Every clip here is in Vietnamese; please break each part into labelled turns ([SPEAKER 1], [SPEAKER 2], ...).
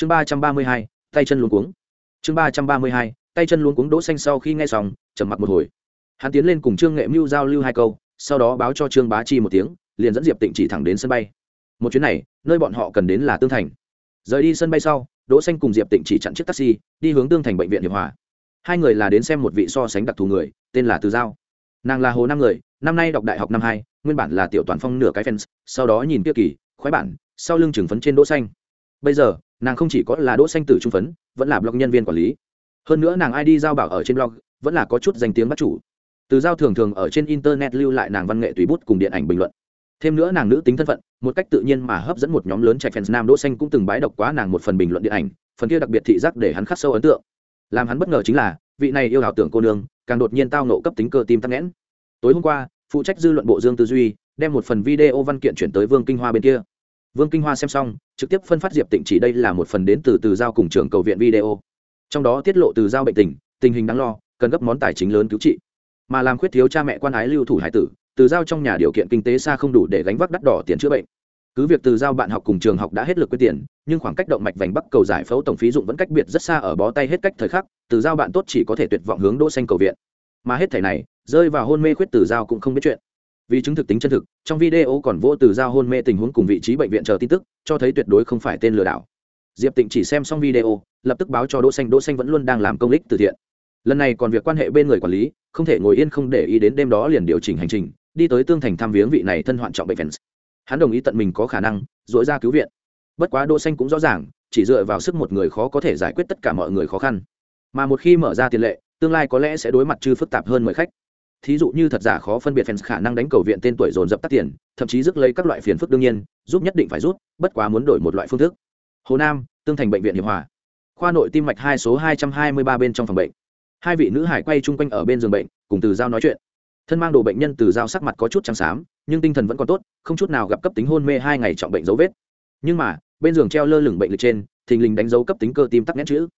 [SPEAKER 1] chương ba trăm ba mươi hai, tay chân luống cuống. Chương ba trăm ba mươi hai, tay chân luống cuống đỗ xanh sau khi nghe xong, trầm mặc một hồi. Hắn tiến lên cùng trương nghệ mưu giao lưu hai câu, sau đó báo cho trương bá chi một tiếng, liền dẫn diệp tịnh chỉ thẳng đến sân bay. Một chuyến này, nơi bọn họ cần đến là tương thành. Rời đi sân bay sau, đỗ xanh cùng diệp tịnh chỉ chặn chiếc taxi, đi hướng tương thành bệnh viện hiệp hòa. Hai người là đến xem một vị so sánh đặc thù người, tên là từ giao. Nàng là hồ năm người, năm nay đọc đại học năm hai, nguyên bản là tiểu toàn phong nửa cái fans, sau đó nhìn kia kỳ, khoái bản, sau lưng trường phấn trên đỗ xanh. Bây giờ nàng không chỉ có là đỗ xanh tử trung phấn, vẫn là blog nhân viên quản lý. Hơn nữa nàng id giao bảo ở trên blog, vẫn là có chút danh tiếng bắt chủ. Từ giao thường thường ở trên internet lưu lại nàng văn nghệ tùy bút cùng điện ảnh bình luận. Thêm nữa nàng nữ tính thân phận, một cách tự nhiên mà hấp dẫn một nhóm lớn chạy fans nam đỗ xanh cũng từng bái độc quá nàng một phần bình luận điện ảnh, phần kia đặc biệt thị giác để hắn khắc sâu ấn tượng. Làm hắn bất ngờ chính là, vị này yêu ảo tưởng cô nương, càng đột nhiên tao nộ cấp tính cơ tim tắc nghẽn. Tối hôm qua, phụ trách dư luận bộ dương tư duy, đem một phần video văn kiện chuyển tới vương kinh hoa bên kia vương kinh hoa xem xong, trực tiếp phân phát diệp tịnh chỉ đây là một phần đến từ từ giao cùng trường cầu viện video. Trong đó tiết lộ từ giao bệnh tình tình hình đáng lo, cần gấp món tài chính lớn cứu trị. Mà làm khuyết thiếu cha mẹ quan ái lưu thủ hải tử, từ giao trong nhà điều kiện kinh tế xa không đủ để gánh vác đắt đỏ tiền chữa bệnh. Cứ việc từ giao bạn học cùng trường học đã hết lực quyết tiền, nhưng khoảng cách động mạch vành bắc cầu giải phẫu tổng phí dụng vẫn cách biệt rất xa ở bó tay hết cách thời khắc, từ giao bạn tốt chỉ có thể tuyệt vọng hướng đỗ xanh cầu viện. Mà hết thể này, rơi vào hôn mê khuyết từ giao cũng không biết chuyện vì chứng thực tính chân thực, trong video còn vô từ giao hôn mê tình huống cùng vị trí bệnh viện chờ tin tức, cho thấy tuyệt đối không phải tên lừa đảo. Diệp tịnh chỉ xem xong video, lập tức báo cho đỗ xanh đỗ xanh vẫn luôn đang làm công lích từ thiện. Lần này còn việc quan hệ bên người quản lý, không thể ngồi yên không để ý đến đêm đó liền điều chỉnh hành trình, đi tới tương thành thăm viếng vị này thân hoạn trọng bệnh viện hắn đồng ý tận mình có khả năng dội ra cứu viện. Bất quá đỗ xanh cũng rõ ràng, chỉ dựa vào sức một người khó có thể giải quyết tất cả mọi người khó khăn. Mà một khi mở ra tiền lệ, tương lai có lẽ sẽ đối mặt chư phức tạp hơn mời khách thí dụ như thật giả khó phân biệt fans khả năng đánh cầu viện tên tuổi dồn dập tắt tiền, thậm chí rước lấy các loại phiền phức đương nhiên, giúp nhất định phải rút, bất quá muốn đổi một loại phương thức. Hồ nam, tương thành bệnh viện hiệp hòa. Khoa nội tim mạch hai số hai trăm hai mươi ba bên trong phòng bệnh. Hai vị nữ hải quay chung quanh ở bên giường bệnh, cùng từ giao nói chuyện. Thân mang đồ bệnh nhân từ giao sắc mặt có chút trắng xám, nhưng tinh thần vẫn còn tốt, không chút nào gặp cấp tính hôn mê hai ngày trọng bệnh dấu vết. Nhưng mà, bên giường treo lơ lửng bệnh lịch trên, thình lình đánh dấu cấp tính cơ tim tắc nghẽn chữ.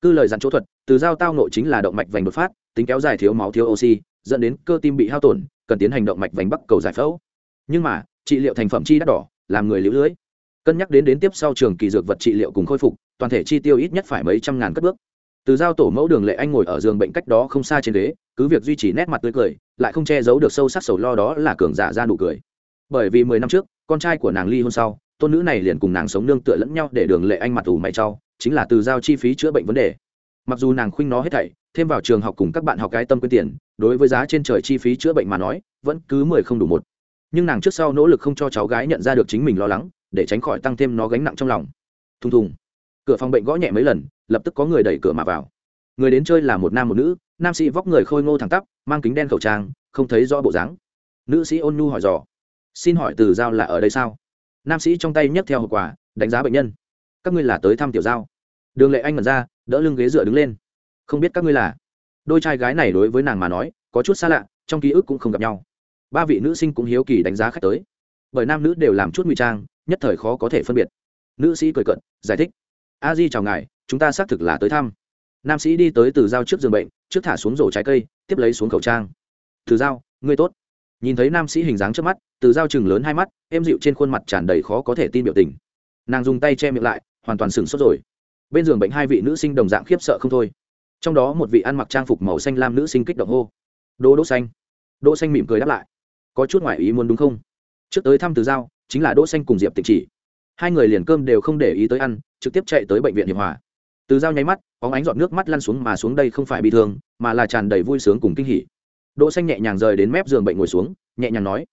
[SPEAKER 1] Cứ lời dặn chỗ thuật, từ giao tao nội chính là động mạch vành đột phát, tính kéo dài thiếu máu thiếu oxy dẫn đến cơ tim bị hao tổn, cần tiến hành động mạch vành bắc cầu giải phẫu. Nhưng mà, trị liệu thành phẩm chi đắt đỏ, làm người liễu lưới. Cân nhắc đến đến tiếp sau trường kỳ dược vật trị liệu cùng khôi phục, toàn thể chi tiêu ít nhất phải mấy trăm ngàn cất bước. Từ giao tổ mẫu đường lệ anh ngồi ở giường bệnh cách đó không xa trên ghế, cứ việc duy trì nét mặt tươi cười, lại không che giấu được sâu sắc sầu lo đó là cường giả ra nụ cười. Bởi vì mười năm trước, con trai của nàng ly hôn sau, tôn nữ này liền cùng nàng sống nương tựa lẫn nhau để đường lệ anh mặt ủ mày trau chính là từ giao chi phí chữa bệnh vấn đề. Mặc dù nàng khuynh nó hết thảy thêm vào trường học cùng các bạn học cái tâm quyên tiền, đối với giá trên trời chi phí chữa bệnh mà nói, vẫn cứ mười không đủ một. Nhưng nàng trước sau nỗ lực không cho cháu gái nhận ra được chính mình lo lắng, để tránh khỏi tăng thêm nó gánh nặng trong lòng. Thùng thùng. Cửa phòng bệnh gõ nhẹ mấy lần, lập tức có người đẩy cửa mà vào. Người đến chơi là một nam một nữ, nam sĩ vóc người khôi ngô thẳng tắp, mang kính đen khẩu trang, không thấy rõ bộ dáng. Nữ sĩ ôn nhu hỏi dò. Xin hỏi từ giao là ở đây sao? Nam sĩ trong tay nhấc theo hậu quả đánh giá bệnh nhân. Các ngươi là tới thăm tiểu giao. Đường lệ anh mật ra, đỡ lưng ghế dựa đứng lên không biết các ngươi là. Đôi trai gái này đối với nàng mà nói, có chút xa lạ, trong ký ức cũng không gặp nhau. Ba vị nữ sinh cũng hiếu kỳ đánh giá khách tới. Bởi nam nữ đều làm chút ngụy trang, nhất thời khó có thể phân biệt. Nữ sĩ cười cận giải thích. A di chào ngài, chúng ta xác thực là tới thăm. Nam sĩ đi tới từ dao trước giường bệnh, trước thả xuống rổ trái cây, tiếp lấy xuống khẩu trang. Từ dao ngươi tốt. Nhìn thấy nam sĩ hình dáng trước mắt, từ dao chừng lớn hai mắt, êm dịu trên khuôn mặt tràn đầy khó có thể tin biểu tình. Nàng dùng tay che miệng lại, hoàn toàn sửng sốt rồi. Bên giường bệnh hai vị nữ sinh đồng dạng khiếp sợ không thôi trong đó một vị ăn mặc trang phục màu xanh lam nữ sinh kích động hô. Đỗ đỗ xanh. Đỗ xanh mỉm cười đáp lại. Có chút ngoại ý muốn đúng không? Trước tới thăm từ giao, chính là đỗ xanh cùng diệp tịnh chỉ. Hai người liền cơm đều không để ý tới ăn, trực tiếp chạy tới bệnh viện hiệp hòa. Từ giao nháy mắt có ánh giọt nước mắt lăn xuống mà xuống đây không phải bị thương, mà là tràn đầy vui sướng cùng kinh hỉ. Đỗ xanh nhẹ nhàng rời đến mép giường bệnh ngồi xuống, nhẹ nhàng nói,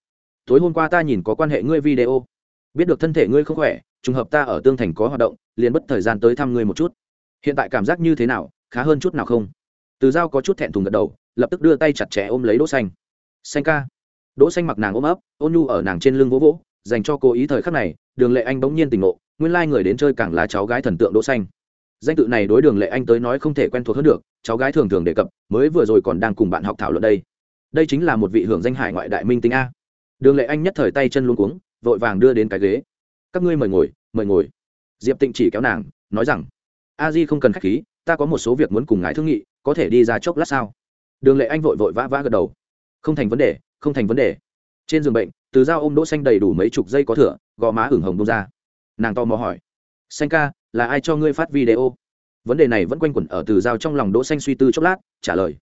[SPEAKER 1] tối hôm qua ta nhìn có quan hệ ngươi video. Biết được thân thể ngươi không khỏe, trùng hợp ta ở tương thành có hoạt động, liền bất thời gian tới thăm ngươi một chút. Hiện tại cảm giác như thế nào? Khá hơn chút nào không? Từ giao có chút thẹn thùng gật đầu, lập tức đưa tay chặt chẽ ôm lấy đỗ xanh. Xanh ca. Đỗ xanh mặc nàng ôm ấp, ôn nhu ở nàng trên lưng vỗ vỗ, dành cho cô ý thời khắc này, đường lệ anh bỗng nhiên tỉnh ngộ, nguyên lai người đến chơi càng là cháu gái thần tượng đỗ xanh. Danh tự này đối đường lệ anh tới nói không thể quen thuộc hơn được, cháu gái thường thường đề cập, mới vừa rồi còn đang cùng bạn học thảo luận đây. Đây chính là một vị hưởng danh hải ngoại đại minh tinh a. Đường lệ anh nhất thời tay chân luống cuống, vội vàng đưa đến cái ghế. Các ngươi mời ngồi mời ngồi. Diệp tịnh chỉ kéo nàng, nói rằng, a di không cần khách khí ta có một số việc muốn cùng ngài thương nghị, có thể đi ra chốc lát sao? Đường lệ anh vội vội vã vã gật đầu. Không thành vấn đề, không thành vấn đề. Trên giường bệnh, từ dao ôm đỗ xanh đầy đủ mấy chục giây có thửa gò má ửng hồng bông ra. Nàng to mò hỏi, xanh ca, là ai cho ngươi phát video? Vấn đề này vẫn quanh quẩn ở từ giao trong lòng đỗ xanh suy tư chốc lát, trả lời,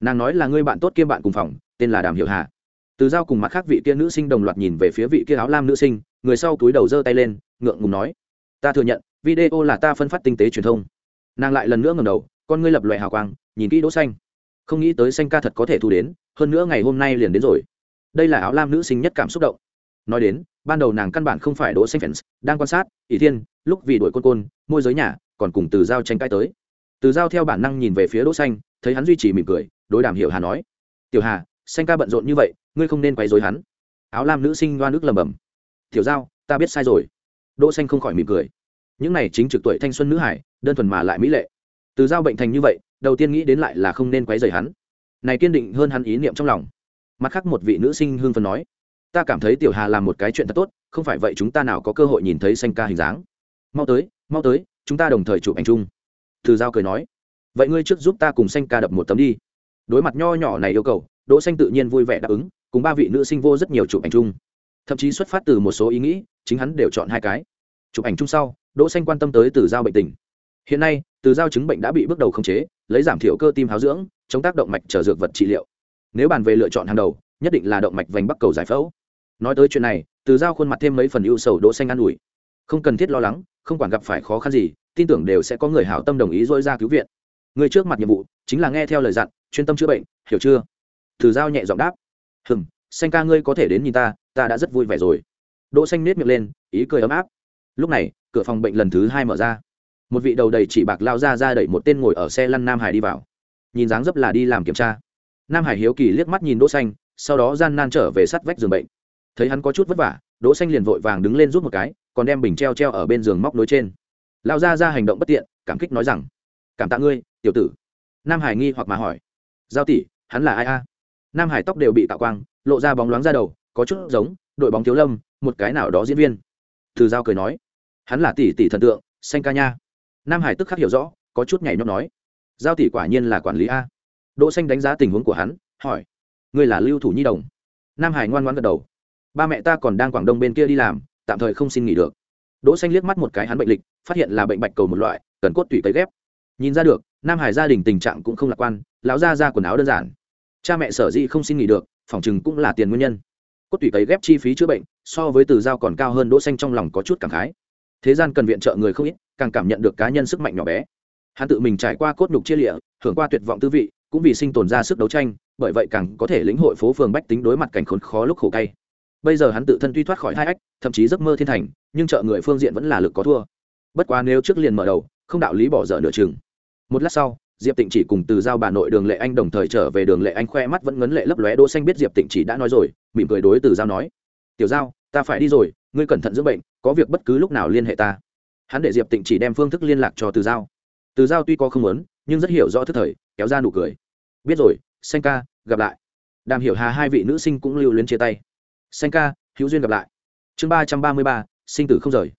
[SPEAKER 1] nàng nói là ngươi bạn tốt kiêm bạn cùng phòng, tên là đàm hiểu hà. Từ giao cùng mặt khác vị kia nữ sinh đồng loạt nhìn về phía vị kia áo lam nữ sinh, người sau túi đầu giơ tay lên, ngượng ngùng nói, ta thừa nhận, video là ta phân phát tinh tế truyền thông nàng lại lần nữa ngầm đầu, con ngươi lập loại hào quang, nhìn kỹ đỗ xanh. Không nghĩ tới xanh ca thật có thể thu đến, hơn nữa ngày hôm nay liền đến rồi. Đây là áo lam nữ sinh nhất cảm xúc động. Nói đến, ban đầu nàng căn bản không phải đỗ xanh fans, đang quan sát, ỷ thiên, lúc vì đuổi côn côn, môi giới nhà, còn cùng từ giao tranh cãi tới. Từ giao theo bản năng nhìn về phía đỗ xanh, thấy hắn duy trì mỉm cười, đối đàm hiểu hà nói, tiểu hà, xanh ca bận rộn như vậy, ngươi không nên quấy rối hắn. Áo lam nữ sinh loa nước lầm bầm tiểu giao, ta biết sai rồi. Đỗ xanh không khỏi mỉm cười những này chính trực tuổi thanh xuân nữ hải, đơn thuần mà lại mỹ lệ. Từ giao bệnh thành như vậy, đầu tiên nghĩ đến lại là không nên quấy rầy hắn. Này kiên định hơn hắn ý niệm trong lòng. Mặt khác một vị nữ sinh hương phấn nói, ta cảm thấy tiểu hà làm một cái chuyện thật tốt, không phải vậy chúng ta nào có cơ hội nhìn thấy xanh ca hình dáng. Mau tới mau tới, chúng ta đồng thời chụp ảnh chung. Từ giao cười nói, vậy ngươi trước giúp ta cùng xanh ca đập một tấm đi. Đối mặt nho nhỏ này yêu cầu, đỗ xanh tự nhiên vui vẻ đáp ứng, cùng ba vị nữ sinh vô rất nhiều chụp ảnh chung. Thậm chí xuất phát từ một số ý nghĩ, chính hắn đều chọn hai cái chụp ảnh chung sau, đỗ xanh quan tâm tới từ giao bệnh tình. Hiện nay, từ giao chứng bệnh đã bị bước đầu khống chế, lấy giảm thiểu cơ tim háo dưỡng, chống tác động mạch trở dược vật trị liệu. Nếu bàn về lựa chọn hàng đầu, nhất định là động mạch vành bắc cầu giải phẫu. Nói tới chuyện này, từ giao khuôn mặt thêm mấy phần ưu sầu đỗ xanh an ủi. Không cần thiết lo lắng, không quản gặp phải khó khăn gì, tin tưởng đều sẽ có người hảo tâm đồng ý dỗi ra cứu viện. Người trước mặt nhiệm vụ, chính là nghe theo lời dặn, chuyên tâm chữa bệnh, hiểu chưa? Từ giao nhẹ giọng đáp. Hừm, xanh ca ngươi có thể đến nhìn ta ta đã rất vui vẻ rồi. Đỗ xanh nét miệng lên, ý cười ấm áp lúc này, cửa phòng bệnh lần thứ hai mở ra. Một vị đầu đầy chỉ bạc lao ra ra đẩy một tên ngồi ở xe lăn nam hải đi vào. Nhìn dáng dấp là đi làm kiểm tra. Nam hải hiếu kỳ liếc mắt nhìn đỗ xanh, sau đó gian nan trở về sát vách giường bệnh. Thấy hắn có chút vất vả, đỗ xanh liền vội vàng đứng lên rút một cái, còn đem bình treo treo ở bên giường móc nối trên. Lao ra ra hành động bất tiện, cảm kích nói rằng, cảm tạ ngươi, tiểu tử. Nam hải nghi hoặc mà hỏi, giao tỷ, hắn là ai a? Nam hải tóc đều bị tạo quang, lộ ra bóng loáng ra đầu, có chút giống đội bóng thiếu lâm, một cái nào đó diễn viên. Từ giao cười nói hắn là tỷ tỷ thần tượng xanh ca nha. Nam hải tức khắc hiểu rõ, có chút nhảy nhót nói. Giao tỷ quả nhiên là quản lý a. Đỗ xanh đánh giá tình huống của hắn, hỏi. Ngươi là lưu thủ nhi đồng. Nam hải ngoan ngoãn gật đầu. Ba mẹ ta còn đang quảng đông bên kia đi làm, tạm thời không xin nghỉ được. Đỗ xanh liếc mắt một cái hắn bệnh lịch, phát hiện là bệnh bạch cầu một loại, cần cốt tủy tấy ghép. Nhìn ra được, nam hải gia đình tình trạng cũng không lạc quan, lão gia ra quần áo đơn giản. Cha mẹ sở dĩ không xin nghỉ được, phòng chừng cũng là tiền nguyên nhân. Cốt tủy tấy ghép chi phí chữa bệnh, so với từ giao còn cao hơn đỗ xanh trong lòng có chút cảm khái thế gian cần viện trợ người không ít, càng cảm nhận được cá nhân sức mạnh nhỏ bé. Hắn tự mình trải qua cốt nhục chia lịa, hưởng qua tuyệt vọng tư vị, cũng vì sinh tồn ra sức đấu tranh, bởi vậy càng có thể lĩnh hội phố phường bách tính đối mặt cảnh khốn khó lúc khổ cay. Bây giờ hắn tự thân tuy thoát khỏi hai ách, thậm chí giấc mơ thiên thành, nhưng trợ người phương diện vẫn là lực có thua. Bất quá nếu trước liền mở đầu, không đạo lý bỏ dở nửa chừng. Một lát sau, diệp tịnh chỉ cùng từ giao bà nội đường lệ anh đồng thời trở về đường lệ anh khoe mắt vẫn ngấn lệ lấp lóe, đỗ xanh biết diệp tịnh chỉ đã nói rồi, mỉm cười đối từ giao nói, tiểu giao, ta phải đi rồi ngươi cẩn thận dưỡng bệnh, có việc bất cứ lúc nào liên hệ ta. Hắn để diệp tịnh chỉ đem phương thức liên lạc cho từ giao. Từ giao tuy có không muốn, nhưng rất hiểu rõ thức thời, kéo ra nụ cười. Biết rồi, xanh ca, gặp lại. Đàm hiểu hà hai vị nữ sinh cũng lưu luyến chia tay. Xanh ca, hữu duyên gặp lại. Chương ba trăm ba mươi ba, sinh tử không rời.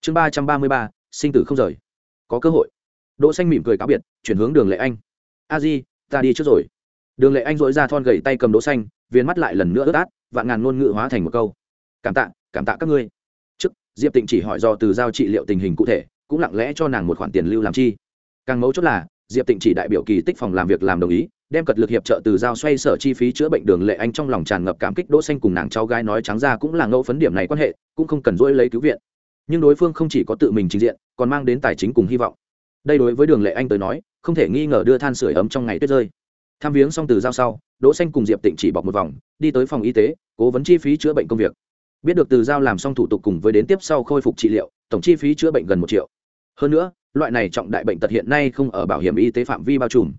[SPEAKER 1] Chương ba trăm ba mươi ba, sinh tử không rời. Có cơ hội. Đỗ xanh mỉm cười cáo biệt, chuyển hướng đường lệ anh. A di, ta đi trước rồi. Đường lệ anh dội ra thon gầy tay cầm đỗ xanh viên mắt lại lần nữa ướt át, vạn ngàn ngôn ngữ hóa thành một câu. Cảm tạ cảm tạ các ngươi. Trước, diệp tịnh chỉ hỏi do từ giao trị liệu tình hình cụ thể, cũng lặng lẽ cho nàng một khoản tiền lưu làm chi. Càng mấu chốt là, diệp tịnh chỉ đại biểu kỳ tích phòng làm việc làm đồng ý, đem cật lực hiệp trợ từ giao xoay sở chi phí chữa bệnh đường lệ anh trong lòng tràn ngập cảm kích đỗ xanh cùng nàng cháu gái nói trắng ra cũng là ngẫu phấn điểm này quan hệ, cũng không cần dỗi lấy cứu viện. Nhưng đối phương không chỉ có tự mình trình diện, còn mang đến tài chính cùng hy vọng. Đây đối với đường lệ anh tới nói, không thể nghi ngờ đưa than sửa ấm trong ngày tuyết rơi. Tham viếng xong từ giao sau, đỗ xanh cùng diệp tịnh chỉ bọc một vòng, đi tới phòng y tế, cố vấn chi phí chữa bệnh công việc biết được từ giao làm xong thủ tục cùng với đến tiếp sau khôi phục trị liệu, tổng chi phí chữa bệnh gần một triệu. Hơn nữa, loại này trọng đại bệnh tật hiện nay không ở bảo hiểm y tế phạm vi bao trùm.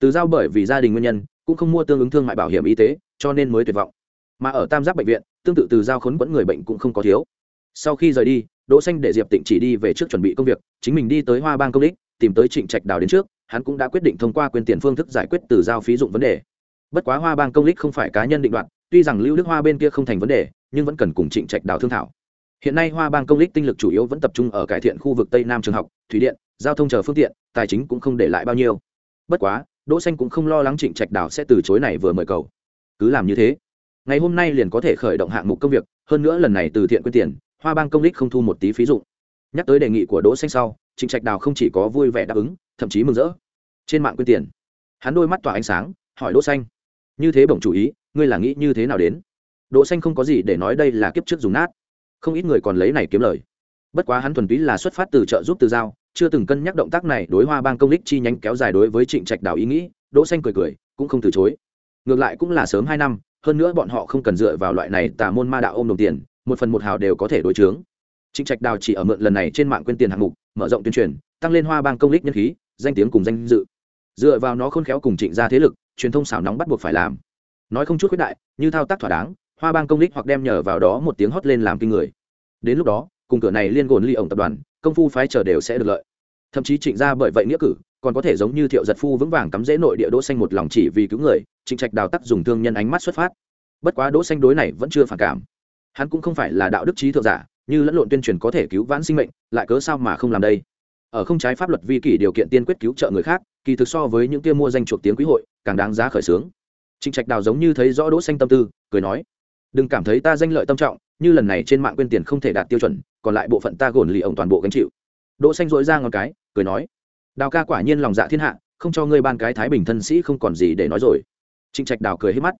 [SPEAKER 1] Từ giao bởi vì gia đình nguyên nhân, cũng không mua tương ứng thương mại bảo hiểm y tế, cho nên mới tuyệt vọng. Mà ở tam giác bệnh viện, tương tự từ giao khốn quẫn người bệnh cũng không có thiếu. Sau khi rời đi, đỗ xanh để diệp tịnh chỉ đi về trước chuẩn bị công việc, chính mình đi tới hoa bang công đích tìm tới trịnh trạch đào đến trước, hắn cũng đã quyết định thông qua quyền tiền phương thức giải quyết từ giao phí dụng vấn đề. Bất quá hoa bang công đích không phải cá nhân định đoạt, tuy rằng lưu đức hoa bên kia không thành vấn đề nhưng vẫn cần cùng trịnh trạch đào thương thảo. Hiện nay hoa bang công đích tinh lực chủ yếu vẫn tập trung ở cải thiện khu vực tây nam trường học, thủy điện, giao thông chờ phương tiện, tài chính cũng không để lại bao nhiêu. Bất quá, đỗ xanh cũng không lo lắng trịnh trạch đào sẽ từ chối này vừa mời cầu. Cứ làm như thế, ngày hôm nay liền có thể khởi động hạng mục công việc, hơn nữa lần này từ thiện quyên tiền, hoa bang công đích không thu một tí phí dụng. Nhắc tới đề nghị của đỗ xanh sau, trịnh trạch đào không chỉ có vui vẻ đáp ứng, thậm chí mừng rỡ. Trên mạng quyên tiền, hắn đôi mắt tỏa ánh sáng, hỏi đỗ xanh, như thế bổng chủ ý, ngươi là nghĩ như thế nào đến? Đỗ xanh không có gì để nói đây là kiếp trước dùng nát. Không ít người còn lấy này kiếm lời. Bất quá hắn thuần túy là xuất phát từ trợ giúp từ giao, chưa từng cân nhắc động tác này đối hoa bang công lích chi nhánh kéo dài đối với trịnh trạch đào ý nghĩ, đỗ xanh cười cười, cũng không từ chối. Ngược lại cũng là sớm hai năm, hơn nữa bọn họ không cần dựa vào loại này tà môn ma đạo ôm đồng tiền, một phần một hào đều có thể đối chướng. Trịnh trạch đào chỉ ở mượn lần này trên mạng quên tiền hạng mục, mở rộng tuyên truyền, tăng lên hoa bang công lích nhân khí, danh tiếng cùng danh dự. Dựa vào nó khôn khéo cùng trịnh ra thế lực, truyền thông xảo nóng bắt buộc phải làm. Nói không chút khuyết đại, như thao tác thỏa đáng hoa bang công lích hoặc đem nhờ vào đó một tiếng hót lên làm kinh người. Đến lúc đó, cùng cửa này liên gồn ly ổng tập đoàn, công phu phái chờ đều sẽ được lợi. Thậm chí trịnh ra bởi vậy nghĩa cử, còn có thể giống như thiệu giật phu vững vàng cắm dễ nội địa đỗ xanh một lòng chỉ vì cứu người, trịnh trạch đào tắc dùng thương nhân ánh mắt xuất phát. Bất quá đỗ xanh đối này vẫn chưa phản cảm. Hắn cũng không phải là đạo đức trí thượng giả, như lẫn lộn tuyên truyền có thể cứu vãn sinh mệnh, lại cớ sao mà không làm đây? Ở không trái pháp luật vi kỷ điều kiện tiên quyết cứu trợ người khác, kỳ thực so với những kia mua danh chuộc tiếng quý hội, càng đáng giá khởi sướng. Trịnh trạch đào giống như thấy rõ đỗ xanh tâm tư, cười nói đừng cảm thấy ta danh lợi tâm trọng, như lần này trên mạng quên tiền không thể đạt tiêu chuẩn, còn lại bộ phận ta gồn lì ổng toàn bộ gánh chịu. Đỗ xanh dội ra ngón cái, cười nói, đào ca quả nhiên lòng dạ thiên hạ, không cho ngươi ban cái thái bình thân sĩ không còn gì để nói rồi. Trịnh trạch đào cười hết mắt,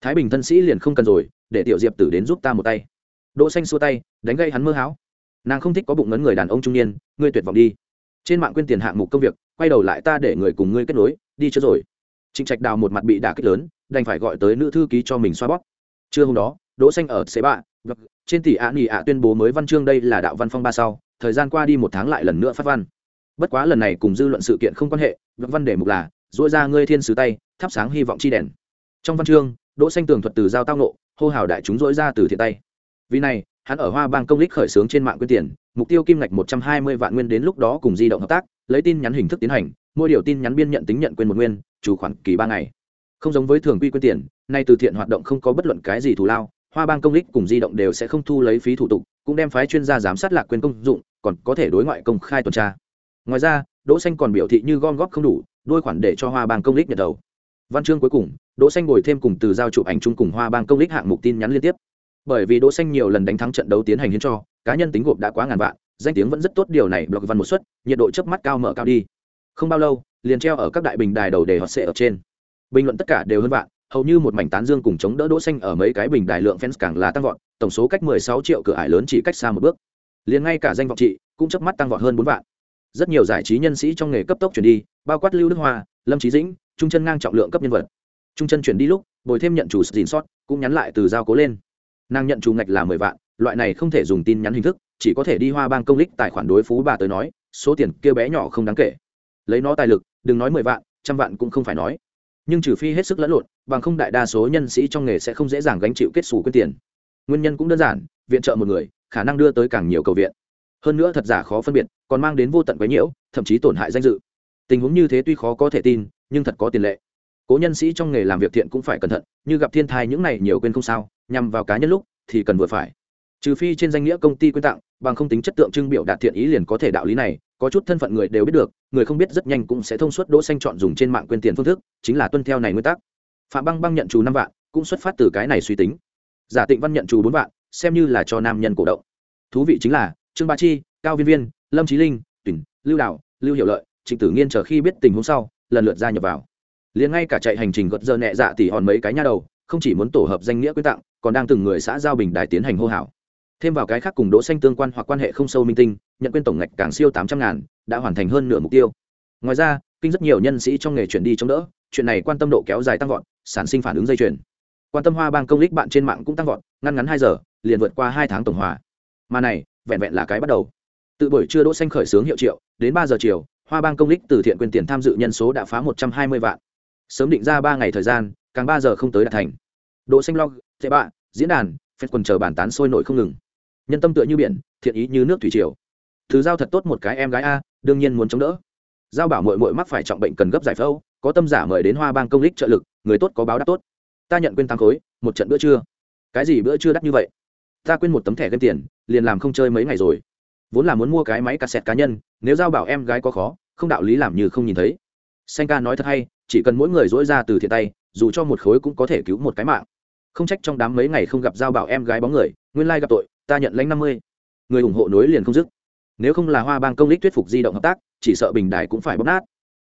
[SPEAKER 1] thái bình thân sĩ liền không cần rồi, để tiểu diệp tử đến giúp ta một tay. Đỗ xanh xua tay, đánh gây hắn mơ háo nàng không thích có bụng ngấn người đàn ông trung niên, ngươi tuyệt vọng đi. Trên mạng quên tiền hạng mục công việc, quay đầu lại ta để người cùng ngươi kết nối, đi chưa rồi. Trịnh trạch đào một mặt bị đả kích lớn, đành phải gọi tới nữ thư ký cho mình xoa bóp trưa hôm đó, đỗ xanh ở xế bạ trên tỷ ạ nghỉ ạ tuyên bố mới văn chương đây là đạo văn phong ba sau, thời gian qua đi một tháng lại lần nữa phát văn. Bất quá lần này cùng dư luận sự kiện không quan hệ văn đề mục là dỗi ra ngươi thiên sứ tay, thắp sáng hy vọng chi đèn. Trong văn chương, đỗ xanh tường thuật từ giao tao nộ hô hào đại chúng dỗi ra từ thiện tay. Vì này, hắn ở hoa bang công lích khởi xướng trên mạng quyên tiền, mục tiêu kim ngạch một trăm hai mươi vạn nguyên đến lúc đó cùng di động hợp tác, lấy tin nhắn hình thức tiến hành, mỗi điều tin nhắn biên nhận tính nhận quên một nguyên, chủ khoản kỳ ba ngày không giống với thường quy quyên tiền, nay từ thiện hoạt động không có bất luận cái gì thù lao, hoa bang công lích cùng di động đều sẽ không thu lấy phí thủ tục, cũng đem phái chuyên gia giám sát lạc quyền công dụng, còn có thể đối ngoại công khai tuần tra. Ngoài ra, đỗ xanh còn biểu thị như gom góp không đủ, đôi khoản để cho hoa bang công lích nhận đầu. Văn chương cuối cùng, đỗ xanh ngồi thêm cùng từ giao chụp ảnh chung cùng hoa bang công lích hạng mục tin nhắn liên tiếp. Bởi vì đỗ xanh nhiều lần đánh thắng trận đấu tiến hành hiến cho, cá nhân tính gộp đã quá ngàn vạn, danh tiếng vẫn rất tốt, điều này blog văn một suất, nhiệt độ chớp mắt cao mở cao đi. Không bao lâu, liền treo ở các đại bình đài đầu đề họ sẽ ở trên bình luận tất cả đều hơn vạn, hầu như một mảnh tán dương cùng chống đỡ đỗ xanh ở mấy cái bình đài lượng fans càng là tăng vọt, tổng số cách 16 triệu cửa ải lớn chỉ cách xa một bước. Liền ngay cả danh vọng trị cũng chớp mắt tăng vọt hơn 4 vạn. Rất nhiều giải trí nhân sĩ trong nghề cấp tốc chuyển đi, bao quát lưu đức hoa, lâm trí dĩnh, trung chân ngang trọng lượng cấp nhân vật. Trung chân chuyển đi lúc, bồi thêm nhận chủ dìn sót, cũng nhắn lại từ giao cố lên. Nàng nhận chủ ngạch là mười vạn, loại này không thể dùng tin nhắn hình thức, chỉ có thể đi hoa bang công lích tài khoản đối phú bà tới nói, số tiền kia bé nhỏ không đáng kể. Lấy nó tài lực, đừng nói mười vạn, trăm vạn cũng không phải nói nhưng trừ phi hết sức lẫn lộn, bằng không đại đa số nhân sĩ trong nghề sẽ không dễ dàng gánh chịu kết xù quyết tiền. Nguyên nhân cũng đơn giản, viện trợ một người, khả năng đưa tới càng nhiều cầu viện. Hơn nữa thật giả khó phân biệt, còn mang đến vô tận quấy nhiễu, thậm chí tổn hại danh dự. Tình huống như thế tuy khó có thể tin, nhưng thật có tiền lệ. Cố nhân sĩ trong nghề làm việc thiện cũng phải cẩn thận, như gặp thiên thai những này nhiều quên không sao, nhằm vào cá nhân lúc thì cần vừa phải. Trừ phi trên danh nghĩa công ty quyên tặng, bằng không tính chất tượng trưng biểu đạt thiện ý liền có thể đạo lý này có chút thân phận người đều biết được, người không biết rất nhanh cũng sẽ thông suốt đỗ xanh chọn dùng trên mạng quyên tiền phương thức, chính là tuân theo này nguyên tắc. Phạm băng băng nhận chủ năm vạn, cũng xuất phát từ cái này suy tính. Giả tịnh văn nhận chủ bốn vạn, xem như là cho nam nhân cổ động. Thú vị chính là, trương ba chi, cao viên viên, lâm trí linh tuyển lưu đạo, lưu hiệu lợi, trịnh tử nghiên chờ khi biết tình huống sau, lần lượt gia nhập vào. Liền ngay cả chạy hành trình gật giờ nhẹ dạ thì hòn mấy cái nha đầu, không chỉ muốn tổ hợp danh nghĩa quyên tặng, còn đang từng người xã giao bình đài tiến hành hô hào thêm vào cái khác cùng đỗ xanh tương quan hoặc quan hệ không sâu minh tinh, nhận quyên tổng ngạch càng siêu tám trăm ngàn, đã hoàn thành hơn nửa mục tiêu. Ngoài ra, kinh rất nhiều nhân sĩ trong nghề chuyển đi chống đỡ, chuyện này quan tâm độ kéo dài tăng vọt, sản sinh phản ứng dây chuyền. Quan tâm hoa bang công lích bạn trên mạng cũng tăng vọt, ngăn ngắn hai giờ, liền vượt qua hai tháng tổng hòa. Mà này, vẹn vẹn là cái bắt đầu. Từ buổi trưa đỗ xanh khởi sướng hiệu triệu, đến ba giờ chiều, hoa bang công lích từ thiện quyền tiền tham dự nhân số đã phá một trăm hai mươi vạn. Sớm định ra ba ngày thời gian, càng ba giờ không tới đạt thành. Đỗ xanh log thế bạ, diễn đàn, phép quần chờ bàn tán sôi nổi không ngừng nhân tâm tựa như biển, thiện ý như nước thủy triều. Thứ giao thật tốt một cái em gái a, đương nhiên muốn chống đỡ. Giao bảo mội mội mắc phải trọng bệnh cần gấp giải phẫu, có tâm giả mời đến hoa bang công lích trợ lực, người tốt có báo đáp tốt. Ta nhận quên tăng khối, một trận bữa trưa. Cái gì bữa trưa đắt như vậy? Ta quên một tấm thẻ game tiền, liền làm không chơi mấy ngày rồi. Vốn là muốn mua cái máy cassette cá nhân, nếu giao bảo em gái có khó, không đạo lý làm như không nhìn thấy. Xanh ca nói thật hay, chỉ cần mỗi người dỗi ra từ thiện tay, dù cho một khối cũng có thể cứu một cái mạng. Không trách trong đám mấy ngày không gặp giao bảo em gái bóng người, nguyên lai gặp tội ta nhận lãnh năm mươi. Người ủng hộ nối liền không dứt. Nếu không là hoa bang công lích thuyết phục di động hợp tác, chỉ sợ bình đài cũng phải bóp nát.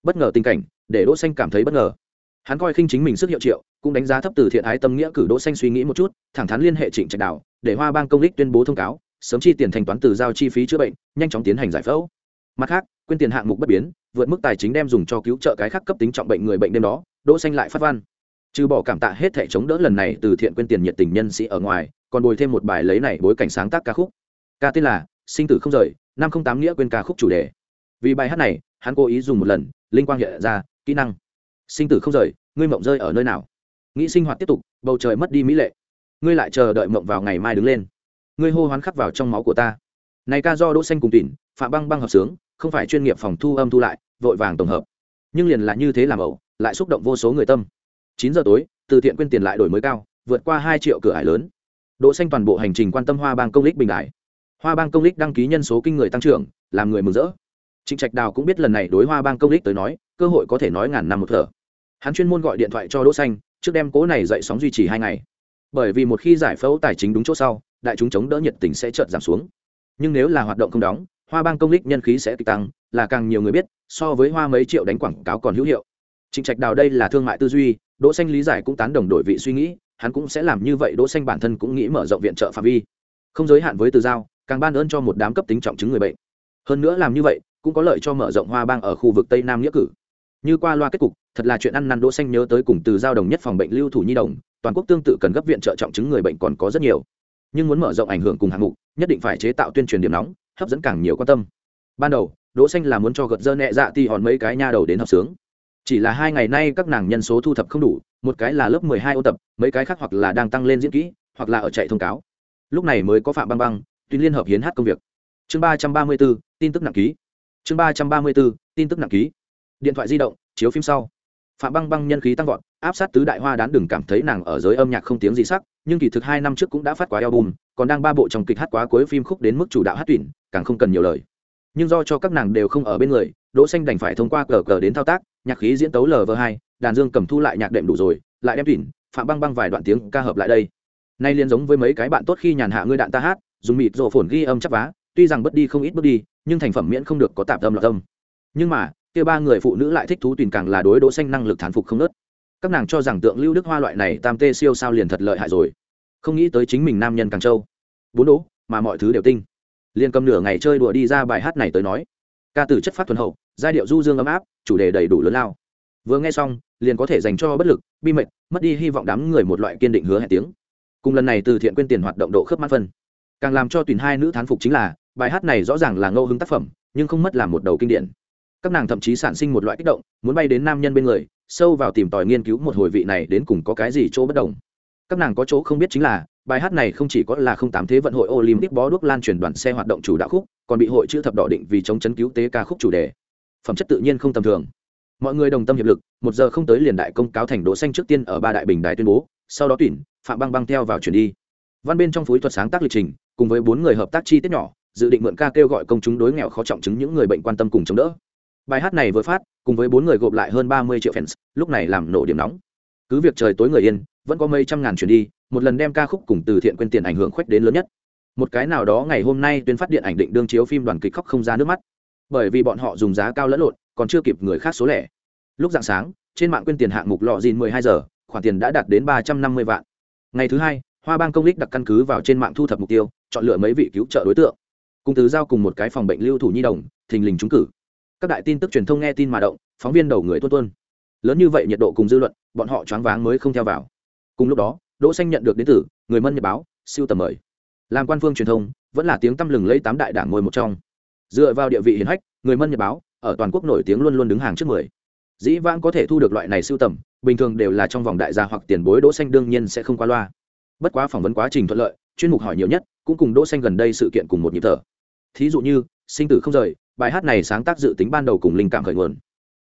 [SPEAKER 1] Bất ngờ tình cảnh, để đỗ xanh cảm thấy bất ngờ. Hắn coi khinh chính mình sức hiệu triệu, cũng đánh giá thấp từ thiện ái tâm nghĩa cử đỗ xanh suy nghĩ một chút, thẳng thắn liên hệ trịnh trạch đảo để hoa bang công lích tuyên bố thông cáo, sớm chi tiền thanh toán từ giao chi phí chữa bệnh, nhanh chóng tiến hành giải phẫu. Mặt khác quyên tiền hạng mục bất biến, vượt mức tài chính đem dùng cho cứu trợ cái khác cấp tính trọng bệnh người bệnh đêm đó, đỗ xanh lại phát văn. Trừ bỏ cảm tạ hết thảy chống đỡ lần này từ thiện quyên tiền nhiệt tình nhân sĩ ở ngoài còn bồi thêm một bài lấy này bối cảnh sáng tác ca khúc. Ca tên là sinh tử không rời, năm không tám nghĩa quên ca khúc chủ đề. Vì bài hát này, hắn cố ý dùng một lần, linh quang hiện ra, kỹ năng. Sinh tử không rời, ngươi mộng rơi ở nơi nào? Nghĩ sinh hoạt tiếp tục, bầu trời mất đi mỹ lệ. Ngươi lại chờ đợi mộng vào ngày mai đứng lên. Ngươi hô hoán khắc vào trong máu của ta. Này ca do đỗ xanh cùng tỉn phạm băng băng hợp sướng, không phải chuyên nghiệp phòng thu âm thu lại, vội vàng tổng hợp. Nhưng liền là như thế làm ẩu, lại xúc động vô số người tâm. Chín giờ tối, từ thiện quyên tiền lại đổi mới cao, vượt qua hai triệu cửa ải lớn đỗ xanh toàn bộ hành trình quan tâm hoa bang công lích bình đại. Hoa bang công lích đăng ký nhân số kinh người tăng trưởng, làm người mừng rỡ. Trịnh trạch đào cũng biết lần này đối hoa bang công lích tới nói, cơ hội có thể nói ngàn năm một thở. Hắn chuyên môn gọi điện thoại cho đỗ xanh, trước đem cố này dậy sóng duy trì hai ngày. Bởi vì một khi giải phẫu tài chính đúng chỗ sau, đại chúng chống đỡ nhiệt tình sẽ chợt giảm xuống. Nhưng nếu là hoạt động không đóng, hoa bang công lích nhân khí sẽ tăng, là càng nhiều người biết, so với hoa mấy triệu đánh quảng cáo còn hữu hiệu. Trịnh trạch đào đây là thương mại tư duy, đỗ xanh lý giải cũng tán đồng đổi vị suy nghĩ hắn cũng sẽ làm như vậy, đỗ xanh bản thân cũng nghĩ mở rộng viện trợ phạm vi. Không giới hạn với từ giao, càng ban ơn cho một đám cấp tính trọng chứng người bệnh. Hơn nữa làm như vậy, cũng có lợi cho mở rộng hoa bang ở khu vực tây nam nghĩa cử. Như qua loa kết cục, thật là chuyện ăn năn đỗ xanh nhớ tới cùng từ giao đồng nhất phòng bệnh lưu thủ nhi đồng, toàn quốc tương tự cần gấp viện trợ trọng chứng người bệnh còn có rất nhiều. Nhưng muốn mở rộng ảnh hưởng cùng hạng mục, nhất định phải chế tạo tuyên truyền điểm nóng, hấp dẫn càng nhiều quan tâm. Ban đầu, đỗ xanh là muốn cho gật dơ nhẹ dạ ti hòn mấy cái nha đầu đến hợp sướng. Chỉ là hai ngày nay các nàng nhân số thu thập không đủ một cái là lớp 12 ô tập mấy cái khác hoặc là đang tăng lên diễn kỹ hoặc là ở chạy thông cáo. Lúc này mới có phạm băng băng tuyên liên hợp hiến hát công việc. Chương 334, tin tức nặng ký. Chương 334, tin tức nặng ký. Điện thoại di động chiếu phim sau. Phạm băng băng nhân khí tăng vọt áp sát tứ đại hoa đán đừng cảm thấy nàng ở giới âm nhạc không tiếng gì sắc nhưng kỳ thực hai năm trước cũng đã phát quá album còn đang ba bộ trong kịch hát quá cuối phim khúc đến mức chủ đạo hát tuyển càng không cần nhiều lời. Nhưng do cho các nàng đều không ở bên người đỗ xanh đành phải thông qua cờ cờ đến thao tác nhạc khí diễn tấu lv hai đàn dương cầm thu lại nhạc đệm đủ rồi, lại đem tỉn, phạm băng băng vài đoạn tiếng ca hợp lại đây. Nay liên giống với mấy cái bạn tốt khi nhàn hạ ngươi đạn ta hát, dùng mịt rộ phồn ghi âm chắc vá, tuy rằng bất đi không ít bước đi, nhưng thành phẩm miễn không được có tạp âm lọt tâm nhưng mà, kia ba người phụ nữ lại thích thú tùy càng là đối đỗ xanh năng lực thán phục không nớt. Các nàng cho rằng tượng lưu đức hoa loại này tam tê siêu sao liền thật lợi hại rồi. Không nghĩ tới chính mình nam nhân càng châu bốn đỗ, mà mọi thứ đều tinh. Liền cầm nửa ngày chơi đùa đi ra bài hát này tới nói. Ca từ chất phát thuần hậu, giai điệu du dương ấm áp, chủ đề đầy đủ lớn lao. Vừa nghe xong liền có thể dành cho bất lực, bi mệt, mất đi hy vọng đám người một loại kiên định hứa hẹn tiếng. Cùng lần này từ thiện quyên tiền hoạt động độ khớp mắt phân. Càng làm cho tuyển hai nữ thán phục chính là, bài hát này rõ ràng là ngẫu hứng tác phẩm, nhưng không mất làm một đầu kinh điển. Các nàng thậm chí sản sinh một loại kích động, muốn bay đến nam nhân bên người, sâu vào tìm tòi nghiên cứu một hồi vị này đến cùng có cái gì chỗ bất đồng. Các nàng có chỗ không biết chính là, bài hát này không chỉ có là không tám thế vận hội olympic bó đuốc lan truyền đoàn xe hoạt động chủ đạo khúc, còn bị hội chữ thập đỏ định vì chống chấn cứu tế ca khúc chủ đề. Phẩm chất tự nhiên không tầm thường mọi người đồng tâm hiệp lực, một giờ không tới liền đại công cáo thành đỗ xanh trước tiên ở ba đại bình đài tuyên bố, sau đó tuyển, phạm băng băng theo vào chuyển đi. Văn bên trong phối thuật sáng tác lịch trình, cùng với bốn người hợp tác chi tiết nhỏ, dự định mượn ca kêu gọi công chúng đối nghèo khó trọng chứng những người bệnh quan tâm cùng chống đỡ. Bài hát này vừa phát, cùng với bốn người gộp lại hơn ba mươi triệu fans, lúc này làm nổ điểm nóng. Cứ việc trời tối người yên, vẫn có mấy trăm ngàn chuyển đi, một lần đem ca khúc cùng từ thiện quyên tiền ảnh hưởng khuếch đến lớn nhất. Một cái nào đó ngày hôm nay tuyên phát điện ảnh định đương chiếu phim đoàn kịch khóc không ra nước mắt. Bởi vì bọn họ dùng giá cao lẫn lộn còn chưa kịp người khác số lẻ. Lúc dạng sáng, trên mạng quyên tiền hạng mục lọ dìn mười hai giờ, khoản tiền đã đạt đến ba trăm năm mươi vạn. Ngày thứ hai, hoa bang công lích đặt căn cứ vào trên mạng thu thập mục tiêu, chọn lựa mấy vị cứu trợ đối tượng. Cùng tứ giao cùng một cái phòng bệnh lưu thủ nhi đồng, thình lình trúng cử. Các đại tin tức truyền thông nghe tin mà động, phóng viên đầu người tuôn tuôn. Lớn như vậy nhiệt độ cùng dư luận, bọn họ choáng váng mới không theo vào. Cùng lúc đó, đỗ xanh nhận được đến từ người mân nhật báo, siêu tầm mời. Làm quan phương truyền thông, vẫn là tiếng tăm lừng lấy tám đại đảng ngồi một trong. Dựa vào địa vị hiển hách, người mân nhật báo ở toàn quốc nổi tiếng luôn luôn đứng hàng trước mười. Dĩ vãng có thể thu được loại này sưu tầm, bình thường đều là trong vòng đại gia hoặc tiền bối đỗ xanh đương nhiên sẽ không qua loa. Bất quá phỏng vấn quá trình thuận lợi, chuyên mục hỏi nhiều nhất, cũng cùng đỗ xanh gần đây sự kiện cùng một nhịp thở. Thí dụ như, sinh tử không rời, bài hát này sáng tác dự tính ban đầu cùng linh cảm khởi nguồn.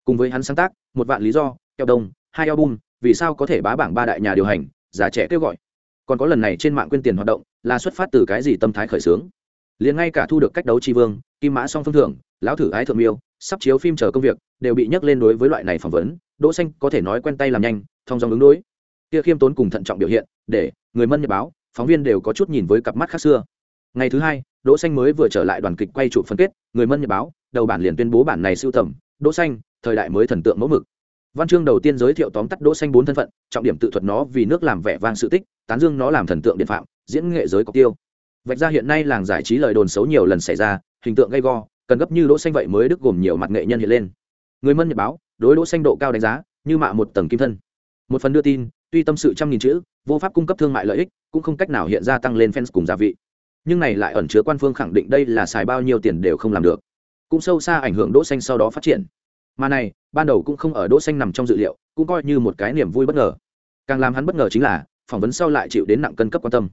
[SPEAKER 1] Cùng với hắn sáng tác, một vạn lý do keo đông, hai album, vì sao có thể bá bảng ba đại nhà điều hành, già trẻ kêu gọi. Còn có lần này trên mạng quyên tiền hoạt động, là xuất phát từ cái gì tâm thái khởi sướng liền ngay cả thu được cách đấu tri vương, kim mã song phương thưởng, lão thử ái thượng miêu, sắp chiếu phim chờ công việc, đều bị nhắc lên đối với loại này phỏng vấn, đỗ xanh có thể nói quen tay làm nhanh, thông dòng ứng đối. Kia khiêm tốn cùng thận trọng biểu hiện, để người mân nhật báo, phóng viên đều có chút nhìn với cặp mắt khác xưa. Ngày thứ hai, đỗ xanh mới vừa trở lại đoàn kịch quay trụ phân kết, người mân nhật báo, đầu bản liền tuyên bố bản này siêu tầm, đỗ xanh, thời đại mới thần tượng mẫu mực. Văn chương đầu tiên giới thiệu tóm tắt đỗ xanh bốn thân phận, trọng điểm tự thuật nó vì nước làm vẻ vang sự tích, tán dương nó làm thần tượng điện phạm, diễn nghệ giới cọc tiêu vạch ra hiện nay làng giải trí lời đồn xấu nhiều lần xảy ra, hình tượng gây go, cần gấp như đỗ xanh vậy mới đức gồm nhiều mặt nghệ nhân hiện lên. Người mân nhật báo, đối đỗ xanh độ cao đánh giá, như mạ một tầng kim thân. Một phần đưa tin, tuy tâm sự trăm nghìn chữ, vô pháp cung cấp thương mại lợi ích, cũng không cách nào hiện ra tăng lên fans cùng gia vị. Nhưng này lại ẩn chứa quan phương khẳng định đây là xài bao nhiêu tiền đều không làm được. Cũng sâu xa ảnh hưởng đỗ xanh sau đó phát triển. Mà này, ban đầu cũng không ở đỗ xanh nằm trong dự liệu, cũng coi như một cái niềm vui bất ngờ. Càng làm hắn bất ngờ chính là, phỏng vấn sau lại chịu đến nặng cân cấp quan tâm.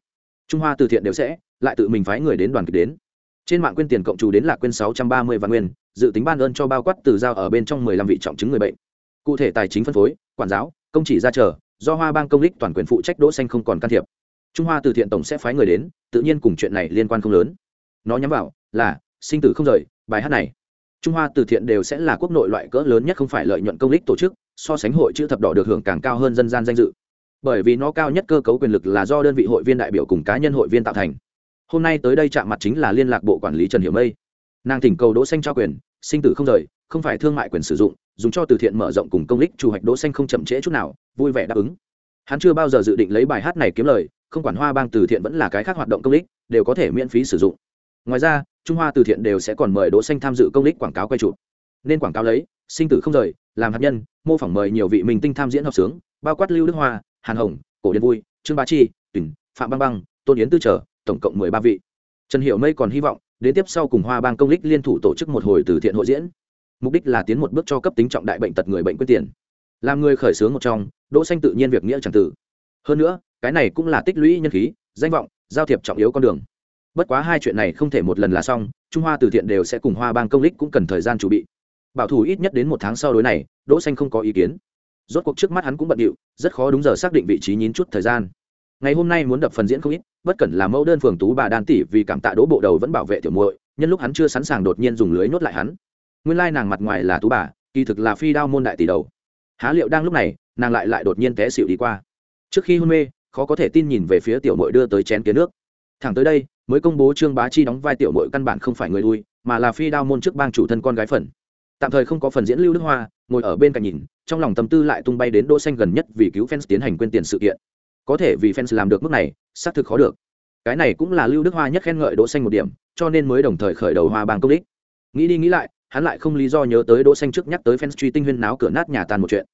[SPEAKER 1] Trung hoa từ thiện đều sẽ lại tự mình phái người đến đoàn kịch đến. Trên mạng quyên tiền cộng trù đến là quyên 630 vạn nguyên, dự tính ban ơn cho bao quát từ giao ở bên trong 15 vị trọng chứng người bệnh. Cụ thể tài chính phân phối, quản giáo, công chỉ ra chờ, do hoa bang công lích toàn quyền phụ trách đỗ xanh không còn can thiệp. Trung hoa từ thiện tổng sẽ phái người đến, tự nhiên cùng chuyện này liên quan không lớn. Nó nhắm vào là, sinh tử không rời, bài hát này. Trung hoa từ thiện đều sẽ là quốc nội loại cỡ lớn nhất không phải lợi nhuận công lích tổ chức, so sánh hội chữ thập đỏ được hưởng càng cao hơn dân gian danh dự. Bởi vì nó cao nhất cơ cấu quyền lực là do đơn vị hội viên đại biểu cùng cá nhân hội viên tạo thành hôm nay tới đây chạm mặt chính là liên lạc bộ quản lý trần hiểu mây. Nàng thỉnh cầu đỗ xanh cho quyền, sinh tử không rời, không phải thương mại quyền sử dụng, dùng cho từ thiện mở rộng cùng công lích chủ hoạch đỗ xanh không chậm trễ chút nào, vui vẻ đáp ứng. Hắn chưa bao giờ dự định lấy bài hát này kiếm lời, không quản hoa bang từ thiện vẫn là cái khác hoạt động công lích đều có thể miễn phí sử dụng. Ngoài ra, trung hoa từ thiện đều sẽ còn mời đỗ xanh tham dự công lích quảng cáo quay chụp. Nên quảng cáo lấy, sinh tử không rời, làm hạt nhân, mô phỏng mời nhiều vị minh tinh tham diễn hợp sướng, bao quát lưu đức hoa, hàn hồng, cổ điển vui, trương bá chi tuyển phạm băng băng, tôn yến tư trở tổng cộng mười ba vị. Trần hiệu mây còn hy vọng, đến tiếp sau cùng hoa bang công lích liên thủ tổ chức một hồi từ thiện hội diễn. Mục đích là tiến một bước cho cấp tính trọng đại bệnh tật người bệnh quyết tiền. Làm người khởi xướng một trong, đỗ xanh tự nhiên việc nghĩa chẳng tử. Hơn nữa, cái này cũng là tích lũy nhân khí, danh vọng, giao thiệp trọng yếu con đường. Bất quá hai chuyện này không thể một lần là xong, trung hoa từ thiện đều sẽ cùng hoa bang công lích cũng cần thời gian chuẩn bị. Bảo thủ ít nhất đến một tháng sau đối này, đỗ xanh không có ý kiến. Rốt cuộc trước mắt hắn cũng bận điệu, rất khó đúng giờ xác định vị trí nhín chút thời gian ngày hôm nay muốn đập phần diễn không ít bất cẩn là mẫu đơn phường tú bà đan tỷ vì cảm tạ đỗ bộ đầu vẫn bảo vệ tiểu muội nhân lúc hắn chưa sẵn sàng đột nhiên dùng lưới nhốt lại hắn. Nguyên lai nàng mặt ngoài là tú bà kỳ thực là phi đao môn đại tỷ đầu. Há liệu đang lúc này nàng lại lại đột nhiên té xịu đi qua. Trước khi hôn mê khó có thể tin nhìn về phía tiểu muội đưa tới chén kiến nước. Thẳng tới đây mới công bố trương bá chi đóng vai tiểu muội căn bản không phải người lui, mà là phi đao môn trước bang chủ thân con gái phần. Tạm thời không có phần diễn lưu đức hoa ngồi ở bên cạnh nhìn trong lòng tâm tư lại tung bay đến đỗ xanh gần nhất vì cứu fans tiến hành quên tiền sự kiện có thể vì fans làm được mức này, xác thực khó được. Cái này cũng là lưu đức hoa nhất khen ngợi đỗ xanh một điểm, cho nên mới đồng thời khởi đầu hoa bang công đích. Nghĩ đi nghĩ lại, hắn lại không lý do nhớ tới đỗ xanh trước nhắc tới fans truy tinh huyên náo cửa nát nhà tan một chuyện.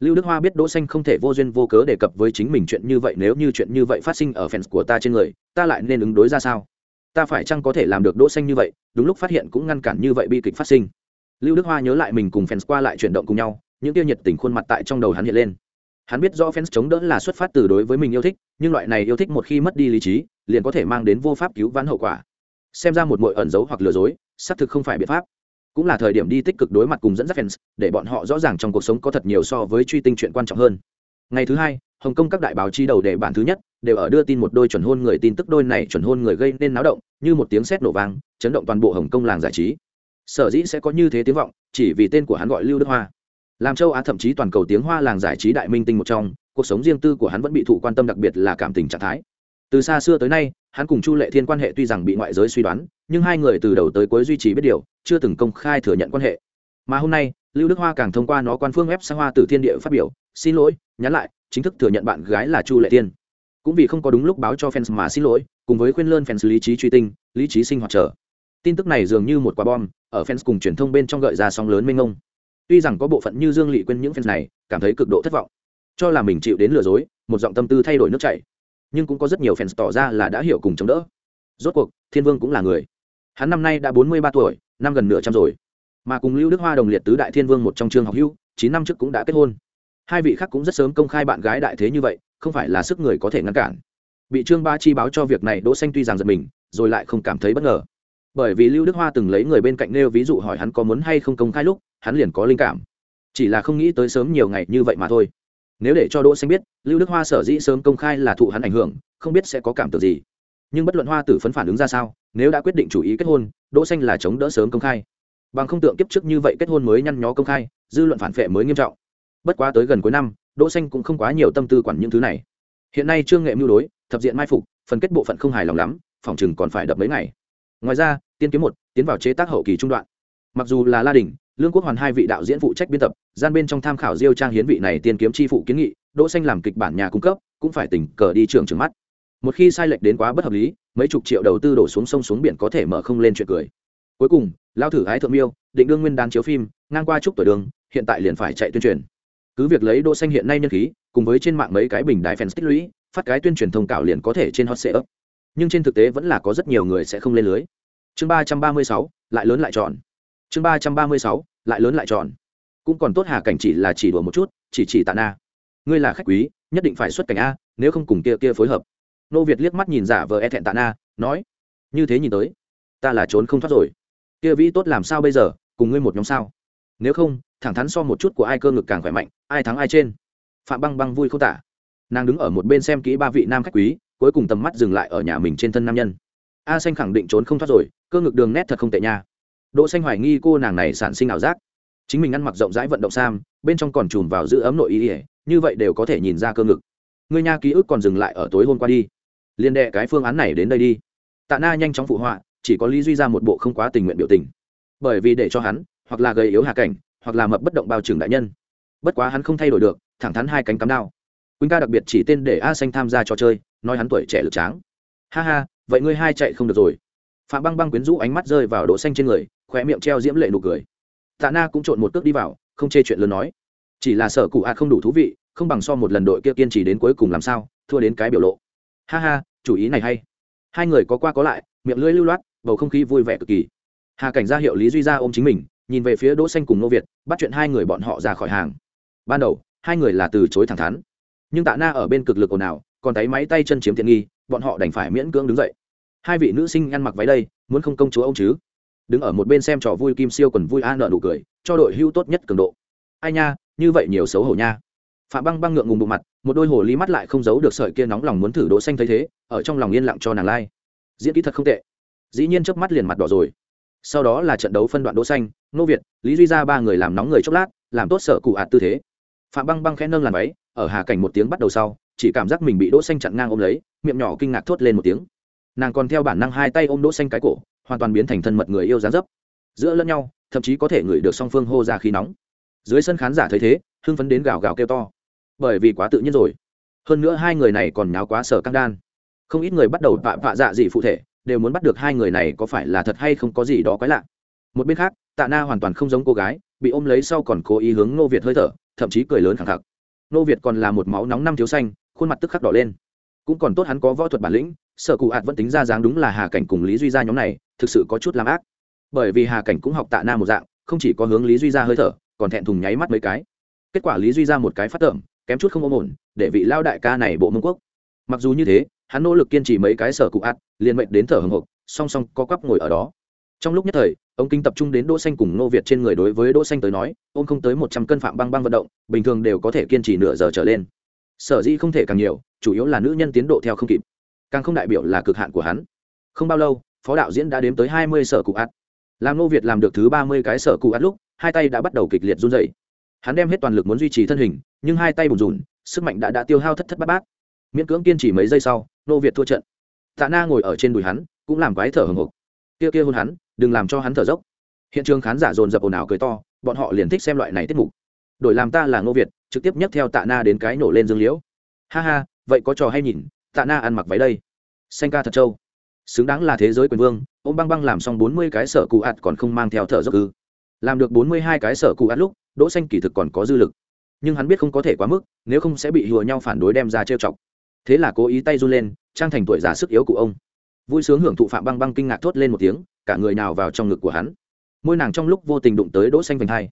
[SPEAKER 1] Lưu đức hoa biết đỗ xanh không thể vô duyên vô cớ đề cập với chính mình chuyện như vậy, nếu như chuyện như vậy phát sinh ở fans của ta trên người, ta lại nên ứng đối ra sao? Ta phải chăng có thể làm được đỗ xanh như vậy, đúng lúc phát hiện cũng ngăn cản như vậy bi kịch phát sinh. Lưu đức hoa nhớ lại mình cùng fans qua lại chuyển động cùng nhau, những tiêu nhiệt tình khuôn mặt tại trong đầu hắn hiện lên hắn biết rõ fans chống đỡ là xuất phát từ đối với mình yêu thích, nhưng loại này yêu thích một khi mất đi lý trí, liền có thể mang đến vô pháp cứu vãn hậu quả. Xem ra một mội ẩn giấu hoặc lừa dối, xác thực không phải biện pháp. Cũng là thời điểm đi tích cực đối mặt cùng dẫn dắt fans, để bọn họ rõ ràng trong cuộc sống có thật nhiều so với truy tinh chuyện quan trọng hơn. Ngày thứ hai, hồng kông các đại báo chí đầu đề bản thứ nhất đều ở đưa tin một đôi chuẩn hôn người tin tức đôi này chuẩn hôn người gây nên náo động, như một tiếng sét nổ vang, chấn động toàn bộ hồng kông làng giải trí. Sở dĩ sẽ có như thế tiếng vọng, chỉ vì tên của hắn gọi lưu đức hoa làm châu á thậm chí toàn cầu tiếng hoa làng giải trí đại minh tinh một trong, cuộc sống riêng tư của hắn vẫn bị thụ quan tâm đặc biệt là cảm tình trạng thái. Từ xa xưa tới nay, hắn cùng chu lệ thiên quan hệ tuy rằng bị ngoại giới suy đoán, nhưng hai người từ đầu tới cuối duy trì biết điều, chưa từng công khai thừa nhận quan hệ. Mà hôm nay, lưu đức hoa càng thông qua nó quan phương ép sang hoa từ thiên địa phát biểu, xin lỗi, nhắn lại, chính thức thừa nhận bạn gái là chu lệ thiên. Cũng vì không có đúng lúc báo cho fans mà xin lỗi, cùng với khuyên lơn fans lý trí truy tinh, lý trí sinh hoạt trở. Tin tức này dường như một quả bom, ở fans cùng truyền thông bên trong gợi ra sóng lớn mênh mông tuy rằng có bộ phận như dương lị quên những fans này cảm thấy cực độ thất vọng, cho là mình chịu đến lừa dối, một giọng tâm tư thay đổi nước chảy, nhưng cũng có rất nhiều fans tỏ ra là đã hiểu cùng chống đỡ. Rốt cuộc, thiên vương cũng là người. Hắn năm nay đã bốn mươi ba tuổi, năm gần nửa trăm rồi. Mà cùng lưu đức hoa đồng liệt tứ đại thiên vương một trong trường học hưu, chín năm trước cũng đã kết hôn. Hai vị khác cũng rất sớm công khai bạn gái đại thế như vậy, không phải là sức người có thể ngăn cản. Bị trương ba chi báo cho việc này, đỗ xanh tuy rằng giật mình, rồi lại không cảm thấy bất ngờ. Bởi vì lưu đức hoa từng lấy người bên cạnh nêu ví dụ hỏi hắn có muốn hay không công khai lúc hắn liền có linh cảm. Chỉ là không nghĩ tới sớm nhiều ngày như vậy mà thôi. Nếu để cho đỗ xanh biết, lưu đức hoa sở dĩ sớm công khai là thụ hắn ảnh hưởng, không biết sẽ có cảm tưởng gì. Nhưng bất luận hoa tử phấn phản ứng ra sao, nếu đã quyết định chủ ý kết hôn, đỗ xanh là chống đỡ sớm công khai. Bằng không tượng kiếp trước như vậy kết hôn mới nhăn nhó công khai, dư luận phản phệ mới nghiêm trọng. Bất quá tới gần cuối năm, đỗ xanh cũng không quá nhiều tâm tư quản những thứ này. Hiện nay trương nghệ mưu đối, thập diện mai phục, phần kết bộ phận không hài lòng lắm, phòng chừng còn phải đập mấy ngày. Ngoài ra, tiên kiếm một, tiến vào chế tác hậu kỳ trung đoạn. Mặc dù là la đình lương quốc hoàn hai vị đạo diễn phụ trách biên tập, gian bên trong tham khảo diêu trang hiến vị này tiên kiếm chi phụ kiến nghị, đỗ xanh làm kịch bản nhà cung cấp, cũng phải tỉnh cờ đi trường trường mắt. Một khi sai lệch đến quá bất hợp lý, mấy chục triệu đầu tư đổ xuống sông xuống biển có thể mở không lên chuyện cười. Cuối cùng, lao thử ái thượng miêu, định đương nguyên đan chiếu phim, ngang qua chúc tuổi đường, hiện tại liền phải chạy tuyên truyền. Cứ việc lấy đỗ xanh hiện nay nhân khí, cùng với trên mạng mấy cái bình đại fans tích lũy, phát cái tuyên truyền thông cáo liền có thể trên hot search. Nhưng trên thực tế vẫn là có rất nhiều người sẽ không lên lưới. Chương ba trăm ba mươi sáu, lại lớn lại tròn chương ba trăm ba mươi sáu, lại lớn lại tròn. Cũng còn tốt hà cảnh chỉ là chỉ đùa một chút, chỉ chỉ tạ na. Ngươi là khách quý, nhất định phải xuất cảnh a, nếu không cùng kia kia phối hợp. Nô việt liếc mắt nhìn giả vờ e thẹn tạ na, nói, như thế nhìn tới, ta là trốn không thoát rồi. Kia vĩ tốt làm sao bây giờ, cùng ngươi một nhóm sao? Nếu không, thẳng thắn so một chút của ai cơ ngực càng khỏe mạnh, ai thắng ai trên. Phạm băng băng vui không tả. Nàng đứng ở một bên xem kỹ ba vị nam khách quý, cuối cùng tầm mắt dừng lại ở nhà mình trên thân nam nhân. A xanh khẳng định trốn không thoát rồi, cơ ngực đường nét thật không tệ nha đỗ xanh hoài nghi cô nàng này sản sinh ảo giác. Chính mình ăn mặc rộng rãi vận động sam, bên trong còn chùm vào giữ ấm nội y ỉa như vậy đều có thể nhìn ra cơ ngực. Người nhà ký ức còn dừng lại ở tối hôm qua đi. Liên đệ cái phương án này đến đây đi. Tạ na nhanh chóng phụ họa, chỉ có lý duy ra một bộ không quá tình nguyện biểu tình. Bởi vì để cho hắn, hoặc là gây yếu hạ cảnh, hoặc là mập bất động bao trưởng đại nhân. Bất quá hắn không thay đổi được, thẳng thắn hai cánh cắm đao. Quỳnh ca đặc biệt chỉ tên để a xanh tham gia trò chơi, nói hắn tuổi trẻ lực tráng. Ha ha, vậy ngươi hai chạy không được rồi. Phạm băng băng quyến rũ ánh mắt rơi vào Đỗ xanh trên người khóe miệng treo diễm lệ nụ cười. Tạ na cũng trộn một cước đi vào, không chê chuyện lớn nói. Chỉ là sở cụ a không đủ thú vị, không bằng so một lần đội kia kiên trì đến cuối cùng làm sao, thua đến cái biểu lộ. Ha ha, chủ ý này hay. Hai người có qua có lại, miệng lưỡi lưu loát, bầu không khí vui vẻ cực kỳ. Hà cảnh ra hiệu lý duy ra ôm chính mình, nhìn về phía đỗ xanh cùng nô việt, bắt chuyện hai người bọn họ ra khỏi hàng. Ban đầu, hai người là từ chối thẳng thắn. Nhưng tạ na ở bên cực lực ồn ào, còn thấy máy tay chân chiếm tiện nghi, bọn họ đành phải miễn cưỡng đứng dậy. Hai vị nữ sinh ăn mặc váy đây, muốn không công chúa ông chứ? Đứng ở một bên xem trò vui kim siêu còn vui a nợ nụ cười, cho đội hưu tốt nhất cường độ. Ai nha, như vậy nhiều xấu hổ nha. Phạm băng băng ngượng ngùng bụng mặt, một đôi hồ ly mắt lại không giấu được sợi kia nóng lòng muốn thử đỗ xanh thấy thế, ở trong lòng yên lặng cho nàng lai. Diễn kỹ thật không tệ. Dĩ nhiên chớp mắt liền mặt đỏ rồi. Sau đó là trận đấu phân đoạn đỗ xanh nô việt, lý duy ra ba người làm nóng người chốc lát, làm tốt sợ cụ ạt tư thế. Phạm băng băng khẽ nâng làn váy, ở hà cảnh một tiếng bắt đầu sau, chỉ cảm giác mình bị đỗ xanh chặn ngang ôm lấy, miệng nhỏ kinh ngạc thốt lên một tiếng. Nàng còn theo bản năng hai tay ôm đỗ xanh cái cổ hoàn toàn biến thành thân mật người yêu dáng dấp. Giữa lẫn nhau, thậm chí có thể ngửi được song phương hô ra khí nóng. Dưới sân khán giả thấy thế, hưng phấn đến gào gào kêu to. Bởi vì quá tự nhiên rồi. Hơn nữa hai người này còn nháo quá sở căng đan. Không ít người bắt đầu vạ vạ dạ gì phụ thể, đều muốn bắt được hai người này có phải là thật hay không có gì đó quái lạ. Một bên khác, tạ na hoàn toàn không giống cô gái, bị ôm lấy sau còn cố ý hướng nô việt hơi thở, thậm chí cười lớn khẳng khặc nô việt còn là một máu nóng năm thiếu xanh, khuôn mặt tức khắc đỏ lên. Cũng còn tốt hắn có võ thuật bản lĩnh, sở cụ hạt vẫn tính ra dáng đúng là hà cảnh cùng lý duy ra nhóm này thực sự có chút làm ác. Bởi vì hà cảnh cũng học tạ na một dạng, không chỉ có hướng lý duy ra hơi thở, còn thẹn thùng nháy mắt mấy cái. Kết quả lý duy ra một cái phát tởm, kém chút không ôm ổn, để vị lao đại ca này bộ mông quốc. Mặc dù như thế, hắn nỗ lực kiên trì mấy cái sở cụ ạt, liền mệnh đến thở hồng hộc, song song co quắp ngồi ở đó. Trong lúc nhất thời, ông kinh tập trung đến đỗ xanh cùng nô việt trên người đối với đỗ xanh tới nói ông không tới một trăm cân phạm băng băng vận động, bình thường đều có thể kiên trì nửa giờ trở lên. Sở dĩ không thể càng nhiều, chủ yếu là nữ nhân tiến độ theo không kịp. Càng không đại biểu là cực hạn của hắn. Không bao lâu phó đạo diễn đã đếm tới hai mươi sở cụ ạt làm nô việt làm được thứ ba mươi cái sở cụ ạt lúc, hai tay đã bắt đầu kịch liệt run rẩy. Hắn đem hết toàn lực muốn duy trì thân hình, nhưng hai tay bùn rùn, sức mạnh đã đã tiêu hao thất thất bát bát. Miễn cưỡng kiên trì mấy giây sau nô việt thua trận. Tạ na ngồi ở trên đùi hắn, cũng làm quái thở hồng hộc kia kia hôn hắn, đừng làm cho hắn thở dốc. Hiện trường khán giả dồn dập ồn ào cười to, bọn họ liền thích xem loại này tiết mục. Đổi làm ta là ngô việt, trực tiếp nhấc theo tạ na đến cái nổ lên dương liễu. Ha ha, vậy có trò hay nhìn, tạ na ăn mặc váy đây. Xanh ca thật trâu xứng đáng là thế giới quyền vương, ông băng băng làm xong bốn mươi cái sở cụ ạt còn không mang theo thở dốc ư. Làm được bốn mươi hai cái sở cụ ạt lúc, đỗ xanh kỳ thực còn có dư lực. Nhưng hắn biết không có thể quá mức, nếu không sẽ bị hùa nhau phản đối đem ra trêu chọc. Thế là cố ý tay run lên, trang thành tuổi già sức yếu của ông. Vui sướng hưởng thụ phạm băng băng kinh ngạc thốt lên một tiếng, cả người nào vào trong ngực của hắn. Môi nàng trong lúc vô tình đụng tới đỗ xanh vành hai.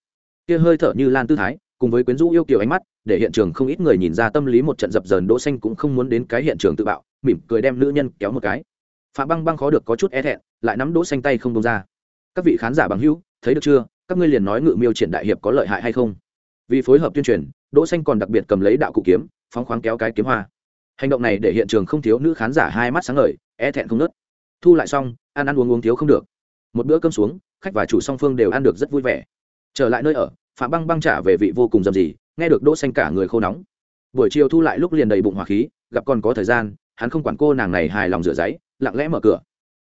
[SPEAKER 1] Kia hơi thở như lan tư thái, cùng với quyến rũ yêu kiều ánh mắt, để hiện trường không ít người nhìn ra tâm lý một trận dập dờn đỗ xanh cũng không muốn đến cái hiện trường tự bạo, mỉm cười đem nữ nhân kéo một cái phạm băng băng khó được có chút e thẹn, lại nắm đỗ xanh tay không buông ra. Các vị khán giả bằng hữu, thấy được chưa? Các ngươi liền nói ngự miêu triển đại hiệp có lợi hại hay không? Vì phối hợp tuyên truyền, đỗ xanh còn đặc biệt cầm lấy đạo cụ kiếm, phóng khoáng kéo cái kiếm hoa. Hành động này để hiện trường không thiếu nữ khán giả hai mắt sáng ngời e thẹn không nớt. Thu lại xong, ăn ăn uống uống thiếu không được. Một bữa cơm xuống, khách và chủ song phương đều ăn được rất vui vẻ. Trở lại nơi ở, phạm băng băng trả về vị vô cùng dầm gì, nghe được đỗ xanh cả người khô nóng. Buổi chiều thu lại lúc liền đầy bụng hỏa khí, gặp còn có thời gian, hắn không quản cô nàng này hài lòng rửa giấy lặng lẽ mở cửa.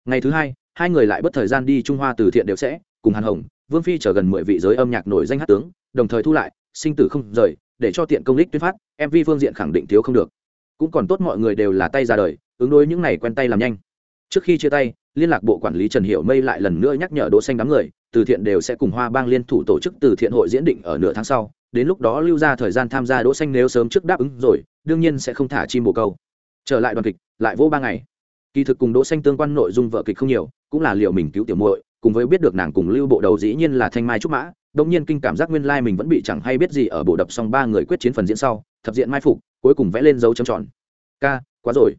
[SPEAKER 1] Ngày thứ hai hai người lại bất thời gian đi trung hoa từ thiện đều sẽ, cùng hàn hồng, vương phi chờ gần mười vị giới âm nhạc nổi danh hát tướng, đồng thời thu lại, sinh tử không rời, để cho tiện công lích tuyên phát mv phương diện khẳng định thiếu không được. Cũng còn tốt mọi người đều là tay ra đời, ứng đối những này quen tay làm nhanh. Trước khi chia tay, liên lạc bộ quản lý trần hiệu mây lại lần nữa nhắc nhở đỗ xanh đám người, từ thiện đều sẽ cùng hoa bang liên thủ tổ chức từ thiện hội diễn định ở nửa tháng sau. Đến lúc đó lưu ra thời gian tham gia đỗ xanh nếu sớm trước đáp ứng rồi, đương nhiên sẽ không thả chim bồ câu. Trở lại đoàn kịch, lại vô ba ngày kỳ thực cùng đỗ xanh tương quan nội dung vợ kịch không nhiều, cũng là liệu mình cứu tiểu muội, cùng với biết được nàng cùng lưu bộ đầu dĩ nhiên là thanh mai trúc mã, đống nhiên kinh cảm giác nguyên lai mình vẫn bị chẳng hay biết gì ở bộ đập xong ba người quyết chiến phần diễn sau, thập diện mai phục, cuối cùng vẽ lên dấu chấm tròn. Ca, quá rồi.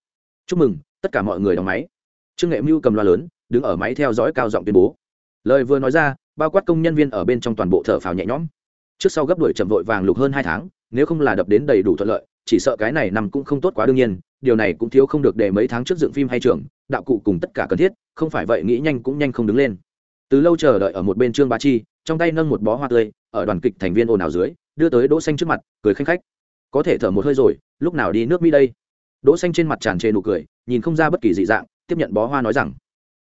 [SPEAKER 1] Chúc mừng, tất cả mọi người đóng máy. Trương nghệ mưu cầm loa lớn, đứng ở máy theo dõi cao giọng tuyên bố. Lời vừa nói ra, bao quát công nhân viên ở bên trong toàn bộ thở phào nhẹ nhõm. Trước sau gấp đuổi chậm vội vàng lục hơn hai tháng, nếu không là đập đến đầy đủ thuận lợi chỉ sợ cái này nằm cũng không tốt quá đương nhiên, điều này cũng thiếu không được để mấy tháng trước dựng phim hay trường, đạo cụ cùng tất cả cần thiết, không phải vậy nghĩ nhanh cũng nhanh không đứng lên. Từ lâu chờ đợi ở một bên trương bá chi, trong tay nâng một bó hoa tươi, ở đoàn kịch thành viên ồn ào dưới, đưa tới đỗ xanh trước mặt, cười khanh khách. Có thể thở một hơi rồi, lúc nào đi nước mỹ đây? Đỗ xanh trên mặt tràn trề nụ cười, nhìn không ra bất kỳ dị dạng, tiếp nhận bó hoa nói rằng,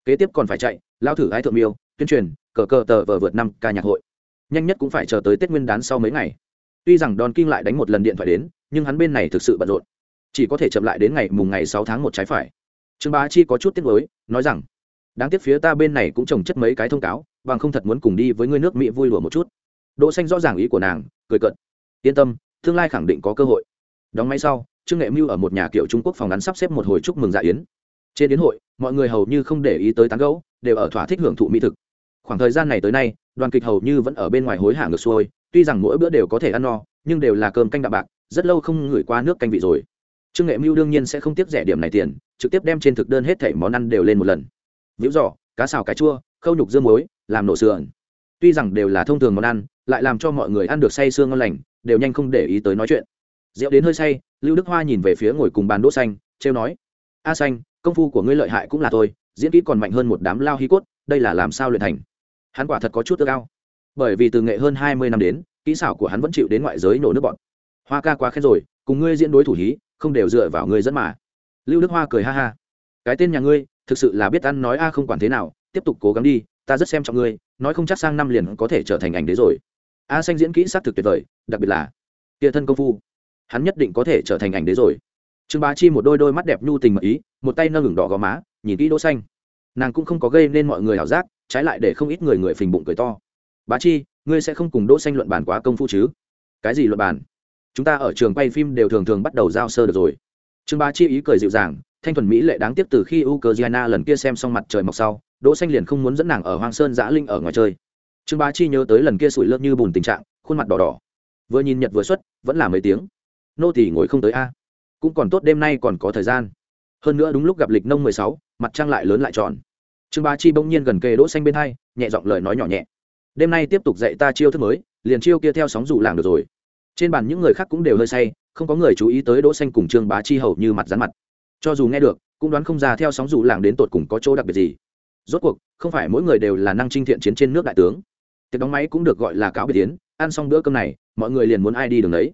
[SPEAKER 1] kế tiếp còn phải chạy lao thử ái thượng miêu, tuyên truyền, cờ cờ tờ vờ vượt năm ca nhạc hội. Nhanh nhất cũng phải chờ tới tết nguyên đán sau mấy ngày. Tuy rằng đòn kinh lại đánh một lần điện thoại đến nhưng hắn bên này thực sự bận rộn. Chỉ có thể chậm lại đến ngày mùng ngày sáu tháng một trái phải. Trương bá chi có chút tiếc nuối, nói rằng, đáng tiếc phía ta bên này cũng trồng chất mấy cái thông cáo, bằng không thật muốn cùng đi với ngươi nước mỹ vui lùa một chút. Đỗ xanh rõ ràng ý của nàng, cười cợt, yên tâm, tương lai khẳng định có cơ hội. Đóng máy sau, trương nghệ mưu ở một nhà kiểu trung quốc phòng ngắn sắp xếp một hồi chúc mừng dạ yến. Trên đến hội, mọi người hầu như không để ý tới tán gẫu, đều ở thỏa thích hưởng thụ mỹ thực. Khoảng thời gian này tới nay, đoàn kịch hầu như vẫn ở bên ngoài hối hả ngược xuôi, tuy rằng mỗi bữa đều có thể ăn no, nhưng đều là cơm canh đạm bạc rất lâu không ngửi qua nước canh vị rồi. Trương nghệ mưu đương nhiên sẽ không tiếp rẻ điểm này tiền, trực tiếp đem trên thực đơn hết thảy món ăn đều lên một lần. Víu giỏ cá xào cá chua, khâu nhục dương muối, làm nổ sườn. Tuy rằng đều là thông thường món ăn, lại làm cho mọi người ăn được say sương ngon lành, đều nhanh không để ý tới nói chuyện. Rượu đến hơi say, lưu đức hoa nhìn về phía ngồi cùng bàn đỗ xanh, trêu nói, a xanh, công phu của ngươi lợi hại cũng là tôi, diễn kỹ còn mạnh hơn một đám lao hí cốt, đây là làm sao luyện thành? Hắn quả thật có chút ước ao. Bởi vì từ nghệ hơn hai mươi năm đến, kỹ xảo của hắn vẫn chịu đến ngoại giới nổ nước bọn hoa ca quá khen rồi, cùng ngươi diễn đối thủ hí, không đều dựa vào ngươi dẫn mà. Lưu đức hoa cười ha ha. Cái tên nhà ngươi, thực sự là biết ăn nói a à không quản thế nào, tiếp tục cố gắng đi, ta rất xem trọng ngươi, nói không chắc sang năm liền có thể trở thành ảnh đế rồi. A xanh diễn kỹ s á c thực tuyệt vời, đặc biệt là kia thân công phu. Hắn nhất định có thể trở thành ảnh đế rồi. Trương bá chi một đôi đôi mắt đẹp nhu tình mật ý, một tay nâng ngừng đỏ gò má, nhìn kỹ đỗ xanh. Nàng cũng không có gây nên mọi người ảo giác, trái lại để không ít người người phình bụng cười to. Bá chi, ngươi sẽ không cùng đỗ xanh luận bàn quá công phu chứ? Cái gì luận bàn? Chúng ta ở trường quay phim đều thường thường bắt đầu giao sơ được rồi. Trương bá chi ý cười dịu dàng, thanh thuần mỹ lệ đáng tiếc từ khi Ukraine lần kia xem xong mặt trời mọc sau, đỗ xanh liền không muốn dẫn nàng ở hoang sơn giã linh ở ngoài chơi. Trương bá chi nhớ tới lần kia sủi lớp như bùn tình trạng, khuôn mặt đỏ đỏ. Vừa nhìn nhật vừa xuất, vẫn là mấy tiếng. Nô tỳ ngồi không tới a. Cũng còn tốt đêm nay còn có thời gian. Hơn nữa đúng lúc gặp lịch nông mười sáu, mặt trăng lại lớn lại tròn. Trương bá chi bỗng nhiên gần kề đỗ xanh bên hai, nhẹ giọng lời nói nhỏ nhẹ. Đêm nay tiếp tục dạy ta chiêu thức mới, liền chiêu kia theo sóng dù làng được rồi trên bàn những người khác cũng đều hơi say, không có người chú ý tới đỗ xanh cùng trương bá chi hầu như mặt rắn mặt. Cho dù nghe được, cũng đoán không ra theo sóng rủ làng đến tột cùng có chỗ đặc biệt gì. Rốt cuộc, không phải mỗi người đều là năng trinh thiện chiến trên nước đại tướng. Tiệc đóng máy cũng được gọi là cáo biệt tiến ăn xong bữa cơm này, mọi người liền muốn ai đi đường đấy.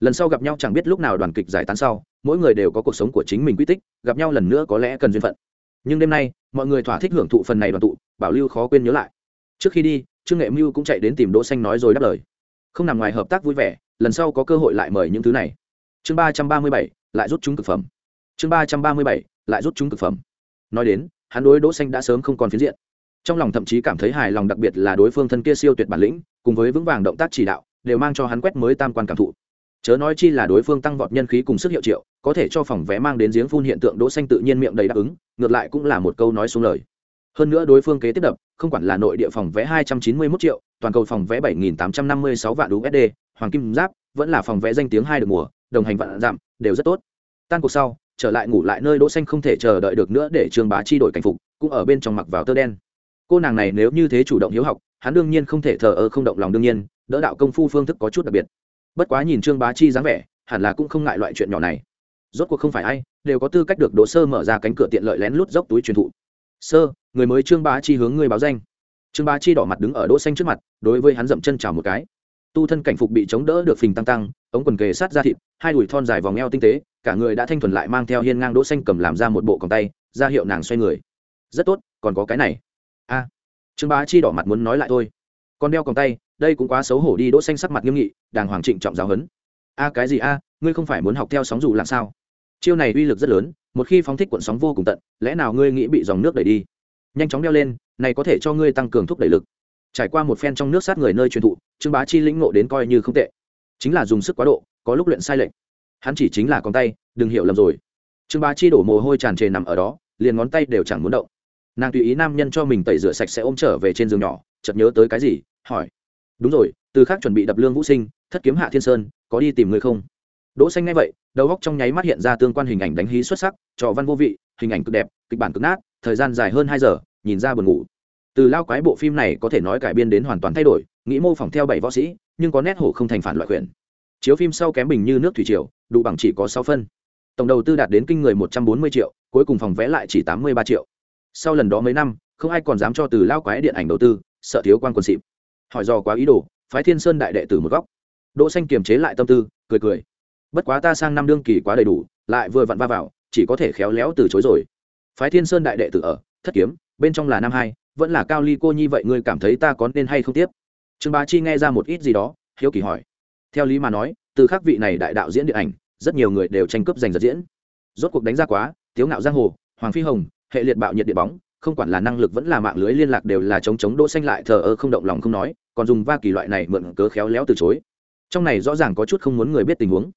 [SPEAKER 1] Lần sau gặp nhau chẳng biết lúc nào đoàn kịch giải tán sau, mỗi người đều có cuộc sống của chính mình quy tích, gặp nhau lần nữa có lẽ cần duyên phận. Nhưng đêm nay, mọi người thỏa thích hưởng thụ phần này đoàn tụ, bảo lưu khó quên nhớ lại. Trước khi đi, trương nghệ mưu cũng chạy đến tìm đỗ xanh nói rồi đáp lời. Không nằm ngoài hợp tác vui vẻ lần sau có cơ hội lại mời những thứ này. Chương ba trăm ba mươi bảy, lại rút chúng thực phẩm. Chương ba trăm ba mươi bảy, lại rút chúng thực phẩm. Nói đến, hắn đối đỗ xanh đã sớm không còn phiến diện. Trong lòng thậm chí cảm thấy hài lòng đặc biệt là đối phương thân kia siêu tuyệt bản lĩnh, cùng với vững vàng động tác chỉ đạo, đều mang cho hắn quét mới tam quan cảm thụ. Chớ nói chi là đối phương tăng vọt nhân khí cùng sức hiệu triệu, có thể cho phòng vé mang đến giếng phun hiện tượng đỗ xanh tự nhiên miệng đầy đáp ứng, ngược lại cũng là một câu nói xuống lời hơn nữa đối phương kế tiếp đập, không quản là nội địa phòng vé 291 triệu, toàn cầu phòng vé 7.856 vạn usd hoàng kim giáp, vẫn là phòng vé danh tiếng hai được mùa, đồng hành vạn giảm đều rất tốt. Tan cuộc sau, trở lại ngủ lại nơi đỗ xanh không thể chờ đợi được nữa để trương bá chi đổi cảnh phục, cũng ở bên trong mặc vào tơ đen. Cô nàng này nếu như thế chủ động hiếu học, hắn đương nhiên không thể thờ ơ không động lòng đương nhiên, đỡ đạo công phu phương thức có chút đặc biệt. Bất quá nhìn trương bá chi dáng vẻ, hẳn là cũng không ngại loại chuyện nhỏ này. Rốt cuộc không phải ai, đều có tư cách được đỗ sơ mở ra cánh cửa tiện lợi lén lút dốc túi truyền thụ sơ, người mới trương bá chi hướng người báo danh. Trương bá chi đỏ mặt đứng ở đỗ xanh trước mặt, đối với hắn dậm chân chào một cái. Tu thân cảnh phục bị chống đỡ được phình tăng tăng, ống quần kề sát ra thịt, hai đùi thon dài vòng eo tinh tế, cả người đã thanh thuần lại mang theo hiên ngang đỗ xanh cầm làm ra một bộ còng tay, ra hiệu nàng xoay người. Rất tốt, còn có cái này. A. Trương bá chi đỏ mặt muốn nói lại thôi. Con đeo còn tay, đây cũng quá xấu hổ đi, đỗ xanh sắc mặt nghiêm nghị, đàng hoàng trịnh trọng giáo huấn. A, cái gì a, ngươi không phải muốn học theo sóng dù làm sao? Chiêu này uy lực rất lớn, một khi phóng thích cuộn sóng vô cùng tận, lẽ nào ngươi nghĩ bị dòng nước đẩy đi? Nhanh chóng đeo lên, này có thể cho ngươi tăng cường thúc đẩy lực. Trải qua một phen trong nước sát người nơi truyền thụ, trương bá chi lĩnh ngộ đến coi như không tệ. Chính là dùng sức quá độ, có lúc luyện sai lệch. Hắn chỉ chính là con tay, đừng hiểu lầm rồi. Trương bá chi đổ mồ hôi tràn trề nằm ở đó, liền ngón tay đều chẳng muốn động. Nàng tùy ý nam nhân cho mình tẩy rửa sạch sẽ ôm trở về trên giường nhỏ, chợt nhớ tới cái gì, hỏi. Đúng rồi, từ khác chuẩn bị đập lương vũ sinh, thất kiếm hạ thiên sơn, có đi tìm người không? Đỗ xanh ngay vậy, đầu góc trong nháy mắt hiện ra tương quan hình ảnh đánh hí xuất sắc, trò văn vô vị, hình ảnh cực đẹp, kịch bản cực nát, thời gian dài hơn hai giờ, nhìn ra buồn ngủ. Từ lao quái bộ phim này có thể nói cải biên đến hoàn toàn thay đổi, nghĩ mô phỏng theo bảy võ sĩ, nhưng có nét hổ không thành phản loại quyển. Chiếu phim sau kém bình như nước thủy triều, đủ bằng chỉ có sáu phân. Tổng đầu tư đạt đến kinh người một trăm bốn mươi triệu, cuối cùng phòng vẽ lại chỉ tám mươi ba triệu. Sau lần đó mấy năm, không ai còn dám cho từ lao quái điện ảnh đầu tư, sợ thiếu quan quân xịp. Hỏi dò quá ý đồ, phái thiên sơn đại đệ tử một góc. Đỗ xanh kiềm chế lại tâm tư, cười cười bất quá ta sang năm đương kỳ quá đầy đủ, lại vừa vặn va vào, chỉ có thể khéo léo từ chối rồi. Phái thiên sơn đại đệ tử ở, thất kiếm, bên trong là năm hai, vẫn là cao ly cô nhi vậy ngươi cảm thấy ta có nên hay không tiếp? Trương bá chi nghe ra một ít gì đó, hiếu kỳ hỏi. Theo lý mà nói, từ khắc vị này đại đạo diễn điện ảnh, rất nhiều người đều tranh cướp giành giật diễn. Rốt cuộc đánh ra quá, tiếu ngạo giang hồ, hoàng phi hồng, hệ liệt bạo nhiệt điện bóng, không quản là năng lực vẫn là mạng lưới liên lạc đều là chống chống đỗ xanh lại thờ ơ không động lòng không nói, còn dùng va kỳ loại này mượn cớ khéo léo từ chối. Trong này rõ ràng có chút không muốn người biết tình huống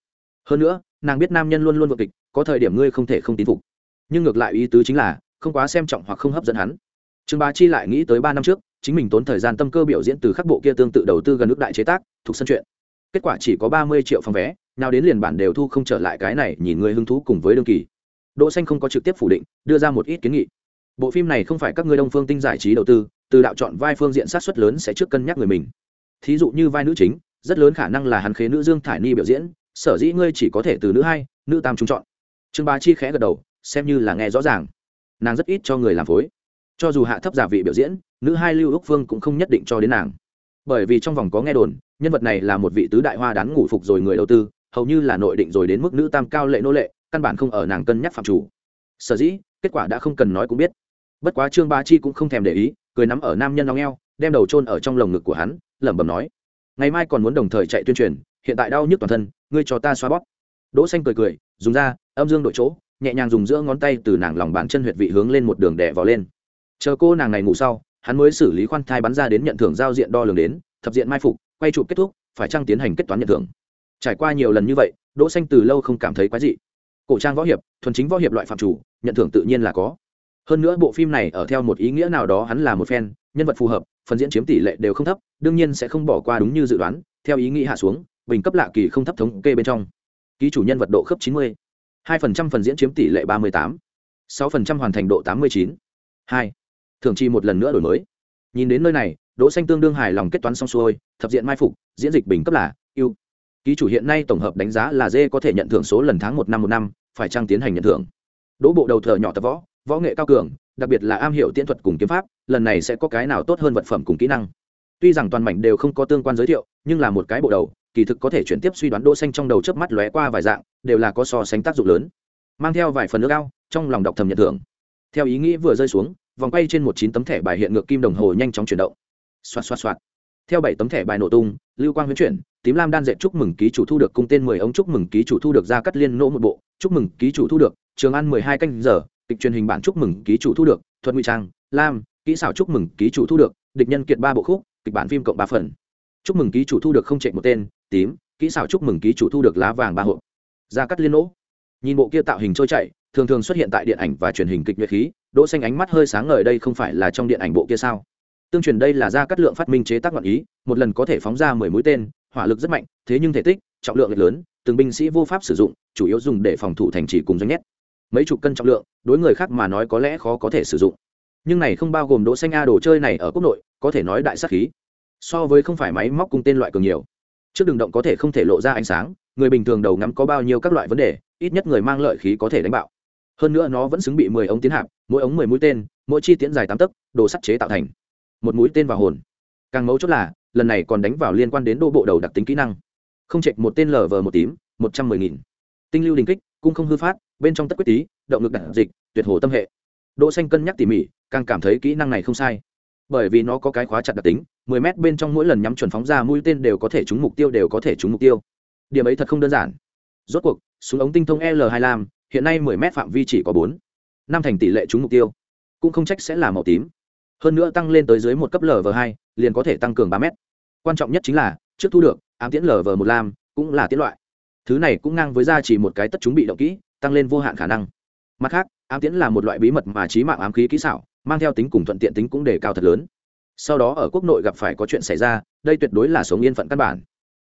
[SPEAKER 1] hơn nữa, nàng biết nam nhân luôn luôn vượt kịch, có thời điểm ngươi không thể không tín phục. Nhưng ngược lại ý tứ chính là, không quá xem trọng hoặc không hấp dẫn hắn. Trương bá chi lại nghĩ tới ba năm trước, chính mình tốn thời gian tâm cơ biểu diễn từ khắc bộ kia tương tự đầu tư gần nước đại chế tác, thuộc sân chuyện. Kết quả chỉ có ba mươi triệu phòng vé, nào đến liền bản đều thu không trở lại cái này, nhìn người hứng thú cùng với đương kỳ. Đỗ xanh không có trực tiếp phủ định, đưa ra một ít kiến nghị. Bộ phim này không phải các ngươi đông phương tinh giải trí đầu tư, từ đạo chọn vai phương diện sát xuất lớn sẽ trước cân nhắc người mình. Thí dụ như vai nữ chính, rất lớn khả năng là hắn khế nữ dương thải ni biểu diễn sở dĩ ngươi chỉ có thể từ nữ hai, nữ tam trung chọn. Trương bá chi khẽ gật đầu, xem như là nghe rõ ràng. Nàng rất ít cho người làm phối. Cho dù hạ thấp giả vị biểu diễn, nữ hai lưu ước phương cũng không nhất định cho đến nàng. Bởi vì trong vòng có nghe đồn, nhân vật này là một vị tứ đại hoa đán ngủ phục rồi người đầu tư, hầu như là nội định rồi đến mức nữ tam cao lệ nô lệ, căn bản không ở nàng cân nhắc phạm chủ. Sở dĩ, kết quả đã không cần nói cũng biết. Bất quá trương ba chi cũng không thèm để ý, cười nắm ở nam nhân nóng eo, đem đầu chôn ở trong lồng ngực của hắn, lẩm bẩm nói, ngày mai còn muốn đồng thời chạy tuyên truyền, hiện tại đau nhức toàn thân ngươi cho ta xoa bóp. Đỗ xanh cười cười, dùng ra, âm dương đổi chỗ, nhẹ nhàng dùng giữa ngón tay từ nàng lòng bàn chân huyệt vị hướng lên một đường đè vào lên. Chờ cô nàng này ngủ sau, hắn mới xử lý khoan thai bắn ra đến nhận thưởng giao diện đo lường đến, thập diện mai phục, quay trụ kết thúc, phải trang tiến hành kết toán nhận thưởng. Trải qua nhiều lần như vậy, đỗ xanh từ lâu không cảm thấy quái dị. Cổ trang võ hiệp, thuần chính võ hiệp loại phạm chủ, nhận thưởng tự nhiên là có. Hơn nữa bộ phim này ở theo một ý nghĩa nào đó hắn là một fan, nhân vật phù hợp, phần diễn chiếm tỷ lệ đều không thấp, đương nhiên sẽ không bỏ qua đúng như dự đoán, theo ý nghĩ hạ xuống bình cấp lạ kỳ không thấp thống kê bên trong ký chủ nhân vật độ khớp 90. 2% phần diễn chiếm tỷ lệ 38. 6% hoàn thành độ 89. 2. thường chi một lần nữa đổi mới nhìn đến nơi này, đỗ xanh tương đương hài lòng kết toán xong xuôi, thập diện mai phục, diễn dịch bình cấp là ưu ký chủ hiện nay tổng hợp đánh giá là dê có thể nhận thưởng số lần tháng một năm một năm, phải trang tiến hành nhận thưởng đỗ bộ đầu thợ nhỏ tập võ võ nghệ cao cường, đặc biệt là am hiểu tiễn thuật cùng kiếm pháp, lần này sẽ có cái nào tốt hơn vật phẩm cùng kỹ năng tuy rằng toàn mảnh đều không có tương quan giới thiệu, nhưng là một cái bộ đầu kỳ thực có thể chuyển tiếp suy đoán đỗ xanh trong đầu chớp mắt lóe qua vài dạng, đều là có so sánh tác dụng lớn. Mang theo vài phần nước ao, trong lòng đọc thầm nhận thưởng. Theo ý nghĩ vừa rơi xuống, vòng quay trên một chín tấm thẻ bài hiện ngược kim đồng hồ nhanh chóng chuyển động. Xoạt xoạt xoạt. Theo bảy tấm thẻ bài nổ tung, lưu quang huyễn chuyển, tím lam đan dệt chúc mừng ký chủ thu được cung tên mười ống chúc mừng ký chủ thu được ra cắt liên nỗ một bộ, chúc mừng ký chủ thu được, trường ăn mười hai canh giờ, kịch truyền hình bản chúc mừng ký chủ thu được, thuật ngụy trang, lam, kỹ xảo chúc mừng ký chủ thu được, địch nhân kiệt ba bộ khúc, kịch bản phim cộng ba phần. Chúc mừng ký chủ thu được không chạy một tên tím kỹ xảo chúc mừng ký chủ thu được lá vàng ba hộp. Ra cắt liên nỗ. Nhìn bộ kia tạo hình trôi chảy thường thường xuất hiện tại điện ảnh và truyền hình kịch nhuệ khí đỗ xanh ánh mắt hơi sáng ngời đây không phải là trong điện ảnh bộ kia sao? Tương truyền đây là ra cắt lượng phát minh chế tác ngọn ý một lần có thể phóng ra mười mũi tên hỏa lực rất mạnh thế nhưng thể tích trọng lượng lớn từng binh sĩ vô pháp sử dụng chủ yếu dùng để phòng thủ thành trì cùng doanh nhất, mấy chục cân trọng lượng đối người khác mà nói có lẽ khó có thể sử dụng. Nhưng này không bao gồm đỗ xanh a đồ chơi này ở quốc nội có thể nói đại sát khí. So với không phải máy móc cung tên loại cường nhiều trước đường động có thể không thể lộ ra ánh sáng, người bình thường đầu ngắm có bao nhiêu các loại vấn đề, ít nhất người mang lợi khí có thể đánh bạo. Hơn nữa nó vẫn xứng bị mười ống tiến hạp, mỗi ống mười mũi tên, mỗi chi tiễn dài tám tấc, đồ sắt chế tạo thành. Một mũi tên vào hồn. Càng mấu chốt là, lần này còn đánh vào liên quan đến đô bộ đầu đặc tính kỹ năng. Không chệch một tên lờ vờ một tím, một trăm mười nghìn. Tinh lưu đình kích, cung không hư phát, bên trong tất quyết tý động lực đặc dịch, tuyệt hồ tâm hệ. Đỗ xanh cân nhắc tỉ mỉ, càng cảm thấy kỹ năng này không sai bởi vì nó có cái khóa chặt đặc tính 10 mét bên trong mỗi lần nhắm chuẩn phóng ra mũi tên đều có thể trúng mục tiêu, đều có thể trúng mục tiêu. Điểm ấy thật không đơn giản. Rốt cuộc, súng ống tinh thông l 2 lam, hiện nay 10 mét phạm vi chỉ có 4. năm thành tỷ lệ trúng mục tiêu, cũng không trách sẽ là màu tím. Hơn nữa tăng lên tới dưới một cấp lv 2 liền có thể tăng cường 3 mét. Quan trọng nhất chính là, trước thu được, ám tiễn lv một lam cũng là tiến loại. Thứ này cũng ngang với ra chỉ một cái tất chúng bị động kỹ, tăng lên vô hạn khả năng. Mặt khác, ám tiễn là một loại bí mật mà trí mạng ám khí kỹ xảo mang theo tính cùng thuận tiện tính cũng đề cao thật lớn. Sau đó ở quốc nội gặp phải có chuyện xảy ra đây tuyệt đối là sống yên phận căn bản.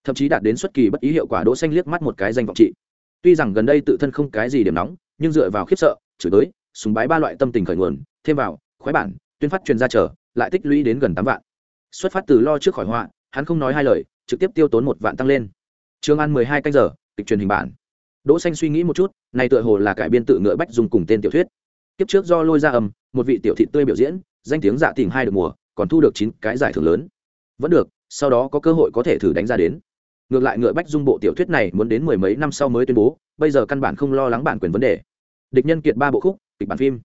[SPEAKER 1] Thậm chí đạt đến xuất kỳ bất ý hiệu quả đỗ xanh liếc mắt một cái danh vọng trị. Tuy rằng gần đây tự thân không cái gì điểm nóng nhưng dựa vào khiếp sợ chửi tới súng bái ba loại tâm tình khởi nguồn thêm vào khoái bản tuyên phát truyền ra trở, lại tích lũy đến gần tám vạn. Xuất phát từ lo trước khỏi họa hắn không nói hai lời trực tiếp tiêu tốn một vạn tăng lên. Trường ăn mười hai canh giờ kịch truyền hình bản. Đỗ xanh suy nghĩ một chút này tựa hồ là cải biên tự ngựa bách dùng cùng tên tiểu thuyết. Tiếp trước do lôi ra âm một vị tiểu thị tươi biểu diễn, danh tiếng dạ tình hai được mùa, còn thu được chín cái giải thưởng lớn. Vẫn được, sau đó có cơ hội có thể thử đánh ra đến. Ngược lại ngựa bách dung bộ tiểu thuyết này muốn đến mười mấy năm sau mới tuyên bố, bây giờ căn bản không lo lắng bản quyền vấn đề. Địch nhân kiệt ba bộ khúc, kịch bản phim.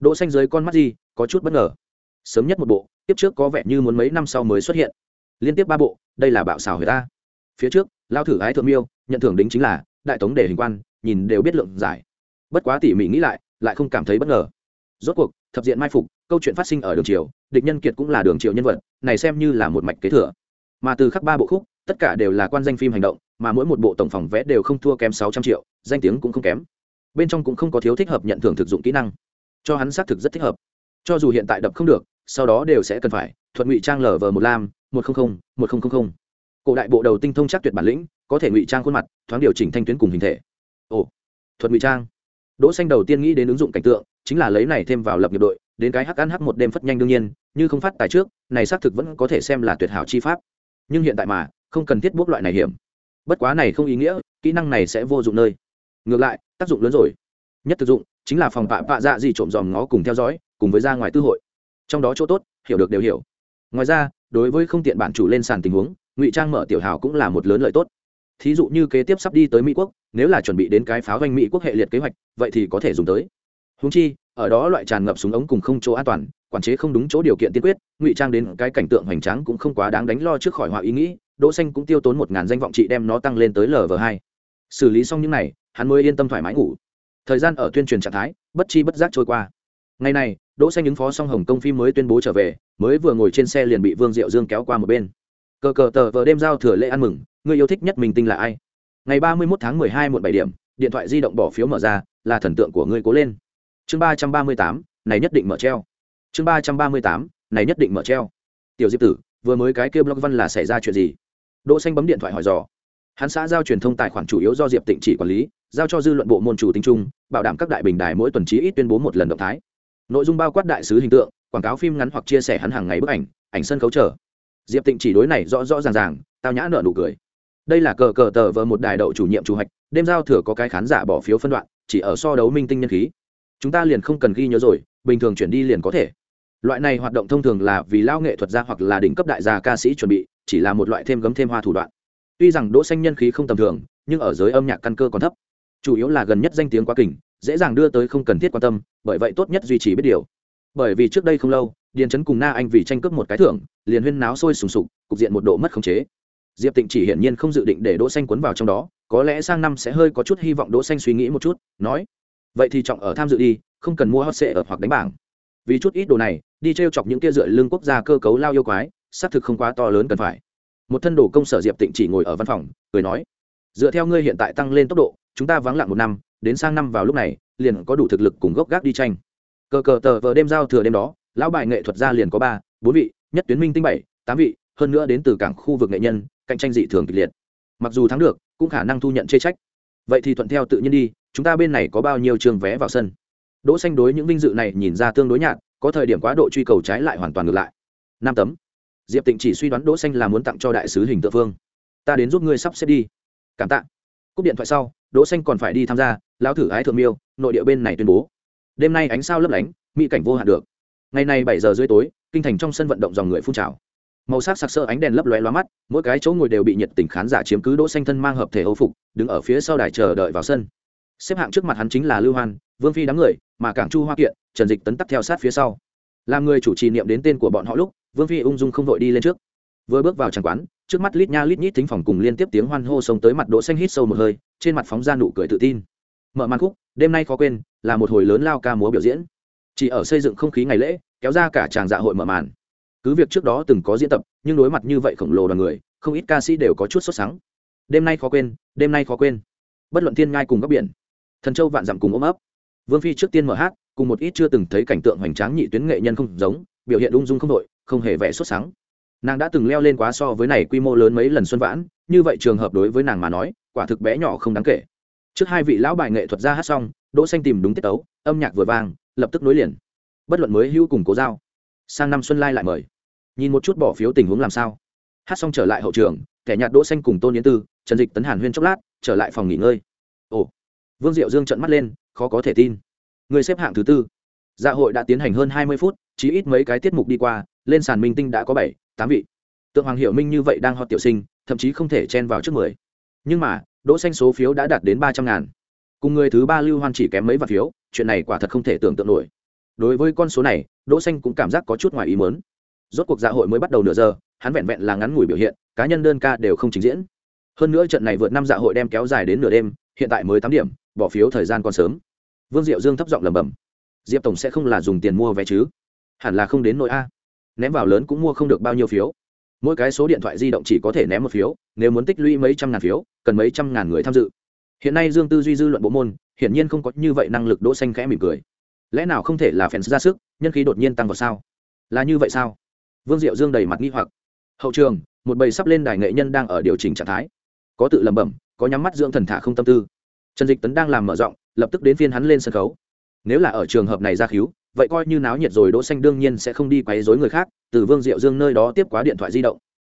[SPEAKER 1] Đỗ xanh dưới con mắt gì, có chút bất ngờ. Sớm nhất một bộ, tiếp trước có vẻ như muốn mấy năm sau mới xuất hiện. Liên tiếp ba bộ, đây là bạo xào người ta. Phía trước, lao thử ái thượng miêu, nhận thưởng đính chính là đại tống đề hình quan, nhìn đều biết lượng giải. Bất quá tỉ mỉ nghĩ lại lại không cảm thấy bất ngờ. Rốt cuộc thập diện mai phục, câu chuyện phát sinh ở đường triều, địch nhân kiệt cũng là đường triều nhân vật, này xem như là một mạch kế thừa. Mà từ khắc ba bộ khúc, tất cả đều là quan danh phim hành động, mà mỗi một bộ tổng phòng vẽ đều không thua kém sáu trăm triệu, danh tiếng cũng không kém. Bên trong cũng không có thiếu thích hợp nhận thưởng thực dụng kỹ năng. Cho hắn xác thực rất thích hợp. Cho dù hiện tại đập không được, sau đó đều sẽ cần phải thuận ngụy trang lở vờ một lam một trăm linh một nghìn cổ đại bộ đầu tinh thông chắc tuyệt bản lĩnh, có thể ngụy trang khuôn mặt, thoáng điều chỉnh thanh tuyến cùng hình thể. Ồ, thuật ngụy trang. Đỗ xanh đầu tiên nghĩ đến ứng dụng cảnh tượng chính là lấy này thêm vào lập nghiệp đội, đến cái hắc ăn hắc một đêm phất nhanh đương nhiên, như không phát tài trước, này xác thực vẫn có thể xem là tuyệt hảo chi pháp. Nhưng hiện tại mà, không cần thiết bước loại này hiểm. Bất quá này không ý nghĩa, kỹ năng này sẽ vô dụng nơi. Ngược lại, tác dụng lớn rồi. Nhất thực dụng, chính là phòng bạ bạ dạ gì trộm dòm ngó cùng theo dõi, cùng với ra ngoài tư hội. Trong đó chỗ tốt, hiểu được đều hiểu. Ngoài ra, đối với không tiện bản chủ lên sàn tình huống, ngụy trang mở tiểu hào cũng là một lớn lợi tốt. Thí dụ như kế tiếp sắp đi tới mỹ quốc, nếu là chuẩn bị đến cái pháo doanh mỹ quốc hệ liệt kế hoạch, vậy thì có thể dùng tới húng chi, ở đó loại tràn ngập súng ống cùng không chỗ an toàn, quản chế không đúng chỗ điều kiện tiên quyết, ngụy trang đến cái cảnh tượng hoành tráng cũng không quá đáng đánh lo trước khỏi họa ý nghĩ, đỗ xanh cũng tiêu tốn một ngàn danh vọng trị đem nó tăng lên tới lv hai. Xử lý xong những này, hắn mới yên tâm thoải mái ngủ. Thời gian ở tuyên truyền trạng thái, bất chi bất giác trôi qua. Ngày này, đỗ xanh ứng phó xong hồng công phim mới tuyên bố trở về, mới vừa ngồi trên xe liền bị vương diệu dương kéo qua một bên. Cờ cờ tờ vờ đêm giao thừa lễ ăn mừng, người yêu thích nhất mình tinh là ai? Ngày ba mươi một tháng mười hai một bảy điểm, điện thoại di động bỏ phiếu mở ra, là thần tượng của ngươi cố lên chương ba trăm ba mươi tám, này nhất định mở treo. Chương ba trăm ba mươi tám, này nhất định mở treo. Tiểu diệp tử, vừa mới cái kêu blog văn là xảy ra chuyện gì? Đỗ xanh bấm điện thoại hỏi dò. Hắn xã giao truyền thông tài khoản chủ yếu do diệp tịnh chỉ quản lý, giao cho dư luận bộ môn chủ tính trung bảo đảm các đại bình đài mỗi tuần trí ít tuyên bố một lần động thái. Nội dung bao quát đại sứ hình tượng, quảng cáo phim ngắn hoặc chia sẻ hắn hàng ngày bức ảnh ảnh sân khấu trở diệp tịnh chỉ đối này rõ rõ ràng ràng, tao nhã nợ nụ cười. Đây là cờ cờ tờ vờ một đài đậu chủ nhiệm chủ hạch đêm giao thừa có cái khán giả bỏ phiếu phân đoạn, chỉ ở so đấu minh tinh nhân khí chúng ta liền không cần ghi nhớ rồi, bình thường chuyển đi liền có thể. Loại này hoạt động thông thường là vì lao nghệ thuật gia hoặc là đỉnh cấp đại gia ca sĩ chuẩn bị, chỉ là một loại thêm gấm thêm hoa thủ đoạn. Tuy rằng đỗ xanh nhân khí không tầm thường, nhưng ở giới âm nhạc căn cơ còn thấp. Chủ yếu là gần nhất danh tiếng quá kình dễ dàng đưa tới không cần thiết quan tâm, bởi vậy tốt nhất duy trì biết điều. Bởi vì trước đây không lâu, điền trấn cùng na anh vì tranh cướp một cái thưởng, liền huyên náo sôi sùng sục, cục diện một độ mất khống chế. Diệp tịnh chỉ hiển nhiên không dự định để đỗ xanh cuốn vào trong đó, có lẽ sang năm sẽ hơi có chút hy vọng đỗ xanh suy nghĩ một chút, nói vậy thì trọng ở tham dự đi, không cần mua hot sệ ở hoặc đánh bảng. Vì chút ít đồ này, đi treo chọc những kia dựa lương quốc gia cơ cấu lao yêu quái, xác thực không quá to lớn cần phải. Một thân đồ công sở diệp tịnh chỉ ngồi ở văn phòng, cười nói, dựa theo ngươi hiện tại tăng lên tốc độ, chúng ta vắng lặng một năm, đến sang năm vào lúc này, liền có đủ thực lực cùng gốc gác đi tranh. Cờ cờ tờ vờ đêm giao thừa đêm đó, lão bài nghệ thuật gia liền có ba, bốn vị, nhất tuyến minh tinh bảy, tám vị, hơn nữa đến từ cảng khu vực nghệ nhân, cạnh tranh dị thường kịch liệt. Mặc dù thắng được, cũng khả năng thu nhận chê trách. Vậy thì thuận theo tự nhiên đi chúng ta bên này có bao nhiêu trường vé vào sân? Đỗ xanh đối những vinh dự này nhìn ra tương đối nhạt, có thời điểm quá độ truy cầu trái lại hoàn toàn ngược lại. Năm tấm, diệp tịnh chỉ suy đoán đỗ xanh là muốn tặng cho đại sứ hình tượng phương ta đến giúp ngươi sắp xếp đi. Cảm tạ. Cúp điện thoại sau, đỗ xanh còn phải đi tham gia lão thử ái thượng miêu, nội địa bên này tuyên bố. Đêm nay ánh sao lấp lánh, mỹ cảnh vô hạn được. Ngày nay bảy giờ rưỡi tối, kinh thành trong sân vận động dòng người phun trào. Màu sắc sặc sỡ ánh đèn lấp lóe loa mắt, mỗi cái chỗ ngồi đều bị nhiệt tình khán giả chiếm cứ đỗ xanh thân mang hợp thể hô phục, đứng ở phía sau đài chờ đợi vào sân xếp hạng trước mặt hắn chính là lưu hoan, vương phi đám người, mà cảng chu hoa kiện, trần dịch tấn tắc theo sát phía sau. Làm người chủ trì niệm đến tên của bọn họ lúc, vương phi ung dung không vội đi lên trước. Vừa bước vào tràng quán, trước mắt lít nha lít nhít thính phòng cùng liên tiếp tiếng hoan hô xông tới mặt đỗ xanh hít sâu một hơi, trên mặt phóng ra nụ cười tự tin. Mở màn khúc, đêm nay khó quên, là một hồi lớn lao ca múa biểu diễn. Chỉ ở xây dựng không khí ngày lễ, kéo ra cả tràng dạ hội mở màn. Cứ việc trước đó từng có diễn tập, nhưng đối mặt như vậy khổng lồ đoàn người, không ít ca sĩ đều có chút sốt sắng. Đêm nay khó quên, đêm nay khó quên. Bất luận thiên ngai cùng góc biển thần châu vạn dặm cùng ôm ấp. Vương phi trước tiên mở hát, cùng một ít chưa từng thấy cảnh tượng hoành tráng nhị tuyến nghệ nhân không giống, biểu hiện ung dung không đội, không hề vẻ xuất sáng. Nàng đã từng leo lên quá so với này quy mô lớn mấy lần xuân vãn, như vậy trường hợp đối với nàng mà nói, quả thực bé nhỏ không đáng kể. Trước hai vị lão bài nghệ thuật ra hát xong, đỗ xanh tìm đúng tiết tấu, âm nhạc vừa vang, lập tức nối liền. Bất luận mới hưu cùng cố giao, sang năm xuân lai lại mời. Nhìn một chút bỏ phiếu tình huống làm sao. Hát xong trở lại hậu trường, kẻ nhạt đỗ xanh cùng tôn yến tư, trần dịch tấn hàn huyên chốc lát, trở lại phòng nghỉ ngơi. Ồ vương diệu dương trợn mắt lên, khó có thể tin. Người xếp hạng thứ tư. Dạ hội đã tiến hành hơn hai mươi phút chỉ ít mấy cái tiết mục đi qua, lên sàn minh tinh đã có bảy, tám vị. Tượng hoàng hiểu minh như vậy đang họ tiểu sinh, thậm chí không thể chen vào trước mười. Nhưng mà, đỗ xanh số phiếu đã đạt đến ba trăm ngàn. Cùng người thứ ba lưu hoan chỉ kém mấy vạn phiếu, chuyện này quả thật không thể tưởng tượng nổi. Đối với con số này, đỗ xanh cũng cảm giác có chút ngoài ý muốn. Rốt cuộc dạ hội mới bắt đầu nửa giờ, hắn vẹn vẹn là ngắn ngủi biểu hiện, cá nhân đơn ca đều không trình diễn. Hơn nữa trận này vượt năm dạ hội đem kéo dài đến nửa đêm, hiện tại mới tám điểm bỏ phiếu thời gian còn sớm. Vương diệu dương thấp giọng lẩm bẩm, diệp tổng sẽ không là dùng tiền mua vé chứ? Hẳn là không đến nội a. Ném vào lớn cũng mua không được bao nhiêu phiếu. Mỗi cái số điện thoại di động chỉ có thể ném một phiếu, nếu muốn tích lũy mấy trăm ngàn phiếu, cần mấy trăm ngàn người tham dự. Hiện nay dương tư duy dư luận bộ môn, hiển nhiên không có như vậy năng lực đỗ xanh khẽ mỉm cười. Lẽ nào không thể là fans ra sức, nhân khí đột nhiên tăng vào sao? Là như vậy sao? Vương diệu dương đầy mặt nghi hoặc. Hậu trường, một bầy sắp lên đài nghệ nhân đang ở điều chỉnh trạng thái. Có tự lẩm bẩm, có nhắm mắt dưỡng thần thả không tâm tư trần dịch tấn đang làm mở rộng lập tức đến phiên hắn lên sân khấu. Nếu là ở trường hợp này ra cứu vậy coi như náo nhiệt rồi đỗ xanh đương nhiên sẽ không đi quấy rối người khác, từ vương diệu dương nơi đó tiếp quá điện thoại di động.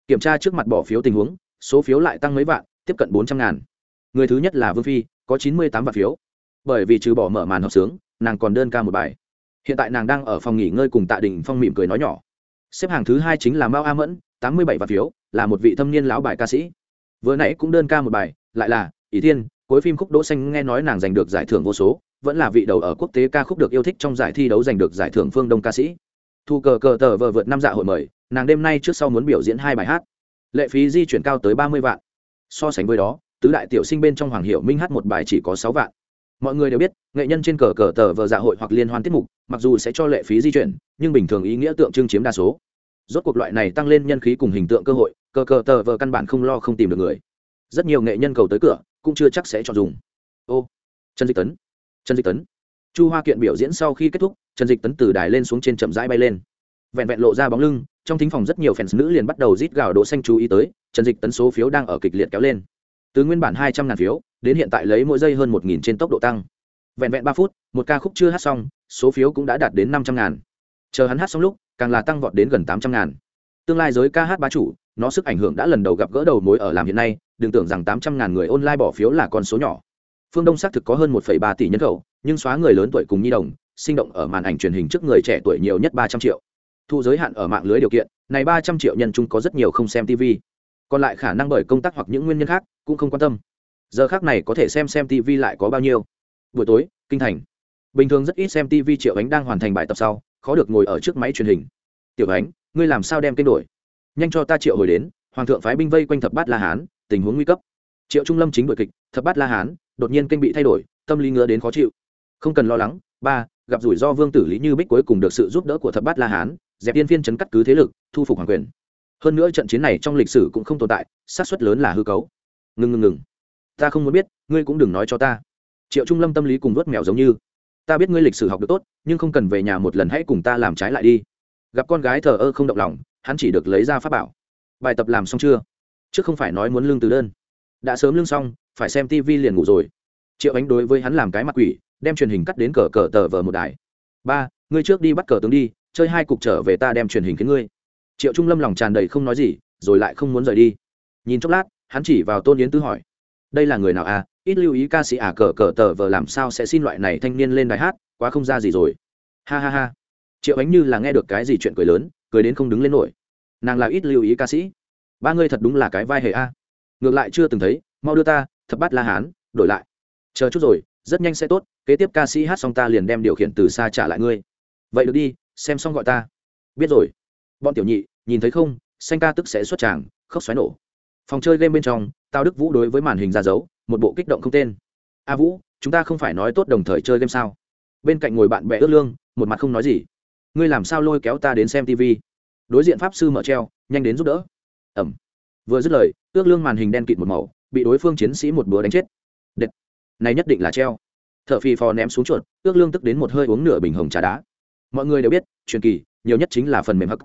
[SPEAKER 1] Kiểm tra trước mặt bỏ phiếu tình huống, số phiếu lại tăng mấy vạn, tiếp cận bốn trăm ngàn. Người thứ nhất là vương phi, có chín mươi tám vạn phiếu. Bởi vì trừ bỏ mở màn hợp sướng, nàng còn đơn ca một bài. Hiện tại nàng đang ở phòng nghỉ ngơi cùng tạ đình phong mỉm cười nói nhỏ. Xếp hàng thứ hai chính là mao a mẫn, tám mươi bảy vạn phiếu, là một vị thâm niên lão bài ca sĩ. Vừa nãy cũng đơn ca một bài, lại là ỷ thiên cuối phim khúc đỗ xanh nghe nói nàng giành được giải thưởng vô số, vẫn là vị đầu ở quốc tế ca khúc được yêu thích trong giải thi đấu giành được giải thưởng phương đông ca sĩ. Thu cờ cờ tờ vờ vượt năm dạ hội mời, nàng đêm nay trước sau muốn biểu diễn hai bài hát. Lệ phí di chuyển cao tới ba mươi vạn. So sánh với đó, tứ đại tiểu sinh bên trong hoàng hiệu minh hát một bài chỉ có sáu vạn. Mọi người đều biết, nghệ nhân trên cờ cờ tờ vờ dạ hội hoặc liên hoan tiết mục, mặc dù sẽ cho lệ phí di chuyển, nhưng bình thường ý nghĩa tượng trưng chiếm đa số. Rốt cuộc loại này tăng lên nhân khí cùng hình tượng cơ hội, cờ cờ tờ vờ căn bản không lo không tìm được người. Rất nhiều nghệ nhân cầu tới cửa cũng chưa chắc sẽ chọn dùng. Ô, trần dịch tấn, trần dịch tấn. Chu hoa kiện biểu diễn sau khi kết thúc, trần dịch tấn từ đài lên xuống trên chậm rãi bay lên. Vẹn vẹn lộ ra bóng lưng, trong thính phòng rất nhiều fans nữ liền bắt đầu rít gào đỗ xanh chú ý tới, trần dịch tấn số phiếu đang ở kịch liệt kéo lên. Từ nguyên bản hai trăm ngàn phiếu, đến hiện tại lấy mỗi giây hơn một nghìn trên tốc độ tăng. Vẹn vẹn ba phút, một ca khúc chưa hát xong, số phiếu cũng đã đạt đến năm trăm ngàn. Chờ hắn hát xong lúc, càng là tăng vọt đến gần tám trăm ngàn. Tương lai giới ca hát bá chủ nó sức ảnh hưởng đã lần đầu gặp gỡ đầu mối ở làm hiện nay, đừng tưởng rằng tám trăm ngàn người online bỏ phiếu là con số nhỏ. Phương đông xác thực có hơn một ba tỷ nhân khẩu, nhưng xóa người lớn tuổi cùng nhi đồng, sinh động ở màn ảnh truyền hình trước người trẻ tuổi nhiều nhất ba trăm triệu. Thu giới hạn ở mạng lưới điều kiện, này ba trăm triệu nhân chung có rất nhiều không xem tv còn lại khả năng bởi công tác hoặc những nguyên nhân khác, cũng không quan tâm. Giờ khác này có thể xem xem tv lại có bao nhiêu. Buổi tối, kinh thành. Bình thường rất ít xem tv triệu ánh đang hoàn thành bài tập sau, khó được ngồi ở trước máy truyền hình. Tiểu ánh, ngươi làm sao đem kênh đổi? Nhanh cho ta triệu hồi đến, hoàng thượng phái binh vây quanh thập bát la hán, tình huống nguy cấp. Triệu trung lâm chính đội kịch, thập bát la hán, đột nhiên kênh bị thay đổi, tâm lý ngứa đến khó chịu. Không cần lo lắng, ba, gặp rủi ro vương tử lý như bích cuối cùng được sự giúp đỡ của thập bát la hán, dẹp tiên phiên chấn cắt cứ thế lực, thu phục hoàng quyền. Hơn nữa trận chiến này trong lịch sử cũng không tồn tại sát suất lớn là hư cấu. Ngừng ngừng ngừng ta không muốn biết, ngươi cũng đừng nói cho ta. Triệu trung lâm tâm lý cùng vớt mèo giống như. Ta biết ngươi lịch sử học được tốt, nhưng không cần về nhà một lần hãy cùng ta làm trái lại đi. Gặp con gái thờ ơ không động lòng hắn chỉ được lấy ra pháp bảo. Bài tập làm xong chưa? Chứ không phải nói muốn lương từ đơn. Đã sớm lương xong, phải xem tv liền ngủ rồi. Triệu ánh đối với hắn làm cái mặt quỷ, đem truyền hình cắt đến cờ cờ tờ vờ một đài. Ba, ngươi trước đi bắt cờ tướng đi, chơi hai cục trở về ta đem truyền hình khiến ngươi. Triệu trung lâm lòng tràn đầy không nói gì, rồi lại không muốn rời đi. Nhìn chốc lát, hắn chỉ vào tôn yến tư hỏi. Đây là người nào à? Ít lưu ý ca sĩ à cờ cờ tờ vờ làm sao sẽ xin loại này thanh niên lên đài hát, quá không ra gì rồi. Ha ha ha. Triệu ánh như là nghe được cái gì chuyện cười lớn cười đến không đứng lên nổi. Nàng là ít lưu ý ca sĩ. Ba ngươi thật đúng là cái vai hề a. Ngược lại chưa từng thấy, mau đưa ta, thập bát la hán, đổi lại. Chờ chút rồi, rất nhanh sẽ tốt, kế tiếp ca sĩ hát xong ta liền đem điều khiển từ xa trả lại ngươi. Vậy được đi, xem xong gọi ta. Biết rồi. Bọn tiểu nhị, nhìn thấy không, xanh ca tức sẽ xuất tràng, khóc xoáy nổ. Phòng chơi game bên trong tao đức vũ đối với màn hình ra dấu, một bộ kích động không tên. A vũ, chúng ta không phải nói tốt đồng thời chơi game sao? Bên cạnh ngồi bạn bè ước lương, một mặt không nói gì ngươi làm sao lôi kéo ta đến xem tv đối diện pháp sư mở treo, nhanh đến giúp đỡ. Ẩm. Vừa dứt lời, ước lương màn hình đen kịt một màu, bị đối phương chiến sĩ một búa đánh chết. Đệt. này nhất định là treo. T h ở phì phò ném xuống chuột, ước lương tức đến một hơi uống nửa bình hồng trà đá. Mọi người đều biết, truyền kỳ, nhiều nhất chính là phần mềm hắc.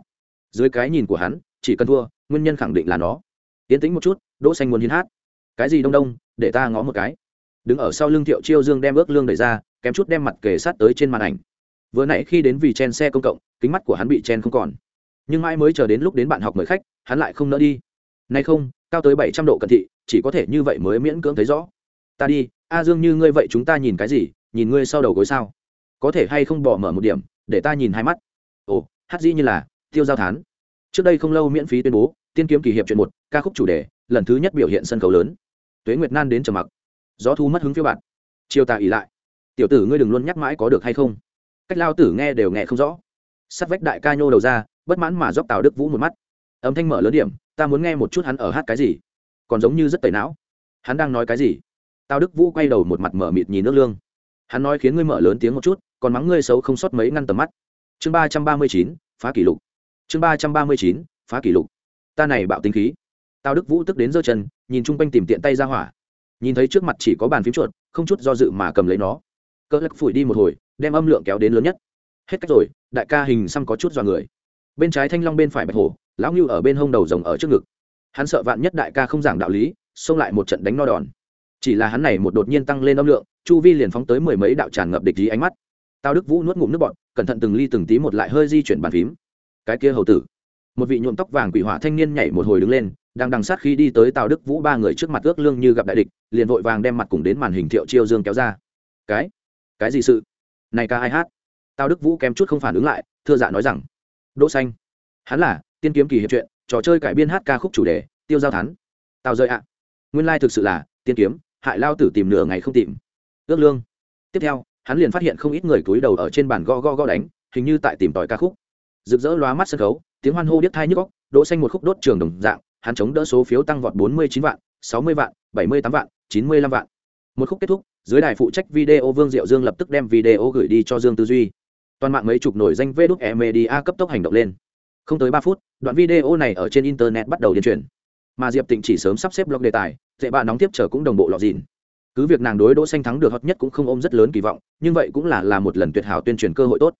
[SPEAKER 1] Dưới cái nhìn của hắn, chỉ cần thua, nguyên nhân khẳng định là nó. Yến tĩnh một chút, đỗ xanh muốn hiến hát. Cái gì đông đông, để ta ngó một cái. Đứng ở sau lưng thiệu chiêu dương đem ước lương đẩy ra, kém chút đem mặt kề sát tới trên màn ảnh vừa nãy khi đến vì chen xe công cộng, kính mắt của hắn bị chen không còn. Nhưng mãi mới chờ đến lúc đến bạn học mời khách, hắn lại không nỡ đi. Nay không, cao tới bảy trăm độ cận thị, chỉ có thể như vậy mới miễn cưỡng thấy rõ. Ta đi, a dương như ngươi vậy chúng ta nhìn cái gì, nhìn ngươi sau đầu gối sao? Có thể hay không bỏ mở một điểm, để ta nhìn hai mắt? Ồ, hát dĩ như là, tiêu giao thán. Trước đây không lâu miễn phí tuyên bố, tiên kiếm kỳ hiệp chuyện một, ca khúc chủ đề, lần thứ nhất biểu hiện sân khấu lớn. Tuế nguyệt nan đến trầm mặc. Gió thu mất hứng phiêu bạn chiều tà ỉ lại. Tiểu tử ngươi đừng luôn nhắc mãi có được hay không cách lao tử nghe đều nghe không rõ. Sắt vách đại ca nhô đầu ra, bất mãn mà dốc tào đức vũ một mắt. Âm thanh mở lớn điểm, ta muốn nghe một chút hắn ở hát cái gì. Còn giống như rất tẩy não. Hắn đang nói cái gì? Tào đức vũ quay đầu một mặt mở mịt nhìn nước lương. Hắn nói khiến ngươi mở lớn tiếng một chút, còn mắng ngươi xấu không sót mấy ngăn tầm mắt. Chương ba trăm ba mươi chín, phá kỷ lục. Chương ba trăm ba mươi chín, phá kỷ lục. Ta này bạo tính khí. Tào đức vũ tức đến giơ chân, nhìn chung quanh tìm tiện tay ra hỏa. Nhìn thấy trước mặt chỉ có bàn phím chuột, không chút do dự mà cầm lấy nó cỡ lắc phủi đi một hồi, đem âm lượng kéo đến lớn nhất. Hết cách rồi, đại ca hình xăm có chút dọa người. Bên trái thanh long bên phải bạch hổ, lão ngưu ở bên hông đầu rồng ở trước ngực. Hắn sợ vạn nhất đại ca không giảng đạo lý, xông lại một trận đánh no đòn. Chỉ là hắn này một đột nhiên tăng lên âm lượng, chu vi liền phóng tới mười mấy đạo tràn ngập địch ý ánh mắt. Tao đức vũ nuốt ngụm nước bọt, cẩn thận từng ly từng tí một lại hơi di chuyển bàn phím. Cái kia hầu tử. Một vị nhuộm tóc vàng quỷ hỏa thanh niên nhảy một hồi đứng lên, đang đằng sát khi đi tới tào đức vũ ba người trước mặt ước lương như gặp đại địch, liền vội vàng đem mặt cùng đến màn hình thiệu chiêu dương kéo ra. Cái cái gì sự? Này ca ai hát? Tao đức vũ kém chút không phản ứng lại, thưa dạ nói rằng, đỗ xanh. Hắn là tiên kiếm kỳ hiệp truyện, trò chơi cải biên hát ca khúc chủ đề, tiêu giao thắn tao rơi ạ. Nguyên lai thực sự là tiên kiếm, hại lao tử tìm nửa ngày không tìm. Ước lương. Tiếp theo, hắn liền phát hiện không ít người cúi đầu ở trên bàn go go go đánh, hình như tại tìm tòi ca khúc. Rực rỡ lóa mắt sân khấu, tiếng hoan hô điếc thai nhức góc đỗ xanh một khúc đốt trường đồng dạng, hắn chống đỡ số phiếu tăng vọt 49 vạn 60 vạn 78 vạn 95 vạn một khúc kết thúc, dưới đài phụ trách video vương diệu dương lập tức đem video gửi đi cho dương tư duy. Toàn mạng mấy chục nổi danh vê đúc e media cấp tốc hành động lên. Không tới ba phút, đoạn video này ở trên internet bắt đầu điên truyền. Mà diệp tịnh chỉ sớm sắp xếp blog đề tài, dễ bạn nóng tiếp chờ cũng đồng bộ lọt dìn cứ việc nàng đối đỗ xanh thắng được hot nhất cũng không ôm rất lớn kỳ vọng, nhưng vậy cũng là là một lần tuyệt hảo tuyên truyền cơ hội tốt.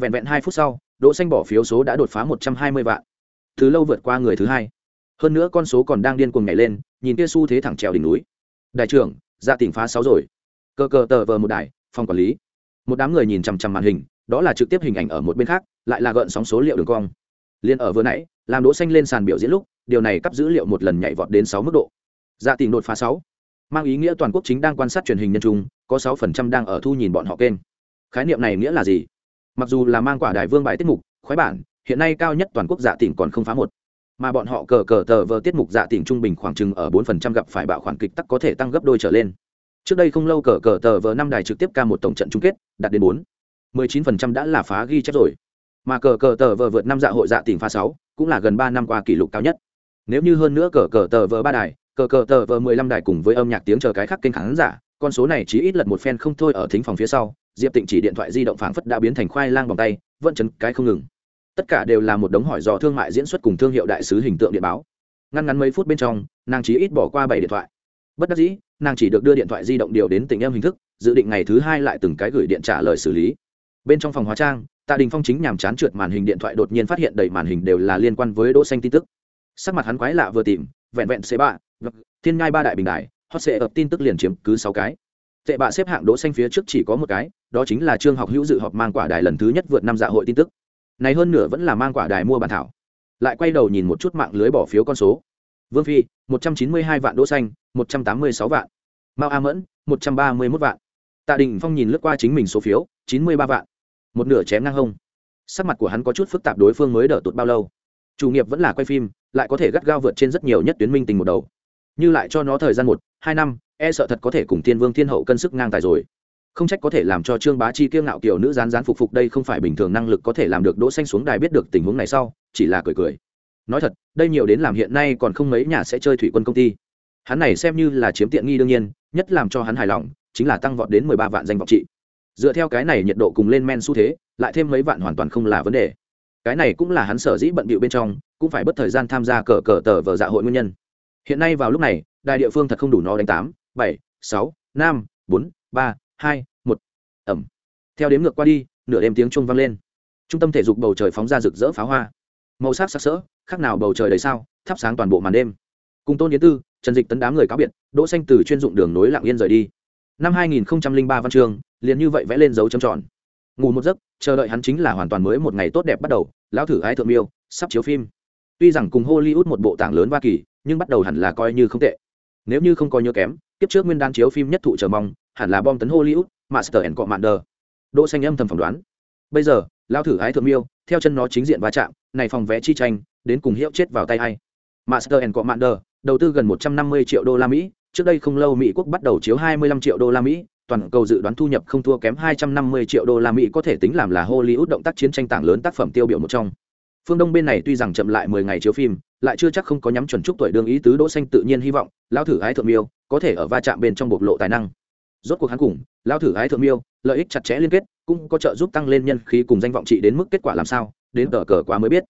[SPEAKER 1] Vẹn vẹn hai phút sau, đỗ xanh bỏ phiếu số đã đột phá một trăm hai mươi vạn. Thứ lâu vượt qua người thứ hai. Hơn nữa con số còn đang điên cuồng nhảy lên, nhìn kia xu thế thẳng trèo đỉnh núi. Đại trưởng dạ tỉnh phá sáu rồi. Cơ cơ tờ vờ một đài, phòng quản lý. Một đám người nhìn chằm chằm màn hình, đó là trực tiếp hình ảnh ở một bên khác, lại là gợn sóng số liệu đường cong. Liên ở vừa nãy, làm đỗ xanh lên sàn biểu diễn lúc, điều này cấp dữ liệu một lần nhảy vọt đến sáu mức độ. Dạ tỉnh đột phá sáu. Mang ý nghĩa toàn quốc chính đang quan sát truyền hình nhân trung, có sáu phần trăm đang ở thu nhìn bọn họ kênh. Khái niệm này nghĩa là gì? Mặc dù là mang quả đài vương bài tiết mục, khoái bản, hiện nay cao nhất toàn quốc dạ tỉnh còn không phá một mà bọn họ cờ cờ tờ vờ tiết mục dạ tỉnh trung bình khoảng chừng ở bốn phần trăm gặp phải bạo khoản kịch tắc có thể tăng gấp đôi trở lên. Trước đây không lâu cờ cờ tờ vờ năm đài trực tiếp ca một tổng trận chung kết, đạt đến bốn. Mười chín phần trăm đã là phá ghi chép rồi. Mà cờ cờ tờ vờ vượt năm dạ hội dạ tỉnh phá sáu, cũng là gần ba năm qua kỷ lục cao nhất. Nếu như hơn nữa cờ cờ tờ vờ ba đài, cờ cờ tờ vờ mười lăm đài cùng với âm nhạc tiếng chờ cái khác kênh khán giả, con số này chỉ ít lật một phen không thôi ở thính phòng phía sau. Diệp tịnh chỉ điện thoại di động phảng phất đã biến thành khoai lang vòng tay, vẫn chấn cái không ngừng tất cả đều là một đống hỏi dò thương mại diễn xuất cùng thương hiệu đại sứ hình tượng điện báo. Ngăn ngắn mấy phút bên trong, nàng chỉ ít bỏ qua bảy điện thoại. Bất đắc dĩ, nàng chỉ được đưa điện thoại di động điều đến tỉnh em hình thức, dự định ngày thứ hai lại từng cái gửi điện trả lời xử lý. Bên trong phòng hóa trang, tạ đình phong chính nhàm chán trượt màn hình điện thoại đột nhiên phát hiện đầy màn hình đều là liên quan với đỗ xanh tin tức. Sắc mặt hắn quái lạ vừa tìm, vẹn vẹn xế bạ thiên ngai ba đại bình đại hot sẽ ập tin tức liền chiếm cứ sáu cái. Tệ bạ xếp hạng đỗ xanh phía trước chỉ có một cái, đó chính là trương học hữu dự họp mang quả đài lần thứ nhất vượt năm dạ hội tin tức này hơn nửa vẫn là mang quả đài mua bản thảo. Lại quay đầu nhìn một chút mạng lưới bỏ phiếu con số. Vương phi, một trăm chín mươi hai vạn đỗ xanh, một trăm tám mươi sáu vạn. Mao a mẫn, một trăm ba mươi 131 vạn. Tạ đình phong nhìn lướt qua chính mình số phiếu, chín mươi ba vạn. Một nửa chém ngang hông. Sắc mặt của hắn có chút phức tạp đối phương mới đỡ tụt bao lâu. Chủ nghiệp vẫn là quay phim, lại có thể gắt gao vượt trên rất nhiều nhất tuyến minh tình một đầu. Như lại cho nó thời gian một, hai năm e sợ thật có thể cùng thiên vương thiên hậu cân sức ngang tài rồi không trách có thể làm cho trương bá chi kiêng ngạo kiểu nữ rán rán phục phục đây không phải bình thường năng lực có thể làm được đỗ xanh xuống đài biết được tình huống này sau, chỉ là cười cười. Nói thật, đây nhiều đến làm hiện nay còn không mấy nhà sẽ chơi thủy quân công ty. Hắn này xem như là chiếm tiện nghi đương nhiên, nhất làm cho hắn hài lòng, chính là tăng vọt đến mười ba vạn danh vọng trị. Dựa theo cái này nhiệt độ cùng lên men xu thế, lại thêm mấy vạn hoàn toàn không là vấn đề. Cái này cũng là hắn sở dĩ bận bịu bên trong, cũng phải bất thời gian tham gia cờ cờ tờ vở dạ hội nguyên nhân. Hiện nay vào lúc này, đài địa phương thật không đủ nó đánh tám, bảy, sáu, năm, bốn, ba hai, một. Ẩm. Theo đếm ngược qua đi, nửa đêm tiếng chuông vang lên. Trung tâm thể dục bầu trời phóng ra rực rỡ pháo hoa. Màu sắc sắc sỡ, khác nào bầu trời đầy sao, thắp sáng toàn bộ màn đêm. Cùng tôn yến tư, trần dịch tấn đám người cáo biệt, đỗ xanh từ chuyên dụng đường nối lạng yên rời đi. Năm 2003 văn chương, liền như vậy vẽ lên dấu chấm tròn. Ngủ một giấc, chờ đợi hắn chính là hoàn toàn mới một ngày tốt đẹp bắt đầu, lão thử ái thượng miêu, sắp chiếu phim. Tuy rằng cùng hollywood một bộ tảng lớn hoa kỳ, nhưng bắt đầu hẳn là coi như không tệ. Nếu như không coi nhớ kém, kiếp trước nguyên đan chiếu phim nhất thụ chờ mong hẳn là bom tấn hollywood master and commander. Đỗ xanh âm thầm phỏng đoán. Bây giờ, lão thử ái thượng miêu, theo chân nó chính diện va chạm, này phòng vé chi tranh, đến cùng hiệu chết vào tay hay master and commander, đầu tư gần 150 triệu đô la mỹ, trước đây không lâu mỹ quốc bắt đầu chiếu 25 triệu đô la mỹ, toàn cầu dự đoán thu nhập không thua kém 250 triệu đô la mỹ có thể tính làm là hollywood động tác chiến tranh tảng lớn tác phẩm tiêu biểu một trong. Phương đông bên này tuy rằng chậm lại 10 ngày chiếu phim, lại chưa chắc không có nhắm chuẩn chúc tuổi đương ý tứ đỗ xanh tự nhiên hy vọng, lão thử ái thượng miêu, có thể ở va chạm bên trong bộc lộ tài năng rốt cuộc hắn cùng lão thử ái thượng miêu lợi ích chặt chẽ liên kết, cũng có trợ giúp tăng lên nhân khí cùng danh vọng trị đến mức kết quả làm sao, đến tờ cờ quá mới biết.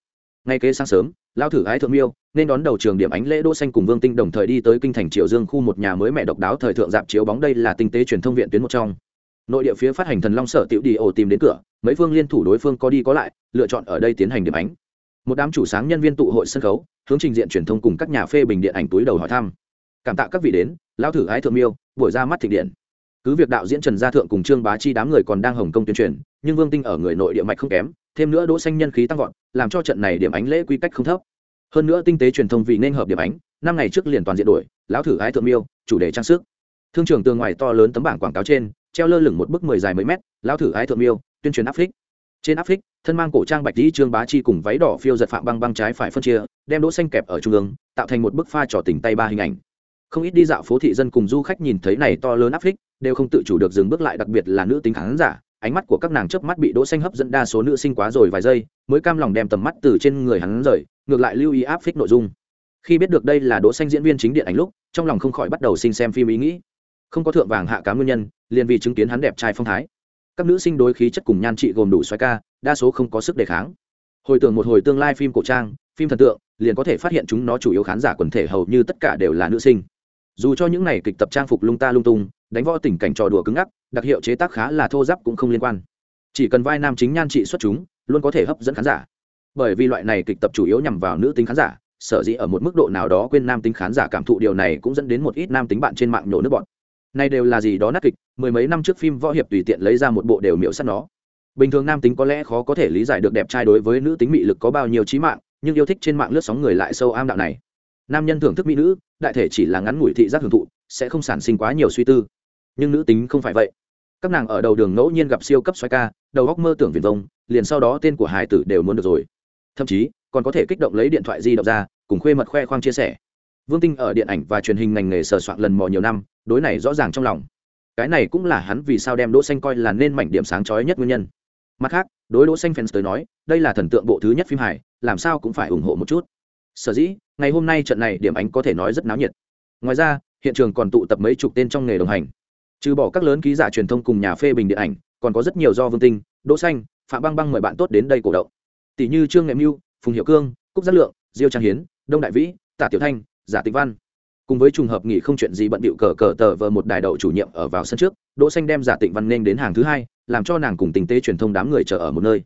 [SPEAKER 1] Ngay kế sáng sớm, lao thử ái thượng miêu nên đón đầu trường điểm ánh lễ đỗ xanh cùng vương tinh đồng thời đi tới kinh thành triều dương khu một nhà mới mẹ độc đáo thời thượng dạp chiếu bóng đây là tinh tế truyền thông viện tuyến một trong. Nội địa phía phát hành thần long sở tiểu đi ổ tìm đến cửa, mấy phương liên thủ đối phương có đi có lại, lựa chọn ở đây tiến hành điểm ánh. Một đám chủ sáng nhân viên tụ hội sân khấu, hướng trình diện truyền thông cùng các nhà phê bình điện ảnh túi đầu hỏi thăm. Cảm tạ các vị đến, lao thử ái thượng miêu, buổi ra mắt thịnh điện cứ việc đạo diễn trần gia thượng cùng trương bá chi đám người còn đang hồng công tuyên truyền, nhưng vương tinh ở người nội địa mạch không kém, thêm nữa đỗ xanh nhân khí tăng vọt, làm cho trận này điểm ánh lễ quy cách không thấp. Hơn nữa tinh tế truyền thông vì nên hợp điểm ánh, năm ngày trước liền toàn diện đổi, lão thử ái thượng miêu, chủ đề trang sức. Thương trường tường ngoài to lớn tấm bảng quảng cáo trên, treo lơ lửng một bức mười dài mấy mét, lão thử ái thượng miêu, tuyên truyền áp phích trên áp phích thân mang cổ trang bạch lý trương bá chi cùng váy đỏ phiêu giật phạm băng băng trái phải phân chia, đem đỗ xanh kẹp ở trung ương, tạo thành một bức pha trò tình tay ba hình ảnh. Không ít đi dạo phố thị dân cùng du khách nhìn thấy này to lớn áp phích đều không tự chủ được dừng bước lại, đặc biệt là nữ tính khán giả, ánh mắt của các nàng chớp mắt bị đỗ xanh hấp dẫn đa số nữ sinh quá rồi vài giây, mới cam lòng đem tầm mắt từ trên người hắn rời, ngược lại lưu ý áp phích nội dung. Khi biết được đây là đỗ xanh diễn viên chính điện ảnh lúc, trong lòng không khỏi bắt đầu sinh xem phim ý nghĩ. Không có thượng vàng hạ cá nguyên nhân, liền vì chứng kiến hắn đẹp trai phong thái. Các nữ sinh đối khí chất cùng nhan trị gồm đủ xoáy ca, đa số không có sức đề kháng. Hồi tưởng một hồi tương lai phim cổ trang, phim thần tượng, liền có thể phát hiện chúng nó chủ yếu khán giả quần thể hầu như tất cả đều là nữ sinh. Dù cho những này kịch tập trang phục lung ta lung tung đánh võ tình cảnh trò đùa cứng ngắc, đặc hiệu chế tác khá là thô giáp cũng không liên quan. Chỉ cần vai nam chính nhan trị xuất chúng, luôn có thể hấp dẫn khán giả. Bởi vì loại này kịch tập chủ yếu nhằm vào nữ tính khán giả, sở dĩ ở một mức độ nào đó quên nam tính khán giả cảm thụ điều này cũng dẫn đến một ít nam tính bạn trên mạng nhổ nước bọn này đều là gì đó nát kịch, mười mấy năm trước phim võ hiệp tùy tiện lấy ra một bộ đều miễu sắt nó. Bình thường nam tính có lẽ khó có thể lý giải được đẹp trai đối với nữ tính mị lực có bao nhiêu trí mạng, nhưng yêu thích trên mạng lướt sóng người lại sâu am đạo này. Nam nhân thưởng thức mỹ nữ, đại thể chỉ là ngắn ngủi thị giác hưởng thụ, sẽ không sản sinh quá nhiều suy tư nhưng nữ tính không phải vậy. Các nàng ở đầu đường ngẫu nhiên gặp siêu cấp xoay ca, đầu góc mơ tưởng viền vông, liền sau đó tên của hải tử đều muốn được rồi. Thậm chí, còn có thể kích động lấy điện thoại di động ra, cùng khuê mật khoe khoang chia sẻ. Vương tinh ở điện ảnh và truyền hình ngành nghề sờ soạn lần mò nhiều năm, đối này rõ ràng trong lòng. Cái này cũng là hắn vì sao đem đỗ xanh coi là nên mảnh điểm sáng chói nhất nguyên nhân. Mặt khác, đối đỗ xanh fans tới nói, đây là thần tượng bộ thứ nhất phim hài, làm sao cũng phải ủng hộ một chút. Sở dĩ, ngày hôm nay trận này điểm ánh có thể nói rất náo nhiệt. Ngoài ra, hiện trường còn tụ tập mấy chục tên trong nghề đồng hành trừ bỏ các lớn ký giả truyền thông cùng nhà phê bình điện ảnh, còn có rất nhiều do vương tinh, đỗ xanh, phạm băng băng mời bạn tốt đến đây cổ động. Tỷ như trương nghệ mưu, phùng hiệu cương, cúc giác lượng, diêu trang hiến, đông đại vĩ tả tiểu thanh, giả tịch văn. Cùng với trùng hợp nghỉ không chuyện gì bận bịu cờ cờ tờ vờ một đài đậu chủ nhiệm ở vào sân trước, đỗ xanh đem giả tịnh văn nên đến hàng thứ hai, làm cho nàng cùng tình tế truyền thông đám người chờ ở một nơi.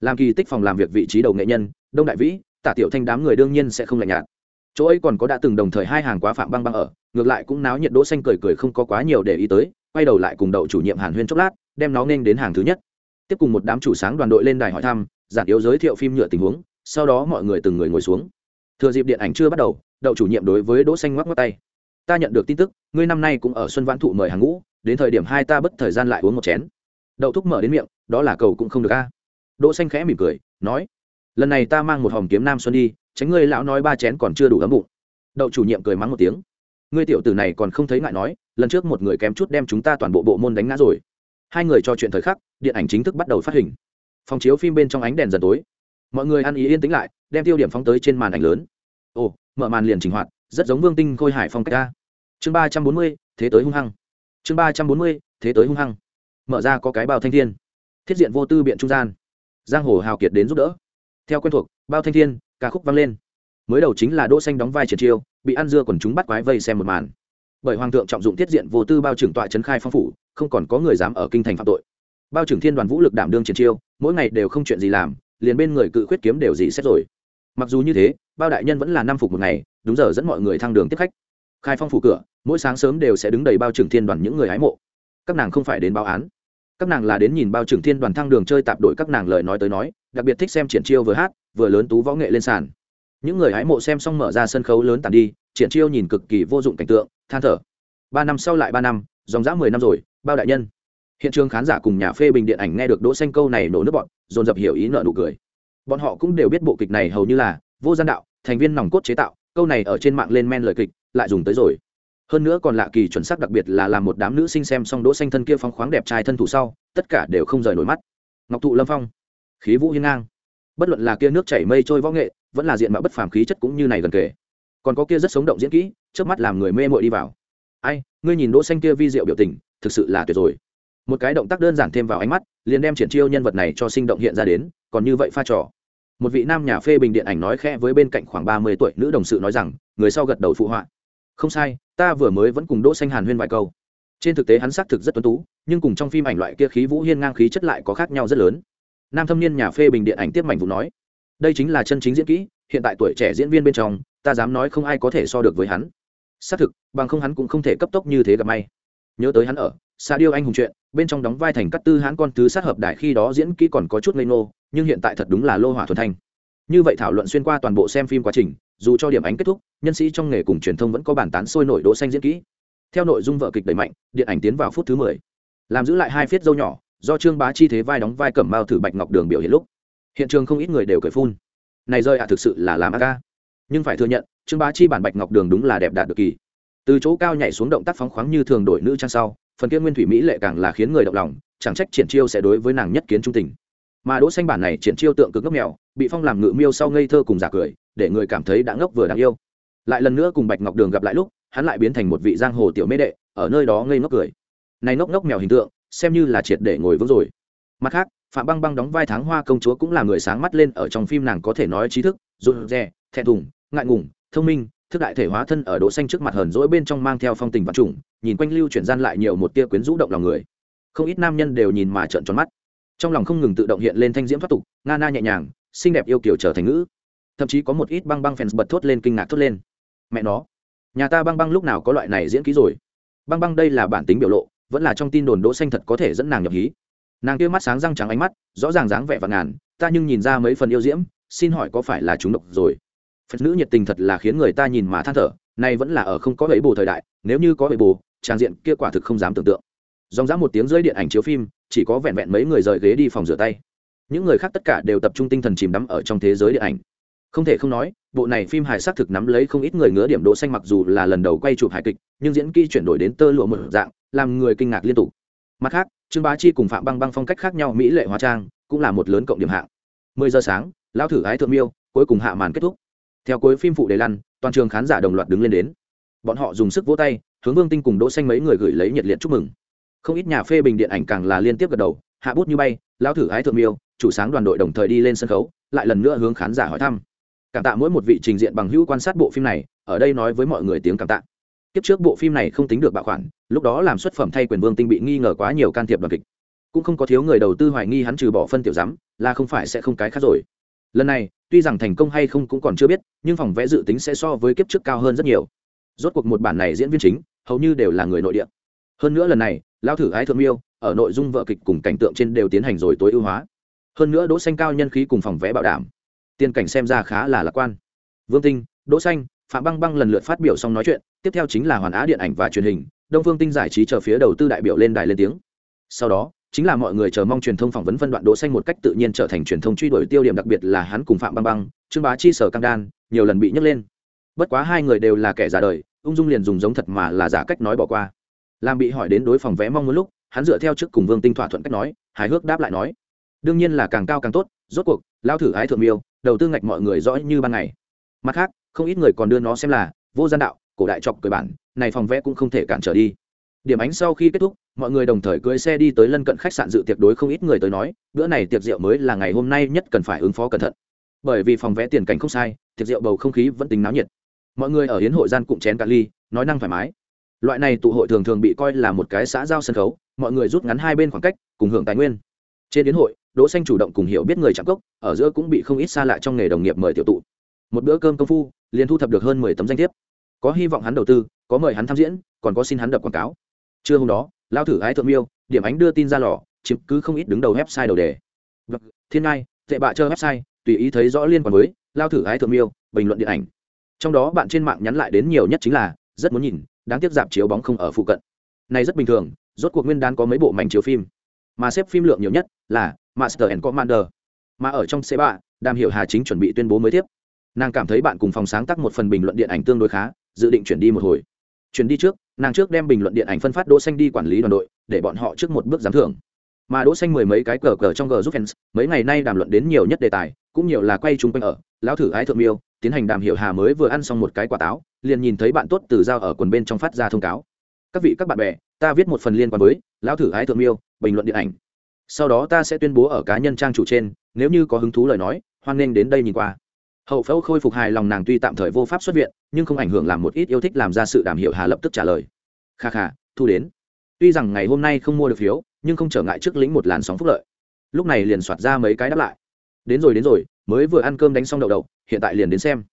[SPEAKER 1] Làm kỳ tích phòng làm việc vị trí đầu nghệ nhân, đông đại vĩ tả tiểu thanh đám người đương nhiên sẽ không lạnh nhạt. Chỗ ấy còn có đã từng đồng thời hai hàng quá phạm băng băng ở, ngược lại cũng náo nhiệt đỗ xanh cười cười không có quá nhiều để ý tới quay đầu lại cùng đậu chủ nhiệm hàn huyên chốc lát, đem nó nên đến hàng thứ nhất. Tiếp cùng một đám chủ sáng đoàn đội lên đài hỏi thăm, giản yếu giới thiệu phim nhựa tình huống, sau đó mọi người từng người ngồi xuống. Thừa dịp điện ảnh chưa bắt đầu, đậu chủ nhiệm đối với đỗ xanh ngoắc ngoắc tay. Ta nhận được tin tức, ngươi năm nay cũng ở xuân vãn thụ mời hàng ngũ, đến thời điểm hai ta bất thời gian lại uống một chén. Đậu thúc mở đến miệng, đó là cầu cũng không được a. Đỗ xanh khẽ mỉm cười, nói, lần này ta mang một hòm kiếm nam xuân đi, tránh ngươi lão nói ba chén còn chưa đủ ấm bụng. Đậu chủ nhiệm cười mắng một tiếng ngươi tiểu tử này còn không thấy ngại nói, lần trước một người kém chút đem chúng ta toàn bộ bộ môn đánh ngã rồi. Hai người trò chuyện thời khắc, điện ảnh chính thức bắt đầu phát hình. Phòng chiếu phim bên trong ánh đèn dần tối. Mọi người ăn ý yên tĩnh lại, đem tiêu điểm phóng tới trên màn ảnh lớn. Ồ, mở màn liền trình hoạt, rất giống vương tinh khôi hải phong cách ca chương ba trăm bốn mươi, thế tới hung hăng. Chương ba trăm bốn mươi, thế tới hung hăng. Mở ra có cái bao thanh thiên. Thiết diện vô tư biện trung gian. Giang hồ hào kiệt đến giúp đỡ. Theo quen thuộc, bao thanh thiên, ca khúc vang lên mới đầu chính là đỗ xanh đóng vai triển chiêu, bị ăn dưa quần chúng bắt quái vây xem một màn. Bởi hoàng thượng trọng dụng tiết diện vô tư bao trưởng tọa trấn khai phong phủ, không còn có người dám ở kinh thành phạm tội. Bao trưởng thiên đoàn vũ lực đảm đương triển chiêu, mỗi ngày đều không chuyện gì làm, liền bên người cự khuyết kiếm đều gì xét rồi. Mặc dù như thế, bao đại nhân vẫn là năm phục một ngày, đúng giờ dẫn mọi người thăng đường tiếp khách. Khai phong phủ cửa, mỗi sáng sớm đều sẽ đứng đầy bao trưởng thiên đoàn những người hái mộ. Các nàng không phải đến báo án. Các nàng là đến nhìn bao trưởng thiên đoàn thăng đường chơi tạp đội các nàng lời nói tới nói, đặc biệt thích xem triển chiêu vừa hát, vừa lớn tú võ nghệ lên sàn những người hái mộ xem xong mở ra sân khấu lớn tàn đi, triển chiêu nhìn cực kỳ vô dụng cảnh tượng, than thở. Ba năm sau lại ba năm, dòng dã mười năm rồi, bao đại nhân. Hiện trường khán giả cùng nhà phê bình điện ảnh nghe được đỗ xanh câu này nổ nước bọn, dồn dập hiểu ý nợ nụ cười. Bọn họ cũng đều biết bộ kịch này hầu như là vô gian đạo, thành viên nòng cốt chế tạo, câu này ở trên mạng lên men lời kịch, lại dùng tới rồi. Hơn nữa còn lạ kỳ chuẩn xác đặc biệt là làm một đám nữ sinh xem xong đỗ xanh thân kia phong khoáng đẹp trai thân thủ sau, tất cả đều không rời nổi mắt. Ngọc thụ lâm phong. Khí vũ hiên ngang bất luận là kia nước chảy mây trôi võ nghệ, vẫn là diện mạo bất phàm khí chất cũng như này gần kề. Còn có kia rất sống động diễn kỹ trước mắt làm người mê mội đi vào. Ai, ngươi nhìn đỗ xanh kia vi diệu biểu tình, thực sự là tuyệt rồi. Một cái động tác đơn giản thêm vào ánh mắt, liền đem triển chiêu nhân vật này cho sinh động hiện ra đến, còn như vậy pha trò. Một vị nam nhà phê bình điện ảnh nói khẽ với bên cạnh khoảng ba mươi tuổi nữ đồng sự nói rằng, người sau gật đầu phụ họa. Không sai, ta vừa mới vẫn cùng đỗ xanh hàn huyên vài câu. Trên thực tế hắn xác thực rất tuấn tú, nhưng cùng trong phim ảnh loại kia khí vũ hiên ngang khí chất lại có khác nhau rất lớn nam thâm niên nhà phê bình điện ảnh tiếp mảnh vụ nói đây chính là chân chính diễn kỹ hiện tại tuổi trẻ diễn viên bên trong ta dám nói không ai có thể so được với hắn. Xác thực bằng không hắn cũng không thể cấp tốc như thế gặp may. Nhớ tới hắn ở xa điêu anh hùng chuyện bên trong đóng vai thành cắt tư hãn con thứ sát hợp đại khi đó diễn kỹ còn có chút ngây ngô, nhưng hiện tại thật đúng là lô hỏa thuần thanh. Như vậy thảo luận xuyên qua toàn bộ xem phim quá trình dù cho điểm ánh kết thúc nhân sĩ trong nghề cùng truyền thông vẫn có bản tán sôi nổi đỗ xanh diễn kỹ. Theo nội dung vợ kịch đẩy mạnh điện ảnh tiến vào phút thứ mười. Làm giữ lại hai phiết dâu nhỏ do trương bá chi thế vai đóng vai cẩm mao thử bạch ngọc đường biểu hiện lúc hiện trường không ít người đều cười phun này rơi ạ, thực sự là làm a ca. nhưng phải thừa nhận, trương bá chi bản bạch ngọc đường đúng là đẹp đạt được kỳ. từ chỗ cao nhảy xuống động tác phóng khoáng như thường đổi nữ trang sau, phần kia nguyên thủy mỹ lệ càng là khiến người động lòng, chẳng trách triển chiêu sẽ đối với nàng nhất kiến trung tình. mà đỗ xanh bản này triển chiêu tượng cực ngốc mèo bị phong làm ngự miêu sau ngây thơ cùng giả cười, để người cảm thấy đã ngốc vừa đáng yêu. lại lần nữa cùng bạch ngọc đường gặp lại lúc, hắn lại biến thành một vị giang hồ tiểu mê đệ, ở nơi đó ngây ngốc cười. này ngốc ngốc mèo hình tượng xem như là triệt để ngồi vững rồi. Mặt khác, phạm băng băng đóng vai tháng hoa công chúa cũng là người sáng mắt lên ở trong phim nàng có thể nói trí thức, rụt rè, thẹn thùng, ngại ngùng, thông minh, thức đại thể hóa thân ở độ xanh trước mặt hờn dỗi bên trong mang theo phong tình vật chủng nhìn quanh lưu chuyển gian lại nhiều một tia quyến rũ động lòng người. Không ít nam nhân đều nhìn mà trợn tròn mắt. Trong lòng không ngừng tự động hiện lên thanh diễm thoát tục nga na nhẹ nhàng, xinh đẹp yêu kiểu trở thành ngữ. Thậm chí có một ít băng băng fans bật thốt lên kinh ngạc thốt lên. Mẹ nó, nhà ta băng băng lúc nào có loại này diễn kỹ rồi? Băng băng đây là bản tính biểu lộ vẫn là trong tin đồn đỗ xanh thật có thể dẫn nàng nhập hí. Nàng kia mắt sáng răng trắng ánh mắt, rõ ràng dáng vẻ và ngàn, ta nhưng nhìn ra mấy phần yêu diễm, xin hỏi có phải là chúng độc rồi? Phật nữ nhiệt tình thật là khiến người ta nhìn mà than thở, nay vẫn là ở không có bẫy bù thời đại, nếu như có bẫy bù, trang diện kia quả thực không dám tưởng tượng. Dòng dã một tiếng rơi điện ảnh chiếu phim, chỉ có vẹn vẹn mấy người rời ghế đi phòng rửa tay. Những người khác tất cả đều tập trung tinh thần chìm đắm ở trong thế giới điện ảnh. Không thể không nói bộ này phim hài xác thực nắm lấy không ít người ngứa điểm đỗ xanh mặc dù là lần đầu quay chụp hài kịch, nhưng diễn kỹ chuyển đổi đến tơ lụa một dạng, làm người kinh ngạc liên tục. Mặt khác, trương bá chi cùng phạm băng băng phong cách khác nhau mỹ lệ hóa trang, cũng là một lớn cộng điểm hạng. Mười giờ sáng, lão thử ái thượng miêu, cuối cùng hạ màn kết thúc. Theo cuối phim phụ đề lăn, toàn trường khán giả đồng loạt đứng lên đến. Bọn họ dùng sức vỗ tay, hướng vương tinh cùng đỗ xanh mấy người gửi lấy nhiệt liệt chúc mừng. Không ít nhà phê bình điện ảnh càng là liên tiếp gật đầu, hạ bút như bay, lão thử ái thượng miêu, chủ sáng đoàn đội đồng thời đi lên sân khấu, lại lần nữa hướng khán giả hỏi thăm cảm tạ mỗi một vị trình diện bằng hữu quan sát bộ phim này, ở đây nói với mọi người tiếng cảm tạ. Kiếp trước bộ phim này không tính được bạo khoản, lúc đó làm xuất phẩm thay quyền vương tinh bị nghi ngờ quá nhiều can thiệp đoàn kịch. Cũng không có thiếu người đầu tư hoài nghi hắn trừ bỏ phân tiểu giám, là không phải sẽ không cái khác rồi. Lần này, tuy rằng thành công hay không cũng còn chưa biết, nhưng phòng vẽ dự tính sẽ so với kiếp trước cao hơn rất nhiều. Rốt cuộc một bản này diễn viên chính, hầu như đều là người nội địa. Hơn nữa lần này lao thử ái thượng miêu, ở nội dung vợ kịch cùng cảnh tượng trên đều tiến hành rồi tối ưu hóa. Hơn nữa đỗ xanh cao nhân khí cùng phòng vẽ bảo đảm tiên cảnh xem ra khá là lạc quan. Vương tinh, đỗ xanh, phạm băng băng lần lượt phát biểu xong nói chuyện, tiếp theo chính là hoàn á điện ảnh và truyền hình, đông phương tinh giải trí chờ phía đầu tư đại biểu lên đài lên tiếng. Sau đó, chính là mọi người chờ mong truyền thông phỏng vấn phân đoạn đỗ xanh một cách tự nhiên trở thành truyền thông truy đuổi tiêu điểm đặc biệt là hắn cùng phạm băng băng, trương bá chi, sở căng đan, nhiều lần bị nhấc lên. Bất quá hai người đều là kẻ giả đời, ung dung liền dùng giống thật mà là giả cách nói bỏ qua. Làm bị hỏi đến đối phòng vé mong muốn lúc, hắn dựa theo trước cùng vương tinh thỏa thuận cách nói, hài hước đáp lại nói. Đương nhiên là càng cao càng tốt, rốt cuộc lao thử ái thượng miêu đầu tư ngạch mọi người rõ như ban ngày. Mặt khác, không ít người còn đưa nó xem là vô gian đạo, cổ đại chọc cười bản, này phòng vẽ cũng không thể cản trở đi. Điểm ánh sau khi kết thúc, mọi người đồng thời cưới xe đi tới lân cận khách sạn dự tiệc đối không ít người tới nói, bữa này tiệc rượu mới là ngày hôm nay nhất cần phải ứng phó cẩn thận. Bởi vì phòng vẽ tiền cảnh không sai, tiệc rượu bầu không khí vẫn tính náo nhiệt. Mọi người ở hiến hội gian cụm chén cà ly, nói năng thoải mái. Loại này tụ hội thường thường bị coi là một cái xã giao sân khấu, mọi người rút ngắn hai bên khoảng cách, cùng hưởng tài nguyên trên đến hội, đỗ xanh chủ động cùng hiểu biết người chạm cốc, ở giữa cũng bị không ít xa lạ trong nghề đồng nghiệp mời tiểu tụ. Một bữa cơm công phu, liền thu thập được hơn mười tấm danh thiếp. Có hy vọng hắn đầu tư, có mời hắn tham diễn, còn có xin hắn đập quảng cáo. Trưa hôm đó, lao thử ái thượng miêu, điểm ánh đưa tin ra lò, chiếm cứ không ít đứng đầu website đầu đề. Vâng, Thiên ngai, tệ bạ chơi website, tùy ý thấy rõ liên quan với, lao thử ái thượng miêu, bình luận điện ảnh. Trong đó bạn trên mạng nhắn lại đến nhiều nhất chính là, rất muốn nhìn, đáng tiếc giảm chiếu bóng không ở phụ cận. Này rất bình thường, rốt cuộc nguyên đán có mấy bộ mảnh chiếu phim mà xếp phim lượng nhiều nhất là master and commander. Mà ở trong c 3 đàm hiểu hà chính chuẩn bị tuyên bố mới tiếp. Nàng cảm thấy bạn cùng phòng sáng tác một phần bình luận điện ảnh tương đối khá, dự định chuyển đi một hồi. Chuyển đi trước, nàng trước đem bình luận điện ảnh phân phát đỗ xanh đi quản lý đoàn đội, để bọn họ trước một bước giám thưởng. Mà đỗ xanh mười mấy cái cờ cờ trong g giúp fans, mấy ngày nay đàm luận đến nhiều nhất đề tài, cũng nhiều là quay chung quanh ở, lão thử ái thượng miêu, tiến hành đàm hiểu hà mới vừa ăn xong một cái quả táo, liền nhìn thấy bạn tốt từ giao ở quần bên trong phát ra thông cáo các vị các bạn bè, ta viết một phần liên quan với lão thử ái thượng miêu, bình luận điện ảnh. Sau đó ta sẽ tuyên bố ở cá nhân trang chủ trên, nếu như có hứng thú lời nói, hoan nghênh đến đây nhìn qua. Hậu phẫu khôi phục hài lòng nàng tuy tạm thời vô pháp xuất viện, nhưng không ảnh hưởng làm một ít yêu thích làm ra sự đảm hiệu hà lập tức trả lời. Kha kha, thu đến. Tuy rằng ngày hôm nay không mua được phiếu, nhưng không trở ngại trước lĩnh một làn sóng phúc lợi. Lúc này liền soạt ra mấy cái đáp lại. Đến rồi đến rồi, mới vừa ăn cơm đánh xong đậu đậu, hiện tại liền đến xem.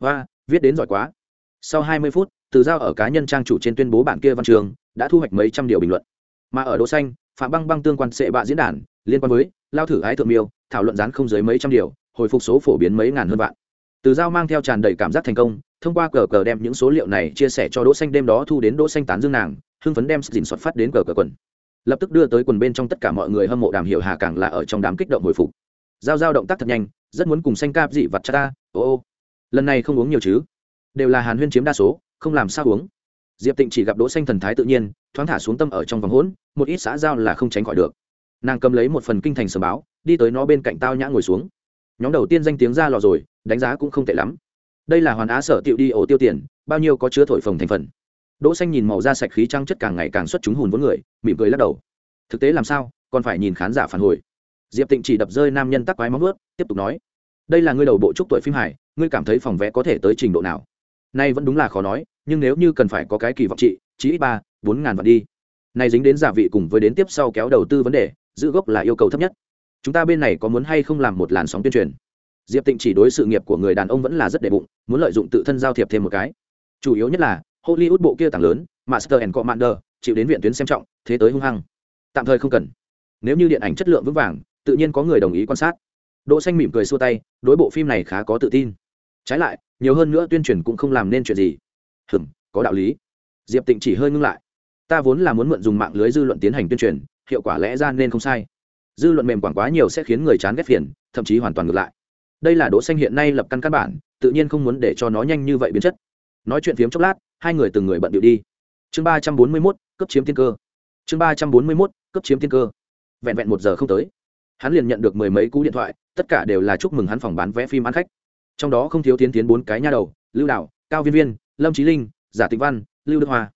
[SPEAKER 1] Và viết đến giỏi quá. Sau hai mươi phút từ giao ở cá nhân trang chủ trên tuyên bố bản kia văn trường, đã thu hoạch mấy trăm điều bình luận. Mà ở đỗ xanh, phạm băng băng tương quan sệ bạ diễn đàn, liên quan với lao thử ái thượng miêu, thảo luận dán không dưới mấy trăm điều, hồi phục số phổ biến mấy ngàn hơn vạn. Từ giao mang theo tràn đầy cảm giác thành công, thông qua cờ cờ đem những số liệu này chia sẻ cho đỗ xanh đêm đó thu đến đỗ xanh tán dương nàng, hưng phấn đem dình xuất phát đến cờ cờ quần. Lập tức đưa tới quần bên trong tất cả mọi người hâm mộ đàm hiểu hà càng là ở trong đám kích động hồi phục. Giao giao động tác thật nhanh, rất muốn cùng xanh cap dị vặt cha ta, ô ô. Lần này không uống nhiều chứ? Đều là hàn huyên chiếm đa số không làm sao uống. Diệp tịnh chỉ gặp đỗ xanh thần thái tự nhiên, thoáng thả xuống tâm ở trong vòng hỗn, một ít xã giao là không tránh khỏi được. Nàng cầm lấy một phần kinh thành sờ báo, đi tới nó bên cạnh tao nhã ngồi xuống. Nhóm đầu tiên danh tiếng ra lò rồi, đánh giá cũng không tệ lắm. Đây là hoàn á sở tiệu đi ổ tiêu tiền, bao nhiêu có chứa thổi phồng thành phần. Đỗ xanh nhìn màu da sạch khí trăng chất càng ngày càng xuất chúng hồn vốn người, mỉm cười lắc đầu. Thực tế làm sao, còn phải nhìn khán giả phản hồi. Diệp tịnh chỉ đập rơi nam nhân tắc quái móng vớt tiếp tục nói. Đây là ngươi đầu bộ trúc tuổi phim hải ngươi cảm thấy phòng vẽ có thể tới trình độ nào? Nay vẫn đúng là khó nói, nhưng nếu như cần phải có cái kỳ vọng trị chỉ ít ba, bốn ngàn vạn đi. Này dính đến giả vị cùng với đến tiếp sau kéo đầu tư vấn đề, giữ gốc là yêu cầu thấp nhất. Chúng ta bên này có muốn hay không làm một làn sóng tuyên truyền? Diệp tịnh chỉ đối sự nghiệp của người đàn ông vẫn là rất đệ bụng, muốn lợi dụng tự thân giao thiệp thêm một cái. Chủ yếu nhất là, hollywood bộ kia tảng lớn, master and commander, chịu đến viện tuyến xem trọng, thế tới hung hăng. Tạm thời không cần. Nếu như điện ảnh chất lượng vững vàng, tự nhiên có người đồng ý quan sát. Đỗ xanh mỉm cười xua tay, đối bộ phim này khá có tự tin. Trái lại nhiều hơn nữa tuyên truyền cũng không làm nên chuyện gì. Hừm có đạo lý. Diệp tịnh chỉ hơi ngưng lại. Ta vốn là muốn mượn dùng mạng lưới dư luận tiến hành tuyên truyền hiệu quả lẽ ra nên không sai. Dư luận mềm quảng quá nhiều sẽ khiến người chán ghét phiền thậm chí hoàn toàn ngược lại. Đây là đỗ xanh hiện nay lập căn căn bản tự nhiên không muốn để cho nó nhanh như vậy biến chất. Nói chuyện phiếm chốc lát hai người từng người bận điệu đi. Chương ba trăm bốn mươi 341, cấp chiếm tiên cơ. Chương ba trăm bốn mươi 341, cấp chiếm tiên cơ. Vẹn vẹn một giờ không tới hắn liền nhận được mười mấy cú điện thoại tất cả đều là chúc mừng hắn phòng bán vé phim ăn khách trong đó không thiếu tiến tiến bốn cái nha đầu, lưu đạo, cao viên viên, lâm trí linh, giả tịnh văn, lưu đức hoa.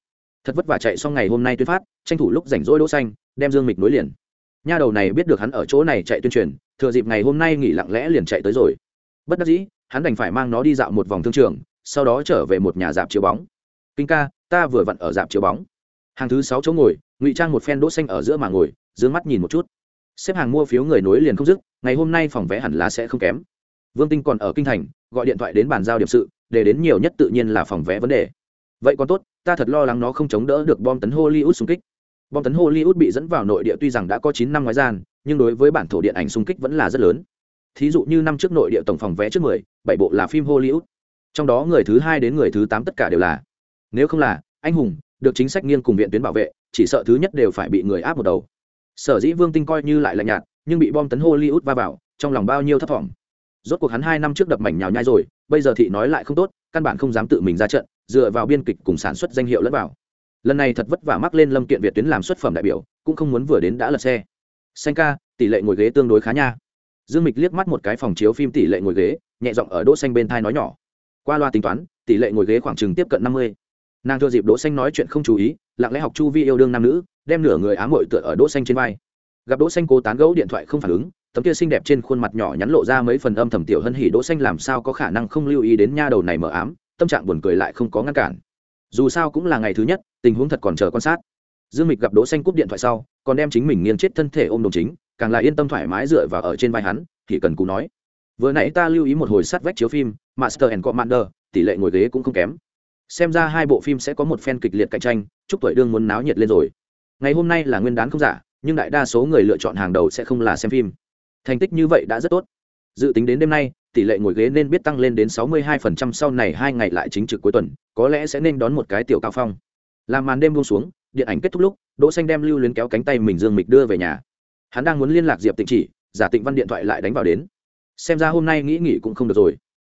[SPEAKER 1] Thật vất vả chạy xong ngày hôm nay tuyên phát, tranh thủ lúc rảnh rỗi đỗ xanh, đem dương mịch nối liền. Nha đầu này biết được hắn ở chỗ này chạy tuyên truyền, thừa dịp ngày hôm nay nghỉ lặng lẽ liền chạy tới rồi. Bất đắc dĩ, hắn đành phải mang nó đi dạo một vòng thương trường, sau đó trở về một nhà dạp chiếu bóng. Kinh ca, ta vừa vặn ở dạp chiếu bóng. Hàng thứ sáu chỗ ngồi, ngụy trang một phen đỗ xanh ở giữa mà ngồi, dương mắt nhìn một chút. Xếp hàng mua phiếu người nối liền không dứt, ngày hôm nay phòng vé hẳn là sẽ không kém vương tinh còn ở kinh thành, gọi điện thoại đến bàn giao điểm sự, để đến nhiều nhất tự nhiên là phòng vé vấn đề. Vậy còn tốt, ta thật lo lắng nó không chống đỡ được bom tấn hollywood xung kích. Bom tấn hollywood bị dẫn vào nội địa tuy rằng đã có chín năm ngoài gian, nhưng đối với bản thổ điện ảnh xung kích vẫn là rất lớn. Thí dụ như năm trước nội địa tổng phòng vé trước mười, bảy bộ là phim hollywood. Trong đó người thứ hai đến người thứ tám tất cả đều là. Nếu không là, anh hùng, được chính sách nghiêng cùng viện tuyến bảo vệ, chỉ sợ thứ nhất đều phải bị người áp một đầu. Sở dĩ vương tinh coi như lại lạnh nhạt, nhưng bị bom tấn hollywood va vào, trong lòng bao nhiêu thất vọng rốt cuộc hắn hai năm trước đập mảnh nhào nhai rồi, bây giờ thị nói lại không tốt, căn bản không dám tự mình ra trận, dựa vào biên kịch cùng sản xuất danh hiệu lẫn vào. Lần này thật vất vả mắc lên lâm kiện việt tuyến làm xuất phẩm đại biểu, cũng không muốn vừa đến đã lật xe. Xanh ca, tỷ lệ ngồi ghế tương đối khá nha. Dương mịch liếc mắt một cái phòng chiếu phim tỷ lệ ngồi ghế, nhẹ giọng ở đỗ xanh bên thai nói nhỏ. Qua loa tính toán, tỷ lệ ngồi ghế khoảng chừng tiếp cận năm mươi. Nàng thừa dịp đỗ xanh nói chuyện không chú ý, lặng lẽ học chu vi yêu đương nam nữ, đem nửa người ám muội tựa ở đỗ xanh trên vai. Gặp đỗ xanh cố tán gẫu điện thoại không phản ứng tấm kia xinh đẹp trên khuôn mặt nhỏ nhắn lộ ra mấy phần âm thầm tiểu hân hỉ đỗ xanh làm sao có khả năng không lưu ý đến nha đầu này mở ám, tâm trạng buồn cười lại không có ngăn cản. Dù sao cũng là ngày thứ nhất, tình huống thật còn chờ quan sát. Dương mịch gặp đỗ xanh cúp điện thoại sau, còn đem chính mình nghiêng chết thân thể ôm đồng chính, càng là yên tâm thoải mái dựa vào ở trên vai hắn, thì cần cú nói. Vừa nãy ta lưu ý một hồi sát vách chiếu phim, master and commander, tỷ lệ ngồi ghế cũng không kém. Xem ra hai bộ phim sẽ có một phen kịch liệt cạnh tranh, chúc tuổi đương muốn náo nhiệt lên rồi. Ngày hôm nay là nguyên đán không giả, nhưng đại đa số người lựa chọn hàng đầu sẽ không là xem phim thành tích như vậy đã rất tốt. Dự tính đến đêm nay, tỷ lệ ngồi ghế nên biết tăng lên đến 62% sau này hai ngày lại chính trực cuối tuần, có lẽ sẽ nên đón một cái tiểu cao phong. Làm màn đêm buông xuống, điện ảnh kết thúc lúc, đỗ xanh đem lưu luyến kéo cánh tay mình dương mịch đưa về nhà. Hắn đang muốn liên lạc diệp tịnh chỉ, giả tịnh văn điện thoại lại đánh vào đến. Xem ra hôm nay nghĩ nghỉ cũng không được rồi.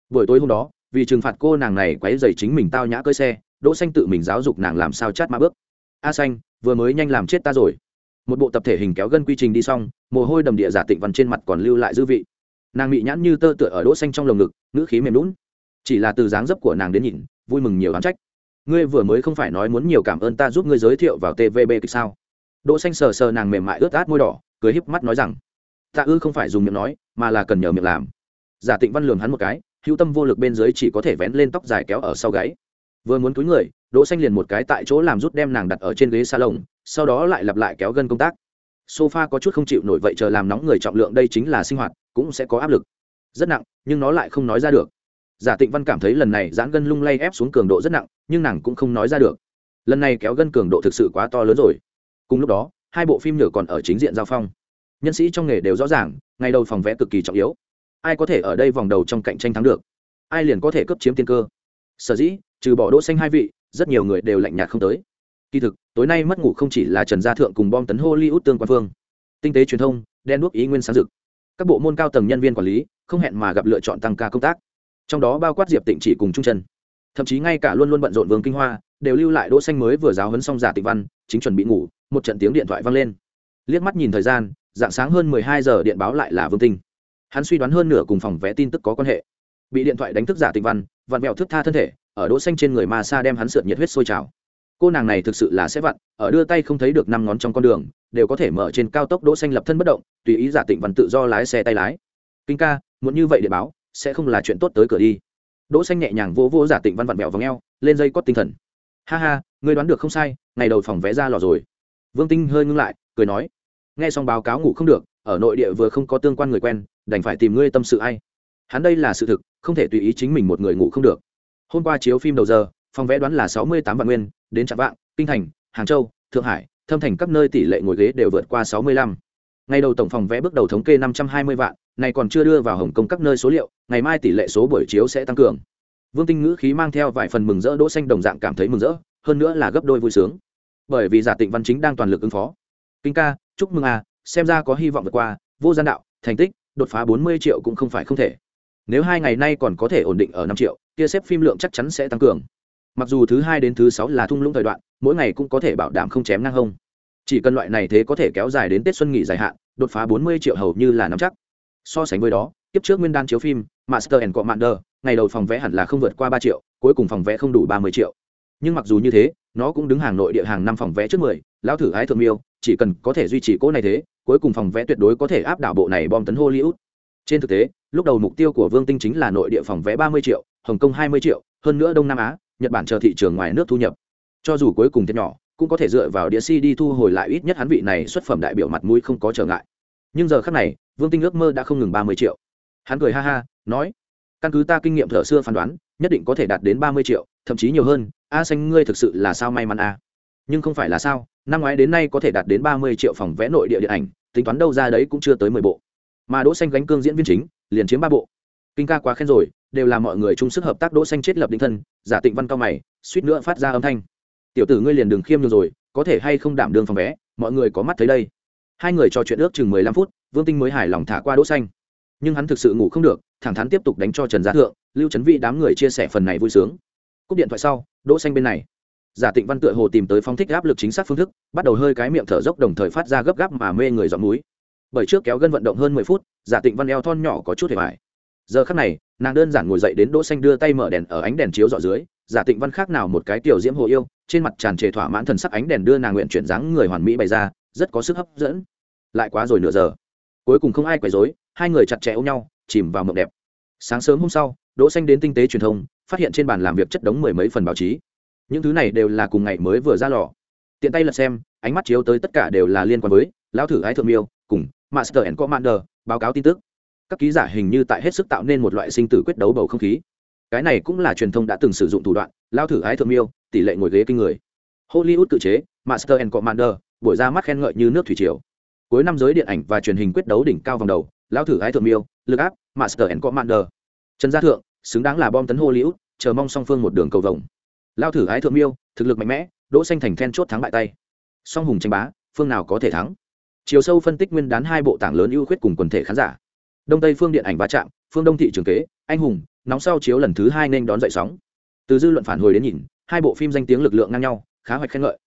[SPEAKER 1] Buổi tối hôm đó, vì trừng phạt cô nàng này quấy rầy chính mình tao nhã cơi xe, đỗ xanh tự mình giáo dục nàng làm sao chát ma bước. A xanh, vừa mới nhanh làm chết ta rồi một bộ tập thể hình kéo gân quy trình đi xong, mồ hôi đầm địa giả tịnh văn trên mặt còn lưu lại dư vị. Nàng bị nhãn như tơ tựa ở đỗ xanh trong lồng ngực, ngữ khí mềm lún chỉ là từ dáng dấp của nàng đến nhìn, vui mừng nhiều oán trách. Ngươi vừa mới không phải nói muốn nhiều cảm ơn ta giúp ngươi giới thiệu vào tvb kịch sao? Đỗ xanh sờ sờ nàng mềm mại ướt át môi đỏ, cười híp mắt nói rằng, ta ư không phải dùng miệng nói, mà là cần nhờ miệng làm. Giả tịnh văn lườm hắn một cái, hữu tâm vô lực bên dưới chỉ có thể vén lên tóc dài kéo ở sau gáy vừa muốn cúi người, đỗ xanh liền một cái tại chỗ làm rút đem nàng đặt ở trên ghế salon, sau đó lại lặp lại kéo gân công tác. Sofa có chút không chịu nổi vậy chờ làm nóng người trọng lượng đây chính là sinh hoạt, cũng sẽ có áp lực. Rất nặng, nhưng nó lại không nói ra được. Giả tịnh văn cảm thấy lần này giãn gân lung lay ép xuống cường độ rất nặng, nhưng nàng cũng không nói ra được. Lần này kéo gân cường độ thực sự quá to lớn rồi. Cùng lúc đó, hai bộ phim nhựa còn ở chính diện giao phong. Nhân sĩ trong nghề đều rõ ràng, ngày đầu phòng vẽ cực kỳ trọng yếu. Ai có thể ở đây vòng đầu trong cạnh tranh thắng được? Ai liền có thể cấp chiếm tiên cơ? Sở dĩ trừ bỏ đỗ xanh hai vị, rất nhiều người đều lạnh nhạt không tới. Kỳ thực, tối nay mất ngủ không chỉ là trần gia thượng cùng bom tấn hollywood tương quan phương tinh tế truyền thông, đen đuốc ý nguyên sáng dực các bộ môn cao tầng nhân viên quản lý, không hẹn mà gặp lựa chọn tăng ca công tác. Trong đó bao quát diệp tịnh chỉ cùng trung trần. Thậm chí ngay cả luôn luôn bận rộn vương kinh hoa, đều lưu lại đỗ xanh mới vừa giáo huấn xong giả tịnh văn, chính chuẩn bị ngủ, một trận tiếng điện thoại vang lên. Liếc mắt nhìn thời gian, dạng sáng hơn 12 giờ điện báo lại là vương tinh. Hắn suy đoán hơn nửa cùng phòng vé tin tức có quan hệ. Bị điện thoại đánh thức giả tịnh văn, vặn mẹo thức tha thân thể ở đỗ xanh trên người ma sa đem hắn sượt nhiệt huyết sôi trào. Cô nàng này thực sự là sẽ vặn, ở đưa tay không thấy được năm ngón trong con đường, đều có thể mở trên cao tốc đỗ xanh lập thân bất động, tùy ý giả tịnh văn tự do lái xe tay lái. Kinh ca, muốn như vậy để báo, sẽ không là chuyện tốt tới cửa đi. Đỗ xanh nhẹ nhàng vỗ vỗ giả tịnh văn vặn vẹo vòng eo, lên dây cót tinh thần. Ha ha, ngươi đoán được không sai, ngày đầu phòng vé ra lò rồi. Vương tinh hơi ngưng lại, cười nói, nghe xong báo cáo ngủ không được, ở nội địa vừa không có tương quan người quen, đành phải tìm ngươi tâm sự ai. Hắn đây là sự thực, không thể tùy ý chính mình một người ngủ không được hôm qua chiếu phim đầu giờ, phòng vé đoán là sáu mươi tám vạn nguyên, đến trạm vạn kinh thành, hàng châu, thượng hải, thâm thành các nơi tỷ lệ ngồi ghế đều vượt qua sáu mươi lăm. Ngày đầu tổng phòng vé bước đầu thống kê năm trăm hai mươi vạn, này còn chưa đưa vào hồng kông các nơi số liệu, ngày mai tỷ lệ số buổi chiếu sẽ tăng cường. Vương tinh ngữ khí mang theo vài phần mừng rỡ, đỗ xanh đồng dạng cảm thấy mừng rỡ, hơn nữa là gấp đôi vui sướng. Bởi vì giả tịnh văn chính đang toàn lực ứng phó. Kinh ca, chúc mừng à xem ra có hy vọng vượt qua, vô gian đạo, thành tích, đột phá bốn mươi triệu cũng không phải không thể nếu hai ngày nay còn có thể ổn định ở năm triệu, kia xếp phim lượng chắc chắn sẽ tăng cường. Mặc dù thứ hai đến thứ sáu là thung lũng thời đoạn, mỗi ngày cũng có thể bảo đảm không chém ngang hông. Chỉ cần loại này thế có thể kéo dài đến tết xuân nghỉ dài hạn, đột phá bốn mươi triệu hầu như là nắm chắc. So sánh với đó, kiếp trước nguyên đan chiếu phim, master and commander, ngày đầu phòng vé hẳn là không vượt qua ba triệu, cuối cùng phòng vé không đủ ba mươi triệu. Nhưng mặc dù như thế, nó cũng đứng hàng nội địa hàng năm phòng vé trước mười, lão thử ái thượng miêu, chỉ cần có thể duy trì cỗ này thế, cuối cùng phòng vé tuyệt đối có thể áp đảo bộ này bom tấn hollywood trên thực tế, lúc đầu mục tiêu của vương tinh chính là nội địa phòng vé ba mươi triệu, hồng kông hai mươi triệu, hơn nữa đông nam á, nhật bản chờ thị trường ngoài nước thu nhập. Cho dù cuối cùng thiệt nhỏ, cũng có thể dựa vào đĩa cd thu hồi lại ít nhất hắn vị này xuất phẩm đại biểu mặt mũi không có trở ngại. Nhưng giờ khác này, vương tinh ước mơ đã không ngừng ba mươi triệu. Hắn cười ha ha, nói, căn cứ ta kinh nghiệm thở xưa phán đoán, nhất định có thể đạt đến ba mươi triệu, thậm chí nhiều hơn. A xanh, ngươi thực sự là sao may mắn a? Nhưng không phải là sao, năm ngoái đến nay có thể đạt đến ba mươi triệu phòng vẽ nội địa điện ảnh, tính toán đâu ra đấy cũng chưa tới mười bộ mà đỗ xanh gánh cương diễn viên chính, liền chiếm ba bộ. Kinh ca quá khen rồi, đều là mọi người chung sức hợp tác đỗ xanh chết lập định thân, giả tịnh văn cao mày, suýt nữa phát ra âm thanh. Tiểu tử ngươi liền đường khiêm nhường rồi, có thể hay không đảm đương phòng vé, mọi người có mắt thấy đây. Hai người trò chuyện ước chừng mười lăm phút, vương tinh mới hài lòng thả qua đỗ xanh. Nhưng hắn thực sự ngủ không được, thẳng thắn tiếp tục đánh cho trần gia thượng, lưu Chấn vị đám người chia sẻ phần này vui sướng. Cúp điện thoại sau, đỗ xanh bên này. Giả tịnh văn tựa hồ tìm tới phong thích áp lực chính xác phương thức, bắt đầu hơi cái miệng thở dốc đồng thời phát ra gấp gáp mà mê người dọn núi bởi trước kéo gân vận động hơn mười phút, giả tịnh văn eo thon nhỏ có chút hề vải giờ khắc này, nàng đơn giản ngồi dậy đến đỗ xanh đưa tay mở đèn ở ánh đèn chiếu dọ dưới, giả tịnh văn khác nào một cái tiểu diễm hồ yêu, trên mặt tràn trề thỏa mãn thần sắc ánh đèn đưa nàng nguyện chuyển dáng người hoàn mỹ bày ra, rất có sức hấp dẫn. Lại quá rồi nửa giờ. Cuối cùng không ai quấy rối, hai người chặt chẽ ôm nhau, chìm vào mộng đẹp. Sáng sớm hôm sau, đỗ xanh đến tinh tế truyền thông, phát hiện trên bàn làm việc chất đống mười mấy phần báo chí. Những thứ này đều là cùng ngày mới vừa ra lò. Tiện tay lật xem, ánh mắt chiếu tới tất cả đều là liên quan với lão thử ái thượng miêu, cùng master and commander, báo cáo tin tức. Các ký giả hình như tại hết sức tạo nên một loại sinh tử quyết đấu bầu không khí. Cái này cũng là truyền thông đã từng sử dụng thủ đoạn, lao thử ái thượng miêu, tỷ lệ ngồi ghế kinh người. Hollywood tự chế master and commander, buổi ra mắt khen ngợi như nước thủy triều. Cuối năm giới điện ảnh và truyền hình quyết đấu đỉnh cao vòng đầu, lao thử ái thượng miêu, lực áp master and commander. Trần gia thượng, xứng đáng là bom tấn hollywood, chờ mong song phương một đường cầu vồng. Lao thử ái thượng miêu, thực lực mạnh mẽ, đỗ xanh thành then chốt thắng bại tay. Song hùng tranh bá, phương nào có thể thắng? Chiều sâu phân tích nguyên đán hai bộ tảng lớn ưu khuyết cùng quần thể khán giả. Đông tây phương điện ảnh va chạm, phương đông thị trường kế, anh hùng, nóng sau chiếu lần thứ hai nên đón dậy sóng. Từ dư luận phản hồi đến nhìn, hai bộ phim danh tiếng lực lượng ngang nhau, khá hoạch khen ngợi.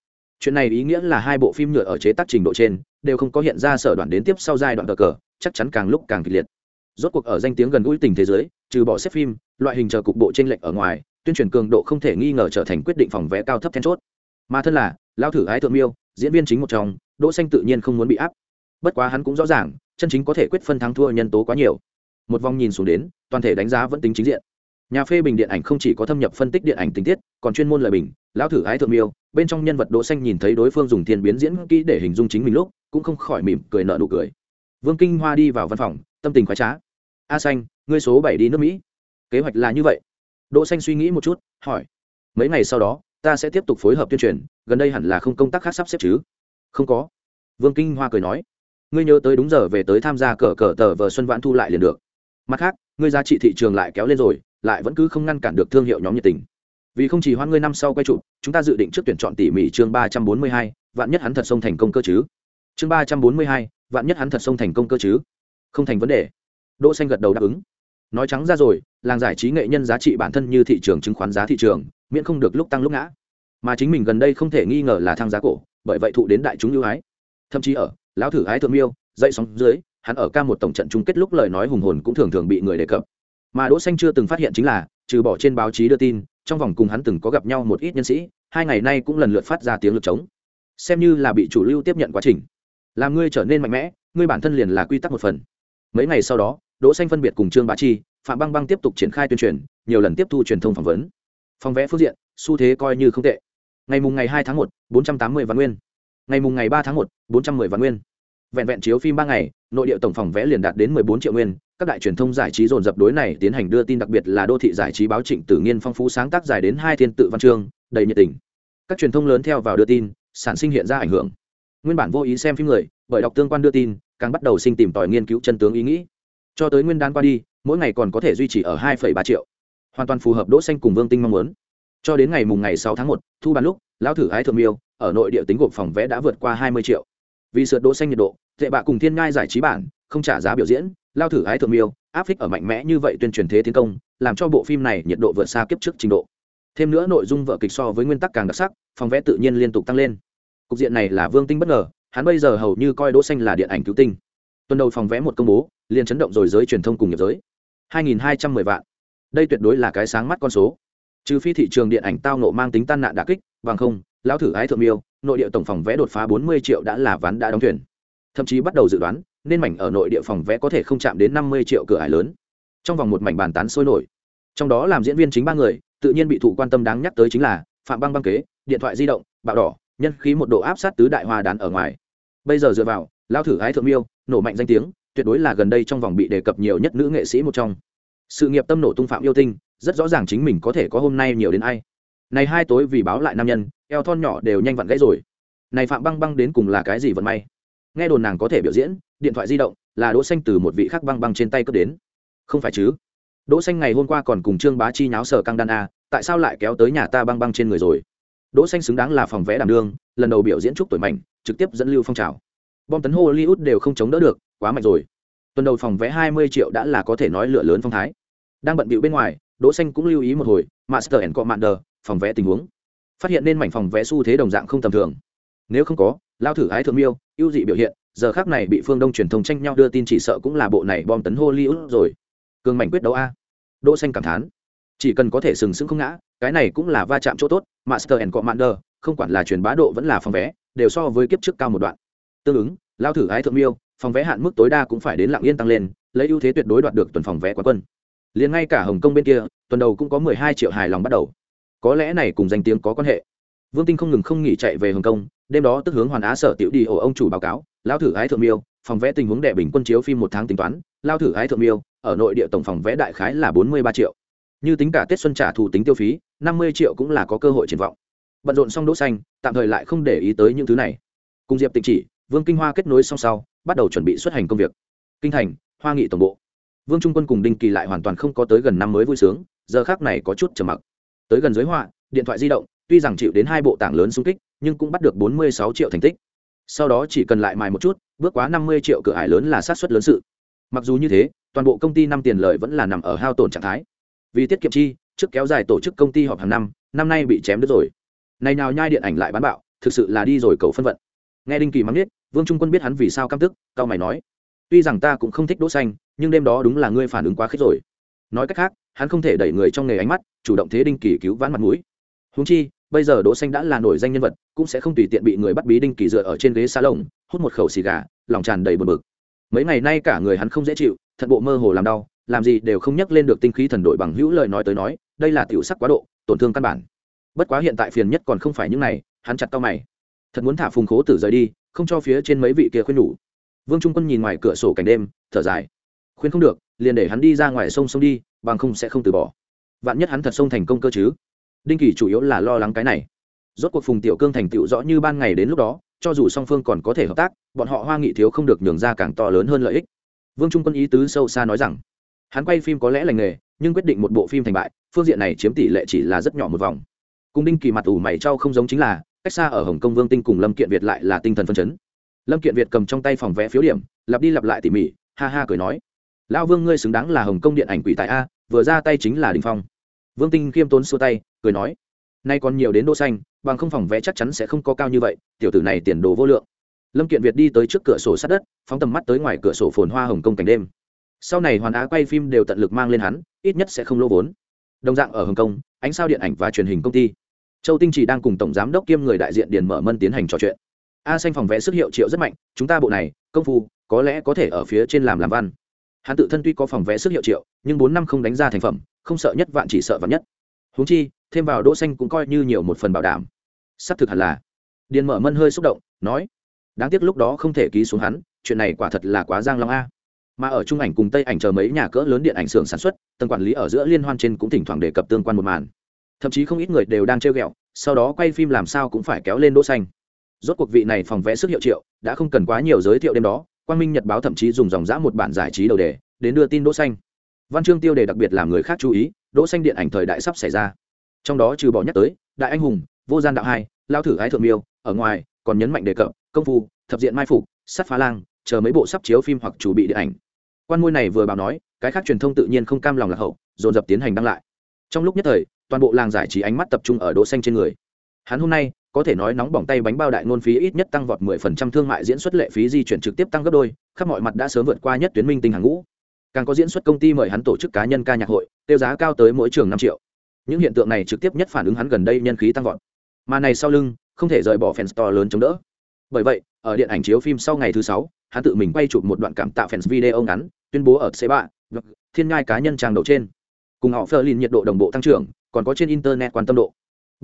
[SPEAKER 1] Chuyện này ý nghĩa là hai bộ phim nhựa ở chế tác trình độ trên, đều không có hiện ra sở đoạn đến tiếp sau giai đoạn cờ cờ, chắc chắn càng lúc càng kịch liệt. Rốt cuộc ở danh tiếng gần gũi tình thế giới, trừ bỏ xếp phim, loại hình chờ cục bộ trên lệnh ở ngoài, tuyên truyền cường độ không thể nghi ngờ trở thành quyết định phòng vé cao thấp then chốt. Mà thân là lao thử ái thượng miêu diễn viên chính một trong, đỗ xanh tự nhiên không muốn bị áp. Bất quá hắn cũng rõ ràng, chân chính có thể quyết phân thắng thua nhân tố quá nhiều. Một vòng nhìn xuống đến, toàn thể đánh giá vẫn tính chính diện. Nhà phê bình điện ảnh không chỉ có thâm nhập phân tích điện ảnh tình tiết, còn chuyên môn lời bình, lão thử ái thượng miêu, bên trong nhân vật đỗ xanh nhìn thấy đối phương dùng thiên biến diễn kỹ để hình dung chính mình lúc, cũng không khỏi mỉm cười nở nụ cười. Vương kinh hoa đi vào văn phòng, tâm tình khoái trá. A xanh, ngươi số bảy đi nước mỹ. Kế hoạch là như vậy. Đỗ xanh suy nghĩ một chút, hỏi, mấy ngày sau đó ta sẽ tiếp tục phối hợp tuyên truyền, gần đây hẳn là không công tác khác sắp xếp chứ? Không có. Vương kinh hoa cười nói, ngươi nhớ tới đúng giờ về tới tham gia cờ cờ tờ vờ xuân vãn thu lại liền được. Mặt khác, ngươi giá trị thị trường lại kéo lên rồi, lại vẫn cứ không ngăn cản được thương hiệu nhóm nhiệt tình. Vì không chỉ hoan ngươi năm sau quay trụ chúng ta dự định trước tuyển chọn tỉ mỉ chương ba trăm bốn mươi hai, vạn nhất hắn thật sông thành công cơ chứ? Chương ba trăm bốn mươi hai, vạn nhất hắn thật sông thành công cơ chứ? Không thành vấn đề. Đỗ xanh gật đầu đáp ứng. Nói trắng ra rồi, làng giải trí nghệ nhân giá trị bản thân như thị trường chứng khoán giá thị trường miễn không được lúc tăng lúc ngã. Mà chính mình gần đây không thể nghi ngờ là thăng giá cổ, bởi vậy thụ đến đại chúng ưu ái. Thậm chí ở, lão thử ái thượng miêu, dậy sóng dưới, hắn ở ca một tổng trận chung kết lúc lời nói hùng hồn cũng thường thường bị người đề cập. Mà đỗ xanh chưa từng phát hiện chính là, trừ bỏ trên báo chí đưa tin, trong vòng cùng hắn từng có gặp nhau một ít nhân sĩ, hai ngày nay cũng lần lượt phát ra tiếng lực chống. Xem như là bị chủ lưu tiếp nhận quá trình. Làm ngươi trở nên mạnh mẽ, ngươi bản thân liền là quy tắc một phần. Mấy ngày sau đó, đỗ xanh phân biệt cùng trương bá chi, phạm băng băng tiếp tục triển khai tuyên truyền, nhiều lần tiếp thu truyền thông phỏng vấn phòng vẽ phương diện, xu thế coi như không tệ. Ngày mùng ngày hai tháng một, bốn trăm tám mươi vạn nguyên. Ngày mùng ngày ba tháng một, bốn trăm mười vạn nguyên. Vẹn vẹn chiếu phim ba ngày, nội địa tổng phòng vẽ liền đạt đến mười bốn triệu nguyên. Các đại truyền thông giải trí dồn dập đối này tiến hành đưa tin, đặc biệt là đô thị giải trí báo trịnh tử nghiên phong phú sáng tác dài đến hai thiên tự văn chương, đầy nhiệt tình. Các truyền thông lớn theo vào đưa tin, sản sinh hiện ra ảnh hưởng. Nguyên bản vô ý xem phim người, bởi đọc tương quan đưa tin, càng bắt đầu sinh tìm tòi nghiên cứu chân tướng ý nghĩ. Cho tới nguyên đán qua đi, mỗi ngày còn có thể duy trì ở hai ba triệu hoàn toàn phù hợp đỗ xanh cùng vương tinh mong muốn. Cho đến ngày mùng ngày 6 tháng 1, thu bán lúc lão thử ái thượng miêu ở nội địa tính gộp phòng vẽ đã vượt qua hai mươi triệu. Vì sượt đỗ xanh nhiệt độ tệ bạ cùng thiên ngai giải trí bản không trả giá biểu diễn lao thử ái thượng miêu áp phích ở mạnh mẽ như vậy tuyên truyền thế tiến công làm cho bộ phim này nhiệt độ vượt xa kiếp trước trình độ. Thêm nữa nội dung vợ kịch so với nguyên tắc càng đặc sắc phòng vẽ tự nhiên liên tục tăng lên. Cục diện này là vương tinh bất ngờ hắn bây giờ hầu như coi đỗ xanh là điện ảnh cứu tinh. Tuần đầu phòng vẽ một công bố liền chấn động rồi giới truyền thông cùng nghiệp giới. 2.210 vạn đây tuyệt đối là cái sáng mắt con số. Trừ phi thị trường điện ảnh tao nộ mang tính tan nạn đả kích, bằng không, lão thử ái thượng miêu, nội địa tổng phòng vẽ đột phá 40 triệu đã là ván đã đóng thuyền. Thậm chí bắt đầu dự đoán, nên mảnh ở nội địa phòng vẽ có thể không chạm đến 50 triệu cửa ải lớn. Trong vòng một mảnh bàn tán sôi nổi. Trong đó làm diễn viên chính ba người, tự nhiên bị thụ quan tâm đáng nhắc tới chính là phạm băng băng kế, điện thoại di động, bạo đỏ, nhân khí một độ áp sát tứ đại hoa đán ở ngoài. Bây giờ dựa vào lao thử ái thượng miêu, nổ mạnh danh tiếng, tuyệt đối là gần đây trong vòng bị đề cập nhiều nhất nữ nghệ sĩ một trong sự nghiệp tâm nổ tung phạm yêu tinh, rất rõ ràng chính mình có thể có hôm nay nhiều đến ai. Này hai tối vì báo lại nam nhân, eo thon nhỏ đều nhanh vặn gãy rồi. Này phạm băng băng đến cùng là cái gì vận may? Nghe đồn nàng có thể biểu diễn, điện thoại di động, là đỗ xanh từ một vị khác băng băng trên tay cướp đến. Không phải chứ? Đỗ xanh ngày hôm qua còn cùng trương bá chi nháo sở căng đan a, tại sao lại kéo tới nhà ta băng băng trên người rồi? Đỗ xanh xứng đáng là phòng vẽ đảm đương, lần đầu biểu diễn trúc tuổi mạnh trực tiếp dẫn lưu phong trào bom tấn hollywood đều không chống đỡ được, quá mạnh rồi. Tuần đầu phòng vé 20 triệu đã là có thể nói lửa lớn phong thái đang bận bịu bên ngoài, đỗ xanh cũng lưu ý một hồi, master and commander, phòng vé tình huống. Phát hiện nên mảnh phòng vẽ xu thế đồng dạng không tầm thường. Nếu không có, lao thử ái thượng miêu, ưu dị biểu hiện, giờ khác này bị phương đông truyền thông tranh nhau đưa tin chỉ sợ cũng là bộ này bom tấn hollywood rồi. Cường mảnh quyết đấu a. Đỗ xanh cảm thán. Chỉ cần có thể sừng sững không ngã, cái này cũng là va chạm chỗ tốt, master and commander, không quản là truyền bá độ vẫn là phòng vé, đều so với kiếp trước cao một đoạn. Tương ứng, lao thử ái thượng miêu, phòng vé hạn mức tối đa cũng phải đến lặng yên tăng lên, lấy ưu thế tuyệt đối đoạt được tuần phòng vé quán quân liền ngay cả hồng kông bên kia tuần đầu cũng có mười hai triệu hài lòng bắt đầu có lẽ này cùng danh tiếng có quan hệ vương tinh không ngừng không nghỉ chạy về hồng kông đêm đó tức hướng hoàn á sở tiểu đi ổ ông chủ báo cáo lao thử ái thượng miêu phòng vẽ tình huống đệ bình quân chiếu phim một tháng tính toán lao thử ái thượng miêu ở nội địa tổng phòng vẽ đại khái là bốn mươi ba triệu như tính cả tết xuân trả thù tính tiêu phí năm mươi triệu cũng là có cơ hội triển vọng bận rộn xong đỗ xanh tạm thời lại không để ý tới những thứ này cùng diệp tịnh chỉ vương kinh hoa kết nối song sau bắt đầu chuẩn bị xuất hành công việc kinh thành hoa nghị tổng bộ vương trung quân cùng đinh kỳ lại hoàn toàn không có tới gần năm mới vui sướng, giờ khác này có chút trầm mặc. Tới gần giới họa, điện thoại di động, tuy rằng chịu đến hai bộ tảng lớn xung kích, nhưng cũng bắt được bốn mươi sáu triệu thành tích. Sau đó chỉ cần lại mài một chút, bước quá năm mươi triệu cửa ải lớn là sát xuất lớn sự. Mặc dù như thế, toàn bộ công ty năm tiền lợi vẫn là nằm ở hao tổn trạng thái. Vì tiết kiệm chi, trước kéo dài tổ chức công ty họp hàng năm năm nay bị chém đứt rồi. Này nào nhai điện ảnh lại bán bạo, thực sự là đi rồi cầu phân vận. Nghe đinh kỳ mắng biết vương trung quân biết hắn vì sao căm tức, cao mày nói tuy rằng ta cũng không thích đỗ xanh, nhưng đêm đó đúng là ngươi phản ứng quá khích rồi. Nói cách khác, hắn không thể đẩy người trong nghề ánh mắt, chủ động thế đinh kỳ cứu vãn mặt mũi. Huống chi, bây giờ đỗ xanh đã là nổi danh nhân vật, cũng sẽ không tùy tiện bị người bắt bí đinh kỳ dựa ở trên ghế salon, hút một khẩu xì gà, lòng tràn đầy buồn bực. Mấy ngày nay cả người hắn không dễ chịu, thận bộ mơ hồ làm đau, làm gì đều không nhắc lên được tinh khí thần đội bằng hữu lời nói tới nói, đây là tiểu sắc quá độ, tổn thương căn bản. Bất quá hiện tại phiền nhất còn không phải những này, hắn chặt tao mày. Thật muốn thả phùng khố tử rời đi, không cho phía trên mấy vị kia khuyên nhủ vương trung quân nhìn ngoài cửa sổ cảnh đêm, thở dài. Khuyên không được, liền để hắn đi ra ngoài sông sông đi, bằng không sẽ không từ bỏ. Vạn nhất hắn thật sông thành công cơ chứ? Đinh kỳ chủ yếu là lo lắng cái này. Rốt cuộc phùng tiểu cương thành tựu rõ như ban ngày đến lúc đó, cho dù song phương còn có thể hợp tác, bọn họ hoa nghị thiếu không được nhường ra càng to lớn hơn lợi ích. Vương trung quân ý tứ sâu xa nói rằng, hắn quay phim có lẽ lành nghề, nhưng quyết định một bộ phim thành bại, phương diện này chiếm tỷ lệ chỉ là rất nhỏ một vòng. Cùng đinh kỳ mặt ủ mày trao không giống chính là, cách xa ở hồng kông vương tinh cùng lâm kiện việt lại là tinh thần phân chấn lâm kiện việt cầm trong tay phòng vé phiếu điểm, lặp đi lặp lại tỉ mỉ, ha ha cười nói. Lão vương ngươi xứng đáng là hồng kông điện ảnh quỷ tại a, vừa ra tay chính là đình phong. Vương tinh khiêm tốn xua tay, cười nói. Nay còn nhiều đến đỗ xanh, bằng không phòng vé chắc chắn sẽ không có cao như vậy, tiểu tử này tiền đồ vô lượng. Lâm kiện việt đi tới trước cửa sổ sát đất, phóng tầm mắt tới ngoài cửa sổ phồn hoa hồng kông cảnh đêm. Sau này hoàn á quay phim đều tận lực mang lên hắn, ít nhất sẽ không lỗ vốn. Đồng dạng ở hồng kông, ánh sao điện ảnh và truyền hình công ty. Châu tinh chỉ đang cùng tổng giám đốc kiêm người đại diện điền mở mân tiến hành trò chuyện a xanh phòng vẽ sức hiệu triệu rất mạnh, chúng ta bộ này, công phu, có lẽ có thể ở phía trên làm làm văn. Hắn tự thân tuy có phòng vẽ sức hiệu triệu, nhưng bốn năm không đánh ra thành phẩm, không sợ nhất vạn chỉ sợ vạn nhất. Huống chi, thêm vào đỗ xanh cũng coi như nhiều một phần bảo đảm. Sắp thực hẳn là. Điền mở mân hơi xúc động, nói, đáng tiếc lúc đó không thể ký xuống hắn, chuyện này quả thật là quá giang long a. Mà ở trung ảnh cùng tây ảnh chờ mấy nhà cỡ lớn điện ảnh xưởng sản xuất, tầng quản lý ở giữa liên hoan trên cũng thỉnh thoảng đề cập tương quan một màn. Thậm chí không ít người đều đang treo ghẹo, sau đó quay phim làm sao cũng phải kéo lên đỗ xanh rốt cuộc vị này phòng vẽ sức hiệu triệu, đã không cần quá nhiều giới thiệu đêm đó, quang minh nhật báo thậm chí dùng dòng dã một bản giải trí đầu đề, đến đưa tin đỗ xanh. Văn chương tiêu đề đặc biệt làm người khác chú ý, đỗ xanh điện ảnh thời đại sắp xảy ra. Trong đó trừ bỏ nhắc tới, đại anh hùng, vô gian đạo hai, lao thử ái thượng miêu, ở ngoài, còn nhấn mạnh đề cập, công phu, thập diện mai phục sát phá lang, chờ mấy bộ sắp chiếu phim hoặc chủ bị điện ảnh. Quan ngôi này vừa báo nói, cái khác truyền thông tự nhiên không cam lòng lạc hậu, dồn dập tiến hành đăng lại. Trong lúc nhất thời, toàn bộ làng giải trí ánh mắt tập trung ở đỗ xanh trên người hắn hôm nay, có thể nói nóng bỏng tay bánh bao đại ngôn phí ít nhất tăng vọt 10% thương mại diễn xuất lệ phí di chuyển trực tiếp tăng gấp đôi, khắp mọi mặt đã sớm vượt qua nhất tuyến minh tinh hàng ngũ. Càng có diễn xuất công ty mời hắn tổ chức cá nhân ca nhạc hội, tiêu giá cao tới mỗi trường năm triệu. Những hiện tượng này trực tiếp nhất phản ứng hắn gần đây nhân khí tăng vọt. Mà này sau lưng, không thể rời bỏ fans to lớn chống đỡ. Bởi vậy, ở điện ảnh chiếu phim sau ngày thứ sáu, hắn tự mình quay chụp một đoạn cảm tạo fans video ngắn, tuyên bố ở c 3 thiên ngai cá nhân trang đầu trên. Cùng họ phơ lin nhiệt độ đồng bộ tăng trưởng, còn có trên internet quan tâm độ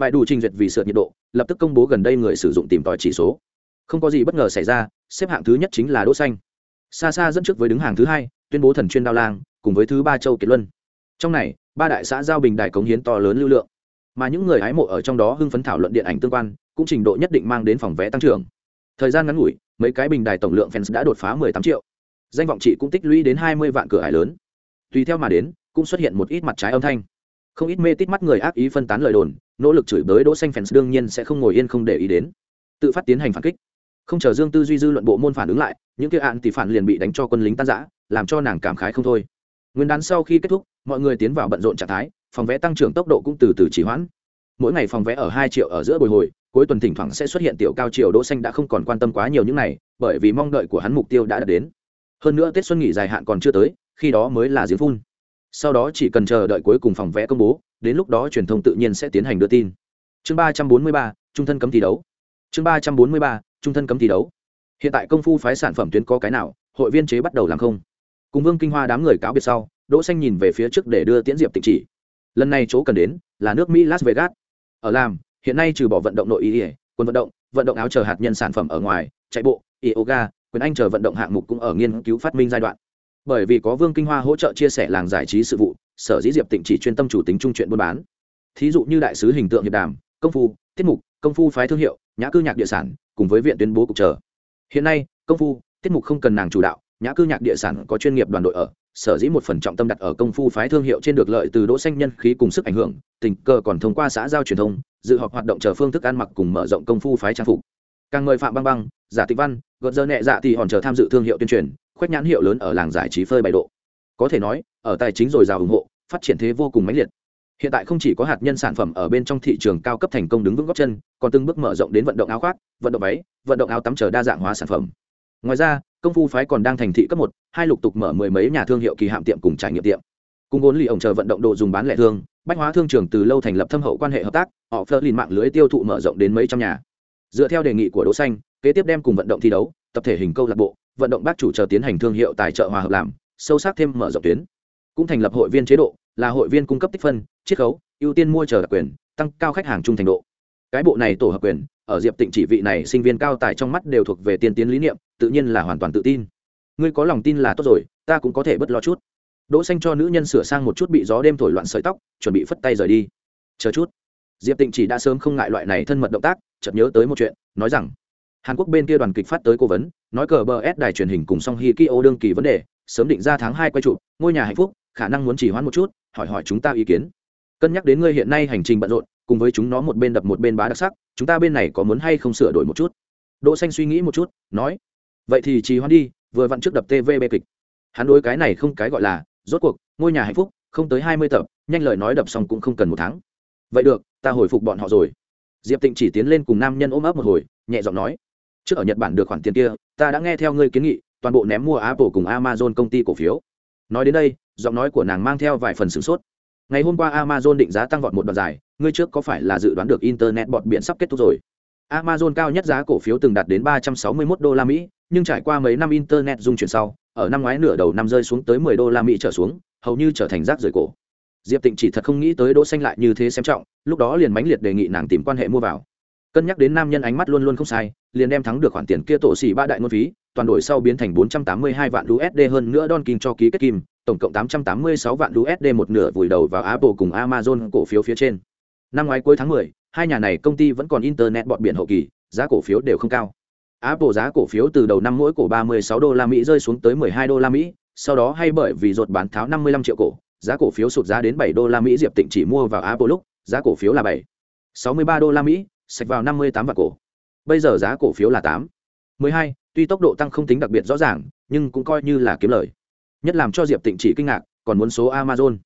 [SPEAKER 1] bài đủ trình duyệt vì sượt nhiệt độ, lập tức công bố gần đây người sử dụng tìm tòi chỉ số. Không có gì bất ngờ xảy ra, xếp hạng thứ nhất chính là đỗ xanh. Xa xa dẫn trước với đứng hàng thứ hai, tuyên bố thần chuyên đao lang, cùng với thứ ba châu kiệt luân. Trong này, ba đại xã giao bình đại cống hiến to lớn lưu lượng. Mà những người hái mộ ở trong đó hưng phấn thảo luận điện ảnh tương quan, cũng trình độ nhất định mang đến phòng vé tăng trưởng. Thời gian ngắn ngủi, mấy cái bình đài tổng lượng fans đã đột phá 18 triệu. Danh vọng chị cũng tích lũy đến 20 vạn cửa hải lớn. Tùy theo mà đến, cũng xuất hiện một ít mặt trái âm thanh không ít mê tít mắt người ác ý phân tán lời đồn, nỗ lực chửi bới đỗ xanh fans đương nhiên sẽ không ngồi yên không để ý đến. Tự phát tiến hành phản kích. Không chờ dương tư duy dư luận bộ môn phản ứng lại, những kia ạn tỷ phản liền bị đánh cho quân lính tan rã, làm cho nàng cảm khái không thôi. Nguyên đán sau khi kết thúc, mọi người tiến vào bận rộn trạng thái, phòng vẽ tăng trưởng tốc độ cũng từ từ chỉ hoãn. Mỗi ngày phòng vẽ ở hai triệu ở giữa bồi hồi, cuối tuần thỉnh thoảng sẽ xuất hiện tiểu cao triều đỗ xanh đã không còn quan tâm quá nhiều những này, bởi vì mong đợi của hắn mục tiêu đã đạt đến. Hơn nữa tết xuân nghỉ dài hạn còn chưa tới, khi đó mới là giếng phun sau đó chỉ cần chờ đợi cuối cùng phòng vẽ công bố, đến lúc đó truyền thông tự nhiên sẽ tiến hành đưa tin. Chương ba trăm bốn mươi ba, trung thân cấm thi đấu. Chương ba trăm bốn mươi ba, trung thân cấm thi đấu. Hiện tại công phu phái sản phẩm tuyến có cái nào, hội viên chế bắt đầu làm không? Cùng vương kinh hoa đám người cáo biệt sau, đỗ xanh nhìn về phía trước để đưa tiễn diệp tịnh chỉ. Lần này chỗ cần đến là nước mỹ las vegas. Ở làm, hiện nay trừ bỏ vận động nội y quân vận động vận động áo chờ hạt nhân sản phẩm ở ngoài, chạy bộ, yoga, quyền anh chờ vận động hạng mục cũng ở nghiên cứu phát minh giai đoạn bởi vì có vương kinh hoa hỗ trợ chia sẻ làng giải trí sự vụ, sở dĩ diệp tịnh chỉ chuyên tâm chủ tính trung chuyện buôn bán. Thí dụ như đại sứ hình tượng hiệp đàm, công phu, tiết mục, công phu phái thương hiệu, nhã cư nhạc địa sản, cùng với viện tuyên bố cục chờ. Hiện nay, công phu, tiết mục không cần nàng chủ đạo, nhã cư nhạc địa sản có chuyên nghiệp đoàn đội ở, sở dĩ một phần trọng tâm đặt ở công phu phái thương hiệu trên được lợi từ đỗ xanh nhân khí cùng sức ảnh hưởng, tình cờ còn thông qua xã giao truyền thông, dự họp hoạt động chờ phương thức ăn mặc cùng mở rộng công phu phái trang phục. Càng mời phạm băng băng, giả tịch văn, gợt dơ nhẹ dạ thì hòn chờ tham dự thương hiệu tuyên truyền khoét nhãn hiệu lớn ở làng giải trí phơi bày độ. Có thể nói, ở tài chính dồi dào ủng hộ, phát triển thế vô cùng mãnh liệt. Hiện tại không chỉ có hạt nhân sản phẩm ở bên trong thị trường cao cấp thành công đứng vững góc chân, còn từng bước mở rộng đến vận động áo khoác, vận động váy, vận động áo tắm chờ đa dạng hóa sản phẩm. Ngoài ra, công phu phái còn đang thành thị cấp một, hai lục tục mở mười mấy nhà thương hiệu kỳ hạm tiệm cùng trải nghiệm tiệm. Cùng vốn lì ổng chờ vận động đồ dùng bán lẻ thương, bách hóa thương trường từ lâu thành lập thâm hậu quan hệ hợp tác, họ phơ lìn mạng lưới tiêu thụ mở rộng đến mấy trăm nhà. Dựa theo đề nghị của đỗ xanh, kế tiếp đem cùng vận động thi đấu, tập thể hình câu lạc bộ vận động bác chủ chờ tiến hành thương hiệu tài trợ hòa hợp làm, sâu sắc thêm mở rộng tuyến. Cũng thành lập hội viên chế độ, là hội viên cung cấp tích phân, chiết khấu, ưu tiên mua chờ đặc quyền, tăng cao khách hàng trung thành độ. Cái bộ này tổ hợp quyền, ở diệp tịnh chỉ vị này sinh viên cao tài trong mắt đều thuộc về tiên tiến lý niệm, tự nhiên là hoàn toàn tự tin. Ngươi có lòng tin là tốt rồi, ta cũng có thể bớt lo chút. Đỗ xanh cho nữ nhân sửa sang một chút bị gió đêm thổi loạn sợi tóc, chuẩn bị phất tay rời đi. Chờ chút. Diệp tịnh chỉ đã sớm không ngại loại này thân mật động tác, chợt nhớ tới một chuyện, nói rằng hàn quốc bên kia đoàn kịch phát tới cố vấn, nói cờ bờ s đài truyền hình cùng song hi Kyo đương kỳ vấn đề, sớm định ra tháng hai quay trụ ngôi nhà hạnh phúc, khả năng muốn chỉ hoãn một chút, hỏi hỏi chúng ta ý kiến. Cân nhắc đến ngươi hiện nay hành trình bận rộn, cùng với chúng nó một bên đập một bên bá đặc sắc, chúng ta bên này có muốn hay không sửa đổi một chút? Đỗ xanh suy nghĩ một chút, nói. Vậy thì trì hoãn đi, vừa vặn trước đập tvb bê kịch. Hắn đối cái này không cái gọi là, rốt cuộc, ngôi nhà hạnh phúc, không tới hai mươi tập, nhanh lời nói đập xong cũng không cần một tháng. Vậy được, ta hồi phục bọn họ rồi. Diệp tịnh chỉ tiến lên cùng nam nhân ôm ấp một hồi, nhẹ giọng nói trước ở nhật bản được khoản tiền kia ta đã nghe theo ngươi kiến nghị toàn bộ ném mua apple cùng amazon công ty cổ phiếu nói đến đây giọng nói của nàng mang theo vài phần sửng sốt ngày hôm qua amazon định giá tăng vọt một đoạn dài ngươi trước có phải là dự đoán được internet bọt biển sắp kết thúc rồi amazon cao nhất giá cổ phiếu từng đạt đến 361 đô la mỹ nhưng trải qua mấy năm internet dung chuyển sau ở năm ngoái nửa đầu năm rơi xuống tới 10 đô la mỹ trở xuống hầu như trở thành rác rưởi cổ diệp tịnh chỉ thật không nghĩ tới đỗ xanh lại như thế xem trọng lúc đó liền mãnh liệt đề nghị nàng tìm quan hệ mua vào cân nhắc đến nam nhân ánh mắt luôn luôn không sai liền đem thắng được khoản tiền kia tổ xỉ ba đại ngôn phí toàn đổi sau biến thành 482 vạn USD hơn nữa Don King cho ký kết kim, tổng cộng 886 vạn USD một nửa vùi đầu vào Apple cùng Amazon cổ phiếu phía trên. Năm ngoái cuối tháng 10, hai nhà này công ty vẫn còn internet bọt biển hậu kỳ, giá cổ phiếu đều không cao. Apple giá cổ phiếu từ đầu năm mỗi cổ 36 đô la Mỹ rơi xuống tới 12 đô la Mỹ, sau đó hay bởi vì rột bán tháo 55 triệu cổ, giá cổ phiếu sụt giá đến 7 đô la Mỹ Diệp Tịnh chỉ mua vào Apple lúc, giá cổ phiếu là 7 63 đô la Mỹ, sạch vào 58 vạn cổ. Bây giờ giá cổ phiếu là 8 12, tuy tốc độ tăng không tính đặc biệt rõ ràng, nhưng cũng coi như là kiếm lời. Nhất làm cho Diệp Tịnh chỉ kinh ngạc, còn muốn số Amazon.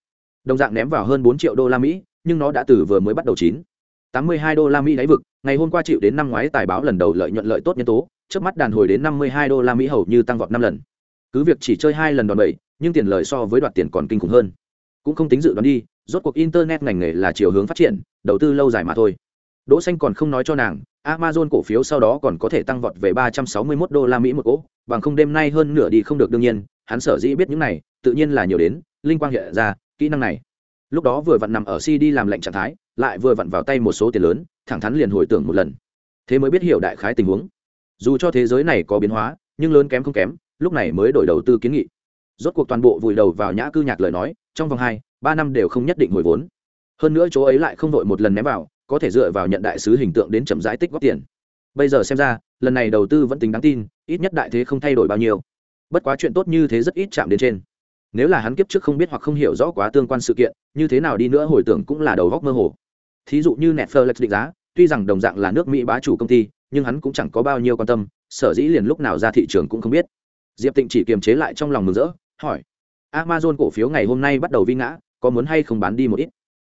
[SPEAKER 1] Đồng dạng ném vào hơn 4 triệu đô la Mỹ, nhưng nó đã từ vừa mới bắt đầu chín 82 đô la Mỹ đáy vực, ngày hôm qua chịu đến năm ngoái tài báo lần đầu lợi nhuận lợi tốt nhân tố, trước mắt đàn hồi đến 52 đô la Mỹ hầu như tăng vọt 5 lần. Cứ việc chỉ chơi hai lần đòn bẩy, nhưng tiền lời so với đoạt tiền còn kinh khủng hơn. Cũng không tính dự đoán đi, rốt cuộc internet ngành nghề là chiều hướng phát triển, đầu tư lâu dài mà thôi. Đỗ Xanh còn không nói cho nàng, Amazon cổ phiếu sau đó còn có thể tăng vọt về 361 đô la Mỹ một cổ, bằng không đêm nay hơn nửa đi không được đương nhiên, hắn sở dĩ biết những này, tự nhiên là nhiều đến, linh quang hiện ra, kỹ năng này. Lúc đó vừa vặn nằm ở CD làm lệnh trạng thái, lại vừa vặn vào tay một số tiền lớn, thẳng thắn liền hồi tưởng một lần. Thế mới biết hiểu đại khái tình huống. Dù cho thế giới này có biến hóa, nhưng lớn kém không kém, lúc này mới đổi đầu tư kiến nghị. Rốt cuộc toàn bộ vùi đầu vào nhã cư nhạc lời nói, trong vòng 2, 3 năm đều không nhất định hồi vốn. Hơn nữa chỗ ấy lại không đội một lần ném vào, có thể dựa vào nhận đại sứ hình tượng đến chậm rãi tích góp tiền. Bây giờ xem ra, lần này đầu tư vẫn tính đáng tin, ít nhất đại thế không thay đổi bao nhiêu. Bất quá chuyện tốt như thế rất ít chạm đến trên. Nếu là hắn kiếp trước không biết hoặc không hiểu rõ quá tương quan sự kiện, như thế nào đi nữa hồi tưởng cũng là đầu góc mơ hồ. Thí dụ như netflix định giá, tuy rằng đồng dạng là nước mỹ bá chủ công ty, nhưng hắn cũng chẳng có bao nhiêu quan tâm, sở dĩ liền lúc nào ra thị trường cũng không biết. Diệp tịnh chỉ kiềm chế lại trong lòng mừng rỡ, hỏi, amazon cổ phiếu ngày hôm nay bắt đầu vi ngã, có muốn hay không bán đi một ít?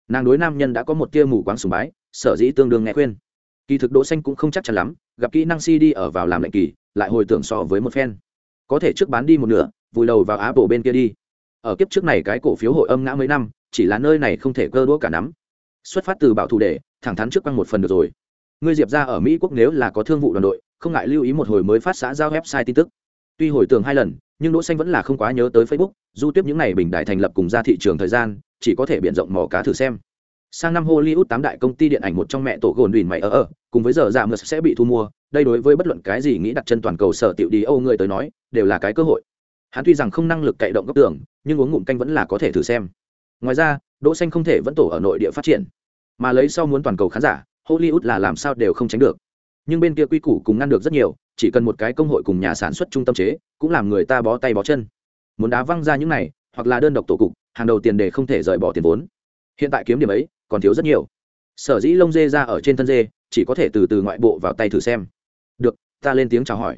[SPEAKER 1] Nàng đối nam nhân đã có một tia mù quáng sùng bái sở dĩ tương đương nghe khuyên. Kỳ thực đỗ xanh cũng không chắc chắn lắm, gặp kỹ năng cd ở vào làm lệnh kỳ, lại hồi tưởng so với một phen. Có thể trước bán đi một nửa, vùi đầu vào apple bên kia đi. Ở kiếp trước này cái cổ phiếu hội âm ngã mấy năm, chỉ là nơi này không thể cơ đũa cả nắm. Xuất phát từ bảo thủ để, thẳng thắn trước quăng một phần được rồi. Ngươi diệp ra ở mỹ quốc nếu là có thương vụ đoàn đội, không ngại lưu ý một hồi mới phát xã giao website tin tức. Tuy hồi tưởng hai lần, nhưng đỗ xanh vẫn là không quá nhớ tới facebook, du tiếp những ngày bình đại thành lập cùng ra thị trường thời gian, chỉ có thể biện rộng mò cá thử xem sang năm hollywood tám đại công ty điện ảnh một trong mẹ tổ gồn đùn mày ở ở cùng với giờ dạ giảm ngược sẽ bị thu mua. Đây đối với bất luận cái gì nghĩ đặt chân toàn cầu sở tiểu đi âu người tới nói, đều là cái cơ hội. Hắn tuy rằng không năng lực cậy động góc tưởng nhưng uống ngụm canh vẫn là có thể thử xem. Ngoài ra, đỗ xanh không thể vẫn tổ ở nội địa phát triển. Mà lấy sau muốn toàn cầu khán giả, hollywood là làm sao đều không tránh được. Nhưng bên kia quy củ cùng ngăn được rất nhiều, chỉ cần một cái công hội cùng nhà sản xuất trung tâm chế, cũng làm người ta bó tay bó chân. Muốn đá văng ra những này, hoặc là đơn độc tổ cục, hàng đầu tiền đề không thể rời bỏ tiền vốn hiện tại kiếm điểm ấy còn thiếu rất nhiều. Sở dĩ lông dê ra ở trên thân dê, chỉ có thể từ từ ngoại bộ vào tay thử xem. Được, ta lên tiếng chào hỏi.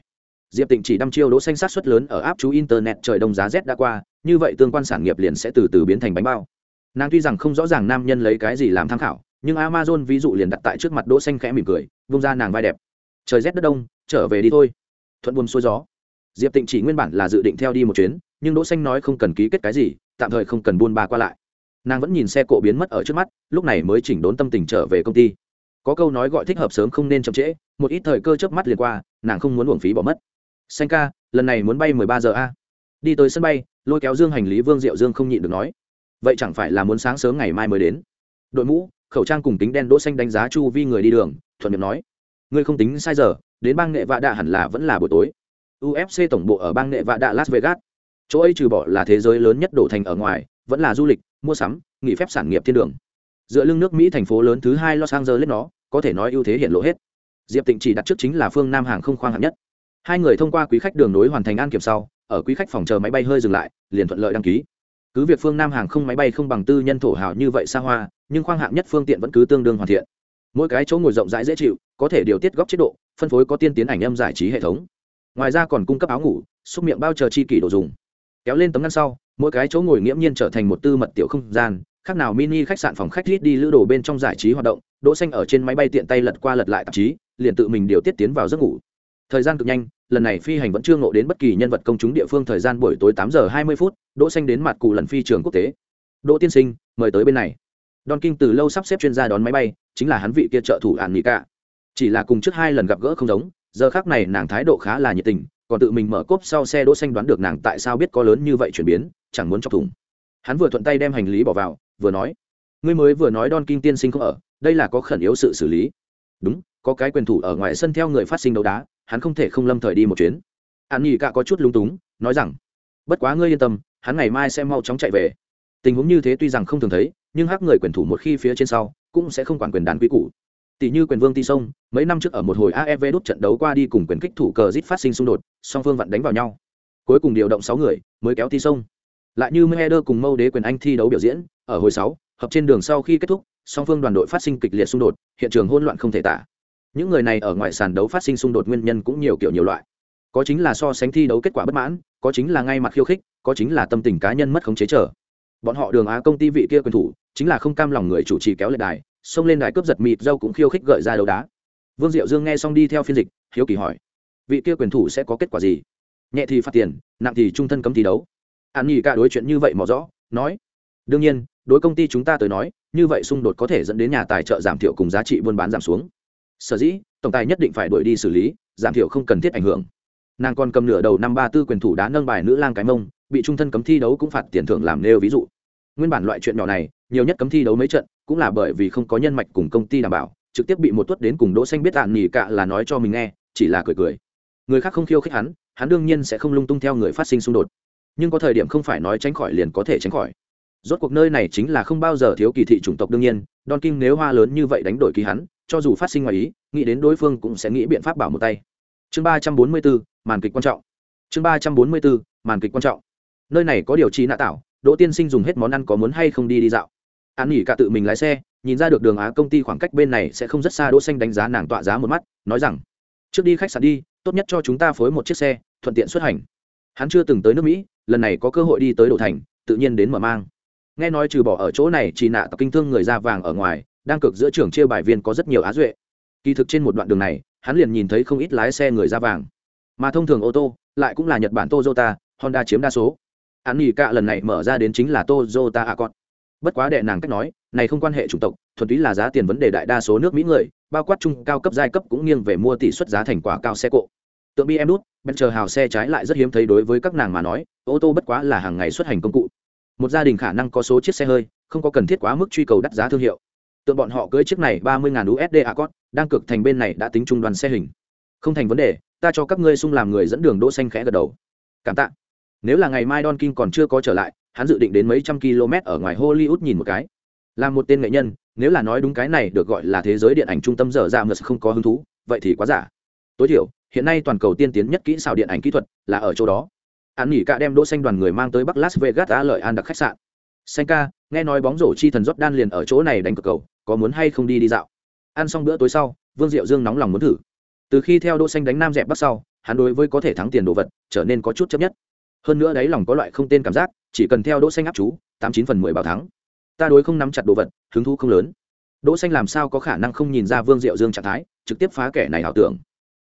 [SPEAKER 1] Diệp tịnh chỉ đăm chiêu đỗ xanh sát suất lớn ở áp chú internet trời đông giá rét đã qua, như vậy tương quan sản nghiệp liền sẽ từ từ biến thành bánh bao. Nàng tuy rằng không rõ ràng nam nhân lấy cái gì làm tham khảo, nhưng amazon ví dụ liền đặt tại trước mặt đỗ xanh khẽ mỉm cười, vung ra nàng vai đẹp. Trời rét đất đông, trở về đi thôi. Thuận buồm xuôi gió. Diệp tịnh chỉ nguyên bản là dự định theo đi một chuyến, nhưng đỗ xanh nói không cần ký kết cái gì, tạm thời không cần buôn ba qua lại nàng vẫn nhìn xe cộ biến mất ở trước mắt, lúc này mới chỉnh đốn tâm tình trở về công ty. Có câu nói gọi thích hợp sớm không nên chậm trễ, một ít thời cơ chớp mắt liền qua, nàng không muốn uổng phí bỏ mất. Xanh ca, lần này muốn bay mười ba giờ a. Đi tới sân bay, lôi kéo dương hành lý vương diệu dương không nhịn được nói. Vậy chẳng phải là muốn sáng sớm ngày mai mới đến? Đội mũ, khẩu trang cùng tính đen đỗ xanh đánh giá chu vi người đi đường, thuận miệng nói. Ngươi không tính sai giờ, đến bang nghệ vạ đạ hẳn là vẫn là buổi tối. Ufc tổng bộ ở bang nghệ vạ đạ las vegas. Chỗ ấy trừ bỏ là thế giới lớn nhất đổ thành ở ngoài, vẫn là du lịch mua sắm, nghỉ phép sản nghiệp thiên đường. Dựa lưng nước mỹ thành phố lớn thứ hai los angeles nó, có thể nói ưu thế hiện lộ hết. Diệp tịnh chỉ đặt trước chính là phương nam hàng không khoang hạng nhất. Hai người thông qua quý khách đường nối hoàn thành an kiểm sau, ở quý khách phòng chờ máy bay hơi dừng lại, liền thuận lợi đăng ký. Cứ việc phương nam hàng không máy bay không bằng tư nhân thổ hào như vậy xa hoa, nhưng khoang hạng nhất phương tiện vẫn cứ tương đương hoàn thiện. Mỗi cái chỗ ngồi rộng rãi dễ chịu, có thể điều tiết góc chế độ, phân phối có tiên tiến ảnh âm giải trí hệ thống. Ngoài ra còn cung cấp áo ngủ, xúc miệng bao chờ chi kỷ đồ dùng kéo lên tấm ngăn sau mỗi cái chỗ ngồi nghiễm nhiên trở thành một tư mật tiểu không gian khác nào mini khách sạn phòng khách rít đi lữ đồ bên trong giải trí hoạt động đỗ xanh ở trên máy bay tiện tay lật qua lật lại tạp chí liền tự mình điều tiết tiến vào giấc ngủ. Thời gian cực nhanh lần này phi hành vẫn chưa ngộ đến bất kỳ nhân vật công chúng địa phương thời gian buổi tối tám giờ hai mươi phút đỗ xanh đến mặt cụ lần phi trường quốc tế. Đỗ tiên sinh mời tới bên này. Don King từ lâu sắp xếp chuyên gia đón máy bay, chính là hắn vị kia trợ thủ Ản Nghị Cả. Chỉ là cùng trước hai lần gặp gỡ không giống, giờ khắc này nàng thái độ khá là nhiệt tình, còn tự mình mở cốp sau xe đỗ xanh đoán được nàng tại sao biết có lớn như vậy chuyển biến, chẳng muốn chọc thủng. Hắn vừa thuận tay đem hành lý bỏ vào, vừa nói: "Ngươi mới vừa nói Don King tiên sinh không ở, đây là có khẩn yếu sự xử lý." "Đúng, có cái quyền thủ ở ngoài sân theo người phát sinh đấu đá, hắn không thể không lâm thời đi một chuyến." Ản Nghị Cả có chút lung túng, nói rằng: "Bất quá ngươi yên tâm, hắn ngày mai sẽ mau chóng chạy về." Tình huống như thế tuy rằng không thường thấy, nhưng hắc người quyền thủ một khi phía trên sau cũng sẽ không quản quyền đàn quý cũ tỷ như quyền vương ti sông mấy năm trước ở một hồi aev đốt trận đấu qua đi cùng quyền kích thủ cờ zit phát sinh xung đột song phương vặn đánh vào nhau cuối cùng điều động sáu người mới kéo ti sông lại như Mayweather cùng Mâu Đế quyền Anh thi đấu biểu diễn, ở hồi sáu hợp trên đường sau khi kết thúc, song phương đoàn đội phát sinh kịch liệt xung đột, hiện trường hỗn loạn không thể tả. Những người này ở ngoài sàn đấu phát sinh xung đột nguyên nhân cũng nhiều kiểu nhiều loại. Có chính là so sánh thi đấu kết quả bất mãn, có chính là ngay mặt khiêu khích, có chính là tâm tình cá nhân mất khống chế trở bọn họ đường á công ty vị kia quyền thủ chính là không cam lòng người chủ trì kéo lên đài xông lên đài cướp giật mịt dâu cũng khiêu khích gợi ra đấu đá. Vương diệu dương nghe xong đi theo phiên dịch, hiếu kỳ hỏi, vị kia quyền thủ sẽ có kết quả gì? Nhẹ thì phạt tiền, nặng thì trung thân cấm thi đấu. An nhỉ cả đối chuyện như vậy mò rõ, nói, đương nhiên, đối công ty chúng ta tới nói, như vậy xung đột có thể dẫn đến nhà tài trợ giảm thiểu cùng giá trị buôn bán giảm xuống. Sở dĩ, tổng tài nhất định phải đuổi đi xử lý, giảm thiểu không cần thiết ảnh hưởng. Nàng còn cầm nửa đầu năm ba tư quyền thủ đá nâng bài nữ lang cái mông, bị trung thân cấm thi đấu cũng phạt tiền thưởng làm nêu ví dụ. Nguyên bản loại chuyện nhỏ này nhiều nhất cấm thi đấu mấy trận, cũng là bởi vì không có nhân mạch cùng công ty đảm bảo, trực tiếp bị một tuất đến cùng đỗ xanh biết ạn nhì cả là nói cho mình nghe, chỉ là cười cười. Người khác không khiêu khích hắn hắn đương nhiên sẽ không lung tung theo người phát sinh xung đột. Nhưng có thời điểm không phải nói tránh khỏi liền có thể tránh khỏi. Rốt cuộc nơi này chính là không bao giờ thiếu kỳ thị chủng tộc đương nhiên, don kim nếu hoa lớn như vậy đánh đổi ký hắn, cho dù phát sinh ngoài ý, nghĩ đến đối phương cũng sẽ nghĩ biện pháp bảo một tay. Chương ba trăm bốn mươi bốn màn kịch quan trọng. Chương ba trăm bốn mươi bốn màn kịch quan trọng. Nơi này có điều trí nạ tạo đỗ tiên sinh dùng hết món ăn có muốn hay không đi đi dạo an nghỉ cả tự mình lái xe, nhìn ra được đường á công ty khoảng cách bên này sẽ không rất xa đỗ xanh đánh giá nàng tọa giá một mắt, nói rằng, trước đi khách sạn đi, tốt nhất cho chúng ta phối một chiếc xe, thuận tiện xuất hành. Hắn chưa từng tới nước mỹ, lần này có cơ hội đi tới đổ thành, tự nhiên đến mở mang. Nghe nói trừ bỏ ở chỗ này, chỉ nạ tập kinh thương người da vàng ở ngoài, đang cực giữa trường chia bài viên có rất nhiều á duệ. Kỳ thực trên một đoạn đường này, hắn liền nhìn thấy không ít lái xe người da vàng. Mà thông thường ô tô, lại cũng là nhật bản toyota, honda chiếm đa số. Hắn nghỉ cả lần này mở ra đến chính là toyota accord bất quá đệ nàng cách nói, này không quan hệ chủng tộc, thuần túy là giá tiền vấn đề đại đa số nước mỹ người, bao quát trung cao cấp giai cấp cũng nghiêng về mua tỷ suất giá thành quả cao xe cộ. Tượng bm đút bên chờ hào xe trái lại rất hiếm thấy đối với các nàng mà nói, ô tô bất quá là hàng ngày xuất hành công cụ. Một gia đình khả năng có số chiếc xe hơi, không có cần thiết quá mức truy cầu đắt giá thương hiệu. Tượng bọn họ cưới chiếc này ba mươi usd accord, đang cực thành bên này đã tính trung đoàn xe hình. Không thành vấn đề, ta cho các ngươi sung làm người dẫn đường đỗ xanh khẽ gật đầu. Cảm tạ. Nếu là ngày mai don king còn chưa có trở lại hắn dự định đến mấy trăm km ở ngoài hollywood nhìn một cái. Là một tên nghệ nhân, nếu là nói đúng cái này được gọi là thế giới điện ảnh trung tâm dở dạ ra mượt không có hứng thú, vậy thì quá giả. Tối thiểu, hiện nay toàn cầu tiên tiến nhất kỹ xảo điện ảnh kỹ thuật là ở chỗ đó. Hắn nghỉ cả đem đỗ xanh đoàn người mang tới bắc las vegas đã lợi an đặc khách sạn. Xanh ca, nghe nói bóng rổ chi thần rót đan liền ở chỗ này đánh cược cầu, có muốn hay không đi đi dạo? Ăn xong bữa tối sau, vương diệu dương nóng lòng muốn thử. Từ khi theo đỗ xanh đánh nam dẹp bắc sau, hắn đối với có thể thắng tiền đồ vật trở nên có chút chấp nhất. Hơn nữa đấy lòng có loại không tên cảm giác chỉ cần theo đỗ xanh áp chú, tám chín phần mười bảo thắng. Ta đối không nắm chặt đồ vật, hứng thú không lớn. Đỗ xanh làm sao có khả năng không nhìn ra vương diệu dương trạng thái, trực tiếp phá kẻ này ảo tưởng.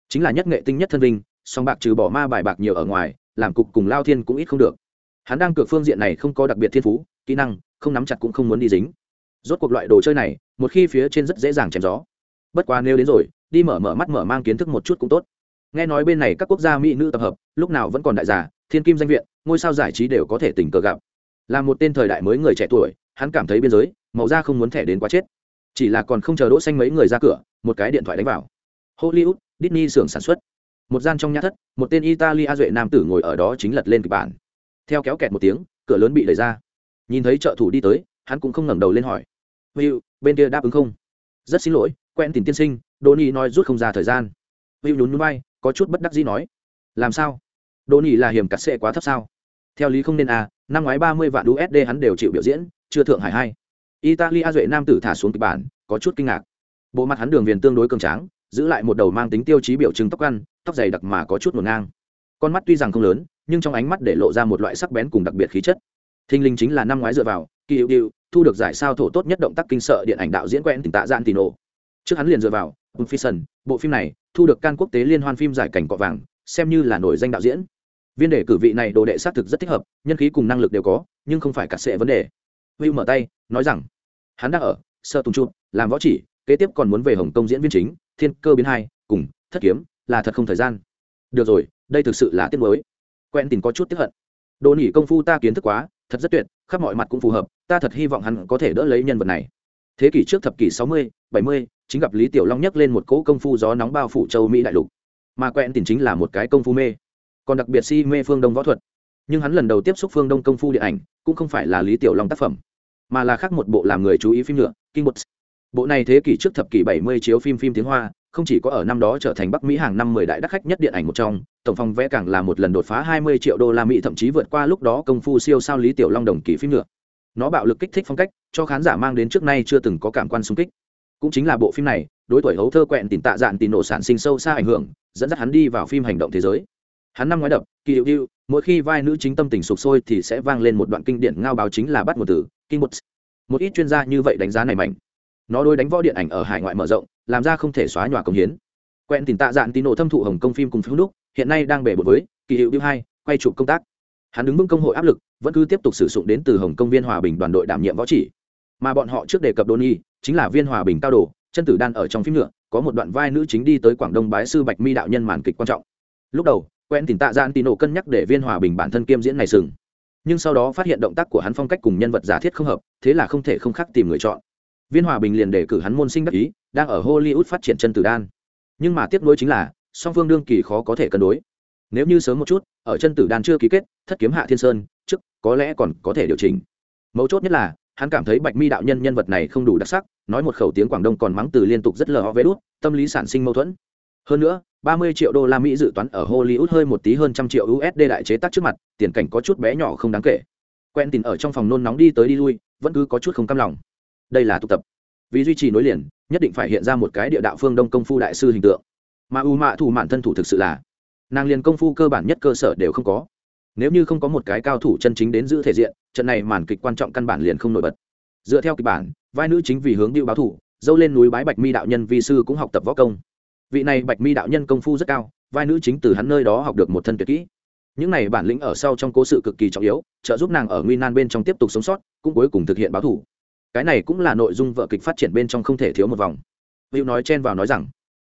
[SPEAKER 1] Chính là nhất nghệ tinh nhất thân vinh, song bạc trừ bỏ ma bài bạc nhiều ở ngoài, làm cục cùng lao thiên cũng ít không được. Hắn đang cược phương diện này không có đặc biệt thiên phú, kỹ năng, không nắm chặt cũng không muốn đi dính. Rốt cuộc loại đồ chơi này, một khi phía trên rất dễ dàng chém gió. Bất quá nếu đến rồi, đi mở mở mắt mở mang kiến thức một chút cũng tốt. Nghe nói bên này các quốc gia mỹ nữ tập hợp, lúc nào vẫn còn đại giả, thiên kim danh viện ngôi sao giải trí đều có thể tình cờ gặp. Là một tên thời đại mới người trẻ tuổi, hắn cảm thấy biên giới, màu da không muốn thẻ đến quá chết. Chỉ là còn không chờ đỗ xanh mấy người ra cửa, một cái điện thoại đánh vào. Hollywood, disney xưởng sản xuất. Một gian trong nhà thất, một tên italia duệ nam tử ngồi ở đó chính lật lên kịch bản. Theo kéo kẹt một tiếng, cửa lớn bị đẩy ra. Nhìn thấy trợ thủ đi tới, hắn cũng không ngẩng đầu lên hỏi. Hữu bên kia đáp ứng không? Rất xin lỗi, quen tìm tiên sinh đỗ nhi nói rút không ra thời gian. Hữu nhún nhún bay, có chút bất đắc dĩ nói. Làm sao? Đỗ nhi là hiểm cắt xệ quá thấp sao? Theo lý không nên à năm ngoái ba mươi vạn usd hắn đều chịu biểu diễn chưa thượng hải hai. Italia duệ nam tử thả xuống kịch bản có chút kinh ngạc. Bộ mặt hắn đường viền tương đối cường tráng giữ lại một đầu mang tính tiêu chí biểu trưng tóc ăn tóc dày đặc mà có chút ngổn ngang. Con mắt tuy rằng không lớn nhưng trong ánh mắt để lộ ra một loại sắc bén cùng đặc biệt khí chất. Thinh linh chính là năm ngoái dựa vào kỳ hữu điệu thu được giải sao thổ tốt nhất động tác kinh sợ điện ảnh đạo diễn quen tỉnh tạ gian tì nổ trước hắn liền dựa vào Unfison, bộ phim này thu được can quốc tế liên hoan phim giải cảnh cọ vàng xem như là nổi danh đạo diễn viên đề cử vị này đồ đệ xác thực rất thích hợp, nhân khí cùng năng lực đều có, nhưng không phải cả sệ vấn đề. Hữu mở tay, nói rằng, hắn đang ở, sơ tùng trụ, làm võ chỉ, kế tiếp còn muốn về hồng kông diễn viên chính, thiên cơ biến hai, cùng thất kiếm, là thật không thời gian. Được rồi, đây thực sự là tiếc mới quen tìm có chút tiếp hận. Đồ nỉ công phu ta kiến thức quá, thật rất tuyệt, khắp mọi mặt cũng phù hợp, ta thật hy vọng hắn có thể đỡ lấy nhân vật này. Thế kỷ trước thập kỷ sáu mươi, bảy mươi, chính gặp lý tiểu long nhắc lên một cỗ công phu gió nóng bao phủ châu mỹ đại lục. Mà quen tìm chính là một cái công phu mê còn đặc biệt si mê phương đông võ thuật. Nhưng hắn lần đầu tiếp xúc phương đông công phu điện ảnh, cũng không phải là lý tiểu long tác phẩm, mà là khác một bộ làm người chú ý phim nữa kinh bột bộ này thế kỷ trước thập kỷ bảy mươi chiếu phim phim tiếng hoa, không chỉ có ở năm đó trở thành bắc mỹ hàng năm mười đại đắc khách nhất điện ảnh một trong, tổng phòng vẽ càng là một lần đột phá hai mươi triệu đô la mỹ, thậm chí vượt qua lúc đó công phu siêu sao lý tiểu long đồng kỳ phim nữa. Nó bạo lực kích thích phong cách, cho khán giả mang đến trước nay chưa từng có cảm quan xung kích. Cũng chính là bộ phim này, đối tuổi hấu thơ quẹn tìm tạ dạn tìm nổ sản sinh sâu xa ảnh hưởng, dẫn dắt hắn đi vào phim hành động thế giới hắn năm ngoái đập, kỳ hiệu hiệu, mỗi khi vai nữ chính tâm tình sụp sôi thì sẽ vang lên một đoạn kinh điển ngao báo chính là bắt một từ kinh một một ít chuyên gia như vậy đánh giá này mạnh. Nó đối đánh võ điện ảnh ở hải ngoại mở rộng, làm ra không thể xóa nhòa công hiến. Quen tìm tạ dạn tín nổ thâm thụ hồng công phim cùng phim đúc hiện nay đang bể bột với, kỳ hiệu điêu hai, quay chụp công tác. Hắn đứng vững công hội áp lực, vẫn cứ tiếp tục sử dụng đến từ hồng công viên hòa bình đoàn đội đảm nhiệm võ chỉ. Mà bọn họ trước đề cập đô nhi chính là viên hòa bình cao đồ, chân tử đan ở trong phim nữa có một đoạn vai nữ chính đi tới quảng đông bái sư bạch mi đạo nhân màn kịch quan trọng. Lúc đầu quen tìm tạ dạn tì nổ cân nhắc để viên hòa bình bản thân kiêm diễn này sừng. Nhưng sau đó phát hiện động tác của hắn phong cách cùng nhân vật giả thiết không hợp, thế là không thể không khắc tìm người chọn. Viên hòa bình liền đề cử hắn môn sinh đắc ý, đang ở hollywood phát triển chân tử đan. Nhưng mà tiếc nuối chính là, song phương đương kỳ khó có thể cân đối. Nếu như sớm một chút, ở chân tử đan chưa ký kết, thất kiếm hạ thiên sơn, trước, có lẽ còn có thể điều chỉnh. Mấu chốt nhất là, hắn cảm thấy bạch mi đạo nhân nhân vật này không đủ đặc sắc, nói một khẩu tiếng quảng đông còn mắng từ liên tục rất lờ ho vé đút, tâm lý sản sinh mâu thuẫn hơn nữa 30 triệu đô la Mỹ dự toán ở Hollywood hơi một tí hơn trăm triệu USD đại chế tác trước mặt, tiền cảnh có chút bé nhỏ không đáng kể. quen tình ở trong phòng nôn nóng đi tới đi lui, vẫn cứ có chút không cam lòng. Đây là tụ tập. Vì duy trì nối liền, nhất định phải hiện ra một cái địa đạo phương Đông công phu đại sư hình tượng. Mà U Mạ thủ mạn thân thủ thực sự là, nàng liền công phu cơ bản nhất cơ sở đều không có. Nếu như không có một cái cao thủ chân chính đến giữ thể diện, trận này màn kịch quan trọng căn bản liền không nổi bật. Dựa theo kịch bản, vai nữ chính vì hướng điệu báo thủ, dâu lên núi bái bạch mi đạo nhân vi sư cũng học tập võ công vị này bạch mi đạo nhân công phu rất cao, vai nữ chính từ hắn nơi đó học được một thân tuyệt kỹ. Những này bản lĩnh ở sau trong cố sự cực kỳ trọng yếu, trợ giúp nàng ở nguy nan bên trong tiếp tục sống sót, cũng cuối cùng thực hiện báo thủ cái này cũng là nội dung vợ kịch phát triển bên trong không thể thiếu một vòng. Hữu nói chen vào nói rằng,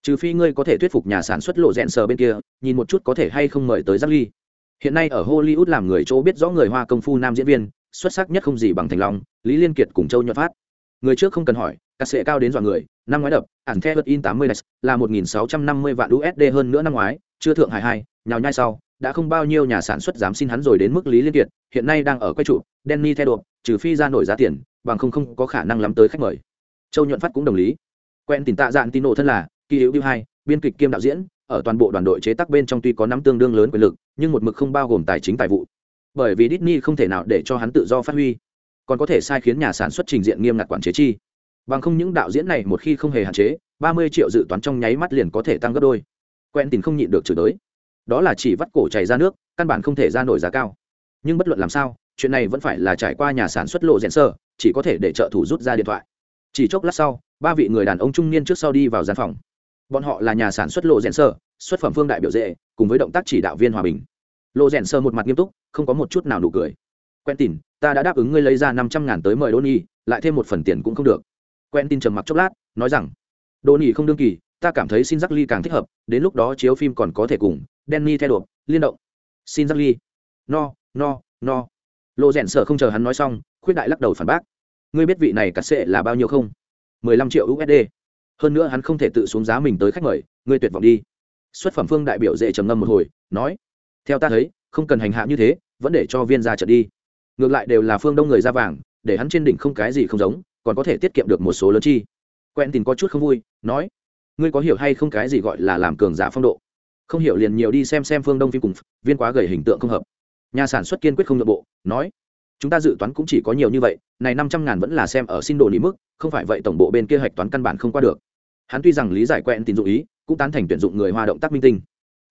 [SPEAKER 1] trừ phi ngươi có thể thuyết phục nhà sản xuất lộ rẽn sờ bên kia, nhìn một chút có thể hay không mời tới giác ly. Hiện nay ở hollywood làm người chỗ biết rõ người hoa công phu nam diễn viên, xuất sắc nhất không gì bằng thành long, lý liên kiệt cùng châu nhuận phát. Người trước không cần hỏi cắt sệ cao đến dọa người, năm ngoái đập, ản the in tám mươi là một nghìn sáu trăm năm mươi vạn usd hơn nữa năm ngoái, chưa thượng hải hai, nhào nhai sau, đã không bao nhiêu nhà sản xuất dám xin hắn rồi đến mức lý liên kiệt, hiện nay đang ở quay trụ denny theo đột trừ phi ra nổi giá tiền, bằng không không có khả năng lắm tới khách mời. Châu nhuận phát cũng đồng lý. Quen tìm tạ dạn tin nộ thân là, kỳ hữu hai, biên kịch kiêm đạo diễn, ở toàn bộ đoàn đội chế tác bên trong tuy có nắm tương đương lớn quyền lực, nhưng một mực không bao gồm tài chính tài vụ. Bởi vì Disney không thể nào để cho hắn tự do phát huy, còn có thể sai khiến nhà sản xuất trình diện nghiêm ngặt quản chế chi bằng không những đạo diễn này một khi không hề hạn chế, ba mươi triệu dự toán trong nháy mắt liền có thể tăng gấp đôi. Quen tình không nhịn được chửi tới đó là chỉ vắt cổ chảy ra nước, căn bản không thể ra nổi giá cao. Nhưng bất luận làm sao, chuyện này vẫn phải là trải qua nhà sản xuất lộ rẽn sơ, chỉ có thể để trợ thủ rút ra điện thoại. Chỉ chốc lát sau, ba vị người đàn ông trung niên trước sau đi vào gian phòng. Bọn họ là nhà sản xuất lộ rẽn sơ, xuất phẩm phương đại biểu dễ, cùng với động tác chỉ đạo viên hòa bình. Lộ rẽn sơ một mặt nghiêm túc, không có một chút nào nụ cười. Quen tin ta đã đáp ứng ngươi lấy ra năm trăm ngàn tới mời đô nhi lại thêm một phần tiền cũng không được quen tin trầm mặc chốc lát nói rằng đô nỉ không đương kỳ ta cảm thấy xin giác ly càng thích hợp đến lúc đó chiếu phim còn có thể cùng denny theo đuổi, liên động. Xin Giác Ly. No, no, no. Lộ rèn sở không chờ hắn nói xong, khuyết đại lắc đầu phản bác. Ngươi biết vị này cả sẽ là bao nhiêu không? 15 triệu USD. Hơn nữa hắn không thể tự xuống giá mình tới khách mời, ngươi tuyệt vọng đi. Xuất phẩm phương đại biểu dễ trầm ngâm một hồi, nói: "Theo ta thấy, không cần hành hạ như thế, vẫn để cho viên ra trận đi. Ngược lại đều là phương đông người ra vàng, để hắn trên đỉnh không cái gì không giống, còn có thể tiết kiệm được một số lớn chi." Quen tình có chút không vui, nói: "Ngươi có hiểu hay không cái gì gọi là làm cường giả phong độ?" không hiểu liền nhiều đi xem xem phương đông phim cùng viên quá gầy hình tượng không hợp nhà sản xuất kiên quyết không nội bộ nói chúng ta dự toán cũng chỉ có nhiều như vậy này năm trăm ngàn vẫn là xem ở xin đồ lý mức không phải vậy tổng bộ bên kia hạch toán căn bản không qua được hắn tuy rằng lý giải quen tín dụng ý cũng tán thành tuyển dụng người hoa động tác minh tinh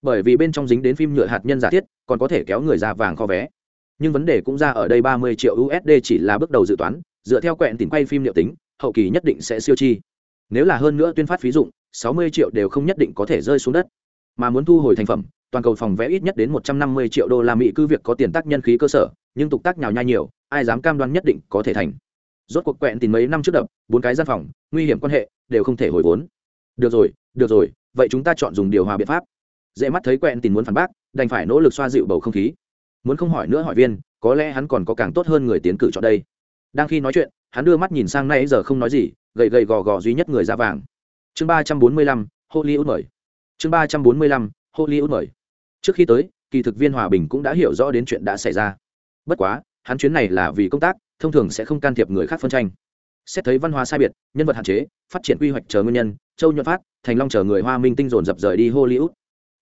[SPEAKER 1] bởi vì bên trong dính đến phim nhựa hạt nhân giả thiết còn có thể kéo người ra vàng kho vé nhưng vấn đề cũng ra ở đây ba mươi triệu usd chỉ là bước đầu dự toán dựa theo quẹn tìm quay phim liệu tính, hậu kỳ nhất định sẽ siêu chi. Nếu là hơn nữa tuyên phát phí dụng, sáu mươi triệu đều không nhất định có thể rơi xuống đất. Mà muốn thu hồi thành phẩm, toàn cầu phòng vẽ ít nhất đến một trăm năm mươi triệu đô la mỹ cứ việc có tiền tác nhân khí cơ sở, nhưng tục tác nhào nhai nhiều, ai dám cam đoan nhất định có thể thành. Rốt cuộc quẹn tìm mấy năm trước đập, bốn cái gian phòng, nguy hiểm quan hệ, đều không thể hồi vốn. Được rồi được rồi, vậy chúng ta chọn dùng điều hòa biện pháp. Dễ mắt thấy quẹn tìm muốn phản bác, đành phải nỗ lực xoa dịu bầu không khí. Muốn không hỏi nữa hỏi viên, có lẽ hắn còn có càng tốt hơn người tiến cử chọn đây đang khi nói chuyện, hắn đưa mắt nhìn sang nay giờ không nói gì, gầy gầy gò gò duy nhất người da vàng. Chương ba trăm bốn mươi lăm, hollywood mời. Chương ba trăm bốn mươi lăm, hollywood mời. Trước khi tới, kỳ thực viên hòa bình cũng đã hiểu rõ đến chuyện đã xảy ra. Bất quá, hắn chuyến này là vì công tác, thông thường sẽ không can thiệp người khác phân tranh. Xét thấy văn hóa sai biệt, nhân vật hạn chế, phát triển quy hoạch chờ nguyên nhân, châu nhuận phát, thành long chờ người hoa minh tinh dồn dập rời đi hollywood.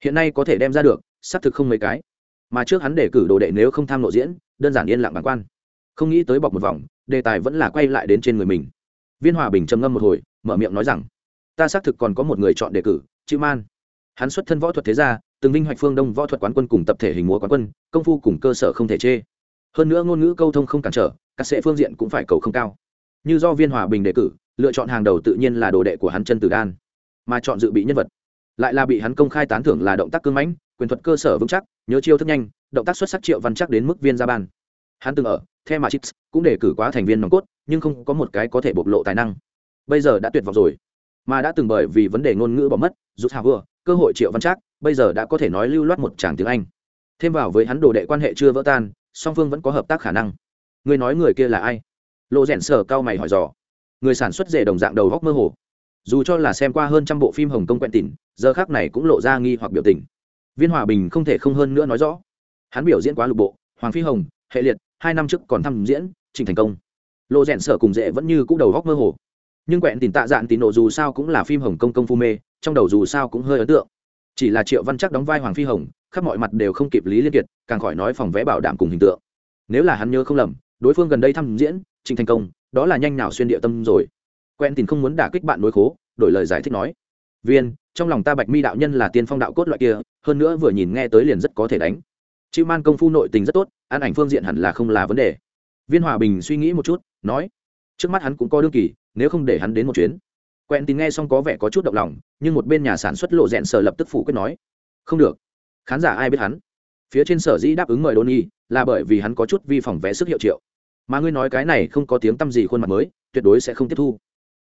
[SPEAKER 1] Hiện nay có thể đem ra được, xác thực không mấy cái. Mà trước hắn để cử đồ đệ nếu không tham lộ diễn, đơn giản yên lặng bàng quan. Không nghĩ tới bọc một vòng đề tài vẫn là quay lại đến trên người mình. Viên hòa bình trầm ngâm một hồi, mở miệng nói rằng, ta xác thực còn có một người chọn đề cử, chữ man. Hắn xuất thân võ thuật thế gia, từng vinh hoạch phương đông võ thuật quán quân cùng tập thể hình múa quán quân, công phu cùng cơ sở không thể chê. Hơn nữa ngôn ngữ câu thông không cản trở, các sẽ phương diện cũng phải cầu không cao. Như do viên hòa bình đề cử, lựa chọn hàng đầu tự nhiên là đồ đệ của hắn chân tử đan. Mà chọn dự bị nhân vật, lại là bị hắn công khai tán thưởng là động tác cương mãnh, quyền thuật cơ sở vững chắc, nhớ chiêu thức nhanh, động tác xuất sắc triệu văn chắc đến mức viên gia ban. Hắn từng ở the mà chips cũng đề cử quá thành viên nòng cốt nhưng không có một cái có thể bộc lộ tài năng. Bây giờ đã tuyệt vọng rồi. Mà đã từng bởi vì vấn đề ngôn ngữ bỏ mất rút hào vừa cơ hội triệu văn trác bây giờ đã có thể nói lưu loát một tràng tiếng anh. Thêm vào với hắn đồ đệ quan hệ chưa vỡ tan song phương vẫn có hợp tác khả năng. Người nói người kia là ai? Lộ Rèn sở cao mày hỏi dò. Người sản xuất rể đồng dạng đầu góc mơ hồ. Dù cho là xem qua hơn trăm bộ phim hồng kông quen tỉnh, giờ khác này cũng lộ ra nghi hoặc biểu tình. Viên hòa bình không thể không hơn nữa nói rõ. Hắn biểu diễn quá lục bộ hoàng phi hồng hệ liệt hai năm trước còn thăm diễn, trình thành công. Lộ rèn sở cùng dễ vẫn như cũ đầu góc mơ hồ. Nhưng quẹn tìm tạ dạn tín nộ dù sao cũng là phim hồng công công phu mê, trong đầu dù sao cũng hơi ấn tượng. Chỉ là triệu văn chắc đóng vai hoàng phi hồng, khắp mọi mặt đều không kịp lý liên kiệt, càng khỏi nói phòng vẽ bảo đảm cùng hình tượng. Nếu là hắn nhớ không lầm, đối phương gần đây thăm diễn, trình thành công, đó là nhanh nào xuyên địa tâm rồi. Quen tìm không muốn đả kích bạn nối khố, đổi lời giải thích nói. Viên, trong lòng ta bạch mi đạo nhân là tiên phong đạo cốt loại kia, hơn nữa vừa nhìn nghe tới liền rất có thể đánh chữ man công phu nội tình rất tốt, an ảnh phương diện hẳn là không là vấn đề. Viên hòa bình suy nghĩ một chút, nói, trước mắt hắn cũng có đương kỳ, nếu không để hắn đến một chuyến. Quen tin nghe xong có vẻ có chút động lòng, nhưng một bên nhà sản xuất lộ rẽn sở lập tức phủ quyết nói, không được. Khán giả ai biết hắn? Phía trên sở dĩ đáp ứng mời đôn nhi là bởi vì hắn có chút vi phòng vé sức hiệu triệu. Mà ngươi nói cái này không có tiếng tăm gì khuôn mặt mới, tuyệt đối sẽ không tiếp thu.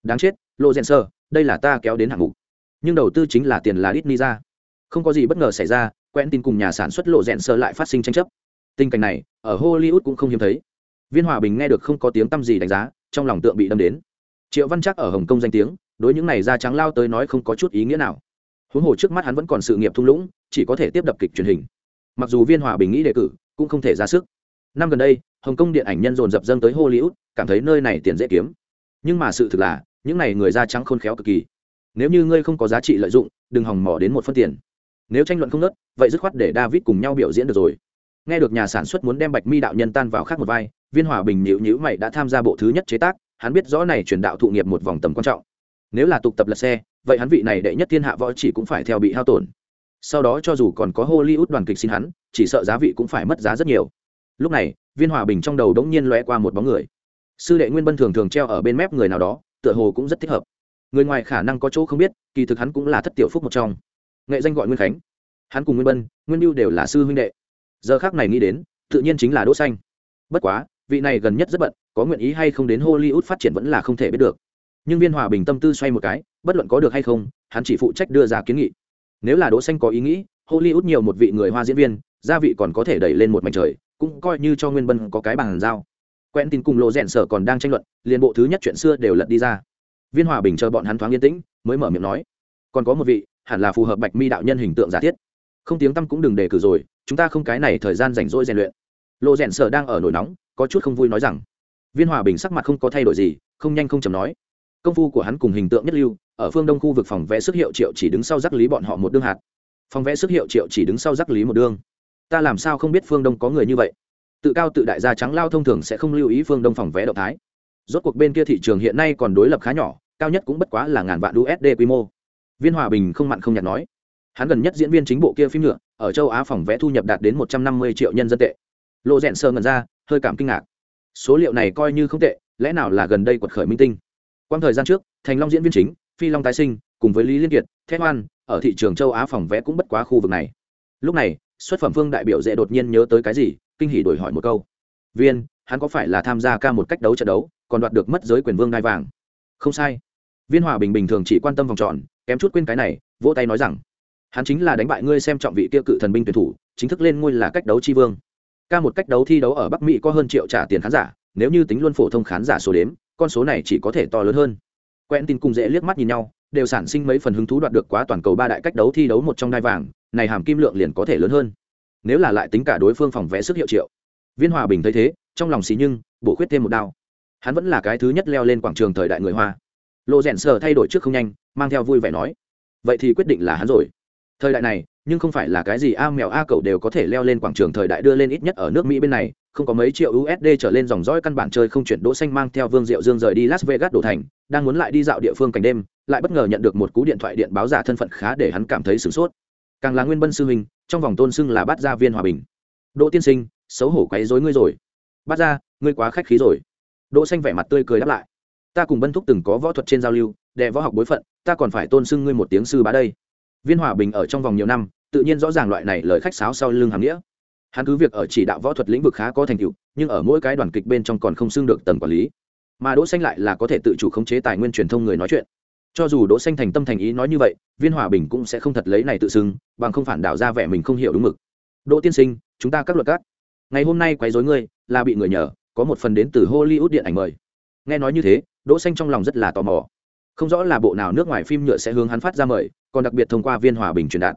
[SPEAKER 1] Đáng chết, lộ rẽn sở, đây là ta kéo đến hạng mục. Nhưng đầu tư chính là tiền là ít ni ra. Không có gì bất ngờ xảy ra quen tin cùng nhà sản xuất lộ rẽn sơ lại phát sinh tranh chấp. Tình cảnh này, ở hollywood cũng không hiếm thấy. Viên hòa bình nghe được không có tiếng tăm gì đánh giá, trong lòng tượng bị đâm đến. Triệu văn chắc ở hồng kông danh tiếng, đối những này da trắng lao tới nói không có chút ý nghĩa nào. Huống hồ trước mắt hắn vẫn còn sự nghiệp thung lũng, chỉ có thể tiếp đập kịch truyền hình. Mặc dù viên hòa bình nghĩ đề cử, cũng không thể ra sức. Năm gần đây, hồng kông điện ảnh nhân dồn dập dâng tới hollywood, cảm thấy nơi này tiền dễ kiếm. Nhưng mà sự thực là, những này người da trắng khôn khéo cực kỳ. Nếu như ngươi không có giá trị lợi dụng, đừng hòng mỏ đến một phân tiền nếu tranh luận không nớt vậy dứt khoát để david cùng nhau biểu diễn được rồi. Nghe được nhà sản xuất muốn đem bạch mi đạo nhân tan vào khác một vai, viên hòa bình nhịu nhữ mày đã tham gia bộ thứ nhất chế tác, hắn biết rõ này truyền đạo thụ nghiệp một vòng tầm quan trọng. Nếu là tục tập lật xe, vậy hắn vị này đệ nhất thiên hạ võ chỉ cũng phải theo bị hao tổn. Sau đó cho dù còn có hollywood đoàn kịch xin hắn, chỉ sợ giá vị cũng phải mất giá rất nhiều. Lúc này, viên hòa bình trong đầu đống nhiên lóe qua một bóng người. Sư đệ nguyên bân thường thường treo ở bên mép người nào đó, tựa hồ cũng rất thích hợp. Người ngoài khả năng có chỗ không biết, kỳ thực hắn cũng là thất tiểu phúc một trong nghệ danh gọi nguyên khánh hắn cùng nguyên bân nguyên mưu đều là sư huynh đệ giờ khác này nghĩ đến tự nhiên chính là đỗ xanh bất quá vị này gần nhất rất bận có nguyện ý hay không đến hollywood phát triển vẫn là không thể biết được nhưng viên hòa bình tâm tư xoay một cái bất luận có được hay không hắn chỉ phụ trách đưa ra kiến nghị nếu là đỗ xanh có ý nghĩ hollywood nhiều một vị người hoa diễn viên gia vị còn có thể đẩy lên một mảnh trời cũng coi như cho nguyên bân có cái bằng giao quen tin cùng lộ rèn sở còn đang tranh luận liền bộ thứ nhất chuyện xưa đều lật đi ra viên hòa bình chờ bọn hắn thoáng yên tĩnh mới mở miệng nói còn có một vị hẳn là phù hợp bạch mi đạo nhân hình tượng giả thiết. Không tiếng tâm cũng đừng đề cử rồi, chúng ta không cái này thời gian rảnh rỗi rèn luyện. Lộ rèn sở đang ở nổi nóng, có chút không vui nói rằng, viên hòa bình sắc mặt không có thay đổi gì, không nhanh không chầm nói. Công phu của hắn cùng hình tượng nhất lưu, ở phương đông khu vực phòng vẽ sức hiệu triệu chỉ đứng sau giác lý bọn họ một đương hạt. Phòng vẽ sức hiệu triệu chỉ đứng sau giác lý một đương. Ta làm sao không biết phương đông có người như vậy? Tự cao tự đại gia trắng lao thông thường sẽ không lưu ý phương đông phòng vẽ động thái. Rốt cuộc bên kia thị trường hiện nay còn đối lập khá nhỏ, cao nhất cũng bất quá là ngàn vạn usd quy mô viên hòa bình không mặn không nhạt nói. Hắn gần nhất diễn viên chính bộ kia phim nhựa, ở châu á phòng vẽ thu nhập đạt đến một trăm năm mươi triệu nhân dân tệ. Lộ rẽn sơ ngần ra, hơi cảm kinh ngạc. Số liệu này coi như không tệ, lẽ nào là gần đây quật khởi minh tinh? Quang thời gian trước, thành long diễn viên chính, phi long tái sinh, cùng với lý liên kiệt thép oan ở thị trường châu á phòng vẽ cũng bất quá khu vực này. Lúc này, xuất phẩm phương đại biểu dễ đột nhiên nhớ tới cái gì, kinh hỉ đổi hỏi một câu. Viên, hắn có phải là tham gia ca một cách đấu trận đấu, còn đoạt được mất giới quyền vương đai vàng? Không sai viên hòa bình bình thường chỉ quan tâm vòng tròn, kém chút quên cái này, vỗ tay nói rằng, hắn chính là đánh bại ngươi xem trọng vị kia cự thần binh tuyển thủ, chính thức lên ngôi là cách đấu tri vương. Ca một cách đấu thi đấu ở bắc mỹ có hơn triệu trả tiền khán giả, nếu như tính luôn phổ thông khán giả số đếm, con số này chỉ có thể to lớn hơn. Quen tin cùng dễ liếc mắt nhìn nhau, đều sản sinh mấy phần hứng thú đoạt được quá toàn cầu ba đại cách đấu thi đấu một trong đai vàng, này hàm kim lượng liền có thể lớn hơn. Nếu là lại tính cả đối phương phòng vẽ sức hiệu triệu. Viên hòa bình thấy thế, trong lòng xí nhưng, bổ khuyết thêm một đao. Hắn vẫn là cái thứ nhất leo lên quảng trường thời đại người hoa lộ rèn sờ thay đổi trước không nhanh, mang theo vui vẻ nói, vậy thì quyết định là hắn rồi. Thời đại này, nhưng không phải là cái gì a mèo a cậu đều có thể leo lên quảng trường thời đại đưa lên ít nhất ở nước mỹ bên này, không có mấy triệu usd trở lên dòng dõi căn bản chơi không chuyển đỗ xanh mang theo vương diệu dương rời đi las vegas đổ thành, đang muốn lại đi dạo địa phương cảnh đêm, lại bất ngờ nhận được một cú điện thoại điện báo giả thân phận khá để hắn cảm thấy sửng sốt. Càng là nguyên bân sư huynh, trong vòng tôn xưng là bát gia viên hòa bình. Đỗ tiên sinh, xấu hổ quấy rối ngươi rồi. Bát gia, ngươi quá khách khí rồi. Đỗ xanh vẻ mặt tươi cười đáp lại ta cùng bân thúc từng có võ thuật trên giao lưu đệ võ học bối phận, ta còn phải tôn xưng ngươi một tiếng sư bá đây. Viên hòa bình ở trong vòng nhiều năm, tự nhiên rõ ràng loại này lời khách sáo sau lưng hàm nghĩa. Hắn cứ việc ở chỉ đạo võ thuật lĩnh vực khá có thành tựu, nhưng ở mỗi cái đoàn kịch bên trong còn không xưng được tầng quản lý. Mà đỗ xanh lại là có thể tự chủ khống chế tài nguyên truyền thông người nói chuyện. Cho dù đỗ xanh thành tâm thành ý nói như vậy, viên hòa bình cũng sẽ không thật lấy này tự xưng, bằng không phản đảo ra vẻ mình không hiểu đúng mực. Đỗ tiên sinh, chúng ta các luật cát ngày hôm nay quấy rối ngươi, là bị người nhờ, có một phần đến từ hollywood điện ảnh mời. Nghe nói như thế đỗ xanh trong lòng rất là tò mò. Không rõ là bộ nào nước ngoài phim nhựa sẽ hướng hắn phát ra mời, còn đặc biệt thông qua viên hòa bình truyền đạt.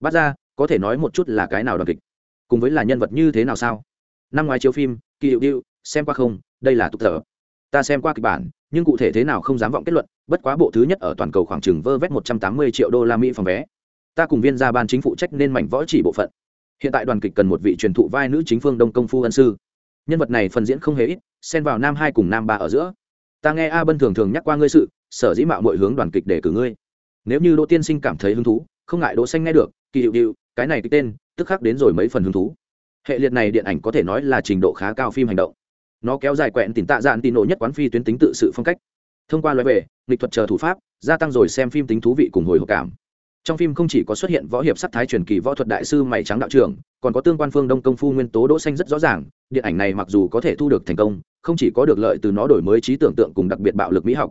[SPEAKER 1] Bắt ra có thể nói một chút là cái nào đoàn kịch? Cùng với là nhân vật như thế nào sao? Năm ngoái chiếu phim, kỳ hiệu điệu, xem qua không? Đây là tục thở ta xem qua kịch bản, nhưng cụ thể thế nào không dám vọng kết luận, bất quá bộ thứ nhất ở toàn cầu khoảng chừng vơ vét một trăm tám mươi triệu đô la mỹ phòng vé. Ta cùng viên gia ban chính phụ trách nên mảnh võ chỉ bộ phận. Hiện tại đoàn kịch cần một vị truyền thụ vai nữ chính phương đông công phu ân sư. Nhân vật này phần diễn không hề ít, xen vào nam hai cùng nam ba ở giữa ta nghe a bân thường thường nhắc qua ngươi sự, sở dĩ mạo mọi hướng đoàn kịch để cử ngươi. Nếu như đỗ tiên sinh cảm thấy hứng thú, không ngại đỗ xanh nghe được, kỳ hiệu điệu cái này cái tên, tức khắc đến rồi mấy phần hứng thú. Hệ liệt này điện ảnh có thể nói là trình độ khá cao phim hành động. Nó kéo dài quẹn tìm tạ dạn tì nổ nhất quán phi tuyến tính tự sự phong cách. Thông qua loại về nghịch thuật chờ thủ pháp, gia tăng rồi xem phim tính thú vị cùng hồi hộp cảm. Trong phim không chỉ có xuất hiện võ hiệp sắc thái truyền kỳ võ thuật đại sư mày trắng đạo trưởng, còn có tương quan phương đông công phu nguyên tố đỗ xanh rất rõ ràng, điện ảnh này mặc dù có thể thu được thành công không chỉ có được lợi từ nó đổi mới trí tưởng tượng cùng đặc biệt bạo lực mỹ học,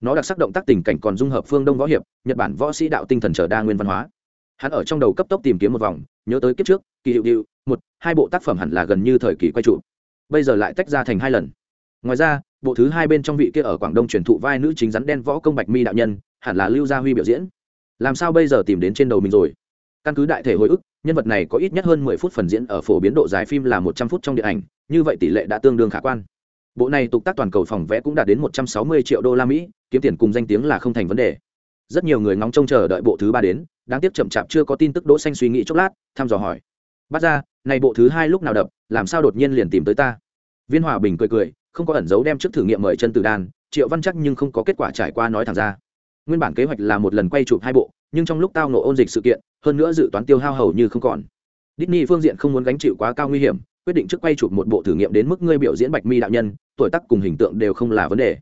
[SPEAKER 1] nó đặc sắc động tác tình cảnh còn dung hợp phương đông võ hiệp, nhật bản võ sĩ đạo tinh thần trở đa nguyên văn hóa. Hắn ở trong đầu cấp tốc tìm kiếm một vòng, nhớ tới kiếp trước, kỳ hiệu điệu, một, hai bộ tác phẩm hẳn là gần như thời kỳ quay trụ. Bây giờ lại tách ra thành hai lần. Ngoài ra, bộ thứ hai bên trong vị kia ở quảng đông truyền thụ vai nữ chính rắn đen võ công bạch mi đạo nhân, hẳn là lưu gia huy biểu diễn. Làm sao bây giờ tìm đến trên đầu mình rồi? Căn cứ đại thể hồi ức, nhân vật này có ít nhất hơn mười phút phần diễn ở phổ biến độ dài phim là một trăm phút trong điện ảnh, như vậy tỷ lệ đã tương đương khả quan bộ này tục tác toàn cầu phòng vẽ cũng đạt đến một trăm sáu mươi triệu đô la mỹ, kiếm tiền cùng danh tiếng là không thành vấn đề. Rất nhiều người ngóng trông chờ đợi bộ thứ ba đến, đáng tiếc chậm chạp chưa có tin tức đỗ xanh suy nghĩ chốc lát, thăm dò hỏi. Bắt ra này bộ thứ hai lúc nào đập, làm sao đột nhiên liền tìm tới ta? Viên hòa bình cười cười, không có ẩn giấu đem trước thử nghiệm mời chân từ đàn triệu văn chắc nhưng không có kết quả trải qua nói thẳng ra. Nguyên bản kế hoạch là một lần quay chụp hai bộ, nhưng trong lúc tao nổ ôn dịch sự kiện, hơn nữa dự toán tiêu hao hầu như không còn. Disney phương diện không muốn gánh chịu quá cao nguy hiểm quyết định trước quay chụp một bộ thử nghiệm đến mức ngươi biểu diễn bạch mi đạo nhân, tuổi tác cùng hình tượng đều không là vấn đề.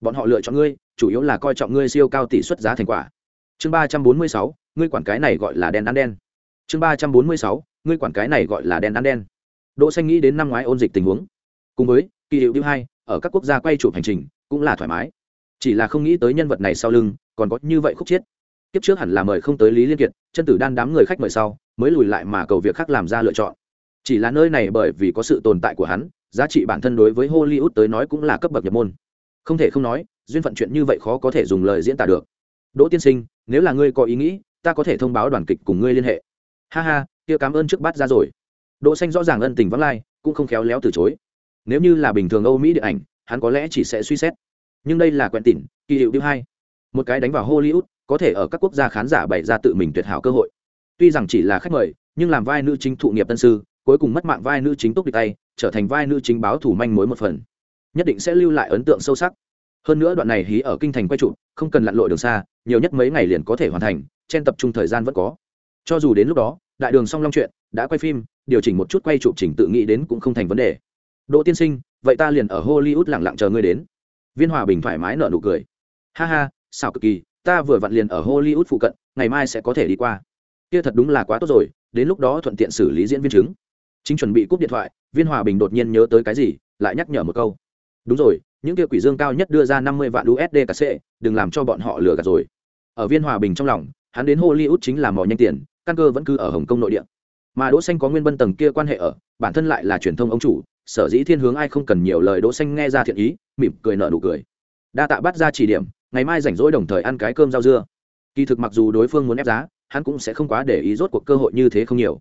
[SPEAKER 1] Bọn họ lựa chọn ngươi, chủ yếu là coi trọng ngươi siêu cao tỷ suất giá thành quả. Chương ba trăm bốn mươi sáu, ngươi quản cái này gọi là đen ăn đen. Chương ba trăm bốn mươi sáu, ngươi quản cái này gọi là đen ăn đen. Đỗ xanh nghĩ đến năm ngoái ôn dịch tình huống. Cùng với, kỳ hiệu thứ hai, ở các quốc gia quay chụp hành trình, cũng là thoải mái. Chỉ là không nghĩ tới nhân vật này sau lưng, còn có như vậy khúc chiết. Kiếp trước hẳn là mời không tới lý liên kiệt, chân tử đan đám người khách mời sau, mới lùi lại mà cầu việc khác làm ra lựa chọn chỉ là nơi này bởi vì có sự tồn tại của hắn, giá trị bản thân đối với hollywood tới nói cũng là cấp bậc nhập môn. Không thể không nói, duyên phận chuyện như vậy khó có thể dùng lời diễn tả được. Đỗ tiên sinh, nếu là ngươi có ý nghĩ, ta có thể thông báo đoàn kịch cùng ngươi liên hệ. Ha ha, kia cảm ơn trước bát ra rồi. Đỗ xanh rõ ràng ân tình vắng lai, cũng không khéo léo từ chối. Nếu như là bình thường âu mỹ điện ảnh, hắn có lẽ chỉ sẽ suy xét. Nhưng đây là quen tỉn, kỳ hiệu thứ hai. Một cái đánh vào hollywood, có thể ở các quốc gia khán giả bày ra tự mình tuyệt hảo cơ hội. Tuy rằng chỉ là khách mời, nhưng làm vai nữ chính thụ nghiệp tân sư cuối cùng mất mạng vai nữ chính túc địch tay, trở thành vai nữ chính báo thủ manh mối một phần. Nhất định sẽ lưu lại ấn tượng sâu sắc. Hơn nữa đoạn này hí ở kinh thành quay trụ, không cần lặn lội đường xa, nhiều nhất mấy ngày liền có thể hoàn thành trên tập trung thời gian vẫn có. Cho dù đến lúc đó, đại đường song long chuyện, đã quay phim, điều chỉnh một chút quay chụp trình tự nghĩ đến cũng không thành vấn đề. Đỗ tiên sinh, vậy ta liền ở hollywood lặng lặng chờ ngươi đến. Viên hòa bình thoải mái nở nụ cười. Ha ha, xảo cực kỳ, ta vừa vặn liền ở hollywood phụ cận, ngày mai sẽ có thể đi qua. Kia thật đúng là quá tốt rồi, đến lúc đó thuận tiện xử lý diễn viên chứng chính chuẩn bị cúp điện thoại, viên hòa bình đột nhiên nhớ tới cái gì, lại nhắc nhở một câu. Đúng rồi, những kia quỷ dương cao nhất đưa ra năm mươi vạn usd cả c đừng làm cho bọn họ lừa gạt rồi. Ở viên hòa bình trong lòng, hắn đến hollywood chính là mò nhanh tiền, căn cơ vẫn cứ ở hồng kông nội địa. Mà đỗ xanh có nguyên bân tầng kia quan hệ ở, bản thân lại là truyền thông ông chủ, sở dĩ thiên hướng ai không cần nhiều lời đỗ xanh nghe ra thiện ý, mỉm cười nở nụ cười. Đa tạ bắt ra chỉ điểm, ngày mai rảnh rỗi đồng thời ăn cái cơm rau dưa. Kỳ thực mặc dù đối phương muốn ép giá, hắn cũng sẽ không quá để ý rốt cuộc cơ hội như thế không nhiều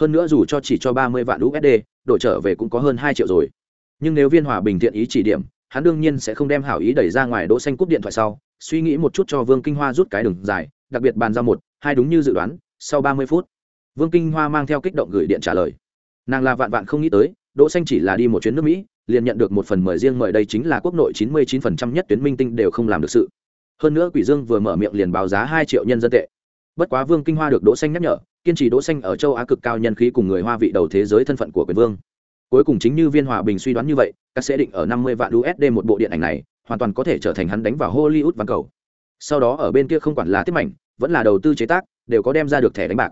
[SPEAKER 1] hơn nữa dù cho chỉ cho ba mươi vạn usd đổi trở về cũng có hơn hai triệu rồi. Nhưng nếu viên hòa bình thiện ý chỉ điểm, hắn đương nhiên sẽ không đem hảo ý đẩy ra ngoài đỗ xanh cúp điện thoại sau, suy nghĩ một chút cho vương kinh hoa rút cái đường dài, đặc biệt bàn ra một, hai đúng như dự đoán, sau ba mươi phút, vương kinh hoa mang theo kích động gửi điện trả lời. Nàng là vạn vạn không nghĩ tới, đỗ xanh chỉ là đi một chuyến nước mỹ, liền nhận được một phần mời riêng mời đây chính là quốc nội 99% nhất tuyến minh tinh đều không làm được sự. Hơn nữa quỷ dương vừa mở miệng liền báo giá hai triệu nhân dân tệ bất quá vương kinh hoa được đỗ xanh nhắc nhở, kiên trì đỗ xanh ở châu á cực cao nhân khí cùng người hoa vị đầu thế giới thân phận của quyền vương. Cuối cùng chính như viên hòa bình suy đoán như vậy, các sẽ định ở 50 vạn usd một bộ điện ảnh này, hoàn toàn có thể trở thành hắn đánh vào hollywood văn cầu. Sau đó ở bên kia không quản là tiếp mảnh, vẫn là đầu tư chế tác, đều có đem ra được thẻ đánh bạc.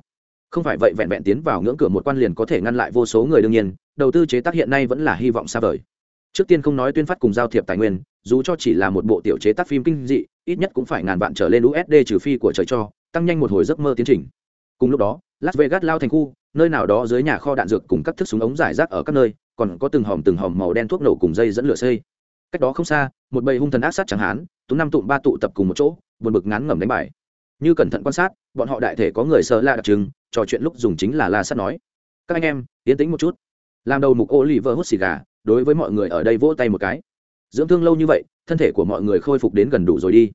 [SPEAKER 1] Không phải vậy vẹn vẹn tiến vào ngưỡng cửa một quan liền có thể ngăn lại vô số người đương nhiên, đầu tư chế tác hiện nay vẫn là hy vọng xa vời. Trước tiên không nói tuyên phát cùng giao thiệp tài nguyên, dù cho chỉ là một bộ tiểu chế tác phim kinh dị, ít nhất cũng phải ngàn vạn trở lên usd trừ phi của trời cho tăng nhanh một hồi giấc mơ tiến trình. Cùng lúc đó, las vegas lao thành khu, nơi nào đó dưới nhà kho đạn dược cùng các thức súng ống giải rác ở các nơi, còn có từng hòm từng hòm màu đen thuốc nổ cùng dây dẫn lửa xây. Cách đó không xa, một bầy hung thần ác sát chẳng hán, tú năm tụm ba tụ tập cùng một chỗ, buồn bực ngắn ngẩm đánh bài. Như cẩn thận quan sát, bọn họ đại thể có người sợ lạ đặc trưng, trò chuyện lúc dùng chính là la sát nói. Các anh em tiến tĩnh một chút. Làm đầu mục ô lì vợ hút xì gà, đối với mọi người ở đây vỗ tay một cái. Dưỡng thương lâu như vậy, thân thể của mọi người khôi phục đến gần đủ rồi đi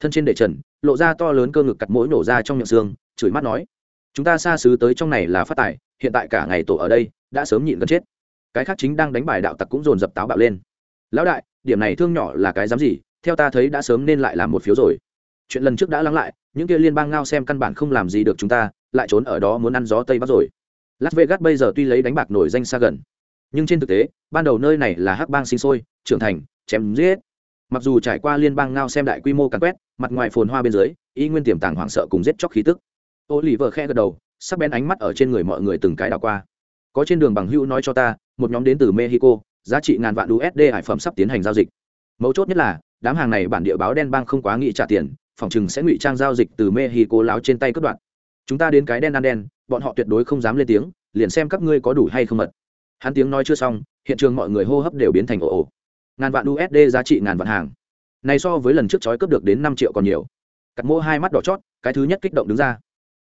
[SPEAKER 1] thân trên đệ trần, lộ ra to lớn cơ ngực cặt mũi nổ ra trong miệng xương, chửi mắt nói, chúng ta xa xứ tới trong này là phát tài, hiện tại cả ngày tổ ở đây, đã sớm nhịn gần chết. Cái khác chính đang đánh bài đạo tặc cũng dồn dập táo bạo lên. Lão đại, điểm này thương nhỏ là cái dám gì, theo ta thấy đã sớm nên lại làm một phiếu rồi. Chuyện lần trước đã lắng lại, những kia liên bang ngao xem căn bản không làm gì được chúng ta, lại trốn ở đó muốn ăn gió tây bắc rồi. Las vegas bây giờ tuy lấy đánh bạc nổi danh xa gần, nhưng trên thực tế, ban đầu nơi này là hắc bang sinh sôi, trưởng thành, chém giết mặc dù trải qua liên bang ngao xem đại quy mô càn quét, mặt ngoài phồn hoa bên dưới, y nguyên tiềm tàng hoảng sợ cùng giết chóc khí tức. Ô lì vợ khe gật đầu, sắc bén ánh mắt ở trên người mọi người từng cái đảo qua. Có trên đường bằng hữu nói cho ta, một nhóm đến từ mexico, giá trị ngàn vạn usd hải phẩm sắp tiến hành giao dịch. Mấu chốt nhất là, đám hàng này bản địa báo đen bang không quá nghĩ trả tiền, phòng chừng sẽ ngụy trang giao dịch từ mexico láo trên tay cất đoạn chúng ta đến cái đen ăn đen, bọn họ tuyệt đối không dám lên tiếng, liền xem các ngươi có đủ hay không mật. Hắn tiếng nói chưa xong, hiện trường mọi người hô hấp đều biến thành ồ ồ ngàn vạn usd giá trị ngàn vạn hàng. Này so với lần trước chói cướp được đến năm triệu còn nhiều. Cắt mỗ hai mắt đỏ chót, cái thứ nhất kích động đứng ra.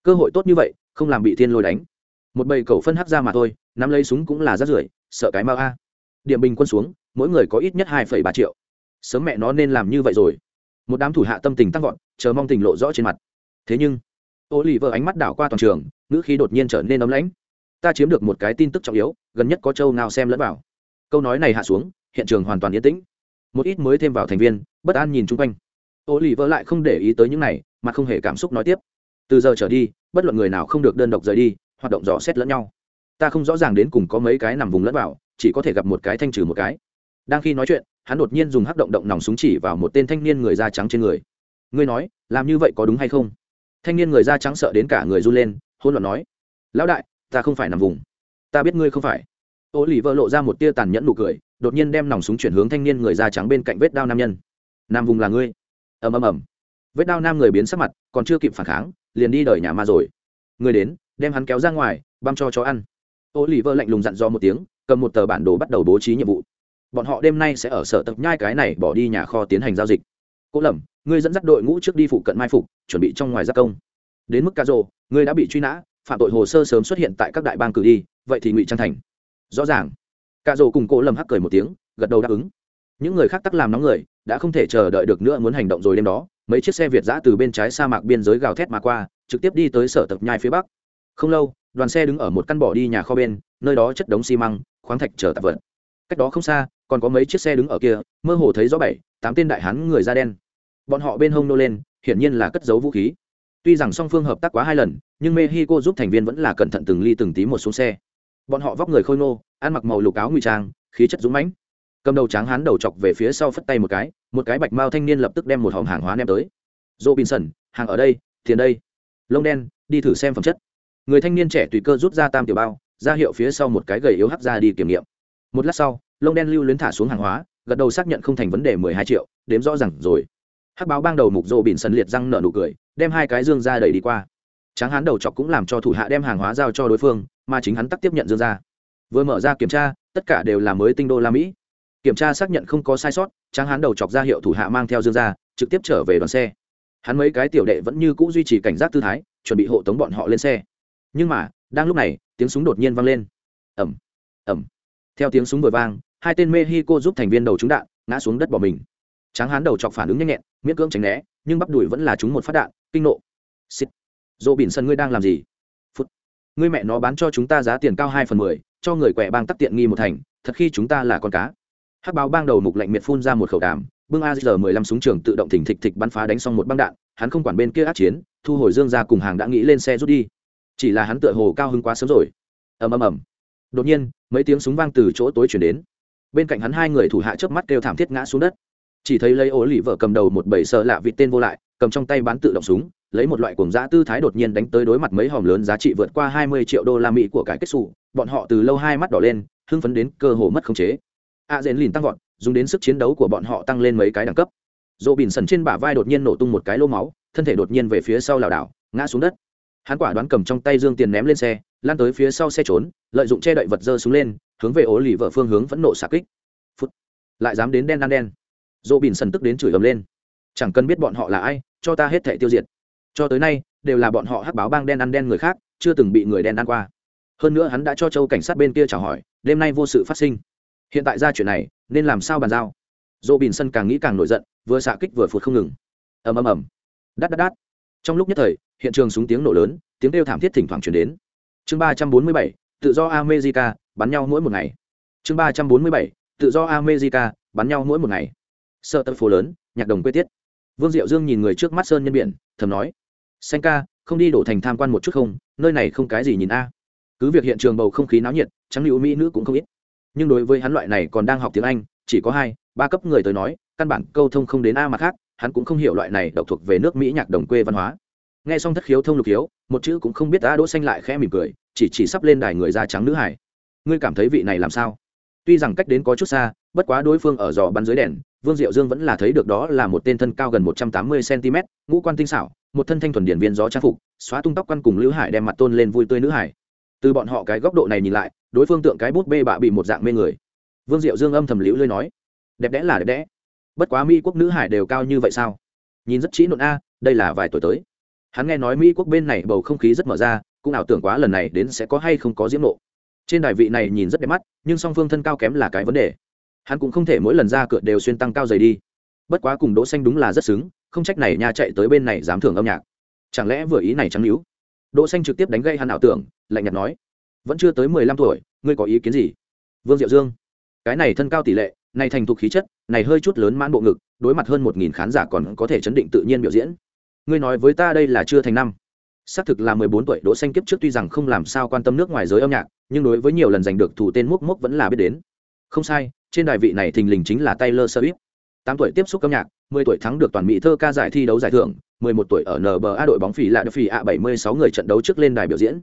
[SPEAKER 1] Cơ hội tốt như vậy, không làm bị thiên lôi đánh. Một bầy cầu phân hắc ra mà thôi, nắm lấy súng cũng là rát rưởi, sợ cái mau a. Điểm bình quân xuống, mỗi người có ít nhất hai ba triệu. Sớm mẹ nó nên làm như vậy rồi. Một đám thủ hạ tâm tình tăng vọt, chờ mong tình lộ rõ trên mặt. Thế nhưng ô lì vợ ánh mắt đảo qua toàn trường, ngữ khí đột nhiên trở nên ấm lãnh. Ta chiếm được một cái tin tức trọng yếu, gần nhất có châu nào xem lẫn vào. Câu nói này hạ xuống hiện trường hoàn toàn yên tĩnh. Một ít mới thêm vào thành viên, bất an nhìn chung quanh. Ô lì vỡ lại không để ý tới những này, mà không hề cảm xúc nói tiếp. Từ giờ trở đi, bất luận người nào không được đơn độc rời đi, hoạt động dò xét lẫn nhau. Ta không rõ ràng đến cùng có mấy cái nằm vùng lẫn vào, chỉ có thể gặp một cái thanh trừ một cái. Đang khi nói chuyện, hắn đột nhiên dùng hắc động động nòng súng chỉ vào một tên thanh niên người da trắng trên người. Ngươi nói, làm như vậy có đúng hay không? Thanh niên người da trắng sợ đến cả người run lên hôn loạn nói. Lão đại, ta không phải nằm vùng. Ta biết ngươi không phải. Ô lì vợ lộ ra một tia tàn nhẫn nụ cười đột nhiên đem nòng súng chuyển hướng thanh niên người da trắng bên cạnh vết đao nam nhân. Nam vùng là ngươi. Ầm ầm ầm. Vết đao nam người biến sắc mặt, còn chưa kịp phản kháng, liền đi đời nhà ma rồi. Người đến, đem hắn kéo ra ngoài, băm cho chó ăn. Ô lì vơ lạnh lùng dặn dò một tiếng, cầm một tờ bản đồ bắt đầu bố trí nhiệm vụ. Bọn họ đêm nay sẽ ở sở tập nhai cái này bỏ đi nhà kho tiến hành giao dịch. Cố lầm ngươi dẫn dắt đội ngũ trước đi phụ cận mai phục, chuẩn bị trong ngoài giác công. Đến mức cá rộ ngươi đã bị truy nã, phạm tội hồ sơ sớm xuất hiện tại các đại bang cử đi, vậy thì ngụy trang thành. Rõ ràng cả dỗ cùng cố lầm hắc cười một tiếng, gật đầu đáp ứng. Những người khác tắc làm nóng người, đã không thể chờ đợi được nữa muốn hành động rồi đêm đó, mấy chiếc xe việt giã từ bên trái sa mạc biên giới gào thét mà qua, trực tiếp đi tới sở tập nhai phía bắc. Không lâu, đoàn xe đứng ở một căn bỏ đi nhà kho bên, nơi đó chất đống xi măng, khoáng thạch chở tạp vật. Cách đó không xa, còn có mấy chiếc xe đứng ở kia, mơ hồ thấy rõ bảy, tám tên đại hán người da đen. Bọn họ bên hông nô lên, hiển nhiên là cất giấu vũ khí. Tuy rằng song phương hợp tác quá hai lần, nhưng mexico giúp thành viên vẫn là cẩn thận từng ly từng tí một xuống xe bọn họ vóc người khôi ngô, ăn mặc màu lục áo ngụy trang khí chất dũng mãnh. Cầm đầu tráng hán đầu chọc về phía sau phất tay một cái một cái bạch mao thanh niên lập tức đem một hòm hàng hóa đem tới. Robinson, hàng ở đây tiền đây. Lông đen đi thử xem phẩm chất. Người thanh niên trẻ tùy cơ rút ra tam tiểu bao ra hiệu phía sau một cái gầy yếu hắc ra đi kiểm nghiệm. Một lát sau lông đen lưu luyến thả xuống hàng hóa gật đầu xác nhận không thành vấn đề mười hai triệu đếm rõ r à n g rồi. Hắc báo bang đầu mục rộ bỉn sần liệt răng nở nụ cười đem hai cái dương ra đẩy đi qua tráng hán đầu chọc cũng làm cho thủ hạ đem hàng hóa giao cho đối phương, mà chính hắn tắt tiếp nhận dương ra vừa mở ra kiểm tra, tất cả đều là mới tinh đô la mỹ. Kiểm tra xác nhận không có sai sót, tráng hán đầu chọc ra hiệu thủ hạ mang theo dương ra trực tiếp trở về đoàn xe. Hắn mấy cái tiểu đệ vẫn như c ũ duy trì cảnh giác tư thái, chuẩn bị hộ tống bọn họ lên xe. Nhưng mà, đang lúc này, tiếng súng đột nhiên vang lên. Ẩm ẩm theo tiếng súng vừa vang, hai tên mexico giúp thành viên đầu trúng đạn, ngã xuống đất bỏ mình. Tráng hán đầu chọc phản ứng nhanh nhẹn, miễn cưỡng tránh né, nhưng bắp đùi vẫn là trúng một phát đạn, kinh nộ dỗ bỉn sân ngươi đang làm gì? Phút. Ngươi mẹ nó bán cho chúng ta giá tiền cao hai phần mười, cho người quẹ bang tắc tiện nghi một thành, thật khi chúng ta là con cá. Hắc báo bang đầu mục lạnh miệt phun ra một khẩu đàm, bưng a giờ mười lăm súng trường tự động thỉnh thịch thịch bắn phá đánh xong một băng đạn, hắn không quản bên kia át chiến, thu hồi dương ra cùng hàng đã nghĩ lên xe rút đi. Chỉ là hắn tựa hồ cao hứng quá sớm rồi. Ầm ầm ầm. Đột nhiên, mấy tiếng súng vang từ chỗ tối chuyển đến. Bên cạnh hắn hai người thủ hạ chớp mắt kêu thảm thiết ngã xuống đất. Chỉ thấy lấy ố lì vợ cầm đầu một bầy sợ lạ vịt tên vô lại, cầm trong tay bán tự động súng lấy một loại cuồng dã tư thái đột nhiên đánh tới đối mặt mấy hòm lớn giá trị vượt qua hai mươi triệu đô la mỹ của cải kết sủ, bọn họ từ lâu hai mắt đỏ lên hưng phấn đến cơ hồ mất khống chế. A dễn lìn tăng vọt dùng đến sức chiến đấu của bọn họ tăng lên mấy cái đẳng cấp. Dỗ bỉn sần trên bả vai đột nhiên nổ tung một cái lô máu thân thể đột nhiên về phía sau lảo đảo ngã xuống đất. Hắn quả đoán cầm trong tay dương tiền ném lên xe lan tới phía sau xe trốn lợi dụng che đậy vật dơ xuống lên hướng về ố lì vợ phương hướng vẫn nộ xạ kích. Phút. Lại dám đến đen ăn đen. Dỗ bỉn sần tức đến chửi ầm lên. Chẳng cần biết bọn họ là ai cho ta hết thẻ tiêu diệt cho tới nay, đều là bọn họ hắc báo bang đen ăn đen người khác, chưa từng bị người đen ăn qua. Hơn nữa hắn đã cho châu cảnh sát bên kia chào hỏi, đêm nay vô sự phát sinh. Hiện tại ra chuyện này, nên làm sao bàn giao? Dỗ bìn sân càng nghĩ càng nổi giận, vừa xạ kích vừa phụt không ngừng. Ầm ầm ầm. Đắt đắt đắt trong lúc nhất thời, hiện trường súng tiếng nổ lớn, tiếng kêu thảm thiết thỉnh thoảng chuyển đến. Chương ba trăm bốn mươi bảy, tự do america, bắn nhau mỗi một ngày. Chương ba trăm bốn mươi bảy, tự do america, bắn nhau mỗi một ngày. Sợ tập phố lớn, nhạc đồng quê tiết. Vương diệu dương nhìn người trước mắt sơn nhân biển, thầm nói xanh ca, không đi đổ thành tham quan một chút không? Nơi này không cái gì nhìn a. Cứ việc hiện trường bầu không khí náo nhiệt, trắng lưu mỹ nữ cũng không ít. Nhưng đối với hắn loại này còn đang học tiếng anh, chỉ có hai, ba cấp người tới nói, căn bản câu thông không đến a mặt khác, hắn cũng không hiểu loại này độc thuộc về nước mỹ nhạc đồng quê văn hóa. Nghe xong thất khiếu thông lục hiếu một chữ cũng không biết a đỗ xanh lại khẽ mỉm cười, chỉ chỉ sắp lên đài người da trắng nữ hải. Ngươi cảm thấy vị này làm sao? Tuy rằng cách đến có chút xa, bất quá đối phương ở dò bắn dưới đèn vương diệu dương vẫn là thấy được đó là một tên thân cao gần một trăm tám mươi cm ngũ quan tinh xảo, một thân thanh thuần điển viên gió trang phục, xóa tung tóc quan cùng lữ hải đem mặt tôn lên vui tươi nữ hải. Từ bọn họ cái góc độ này nhìn lại, đối phương tượng cái bút bê bạ bị một dạng mê người. Vương diệu dương âm thầm liễu lơi nói, đẹp đẽ là đẹp đẽ. Bất quá mỹ quốc nữ hải đều cao như vậy sao? Nhìn rất trí nộn a, đây là vài tuổi tới. Hắn nghe nói mỹ quốc bên này bầu không khí rất mở ra, cũng ảo tưởng quá lần này đến sẽ có hay không có diễm nộ. Trên đài vị này nhìn rất đẹp mắt, nhưng song phương thân cao kém là cái vấn đề hắn cũng không thể mỗi lần ra cửa đều xuyên tăng cao dày đi. Bất quá cùng đỗ xanh đúng là rất xứng, không trách này nha chạy tới bên này dám thưởng âm nhạc. Chẳng lẽ vừa ý này trắng níu? Đỗ xanh trực tiếp đánh gây hắn ảo tưởng, lạnh nhạt nói, vẫn chưa tới mười lăm tuổi, ngươi có ý kiến gì? Vương diệu dương, cái này thân cao tỷ lệ, này thành thục khí chất, này hơi chút lớn mãn bộ ngực, đối mặt hơn một nghìn khán giả còn có thể chấn định tự nhiên biểu diễn. Ngươi nói với ta đây là chưa thành năm. Xác thực là mười bốn tuổi, đỗ xanh kiếp trước tuy rằng không làm sao quan tâm nước ngoài giới âm nhạc, nhưng đối với nhiều lần giành được thủ tên mốc mốc vẫn là biết đến. Không sai trên đài vị này thình lình chính là Taylor Swift. Tám tuổi tiếp xúc âm nhạc, mười tuổi thắng được toàn mỹ thơ ca giải thi đấu giải thưởng, mười một tuổi ở NBA đội bóng phỉ lạ phỉ a bảy mươi sáu người trận đấu trước lên đài biểu diễn.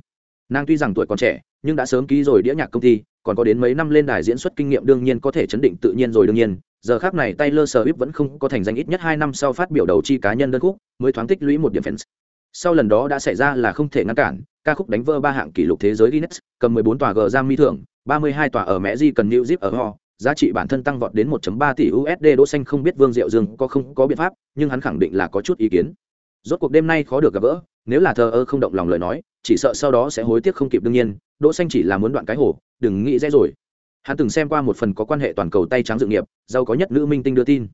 [SPEAKER 1] Nàng tuy rằng tuổi còn trẻ, nhưng đã sớm ký rồi đĩa nhạc công ty, còn có đến mấy năm lên đài diễn xuất kinh nghiệm đương nhiên có thể chấn định tự nhiên rồi đương nhiên. Giờ khác này Taylor Swift vẫn không có thành danh ít nhất hai năm sau phát biểu đầu chi cá nhân đơn khúc, mới thoáng tích lũy một điểm fans. Sau lần đó đã xảy ra là không thể ngăn cản, ca khúc đánh vỡ ba hạng kỷ lục thế giới Guinness, cầm 14 tòa Grammy thưởng 32 tòa ở Mẹ Di cần New Zip ở Ho giá trị bản thân tăng vọt đến 1.3 tỷ USD Đỗ Xanh không biết Vương Diệu Dương có không có biện pháp, nhưng hắn khẳng định là có chút ý kiến. Rốt cuộc đêm nay khó được gặp gỡ, nếu là thờ ơ không động lòng lời nói, chỉ sợ sau đó sẽ hối tiếc không kịp đương nhiên, Đỗ Xanh chỉ là muốn đoạn cái hổ, đừng nghĩ dễ rồi. Hắn từng xem qua một phần có quan hệ toàn cầu tay trắng dự nghiệp, giàu có nhất nữ minh tinh đưa tin.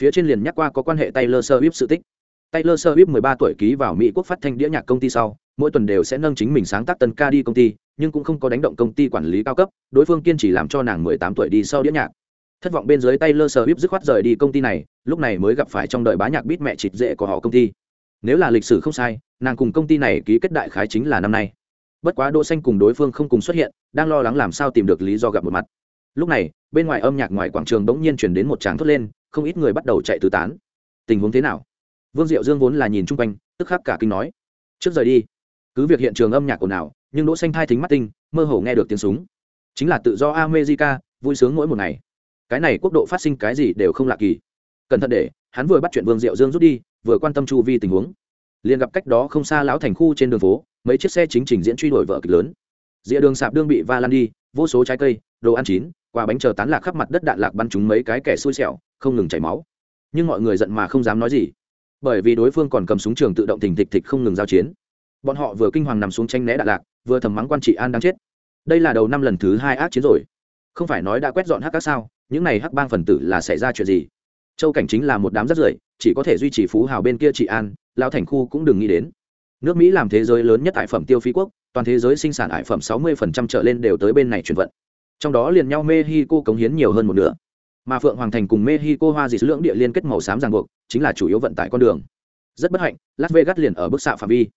[SPEAKER 1] Phía trên liền nhắc qua có quan hệ Taylor Swift sự tích. Taylor Swift 13 tuổi ký vào Mỹ quốc phát thanh đĩa nhạc công ty sau, mỗi tuần đều sẽ nâng chính mình sáng tác tân ca đi công ty, nhưng cũng không có đánh động công ty quản lý cao cấp, đối phương kiên trì làm cho nàng 18 tuổi đi sau đĩa nhạc. Thất vọng bên dưới Taylor Swift dứt khoát rời đi công ty này, lúc này mới gặp phải trong đời bá nhạc bít mẹ chịt dễ của họ công ty. Nếu là lịch sử không sai, nàng cùng công ty này ký kết đại khái chính là năm nay. Bất quá Đỗ Xanh cùng đối phương không cùng xuất hiện, đang lo lắng làm sao tìm được lý do gặp một mặt. Lúc này, bên ngoài âm nhạc ngoài quảng trường bỗng nhiên truyền đến một tràng thốt lên, không ít người bắt đầu chạy tứ tán. Tình huống thế nào? Vương diệu dương vốn là nhìn chung quanh, tức khắc cả kinh nói. Trước rời đi, cứ việc hiện trường âm nhạc ồn ào, nhưng đỗ xanh thai thính mắt tinh, mơ hồ nghe được tiếng súng. Chính là tự do america, vui sướng mỗi một ngày. Cái này quốc độ phát sinh cái gì đều không lạ kỳ. Cẩn thận để, hắn vừa bắt chuyện vương diệu dương rút đi, vừa quan tâm chu vi tình huống. Liền gặp cách đó không xa lão thành khu trên đường phố, mấy chiếc xe chính trình diễn truy đuổi vợ kịch lớn. Dĩa đường sạp đương bị va lan đi, vô số trái cây, đồ ăn chín, quả bánh chờ tán lạc khắp mặt đất đạn lạc bắn chúng mấy cái kẻ xui xẻo, không ngừng chảy máu. Nhưng mọi người giận mà không dám nói gì bởi vì đối phương còn cầm súng trường tự động thình thịch thịch không ngừng giao chiến. Bọn họ vừa kinh hoàng nằm xuống tranh né đạn lạc vừa thầm mắng quan trị an đang chết. Đây là đầu năm lần thứ hai ác chiến rồi. Không phải nói đã quét dọn hắc các sao, những này hắc bang phần tử là xảy ra chuyện gì? Châu cảnh chính là một đám rất rưởi, chỉ có thể duy trì phú hào bên kia trị an lao thành khu cũng đừng nghĩ đến. Nước mỹ làm thế giới lớn nhất hải phẩm tiêu phí quốc, toàn thế giới sinh sản hải phẩm 60% trở lên đều tới bên này chuyển vận. Trong đó liền nhau mexico cống hiến nhiều hơn một nửa mà phượng hoàng thành cùng mexico hoa dị lưỡng địa liên kết màu xám ràng buộc, chính là chủ yếu vận tải con đường. Rất bất hạnh, las vegas liền ở bức xạ phạm vi.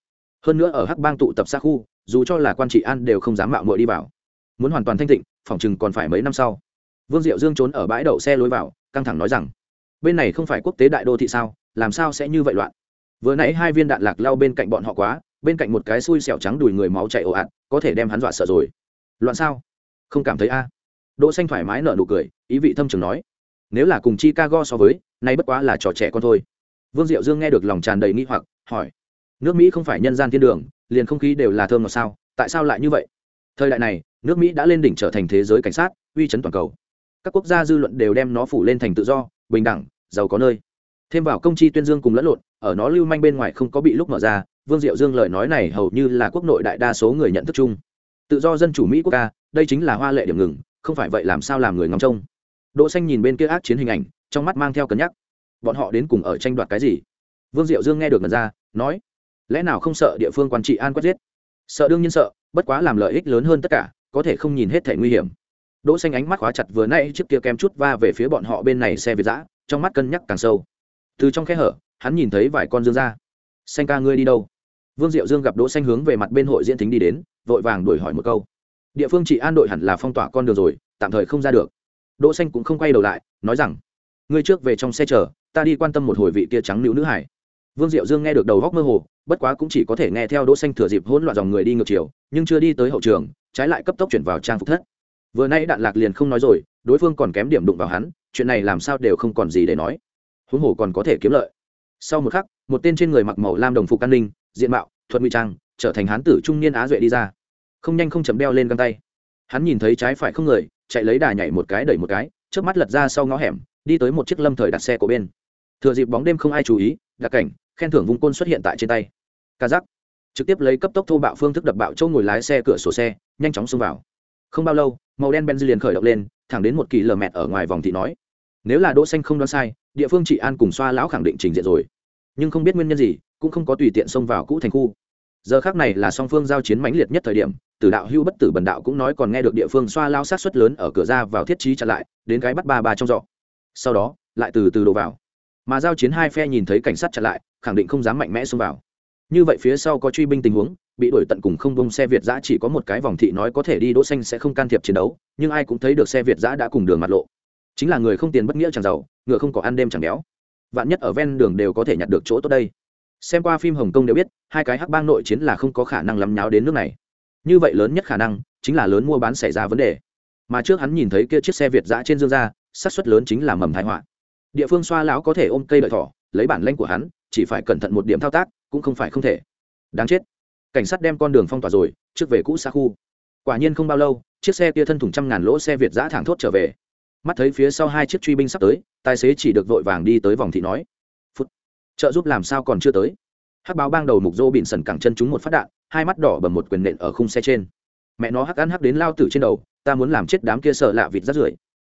[SPEAKER 1] Hơn nữa ở hắc bang tụ tập xa khu, dù cho là quan trị an đều không dám mạo muội đi vào. Muốn hoàn toàn thanh tịnh, phòng chừng còn phải mấy năm sau. Vương diệu dương trốn ở bãi đậu xe lối vào, căng thẳng nói rằng, bên này không phải quốc tế đại đô thị sao, làm sao sẽ như vậy loạn? Vừa nãy hai viên đạn lạc lao bên cạnh bọn họ quá, bên cạnh một cái xui xẻo trắng đùi người máu chảy ồ ạt, có thể đem hắn dọa sợ rồi. Loạn sao? Không cảm thấy a? Đỗ xanh thoải mái nở nụ cười, ý vị thâm trường nói. Nếu là cùng chicago so với, nay bất quá là trò trẻ con thôi. Vương diệu dương nghe được lòng tràn đầy nghi hoặc, hỏi. Nước mỹ không phải nhân gian thiên đường, liền không khí đều là thơm ngọt sao? Tại sao lại như vậy? Thời đại này, nước mỹ đã lên đỉnh trở thành thế giới cảnh sát, uy chấn toàn cầu. Các quốc gia dư luận đều đem nó phủ lên thành tự do, bình đẳng, giàu có nơi. Thêm vào công chi tuyên dương cùng lẫn lộn, ở nó lưu manh bên ngoài không có bị lúc mở ra, vương diệu dương lời nói này hầu như là quốc nội đại đa số người nhận thức chung. Tự do dân chủ mỹ quốc ca đây chính là hoa lệ điểm ngừng không phải vậy làm sao làm người ngóng trông. Đỗ xanh nhìn bên kia ác chiến hình ảnh, trong mắt mang theo cân nhắc. Bọn họ đến cùng ở tranh đoạt cái gì? Vương diệu dương nghe được ngần ra, nói, lẽ nào không sợ địa phương quan trị an quét giết? Sợ đương nhiên sợ, bất quá làm lợi ích lớn hơn tất cả, có thể không nhìn hết thể nguy hiểm. Đỗ xanh ánh mắt khóa chặt vừa nãy chiếc kia kem chút va về phía bọn họ bên này xe việt dã trong mắt cân nhắc càng sâu. Từ trong khe hở, hắn nhìn thấy vài con dương ra xanh ca ngươi đi đâu? Vương diệu dương gặp đỗ xanh hướng về mặt bên hội diễn thính đi đến, vội vàng đuổi hỏi một câu địa phương chỉ an đội hẳn là phong tỏa con đường rồi, tạm thời không ra được. Đỗ xanh cũng không quay đầu lại, nói rằng, ngươi trước về trong xe chờ, ta đi quan tâm một hồi vị kia trắng nữ nữ hải. Vương diệu dương nghe được đầu góc mơ hồ, bất quá cũng chỉ có thể nghe theo đỗ xanh thừa dịp hỗn loạn dòng người đi ngược chiều, nhưng chưa đi tới hậu trường, trái lại cấp tốc chuyển vào trang phục thất. Vừa nay đạn lạc liền không nói rồi, đối phương còn kém điểm đụng vào hắn, chuyện này làm sao đều không còn gì để nói. Huống hồ còn có thể kiếm lợi. Sau một khắc, một tên trên người mặc màu lam đồng phục an ninh, diện mạo, thuật ngụy trang, trở thành hán tử trung niên á duệ đi ra không nhanh không chậm đeo lên găng tay. Hắn nhìn thấy trái phải không người, chạy lấy đà nhảy một cái đẩy một cái trước mắt lật ra sau ngõ hẻm, đi tới một chiếc lâm thời đặt xe của bên. Thừa dịp bóng đêm không ai chú ý, đặc cảnh, khen thưởng vùng côn xuất hiện tại trên tay. Ca giác trực tiếp lấy cấp tốc thô bạo phương thức đập bạo châu ngồi lái xe cửa sổ xe, nhanh chóng xông vào. Không bao lâu, màu đen benz liền khởi động lên, thẳng đến một kỳ lờ mẹt ở ngoài vòng thị nói. Nếu là đỗ xanh không đoán sai, địa phương chị an cùng xoa lão khẳng định trình diện rồi. Nhưng không biết nguyên nhân gì, cũng không có tùy tiện xông vào cũ thành khu. Giờ khác này là song phương giao chiến mãnh liệt nhất thời điểm tử đạo hưu bất tử bần đạo cũng nói còn nghe được địa phương xoa lao sát xuất lớn ở cửa ra vào thiết trí chặn lại, đến cái bắt ba ba trong giọ sau đó, lại từ từ đổ vào. Mà giao chiến hai phe nhìn thấy cảnh sát chặn lại, khẳng định không dám mạnh mẽ xông vào. Như vậy phía sau có truy binh tình huống, bị đuổi tận cùng không bông xe việt giã chỉ có một cái vòng thị nói có thể đi đỗ xanh sẽ không can thiệp chiến đấu, nhưng ai cũng thấy được xe việt giã đã cùng đường mặt lộ. Chính là người không tiền bất nghĩa chẳng giàu, ngựa không có ăn đêm chẳng béo. Vạn nhất ở ven đường đều có thể nhặt được chỗ tốt đây. Xem qua phim hồng kông đều biết, hai cái hắc bang nội chiến là không có khả năng lắm nháo đến nước này như vậy lớn nhất khả năng chính là lớn mua bán xảy ra vấn đề. Mà trước hắn nhìn thấy kia chiếc xe việt giã trên dương ra, xác suất lớn chính là mầm thái họa. Địa phương xoa lão có thể ôm cây lợi thỏ, lấy bản lanh của hắn, chỉ phải cẩn thận một điểm thao tác, cũng không phải không thể. Đáng chết. Cảnh sát đem con đường phong tỏa rồi, trước về cũ xa khu. Quả nhiên không bao lâu, chiếc xe kia thân thủng trăm ngàn lỗ xe việt giã thẳng thốt trở về. Mắt thấy phía sau hai chiếc truy binh sắp tới, tài xế chỉ được vội vàng đi tới vòng thị nói, phút, trợ giúp làm sao còn chưa tới? Hắc báo bang đầu mục dô bịn sần cẳng chân chúng một phát đạn hai mắt đỏ bầm một quyền nện ở khung xe trên. Mẹ nó hắc ăn hắc đến lao tử trên đầu, ta muốn làm chết đám kia sợ lạ vịt rắt rưởi.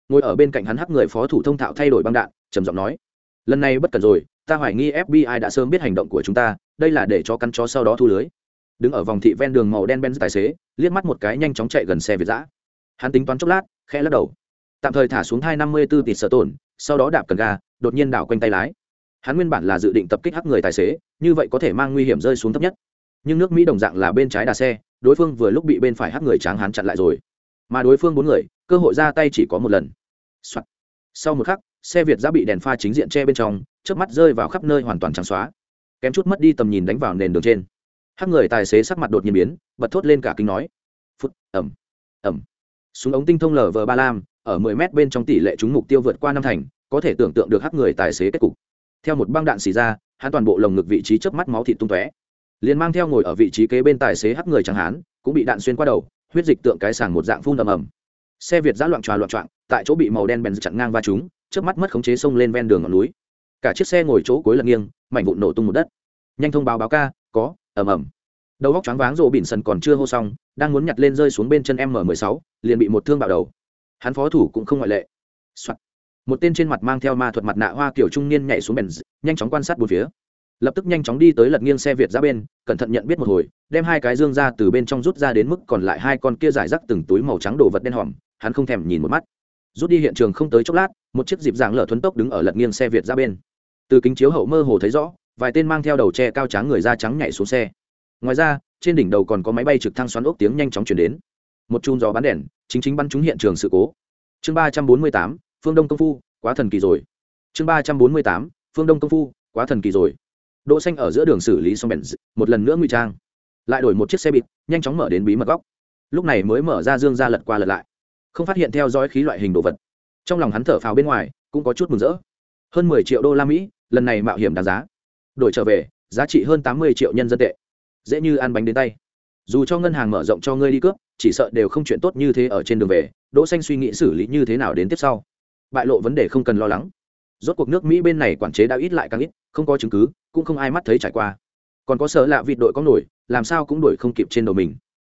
[SPEAKER 1] Ngồi ở bên cạnh hắn hắc người phó thủ thông thạo thay đổi băng đạn, trầm giọng nói, lần này bất cần rồi, ta hoài nghi fbi đã sớm biết hành động của chúng ta, đây là để cho căn chó sau đó thu lưới. Đứng ở vòng thị ven đường màu đen ben tài xế, liếc mắt một cái nhanh chóng chạy gần xe việt giã. Hắn tính toán chốc lát, khẽ lắc đầu. Tạm thời thả xuống hai năm mươi bốn tỷ sở tổn, sau đó đạp cần ga, đột nhiên đảo quanh tay lái. Hắn nguyên bản là dự định tập kích hắc người tài xế, như vậy có thể mang nguy hiểm rơi xuống thấp nhất nhưng nước mỹ đồng dạng là bên trái đà xe, đối phương vừa lúc bị bên phải hắc người tráng hán chặn lại rồi. Mà đối phương bốn người, cơ hội ra tay chỉ có một lần、Soạn. sau một khắc, xe việt giã bị đèn pha chính diện che bên trong trước mắt rơi vào khắp nơi hoàn toàn trắng xóa. Kém chút mất đi tầm nhìn đánh vào nền đường trên. Hắc người tài xế sắc mặt đột nhiên biến, bật thốt lên cả kinh nói. Phút ẩm ẩm súng ống tinh thông lờ vờ ba lam, ở 10 mét bên trong tỷ lệ trúng mục tiêu vượt qua năm thành, có thể tưởng tượng được hắc người tài xế kết cục. Theo một băng đạn xì ra, hắn toàn bộ lồng ngực vị trí chớp mắt máu thịt tung tóe liền mang theo ngồi ở vị trí kế bên tài xế hắc người chẳng hán, cũng bị đạn xuyên qua đầu, huyết dịch tượng cái sàng một dạng phun ầm ầm. Xe việt giã loạn tròa loạn trọng tại chỗ bị màu đen bèn chặn ngang va chúng trước mắt mất khống chế sông lên ven đường ngọn núi. Cả chiếc xe ngồi chỗ cuối lật nghiêng, mảnh vụn nổ tung một đất. Nhanh thông báo báo ca, có, ầm ầm. Đầu góc choáng váng rộ bỉn sần còn chưa hô xong, đang muốn nhặt lên rơi xuống bên chân m 16 liền bị một thương bạo đầu. Hắn phó thủ cũng không ngoại lệ、Soạn. một tên trên mặt mang theo ma thuật mặt nạ hoa kiểu trung niên nhảy xuống bèn nhanh chóng quan sát bốn phía lập tức nhanh chóng đi tới lật nghiêng xe việt ra bên, cẩn thận nhận biết một hồi, đem hai cái dương ra từ bên trong rút ra đến mức còn lại hai con kia giải rác từng túi màu trắng đồ vật đen hòm, hắn không thèm nhìn một mắt. Rút đi hiện trường không tới chốc lát, một chiếc dịp dạng lở thuấn tốc đứng ở lật nghiêng xe việt ra bên. Từ kính chiếu hậu mơ hồ thấy rõ, vài tên mang theo đầu tre cao trắng người da trắng nhảy xuống xe. Ngoài ra, trên đỉnh đầu còn có máy bay trực thăng xoắn ốc tiếng nhanh chóng chuyển đến. Một chùm gió bắn đèn, chính chính bắn trúng hiện trường sự cố. Chương ba trăm bốn mươi tám, phương đông công phu, quá thần kỳ rồi. Chương ba trăm bốn mươi tám, phương đông công phu, quá thần kỳ rồi đỗ xanh ở giữa đường xử lý xong bèn một lần nữa ngụy trang. Lại đổi một chiếc xe bịt, nhanh chóng mở đến bí mật góc. Lúc này mới mở ra dương ra lật qua lật lại. Không phát hiện theo dõi khí loại hình đồ vật. Trong lòng hắn thở phào bên ngoài, cũng có chút mừng rỡ. Hơn mười triệu đô la mỹ, lần này mạo hiểm đáng giá. Đổi trở về, giá trị hơn tám mươi triệu nhân dân tệ. Dễ như ăn bánh đến tay. Dù cho ngân hàng mở rộng cho ngươi đi cướp, chỉ sợ đều không chuyện tốt như thế ở trên đường về. Đỗ xanh suy nghĩ xử lý như thế nào đến tiếp sau. Bại lộ vấn đề không cần lo lắng rốt cuộc nước mỹ bên này quản chế đã ít lại càng ít, không có chứng cứ, cũng không ai mắt thấy trải qua. Còn có sợ lạ vịt đội có nổi, làm sao cũng đuổi không kịp trên đầu mình.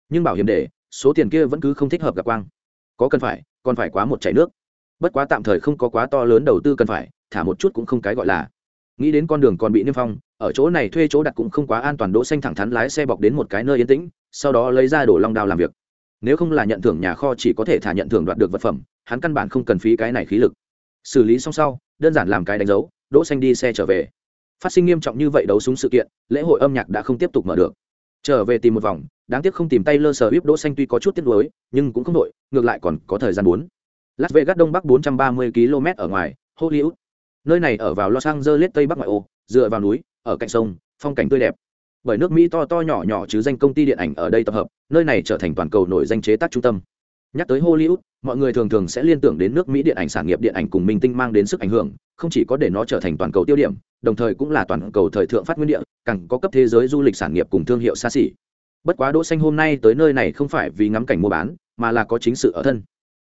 [SPEAKER 1] Nhưng bảo hiểm để, số tiền kia vẫn cứ không thích hợp gặp quang. Có cần phải, còn phải quá một chảy nước. Bất quá tạm thời không có quá to lớn đầu tư cần phải, thả một chút cũng không cái gọi là. Nghĩ đến con đường còn bị niêm phong, ở chỗ này thuê chỗ đặt cũng không quá an toàn đỗ xanh thẳng thắn lái xe bọc đến một cái nơi yên tĩnh, sau đó lấy ra đổ long đao làm việc. Nếu không là nhận thưởng nhà kho chỉ có thể thả nhận thưởng đoạt được vật phẩm, hắn căn bản không cần phí cái này khí lực. Xử lý xong sau đơn giản làm cái đánh dấu, đỗ xanh đi xe trở về. Phát sinh nghiêm trọng như vậy đấu súng sự kiện, lễ hội âm nhạc đã không tiếp tục mở được. Trở về tìm một vòng, đáng tiếc không tìm tay lơ sờ bíp đỗ xanh tuy có chút tiếc nuối, nhưng cũng không đội ngược lại còn có thời gian bốn. Las vegas đông bắc 430 km ở ngoài, hollywood. Nơi này ở vào los angeles tây bắc ngoại ô, dựa vào núi, ở cạnh sông, phong cảnh tươi đẹp. Bởi nước mỹ to to nhỏ nhỏ chứ danh công ty điện ảnh ở đây tập hợp, nơi này trở thành toàn cầu nổi danh chế tác trung tâm. Nhắc tới hollywood mọi người thường thường sẽ liên tưởng đến nước mỹ điện ảnh sản nghiệp điện ảnh cùng minh tinh mang đến sức ảnh hưởng, không chỉ có để nó trở thành toàn cầu tiêu điểm, đồng thời cũng là toàn cầu thời thượng phát nguyên địa, càng có cấp thế giới du lịch sản nghiệp cùng thương hiệu xa xỉ. Bất quá đỗ xanh hôm nay tới nơi này không phải vì ngắm cảnh mua bán, mà là có chính sự ở thân.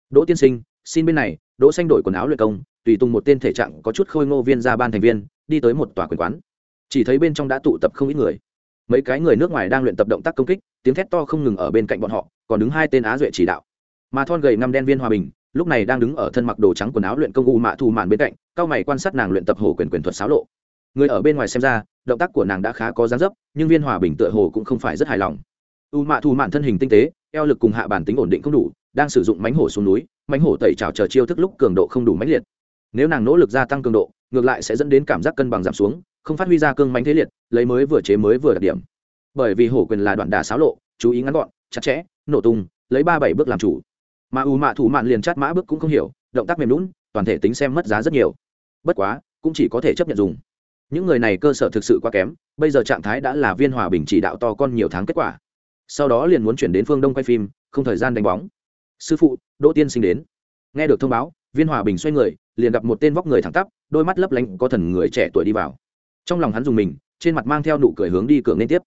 [SPEAKER 1] Đỗ tiên sinh, xin bên này, đỗ xanh đổi quần áo luyện công, tùy tung một tên thể trạng có chút khôi ngô viên ra ban thành viên, đi tới một tòa quyền quán. Chỉ thấy bên trong đã tụ tập không ít người. Mấy cái người nước ngoài đang luyện tập động tác công kích, tiếng thét to không ngừng ở bên cạnh bọn họ, còn đứng hai tên á duệ chỉ đạo mà thon gầy năm đen viên hòa bình, lúc này đang đứng ở thân mặc đồ trắng quần áo luyện công u mạ thù mạn bên cạnh, cao mày quan sát nàng luyện tập hồ quyền quyền thuật xáo lộ. Người ở bên ngoài xem ra, động tác của nàng đã khá có dáng dấp, nhưng viên hòa bình tựa hồ cũng không phải rất hài lòng. U mạ thù mạn thân hình tinh tế, eo lực cùng hạ bản tính ổn định không đủ, đang sử dụng mánh hổ xuống núi mánh hổ tẩy trào chờ chiêu thức lúc cường độ không đủ mãnh liệt. Nếu nàng nỗ lực gia tăng cường độ, ngược lại sẽ dẫn đến cảm giác cân bằng giảm xuống, không phát huy ra cương mánh thế liệt, lấy mới vừa chế mới vừa đặc điểm. Bởi vì hổ quyền là đoạn đà xáo lộ, chú ý ngắn gọn, chặt chẽ, nổ tung, lấy ba bảy bước làm chủ mà ù mạ thủ mạn liền chát mã bước cũng không hiểu, động tác mềm lún toàn thể tính xem mất giá rất nhiều. Bất quá, cũng chỉ có thể chấp nhận dùng. Những người này cơ sở thực sự quá kém, bây giờ trạng thái đã là viên hòa bình chỉ đạo to con nhiều tháng kết quả. Sau đó liền muốn chuyển đến phương đông quay phim, không thời gian đánh bóng. Sư phụ, đỗ tiên sinh đến. Nghe được thông báo, viên hòa bình xoay người, liền gặp một tên vóc người thẳng tắp, đôi mắt lấp lánh, có thần người trẻ tuổi đi vào. Trong lòng hắn dùng mình, trên mặt mang theo nụ cười hướng đi cửa liên tiếp.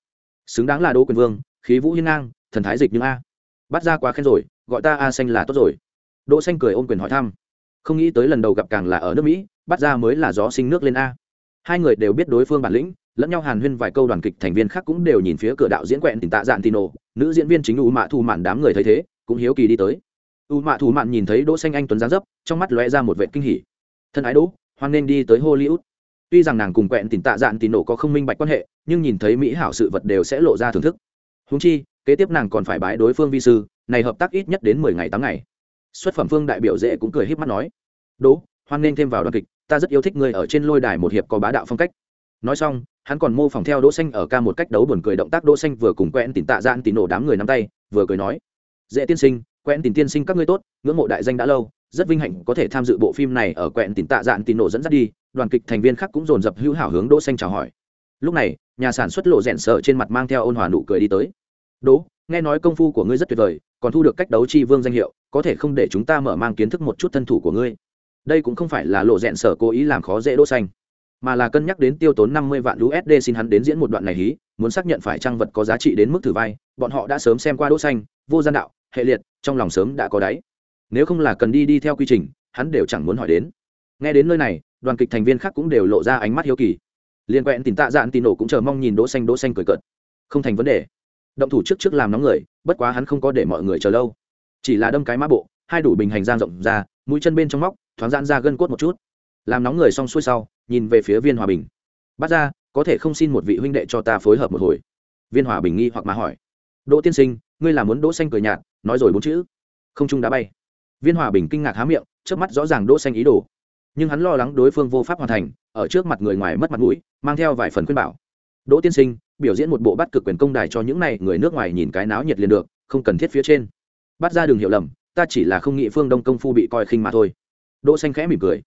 [SPEAKER 1] Xứng đáng là đỗ quyền vương, khí vũ hiên ngang, thần thái dịch như a bắt ra quá khen rồi, gọi ta a xanh là tốt rồi. Đỗ xanh cười ôm quyền hỏi thăm. Không nghĩ tới lần đầu gặp càng là ở nước mỹ, bắt ra mới là gió sinh nước lên a. Hai người đều biết đối phương bản lĩnh, lẫn nhau hàn huyên vài câu đoàn kịch thành viên khác cũng đều nhìn phía cửa đạo diễn quẹn tình tạ dạn tino nữ diễn viên chính u mạ thu mạn đám người thấy thế, cũng hiếu kỳ đi tới. U mạ thu mạn nhìn thấy đỗ xanh anh tuấn dáng dấp, trong mắt lóe ra một vệt kinh hỉ. Thân ái đỗ, hoan nên đi tới hollywood. Tuy rằng nàng cùng quẹn tình tạ dạn tino có không minh bạch quan hệ, nhưng nhìn thấy mỹ hảo sự vật đều sẽ lộ ra thưởng thức. Huống chi kế tiếp nàng còn phải bái đối phương vi sư, này hợp tác ít nhất đến mười ngày tám ngày. Xuất phẩm phương đại biểu dễ cũng cười híp mắt nói, đỗ, hoan nên thêm vào đoàn kịch, ta rất yêu thích ngươi ở trên lôi đài một hiệp có bá đạo phong cách. Nói xong, hắn còn mô phỏng theo đỗ xanh ở ca một cách đấu buồn cười động tác đỗ xanh vừa cùng quen tìm tạ gian tín nổ đám người nắm tay, vừa cười nói, dễ tiên sinh, quen tìm tiên sinh các ngươi tốt, ngưỡng mộ đại danh đã lâu, rất vinh hạnh có thể tham dự bộ phim này ở quẹn tìm tạ dạn tín nổ dẫn dắt đi. Đoàn kịch thành viên khác cũng dồn dập hữu hảo hướng đỗ xanh chào hỏi. Lúc này, nhà sản xuất lộ rèn sợ trên mặt mang theo ôn hòa nụ cười đi tới đỗ nghe nói công phu của ngươi rất tuyệt vời còn thu được cách đấu chi vương danh hiệu có thể không để chúng ta mở mang kiến thức một chút thân thủ của ngươi đây cũng không phải là lộ rẽn sở cố ý làm khó dễ đỗ xanh mà là cân nhắc đến tiêu tốn năm mươi vạn USD xin hắn đến diễn một đoạn này hí, muốn xác nhận phải trang vật có giá trị đến mức thử vai, bọn họ đã sớm xem qua đỗ xanh, vô gian đạo, hệ liệt, trong lòng sớm đã có đáy. Nếu không là cần đi đi theo quy trình, hắn đều chẳng muốn hỏi đến. Nghe đến nơi này, đoàn kịch thành viên khác cũng đều lộ ra ánh mắt hiếu kỳ. Liên quẹn tìm tạ dạn tin nổ cũng chờ mong nhìn đỗ xanh đỗ xanh cười cợt. Không thành vấn đề. Động thủ trước trước làm nóng người, bất quá hắn không có để mọi người chờ lâu. Chỉ là đâm cái mã bộ, hai đủ bình hành giang rộng ra, mũi chân bên trong móc, thoáng giãn ra gân cốt một chút. Làm nóng người xong xuôi sau nhìn về phía viên hòa bình. Bắt ra có thể không xin một vị huynh đệ cho ta phối hợp một hồi? Viên hòa bình nghi hoặc mà hỏi. Đỗ tiên sinh ngươi là muốn đỗ xanh cười nhạt nói rồi bốn chữ. Không trung đã bay. Viên hòa bình kinh ngạc há miệng trước mắt rõ ràng đỗ xanh ý đồ. Nhưng hắn lo lắng đối phương vô pháp hoàn thành ở trước mặt người ngoài mất mặt mũi mang theo vài phần khuyên bảo. Đỗ tiên sinh biểu diễn một bộ bắt cực quyền công đài cho những này người nước ngoài nhìn cái náo nhiệt liền được, không cần thiết phía trên. Bắt ra đường hiểu lầm, ta chỉ là không nghĩ phương đông công phu bị coi khinh mà thôi. Đỗ xanh khẽ mỉm cười.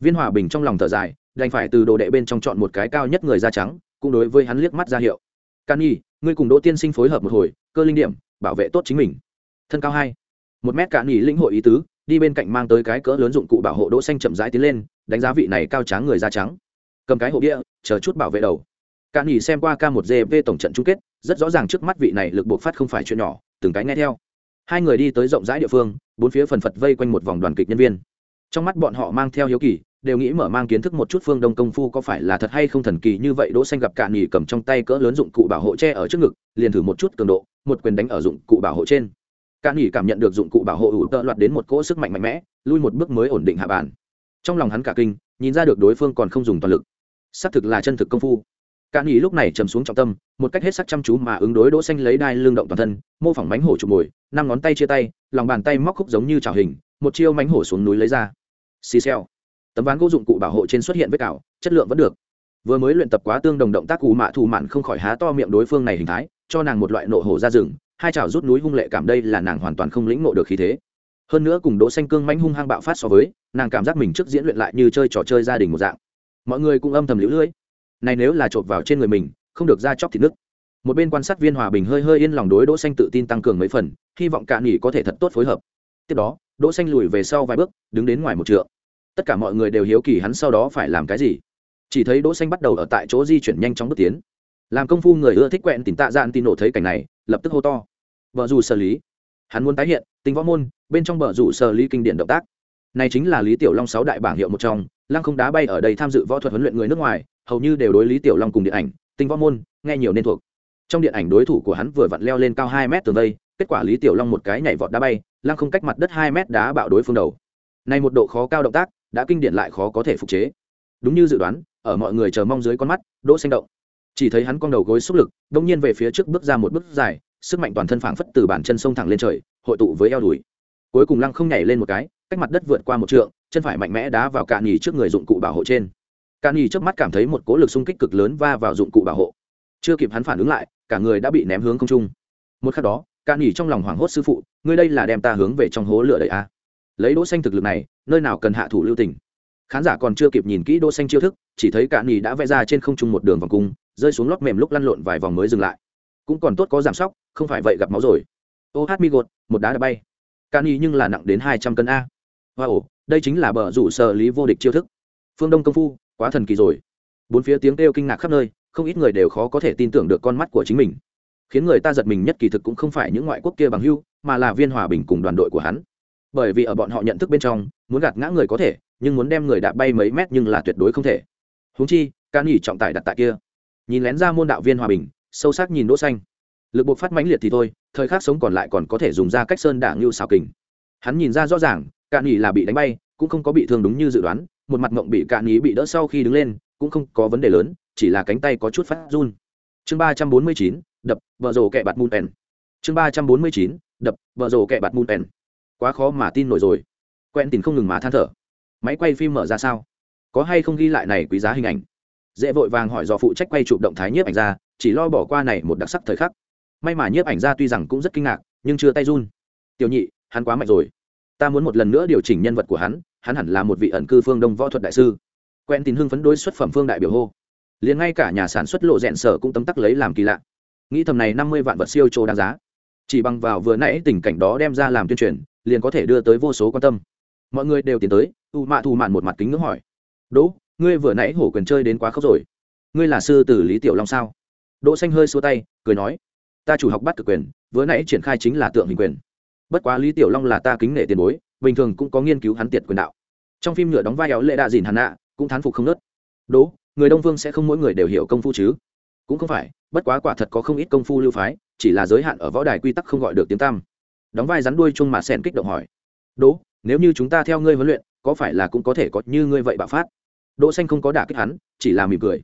[SPEAKER 1] Viên hòa bình trong lòng thở dài, đành phải từ đồ đệ bên trong chọn một cái cao nhất người da trắng, cũng đối với hắn liếc mắt ra hiệu. Can nhi, ngươi cùng đỗ tiên sinh phối hợp một hồi, cơ linh điểm, bảo vệ tốt chính mình. Thân cao hai, một mét cạn nghỉ lĩnh hội ý tứ, đi bên cạnh mang tới cái cỡ lớn dụng cụ bảo hộ đỗ xanh chậm rãi tiến lên, đánh giá vị này cao tráng người da trắng. Cầm cái hộp địa chờ chút bảo vệ đầu cạn nhỉ xem qua k một gv tổng trận chung kết, rất rõ ràng trước mắt vị này lực buộc phát không phải chuyện nhỏ, từng cái nghe theo. Hai người đi tới rộng rãi địa phương, bốn phía phần phật vây quanh một vòng đoàn kịch nhân viên. Trong mắt bọn họ mang theo hiếu kỳ, đều nghĩ mở mang kiến thức một chút phương đông công phu có phải là thật hay không thần kỳ như vậy đỗ xanh gặp cạn nhì cầm trong tay cỡ lớn dụng cụ bảo hộ che ở trước ngực, liền thử một chút cường độ, một quyền đánh ở dụng cụ bảo hộ trên. Cạn nhì cảm nhận được dụng cụ bảo hộ ủ tợ loạt đến một cỗ sức mạnh mạnh mẽ, lui một bước mới ổn định hạ bàn. Trong lòng hắn cả kinh, nhìn ra được đối phương còn không dùng toàn lực. Xác thực là chân thực công phu cạn Nghị lúc này trầm xuống trọng tâm, một cách hết sắc chăm chú mà ứng đối đỗ xanh lấy đai lưng động toàn thân, mô phỏng mánh hổ chụp mồi, năm ngón tay chia tay, lòng bàn tay móc khúc giống như chảo hình, một chiêu mánh hổ xuống núi lấy ra. Xì xèo. Tấm ván gỗ dụng cụ bảo hộ trên xuất hiện vết cào, chất lượng vẫn được. Vừa mới luyện tập quá tương đồng động tác cú mạ thủ mạn không khỏi há to miệng đối phương này hình thái, cho nàng một loại nộ hổ ra rừng, hai chảo rút núi hung lệ cảm đây là nàng hoàn toàn không lĩnh ngộ được khí thế. Hơn nữa cùng đỗ xanh cương mãnh hung hăng bạo phát so với, nàng cảm giác mình trước diễn luyện lại như chơi trò chơi gia đình một dạng. Mọi người cũng âm thầm lũ lưỡi này nếu là trộm vào trên người mình, không được ra chóc thịt nước một bên quan sát viên hòa bình hơi hơi yên lòng đối đỗ xanh tự tin tăng cường mấy phần, hy vọng cả nghỉ có thể thật tốt phối hợp. Tiếp đó, đỗ xanh lùi về sau vài bước, đứng đến ngoài một trượng. Tất cả mọi người đều hiếu kỳ hắn sau đó phải làm cái gì. Chỉ thấy đỗ xanh bắt đầu ở tại chỗ di chuyển nhanh chóng bước tiến. Làm công phu người ưa thích quẹn tỉnh tạ dạn tin nổ thấy cảnh này, lập tức hô to. Vợ dù xử lý. Hắn muốn tái hiện, tính võ môn, bên trong bờ rủ xử lý kinh điển động tác. Này chính là lý tiểu long sáu đại bảng hiệu một trong, lăng không đá bay ở đây tham dự võ thuật huấn luyện người nước ngoài hầu như đều đối lý tiểu long cùng điện ảnh, tinh võ môn, nghe nhiều nên thuộc. Trong điện ảnh đối thủ của hắn vừa vặn leo lên cao hai mét tường vây, kết quả lý tiểu long một cái nhảy vọt đá bay, lăng không cách mặt đất hai mét đá bạo đối phương đầu. Này một độ khó cao động tác, đã kinh điển lại khó có thể phục chế. Đúng như dự đoán, ở mọi người chờ mong dưới con mắt, đỗ xanh động. Chỉ thấy hắn cong đầu gối xúc lực, đông nhiên về phía trước bước ra một bước dài, sức mạnh toàn thân phảng phất từ bàn chân sông thẳng lên trời, hội tụ với eo đùi. Cuối cùng lăng không nhảy lên một cái, cách mặt đất vượt qua một trượng, chân phải mạnh mẽ đá vào cạn nhì trước người dụng cụ bảo hộ trên cạn nhì trước mắt cảm thấy một cố lực xung kích cực lớn va vào dụng cụ bảo hộ. Chưa kịp hắn phản ứng lại cả người đã bị ném hướng không trung. Một khắc đó cạn nhì trong lòng hoảng hốt sư phụ ngươi đây là đem ta hướng về trong hố lửa đầy a à? lấy đỗ xanh thực lực này nơi nào cần hạ thủ lưu tình? Khán giả còn chưa kịp nhìn kỹ đỗ xanh chiêu thức chỉ thấy cạn nhì đã vẽ ra trên không trung một đường vòng cung rơi xuống lót mềm lúc lăn lộn vài vòng mới dừng lại. Cũng còn tốt có giảm sóc không phải vậy gặp máu rồi. Ô hát mi gột một đá đã bay. Cạn nhì nhưng là nặng đến hai trăm cân a. Wow, đây chính là bờ rủ sở lý vô địch chiêu thức. Phương đông công phu quá thần kỳ rồi. Bốn phía tiếng kêu kinh ngạc khắp nơi, không ít người đều khó có thể tin tưởng được con mắt của chính mình. Khiến người ta giật mình nhất kỳ thực cũng không phải những ngoại quốc kia bằng hưu, mà là viên hòa bình cùng đoàn đội của hắn. Bởi vì ở bọn họ nhận thức bên trong, muốn gạt ngã người có thể, nhưng muốn đem người đạp bay mấy mét nhưng là tuyệt đối không thể. Húng chi ca nghỉ trọng tài đặt tại kia. Nhìn lén ra môn đạo viên hòa bình, sâu sắc nhìn đỗ xanh. Lực buộc phát mãnh liệt thì thôi, thời khắc sống còn lại còn có thể dùng ra cách sơn đảng lưu xào kình. Hắn nhìn ra rõ ràng cạn nghỉ là bị đánh bay, cũng không có bị thương đúng như dự đoán một mặt mộng bị cạn ý bị đỡ sau khi đứng lên, cũng không có vấn đề lớn, chỉ là cánh tay có chút phát run. Chương ba trăm bốn mươi chín, đập, vợ rồ kẹ bạt mùn pèn chương ba trăm bốn mươi chín, đập, vợ rồ kẹ bạt mùn pèn quá khó mà tin nổi rồi. Quen tìm không ngừng mà than thở. Máy quay phim mở ra sao? Có hay không ghi lại này quý giá hình ảnh? Dễ vội vàng hỏi do phụ trách quay chụp động thái nhiếp ảnh ra, chỉ lo bỏ qua này một đặc sắc thời khắc. May mà nhiếp ảnh ra tuy rằng cũng rất kinh ngạc, nhưng chưa tay run. Tiểu nhị, hắn quá mạnh rồi. Ta muốn một lần nữa điều chỉnh nhân vật của hắn hắn hẳn là một vị ẩn cư phương đông võ thuật đại sư. Quen tin hưng phấn đối xuất phẩm phương đại biểu hô. Liền ngay cả nhà sản xuất lộ rẽn sở cũng tấm tắc lấy làm kỳ lạ. Nghĩ thầm này năm mươi vạn vật siêu trô đáng giá. Chỉ bằng vào vừa nãy tình cảnh đó đem ra làm tuyên truyền, liền có thể đưa tới vô số quan tâm. Mọi người đều tiến tới, u mạ thù mạn một mặt kính ngưỡng hỏi. Đỗ, ngươi vừa nãy hổ quyền chơi đến quá khóc rồi. Ngươi là sư tử lý tiểu long sao? Đỗ xanh hơi xua tay, cười nói. Ta chủ học bắt cực quyền, vừa nãy triển khai chính là tượng hình quyền. Bất quá lý tiểu long là ta kính nể tiền bối bình thường cũng có nghiên cứu hắn tiệt quyền đạo. Trong phim nhựa đóng vai éo lệ đạ dìn hàn nạ cũng thán phục không nớt. Đố, người đông phương sẽ không mỗi người đều hiểu công phu chứ? Cũng không phải, bất quá quả thật có không ít công phu lưu phái, chỉ là giới hạn ở võ đài quy tắc không gọi được tiếng tam đóng vai rắn đuôi chung mà sen kích động hỏi. Đố, nếu như chúng ta theo ngươi huấn luyện, có phải là cũng có thể có như ngươi vậy bạo phát? Đỗ xanh không có đả kích hắn, chỉ là mỉm cười.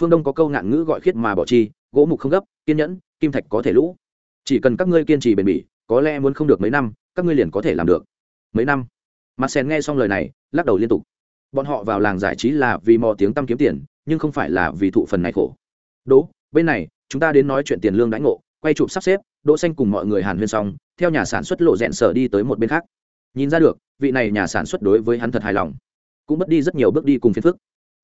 [SPEAKER 1] Phương đông có câu ngạn ngữ gọi khiết mà bỏ chi, gỗ mục không gấp, kiên nhẫn, kim thạch có thể lũ. Chỉ cần các ngươi kiên trì bền bỉ, có lẽ muốn không được mấy năm, các ngươi liền có thể làm được mấy năm. Mặt sen nghe xong lời này, lắc đầu liên tục. Bọn họ vào làng giải trí là vì mò tiếng tăm kiếm tiền, nhưng không phải là vì thụ phần này khổ. Đỗ, bên này, chúng ta đến nói chuyện tiền lương đãi ngộ, quay chụp sắp xếp, đỗ xanh cùng mọi người hàn huyên xong, theo nhà sản xuất lộ rẹn sở đi tới một bên khác. Nhìn ra được, vị này nhà sản xuất đối với hắn thật hài lòng, cũng mất đi rất nhiều bước đi cùng phiền phức.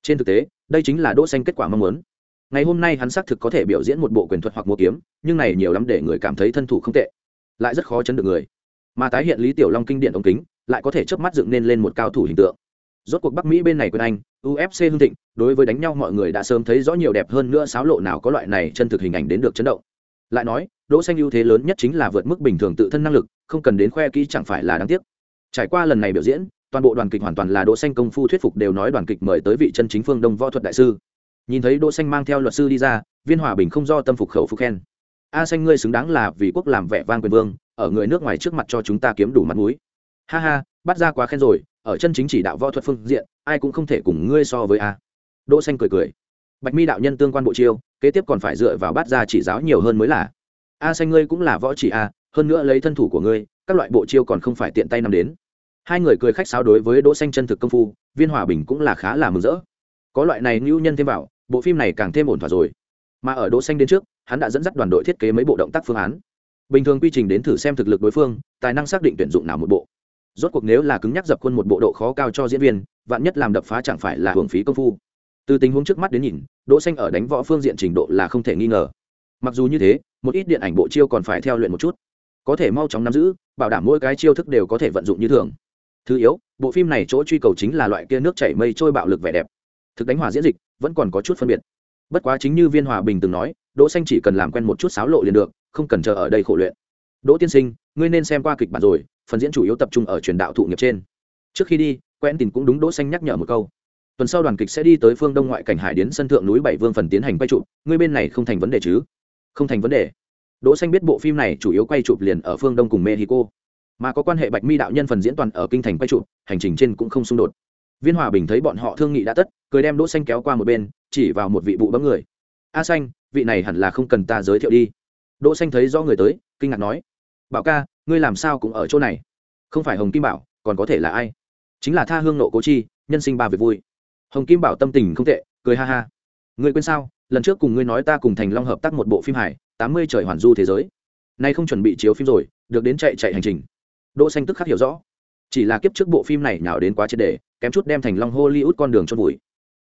[SPEAKER 1] Trên thực tế, đây chính là đỗ xanh kết quả mong muốn. Ngày hôm nay hắn xác thực có thể biểu diễn một bộ quyền thuật hoặc múa kiếm, nhưng này nhiều lắm để người cảm thấy thân thủ không tệ, lại rất khó chấn được người mà tái hiện lý tiểu long kinh điển ống kính, lại có thể chớp mắt dựng nên lên một cao thủ hình tượng. Rốt cuộc bắc mỹ bên này quyền anh ufc hưng thịnh, đối với đánh nhau mọi người đã sớm thấy rõ nhiều đẹp hơn nữa sáo lộ nào có loại này chân thực hình ảnh đến được chấn động. Lại nói, đỗ xanh ưu thế lớn nhất chính là vượt mức bình thường tự thân năng lực, không cần đến khoe kỹ chẳng phải là đáng tiếc. Trải qua lần này biểu diễn, toàn bộ đoàn kịch hoàn toàn là đỗ xanh công phu thuyết phục đều nói đoàn kịch mời tới vị chân chính phương đông võ thuật đại sư. Nhìn thấy đỗ xanh mang theo luật sư đi ra, viên hòa bình không do tâm phục khẩu phục khen. A xanh ngươi xứng đáng là vì quốc làm vẻ vang quyền vương ở người nước ngoài trước mặt cho chúng ta kiếm đủ mặt mũi. Ha ha, bắt ra quá khen rồi, ở chân chính chỉ đạo võ thuật phương diện, ai cũng không thể cùng ngươi so với a. Đỗ xanh cười cười. Bạch mi đạo nhân tương quan bộ chiêu, kế tiếp còn phải dựa vào bắt ra chỉ giáo nhiều hơn mới là. A xanh ngươi cũng là võ chỉ a, hơn nữa lấy thân thủ của ngươi, các loại bộ chiêu còn không phải tiện tay nằm đến. Hai người cười khách sáo đối với đỗ xanh chân thực công phu, viên hòa bình cũng là khá là mừng rỡ. Có loại này lưu nhân thêm vào, bộ phim này càng thêm ổn thỏa rồi. Mà ở đỗ xanh đến trước, hắn đã dẫn dắt đoàn đội thiết kế mấy bộ động tác phương án bình thường quy trình đến thử xem thực lực đối phương, tài năng xác định tuyển dụng nào một bộ. Rốt cuộc nếu là cứng nhắc dập khuôn một bộ độ khó cao cho diễn viên, vạn nhất làm đập phá chẳng phải là hưởng phí công phu. Từ tình huống trước mắt đến nhìn, đỗ xanh ở đánh võ phương diện trình độ là không thể nghi ngờ. Mặc dù như thế, một ít điện ảnh bộ chiêu còn phải theo luyện một chút. Có thể mau chóng nắm giữ, bảo đảm mỗi cái chiêu thức đều có thể vận dụng như thường. Thứ yếu, bộ phim này chỗ truy cầu chính là loại kia nước chảy mây trôi bạo lực vẻ đẹp. Thực đánh hòa diễn dịch, vẫn còn có chút phân biệt. Bất quá chính như viên hòa bình từng nói đỗ xanh chỉ cần làm quen một chút sáo lộ liền được, không cần chờ ở đây khổ luyện. Đỗ tiên sinh, ngươi nên xem qua kịch bản rồi, phần diễn chủ yếu tập trung ở truyền đạo thụ nghiệp trên. Trước khi đi quen tình cũng đúng đỗ xanh nhắc nhở một câu. Tuần sau đoàn kịch sẽ đi tới phương đông ngoại cảnh hải điến sân thượng núi bảy vương phần tiến hành quay chụp, ngươi bên này không thành vấn đề chứ? Không thành vấn đề. Đỗ xanh biết bộ phim này chủ yếu quay chụp liền ở phương đông cùng mexico, mà có quan hệ bạch mi đạo nhân phần diễn toàn ở kinh thành quay chụp, hành trình trên cũng không xung đột. Viên hòa bình thấy bọn họ thương nghị đã tất, cười đem đỗ xanh kéo qua một bên, chỉ vào một vị bụ bấm người a xanh vị này hẳn là không cần ta giới thiệu đi. Đỗ xanh thấy rõ người tới kinh ngạc nói bảo ca ngươi làm sao cũng ở chỗ này? Không phải hồng kim bảo còn có thể là ai? Chính là tha hương nộ cố chi nhân sinh ba việc vui. Hồng kim bảo tâm tình không tệ cười ha ha. Ngươi quên sao? Lần trước cùng ngươi nói ta cùng thành long hợp tác một bộ phim hài tám mươi trời hoàn du thế giới. Nay không chuẩn bị chiếu phim rồi được đến chạy chạy hành trình. Đỗ xanh tức khắc hiểu rõ. Chỉ là kiếp trước bộ phim này nhào đến quá triệt đề, kém chút đem thành long hollywood con đường cho bụi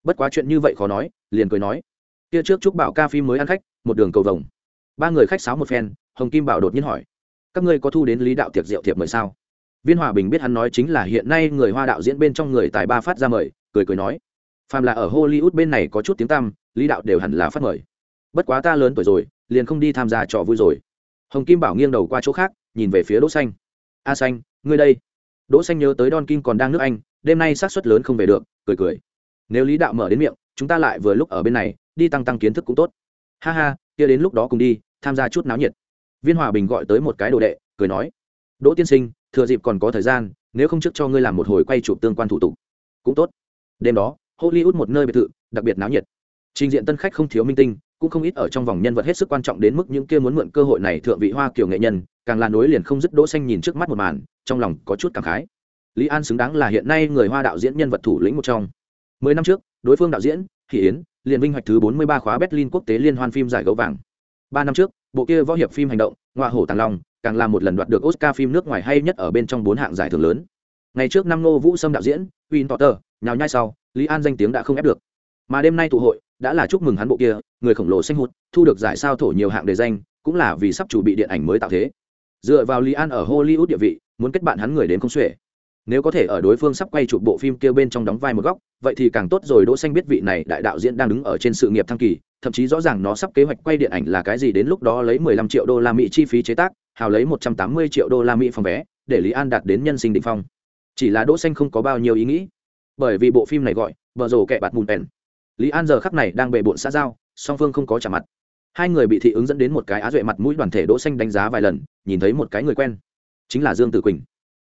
[SPEAKER 1] bất quá chuyện như vậy khó nói liền cười nói kia trước chúc bảo ca phim mới ăn khách, một đường cầu vồng. Ba người khách sáo một phen, hồng kim bảo đột nhiên hỏi, các ngươi có thu đến lý đạo tiệc rượu thiệp mời sao? Viên hòa bình biết hắn nói chính là hiện nay người hoa đạo diễn bên trong người tài ba phát ra mời, cười cười nói, phàm là ở hollywood bên này có chút tiếng tăm, lý đạo đều hẳn là phát mời. Bất quá ta lớn tuổi rồi, liền không đi tham gia trò vui rồi. Hồng kim bảo nghiêng đầu qua chỗ khác, nhìn về phía đỗ xanh. A xanh, ngươi đây. Đỗ xanh nhớ tới don kim còn đang nước anh, đêm nay xác suất lớn không về được, cười cười. Nếu lý đạo mở đến miệng, chúng ta lại vừa lúc ở bên này đi tăng tăng kiến thức cũng tốt. Ha ha, kia đến lúc đó cùng đi, tham gia chút náo nhiệt. Viên hòa bình gọi tới một cái đồ đệ, cười nói, đỗ tiên sinh, thừa dịp còn có thời gian, nếu không trước cho ngươi làm một hồi quay chụp tương quan thủ tục. Cũng tốt. Đêm đó, hollywood một nơi biệt thự, đặc biệt náo nhiệt. Trình diện tân khách không thiếu minh tinh, cũng không ít ở trong vòng nhân vật hết sức quan trọng đến mức những kia muốn mượn cơ hội này thượng vị hoa kiểu nghệ nhân, càng là nối liền không dứt đỗ xanh nhìn trước mắt một màn, trong lòng có chút cảm khái. Lý an xứng đáng là hiện nay người hoa đạo diễn nhân vật thủ lĩnh một trong. Mười năm trước, đối phương đạo diễn thị yến liền vinh hoạch thứ bốn mươi ba khóa berlin quốc tế liên hoan phim giải gấu vàng. Ba năm trước bộ kia võ hiệp phim hành động Ngọa hổ tàng long càng là một lần đoạt được oscar phim nước ngoài hay nhất ở bên trong bốn hạng giải thưởng lớn. Ngày trước năm Ngô vũ sâm đạo diễn win potter nhào nhai sau lý an danh tiếng đã không ép được. Mà đêm nay tụ hội đã là chúc mừng hắn bộ kia người khổng lồ xanh hụt, thu được giải sao thổ nhiều hạng đề danh cũng là vì sắp chủ bị điện ảnh mới tạo thế. Dựa vào lý an ở hollywood địa vị muốn kết bạn hắn người đến không xuể nếu có thể ở đối phương sắp quay chụp bộ phim kia bên trong đóng vai một góc, vậy thì càng tốt rồi, đỗ xanh biết vị này đại đạo diễn đang đứng ở trên sự nghiệp thăng kỳ, thậm chí rõ ràng nó sắp kế hoạch quay điện ảnh là cái gì đến lúc đó lấy 15 triệu đô la mỹ chi phí chế tác, hào lấy 180 triệu đô la mỹ phòng vé, để lý an đạt đến nhân sinh đỉnh phong. Chỉ là đỗ xanh không có bao nhiêu ý nghĩ. Bởi vì bộ phim này gọi vợ rồ kẹ bạt mùn pèn lý an giờ khắc này đang bề bộn xã giao, song phương không có trả mặt. Hai người bị thị ứng dẫn đến một cái á duệ mặt mũi đoàn thể đỗ xanh đánh giá vài lần, nhìn thấy một cái người quen, chính là dương tử quỳnh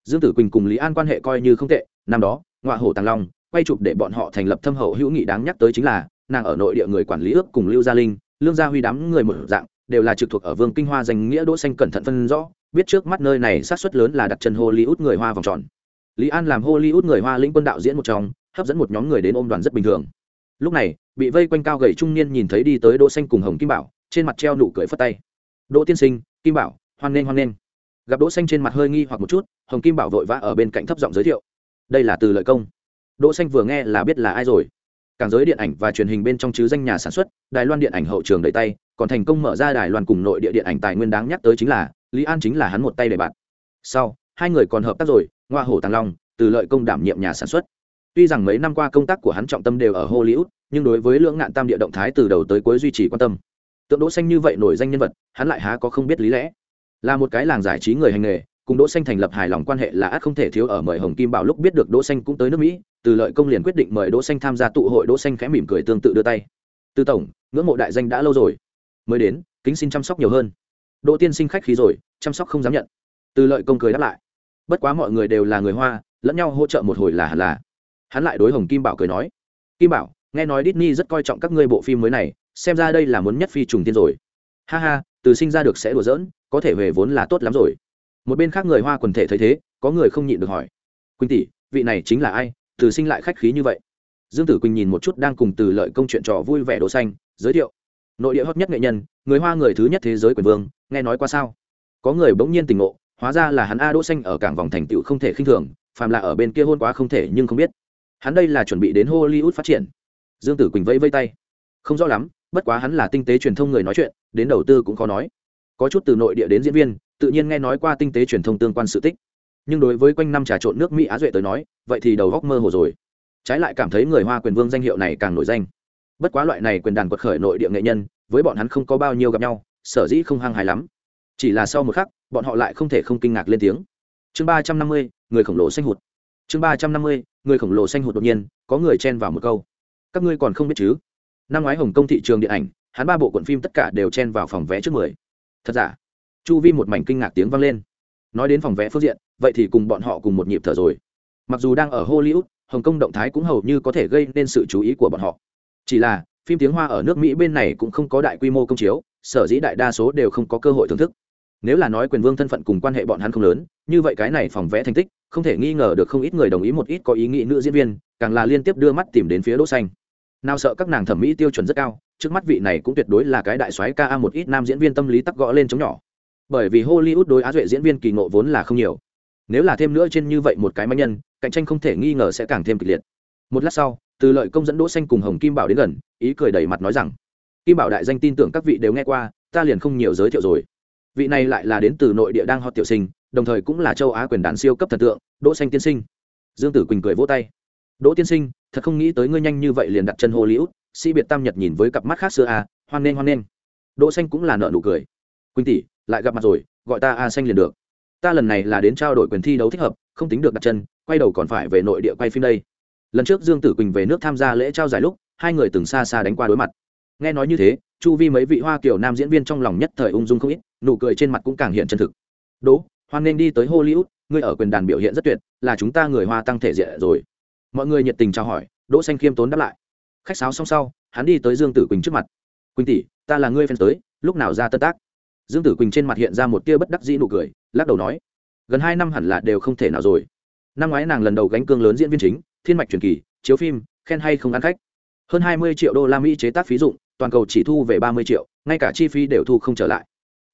[SPEAKER 1] dương tử quỳnh cùng lý an quan hệ coi như không tệ, năm đó ngoại hổ tàng long quay chụp để bọn họ thành lập thâm hậu hữu nghị đáng nhắc tới chính là, nàng ở nội địa người quản lý ước cùng lưu gia linh, lương gia huy đám người một dạng, đều là trực thuộc ở vương kinh hoa danh nghĩa đỗ xanh cẩn thận phân rõ, biết trước mắt nơi này sát suất lớn là đặt chân hollywood người hoa vòng tròn. Lý an làm hollywood người hoa lĩnh quân đạo diễn một trong, hấp dẫn một nhóm người đến ôm đoàn rất bình thường. Lúc này, bị vây quanh cao gầy trung niên nhìn thấy đi tới đỗ xanh cùng hồng kim bảo, trên mặt treo nụ cười phất tay. Đỗ tiên sinh, kim bảo, hoan nghênh hoan nghênh gặp đỗ xanh trên mặt hơi nghi hoặc một chút, hồng kim bảo vội vã ở bên cạnh thấp giọng giới thiệu. Đây là từ lợi công. Đỗ xanh vừa nghe là biết là ai rồi. Càng giới điện ảnh và truyền hình bên trong chứ danh nhà sản xuất, đài loan điện ảnh hậu trường đẩy tay, còn thành công mở ra đài loan cùng nội địa điện ảnh tài nguyên đáng nhắc tới chính là, lý an chính là hắn một tay để bạn. Sau, hai người còn hợp tác rồi ngoa hổ tàng long, từ lợi công đảm nhiệm nhà sản xuất. Tuy rằng mấy năm qua công tác của hắn trọng tâm đều ở hollywood, nhưng đối với lưỡng ngạn tam địa động thái từ đầu tới cuối duy trì quan tâm. Tượng đỗ xanh như vậy nổi danh nhân vật, hắn lại há có không biết lý lẽ là một cái làng giải trí người hành nghề, cùng đỗ xanh thành lập hài lòng quan hệ là ắt không thể thiếu ở mời hồng kim bảo lúc biết được đỗ xanh cũng tới nước mỹ, từ lợi công liền quyết định mời đỗ xanh tham gia tụ hội, đỗ xanh khẽ mỉm cười tương tự đưa tay. Tư tổng, ngưỡng mộ đại danh đã lâu rồi. Mới đến, kính xin chăm sóc nhiều hơn. Đỗ tiên sinh khách khí rồi, chăm sóc không dám nhận. Từ lợi công cười đáp lại. Bất quá mọi người đều là người hoa, lẫn nhau hỗ trợ một hồi là hẳn là. Hắn lại đối hồng kim bảo cười nói. Kim bảo, nghe nói Disney rất coi trọng các ngươi bộ phim mới này, xem ra đây là muốn nhất phi trùng tiên rồi. Ha ha, từ sinh ra được sẽ đùa giỡn có thể về vốn là tốt lắm rồi. Một bên khác người hoa quần thể thấy thế, có người không nhịn được hỏi. Quỳnh tỷ, vị này chính là ai? Từ sinh lại khách khí như vậy. Dương tử quỳnh nhìn một chút đang cùng từ lợi công chuyện trò vui vẻ đồ xanh, giới thiệu. Nội địa hot nhất nghệ nhân, người hoa người thứ nhất thế giới quyền vương, nghe nói qua sao? Có người bỗng nhiên tình ngộ, hóa ra là hắn a đỗ xanh ở cảng vòng thành tựu không thể khinh thường, phàm là ở bên kia hôn quá không thể nhưng không biết. Hắn đây là chuẩn bị đến hollywood phát triển. Dương tử quỳnh vẫy vây tay. Không rõ lắm, bất quá hắn là tinh tế truyền thông người nói chuyện, đến đầu tư cũng khó nói có chút từ nội địa đến diễn viên, tự nhiên nghe nói qua tinh tế truyền thông tương quan sự tích. Nhưng đối với quanh năm trà trộn nước mỹ á duệ tới nói, vậy thì đầu góc mơ hồ rồi. Trái lại cảm thấy người hoa quyền vương danh hiệu này càng nổi danh. Bất quá loại này quyền đàn quật khởi nội địa nghệ nhân, với bọn hắn không có bao nhiêu gặp nhau, sở dĩ không hăng hài lắm. Chỉ là sau một khắc, bọn họ lại không thể không kinh ngạc lên tiếng. Chương ba trăm năm mươi, người khổng lồ xanh hụt. Chương ba trăm năm mươi, người khổng lồ xanh hụt đột nhiên, có người chen vào một câu. Các ngươi còn không biết chứ? Năm ngoái hồng kông thị trường điện ảnh, hắn ba bộ cuộn phim tất cả đều chen vào phòng vé trước mười thật giả? Chu vi một mảnh kinh ngạc tiếng vang lên. Nói đến phòng vé phương diện, vậy thì cùng bọn họ cùng một nhịp thở rồi. Mặc dù đang ở hollywood, hồng kông động thái cũng hầu như có thể gây nên sự chú ý của bọn họ. Chỉ là, phim tiếng hoa ở nước mỹ bên này cũng không có đại quy mô công chiếu, sở dĩ đại đa số đều không có cơ hội thưởng thức. Nếu là nói quyền vương thân phận cùng quan hệ bọn hắn không lớn, như vậy cái này phòng vẽ thành tích, không thể nghi ngờ được không ít người đồng ý một ít có ý nghĩ nữ diễn viên, càng là liên tiếp đưa mắt tìm đến phía đỗ xanh nào sợ các nàng thẩm mỹ tiêu chuẩn rất cao, trước mắt vị này cũng tuyệt đối là cái đại soái ca một ít nam diễn viên tâm lý tắc gõ lên chống nhỏ. Bởi vì hollywood đối á duệ diễn viên kỳ ngộ vốn là không nhiều. Nếu là thêm nữa trên như vậy một cái máy nhân, cạnh tranh không thể nghi ngờ sẽ càng thêm kịch liệt. Một lát sau, từ lợi công dẫn đỗ xanh cùng hồng kim bảo đến gần, ý cười đầy mặt nói rằng, kim bảo đại danh tin tưởng các vị đều nghe qua, ta liền không nhiều giới thiệu rồi. Vị này lại là đến từ nội địa đang hot tiểu sinh, đồng thời cũng là châu á quyền đàn siêu cấp thần tượng, đỗ xanh tiên sinh. Dương tử quỳnh cười vỗ tay đỗ tiên sinh, thật không nghĩ tới ngươi nhanh như vậy liền đặt chân hồ liễu sĩ biệt tam nhật nhìn với cặp mắt khác xưa a hoan nghênh hoan nghênh. Đỗ xanh cũng là nợ nụ cười. Quỳnh tỷ, lại gặp mặt rồi, gọi ta a xanh liền được. Ta lần này là đến trao đổi quyền thi đấu thích hợp, không tính được đặt chân, quay đầu còn phải về nội địa quay phim đây. Lần trước dương tử quỳnh về nước tham gia lễ trao giải lúc, hai người từng xa xa đánh qua đối mặt. Nghe nói như thế, chu vi mấy vị hoa kiểu nam diễn viên trong lòng nhất thời ung dung không ít, nụ cười trên mặt cũng càng hiện chân thực. Đỗ, hoan nên đi tới hollywood, ngươi ở quyền đàn biểu hiện rất tuyệt, là chúng ta người hoa tăng thể diện rồi mọi người nhiệt tình chào hỏi, đỗ xanh khiêm tốn đáp lại. Khách sáo xong sau, hắn đi tới dương tử quỳnh trước mặt. Quỳnh tỷ, ta là ngươi fan tới, lúc nào ra tân tác? Dương tử quỳnh trên mặt hiện ra một tia bất đắc dĩ nụ cười, lắc đầu nói, gần hai năm hẳn là đều không thể nào rồi. Năm ngoái nàng lần đầu gánh cương lớn diễn viên chính, thiên mạch truyền kỳ, chiếu phim, khen hay không ăn khách. Hơn hai mươi triệu đô la mỹ chế tác phí dụng, toàn cầu chỉ thu về ba mươi triệu, ngay cả chi phí đều thu không trở lại.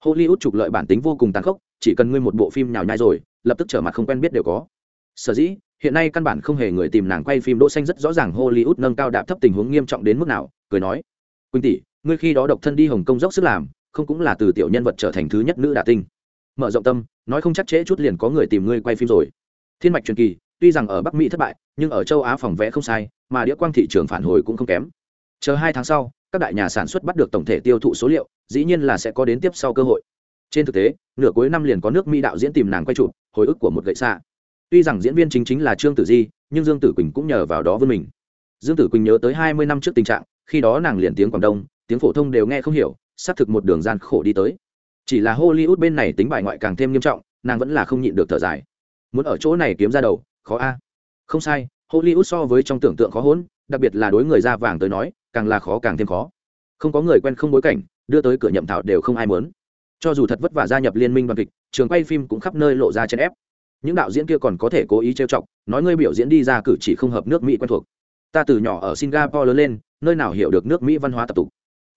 [SPEAKER 1] Hollywood trục lợi bản tính vô cùng tàn khốc, chỉ cần ngươi một bộ phim nhào nhai rồi, lập tức trở mặt không quen biết đều có. Sở dĩ hiện nay căn bản không hề người tìm nàng quay phim đỗ xanh rất rõ ràng hollywood nâng cao đạp thấp tình huống nghiêm trọng đến mức nào, cười nói, quỳnh tỷ, ngươi khi đó độc thân đi hồng kông dốc sức làm, không cũng là từ tiểu nhân vật trở thành thứ nhất nữ đả tinh. Mở rộng tâm, nói không chắc trễ chút liền có người tìm ngươi quay phim rồi. Thiên mạch truyền kỳ, tuy rằng ở bắc mỹ thất bại, nhưng ở châu á phòng vẽ không sai, mà đĩa quang thị trường phản hồi cũng không kém. Chờ hai tháng sau, các đại nhà sản xuất bắt được tổng thể tiêu thụ số liệu, dĩ nhiên là sẽ có đến tiếp sau cơ hội. Trên thực tế, nửa cuối năm liền có nước mỹ đạo diễn tìm nàng quay chụp, hồi ức của một gậy xa tuy rằng diễn viên chính chính là trương tử di, nhưng dương tử quỳnh cũng nhờ vào đó với mình. Dương tử quỳnh nhớ tới hai mươi năm trước tình trạng, khi đó nàng liền tiếng quảng đông, tiếng phổ thông đều nghe không hiểu, xác thực một đường gian khổ đi tới. Chỉ là hollywood bên này tính bài ngoại càng thêm nghiêm trọng, nàng vẫn là không nhịn được thở dài. Muốn ở chỗ này kiếm ra đầu, khó a. Không sai, hollywood so với trong tưởng tượng khó hỗn đặc biệt là đối người da vàng tới nói, càng là khó càng thêm khó. Không có người quen không bối cảnh, đưa tới cửa nhậm thảo đều không ai muốn. Cho dù thật vất vả gia nhập liên minh đoàn kịch, trường quay phim cũng khắp nơi lộ ra chèn ép những đạo diễn kia còn có thể cố ý trêu chọc, nói ngươi biểu diễn đi ra cử chỉ không hợp nước mỹ quen thuộc. Ta từ nhỏ ở singapore lớn lên, nơi nào hiểu được nước mỹ văn hóa tập tục.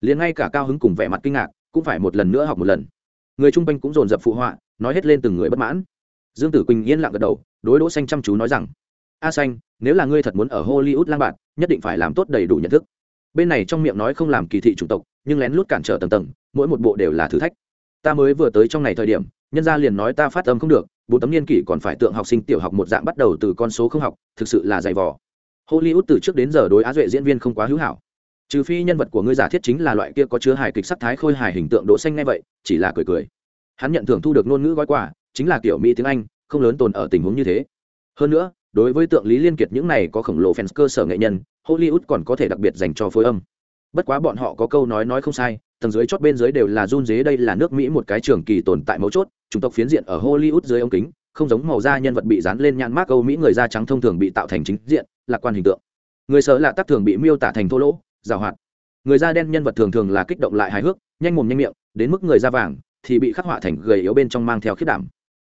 [SPEAKER 1] Liền ngay cả cao hứng cùng vẻ mặt kinh ngạc, cũng phải một lần nữa học một lần. Người chung quanh cũng dồn dập phụ họa, nói hết lên từng người bất mãn. Dương tử quỳnh yên lặng gật đầu, đối đỗ xanh chăm chú nói rằng, a xanh, nếu là ngươi thật muốn ở hollywood lang bạn, nhất định phải làm tốt đầy đủ nhận thức. Bên này trong miệng nói không làm kỳ thị chủng tộc, nhưng lén lút cản trở tầng tầng, mỗi một bộ đều là thử thách ta mới vừa tới trong này thời điểm, nhân gia liền nói ta phát âm không được bốn tấm niên kỷ còn phải tượng học sinh tiểu học một dạng bắt đầu từ con số không học, thực sự là dày vò. Hollywood từ trước đến giờ đối á duệ diễn viên không quá hữu hảo. Trừ phi nhân vật của ngươi giả thiết chính là loại kia có chứa hài kịch sắc thái khôi hài hình tượng đỗ xanh ngay vậy, chỉ là cười cười. Hắn nhận thưởng thu được ngôn ngữ gói quà, chính là kiểu mỹ tiếng anh, không lớn tồn ở tình huống như thế. Hơn nữa, đối với tượng lý liên kiệt những này có khổng lồ fans cơ sở nghệ nhân, hollywood còn có thể đặc biệt dành cho phối âm. Bất quá bọn họ có câu nói nói không sai tầng dưới chót bên dưới đều là run dế, đây là nước mỹ một cái trường kỳ tồn tại mấu chốt, chủng tộc phiến diện ở hollywood dưới ống kính, không giống màu da nhân vật bị dán lên nhãn mác âu mỹ người da trắng thông thường bị tạo thành chính diện, lạc quan hình tượng. Người sợ lạ tác thường bị miêu tả thành thô lỗ giàu hoạt. Người da đen nhân vật thường thường là kích động lại hài hước, nhanh mồm nhanh miệng, đến mức người da vàng thì bị khắc họa thành gầy yếu bên trong mang theo khiết đảm.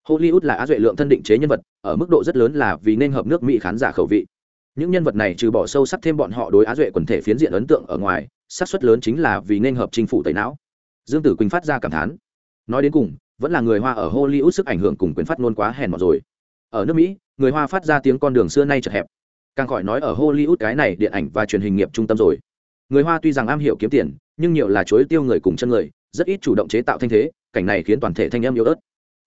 [SPEAKER 1] Hollywood là á duệ lượng thân định chế nhân vật, ở mức độ rất lớn là vì nên hợp nước mỹ khán giả khẩu vị. Những nhân vật này trừ bỏ sâu sắc thêm bọn họ đối á duệ quần thể phiến diện ấn tượng ở ngoài xác suất lớn chính là vì nên hợp chính phủ tẩy não. Dương tử quỳnh phát ra cảm thán. Nói đến cùng, vẫn là người hoa ở hollywood sức ảnh hưởng cùng quyền phát ngôn quá hèn mọt rồi. Ở nước mỹ, người hoa phát ra tiếng con đường xưa nay chật hẹp. Càng khỏi nói ở hollywood cái này điện ảnh và truyền hình nghiệp trung tâm rồi. Người hoa tuy rằng am hiểu kiếm tiền, nhưng nhiều là chối tiêu người cùng chân người, rất ít chủ động chế tạo thanh thế, cảnh này khiến toàn thể thanh em yếu ớt.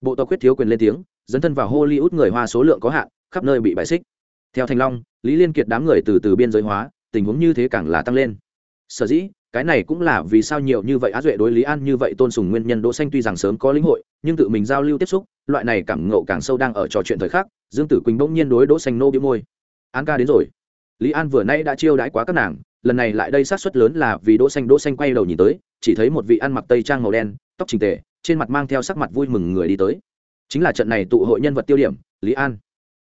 [SPEAKER 1] Bộ tộc quyết thiếu quyền lên tiếng, dấn thân vào hollywood người hoa số lượng có hạn, khắp nơi bị bại xích. Theo thành long, lý liên kiệt đám người từ từ biên giới hóa, tình huống như thế càng là tăng lên sở dĩ, cái này cũng là vì sao nhiều như vậy á duệ đối lý an như vậy tôn sùng nguyên nhân đỗ xanh tuy rằng sớm có lĩnh hội, nhưng tự mình giao lưu tiếp xúc, loại này cảm ngộ càng sâu đang ở trò chuyện thời khắc, dương tử quỳnh bỗng nhiên đối đỗ xanh nô bĩu môi. An ca đến rồi. Lý an vừa nay đã chiêu đãi quá các nàng, lần này lại đây sát suất lớn là vì đỗ xanh đỗ xanh quay đầu nhìn tới, chỉ thấy một vị ăn mặc tây trang màu đen, tóc chỉnh tề, trên mặt mang theo sắc mặt vui mừng người đi tới. Chính là trận này tụ hội nhân vật tiêu điểm, lý an.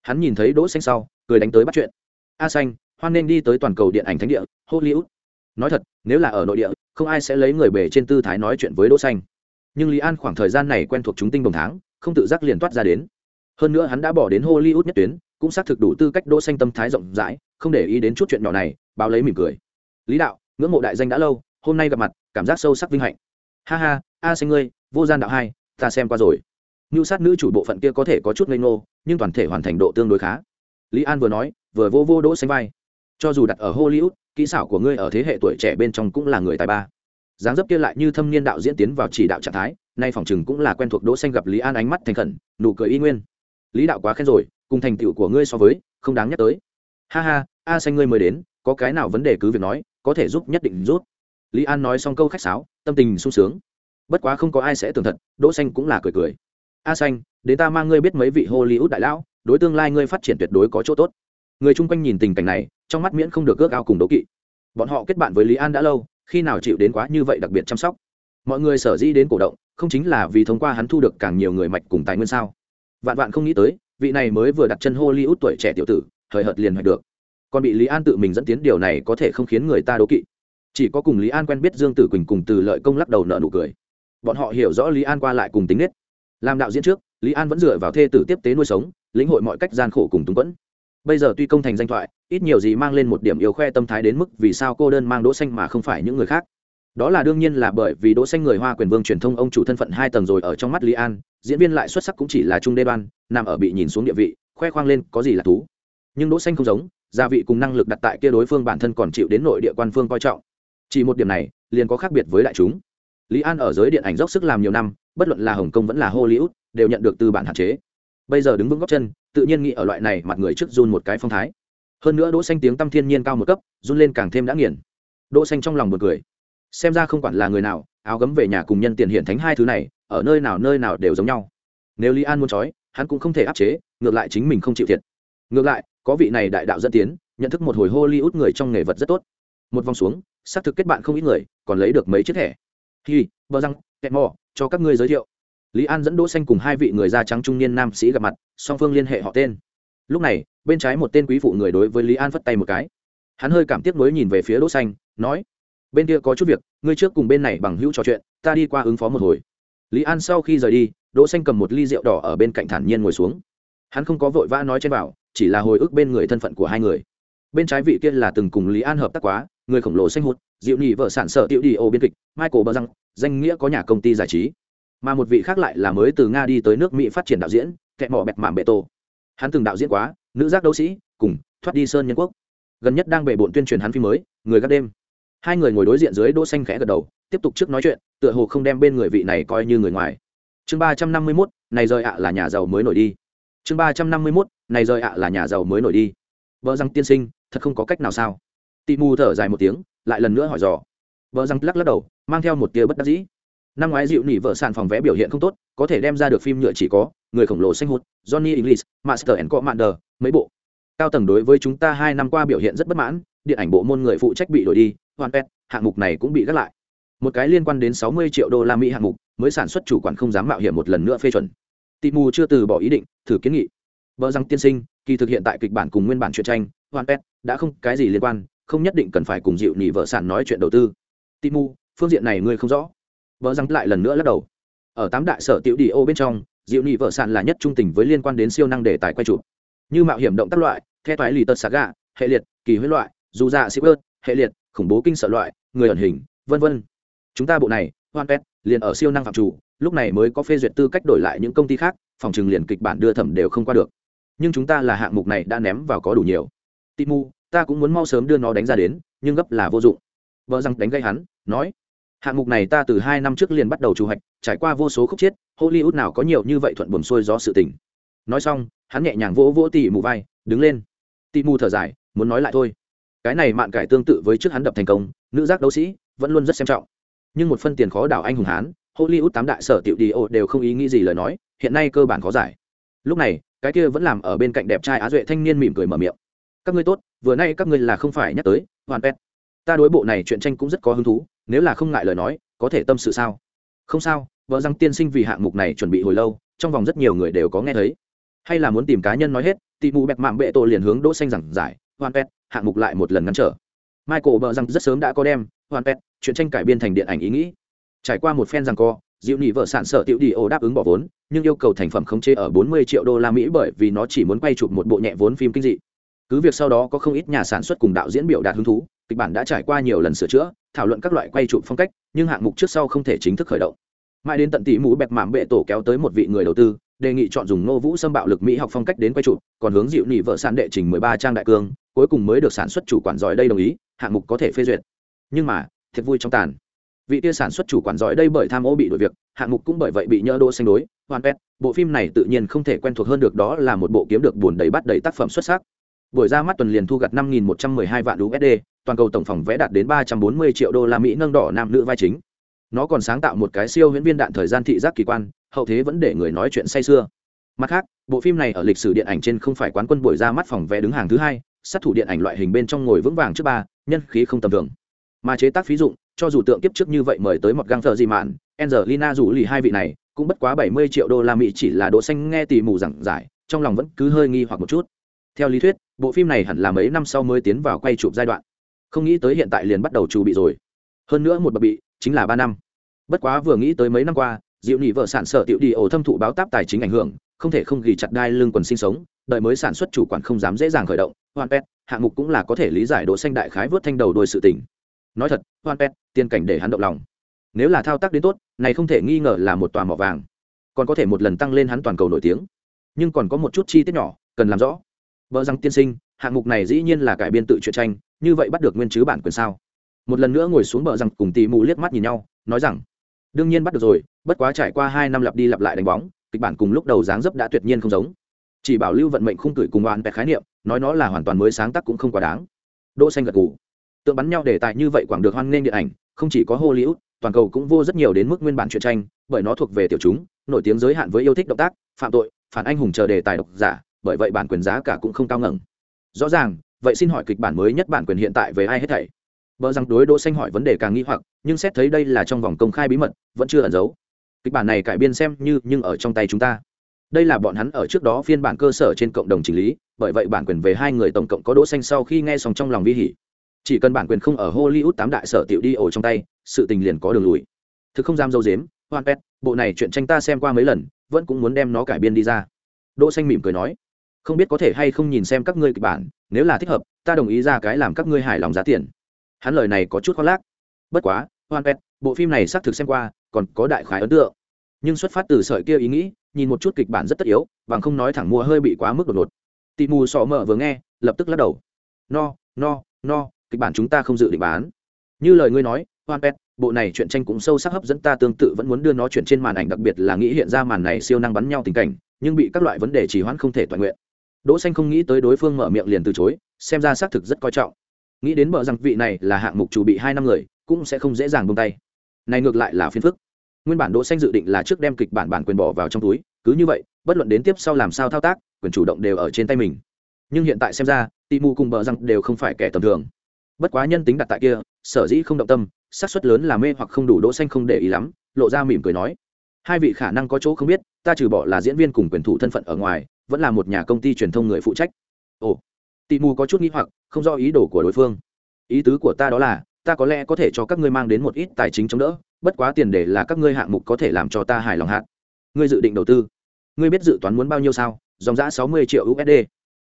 [SPEAKER 1] Hắn nhìn thấy đỗ xanh sau, cười đánh tới bắt chuyện. A xanh, hoan nên đi tới toàn cầu điện ảnh thánh địa, hollywood nói thật, nếu là ở nội địa, không ai sẽ lấy người bề trên tư thái nói chuyện với đỗ xanh. Nhưng lý an khoảng thời gian này quen thuộc chúng tinh đồng tháng, không tự giác liền toát ra đến. Hơn nữa hắn đã bỏ đến hollywood nhất tuyến, cũng xác thực đủ tư cách đỗ xanh tâm thái rộng rãi, không để ý đến chút chuyện nhỏ này, báo lấy mỉm cười. Lý đạo, ngưỡng mộ đại danh đã lâu, hôm nay gặp mặt, cảm giác sâu sắc vinh hạnh. Ha ha, a xanh ngươi, vô gian đạo hai, ta xem qua rồi. Ngưu sát nữ chủ bộ phận kia có thể có chút ngây ngô, nhưng toàn thể hoàn thành độ tương đối khá. Lý an vừa nói, vừa vô vô đỗ xanh vai. Cho dù đặt ở hollywood kỹ xảo của ngươi ở thế hệ tuổi trẻ bên trong cũng là người tài ba. Dáng dấp kia lại như thâm niên đạo diễn tiến vào chỉ đạo trạng thái, nay phòng chừng cũng là quen thuộc đỗ xanh gặp lý an ánh mắt thành khẩn, nụ cười y nguyên. Lý đạo quá khen rồi, cùng thành tựu của ngươi so với, không đáng nhắc tới. Ha ha, a xanh ngươi mới đến, có cái nào vấn đề cứ việc nói, có thể giúp nhất định rút. Lý an nói xong câu khách sáo, tâm tình sung sướng. Bất quá không có ai sẽ tưởng thật, đỗ xanh cũng là cười cười. A xanh, đến ta mang ngươi biết mấy vị hollywood đại lão, đối tương lai ngươi phát triển tuyệt đối có chỗ tốt người chung quanh nhìn tình cảnh này, trong mắt miễn không được ước ao cùng đố kỵ. Bọn họ kết bạn với lý an đã lâu, khi nào chịu đến quá như vậy đặc biệt chăm sóc? Mọi người sở dĩ đến cổ động, không chính là vì thông qua hắn thu được càng nhiều người mạch cùng tài nguyên sao? Vạn vạn không nghĩ tới, vị này mới vừa đặt chân hollywood tuổi trẻ tiểu tử thời hợt liền hoạch được. Còn bị lý an tự mình dẫn tiến điều này có thể không khiến người ta đố kỵ. Chỉ có cùng lý an quen biết dương tử quỳnh cùng từ lợi công lắc đầu nợ nụ cười. Bọn họ hiểu rõ lý an qua lại cùng tính nết. Làm đạo diễn trước, lý an vẫn dựa vào thê tử tiếp tế nuôi sống, lĩnh hội mọi cách gian khổ cùng túng quẫn bây giờ tuy công thành danh thoại, ít nhiều gì mang lên một điểm yêu khoe tâm thái đến mức vì sao cô đơn mang đỗ xanh mà không phải những người khác. Đó là đương nhiên là bởi vì đỗ xanh người hoa quyền vương truyền thông ông chủ thân phận hai tầng rồi ở trong mắt lý an, diễn viên lại xuất sắc cũng chỉ là trung đê đoan, nằm ở bị nhìn xuống địa vị, khoe khoang lên có gì là thú. Nhưng đỗ xanh không giống, gia vị cùng năng lực đặt tại kia đối phương bản thân còn chịu đến nội địa quan phương coi trọng. Chỉ một điểm này, liền có khác biệt với đại chúng. Lý an ở giới điện ảnh dốc sức làm nhiều năm, bất luận là hồng kông vẫn là hollywood, đều nhận được từ bản hạn chế bây giờ đứng vững góc chân, tự nhiên nghĩ ở loại này mặt người trước run một cái phong thái. Hơn nữa đỗ xanh tiếng tâm thiên nhiên cao một cấp, run lên càng thêm đã nghiền. Đỗ xanh trong lòng buồn cười. Xem ra không quản là người nào, áo gấm về nhà cùng nhân tiền hiện thánh hai thứ này, ở nơi nào nơi nào đều giống nhau. Nếu lý an muốn chói hắn cũng không thể áp chế, ngược lại chính mình không chịu thiệt. Ngược lại, có vị này đại đạo dẫn tiến, nhận thức một hồi hollywood người trong nghề vật rất tốt. Một vòng xuống, xác thực kết bạn không ít người, còn lấy được mấy chiếc thẻ. Hi, bờ răng, kẹt mò, cho các ngươi giới thiệu lý an dẫn đỗ xanh cùng hai vị người da trắng trung niên nam sĩ gặp mặt, song phương liên hệ họ tên. Lúc này, bên trái một tên quý phụ người đối với lý an vất tay một cái. Hắn hơi cảm tiếc nuối nhìn về phía đỗ xanh, nói, bên kia có chút việc, ngươi trước cùng bên này bằng hữu trò chuyện, ta đi qua ứng phó một hồi. Lý an sau khi rời đi, đỗ xanh cầm một ly rượu đỏ ở bên cạnh thản nhiên ngồi xuống. Hắn không có vội vã nói trên bảo, chỉ là hồi ức bên người thân phận của hai người. Bên trái vị kia là từng cùng lý an hợp tác quá, người khổng lồ xanh hụt diệu nhị vợ sản sở tiểu đi ô biên kịch, michael bờ răng danh nghĩa có nhà công ty giải trí mà một vị khác lại là mới từ nga đi tới nước mỹ phát triển đạo diễn kẹ mỏ bẹt mạm bệ tô hắn từng đạo diễn quá nữ giác đấu sĩ cùng thoát đi sơn nhân quốc. Gần nhất đang bệ bộn tuyên truyền hắn phim mới người gác đêm. Hai người ngồi đối diện dưới đỗ xanh khẽ gật đầu tiếp tục trước nói chuyện tựa hồ không đem bên người vị này coi như người ngoài. Chương ba trăm năm mươi 351, này rời ạ là nhà giàu mới nổi đi. Chương ba trăm năm mươi 351, này rời ạ là nhà giàu mới nổi đi. Vợ rằng tiên sinh thật không có cách nào sao? Tị mù thở dài một tiếng lại lần nữa hỏi dò. Vợ rằng lắc lắc đầu mang theo một tia bất đắc dĩ năm ngoái dịu nỉ vợ sàn phòng vé biểu hiện không tốt, có thể đem ra được phim nhựa chỉ có người khổng lồ xanh hút johnny english, master and commander, mấy bộ. Cao tầng đối với chúng ta hai năm qua biểu hiện rất bất mãn, điện ảnh bộ môn người phụ trách bị đổi đi, hoàn pet, hạng mục này cũng bị gác lại. Một cái liên quan đến sáu mươi triệu đô la mỹ hạng mục, mới sản xuất chủ quản không dám mạo hiểm một lần nữa phê chuẩn. Tị mù chưa từ bỏ ý định, thử kiến nghị. Vợ rằng tiên sinh, kỳ thực hiện tại kịch bản cùng nguyên bản truyện tranh, hoàn pet, đã không cái gì liên quan, không nhất định cần phải cùng dịu nỉ vợ sản nói chuyện đầu tư. Tị mù phương diện này ngươi không rõ vợ răng lại lần nữa lắc đầu. Ở tám đại sở tiểu đi ô bên trong, diệu nhị vợ sạn là nhất trung tình với liên quan đến siêu năng đề tài quay chụp. Như mạo hiểm động tác loại theo toái lì tật xà gà hệ liệt, kỳ huyết loại, dù dạ sĩ bớt, hệ liệt, khủng bố kinh sợ loại, người ẩn hình, vân vân. Chúng ta bộ này, hoan pet, liền ở siêu năng phạm chủ, lúc này mới có phê duyệt tư cách đổi lại những công ty khác, phòng trừng liền kịch bản đưa thẩm đều không qua được. Nhưng chúng ta là hạng mục này đã ném vào có đủ nhiều. Timu, ta cũng muốn mau sớm đưa nó đánh ra đến, nhưng gấp là vô dụng. Vợ rằng đánh gây hắn, nói hạng mục này ta từ hai năm trước liền bắt đầu trù hoạch, trải qua vô số khúc chiết hollywood nào có nhiều như vậy thuận buồn xuôi gió sự tình. Nói xong, hắn nhẹ nhàng vỗ vỗ tỉ mù vai, đứng lên. Tỉ mù thở dài, muốn nói lại thôi. Cái này mạn cải tương tự với trước hắn đập thành công, nữ giác đấu sĩ, vẫn luôn rất xem trọng. Nhưng một phân tiền khó đảo anh hùng hán, hollywood tám đại sở tiểu đi ô đều không ý nghĩ gì lời nói, hiện nay cơ bản khó giải. Lúc này, cái kia vẫn làm ở bên cạnh đẹp trai á duệ thanh niên mỉm cười mở miệng. Các ngươi tốt, vừa nay các ngươi là không phải nhắc tới, hoàn pet ta đối bộ này chuyện tranh cũng rất có hứng thú, nếu là không ngại lời nói, có thể tâm sự sao? Không sao, vợ rằng tiên sinh vì hạng mục này chuẩn bị hồi lâu, trong vòng rất nhiều người đều có nghe thấy. Hay là muốn tìm cá nhân nói hết, tị mù bẹt mạng bệ tổ liền hướng đỗ xanh giảng giải, hoàn pet hạng mục lại một lần ngăn trở. Michael vợ rằng rất sớm đã có đem, hoàn pet chuyện tranh cải biên thành điện ảnh ý nghĩ. Trải qua một phen rằng co, diệu nhị vợ sản sở tiểu đi ô đáp ứng bỏ vốn, nhưng yêu cầu thành phẩm khống chế ở 40 triệu đô la mỹ bởi vì nó chỉ muốn quay chụp một bộ nhẹ vốn phim kinh dị. Cứ việc sau đó có không ít nhà sản xuất cùng đạo diễn biểu đạt hứng thú kịch bản đã trải qua nhiều lần sửa chữa, thảo luận các loại quay chụp phong cách, nhưng hạng mục trước sau không thể chính thức khởi động. Mãi đến tận tỷ mũ bẹt mạm bệ tổ kéo tới một vị người đầu tư, đề nghị chọn dùng nô vũ xâm bạo lực mỹ học phong cách đến quay chụp, còn hướng dịu nị vợ sản đệ trình 13 trang đại cương, cuối cùng mới được sản xuất chủ quản giỏi đây đồng ý, hạng mục có thể phê duyệt. Nhưng mà, thiệt vui trong tàn. Vị tia sản xuất chủ quản giỏi đây bởi tham ô bị đổi việc, hạng mục cũng bởi vậy bị nhỡ đỗ xanh đối, hoàn pet, bộ phim này tự nhiên không thể quen thuộc hơn được đó là một bộ kiếm được buồn đầy bắt đầy tác phẩm xuất sắc buổi ra mắt tuần liền thu gặt 5.112 vạn USD, toàn cầu tổng phòng vẽ đạt đến 340 triệu đô la Mỹ nâng đỏ nam nữ vai chính. Nó còn sáng tạo một cái siêu huyễn viên đạn thời gian thị giác kỳ quan, hậu thế vẫn để người nói chuyện say xưa. Mặt khác, bộ phim này ở lịch sử điện ảnh trên không phải quán quân buổi ra mắt phòng vẽ đứng hàng thứ hai, sát thủ điện ảnh loại hình bên trong ngồi vững vàng trước ba, nhân khí không tầm thường. Mà chế tác phí dụng, cho dù tượng kiếp trước như vậy mời tới một gang thợ gì mạn, Angelina rủ lì hai vị này, cũng bất quá 70 triệu đô la Mỹ chỉ là độ xanh nghe tỉ mù rằng giải, trong lòng vẫn cứ hơi nghi hoặc một chút theo lý thuyết, bộ phim này hẳn là mấy năm sau mới tiến vào quay chụp giai đoạn. Không nghĩ tới hiện tại liền bắt đầu chuẩn bị rồi. Hơn nữa một bậc bị, chính là ba năm. Bất quá vừa nghĩ tới mấy năm qua, diệu nhị vợ sản sở tiểu đi ổ thâm thụ báo táp tài chính ảnh hưởng, không thể không ghi chặt đai lưng quần sinh sống, đợi mới sản xuất chủ quản không dám dễ dàng khởi động, hoàn pet hạng mục cũng là có thể lý giải độ xanh đại khái vớt thanh đầu đôi sự tình. Nói thật, hoàn pet tiên cảnh để hắn động lòng. Nếu là thao tác đến tốt, này không thể nghi ngờ là một tòa mỏ vàng. Còn có thể một lần tăng lên hắn toàn cầu nổi tiếng. Nhưng còn có một chút chi tiết nhỏ, cần làm rõ vợ rằng tiên sinh, hạng mục này dĩ nhiên là cải biên tự truyện tranh, như vậy bắt được nguyên chứ bản quyền sao? Một lần nữa ngồi xuống bờ rằng cùng tì mù liếc mắt nhìn nhau, nói rằng, đương nhiên bắt được rồi, bất quá trải qua hai năm lặp đi lặp lại đánh bóng, kịch bản cùng lúc đầu dáng dấp đã tuyệt nhiên không giống. Chỉ bảo lưu vận mệnh khung cửi cùng oan vẹt khái niệm, nói nó là hoàn toàn mới sáng tác cũng không quá đáng. Đỗ xanh gật gù. Tượng bắn nhau đề tài như vậy quảng được hoan nghênh điện ảnh, không chỉ có hollywood, toàn cầu cũng vô rất nhiều đến mức nguyên bản truyện tranh, bởi nó thuộc về tiểu chúng, nổi tiếng giới hạn với yêu thích động tác, phạm tội, phản anh hùng chờ đề tài độc giả bởi vậy bản quyền giá cả cũng không cao ngẩng rõ ràng vậy xin hỏi kịch bản mới nhất bản quyền hiện tại về ai hết thảy Bỡ rằng đối Đỗ Xanh hỏi vấn đề càng nghi hoặc, nhưng xét thấy đây là trong vòng công khai bí mật, vẫn chưa ẩn giấu. Kịch bản này cải biên xem như nhưng ở trong tay chúng ta. Đây là bọn hắn ở trước đó phiên bản cơ sở trên cộng đồng chỉnh lý, bởi vậy bản quyền về hai người tổng cộng có Đỗ Xanh sau khi nghe xong trong lòng vi hỉ. Chỉ cần bản quyền không ở Hollywood tám đại sở tiểu đi ổ trong tay, sự tình liền có đường lùi. Thực không dám dâu dếm, Hoàn Pet, bộ này chuyện tranh ta xem qua mấy lần, vẫn cũng muốn đem nó cải biên đi ra. Đỗ Xanh mỉm cười nói không biết có thể hay không nhìn xem các ngươi kịch bản, nếu là thích hợp, ta đồng ý ra cái làm các ngươi hài lòng giá tiền. Hắn lời này có chút khoác lác. Bất quá, hoan pet, bộ phim này xác thực xem qua, còn có đại khái ấn tượng. Nhưng xuất phát từ sợi kia ý nghĩ, nhìn một chút kịch bản rất tất yếu, bằng không nói thẳng mua hơi bị quá mức đột ngột. Tị mù sọ mở vừa nghe, lập tức lắc đầu. No no no, kịch bản chúng ta không dự định bán. Như lời ngươi nói, hoan pet, bộ này chuyện tranh cũng sâu sắc hấp dẫn ta tương tự vẫn muốn đưa nó chuyển trên màn ảnh, đặc biệt là nghĩ hiện ra màn này siêu năng bắn nhau tình cảnh, nhưng bị các loại vấn đề trì hoãn không thể toàn nguyện đỗ xanh không nghĩ tới đối phương mở miệng liền từ chối, xem ra xác thực rất coi trọng. Nghĩ đến bờ rằng vị này là hạng mục chủ bị hai năm người, cũng sẽ không dễ dàng buông tay. Này ngược lại là phiền phức. Nguyên bản đỗ xanh dự định là trước đem kịch bản bản quyền bỏ vào trong túi, cứ như vậy, bất luận đến tiếp sau làm sao thao tác, quyền chủ động đều ở trên tay mình. Nhưng hiện tại xem ra timu cùng bờ rằng đều không phải kẻ tầm thường. Bất quá nhân tính đặt tại kia, sở dĩ không động tâm, xác suất lớn là mê hoặc không đủ, đỗ xanh không để ý lắm, lộ ra mỉm cười nói hai vị khả năng có chỗ không biết, ta trừ bỏ là diễn viên cùng quyền thủ thân phận ở ngoài, vẫn là một nhà công ty truyền thông người phụ trách. Ồ, tị mù có chút nghĩ hoặc, không do ý đồ của đối phương. Ý tứ của ta đó là, ta có lẽ có thể cho các ngươi mang đến một ít tài chính chống đỡ, bất quá tiền để là các ngươi hạng mục có thể làm cho ta hài lòng hạn. Ngươi dự định đầu tư. Ngươi biết dự toán muốn bao nhiêu sao? Dòng giã sáu mươi triệu usd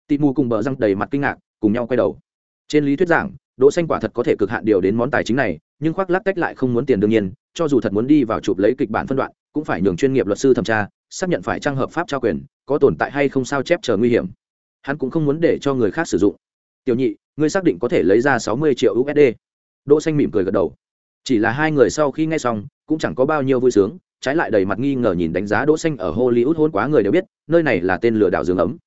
[SPEAKER 1] tị mù cùng bờ răng đầy mặt kinh ngạc, cùng nhau quay đầu. Trên lý thuyết giảng, đỗ xanh quả thật có thể cực hạn điều đến món tài chính này, nhưng khoác lắc cách lại không muốn tiền đương nhiên, cho dù thật muốn đi vào chụp lấy kịch bản phân đoạn cũng phải nhường chuyên nghiệp luật sư thẩm tra, xác nhận phải trang hợp pháp trao quyền, có tồn tại hay không sao chép chờ nguy hiểm. Hắn cũng không muốn để cho người khác sử dụng. Tiểu nhị, ngươi xác định có thể lấy ra sáu mươi triệu usd đỗ xanh mỉm cười gật đầu. Chỉ là hai người sau khi nghe xong, cũng chẳng có bao nhiêu vui sướng, trái lại đầy mặt nghi ngờ nhìn đánh giá đỗ xanh ở hollywood hôn quá người đều biết, nơi này là tên lừa đảo giường ấm.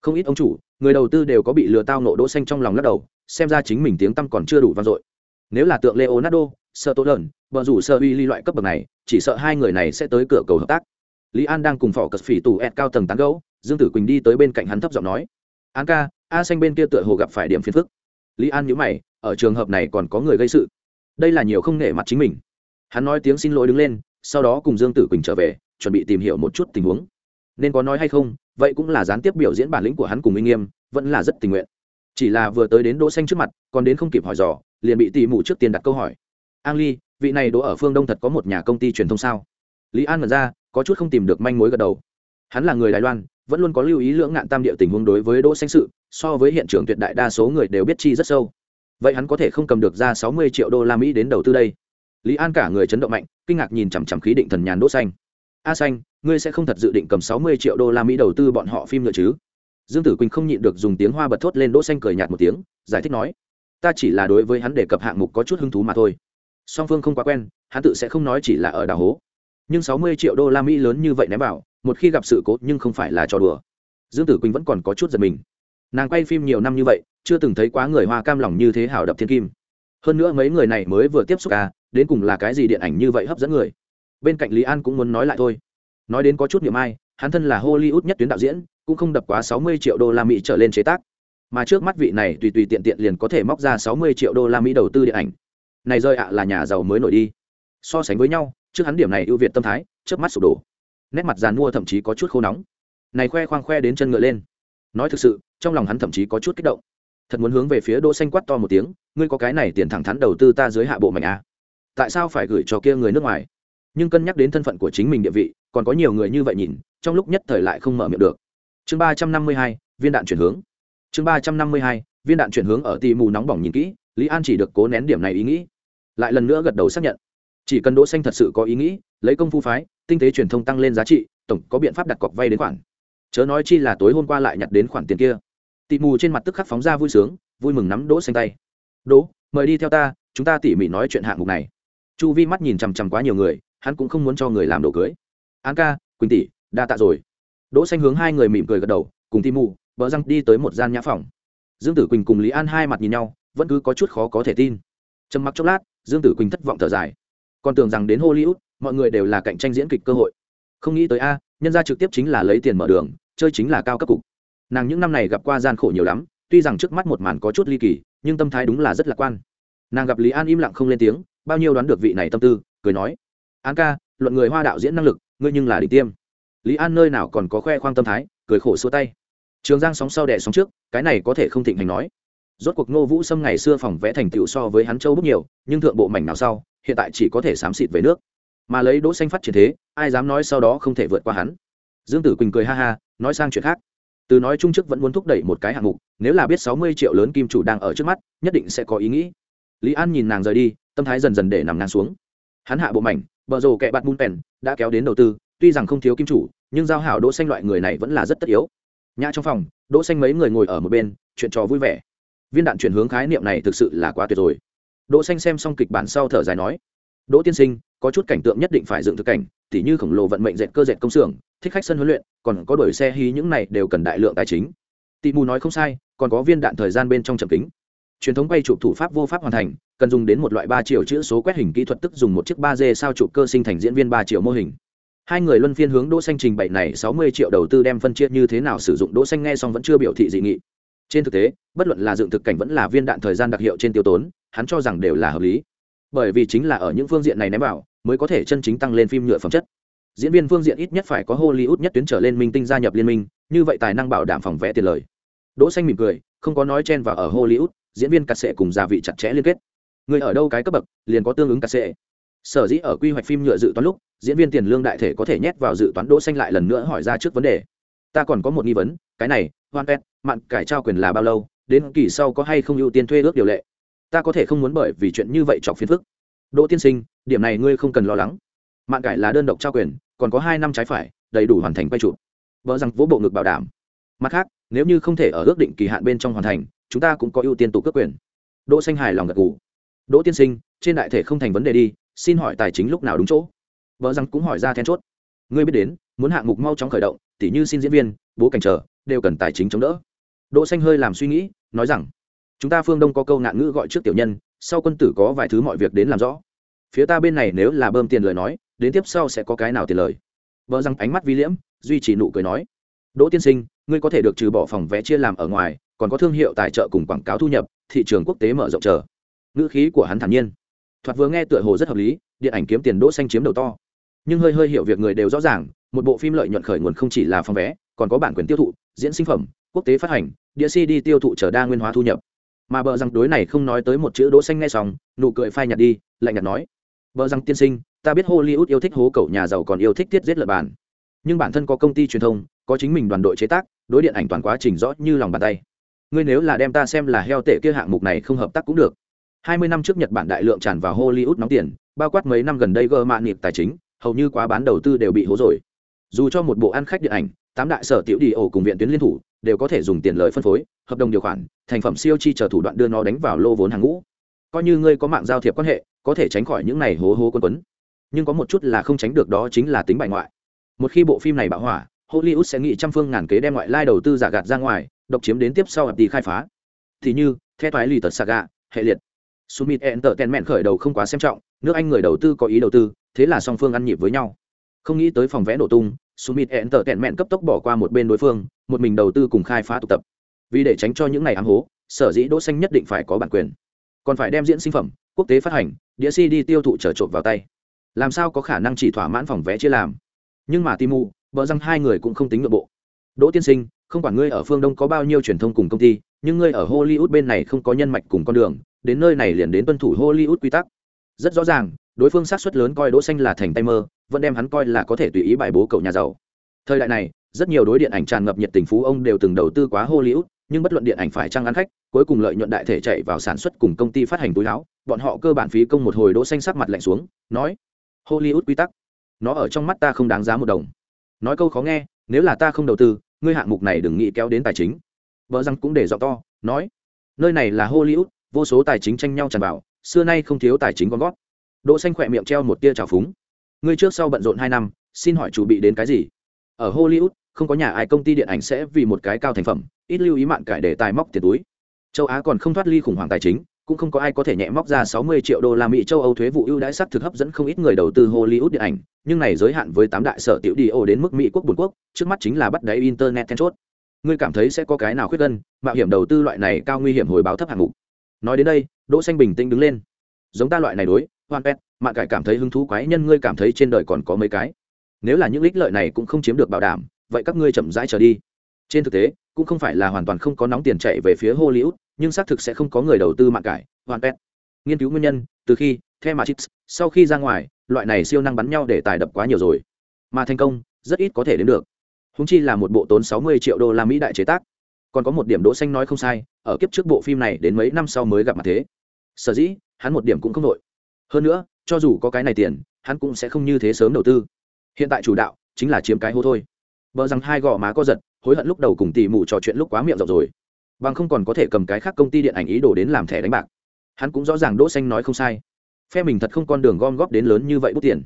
[SPEAKER 1] Không ít ông chủ, người đầu tư đều có bị lừa tao nộ đỗ xanh trong lòng lắc đầu, xem ra chính mình tiếng tăm còn chưa đủ vang dội. Nếu là tượng leonardo sợ tốt lớn vợ rủ sơ uy ly loại cấp bậc này, chỉ sợ hai người này sẽ tới cửa cầu hợp tác. Lý an đang cùng phỏ cật phỉ tù ed cao tầng tán gẫu, dương tử quỳnh đi tới bên cạnh hắn thấp giọng nói, an ca, a xanh bên kia tựa hồ gặp phải điểm phiền phức. Lý an nhíu mày, ở trường hợp này còn có người gây sự. Đây là nhiều không nể mặt chính mình. Hắn nói tiếng xin lỗi đứng lên, sau đó cùng dương tử quỳnh trở về, chuẩn bị tìm hiểu một chút tình huống. Nên có nói hay không, vậy cũng là gián tiếp biểu diễn bản lĩnh của hắn cùng minh nghiêm, vẫn là rất tình nguyện. Chỉ là vừa tới đến đỗ xanh trước mặt, còn đến không kịp hỏi dò, liền bị tỷ mụ trước tiên đặt câu hỏi an ly, vị này đỗ ở phương đông thật có một nhà công ty truyền thông sao? Lý an mật ra, có chút không tìm được manh mối gật đầu. Hắn là người đài loan, vẫn luôn có lưu ý lưỡng ngạn tam địa tình huống đối với đỗ xanh sự, so với hiện trường tuyệt đại đa số người đều biết chi rất sâu. Vậy hắn có thể không cầm được ra sáu mươi triệu đô la mỹ đến đầu tư đây? Lý an cả người chấn động mạnh, kinh ngạc nhìn chằm chằm khí định thần nhàn đỗ xanh. A xanh, ngươi sẽ không thật dự định cầm sáu mươi triệu đô la mỹ đầu tư bọn họ phim nữa chứ? Dương tử quỳnh không nhịn được dùng tiếng hoa bật thốt lên đỗ xanh cười nhạt một tiếng, giải thích nói, ta chỉ là đối với hắn đề cập hạng mục có chút hứng thú mà thôi song phương không quá quen, hắn tự sẽ không nói chỉ là ở đảo hố. Nhưng sáu mươi triệu đô la mỹ lớn như vậy ném vào, một khi gặp sự cố nhưng không phải là trò đùa. Dương tử quỳnh vẫn còn có chút giật mình. Nàng quay phim nhiều năm như vậy, chưa từng thấy quá người hoa cam lòng như thế hảo đập thiên kim. Hơn nữa mấy người này mới vừa tiếp xúc à đến cùng là cái gì điện ảnh như vậy hấp dẫn người. Bên cạnh lý an cũng muốn nói lại thôi. Nói đến có chút niệm ai, hắn thân là hollywood nhất tuyến đạo diễn, cũng không đập quá sáu mươi triệu đô la mỹ trở lên chế tác. Mà trước mắt vị này tùy tùy tiện tiện liền có thể móc ra sáu mươi triệu đô la mỹ đầu tư điện ảnh này rơi ạ là nhà giàu mới nổi đi. So sánh với nhau, trước hắn điểm này ưu việt tâm thái trước mắt sụp đổ. Nét mặt dàn mua thậm chí có chút khô nóng. Này khoe khoang khoe đến chân ngựa lên. Nói thực sự, trong lòng hắn thậm chí có chút kích động. Thật muốn hướng về phía đỗ xanh quát to một tiếng, ngươi có cái này tiền thẳng thắn đầu tư ta dưới hạ bộ mảnh a à? tại sao phải gửi cho kia người nước ngoài? Nhưng cân nhắc đến thân phận của chính mình địa vị, còn có nhiều người như vậy nhìn, trong lúc nhất thời lại không mở miệng được. Chương ba trăm năm mươi hai, viên đạn chuyển hướng. Chương ba trăm năm mươi hai, viên đạn chuyển hướng ở tì mù nóng bỏng nhìn kỹ, lý an chỉ được cố nén điểm này ý nghĩ lại lần nữa gật đầu xác nhận. Chỉ cần đỗ xanh thật sự có ý nghĩ, lấy công phu phái, tinh tế truyền thông tăng lên giá trị, tổng có biện pháp đặt cọc vay đến khoản. Chớ nói chi là tối hôm qua lại nhặt đến khoản tiền kia. Tị mù trên mặt tức khắc phóng ra vui sướng, vui mừng nắm đỗ xanh tay. Đỗ, mời đi theo ta, chúng ta tỉ mỉ nói chuyện hạng mục này. Chu vi mắt nhìn chằm chằm quá nhiều người, hắn cũng không muốn cho người làm đồ cưới. An ca, quỳnh tỷ, đa tạ rồi. Đỗ xanh hướng hai người mỉm cười gật đầu, cùng tị mù, bờ răng đi tới một gian nhã phòng. Dương tử quỳnh cùng lý an hai mặt nhìn nhau, vẫn cứ có chút khó có thể tin trầm mặc chốc lát, dương tử quỳnh thất vọng thở dài. Còn tưởng rằng đến hollywood, mọi người đều là cạnh tranh diễn kịch cơ hội. Không nghĩ tới a, nhân ra trực tiếp chính là lấy tiền mở đường, chơi chính là cao cấp cục. Nàng những năm này gặp qua gian khổ nhiều lắm, tuy rằng trước mắt một màn có chút ly kỳ, nhưng tâm thái đúng là rất lạc quan. Nàng gặp lý an im lặng không lên tiếng, bao nhiêu đoán được vị này tâm tư, cười nói, an ca, luận người hoa đạo diễn năng lực, ngươi nhưng là đỉnh tiêm. Lý an nơi nào còn có khoe khoang tâm thái, cười khổ xua tay. Trường giang sóng sau đẻ sóng trước, cái này có thể không thịnh hành nói rốt cuộc ngô vũ sâm ngày xưa phòng vẽ thành tựu so với hắn châu bức nhiều, nhưng thượng bộ mảnh nào sau, hiện tại chỉ có thể xám xịt về nước. Mà lấy đỗ xanh phát triển thế, ai dám nói sau đó không thể vượt qua hắn? Dương tử quỳnh cười ha ha, nói sang chuyện khác. Từ nói chung trước vẫn muốn thúc đẩy một cái hạng mục, nếu là biết sáu mươi triệu lớn kim chủ đang ở trước mắt, nhất định sẽ có ý nghĩ. Lý an nhìn nàng rời đi, tâm thái dần dần để nằm ngang xuống. Hắn hạ bộ mảnh, bờ rồ kẹ bạt mun pèn, đã kéo đến đầu tư, tuy rằng không thiếu kim chủ, nhưng giao hảo đỗ xanh loại người này vẫn là rất tất yếu. Nhã trong phòng, đỗ xanh mấy người ngồi ở một bên, chuyện trò vui vẻ viên đạn chuyển hướng khái niệm này thực sự là quá tuyệt rồi. Đỗ xanh xem xong kịch bản sau thở dài nói, đỗ tiên sinh, có chút cảnh tượng nhất định phải dựng thực cảnh, tỉ như khổng lồ vận mệnh dệt cơ dệt công xưởng, thích khách sân huấn luyện, còn có đổi xe hí những này đều cần đại lượng tài chính. Tị mù nói không sai, còn có viên đạn thời gian bên trong chậm kính. Truyền thống quay chụp thủ pháp vô pháp hoàn thành, cần dùng đến một loại ba triệu chữ số quét hình kỹ thuật tức dùng một chiếc ba d sao chụp cơ sinh thành diễn viên ba triệu mô hình. Hai người luân phiên hướng đỗ xanh trình bày này sáu mươi triệu đầu tư đem phân chia như thế nào sử dụng, đỗ xanh nghe xong vẫn chưa biểu thị dị nghị trên thực tế, bất luận là dựng thực cảnh vẫn là viên đạn thời gian đặc hiệu trên tiêu tốn, hắn cho rằng đều là hợp lý. Bởi vì chính là ở những phương diện này ném vào, mới có thể chân chính tăng lên phim nhựa phẩm chất. Diễn viên phương diện ít nhất phải có hollywood nhất tuyến trở lên minh tinh gia nhập liên minh, như vậy tài năng bảo đảm phòng vẽ tiền lời. Đỗ xanh mỉm cười, không có nói chen vào ở hollywood, diễn viên cắt sệ cùng gia vị chặt chẽ liên kết. Người ở đâu cái cấp bậc, liền có tương ứng cắt sệ sở dĩ ở quy hoạch phim nhựa dự toán lúc, diễn viên tiền lương đại thể có thể nhét vào dự toán đỗ xanh lại lần nữa hỏi ra trước vấn đề. Ta còn có một nghi vấn, cái này, hoan pet mạn cải trao quyền là bao lâu, đến kỳ sau có hay không ưu tiên thuê ước điều lệ. Ta có thể không muốn bởi vì chuyện như vậy chọc phiền phức. Đỗ tiên sinh, điểm này ngươi không cần lo lắng. Mạn cải là đơn độc trao quyền, còn có hai năm trái phải, đầy đủ hoàn thành quay trụ. Vợ rằng vỗ bộ ngực bảo đảm. Mặt khác, nếu như không thể ở ước định kỳ hạn bên trong hoàn thành, chúng ta cũng có ưu tiên tụ cước quyền. Đỗ xanh hài lòng gật gù. Đỗ tiên sinh, trên đại thể không thành vấn đề đi, xin hỏi tài chính lúc nào đúng chỗ? Vợ rằng cũng hỏi ra then chốt. Ngươi biết đến, muốn hạng mục mau chóng khởi động, tỉ như xin diễn viên, bố cảnh chờ, đều cần tài chính chống đỡ đỗ xanh hơi làm suy nghĩ, nói rằng, chúng ta phương đông có câu nạn ngữ gọi trước tiểu nhân, sau quân tử có vài thứ mọi việc đến làm rõ. Phía ta bên này nếu là bơm tiền lời nói, đến tiếp sau sẽ có cái nào tiền lời? Vợ rằng ánh mắt vi liễm, duy trì nụ cười nói, đỗ tiên sinh, ngươi có thể được trừ bỏ phòng vé chia làm ở ngoài, còn có thương hiệu tài trợ cùng quảng cáo thu nhập, thị trường quốc tế mở rộng chờ. Ngữ khí của hắn thản nhiên. Thoạt vừa nghe tựa hồ rất hợp lý, điện ảnh kiếm tiền đỗ xanh chiếm đầu to. Nhưng hơi hơi hiểu việc người đều rõ ràng, một bộ phim lợi nhuận khởi nguồn không chỉ là phòng vé, còn có bản quyền tiêu thụ, diễn sinh phẩm quốc tế phát hành đĩa cd tiêu thụ trở đa nguyên hóa thu nhập. Mà bờ rằng đối này không nói tới một chữ đỗ xanh ngay xong nụ cười phai nhạt đi lạnh nhạt nói bờ rằng tiên sinh ta biết hollywood yêu thích hố cậu nhà giàu còn yêu thích tiết giết lợn bàn. Nhưng bản thân có công ty truyền thông có chính mình đoàn đội chế tác đối điện ảnh toàn quá trình rõ như lòng bàn tay. Ngươi nếu là đem ta xem là heo tệ kia hạng mục này không hợp tác cũng được. Hai mươi năm trước Nhật Bản đại lượng tràn vào Hollywood nóng tiền, bao quát mấy năm gần đây gơ mạn nghiệp tài chính, hầu như quá bán đầu tư đều bị hố rồi. Dù cho một bộ ăn khách điện ảnh, tám đại sở tiểu đi ổ cùng viện tuyến liên thủ, đều có thể dùng tiền lợi phân phối, hợp đồng điều khoản, thành phẩm siêu chi chờ thủ đoạn đưa nó đánh vào lô vốn hàng ngũ. Coi như ngươi có mạng giao thiệp quan hệ, có thể tránh khỏi những này hố hố quân quấn. Nhưng có một chút là không tránh được đó chính là tính bại ngoại. Một khi bộ phim này bạo hỏa, Hollywood sẽ nghĩ trăm phương ngàn kế đem ngoại lai đầu tư giả gạt ra ngoài, độc chiếm đến tiếp sau ập đi khai phá. Thì như, theo toái lì tật saga, hệ liệt. Summit Entertainment khởi đầu không quá xem trọng, nước Anh người đầu tư có ý đầu tư, thế là song phương ăn nhịp với nhau. Không nghĩ tới phòng vẽ nổ tung, Summit Entertainment cấp tốc bỏ qua một bên đối phương, một mình đầu tư cùng khai phá tụ tập. Vì để tránh cho những này ám hố, sở dĩ Đỗ Xanh nhất định phải có bản quyền, còn phải đem diễn sinh phẩm, quốc tế phát hành, đĩa CD tiêu thụ trở trộn vào tay. Làm sao có khả năng chỉ thỏa mãn phòng vẽ chia làm? Nhưng mà Timu, vợ rằng hai người cũng không tính nội bộ. Đỗ tiên sinh, không quản ngươi ở phương Đông có bao nhiêu truyền thông cùng công ty, nhưng ngươi ở Hollywood bên này không có nhân mạch cùng con đường, đến nơi này liền đến tuân thủ hollywood quy tắc rất rõ ràng đối phương sát suất lớn coi đỗ xanh là thành tay mơ, vẫn đem hắn coi là có thể tùy ý bài bố cậu nhà giàu. Thời đại này, rất nhiều đối điện ảnh tràn ngập nhiệt tình phú ông đều từng đầu tư quá hollywood, nhưng bất luận điện ảnh phải trang ăn khách, cuối cùng lợi nhuận đại thể chạy vào sản xuất cùng công ty phát hành túi áo, bọn họ cơ bản phí công một hồi đỗ xanh sắc mặt lạnh xuống, nói, hollywood quy tắc, nó ở trong mắt ta không đáng giá một đồng. Nói câu khó nghe, nếu là ta không đầu tư, ngươi hạng mục này đừng nghĩ kéo đến tài chính. Vợ răng cũng để giọng to, nói, nơi này là hollywood, vô số tài chính tranh nhau tràn vào, xưa nay không thiếu tài chính con gót đỗ xanh khỏe miệng treo một tia trào phúng. Ngươi trước sau bận rộn hai năm xin hỏi chủ bị đến cái gì? Ở hollywood không có nhà ai công ty điện ảnh sẽ vì một cái cao thành phẩm ít lưu ý mạn cải để tài móc tiền túi. Châu á còn không thoát ly khủng hoảng tài chính cũng không có ai có thể nhẹ móc ra 60 triệu đô la Mỹ. Châu Âu thuế vụ ưu đãi sắc thực hấp dẫn không ít người đầu tư Hollywood điện ảnh, nhưng này giới hạn với tám đại sở tiểu đi ô đến mức Mỹ quốc buồn quốc, trước mắt chính là bắt đáy internet then chốt. Ngươi cảm thấy sẽ có cái nào khuyết gân, mạo hiểm đầu tư loại này cao nguy hiểm hồi báo thấp hạng mục. Nói đến đây đỗ xanh bình tĩnh đứng lên. Giống ta loại này đối hoan pet mạn cải cảm thấy hứng thú quái nhân ngươi cảm thấy trên đời còn có mấy cái. Nếu là những ích lợi này cũng không chiếm được bảo đảm, vậy các ngươi chậm rãi trở đi. Trên thực tế, cũng không phải là hoàn toàn không có nóng tiền chạy về phía hollywood, nhưng xác thực sẽ không có người đầu tư mạn cải, hoan pet. Nghiên cứu nguyên nhân, từ khi the mà sau khi ra ngoài, loại này siêu năng bắn nhau để tài đập quá nhiều rồi. Mà thành công, rất ít có thể đến được. Húng chi là một bộ tốn 60 triệu đô la mỹ đại chế tác. Còn có một điểm đỗ xanh nói không sai, ở kiếp trước bộ phim này đến mấy năm sau mới gặp mặt thế. Sở dĩ, hắn một điểm cũng không nổi hơn nữa, cho dù có cái này tiền, hắn cũng sẽ không như thế sớm đầu tư. Hiện tại chủ đạo chính là chiếm cái hô thôi. Vợ rằng hai gò má co giật, hối hận lúc đầu cùng tỉ mụ trò chuyện lúc quá miệng rộng rồi. Bằng không còn có thể cầm cái khác công ty điện ảnh ý đồ đến làm thẻ đánh bạc. Hắn cũng rõ ràng đỗ xanh nói không sai. Phe mình thật không con đường gom góp đến lớn như vậy bút tiền.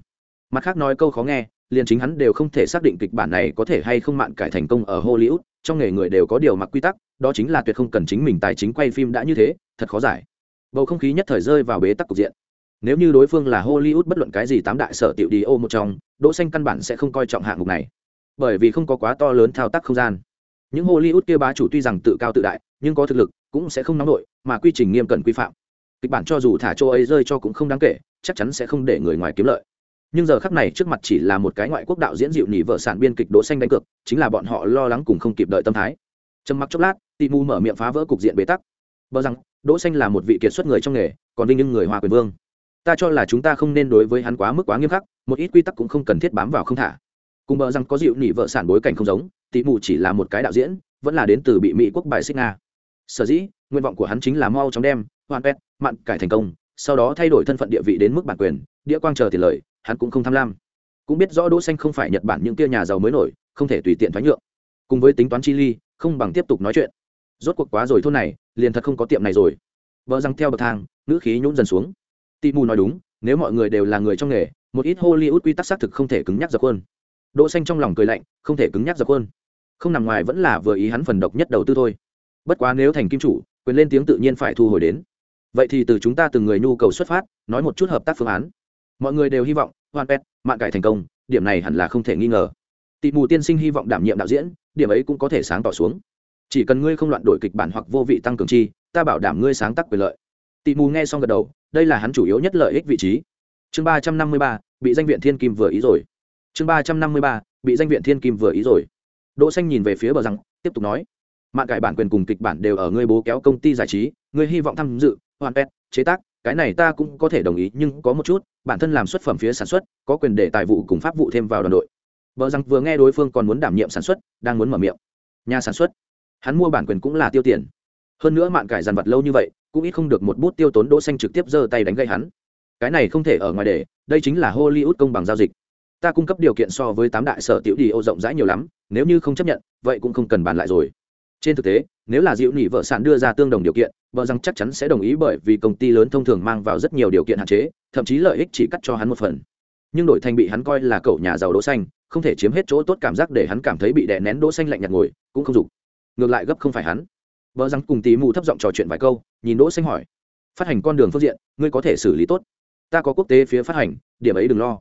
[SPEAKER 1] Mặt khác nói câu khó nghe, liền chính hắn đều không thể xác định kịch bản này có thể hay không mạn cải thành công ở hollywood, trong nghề người đều có điều mặc quy tắc, đó chính là tuyệt không cần chính mình tài chính quay phim đã như thế, thật khó giải. Bầu không khí nhất thời rơi vào bế tắc cục diện nếu như đối phương là hollywood bất luận cái gì tám đại sở tiểu đi ô một trong, đỗ xanh căn bản sẽ không coi trọng hạng mục này. Bởi vì không có quá to lớn thao tác không gian. Những hollywood kia bá chủ tuy rằng tự cao tự đại, nhưng có thực lực, cũng sẽ không nóng nổi, mà quy trình nghiêm cẩn quy phạm. Kịch bản cho dù thả châu ấy rơi cho cũng không đáng kể, chắc chắn sẽ không để người ngoài kiếm lợi. Nhưng giờ khắc này trước mặt chỉ là một cái ngoại quốc đạo diễn dịu nỉ vợ sản biên kịch đỗ xanh đánh cược, chính là bọn họ lo lắng cùng không kịp đợi tâm thái. Trầm mặc chốc lát tị mù mở miệng phá vỡ cục diện bế tắc. Bờ rằng, đỗ xanh là một vị kiệt xuất người trong nghề, còn vinh nhưng người hòa quyền vương ta cho là chúng ta không nên đối với hắn quá mức quá nghiêm khắc, một ít quy tắc cũng không cần thiết bám vào không thả. Cùng bờ rằng có dịu nỉ vợ sản bối cảnh không giống, tỷ mù chỉ là một cái đạo diễn, vẫn là đến từ bị mỹ quốc bài xích nga. Sở dĩ, nguyện vọng của hắn chính là mau chóng đem, hoàn pet mặn cải thành công, sau đó thay đổi thân phận địa vị đến mức bản quyền đĩa quang chờ tiền lời, hắn cũng không tham lam. Cũng biết rõ đỗ xanh không phải nhật bản những kia nhà giàu mới nổi, không thể tùy tiện thoái nhượng. Cùng với tính toán chi ly, không bằng tiếp tục nói chuyện. Rốt cuộc quá rồi thôn này, liền thật không có tiệm này rồi. Vợ răng theo bậc thang nữ khí nhún dần xuống tị mù nói đúng, nếu mọi người đều là người trong nghề, một ít hollywood quy tắc xác thực không thể cứng nhắc dập khuôn. Đỗ xanh trong lòng cười lạnh, không thể cứng nhắc dập khuôn. Không nằm ngoài vẫn là vừa ý hắn phần độc nhất đầu tư thôi. Bất quá nếu thành kim chủ, quyền lên tiếng tự nhiên phải thu hồi đến. Vậy thì từ chúng ta từng người nhu cầu xuất phát, nói một chút hợp tác phương án. Mọi người đều hy vọng, hoàn pet mạng cải thành công, điểm này hẳn là không thể nghi ngờ. Tị mù tiên sinh hy vọng đảm nhiệm đạo diễn, điểm ấy cũng có thể sáng tỏ xuống. Chỉ cần ngươi không loạn đổi kịch bản hoặc vô vị tăng cường chi, ta bảo đảm ngươi sáng tác quyền lợi tị mù nghe xong gật đầu, đây là hắn chủ yếu nhất lợi ích vị trí. Chương ba trăm năm mươi ba, bị danh viện thiên kim vừa ý rồi. Chương ba trăm năm mươi ba, bị danh viện thiên kim vừa ý rồi. Đỗ xanh nhìn về phía bờ rằng tiếp tục nói mạng cải bản quyền cùng kịch bản đều ở ngươi bố kéo công ty giải trí, ngươi hy vọng tham dự, hoàn pet chế tác, cái này ta cũng có thể đồng ý, nhưng có một chút, bản thân làm xuất phẩm phía sản xuất, có quyền để tài vụ cùng pháp vụ thêm vào đoàn đội. Vợ rằng vừa nghe đối phương còn muốn đảm nhiệm sản xuất, đang muốn mở miệng. Nhà sản xuất, hắn mua bản quyền cũng là tiêu tiền hơn nữa mạng cải dàn vật lâu như vậy, cũng ít không được một bút tiêu tốn đỗ xanh trực tiếp giơ tay đánh gây hắn. Cái này không thể ở ngoài để, đây chính là hollywood công bằng giao dịch. Ta cung cấp điều kiện so với tám đại sở tiểu đi ô rộng rãi nhiều lắm, nếu như không chấp nhận, vậy cũng không cần bàn lại rồi. Trên thực tế, nếu là diệu nỉ vợ sản đưa ra tương đồng điều kiện, vợ rằng chắc chắn sẽ đồng ý bởi vì công ty lớn thông thường mang vào rất nhiều điều kiện hạn chế, thậm chí lợi ích chỉ cắt cho hắn một phần. Nhưng đổi thành bị hắn coi là cậu nhà giàu đỗ xanh, không thể chiếm hết chỗ tốt cảm giác để hắn cảm thấy bị đè nén đỗ xanh lạnh nhạt ngồi, cũng không dục. Ngược lại gấp không phải hắn vợ rằng cùng tí mù thấp giọng trò chuyện vài câu, nhìn đỗ xanh hỏi, phát hành con đường phương diện, ngươi có thể xử lý tốt. Ta có quốc tế phía phát hành, điểm ấy đừng lo.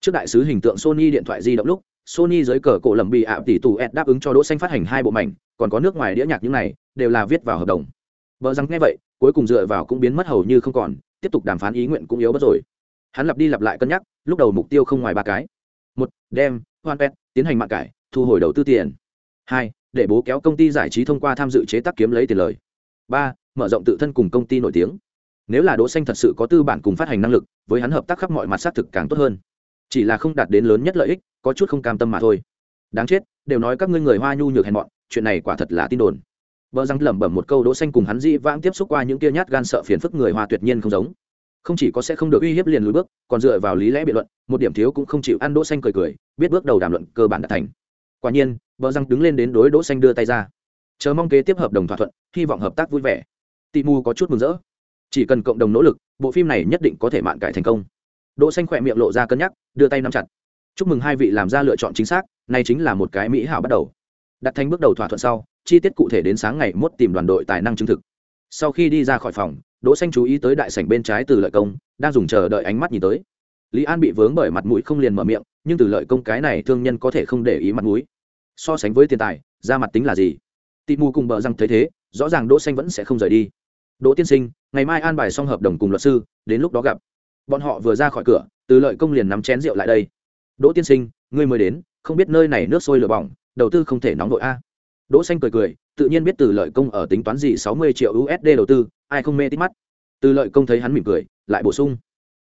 [SPEAKER 1] Trước đại sứ hình tượng sony điện thoại di động lúc, sony dưới cờ cổ lầm bị ạ tỷ tù ed đáp ứng cho đỗ xanh phát hành hai bộ mảnh, còn có nước ngoài đĩa nhạc những này, đều là viết vào hợp đồng. Vợ rằng nghe vậy, cuối cùng dựa vào cũng biến mất hầu như không còn, tiếp tục đàm phán ý nguyện cũng yếu bất rồi. Hắn lặp đi lặp lại cân nhắc, lúc đầu mục tiêu không ngoài ba cái. Một, đem, hoàn pet tiến hành mạng cải, thu hồi đầu tư tiền. Hai để bố kéo công ty giải trí thông qua tham dự chế tác kiếm lấy tiền lời. Ba, mở rộng tự thân cùng công ty nổi tiếng. Nếu là đỗ xanh thật sự có tư bản cùng phát hành năng lực, với hắn hợp tác khắp mọi mặt xác thực càng tốt hơn. Chỉ là không đạt đến lớn nhất lợi ích, có chút không cam tâm mà thôi. Đáng chết, đều nói các ngươi người hoa nhu nhược hèn mọn, chuyện này quả thật là tin đồn. Vợ răng lẩm bẩm một câu đỗ xanh cùng hắn dị vãng tiếp xúc qua những kia nhát gan sợ phiền phức người hoa tuyệt nhiên không giống. Không chỉ có sẽ không được uy hiếp liền lùi bước, còn dựa vào lý lẽ biện luận, một điểm thiếu cũng không chịu ăn đỗ xanh cười cười, biết bước đầu đàm luận cơ bản đã thành. Quả nhiên vợ răng đứng lên đến đối đỗ xanh đưa tay ra. Chờ mong kế tiếp hợp đồng thỏa thuận, hy vọng hợp tác vui vẻ. Tị mù có chút mừng rỡ. Chỉ cần cộng đồng nỗ lực, bộ phim này nhất định có thể mạn cải thành công. Đỗ xanh khỏe miệng lộ ra cân nhắc, đưa tay nắm chặt. Chúc mừng hai vị làm ra lựa chọn chính xác, này chính là một cái mỹ hảo bắt đầu. Đặt thành bước đầu thỏa thuận sau, chi tiết cụ thể đến sáng ngày mốt tìm đoàn đội tài năng chứng thực. Sau khi đi ra khỏi phòng, đỗ xanh chú ý tới đại sảnh bên trái từ lợi công, đang dùng chờ đợi ánh mắt nhìn tới. Lý an bị vướng bởi mặt mũi không liền mở miệng, nhưng từ lợi công cái này thương nhân có thể không để ý mặt mũi so sánh với tiền tài, ra mặt tính là gì? Tị mù cùng bờ răng thấy thế, rõ ràng đỗ xanh vẫn sẽ không rời đi. Đỗ tiên sinh, ngày mai an bài xong hợp đồng cùng luật sư, đến lúc đó gặp. Bọn họ vừa ra khỏi cửa, từ lợi công liền nắm chén rượu lại đây. Đỗ tiên sinh, ngươi mới đến, không biết nơi này nước sôi lửa bỏng, đầu tư không thể nóng vội a. Đỗ xanh cười cười, tự nhiên biết từ lợi công ở tính toán gì sáu mươi triệu usd đầu tư, ai không mê tít mắt. Từ lợi công thấy hắn mỉm cười, lại bổ sung.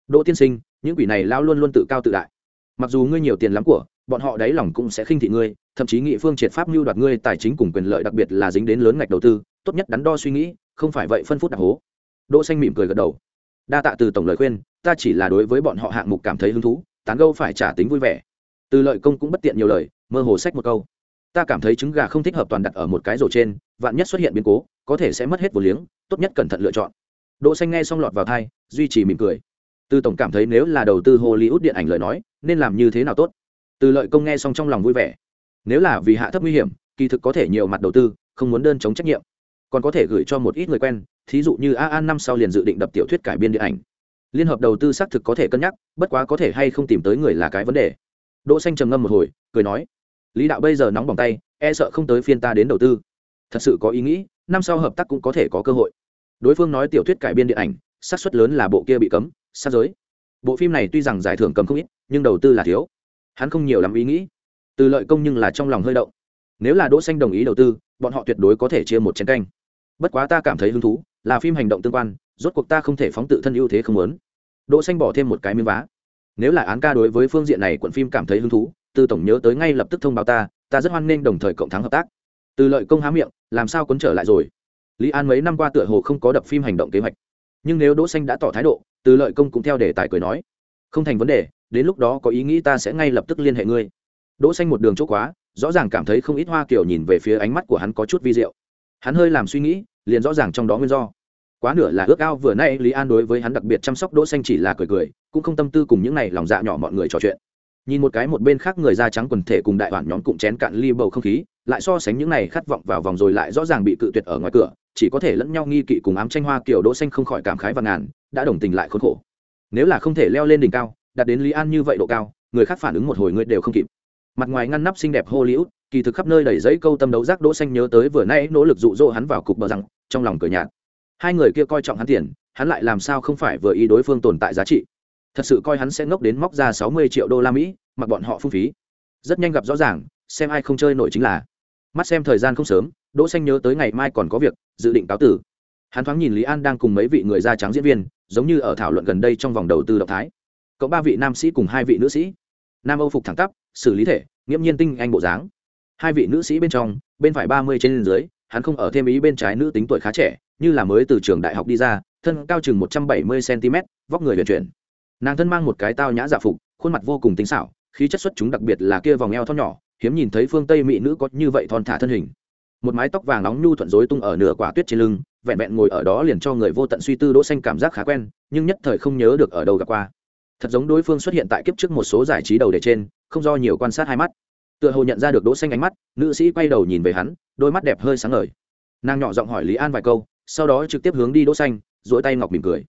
[SPEAKER 1] Đỗ tiên sinh, những quỷ này lao luôn luôn tự cao tự đại. Mặc dù ngươi nhiều tiền lắm của bọn họ đáy lòng cũng sẽ khinh thị ngươi, thậm chí nghị phương triệt pháp mưu đoạt ngươi tài chính cùng quyền lợi đặc biệt là dính đến lớn ngạch đầu tư, tốt nhất đắn đo suy nghĩ, không phải vậy phân phút đặc hố. Đỗ xanh mỉm cười gật đầu. Đa tạ từ tổng lời khuyên, ta chỉ là đối với bọn họ hạng mục cảm thấy hứng thú, tán gẫu phải trả tính vui vẻ. Từ lợi công cũng bất tiện nhiều lời, mơ hồ sách một câu. Ta cảm thấy trứng gà không thích hợp toàn đặt ở một cái rổ trên, vạn nhất xuất hiện biến cố, có thể sẽ mất hết vốn liếng, tốt nhất cẩn thận lựa chọn. Đỗ xanh nghe xong lọt vào tai duy trì mỉm cười. Từ tổng cảm thấy nếu là đầu tư hollywood điện ảnh lời nói, nên làm như thế nào tốt? Từ lợi công nghe xong trong lòng vui vẻ. Nếu là vì hạ thấp nguy hiểm, kỳ thực có thể nhiều mặt đầu tư, không muốn đơn chống trách nhiệm. Còn có thể gửi cho một ít người quen, thí dụ như a an năm sau liền dự định đập tiểu thuyết cải biên điện ảnh. Liên hợp đầu tư xác thực có thể cân nhắc, bất quá có thể hay không tìm tới người là cái vấn đề. Đỗ xanh trầm ngâm một hồi, cười nói, lý đạo bây giờ nóng bỏng tay e sợ không tới phiên ta đến đầu tư. Thật sự có ý nghĩ, năm sau hợp tác cũng có thể có cơ hội. Đối phương nói tiểu thuyết cải biên điện ảnh, xác suất lớn là bộ kia bị cấm, sát giới. Bộ phim này tuy rằng giải thưởng cầm không ít, nhưng đầu tư là thiếu hắn không nhiều lắm ý nghĩ. Từ lợi công nhưng là trong lòng hơi động. Nếu là đỗ xanh đồng ý đầu tư, bọn họ tuyệt đối có thể chia một chén canh. Bất quá ta cảm thấy hứng thú, là phim hành động tương quan, rốt cuộc ta không thể phóng tự thân ưu thế không muốn. Đỗ xanh bỏ thêm một cái miếng vá. Nếu là án ca đối với phương diện này quận phim cảm thấy hứng thú, từ tổng nhớ tới ngay lập tức thông báo ta ta rất hoan nghênh đồng thời cộng thắng hợp tác. Từ lợi công há miệng, làm sao cuốn trở lại rồi? Lý an mấy năm qua tựa hồ không có đập phim hành động kế hoạch. Nhưng nếu đỗ xanh đã tỏ thái độ, từ lợi công cũng theo đề tài cười nói, không thành vấn đề đến lúc đó có ý nghĩ ta sẽ ngay lập tức liên hệ ngươi. Đỗ xanh một đường chỗ quá, rõ ràng cảm thấy không ít hoa kiều nhìn về phía ánh mắt của hắn có chút vi diệu. Hắn hơi làm suy nghĩ, liền rõ ràng trong đó nguyên do. Quá nửa là ước ao vừa nay lý an đối với hắn đặc biệt chăm sóc đỗ xanh chỉ là cười cười, cũng không tâm tư cùng những này lòng dạ nhỏ mọi người trò chuyện. Nhìn một cái một bên khác người da trắng quần thể cùng đại hoàn nhóm cụm chén cạn ly bầu không khí, lại so sánh những này khát vọng vào vòng rồi lại rõ ràng bị cự tuyệt ở ngoài cửa, chỉ có thể lẫn nhau nghi kỵ cùng ám tranh hoa kiểu đỗ xanh không khỏi cảm khái và ngàn, đã đồng tình lại khốn khổ. Nếu là không thể leo lên đỉnh cao đạt đến lý an như vậy độ cao, người khác phản ứng một hồi người đều không kịp. Mặt ngoài ngăn nắp xinh đẹp hollywood, kỳ thực khắp nơi đầy giấy câu tâm đấu giác đỗ xanh nhớ tới vừa nay nỗ lực dụ dỗ hắn vào cục bờ rằng, trong lòng cười nhạt. Hai người kia coi trọng hắn tiền, hắn lại làm sao không phải vừa ý đối phương tồn tại giá trị. Thật sự coi hắn sẽ ngốc đến móc ra sáu mươi triệu đô la mỹ, mặc bọn họ phung phí. Rất nhanh gặp rõ ràng, xem ai không chơi nổi chính là. Mắt xem thời gian không sớm, đỗ xanh nhớ tới ngày mai còn có việc, dự định cáo tử. Hắn thoáng nhìn lý an đang cùng mấy vị người da trắng diễn viên, giống như ở thảo luận gần đây trong vòng đầu tư động thái có ba vị nam sĩ cùng hai vị nữ sĩ. Nam âu phục thẳng tắp, xử lý thể, nghiễm nhiên tinh anh bộ dáng. Hai vị nữ sĩ bên trong, bên phải ba mươi trên dưới, hắn không ở thêm ý bên trái nữ tính tuổi khá trẻ, như là mới từ trường đại học đi ra, thân cao chừng một trăm bảy mươi cm vóc người vận chuyển. Nàng thân mang một cái tao nhã dạ phục, khuôn mặt vô cùng tinh xảo, khí chất xuất chúng đặc biệt là kia vòng eo thon nhỏ, hiếm nhìn thấy phương tây mỹ nữ có như vậy thon thả thân hình. Một mái tóc vàng nóng nhu thuận rối tung ở nửa quả tuyết trên lưng, vẹn vẹn ngồi ở đó liền cho người vô tận suy tư đỗ xanh cảm giác khá quen, nhưng nhất thời không nhớ được ở đâu gặp qua thật giống đối phương xuất hiện tại kiếp trước một số giải trí đầu đề trên, không do nhiều quan sát hai mắt. Tựa hồ nhận ra được đỗ xanh ánh mắt, nữ sĩ quay đầu nhìn về hắn, đôi mắt đẹp hơi sáng ngời. Nàng nhỏ giọng hỏi lý an vài câu, sau đó trực tiếp hướng đi đỗ xanh, duỗi tay ngọc mỉm cười.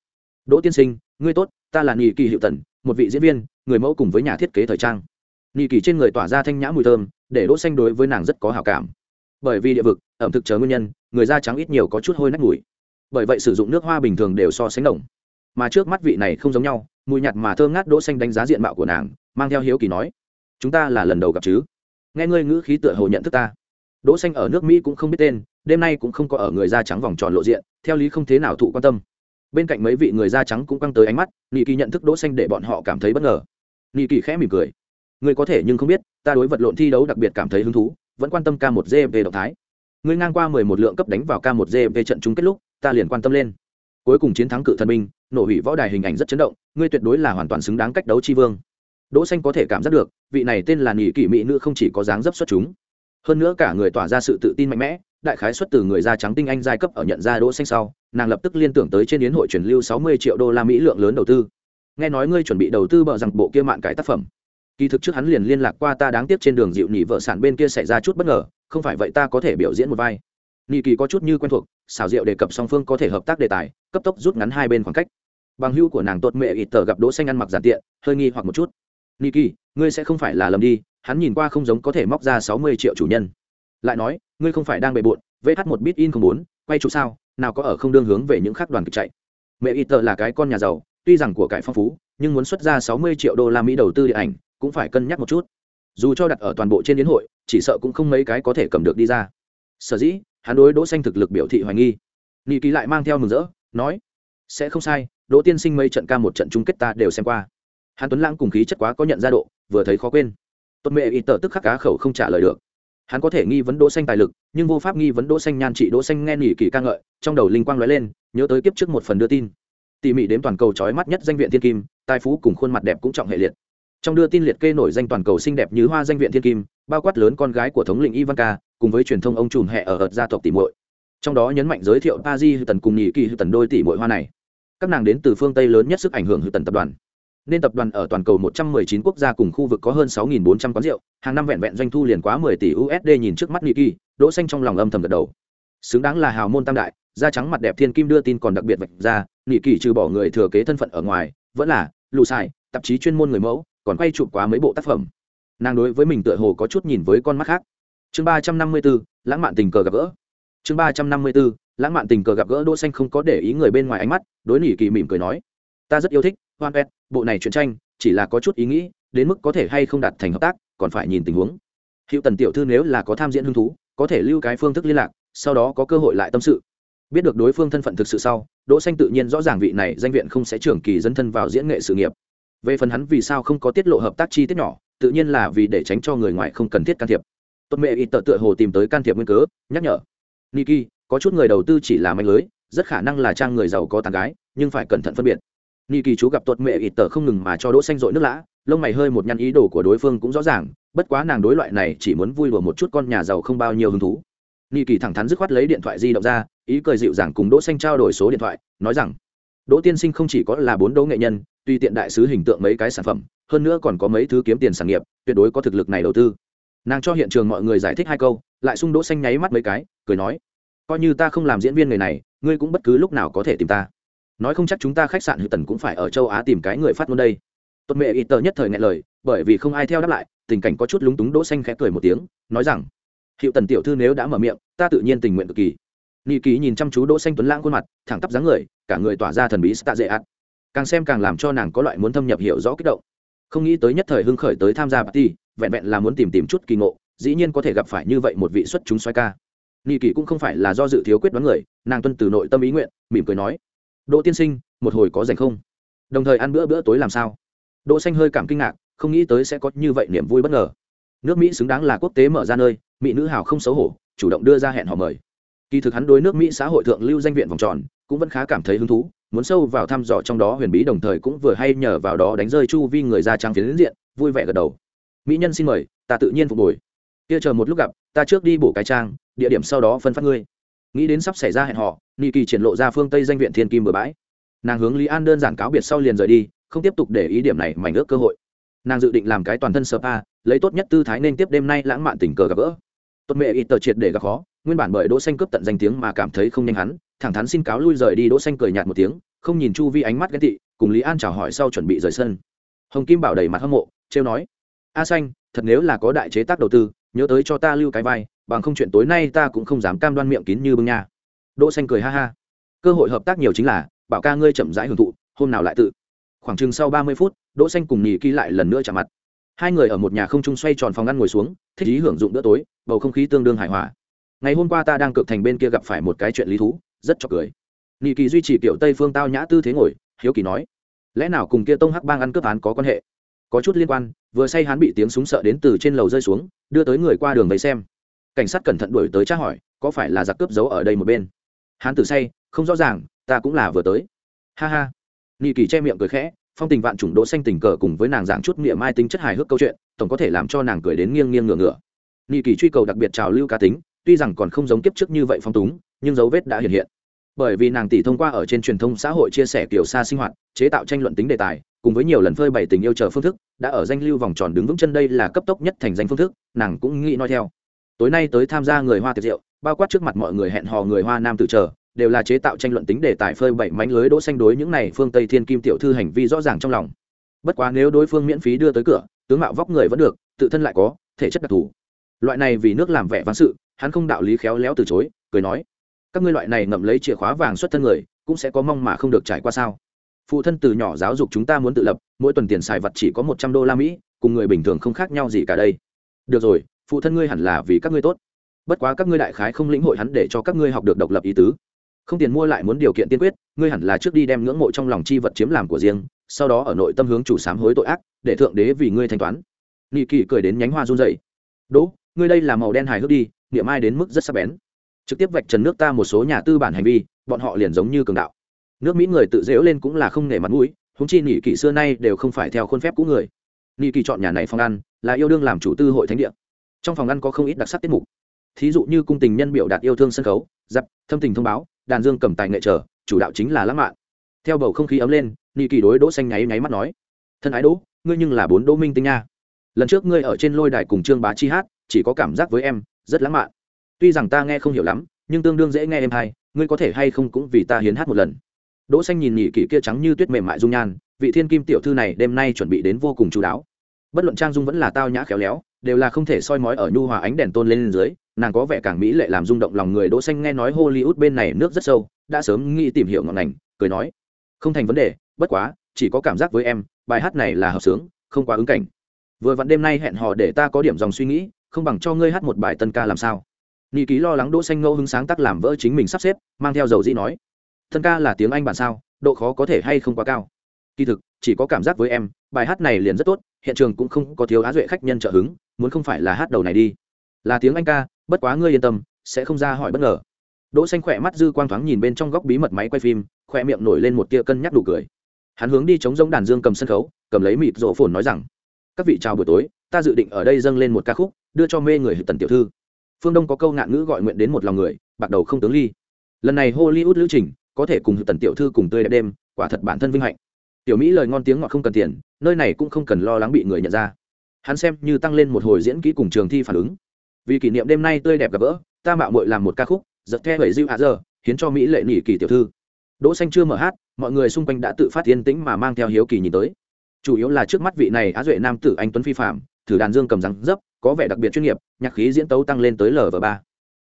[SPEAKER 1] Đỗ tiên sinh, ngươi tốt, ta là nhị kỳ hiệu tần, một vị diễn viên, người mẫu cùng với nhà thiết kế thời trang. Nhị kỳ trên người tỏa ra thanh nhã mùi thơm, để đỗ xanh đối với nàng rất có hảo cảm. Bởi vì địa vực, ẩm thực chớ nguyên nhân, người da trắng ít nhiều có chút hôi nách mùi. Bởi vậy sử dụng nước hoa bình thường đều so sánh đồng. Mà trước mắt vị này không giống nhau mùi nhạt mà thơm ngát đỗ xanh đánh giá diện mạo của nàng, mang theo hiếu kỳ nói, chúng ta là lần đầu gặp chứ? Nghe ngươi ngữ khí tựa hồ nhận thức ta. Đỗ xanh ở nước mỹ cũng không biết tên, đêm nay cũng không có ở người da trắng vòng tròn lộ diện, theo lý không thế nào thụ quan tâm. Bên cạnh mấy vị người da trắng cũng căng tới ánh mắt, nị kỳ nhận thức đỗ xanh để bọn họ cảm thấy bất ngờ. Nị kỳ khẽ mỉm cười, ngươi có thể nhưng không biết, ta đối vật lộn thi đấu đặc biệt cảm thấy hứng thú, vẫn quan tâm k 1 g về động thái. Ngươi ngang qua 11 lượng cấp đánh vào k 1 g về trận chung kết lúc, ta liền quan tâm lên cuối cùng chiến thắng cự thần minh, nổ hủy võ đài hình ảnh rất chấn động ngươi tuyệt đối là hoàn toàn xứng đáng cách đấu chi vương. Đỗ xanh có thể cảm giác được vị này tên là nhị kỷ mỹ nữ không chỉ có dáng dấp xuất chúng hơn nữa cả người tỏa ra sự tự tin mạnh mẽ đại khái xuất từ người da trắng tinh anh giai cấp ở nhận ra đỗ xanh sau nàng lập tức liên tưởng tới trên yến hội truyền lưu 60 triệu đô la mỹ lượng lớn đầu tư. Nghe nói ngươi chuẩn bị đầu tư bờ rằng bộ kia mạn cải tác phẩm. Kỳ thực trước hắn liền liên lạc qua ta đáng tiếc trên đường dịu nhị vợ sản bên kia xảy ra chút bất ngờ không phải vậy ta có thể biểu diễn một vai. Nhị kỳ có chút như quen thuộc xảo diệu đề cập song phương có thể hợp tác đề tài cấp tốc rút ngắn hai bên khoảng cách. Bằng hữu của nàng tốt mẹ ít tờ gặp đỗ xanh ăn mặc giản tiện, hơi nghi hoặc một chút. Niki, ngươi sẽ không phải là lầm đi, hắn nhìn qua không giống có thể móc ra sáu mươi triệu chủ nhân. Lại nói, ngươi không phải đang bề bộn vh một bit in không muốn quay trụ sao, nào có ở không đương hướng về những khác đoàn kịch chạy. Mẹ ít tờ là cái con nhà giàu, tuy rằng của cải phong phú, nhưng muốn xuất ra sáu mươi triệu đô la mỹ đầu tư điện ảnh, cũng phải cân nhắc một chút. Dù cho đặt ở toàn bộ trên đến hội, chỉ sợ cũng không mấy cái có thể cầm được đi ra. Sở dĩ, hắn đối đỗ xanh thực lực biểu thị hoài nghi. Nghi ký lại mang theo mừng rỡ nói, sẽ không sai, đỗ tiên sinh mấy trận ca một trận chung kết ta đều xem qua. Hàn tuấn lãng cùng khí chất quá có nhận ra độ, vừa thấy khó quên. Tốt mẹ y tờ tức khắc cá khẩu không trả lời được. Hắn có thể nghi vấn đỗ xanh tài lực, nhưng vô pháp nghi vấn đỗ xanh nhan trị đỗ xanh nghe nỉ kỳ ca ngợi, trong đầu linh quang lóe lên, nhớ tới kiếp trước một phần đưa tin. Tỉ mỉ đến toàn cầu chói mắt nhất danh viện thiên kim, tài phú cùng khuôn mặt đẹp cũng trọng hệ liệt. Trong đưa tin liệt kê nổi danh toàn cầu xinh đẹp như hoa danh viện thiên kim, bao quát lớn con gái của thống lĩnh ivanka, cùng với truyền thông ông trùm hệ ở ợt gia tộc tỷ muội trong đó nhấn mạnh giới thiệu pa di hư tần cùng nhị kỳ hư tần đôi tỷ mội hoa này. Các nàng đến từ phương tây lớn nhất sức ảnh hưởng hư tần tập đoàn. Nên tập đoàn ở toàn cầu 119 quốc gia cùng khu vực có hơn 6.400 quán rượu, hàng năm vẹn vẹn doanh thu liền quá 10 tỷ usd nhìn trước mắt nhị kỳ, đỗ xanh trong lòng âm thầm gật đầu. Xứng đáng là hào môn tam đại, da trắng mặt đẹp thiên kim đưa tin còn đặc biệt vạch ra, nhị kỳ trừ bỏ người thừa kế thân phận ở ngoài, vẫn là lù xài, tạp chí chuyên môn người mẫu, còn quay chụp quá mấy bộ tác phẩm. Nàng đối với mình tựa hồ có chút nhìn với con mắt khác. Chương ba trăm năm mươi b ố lãng mạn tình cờ gặp gỡ chương ba trăm năm mươi bốn lãng mạn tình cờ gặp gỡ đỗ xanh không có để ý người bên ngoài ánh mắt, đối nỉ kỳ mỉm cười nói. Ta rất yêu thích, hoan pet, bộ này chuyện tranh, chỉ là có chút ý nghĩ, đến mức có thể hay không đạt thành hợp tác, còn phải nhìn tình huống. Hiệu tần tiểu thư nếu là có tham diễn hứng thú, có thể lưu cái phương thức liên lạc, sau đó có cơ hội lại tâm sự. Biết được đối phương thân phận thực sự sau, đỗ xanh tự nhiên rõ ràng vị này danh viện không sẽ trưởng kỳ dân thân vào diễn nghệ sự nghiệp. Về phần hắn vì sao không có tiết lộ hợp tác chi tiết nhỏ, tự nhiên là vì để tránh cho người ngoài không cần thiết can thiệp. Tốt mẹ ít tợ tựa hồ tìm tới can thiệp nguyên cớ, nhắc nhở niki, có chút người đầu tư chỉ là manh lưới, rất khả năng là trang người giàu có tàn gái, nhưng phải cẩn thận phân biệt. Niki chú gặp tuột mẹ ít tờ không ngừng mà cho đỗ xanh rội nước lã, lông mày hơi một nhăn ý đồ của đối phương cũng rõ ràng, bất quá nàng đối loại này chỉ muốn vui đùa một chút con nhà giàu không bao nhiêu hứng thú. Niki thẳng thắn dứt khoát lấy điện thoại di động ra, ý cười dịu dàng cùng đỗ xanh trao đổi số điện thoại, nói rằng, đỗ tiên sinh không chỉ có là bốn đỗ nghệ nhân, tuy tiện đại sứ hình tượng mấy cái sản phẩm, hơn nữa còn có mấy thứ kiếm tiền sản nghiệp, tuyệt đối có thực lực này đầu tư nàng cho hiện trường mọi người giải thích hai câu lại xung đỗ xanh nháy mắt mấy cái cười nói coi như ta không làm diễn viên người này ngươi cũng bất cứ lúc nào có thể tìm ta nói không chắc chúng ta khách sạn hữu tần cũng phải ở châu á tìm cái người phát ngôn đây tốt mẹ ít tờ nhất thời nghe lời bởi vì không ai theo đáp lại tình cảnh có chút lúng túng đỗ xanh khẽ cười một tiếng nói rằng hiệu tần tiểu thư nếu đã mở miệng ta tự nhiên tình nguyện cực kỳ Nị ký nhìn chăm chú Đỗ Xanh Tuấn lãng khuôn mặt, thẳng tắp dáng người, cả người tỏa ra thần bí tạ dễ ạt. Càng xem càng làm cho nàng có loại muốn thâm nhập hiểu rõ kích động. Không nghĩ tới nhất thời hưng khởi tới tham gia party, vẹn vẹn là muốn tìm tìm chút kỳ ngộ, dĩ nhiên có thể gặp phải như vậy một vị xuất chúng xoay ca. nghị Kỳ cũng không phải là do dự thiếu quyết đoán người, nàng tuân từ nội tâm ý nguyện, mỉm cười nói: "Đỗ tiên sinh, một hồi có rảnh không? Đồng thời ăn bữa bữa tối làm sao?" Đỗ Xanh hơi cảm kinh ngạc, không nghĩ tới sẽ có như vậy niềm vui bất ngờ. Nước Mỹ xứng đáng là quốc tế mở ra nơi, mỹ nữ hào không xấu hổ, chủ động đưa ra hẹn hò mời kỳ thực hắn đối nước mỹ xã hội thượng lưu danh viện vòng tròn, cũng vẫn khá cảm thấy hứng thú, muốn sâu vào thăm dò trong đó huyền bí đồng thời cũng vừa hay nhờ vào đó đánh rơi chu vi người ra trang phiến diện, vui vẻ gật đầu. Mỹ nhân xin mời, ta tự nhiên phục hồi. Kia chờ một lúc gặp, ta trước đi bổ cái trang, địa điểm sau đó phân phát ngươi. Nghĩ đến sắp xảy ra hẹn họ nị kỳ triển lộ ra phương tây danh viện thiên kim bừa bãi. Nàng hướng lý an đơn giản cáo biệt sau liền rời đi, không tiếp tục để ý điểm này mảnh ước cơ hội. Nàng dự định làm cái toàn thân sơ pa, lấy tốt nhất tư thái nên tiếp đêm nay lãng mạn tình cờ gặp gỡ. Tốt mẹ, ít tờ triệt để gặp khó nguyên bản bởi đỗ xanh cướp tận danh tiếng mà cảm thấy không nhanh hắn, thẳng thắn xin cáo lui rời đi, đỗ xanh cười nhạt một tiếng, không nhìn chu vi ánh mắt ghét tị, cùng lý an chào hỏi sau chuẩn bị rời sân. Hồng kim bảo đầy mặt hâm mộ, trêu nói, a xanh, thật nếu là có đại chế tác đầu tư, nhớ tới cho ta lưu cái vai, bằng không chuyện tối nay ta cũng không dám cam đoan miệng kín như bưng nha. Đỗ xanh cười ha ha. Cơ hội hợp tác nhiều chính là, bảo ca ngươi chậm rãi hưởng thụ, hôm nào lại tự. Khoảng chừng sau 30 phút, đỗ xanh cùng Nhị ký lại lần nữa chạm mặt. Hai người ở một nhà không trung xoay tròn phòng ăn ngồi xuống, thích ý hưởng dụng bữa tối, bầu không khí tương đương hài hòa ngày hôm qua ta đang cực thành bên kia gặp phải một cái chuyện lý thú, rất cho cười. Nị kỳ duy trì kiểu tây phương tao nhã tư thế ngồi, hiếu kỳ nói, lẽ nào cùng kia tông hắc bang ăn cướp án có quan hệ? Có chút liên quan, vừa say hắn bị tiếng súng sợ đến từ trên lầu rơi xuống, đưa tới người qua đường lấy xem. Cảnh sát cẩn thận đuổi tới tra hỏi, có phải là giặc cướp giấu ở đây một bên? Hắn tử say, không rõ ràng, ta cũng là vừa tới. Ha ha. Nị kỳ che miệng cười khẽ, phong tình vạn chủng đỗ xanh tình cờ cùng với nàng giảng chút miệng mai tính chất hài hước câu chuyện, tổng có thể làm cho nàng cười đến nghiêng nghiêng ngửa ngửa. Nị kỳ truy cầu đặc biệt trào lưu cá tính tuy rằng còn không giống kiếp trước như vậy phong túng, nhưng dấu vết đã hiện hiện. Bởi vì nàng tỷ thông qua ở trên truyền thông xã hội chia sẻ kiểu xa sinh hoạt, chế tạo tranh luận tính đề tài, cùng với nhiều lần phơi bày tình yêu chờ phương thức, đã ở danh lưu vòng tròn đứng vững chân đây là cấp tốc nhất thành danh phương thức, nàng cũng nghĩ nói theo. Tối nay tới tham gia người hoa tiệc rượu, bao quát trước mặt mọi người hẹn hò người hoa nam tử chờ, đều là chế tạo tranh luận tính đề tài phơi bày mánh lưới đỗ xanh đối những này phương tây thiên kim tiểu thư hành vi rõ ràng trong lòng. Bất quá nếu đối phương miễn phí đưa tới cửa, tướng mạo vóc người vẫn được, tự thân lại có, thể chất đặc thù. Loại này vì nước làm vẻ vang sự hắn không đạo lý khéo léo từ chối, cười nói, các ngươi loại này ngậm lấy chìa khóa vàng xuất thân người, cũng sẽ có mong mà không được trải qua sao? Phụ thân từ nhỏ giáo dục chúng ta muốn tự lập, mỗi tuần tiền xài vật chỉ có một trăm đô la mỹ, cùng người bình thường không khác nhau gì cả đây. Được rồi, phụ thân ngươi hẳn là vì các ngươi tốt. Bất quá các ngươi đại khái không lĩnh hội hắn để cho các ngươi học được độc lập ý tứ. Không tiền mua lại muốn điều kiện tiên quyết, ngươi hẳn là trước đi đem ngưỡng mộ trong lòng chi vật chiếm làm của riêng, sau đó ở nội tâm hướng chủ sám hối tội ác, để thượng đế vì ngươi thanh toán. Nị kỳ cười đến nhánh hoa run dậy đỗ, ngươi đây là màu đen hài hước đi niệm ai đến mức rất sắc bén. Trực tiếp vạch trần nước ta một số nhà tư bản hành vi, bọn họ liền giống như cường đạo. Nước mỹ người tự dễu lên cũng là không nể mặt mũi húng chi nghỉ kỳ xưa nay đều không phải theo khuôn phép cũ người. Nghỉ kỳ chọn nhà này phòng ăn, là yêu đương làm chủ tư hội thánh địa. Trong phòng ăn có không ít đặc sắc tiết mục. Thí dụ như cung tình nhân biểu đạt yêu thương sân khấu giặc thâm tình thông báo, đàn dương cầm tài nghệ trở, chủ đạo chính là lãng mạn. Theo bầu không khí ấm lên nghỉ kỳ đối đỗ xanh nháy nháy mắt nói, thân ái đỗ, ngươi nhưng là bốn đỗ minh tinh nha. Lần trước ngươi ở trên lôi đài cùng trương bá chi hát, chỉ có cảm giác với em rất lãng mạn. Tuy rằng ta nghe không hiểu lắm, nhưng tương đương dễ nghe em hay ngươi có thể hay không cũng vì ta hiến hát một lần. Đỗ xanh nhìn nhị kỷ kia trắng như tuyết mềm mại dung nhan, vị thiên kim tiểu thư này đêm nay chuẩn bị đến vô cùng chú đáo. Bất luận trang dung vẫn là tao nhã khéo léo, đều là không thể soi mói ở nhu hòa ánh đèn tôn lên dưới, nàng có vẻ càng mỹ lệ làm rung động lòng người đỗ xanh nghe nói hollywood bên này nước rất sâu, đã sớm nghĩ tìm hiểu ngọn ngành, cười nói, không thành vấn đề, bất quá, chỉ có cảm giác với em, bài hát này là hợp sướng, không quá ứng cảnh. Vừa vặn đêm nay hẹn hò để ta có điểm dòng suy nghĩ không bằng cho ngươi hát một bài tân ca làm sao? Nị ký lo lắng đỗ xanh ngẫu hứng sáng tác làm vỡ chính mình sắp xếp, mang theo dầu dĩ nói. Tân ca là tiếng anh bản sao, độ khó có thể hay không quá cao? Kỳ thực, chỉ có cảm giác với em, bài hát này liền rất tốt, hiện trường cũng không có thiếu á duệ khách nhân trợ hứng, muốn không phải là hát đầu này đi. Là tiếng anh ca, bất quá ngươi yên tâm, sẽ không ra hỏi bất ngờ. Đỗ xanh khỏe mắt dư quang thoáng nhìn bên trong góc bí mật máy quay phim, khỏe miệng nổi lên một tia cân nhắc đủ cười. Hắn hướng đi chống giống đàn dương cầm sân khấu, cầm lấy mịt rỗ phồn nói rằng, các vị chào buổi tối ta dự định ở đây dâng lên một ca khúc, đưa cho mê người tần tiểu thư. Phương đông có câu ngạn ngữ gọi nguyện đến một lòng người, bạc đầu không tướng ly. Lần này hollywood lữ trình, có thể cùng tần tiểu thư cùng tươi đẹp đêm, quả thật bản thân vinh hạnh. Tiểu mỹ lời ngon tiếng ngọt không cần tiền, nơi này cũng không cần lo lắng bị người nhận ra. Hắn xem như tăng lên một hồi diễn kỹ cùng trường thi phản ứng. Vì kỷ niệm đêm nay tươi đẹp gặp gỡ, ta mạo muội làm một ca khúc, giật the bảy dư hạ giờ, khiến cho mỹ lệ nỉ kỳ tiểu thư. Đỗ xanh chưa mở hát, mọi người xung quanh đã tự phát yên tĩnh mà mang theo hiếu kỳ nhìn tới. Chủ yếu là trước mắt vị này á duệ nam tử anh tuấn phi phạm thử đàn dương cầm răng dấp, có vẻ đặc biệt chuyên nghiệp, nhạc khí diễn tấu tăng lên tới lv ba.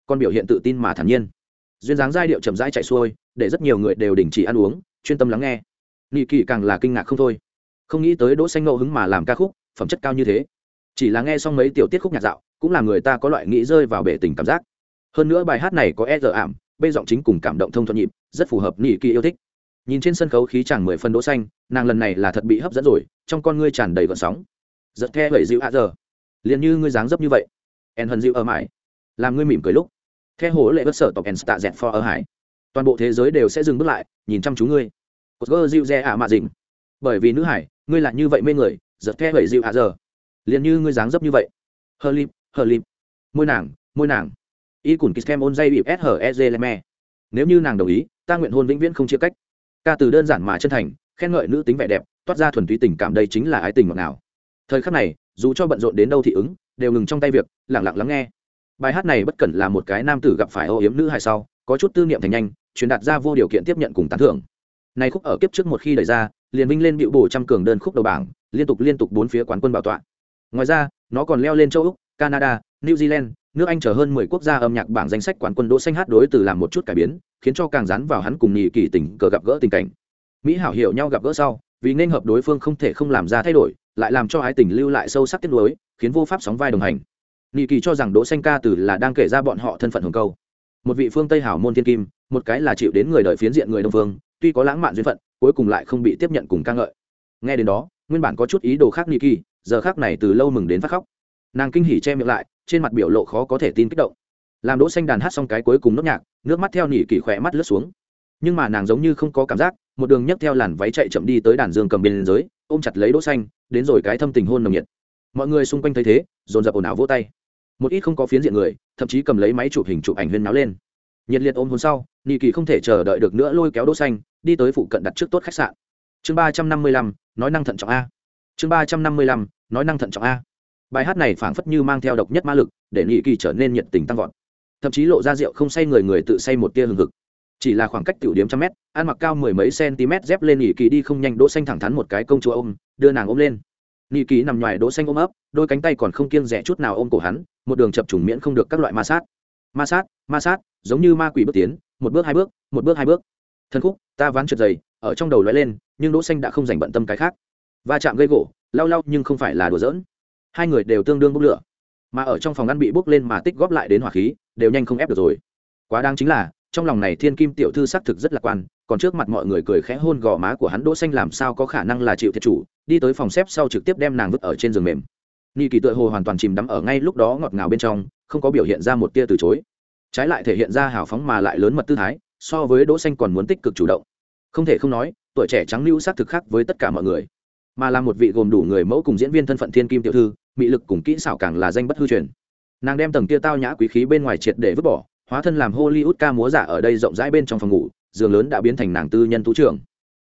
[SPEAKER 1] Còn biểu hiện tự tin mà thản nhiên. Duyên dáng giai điệu chậm rãi chạy xuôi, để rất nhiều người đều đình chỉ ăn uống, chuyên tâm lắng nghe. Nghị kỳ càng là kinh ngạc không thôi. Không nghĩ tới đỗ xanh ngẫu hứng mà làm ca khúc, phẩm chất cao như thế. Chỉ là nghe xong mấy tiểu tiết khúc nhạc dạo, cũng làm người ta có loại nghĩ rơi vào bể tình cảm giác. Hơn nữa bài hát này có e dở ảm, bê giọng chính cùng cảm động thông thuận nhịp, rất phù hợp nghị kỳ yêu thích. Nhìn trên sân khấu khí chàng mười phân đỗ xanh, nàng lần này là thật bị hấp dẫn rồi, trong con ngươi tràn đầy gợn sóng giật the bảy dịu a giờ. Liền như ngươi dáng dấp như vậy. En hân dịu ở mãi. Làm ngươi mỉm cười lúc. Theo hổ lệ bất sợ tộc en stạ dẹt for ở hải. Toàn bộ thế giới đều sẽ dừng bước lại, nhìn chăm chú ngươi. Cột gơ dịu dè ạ mạ dình bởi vì nữ hải, ngươi là như vậy mê người, giật the bảy dịu a giờ. Liền như ngươi dáng dấp như vậy. Hờ lip hờ lip môi nàng môi nàng. Y cùn kýt kem ôn dây bịp s hờ e leme nếu như nàng đồng ý, ta nguyện hôn vĩnh viễn không chia cách. Ca từ đơn giản mà chân thành, khen ngợi nữ tính vẻ đẹp, toát ra thuần túy tình cảm đây chính là ái tình ngọt nào thời khắc này, dù cho bận rộn đến đâu thị ứng, đều ngừng trong tay việc lẳng lặng lắng nghe. Bài hát này bất cẩn là một cái nam tử gặp phải ô yếm nữ hài sau, có chút tư niệm thành nhanh, truyền đạt ra vô điều kiện tiếp nhận cùng tán thưởng. Này khúc ở kiếp trước một khi đẩy ra, liền vinh lên bịu bổ trăm cường đơn khúc đầu bảng, liên tục liên tục bốn phía quán quân bảo tọa. Ngoài ra, nó còn leo lên châu úc, canada, new zealand, nước anh chở hơn mười quốc gia âm nhạc bảng danh sách quán quân đỗ xanh hát đối từ làm một chút cải biến, khiến cho càng dán vào hắn cùng nhị kỳ tình cờ gặp gỡ tình cảnh. Mỹ hảo hiểu nhau gặp gỡ sau, vì nên hợp đối phương không thể không làm ra thay đổi lại làm cho ái tình lưu lại sâu sắc tiếc nuối, khiến vô pháp sóng vai đồng hành. Nghị kỳ cho rằng đỗ xanh ca từ là đang kể ra bọn họ thân phận hồng câu. Một vị phương tây hảo môn thiên kim, một cái là chịu đến người đời phiến diện người đông phương tuy có lãng mạn duyên phận, cuối cùng lại không bị tiếp nhận cùng ca ngợi. Nghe đến đó, nguyên bản có chút ý đồ khác nghị kỳ, giờ khác này từ lâu mừng đến phát khóc. Nàng kinh hỉ che miệng lại, trên mặt biểu lộ khó có thể tin kích động. Làm đỗ xanh đàn hát xong cái cuối cùng nốt nhạc, nước mắt theo nỉ kỳ khỏe mắt lướt xuống. Nhưng mà nàng giống như không có cảm giác, một đường nhấc theo làn váy chạy chậm đi tới đàn dương cầm bên dưới ôm chặt lấy đỗ xanh, đến rồi cái thâm tình hôn nồng nhiệt. Mọi người xung quanh thấy thế, dồn dập ồn ào vỗ tay. Một ít không có phiến diện người, thậm chí cầm lấy máy chụp hình chụp ảnh huyên náo lên. Nhiệt liệt ôm hôn sau, nị kỳ không thể chờ đợi được nữa lôi kéo đỗ xanh, đi tới phụ cận đặt trước tốt khách sạn. Chương ba trăm năm mươi lăm, nói năng thận trọng a. Chương ba trăm năm mươi lăm, nói năng thận trọng a. Bài hát này phảng phất như mang theo độc nhất ma lực, để nghị kỳ trở nên nhiệt tình tăng vọt. Thậm chí lộ ra rượu không say người người tự say một tia hừng hực chỉ là khoảng cách tiểu điểm trăm mét, ăn mặc cao mười mấy cm dép lên nghỉ kỳ đi không nhanh đỗ xanh thẳng thắn một cái công chúa ôm, đưa nàng ôm lên. Nghỉ kỳ nằm ngoài đỗ xanh ôm ấp, đôi cánh tay còn không kiêng rẻ chút nào ôm cổ hắn, một đường chập trùng miễn không được các loại ma sát. Ma sát ma sát, giống như ma quỷ bước tiến, một bước hai bước, một bước hai bước. Thân khúc, ta ván trượt dày, ở trong đầu lóe lên, nhưng đỗ xanh đã không dành bận tâm cái khác. Va chạm gây gỗ, lau lau nhưng không phải là đùa giỡn. Hai người đều tương đương bốc lửa. Mà ở trong phòng ăn bị bốc lên mà tích góp lại đến hỏa khí, đều nhanh không ép được rồi. Quá đáng chính là trong lòng này thiên kim tiểu thư xác thực rất lạc quan, còn trước mặt mọi người cười khẽ hôn gò má của hắn đỗ xanh làm sao có khả năng là chịu thiệt chủ, đi tới phòng xếp sau trực tiếp đem nàng vứt ở trên giường mềm. Nghi kỳ tựa hồ hoàn toàn chìm đắm ở ngay lúc đó ngọt ngào bên trong, không có biểu hiện ra một tia từ chối. Trái lại thể hiện ra hào phóng mà lại lớn mật tư thái, so với đỗ xanh còn muốn tích cực chủ động. Không thể không nói, tuổi trẻ trắng lưu xác thực khác với tất cả mọi người. Mà là một vị gồm đủ người mẫu cùng diễn viên thân phận thiên kim tiểu thư mỹ lực cùng kỹ xảo càng là danh bất hư truyền. Nàng đem tầng kia tao nhã quý khí bên ngoài triệt để vứt bỏ hóa thân làm hollywood ca múa giả ở đây rộng rãi bên trong phòng ngủ giường lớn đã biến thành nàng tư nhân tú trưởng.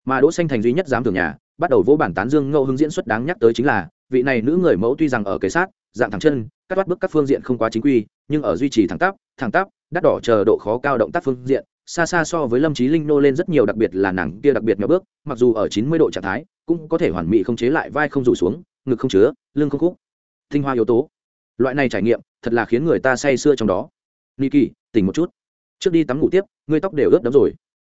[SPEAKER 1] Mà đỗ xanh thành duy nhất dám thường nhà bắt đầu vỗ bản tán dương ngẫu hứng diễn xuất đáng nhắc tới chính là vị này nữ người mẫu tuy rằng ở kế sát dạng thẳng chân cắt thoát bước các phương diện không quá chính quy nhưng ở duy trì thẳng tắp thẳng tắp đắt đỏ chờ độ khó cao động tác phương diện xa xa so với lâm trí linh nô lên rất nhiều đặc biệt là nàng kia đặc biệt nhỏ bước mặc dù ở chín mươi độ trạng thái cũng có thể hoàn mỹ không chế lại vai không rủ xuống ngực không chứa lưng không khúc. Tinh hoa yếu tố. Loại này trải nghiệm thật là khiến người ta say sưa trong đó. Niki, tỉnh một chút. Trước đi tắm ngủ tiếp, ngươi tóc đều ướt đẫm rồi.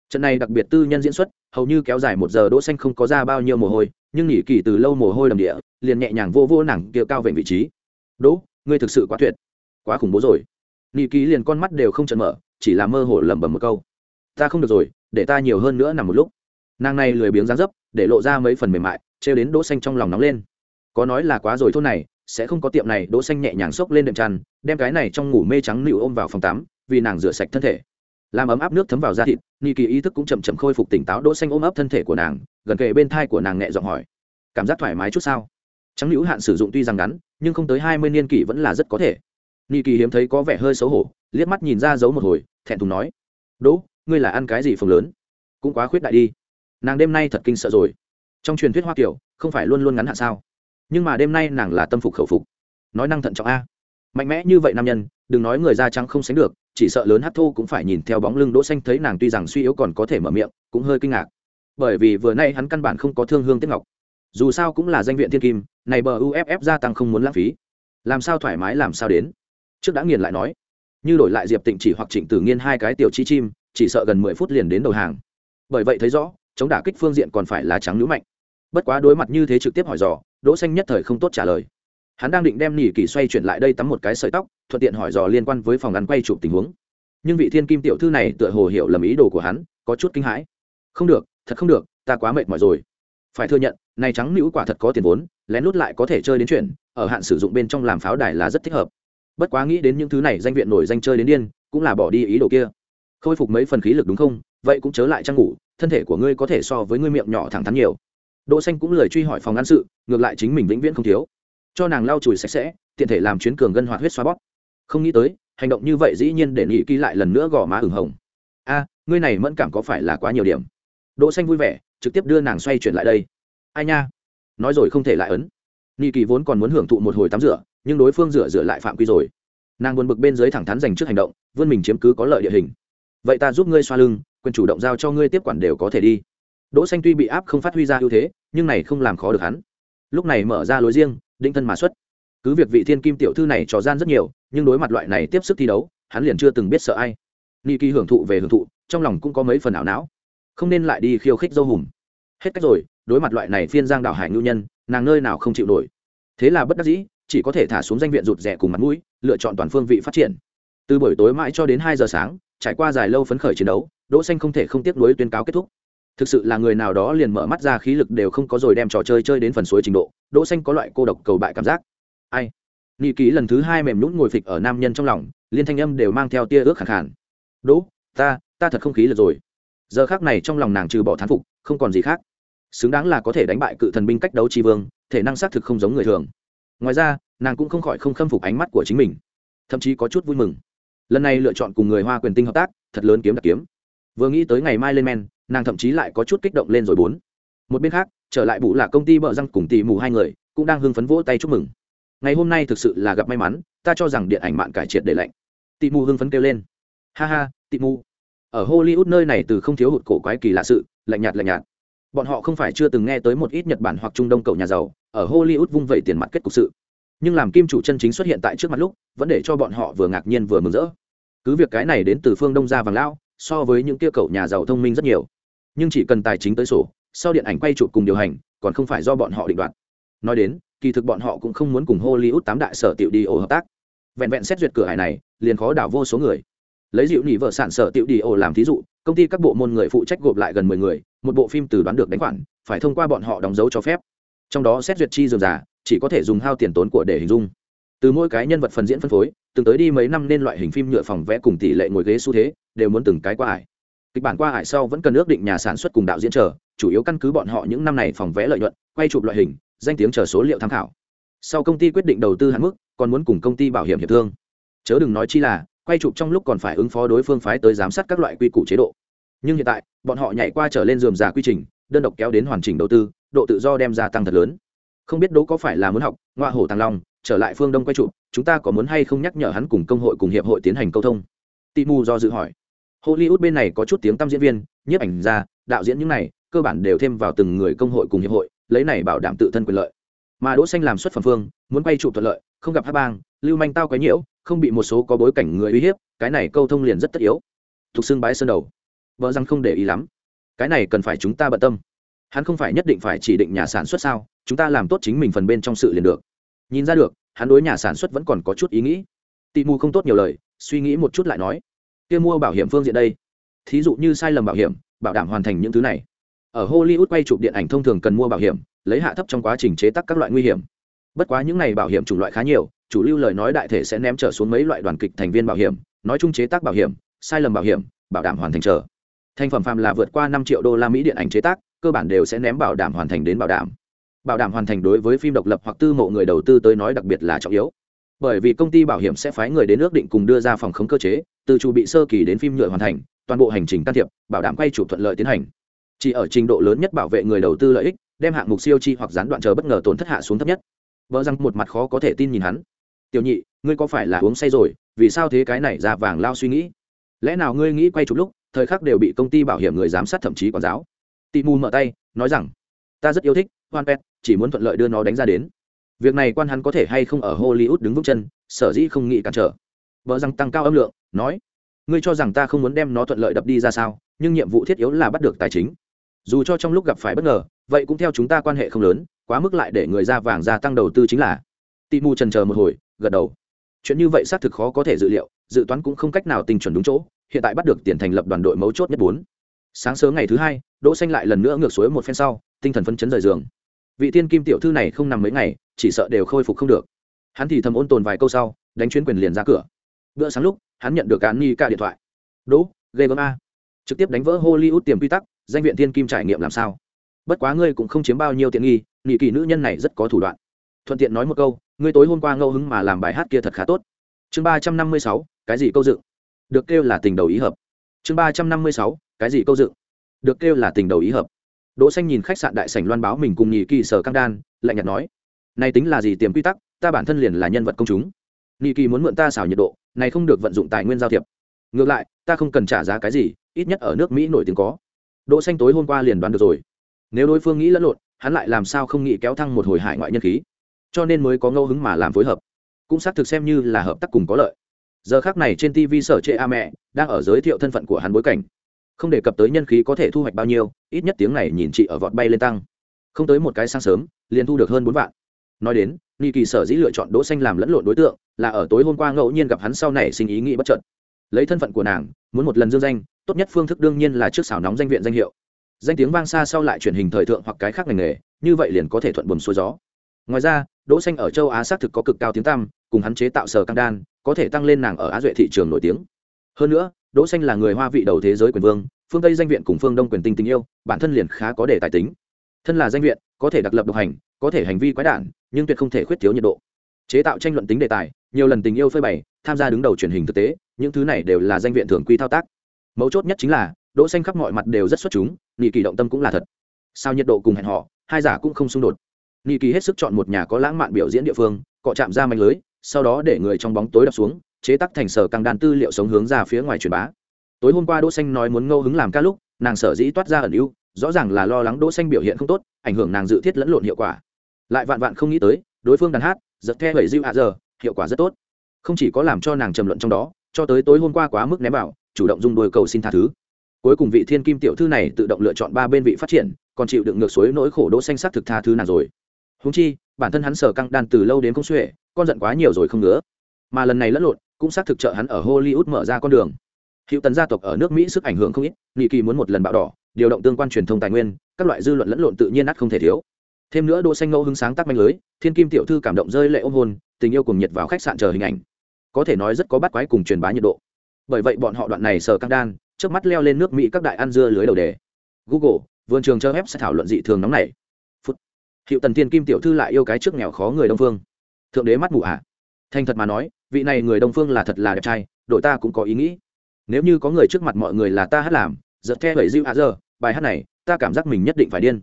[SPEAKER 1] Trận này đặc biệt tư nhân diễn xuất, hầu như kéo dài một giờ đỗ xanh không có ra bao nhiêu mồ hôi, nhưng nghỉ kỳ từ lâu mồ hôi đầm địa, liền nhẹ nhàng vô vô nàng kia cao về vị trí. Đỗ, ngươi thực sự quá tuyệt, quá khủng bố rồi. Nghỉ kỳ liền con mắt đều không trợn mở, chỉ là mơ hồ lẩm bẩm một câu. Ta không được rồi, để ta nhiều hơn nữa nằm một lúc. Nàng này lười biếng dáng dấp, để lộ ra mấy phần mềm mại treo đến đỗ xanh trong lòng nóng lên. Có nói là quá rồi thôn này, sẽ không có tiệm này, đỗ xanh nhẹ nhàng xốc lên đệm chăn đem cái này trong ngủ mê trắng nịu ôm vào phòng tắm vì nàng rửa sạch thân thể. Làm ấm áp nước thấm vào da thịt ni kỳ ý thức cũng chậm chậm khôi phục tỉnh táo, đỗ xanh ôm ấp thân thể của nàng, gần kề bên thai của nàng nhẹ giọng hỏi, cảm giác thoải mái chút sao? Trắng liễu hạn sử dụng tuy rằng ngắn, nhưng không tới hai mươi niên kỷ vẫn là rất có thể. Ni kỳ hiếm thấy có vẻ hơi xấu hổ, liếc mắt nhìn ra giấu một hồi, thẹn thùng nói, đỗ, ngươi là ăn cái gì phồng lớn? Cũng quá khuyết đại đi. Nàng đêm nay thật kinh sợ rồi. Trong truyền thuyết hoa kiều, không phải luôn luôn ngắn hạn sao? Nhưng mà đêm nay nàng là tâm phục khẩu phục. Nói năng thận trọng a. Mạnh mẽ như vậy nam nhân, đừng nói người da trắng không sánh được chỉ sợ lớn hát thô cũng phải nhìn theo bóng lưng đỗ xanh thấy nàng tuy rằng suy yếu còn có thể mở miệng, cũng hơi kinh ngạc. Bởi vì vừa nay hắn căn bản không có thương hương tiết ngọc. Dù sao cũng là danh viện thiên kim, này bờ uff gia tăng không muốn lãng phí. Làm sao thoải mái làm sao đến? Trước đã nghiền lại nói. Như đổi lại diệp tịnh chỉ hoặc trịnh tử nghiên hai cái tiểu chi chim, chỉ sợ gần mười phút liền đến đầu hàng. Bởi vậy thấy rõ, chống đả kích phương diện còn phải là trắng nhũ mạnh. Bất quá đối mặt như thế trực tiếp hỏi dò, đỗ xanh nhất thời không tốt trả lời hắn đang định đem nỉ kỳ xoay chuyển lại đây tắm một cái sợi tóc, thuận tiện hỏi dò liên quan với phòng ngắn quay chụp tình huống. Nhưng vị thiên kim tiểu thư này tựa hồ hiểu lầm ý đồ của hắn, có chút kinh hãi. Không được, thật không được, ta quá mệt mỏi rồi. Phải thừa nhận, này trắng nữ quả thật có tiền vốn, lén lút lại có thể chơi đến chuyện, ở hạn sử dụng bên trong làm pháo đài là rất thích hợp. Bất quá nghĩ đến những thứ này danh viện nổi danh chơi đến điên, cũng là bỏ đi ý đồ kia. Khôi phục mấy phần khí lực đúng không? Vậy cũng chớ lại trang ngủ, thân thể của ngươi có thể so với ngươi miệng nhỏ thẳng thắn nhiều. Đỗ xanh cũng lời truy hỏi phòng ngăn sự, ngược lại chính mình vĩnh viễn không thiếu cho nàng lau chùi sạch sẽ, tiện thể làm chuyến cường gân hoạt huyết xoa bóp. Không nghĩ tới, hành động như vậy dĩ nhiên để nghị ký lại lần nữa gò má ửng hồng. A, ngươi này mẫn cảm có phải là quá nhiều điểm? Đỗ xanh vui vẻ, trực tiếp đưa nàng xoay chuyển lại đây. Ai nha? Nói rồi không thể lại ấn. Nghị kỳ vốn còn muốn hưởng thụ một hồi tắm rửa, nhưng đối phương rửa rửa lại phạm quy rồi. Nàng buồn bực bên dưới thẳng thắn dành trước hành động, vươn mình chiếm cứ có lợi địa hình. Vậy ta giúp ngươi xoa lưng, quyền chủ động giao cho ngươi tiếp quản đều có thể đi. Đỗ xanh tuy bị áp không phát huy ra ưu thế, nhưng này không làm khó được hắn. Lúc này mở ra lối riêng định thân mà xuất. Cứ việc vị thiên kim tiểu thư này trò gian rất nhiều, nhưng đối mặt loại này tiếp sức thi đấu, hắn liền chưa từng biết sợ ai. Ni kỳ hưởng thụ về hưởng thụ, trong lòng cũng có mấy phần ảo não. Không nên lại đi khiêu khích dâu hùm. Hết cách rồi, đối mặt loại này phiên giang đảo hải ngưu nhân, nàng nơi nào không chịu nổi. Thế là bất đắc dĩ, chỉ có thể thả xuống danh viện rụt rẻ cùng mặt mũi, lựa chọn toàn phương vị phát triển. Từ buổi tối mãi cho đến hai giờ sáng, trải qua dài lâu phấn khởi chiến đấu, đỗ xanh không thể không tiếc nuối tuyên cáo kết thúc thực sự là người nào đó liền mở mắt ra khí lực đều không có rồi đem trò chơi chơi đến phần suối trình độ, đỗ xanh có loại cô độc cầu bại cảm giác. Ai? Nhị ký lần thứ hai mềm nhũn ngồi phịch ở nam nhân trong lòng, liên thanh âm đều mang theo tia ước khàn khàn. Đỗ, ta ta thật không khí lực rồi. Giờ khắc này trong lòng nàng trừ bỏ thán phục, không còn gì khác. Xứng đáng là có thể đánh bại cự thần binh cách đấu chi vương, thể năng xác thực không giống người thường. Ngoài ra, nàng cũng không khỏi không khâm phục ánh mắt của chính mình. Thậm chí có chút vui mừng. Lần này lựa chọn cùng người hoa quyền tinh hợp tác, thật lớn kiếm đặc kiếm vừa nghĩ tới ngày mai lên men, nàng thậm chí lại có chút kích động lên rồi bốn. Một bên khác, trở lại bụ là công ty bợ răng cùng tỷ mù hai người, cũng đang hưng phấn vỗ tay chúc mừng. Ngày hôm nay thực sự là gặp may mắn, ta cho rằng điện ảnh mạng cải triệt để lạnh. Tỷ mù hưng phấn kêu lên. Ha ha, tỷ mù. Ở hollywood nơi này từ không thiếu hụt cổ quái kỳ lạ sự, lạnh nhạt lạnh nhạt. Bọn họ không phải chưa từng nghe tới một ít nhật bản hoặc trung đông cầu nhà giàu, ở hollywood vung vẩy tiền mặt kết cục sự. Nhưng làm kim chủ chân chính xuất hiện tại trước mặt lúc, vẫn để cho bọn họ vừa ngạc nhiên vừa mừng rỡ. Cứ việc cái này đến từ phương đông ra vàng lao so với những kia cậu nhà giàu thông minh rất nhiều. Nhưng chỉ cần tài chính tới sổ, sau điện ảnh quay chụp cùng điều hành, còn không phải do bọn họ định đoạt. Nói đến, kỳ thực bọn họ cũng không muốn cùng hollywood tám đại sở tiểu đi ổ hợp tác. Vẹn vẹn xét duyệt cửa hải này, liền khó đảo vô số người. Lấy dịu nỉ vợ sản sở tiểu đi ổ làm thí dụ, công ty các bộ môn người phụ trách gộp lại gần mười người, một bộ phim từ đoán được đánh khoản, phải thông qua bọn họ đóng dấu cho phép. Trong đó xét duyệt chi dườm giả chỉ có thể dùng hao tiền tốn của để hình dung. Từ mỗi cái nhân vật phần diễn phân phối, từng tới đi mấy năm nên loại hình phim nhựa phòng vẽ cùng tỷ lệ ngồi ghế xu thế đều muốn từng cái qua ải. Kịch bản qua ải sau vẫn cần ước định nhà sản xuất cùng đạo diễn chờ, chủ yếu căn cứ bọn họ những năm này phòng vẽ lợi nhuận, quay chụp loại hình, danh tiếng chờ số liệu tham khảo. Sau công ty quyết định đầu tư hạn mức, còn muốn cùng công ty bảo hiểm hiệp thương. Chớ đừng nói chi là, quay chụp trong lúc còn phải ứng phó đối phương phái tới giám sát các loại quy củ chế độ. Nhưng hiện tại, bọn họ nhảy qua trở lên dườm già quy trình, đơn độc kéo đến hoàn chỉnh đầu tư, độ tự do đem ra tăng thật lớn. Không biết đỗ có phải là muốn học ngoại hổ tàng long, trở lại phương đông quay chụp, chúng ta có muốn hay không nhắc nhở hắn cùng công hội cùng hiệp hội tiến hành câu thông? Tị mù do dự hỏi hollywood bên này có chút tiếng tăm diễn viên, nhiếp ảnh gia, đạo diễn những này, cơ bản đều thêm vào từng người công hội cùng hiệp hội, lấy này bảo đảm tự thân quyền lợi. Mà đỗ xanh làm xuất phẩm phương, muốn quay trụ thuận lợi, không gặp hắc bang, lưu manh tao quấy nhiễu, không bị một số có bối cảnh người uy hiếp, cái này câu thông liền rất tất yếu. Thuộc xương bái sơn đầu. Vợ rằng không để ý lắm. Cái này cần phải chúng ta bận tâm. Hắn không phải nhất định phải chỉ định nhà sản xuất sao, chúng ta làm tốt chính mình phần bên trong sự liền được. Nhìn ra được, hắn đối nhà sản xuất vẫn còn có chút ý nghĩ. Tị mù không tốt nhiều lời, suy nghĩ một chút lại nói kia mua bảo hiểm phương diện đây. Thí dụ như sai lầm bảo hiểm, bảo đảm hoàn thành những thứ này. Ở hollywood quay chụp điện ảnh thông thường cần mua bảo hiểm, lấy hạ thấp trong quá trình chế tác các loại nguy hiểm. Bất quá những này bảo hiểm chủng loại khá nhiều, chủ lưu lời nói đại thể sẽ ném trở xuống mấy loại đoàn kịch thành viên bảo hiểm, nói chung chế tác bảo hiểm, sai lầm bảo hiểm, bảo đảm hoàn thành trở thành phẩm phàm là vượt qua năm triệu đô la mỹ điện ảnh chế tác, cơ bản đều sẽ ném bảo đảm hoàn thành đến bảo đảm. Bảo đảm hoàn thành đối với phim độc lập hoặc tư mộ người đầu tư tới nói đặc biệt là trọng yếu bởi vì công ty bảo hiểm sẽ phái người đến ước định cùng đưa ra phòng khống cơ chế, từ chủ bị sơ kỳ đến phim nhựa hoàn thành, toàn bộ hành trình can thiệp, bảo đảm quay chủ thuận lợi tiến hành. Chỉ ở trình độ lớn nhất bảo vệ người đầu tư lợi ích, đem hạng mục siêu chi hoặc gián đoạn chờ bất ngờ tổn thất hạ xuống thấp nhất. Vợ rằng một mặt khó có thể tin nhìn hắn. Tiểu nhị, ngươi có phải là uống say rồi? Vì sao thế cái này ra vàng lao suy nghĩ? Lẽ nào ngươi nghĩ quay chụp lúc, thời khắc đều bị công ty bảo hiểm người giám sát thậm chí quản giáo? Tị mù mở tay, nói rằng, ta rất yêu thích hoan pet, chỉ muốn thuận lợi đưa nó đánh ra đến việc này quan hắn có thể hay không ở hollywood đứng vững chân, sở dĩ không nghĩ cản trở. Vợ rằng tăng cao âm lượng, nói, ngươi cho rằng ta không muốn đem nó thuận lợi đập đi ra sao, nhưng nhiệm vụ thiết yếu là bắt được tài chính. Dù cho trong lúc gặp phải bất ngờ, vậy cũng theo chúng ta quan hệ không lớn, quá mức lại để người ra vàng gia tăng đầu tư chính là. Tị mù trần chờ một hồi, gật đầu. Chuyện như vậy xác thực khó có thể dự liệu, dự toán cũng không cách nào tinh chuẩn đúng chỗ, hiện tại bắt được tiền thành lập đoàn đội mấu chốt nhất bốn. Sáng sớm ngày thứ hai, đỗ xanh lại lần nữa ngược suối một phen sau, tinh thần phấn chấn rời giường vị thiên kim tiểu thư này không nằm mấy ngày, chỉ sợ đều khôi phục không được. Hắn thì thầm ôn tồn vài câu sau, đánh chuyến quyền liền ra cửa. Bữa sáng lúc, hắn nhận được án ni ca điện thoại. Đỗ gây gớm a. Trực tiếp đánh vỡ hollywood tiềm quy tắc, danh viện thiên kim trải nghiệm làm sao? Bất quá ngươi cũng không chiếm bao nhiêu tiện nghi nghị kỳ nữ nhân này rất có thủ đoạn. Thuận tiện nói một câu, ngươi tối hôm qua ngẫu hứng mà làm bài hát kia thật khá tốt. Chương ba trăm năm mươi sáu, cái gì câu dựng? Được kêu là tình đầu ý hợp. Chương ba trăm năm mươi sáu, cái gì câu dựng? Được kêu là tình đầu ý hợp đỗ xanh nhìn khách sạn đại sảnh loan báo mình cùng nhị kỳ sở căng đan, lạnh nhạt nói, này tính là gì tiềm quy tắc, ta bản thân liền là nhân vật công chúng. Nhị kỳ muốn mượn ta xảo nhiệt độ, này không được vận dụng tài nguyên giao thiệp. Ngược lại, ta không cần trả giá cái gì, ít nhất ở nước mỹ nổi tiếng có. Đỗ xanh tối hôm qua liền đoán được rồi. Nếu đối phương nghĩ lẫn lộn, hắn lại làm sao không nghĩ kéo thăng một hồi hải ngoại nhân khí? Cho nên mới có ngẫu hứng mà làm phối hợp. Cũng xác thực xem như là hợp tác cùng có lợi. Giờ khác này trên tv sở trệ a mẹ đang ở giới thiệu thân phận của hắn bối cảnh không đề cập tới nhân khí có thể thu hoạch bao nhiêu, ít nhất tiếng này nhìn chị ở vọt bay lên tăng. Không tới một cái sáng sớm, liền thu được hơn bốn vạn. Nói đến nghi kỳ sở dĩ lựa chọn đỗ xanh làm lẫn lộn đối tượng, là ở tối hôm qua ngẫu nhiên gặp hắn sau này sinh ý nghĩ bất chợt. Lấy thân phận của nàng, muốn một lần dương danh, tốt nhất phương thức đương nhiên là trước xảo nóng danh viện danh hiệu. Danh tiếng vang xa sau lại truyền hình thời thượng hoặc cái khác ngành nghề, như vậy liền có thể thuận buồm xuôi gió. Ngoài ra, đỗ xanh ở châu á xác thực có cực cao tiếng tăm, cùng hắn chế tạo sở căng đan, có thể tăng lên nàng ở á duệ thị trường nổi tiếng. Hơn nữa đỗ xanh là người hoa vị đầu thế giới quyền vương, phương tây danh viện cùng phương đông quyền tinh tình yêu, bản thân liền khá có đề tài tính. Thân là danh viện, có thể đặc lập độc hành, có thể hành vi quái đản, nhưng tuyệt không thể khuyết thiếu nhiệt độ. Chế tạo tranh luận tính đề tài, nhiều lần tình yêu phơi bày, tham gia đứng đầu truyền hình thực tế, những thứ này đều là danh viện thường quy thao tác. Mấu chốt nhất chính là, đỗ xanh khắp mọi mặt đều rất xuất chúng nhị kỳ động tâm cũng là thật. Sao nhiệt độ cùng hẹn họ hai giả cũng không xung đột. Nhị kỳ hết sức chọn một nhà có lãng mạn biểu diễn địa phương, cọ chạm ra manh lưới, sau đó để người trong bóng tối đập xuống chế tác thành sở càng đan tư liệu sống hướng ra phía ngoài truyền bá. Tối hôm qua đỗ xanh nói muốn ngâu hứng làm ca lúc, nàng sở dĩ toát ra ẩn ưu, rõ ràng là lo lắng đỗ xanh biểu hiện không tốt, ảnh hưởng nàng dự thiết lẫn lộn hiệu quả. Lại vạn vạn không nghĩ tới, đối phương đàn hát, giật the bảy diệu hạ giờ, hiệu quả rất tốt. Không chỉ có làm cho nàng trầm luận trong đó, cho tới tối hôm qua quá mức ném bảo, chủ động dùng đuôi cầu xin tha thứ. Cuối cùng vị thiên kim tiểu thư này tự động lựa chọn ba bên vị phát triển, còn chịu đựng ngược suối nỗi khổ đỗ xanh sắc thực tha thứ nàng rồi. Huống chi, bản thân hắn sở căng đan từ lâu đến không xuể, con giận quá nhiều rồi không nữa mà lần này lẫn lộn cũng xác thực trợ hắn ở hollywood mở ra con đường. Hữu tần gia tộc ở nước mỹ sức ảnh hưởng không ít, nghị kỳ muốn một lần bạo đỏ, điều động tương quan truyền thông tài nguyên, các loại dư luận lẫn lộn tự nhiên ắt không thể thiếu. Thêm nữa đỗ xanh ngẫu hứng sáng tác manh lưới, thiên kim tiểu thư cảm động rơi lệ ôm hôn, tình yêu cùng nhiệt vào khách sạn chờ hình ảnh. Có thể nói rất có bắt quái cùng truyền bá nhiệt độ. Bởi vậy bọn họ đoạn này sở căng đan trước mắt leo lên nước mỹ các đại ăn dưa lưới đầu đề. Google, vườn trường cho phép sẽ thảo luận dị thường nóng này phút. Hiệu tần thiên kim tiểu thư lại yêu cái trước nghèo khó người đông phương. Thượng đế mắt mù à. Thành thật mà nói vị này người đông phương là thật là đẹp trai, đội ta cũng có ý nghĩ. Nếu như có người trước mặt mọi người là ta hát làm, giật the bảy diêu hạ giờ, bài hát này, ta cảm giác mình nhất định phải điên.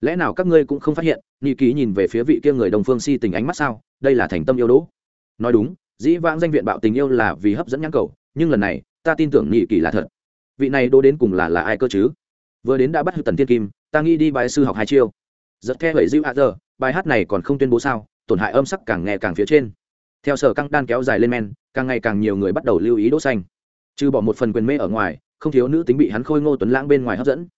[SPEAKER 1] Lẽ nào các ngươi cũng không phát hiện nhị ký nhìn về phía vị kia người đồng phương si tình ánh mắt sao? Đây là thành tâm yêu đỗ nói đúng, dĩ vãng danh viện bạo tình yêu là vì hấp dẫn nhãn cầu, nhưng lần này, ta tin tưởng nhị kỳ là thật. Vị này đỗ đến cùng là là ai cơ chứ? Vừa đến đã bắt hư tần tiên kim, ta nghĩ đi bài sư học hai chiêu. Giật the bảy diêu hạ giờ, bài hát này còn không tuyên bố sao? Tổn hại âm sắc càng nghe càng phía trên theo sở căng đan kéo dài lên men, càng ngày càng nhiều người bắt đầu lưu ý đỗ xanh. Trừ bỏ một phần quyền mê ở ngoài, không thiếu nữ tính bị hắn khôi ngô tuấn lãng bên ngoài hấp dẫn.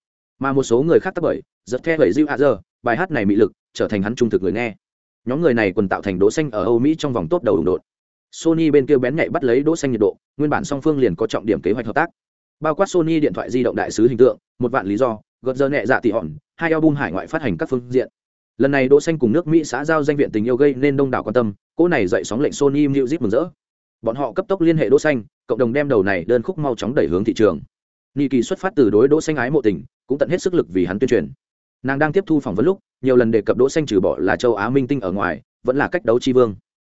[SPEAKER 1] Mà một số người khác tấp bởi, giật theo bởi diêu hạ giờ bài hát này mị lực, trở thành hắn trung thực người nghe. Nhóm người này quần tạo thành đỗ xanh ở âu mỹ trong vòng tốt đầu đột sony bên kia bén nhạy bắt lấy đỗ xanh nhiệt độ, nguyên bản song phương liền có trọng điểm kế hoạch hợp tác. Bao quát sony điện thoại di động đại sứ hình tượng, một vạn lý do gợt giờ nhẹ dạ tỷ hòn, hai album hải ngoại phát hành các phương diện lần này đỗ xanh cùng nước mỹ xã giao danh viện tình yêu gây nên đông đảo quan tâm Cô này dậy sóng lệnh sony music mừng rỡ bọn họ cấp tốc liên hệ đỗ xanh cộng đồng đem đầu này đơn khúc mau chóng đẩy hướng thị trường nhị Kỳ xuất phát từ đối Đỗ Xanh ái mộ tình, cũng tận hết sức lực vì hắn tuyên truyền. Nàng đang tiếp thu phỏng vấn lúc, nhiều lần đề cập Đỗ Xanh trừ bỏ là châu Á minh tinh ở ngoài, vẫn là cách đấu chi vương.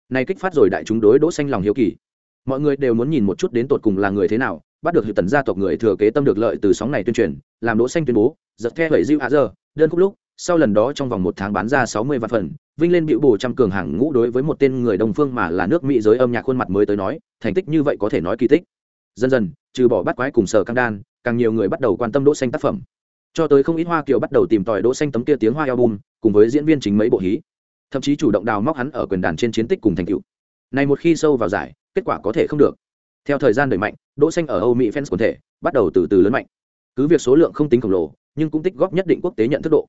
[SPEAKER 1] Này kích phát rồi đại chúng đối Đỗ Xanh lòng hiếu kỳ. Mọi người đều muốn nhìn một chút đến tột cùng là người thế nào, bắt được hiệu tần gia tộc người thừa kế tâm được lợi từ sóng này tuyên truyền làm đỗ xanh tuyên bố giật theo bảy diêu hạ giờ đơn khúc lúc sau lần đó trong vòng một tháng bán ra sáu mươi vạn phần, vinh lên biểu bổ trăm cường hàng ngũ đối với một tên người đồng phương mà là nước mỹ giới âm nhạc khuôn mặt mới tới nói, thành tích như vậy có thể nói kỳ tích. Dần dần, trừ bỏ bắt quái cùng sở căng đan, càng nhiều người bắt đầu quan tâm đỗ xanh tác phẩm. Cho tới không ít hoa kiều bắt đầu tìm tòi đỗ xanh tấm kia tiếng hoa album, cùng với diễn viên chính mấy bộ hí. Thậm chí chủ động đào móc hắn ở quyền đàn trên chiến tích cùng thành tựu. Này một khi sâu vào giải, kết quả có thể không được. Theo thời gian đẩy mạnh, đỗ xanh ở âu mỹ fans quần thể bắt đầu từ từ lớn mạnh. Cứ việc số lượng không tính khổng lồ, nhưng cũng tích góp nhất định quốc tế nhận thức độ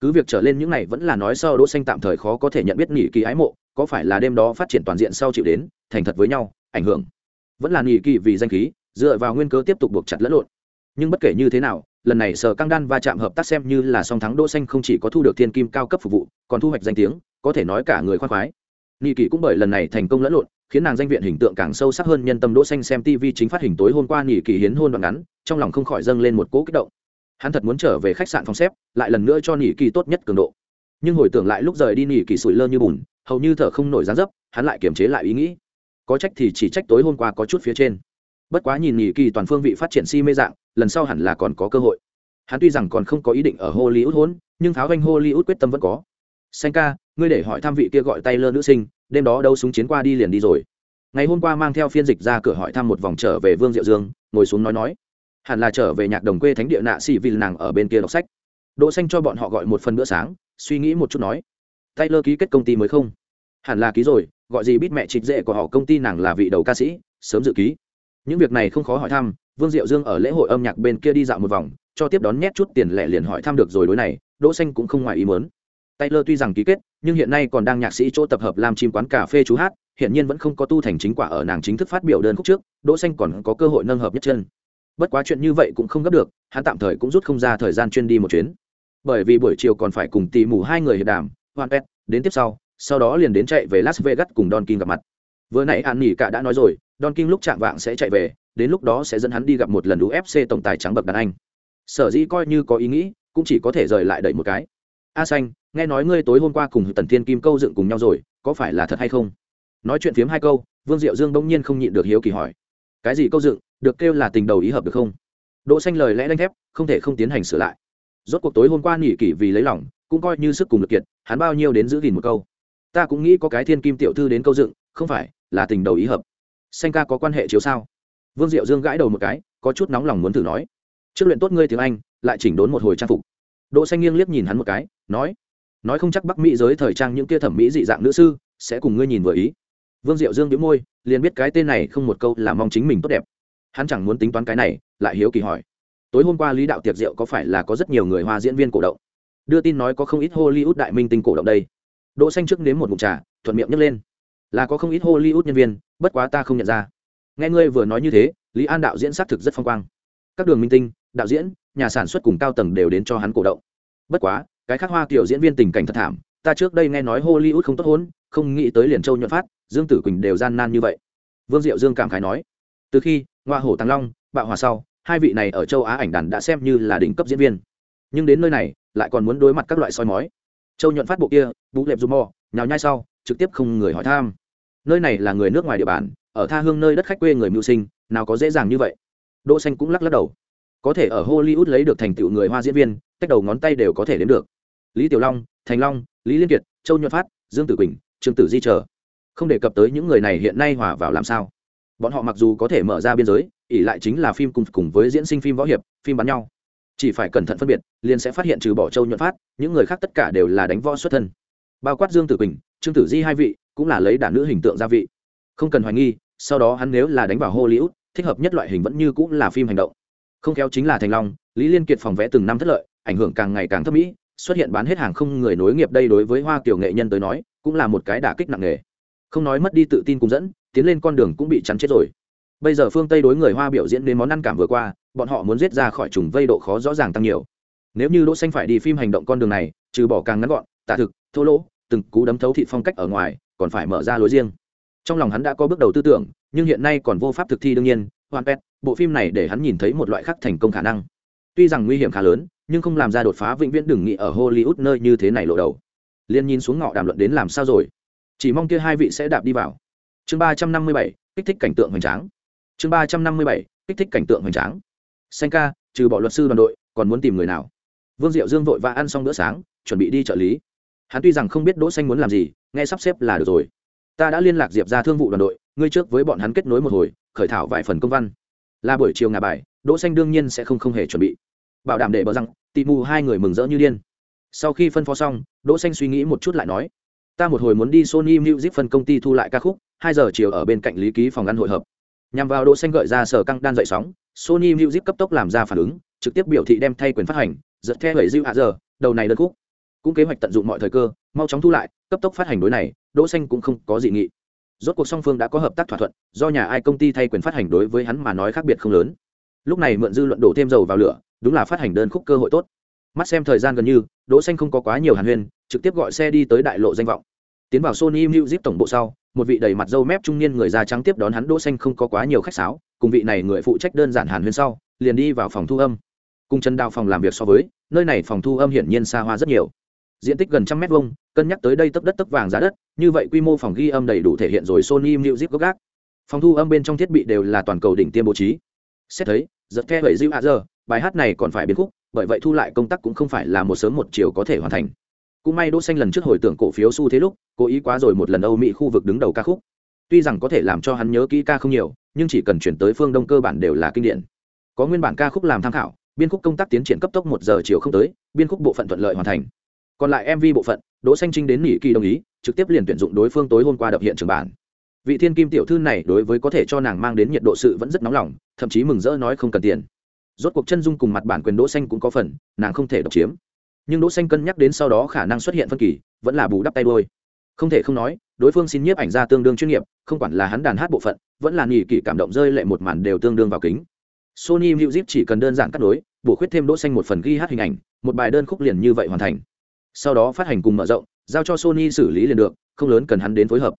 [SPEAKER 1] cứ việc trở lên những này vẫn là nói sau đỗ xanh tạm thời khó có thể nhận biết nghỉ kỳ ái mộ, có phải là đêm đó phát triển toàn diện sau chịu đến, thành thật với nhau, ảnh hưởng. Vẫn là nghỉ kỳ vì danh khí, dựa vào nguyên cớ tiếp tục buộc chặt lẫn lộn. Nhưng bất kể như thế nào, lần này sở căng đan va chạm hợp tác xem như là song thắng đỗ xanh không chỉ có thu được thiên kim cao cấp phục vụ, còn thu hoạch danh tiếng, có thể nói cả người khoan khoái. Nghỉ kỳ cũng bởi lần này thành công lẫn lộn, khiến nàng danh viện hình tượng càng sâu sắc hơn nhân tâm đỗ xanh xem tv chính phát hình tối hôm qua nghỉ kỳ hiến hôn đoạn ngắn, trong lòng không khỏi dâng lên một cỗ kích động hắn thật muốn trở về khách sạn phòng xếp, lại lần nữa cho nghỉ kỳ tốt nhất cường độ. Nhưng hồi tưởng lại lúc rời đi nghỉ kỳ sủi lơ như bùn, hầu như thở không nổi dán dấp, hắn lại kiềm chế lại ý nghĩ. Có trách thì chỉ trách tối hôm qua có chút phía trên. Bất quá nhìn nghỉ kỳ toàn phương vị phát triển si mê dạng, lần sau hẳn là còn có cơ hội. Hắn tuy rằng còn không có ý định ở hollywood hôn, nhưng tháo ganh hollywood quyết tâm vẫn có. Xanh ca, ngươi để hỏi thăm vị kia gọi tay lơ nữ sinh, đêm đó đâu súng chiến qua đi liền đi rồi. Ngày hôm qua mang theo phiên dịch ra cửa hỏi thăm một vòng trở về vương diệu dương, ngồi xuống nói nói hẳn là trở về nhạc đồng quê thánh địa nạ xì vì nàng ở bên kia đọc sách. Đỗ xanh cho bọn họ gọi một phần bữa sáng suy nghĩ một chút nói tay lơ ký kết công ty mới không? Hẳn là ký rồi gọi gì biết mẹ trịch dễ của họ công ty nàng là vị đầu ca sĩ sớm dự ký. Những việc này không khó hỏi thăm vương diệu dương ở lễ hội âm nhạc bên kia đi dạo một vòng cho tiếp đón nhét chút tiền lẻ liền hỏi thăm được rồi đối này đỗ xanh cũng không ngoài ý muốn. Taylor tuy rằng ký kết, nhưng hiện nay còn đang nhạc sĩ chỗ tập hợp làm chim quán cà phê chú hát, hiện nhiên vẫn không có tu thành chính quả ở nàng chính thức phát biểu đơn khúc trước, Đỗ Xanh còn có cơ hội nâng hợp nhất chân. Bất quá chuyện như vậy cũng không gấp được, hắn tạm thời cũng rút không ra thời gian chuyên đi một chuyến. Bởi vì buổi chiều còn phải cùng tỷ mù hai người hiệp đàm, hoàn pet, đến tiếp sau, sau đó liền đến chạy về Las Vegas cùng Don King gặp mặt. Vừa nãy An Nỉ cả đã nói rồi, Don King lúc chạm vạng sẽ chạy về, đến lúc đó sẽ dẫn hắn đi gặp một lần UFC tổng tài trắng bậc đàn anh. Sở dĩ coi như có ý nghĩ, cũng chỉ có thể rời lại đợi một cái. A xanh, nghe nói ngươi tối hôm qua cùng tần thiên kim câu dựng cùng nhau rồi có phải là thật hay không nói chuyện phiếm hai câu vương diệu dương bỗng nhiên không nhịn được hiếu kỳ hỏi cái gì câu dựng, được kêu là tình đầu ý hợp được không? Đỗ xanh lời lẽ đanh thép, không thể không tiến hành sửa lại. Rốt cuộc tối hôm qua nghỉ kỷ vì lấy lòng, cũng coi như sức cùng lực kiệt, hắn bao nhiêu đến giữ gìn một câu. Ta cũng nghĩ có cái thiên kim tiểu thư đến câu dựng, không phải, là tình đầu ý hợp. Xanh ca có quan hệ chiếu sao? Vương diệu dương gãi đầu một cái, có chút nóng lòng muốn thử nói. Trước luyện tốt ngươi tiếng anh, lại chỉnh đốn một hồi trang phục. Đỗ xanh nghiêng liếc nhìn hắn một cái, nói nói không chắc bắc mỹ giới thời trang những kia thẩm mỹ dị dạng nữ sư, sẽ cùng ngươi nhìn vừa ý vương diệu dương đĩu môi, liền biết cái tên này không một câu là mong chính mình tốt đẹp. Hắn chẳng muốn tính toán cái này, lại hiếu kỳ hỏi. Tối hôm qua lý đạo tiệc rượu có phải là có rất nhiều người hoa diễn viên cổ động? Đưa tin nói có không ít hollywood đại minh tinh cổ động đây. Đỗ xanh trước nếm một ngụm trà, thuận miệng nhấc lên. Là có không ít hollywood nhân viên, bất quá ta không nhận ra. Nghe ngươi vừa nói như thế, lý an đạo diễn xác thực rất phong quang. Các đường minh tinh, đạo diễn, nhà sản xuất cùng cao tầng đều đến cho hắn cổ động. Bất quá, cái khác hoa kiểu diễn viên tình cảnh thật thảm, ta trước đây nghe nói hollywood không tốt hốn không nghĩ tới liền châu nhuận phát, dương tử quỳnh đều gian nan như vậy. Vương diệu dương cảm khái nói, từ khi ngoa hổ tăng long, bạo hòa sau, hai vị này ở châu á ảnh đàn đã xem như là đỉnh cấp diễn viên. Nhưng đến nơi này, lại còn muốn đối mặt các loại soi mói. Châu nhuận phát bộ kia, vũ lệp dù mò, nhào nhai sau, trực tiếp không người hỏi tham nơi này là người nước ngoài địa bàn, ở tha hương nơi đất khách quê người mưu sinh, nào có dễ dàng như vậy. Đỗ xanh cũng lắc lắc đầu. Có thể ở hollywood lấy được thành tựu người hoa diễn viên, cách đầu ngón tay đều có thể đến được. Lý tiểu long, thành long, lý liên kiệt, châu nhuận phát, dương tử quỳnh trương tử di chờ. Không đề cập tới những người này hiện nay hòa vào làm sao. Bọn họ mặc dù có thể mở ra biên giới ỉ lại chính là phim cùng cùng với diễn sinh phim võ hiệp, phim bắn nhau. Chỉ phải cẩn thận phân biệt, liền sẽ phát hiện trừ bỏ châu nhuận phát, những người khác tất cả đều là đánh võ xuất thân. Bao quát dương tử quỳnh, trương tử di hai vị, cũng là lấy đả nữ hình tượng gia vị. Không cần hoài nghi, sau đó hắn nếu là đánh vào hollywood, thích hợp nhất loại hình vẫn như cũng là phim hành động. Không khéo chính là thành long, lý liên kiệt phòng vẽ từng năm thất lợi, ảnh hưởng càng ngày càng thấp mỹ xuất hiện bán hết hàng không người nối nghiệp đây đối với hoa kiểu nghệ nhân tới nói, cũng là một cái đả kích nặng nề. Không nói mất đi tự tin cùng dẫn, tiến lên con đường cũng bị chắn chết rồi. Bây giờ phương tây đối người hoa biểu diễn đến món ăn cảm vừa qua, bọn họ muốn giết ra khỏi trùng vây độ khó rõ ràng tăng nhiều. Nếu như đỗ xanh phải đi phim hành động con đường này, trừ bỏ càng ngắn gọn tạ thực, thô lỗ, từng cú đấm thấu thị phong cách ở ngoài, còn phải mở ra lối riêng. Trong lòng hắn đã có bước đầu tư tưởng, nhưng hiện nay còn vô pháp thực thi đương nhiên, hoàn pet bộ phim này để hắn nhìn thấy một loại khác thành công khả năng. Tuy rằng nguy hiểm khá lớn nhưng không làm ra đột phá vĩnh viễn đừng nghĩ ở hollywood nơi như thế này lộ đầu. Liên nhìn xuống ngọ đàm luận đến làm sao rồi? Chỉ mong kia hai vị sẽ đạp đi vào. Chương ba trăm năm mươi bảy, kích thích cảnh tượng hoành tráng. Chương ba trăm năm mươi bảy, kích thích cảnh tượng hoành tráng. Xanh ca, trừ bỏ luật sư đoàn đội, còn muốn tìm người nào? Vương diệu dương vội vã ăn xong bữa sáng, chuẩn bị đi trợ lý. Hắn tuy rằng không biết đỗ xanh muốn làm gì, nghe sắp xếp là được rồi. Ta đã liên lạc diệp ra thương vụ đoàn đội, ngươi trước với bọn hắn kết nối một hồi, khởi thảo vài phần công văn. Là buổi chiều ngà bài, đỗ xanh đương nhiên sẽ không không hề chuẩn bị bảo đảm để bờ rằng tị mù hai người mừng rỡ như điên. Sau khi phân phó xong, đỗ xanh suy nghĩ một chút lại nói, ta một hồi muốn đi sony music phân công ty thu lại ca khúc, hai giờ chiều ở bên cạnh lý ký phòng ăn hội hợp. Nhằm vào đỗ xanh gợi ra sở căng đan dậy sóng, sony music cấp tốc làm ra phản ứng, trực tiếp biểu thị đem thay quyền phát hành, giật theo hủy dư hạ giờ, đầu này đơn khúc. Cũng kế hoạch tận dụng mọi thời cơ, mau chóng thu lại, cấp tốc phát hành đối này, đỗ xanh cũng không có dị nghị. Rốt cuộc song phương đã có hợp tác thỏa thuận, do nhà ai công ty thay quyền phát hành đối với hắn mà nói khác biệt không lớn. Lúc này mượn dư luận đổ thêm dầu vào lửa đúng là phát hành đơn khúc cơ hội tốt. Mắt xem thời gian gần như, đỗ xanh không có quá nhiều hàn huyên, trực tiếp gọi xe đi tới đại lộ danh vọng. Tiến vào sony music tổng bộ sau, một vị đầy mặt râu mép trung niên người da trắng tiếp đón hắn. Đỗ xanh không có quá nhiều khách sáo, cùng vị này người phụ trách đơn giản hàn huyên sau, liền đi vào phòng thu âm. Cùng chân đào phòng làm việc so với, nơi này phòng thu âm hiển nhiên xa hoa rất nhiều. Diện tích gần trăm mét vuông, cân nhắc tới đây tấp đất tấp vàng giá đất, như vậy quy mô phòng ghi âm đầy đủ thể hiện rồi sony music gốc gác. Phòng thu âm bên trong thiết bị đều là toàn cầu đỉnh tiêm bố trí. Xét thấy, giật the bảy dịu hạ giờ bài hát này còn phải biến khúc, bởi vậy thu lại công tác cũng không phải là một sớm một chiều có thể hoàn thành. Cũng may đỗ xanh lần trước hồi tưởng cổ phiếu xu thế lúc, cố ý quá rồi một lần âu mỹ khu vực đứng đầu ca khúc. Tuy rằng có thể làm cho hắn nhớ kỹ ca không nhiều, nhưng chỉ cần chuyển tới phương đông cơ bản đều là kinh điển. Có nguyên bản ca khúc làm tham khảo, biên khúc công tác tiến triển cấp tốc một giờ chiều không tới, biên khúc bộ phận thuận lợi hoàn thành. Còn lại mv bộ phận, đỗ xanh trinh đến nỉ kỳ đồng ý, trực tiếp liền tuyển dụng đối phương tối hôm qua đập hiện trường bản. Vị thiên kim tiểu thư này đối với có thể cho nàng mang đến nhiệt độ sự vẫn rất nóng lòng, thậm chí mừng rỡ nói không cần tiền rốt cuộc chân dung cùng mặt bản quyền đỗ xanh cũng có phần, nàng không thể độc chiếm. Nhưng đỗ xanh cân nhắc đến sau đó khả năng xuất hiện phân kỳ, vẫn là bù đắp tay đôi. Không thể không nói, đối phương xin nhiếp ảnh ra tương đương chuyên nghiệp, không quản là hắn đàn hát bộ phận, vẫn là nghỉ kỳ cảm động rơi lệ một màn đều tương đương vào kính. Sony music chỉ cần đơn giản cắt nối, bổ khuyết thêm đỗ xanh một phần ghi hát hình ảnh, một bài đơn khúc liền như vậy hoàn thành. Sau đó phát hành cùng mở rộng, giao cho sony xử lý liền được, không lớn cần hắn đến phối hợp.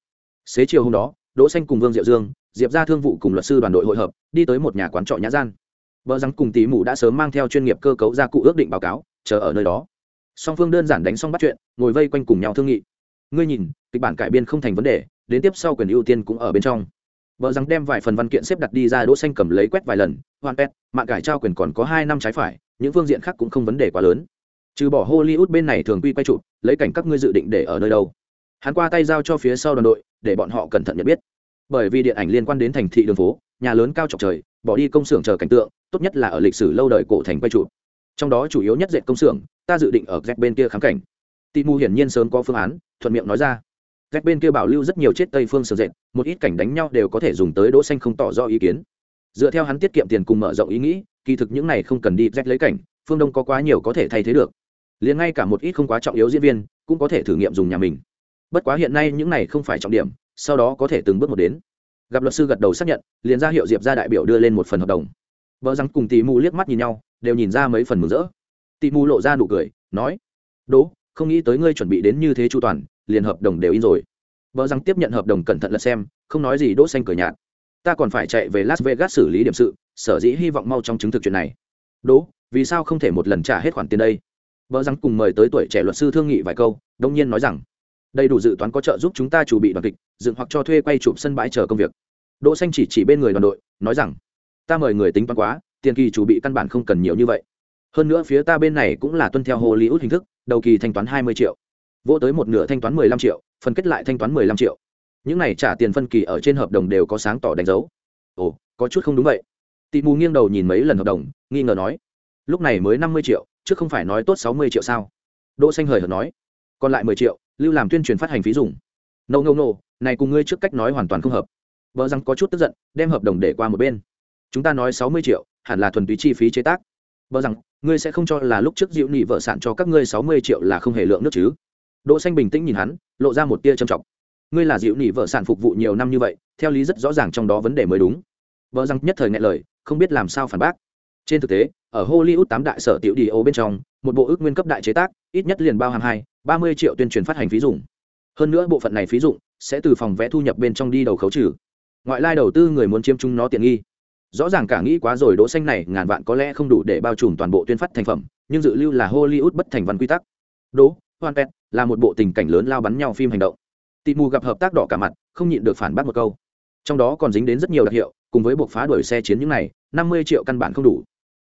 [SPEAKER 1] Xế chiều hôm đó, đỗ xanh cùng vương diệu dương, diệp ra thương vụ cùng luật sư đoàn đội hội hợp, đi tới một nhà quán trọ nhã gian vợ rằng cùng tỷ mụ đã sớm mang theo chuyên nghiệp cơ cấu ra cụ ước định báo cáo, chờ ở nơi đó. Song phương đơn giản đánh xong bắt chuyện, ngồi vây quanh cùng nhau thương nghị. Ngươi nhìn, kịch bản cải biên không thành vấn đề, đến tiếp sau quyền ưu tiên cũng ở bên trong. Vợ rằng đem vài phần văn kiện xếp đặt đi ra đỗ xanh cầm lấy quét vài lần, hoàn pet, mạng cải trao quyền còn có hai năm trái phải, những phương diện khác cũng không vấn đề quá lớn. Trừ bỏ hollywood bên này thường quy quay chụp lấy cảnh các ngươi dự định để ở nơi đâu. Hắn qua tay giao cho phía sau đoàn đội, để bọn họ cẩn thận nhận biết. Bởi vì điện ảnh liên quan đến thành thị đường phố, nhà lớn cao chọc trời, bỏ đi công xưởng chờ cảnh tượng tốt nhất là ở lịch sử lâu đời cổ thành quay trụ, trong đó chủ yếu nhất dệt công xưởng ta dự định ở dẹp bên kia kháng cảnh. Tị mù hiển nhiên sớm có phương án thuận miệng nói ra. Dẹp bên kia bảo lưu rất nhiều chết tây phương sờ dệt một ít cảnh đánh nhau đều có thể dùng tới đỗ xanh không tỏ rõ ý kiến. Dựa theo hắn tiết kiệm tiền cùng mở rộng ý nghĩ kỳ thực những này không cần đi dẹp lấy cảnh phương đông có quá nhiều có thể thay thế được. Liền ngay cả một ít không quá trọng yếu diễn viên cũng có thể thử nghiệm dùng nhà mình. Bất quá hiện nay những này không phải trọng điểm sau đó có thể từng bước một đến. Gặp luật sư gật đầu xác nhận liền ra hiệu diệp ra đại biểu đưa lên một phần hợp đồng vợ rắn cùng Tì mù liếc mắt nhìn nhau, đều nhìn ra mấy phần mừng rỡ. Tì mù lộ ra nụ cười, nói, đố, không nghĩ tới ngươi chuẩn bị đến như thế chu toàn, liền hợp đồng đều in rồi. Vợ rắn tiếp nhận hợp đồng cẩn thận lật xem, không nói gì đỗ xanh cười nhạt. Ta còn phải chạy về las vegas xử lý điểm sự, sở dĩ hy vọng mau trong chứng thực chuyện này. Đố, vì sao không thể một lần trả hết khoản tiền đây? Vợ rắn cùng mời tới tuổi trẻ luật sư thương nghị vài câu, đông nhiên nói rằng, đầy đủ dự toán có trợ giúp chúng ta chủ bị đoàn kịch, dựng hoặc cho thuê quay chụp sân bãi chờ công việc. Đỗ xanh chỉ chỉ bên người đoàn đội, nói rằng ta mời người tính toán quá, tiền kỳ chủ bị căn bản không cần nhiều như vậy. Hơn nữa phía ta bên này cũng là tuân theo hollywood hình thức, đầu kỳ thanh toán 20 triệu, vô tới một nửa thanh toán 15 triệu, phần kết lại thanh toán 15 triệu. Những này trả tiền phân kỳ ở trên hợp đồng đều có sáng tỏ đánh dấu. Ồ, có chút không đúng vậy. Tị mù nghiêng đầu nhìn mấy lần hợp đồng, nghi ngờ nói, lúc này mới 50 triệu, chứ không phải nói tốt 60 triệu sao? Đỗ xanh hời hợt nói, còn lại 10 triệu, lưu làm tuyên truyền phát hành phí dùng. No no no này cùng ngươi trước cách nói hoàn toàn không hợp. Vợ rằng có chút tức giận, đem hợp đồng để qua một bên chúng ta nói sáu mươi triệu, hẳn là thuần túy chi phí chế tác. Vợ rằng, ngươi sẽ không cho là lúc trước dịu nị vợ sản cho các ngươi sáu mươi triệu là không hề lượng nước chứ? Đỗ xanh bình tĩnh nhìn hắn, lộ ra một tia trầm trọng. Ngươi là dịu nị vợ sản phục vụ nhiều năm như vậy, theo lý rất rõ ràng trong đó vấn đề mới đúng. Vợ rằng nhất thời ngại lời, không biết làm sao phản bác. Trên thực tế, ở hollywood tám đại sở tiểu đi ô bên trong, một bộ ước nguyên cấp đại chế tác, ít nhất liền bao hàng hai, ba mươi triệu tuyên truyền phát hành phí dụng. Hơn nữa bộ phận này phí dụng sẽ từ phòng vẽ thu nhập bên trong đi đầu khấu trừ. Ngoại lai đầu tư người muốn chiếm chúng nó tiện nghi rõ ràng cả nghĩ quá rồi đỗ xanh này ngàn vạn có lẽ không đủ để bao trùm toàn bộ tuyên phát thành phẩm, nhưng dự lưu là hollywood bất thành văn quy tắc. Đỗ hoàn pet là một bộ tình cảnh lớn lao bắn nhau phim hành động. Tị mù gặp hợp tác đỏ cả mặt, không nhịn được phản bác một câu. Trong đó còn dính đến rất nhiều đặc hiệu, cùng với buộc phá đuổi xe chiến những này, năm mươi triệu căn bản không đủ.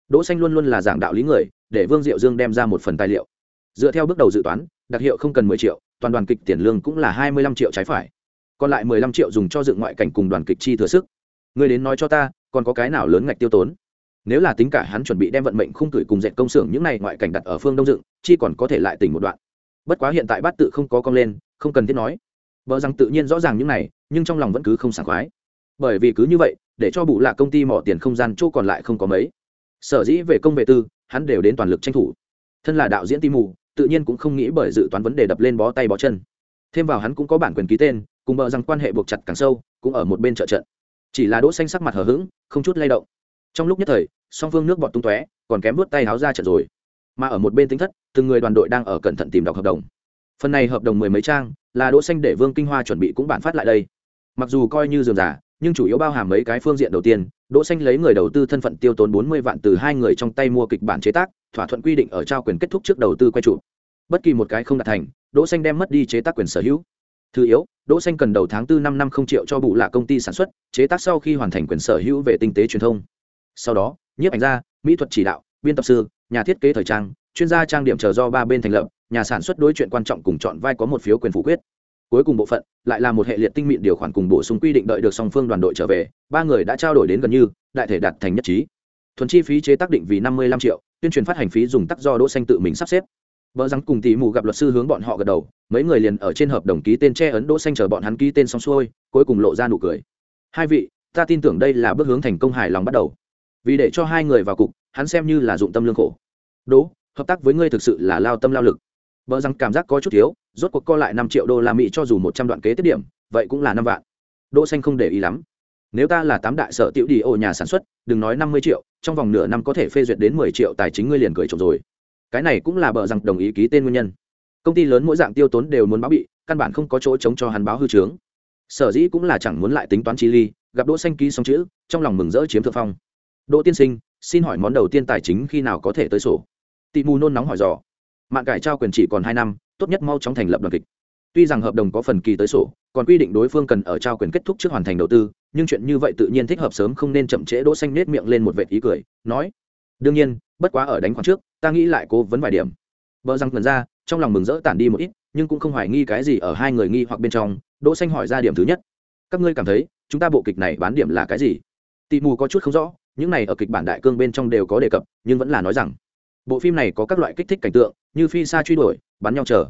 [SPEAKER 1] Đỗ xanh luôn luôn là giảng đạo lý người, để vương diệu dương đem ra một phần tài liệu. Dựa theo bước đầu dự toán, đặc hiệu không cần mười triệu, toàn đoàn kịch tiền lương cũng là hai mươi lăm triệu trái phải. Còn lại mười lăm triệu dùng cho dựng ngoại cảnh cùng đoàn kịch chi thừa sức. Người đến nói cho ta còn có cái nào lớn ngạch tiêu tốn? Nếu là tính cả hắn chuẩn bị đem vận mệnh khung cửi cùng dệt công xưởng những này ngoại cảnh đặt ở phương đông dựng, chi còn có thể lại tỉnh một đoạn. Bất quá hiện tại bát tự không có cong lên, không cần thiết nói. Vợ rằng tự nhiên rõ ràng những này, nhưng trong lòng vẫn cứ không sảng khoái. Bởi vì cứ như vậy, để cho bù là công ty mỏ tiền không gian chỗ còn lại không có mấy. Sở dĩ về công vệ tư, hắn đều đến toàn lực tranh thủ. Thân là đạo diễn tim mù, tự nhiên cũng không nghĩ bởi dự toán vấn đề đập lên bó tay bó chân. Thêm vào hắn cũng có bản quyền ký tên, cùng vợ rằng quan hệ buộc chặt càng sâu, cũng ở một bên trợ trận chỉ là đỗ xanh sắc mặt hờ hững, không chút lay động. Trong lúc nhất thời, song phương nước bọt tung tóe, còn kém vớt tay háo ra trận rồi. Mà ở một bên tính thất, từng người đoàn đội đang ở cẩn thận tìm đọc hợp đồng. Phần này hợp đồng mười mấy trang, là đỗ xanh để vương kinh hoa chuẩn bị cũng bản phát lại đây. Mặc dù coi như dườm giả nhưng chủ yếu bao hàm mấy cái phương diện đầu tiên, đỗ xanh lấy người đầu tư thân phận tiêu tốn 40 vạn từ hai người trong tay mua kịch bản chế tác, thỏa thuận quy định ở trao quyền kết thúc trước đầu tư quay trụ. Bất kỳ một cái không đạt thành, đỗ xanh đem mất đi chế tác quyền sở hữu thứ yếu, đỗ xanh cần đầu tháng 4 năm năm không triệu cho bù lạ công ty sản xuất, chế tác sau khi hoàn thành quyền sở hữu về tinh tế truyền thông. Sau đó, nhiếp ảnh gia, mỹ thuật chỉ đạo, biên tập sư, nhà thiết kế thời trang, chuyên gia trang điểm chờ do ba bên thành lập, nhà sản xuất đối chuyện quan trọng cùng chọn vai có một phiếu quyền phủ quyết. Cuối cùng bộ phận lại là một hệ liệt tinh mịn điều khoản cùng bổ sung quy định đợi được song phương đoàn đội trở về, ba người đã trao đổi đến gần như, đại thể đạt thành nhất trí. Thuần chi phí chế tác định vì năm mươi lăm triệu, tuyên truyền phát hành phí dùng tắc do đỗ xanh tự mình sắp xếp bỡ rắn cùng tỷ mù gặp luật sư hướng bọn họ gật đầu, mấy người liền ở trên hợp đồng ký tên che ấn đỗ xanh chờ bọn hắn ký tên xong xuôi, cuối cùng lộ ra nụ cười. Hai vị, ta tin tưởng đây là bước hướng thành công hài lòng bắt đầu. Vì để cho hai người vào cục, hắn xem như là dụng tâm lương khổ. Đỗ, hợp tác với ngươi thực sự là lao tâm lao lực. Bỡ rằng cảm giác có chút thiếu, rốt cuộc co lại năm triệu đô la mỹ cho dù một trăm đoạn kế tiết điểm, vậy cũng là năm vạn. Đỗ xanh không để ý lắm. Nếu ta là tám đại sở tiểu đi ô nhà sản xuất, đừng nói năm mươi triệu, trong vòng nửa năm có thể phê duyệt đến mười triệu tài chính ngươi liền cười trộm rồi cái này cũng là bờ rằng đồng ý ký tên nguyên nhân. Công ty lớn mỗi dạng tiêu tốn đều muốn báo bị, căn bản không có chỗ chống cho hắn báo hư trướng sở dĩ cũng là chẳng muốn lại tính toán chi ly, gặp đỗ xanh ký xong chữ, trong lòng mừng rỡ chiếm thượng phong. Đỗ tiên sinh, xin hỏi món đầu tiên tài chính khi nào có thể tới sổ? Tị mù nôn nóng hỏi dò. Mạng cải trao quyền chỉ còn hai năm, tốt nhất mau chóng thành lập đoàn kịch. Tuy rằng hợp đồng có phần kỳ tới sổ, còn quy định đối phương cần ở trao quyền kết thúc trước hoàn thành đầu tư, nhưng chuyện như vậy tự nhiên thích hợp sớm không nên chậm trễ. Đỗ xanh nết miệng lên một vệt ý cười, nói, đương nhiên bất quá ở đánh khoảng trước, ta nghĩ lại cố vấn vài điểm. Vợ răng lần ra, trong lòng mừng rỡ tản đi một ít, nhưng cũng không hoài nghi cái gì ở hai người nghi hoặc bên trong. Đỗ xanh hỏi ra điểm thứ nhất. Các ngươi cảm thấy, chúng ta bộ kịch này bán điểm là cái gì? Tị mù có chút không rõ, những này ở kịch bản đại cương bên trong đều có đề cập, nhưng vẫn là nói rằng, bộ phim này có các loại kích thích cảnh tượng, như phi xa truy đuổi, bắn nhau chờ.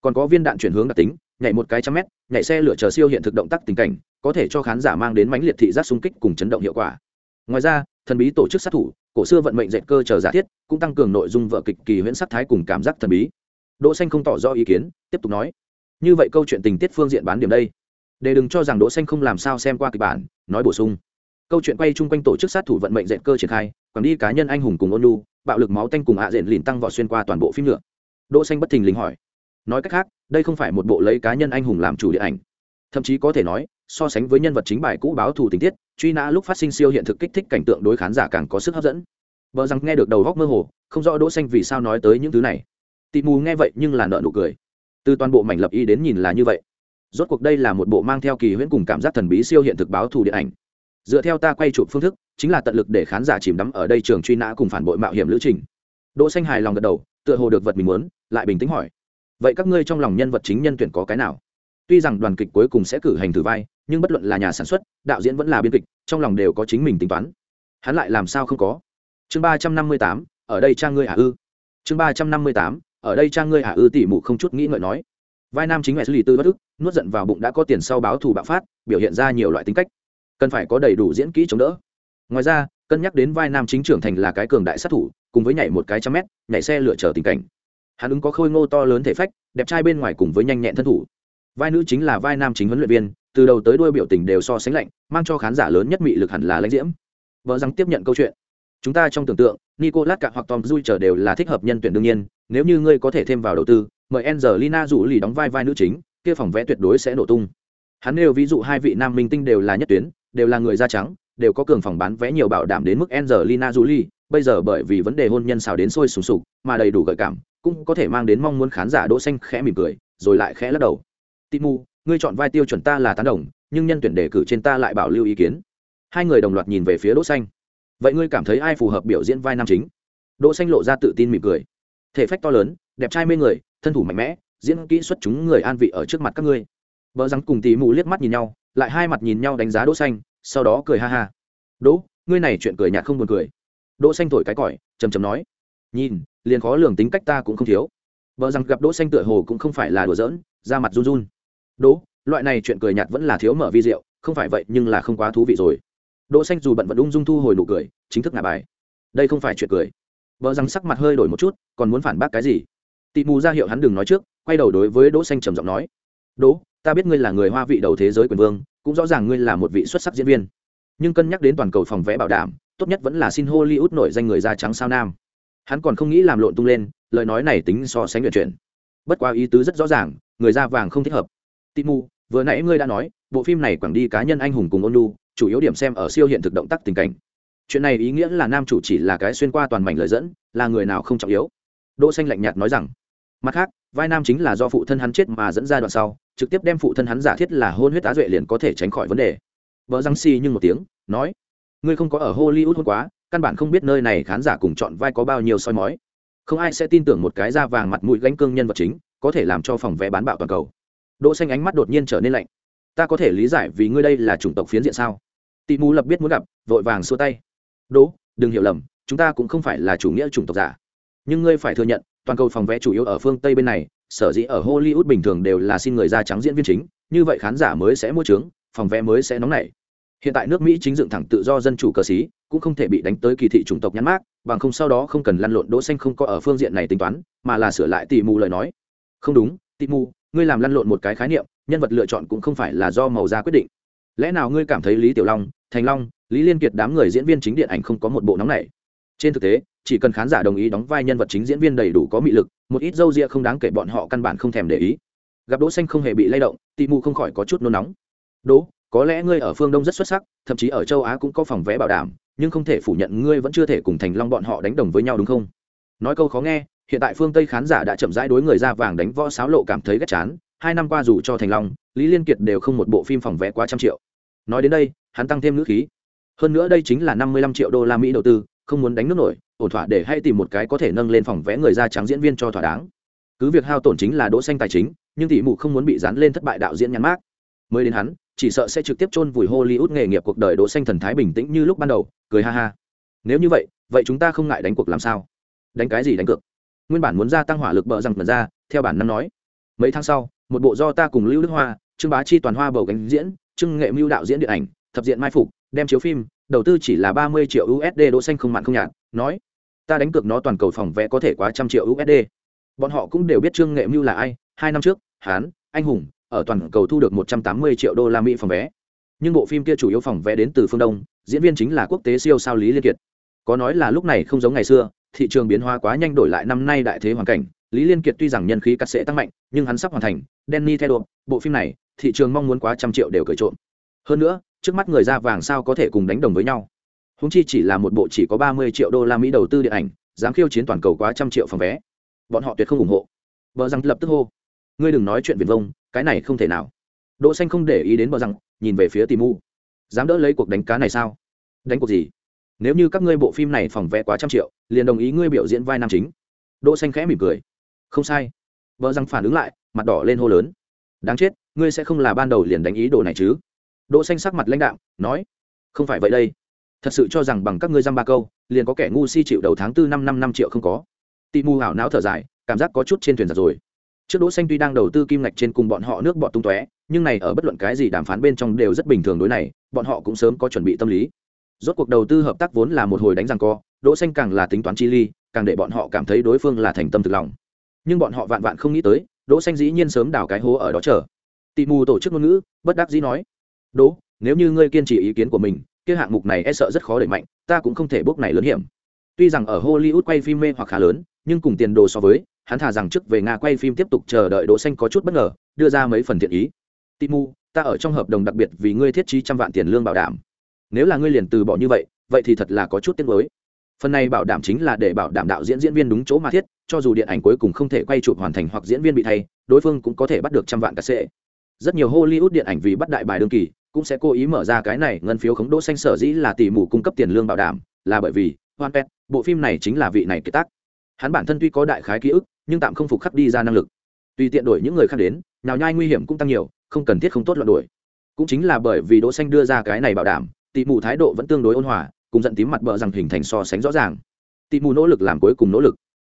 [SPEAKER 1] Còn có viên đạn chuyển hướng đặc tính, nhảy một cái trăm mét, nhảy xe lửa chờ siêu hiện thực động tác tình cảnh, có thể cho khán giả mang đến mãnh liệt thị giác xung kích cùng chấn động hiệu quả ngoài ra, thần bí tổ chức sát thủ, cổ xưa vận mệnh dệt cơ chờ giả thiết, cũng tăng cường nội dung vợ kịch kỳ huyễn sắc thái cùng cảm giác thần bí. Đỗ xanh không tỏ rõ ý kiến, tiếp tục nói. Như vậy câu chuyện tình tiết phương diện bán điểm đây. Để đừng cho rằng đỗ xanh không làm sao xem qua kịch bản, nói bổ sung. Câu chuyện quay chung quanh tổ chức sát thủ vận mệnh dệt cơ triển khai, quảng đi cá nhân anh hùng cùng ôn nhu, bạo lực máu tanh cùng hạ à diện lìn tăng vọt xuyên qua toàn bộ phim nữa đỗ xanh bất thình lình hỏi. Nói cách khác, đây không phải một bộ lấy cá nhân anh hùng làm chủ điện ảnh. Thậm chí có thể nói, so sánh với nhân vật chính bài cũ báo thù tình tiết truy nã lúc phát sinh siêu hiện thực kích thích cảnh tượng đối khán giả càng có sức hấp dẫn. Vợ rằng nghe được đầu góc mơ hồ, không rõ đỗ xanh vì sao nói tới những thứ này. Tị mù nghe vậy nhưng là nợ nụ cười. Từ toàn bộ mảnh lập y đến nhìn là như vậy. Rốt cuộc đây là một bộ mang theo kỳ huyễn cùng cảm giác thần bí siêu hiện thực báo thù điện ảnh. Dựa theo ta quay chụp phương thức, chính là tận lực để khán giả chìm đắm ở đây trường truy nã cùng phản bội mạo hiểm lữ trình. Đỗ xanh hài lòng gật đầu, tựa hồ được vật mình muốn, lại bình tĩnh hỏi. Vậy các ngươi trong lòng nhân vật chính nhân tuyển có cái nào? Tuy rằng đoàn kịch cuối cùng sẽ cử hành thử vai, nhưng bất luận là nhà sản xuất, đạo diễn vẫn là biên kịch, trong lòng đều có chính mình tính toán. Hắn lại làm sao không có? Chương ba trăm năm mươi tám, ở đây trang ngươi ả ư? Chương ba trăm năm mươi tám, ở đây trang ngươi ả ư? Tỉ mụ không chút nghĩ ngợi nói. Vai nam chính xử lý tư bất ức, nuốt giận vào bụng đã có tiền sau báo thù bạo phát, biểu hiện ra nhiều loại tính cách. Cần phải có đầy đủ diễn kỹ chống đỡ. Ngoài ra, cân nhắc đến vai nam chính trưởng thành là cái cường đại sát thủ, cùng với nhảy một cái trăm mét, nhảy xe lựa chở tình cảnh. Hắn ứng có khôi ngô to lớn thể phách, đẹp trai bên ngoài cùng với nhanh nhẹn thân thủ vai nữ chính là vai nam chính huấn luyện viên, từ đầu tới đuôi biểu tình đều so sánh lạnh, mang cho khán giả lớn nhất mị lực hẳn là lãnh diễm. Vợ rằng tiếp nhận câu chuyện. Chúng ta trong tưởng tượng, nicolas cạ hoặc tom dui chờ đều là thích hợp nhân tuyển đương nhiên, nếu như ngươi có thể thêm vào đầu tư, mời angelina rủ lì đóng vai vai nữ chính, kia phòng vẽ tuyệt đối sẽ nổ tung. Hắn nêu ví dụ hai vị nam minh tinh đều là nhất tuyến, đều là người da trắng, đều có cường phòng bán vé nhiều bảo đảm đến mức angelina jolie, bây giờ bởi vì vấn đề hôn nhân xào đến sôi sùng sục, mà đầy đủ gợi cảm, cũng có thể mang đến mong muốn khán giả đỗ xanh khẽ mỉm cười, rồi lại khẽ lắc đầu timu ngươi chọn vai tiêu chuẩn ta là tán đồng, nhưng nhân tuyển đề cử trên ta lại bảo lưu ý kiến. Hai người đồng loạt nhìn về phía đỗ xanh. Vậy ngươi cảm thấy ai phù hợp biểu diễn vai nam chính? Đỗ xanh lộ ra tự tin mỉm cười. Thể phách to lớn, đẹp trai mê người, thân thủ mạnh mẽ, diễn kỹ xuất chúng người an vị ở trước mặt các ngươi. Vợ rắn cùng Tì mù liếc mắt nhìn nhau, lại hai mặt nhìn nhau đánh giá đỗ xanh, sau đó cười ha ha. Đỗ, ngươi này chuyện cười nhạt không buồn cười. Đỗ xanh thổi cái còi trầm trầm nói. Nhìn, liền khó lường tính cách ta cũng không thiếu. Vợ rằng gặp đỗ xanh tựa hồ cũng không phải là đùa giỡn ra mặt run run đỗ, loại này chuyện cười nhạt vẫn là thiếu mở vi diệu, không phải vậy nhưng là không quá thú vị rồi. Đỗ xanh dù bận vẫn ung dung thu hồi nụ cười, chính thức ngả bài. Đây không phải chuyện cười. Vợ rằng sắc mặt hơi đổi một chút, còn muốn phản bác cái gì? Tị mù ra hiệu hắn đừng nói trước, quay đầu đối với đỗ xanh trầm giọng nói. Đỗ, ta biết ngươi là người hoa vị đầu thế giới quyền vương, cũng rõ ràng ngươi là một vị xuất sắc diễn viên. Nhưng cân nhắc đến toàn cầu phòng vẽ bảo đảm, tốt nhất vẫn là xin hollywood nổi danh người da trắng sao nam. Hắn còn không nghĩ làm lộn tung lên, lời nói này tính so sánh luyện chuyển bất qua ý tứ rất rõ ràng, người da vàng không thích hợp timu vừa nãy ngươi đã nói, bộ phim này quảng đi cá nhân anh hùng cùng ôn lu chủ yếu điểm xem ở siêu hiện thực động tác tình cảnh. Chuyện này ý nghĩa là nam chủ chỉ là cái xuyên qua toàn mảnh lời dẫn, là người nào không trọng yếu. Đỗ xanh lạnh nhạt nói rằng, mặt khác, vai nam chính là do phụ thân hắn chết mà dẫn ra đoạn sau, trực tiếp đem phụ thân hắn giả thiết là hôn huyết á duệ liền có thể tránh khỏi vấn đề. Vợ răng si nhưng một tiếng, nói, ngươi không có ở hollywood hôn quá, căn bản không biết nơi này khán giả cùng chọn vai có bao nhiêu soi mói. Không ai sẽ tin tưởng một cái da vàng mặt mũi gánh cương nhân vật chính, có thể làm cho phòng vé bán bạo toàn cầu đỗ xanh ánh mắt đột nhiên trở nên lạnh. Ta có thể lý giải vì ngươi đây là chủng tộc phiến diện sao? Tị mù lập biết muốn gặp, vội vàng xua tay. Đỗ, đừng hiểu lầm, chúng ta cũng không phải là chủ nghĩa chủng tộc giả. Nhưng ngươi phải thừa nhận, toàn cầu phòng vé chủ yếu ở phương tây bên này, sở dĩ ở hollywood bình thường đều là xin người da trắng diễn viên chính, như vậy khán giả mới sẽ mua trướng, phòng vé mới sẽ nóng nảy. Hiện tại nước mỹ chính dựng thẳng tự do dân chủ cờ xí, cũng không thể bị đánh tới kỳ thị chủng tộc nhãn mát bằng không sau đó không cần lăn lộn, đỗ xanh không có ở phương diện này tính toán, mà là sửa lại Tị mù lời nói. Không đúng, Tị mù ngươi làm lăn lộn một cái khái niệm, nhân vật lựa chọn cũng không phải là do màu da quyết định. Lẽ nào ngươi cảm thấy lý tiểu long, thành long, lý liên kiệt đám người diễn viên chính điện ảnh không có một bộ nóng này trên thực tế, chỉ cần khán giả đồng ý đóng vai nhân vật chính diễn viên đầy đủ có mị lực, một ít dâu ria không đáng kể bọn họ căn bản không thèm để ý. Gặp đỗ xanh không hề bị lay động, tị mù không khỏi có chút nôn nóng. Đỗ, có lẽ ngươi ở phương đông rất xuất sắc, thậm chí ở châu á cũng có phòng vé bảo đảm, nhưng không thể phủ nhận ngươi vẫn chưa thể cùng thành long bọn họ đánh đồng với nhau, đúng không? Nói câu khó nghe hiện tại phương tây khán giả đã chậm rãi đối người da vàng đánh võ sáo lộ cảm thấy ghét chán. Hai năm qua dù cho thành long, lý liên kiệt đều không một bộ phim phòng vé quá trăm triệu. Nói đến đây, hắn tăng thêm ngữ khí. Hơn nữa đây chính là năm mươi lăm triệu đô la mỹ đầu tư, không muốn đánh nước nổi, ổn thỏa để hay tìm một cái có thể nâng lên phòng vé người da trắng diễn viên cho thỏa đáng. Cứ việc hao tổn chính là đỗ xanh tài chính, nhưng tỷ mụ không muốn bị dán lên thất bại đạo diễn nhắn mát mới đến hắn, chỉ sợ sẽ trực tiếp chôn vùi hollywood nghề nghiệp cuộc đời đỗ xanh thần thái bình tĩnh như lúc ban đầu, cười ha ha. Nếu như vậy vậy chúng ta không ngại đánh cuộc làm sao? Đánh cái gì đánh cược? Nguyên bản muốn gia tăng hỏa lực bờ rằng ra, theo bản năng nói. Mấy tháng sau, một bộ do ta cùng lưu đức hoa, trương bá chi toàn hoa bầu gánh diễn trưng nghệ mưu đạo diễn điện ảnh, thập diện mai phục, đem chiếu phim, đầu tư chỉ là ba mươi triệu usd đỗ xanh không mặn không nhạt, nói, ta đánh cược nó toàn cầu phòng vé có thể quá trăm triệu usd bọn họ cũng đều biết trương nghệ mưu là ai, hai năm trước, hán, anh hùng, ở toàn cầu thu được một trăm tám mươi triệu đô la mỹ phòng vé. Nhưng bộ phim kia chủ yếu phòng vé đến từ phương đông, diễn viên chính là quốc tế siêu sao lý liên kiệt. Có nói là lúc này không giống ngày xưa thị trường biến hóa quá nhanh đổi lại năm nay đại thế hoàn cảnh, lý liên kiệt tuy rằng nhân khí cắt sẽ tăng mạnh, nhưng hắn sắp hoàn thành. Denny theo đuổi, bộ phim này, thị trường mong muốn quá trăm triệu đều cởi trộm. Hơn nữa, trước mắt người da vàng sao có thể cùng đánh đồng với nhau? Húng chi chỉ là một bộ chỉ có ba mươi triệu đô la mỹ đầu tư điện ảnh, dám khiêu chiến toàn cầu quá trăm triệu phòng vé. Bọn họ tuyệt không ủng hộ. Vợ rằng lập tức hô. Ngươi đừng nói chuyện viền vông, cái này không thể nào. Đỗ xanh không để ý đến bờ rằng nhìn về phía tìm mu dám đỡ lấy cuộc đánh cá này sao? Đánh cuộc gì? Nếu như các ngươi bộ phim này phòng vẽ quá trăm triệu, liền đồng ý ngươi biểu diễn vai nam chính. Đỗ xanh khẽ mỉm cười. Không sai. Vợ răng phản ứng lại, mặt đỏ lên hô lớn. Đáng chết, ngươi sẽ không là ban đầu liền đánh ý đồ này chứ? Đỗ xanh sắc mặt lãnh đạm, nói. Không phải vậy đây. Thật sự cho rằng bằng các ngươi dăm ba câu, liền có kẻ ngu si chịu đầu tháng tư năm năm năm triệu không có. Tị mù hảo não thở dài, cảm giác có chút trên thuyền giặt rồi. Trước đỗ xanh tuy đang đầu tư kim ngạch trên cùng bọn họ nước bọt tung tóe, nhưng này ở bất luận cái gì đàm phán bên trong đều rất bình thường đối này, bọn họ cũng sớm có chuẩn bị tâm lý rốt cuộc đầu tư hợp tác vốn là một hồi đánh răng co, đỗ xanh càng là tính toán chi ly, càng để bọn họ cảm thấy đối phương là thành tâm thực lòng. Nhưng bọn họ vạn vạn không nghĩ tới, đỗ xanh dĩ nhiên sớm đào cái hố ở đó chờ. Tị mù tổ chức ngôn ngữ, bất đắc dĩ nói, đỗ, nếu như ngươi kiên trì ý kiến của mình, kia hạng mục này e sợ rất khó đẩy mạnh, ta cũng không thể bước này lớn hiểm. Tuy rằng ở hollywood quay phim mê hoặc khá lớn, nhưng cùng tiền đồ so với, hắn thả rằng trước về nga quay phim tiếp tục chờ đợi đỗ xanh có chút bất ngờ, đưa ra mấy phần thiện ý. Timu ta ở trong hợp đồng đặc biệt vì ngươi thiết trí trăm vạn tiền lương bảo đảm nếu là ngươi liền từ bỏ như vậy vậy thì thật là có chút tiếc nuối. Phần này bảo đảm chính là để bảo đảm đạo diễn diễn viên đúng chỗ mà thiết, cho dù điện ảnh cuối cùng không thể quay chụp hoàn thành hoặc diễn viên bị thay, đối phương cũng có thể bắt được trăm vạn cả sệ. Rất nhiều hollywood điện ảnh vì bắt đại bài đương kỳ, cũng sẽ cố ý mở ra cái này ngân phiếu khống đỗ xanh sở dĩ là tỷ mù cung cấp tiền lương bảo đảm, là bởi vì hoàn pet, bộ phim này chính là vị này kế tác. Hắn bản thân tuy có đại khái ký ức, nhưng tạm không phục khắc đi ra năng lực. Tùy tiện đổi những người khác đến, nào nhai nguy hiểm cũng tăng nhiều, không cần thiết không tốt loạn đổi cũng chính là bởi vì đỗ xanh đưa ra cái này bảo đảm tị mù thái độ vẫn tương đối ôn hòa, cùng giận tím mặt bờ rằng hình thành so sánh rõ ràng. Tị mù nỗ lực làm cuối cùng nỗ lực.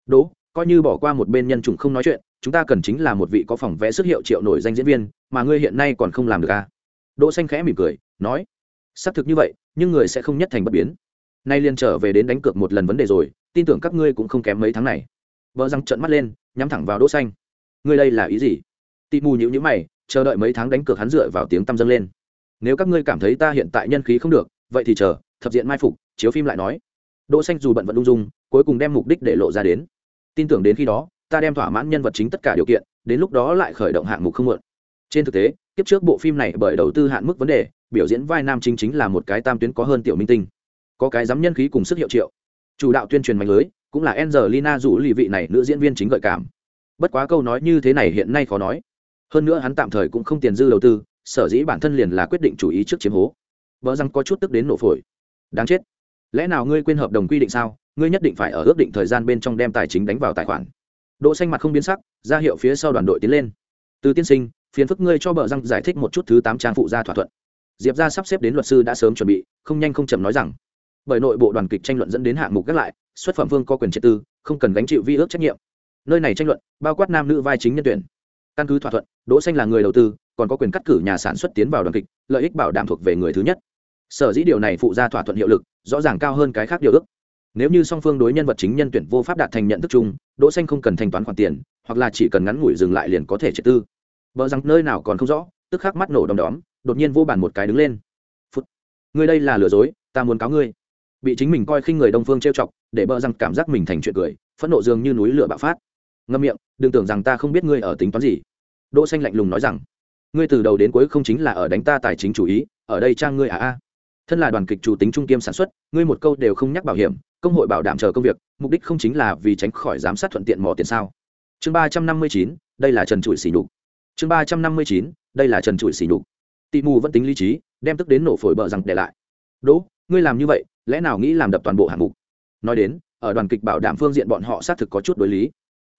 [SPEAKER 1] Đỗ coi như bỏ qua một bên nhân chủng không nói chuyện, chúng ta cần chính là một vị có phòng vẽ sức hiệu triệu nổi danh diễn viên, mà ngươi hiện nay còn không làm được à? Đỗ xanh khẽ mỉm cười, nói, xác thực như vậy, nhưng người sẽ không nhất thành bất biến. Nay liền trở về đến đánh cược một lần vấn đề rồi, tin tưởng các ngươi cũng không kém mấy tháng này. Vợ răng trợn mắt lên, nhắm thẳng vào đỗ xanh. Ngươi đây là ý gì? Tị mù nhíu nhíu mày, chờ đợi mấy tháng đánh cược hắn dựa vào tiếng tăm dâng lên nếu các ngươi cảm thấy ta hiện tại nhân khí không được, vậy thì chờ, thập diện mai phục, chiếu phim lại nói. Đỗ xanh dù bận vận lung dung, cuối cùng đem mục đích để lộ ra đến. Tin tưởng đến khi đó, ta đem thỏa mãn nhân vật chính tất cả điều kiện, đến lúc đó lại khởi động hạng mục không muộn. Trên thực tế, kiếp trước bộ phim này bởi đầu tư hạn mức vấn đề, biểu diễn vai nam chính chính là một cái tam tuyến có hơn tiểu minh tinh. Có cái dám nhân khí cùng sức hiệu triệu. Chủ đạo tuyên truyền mạnh lưới, cũng là Angelina rủ lì vị này nữ diễn viên chính gợi cảm. Bất quá câu nói như thế này hiện nay khó nói. Hơn nữa hắn tạm thời cũng không tiền dư đầu tư sở dĩ bản thân liền là quyết định chủ ý trước chiếm hố. Vợ rằng có chút tức đến nổ phổi. Đáng chết. Lẽ nào ngươi quên hợp đồng quy định sao? Ngươi nhất định phải ở ước định thời gian bên trong đem tài chính đánh vào tài khoản. Đỗ xanh mặt không biến sắc, ra hiệu phía sau đoàn đội tiến lên. Từ tiên sinh, phiền phức ngươi cho bờ răng giải thích một chút thứ tám trang phụ gia thỏa thuận. Diệp gia sắp xếp đến luật sư đã sớm chuẩn bị, không nhanh không chậm nói rằng. Bởi nội bộ đoàn kịch tranh luận dẫn đến hạng mục gác lại, xuất phẩm vương có quyền triệt tư, không cần gánh chịu vi ước trách nhiệm. Nơi này tranh luận, bao quát nam nữ vai chính nhân tuyển. Căn cứ thỏa thuận, đỗ xanh là người đầu tư còn có quyền cắt cử nhà sản xuất tiến vào đoàn kịch, lợi ích bảo đảm thuộc về người thứ nhất. Sở dĩ điều này phụ ra thỏa thuận hiệu lực, rõ ràng cao hơn cái khác điều ước. Nếu như song phương đối nhân vật chính nhân tuyển vô pháp đạt thành nhận thức chung, đỗ xanh không cần thanh toán khoản tiền, hoặc là chỉ cần ngắn ngủi dừng lại liền có thể triệt tư. Vợ rằng nơi nào còn không rõ, tức khắc mắt nổ đom đóm, đột nhiên vô bàn một cái đứng lên. Phút. Ngươi đây là lừa dối, ta muốn cáo ngươi. Bị chính mình coi khinh người đông phương trêu chọc, để bờ rằng cảm giác mình thành chuyện cười, phẫn nộ dường như núi lửa bạo phát. Ngâm miệng, đừng tưởng rằng ta không biết ngươi ở tính toán gì. Đỗ xanh lạnh lùng nói rằng ngươi từ đầu đến cuối không chính là ở đánh ta tài chính chủ ý, ở đây trang ngươi à a. Thân là đoàn kịch chủ tính trung kiêm sản xuất, ngươi một câu đều không nhắc bảo hiểm, công hội bảo đảm chờ công việc, mục đích không chính là vì tránh khỏi giám sát thuận tiện mò tiền sao. Chương ba trăm năm mươi chín, đây là trần trụi xỉ nhục. Chương ba trăm năm mươi chín, đây là trần trụi xỉ nhục. Tị mù vẫn tính lý trí, đem tức đến nổ phổi bờ rằng để lại. Đỗ, ngươi làm như vậy, lẽ nào nghĩ làm đập toàn bộ hạng mục? Nói đến, ở đoàn kịch bảo đảm phương diện bọn họ xác thực có chút đối lý.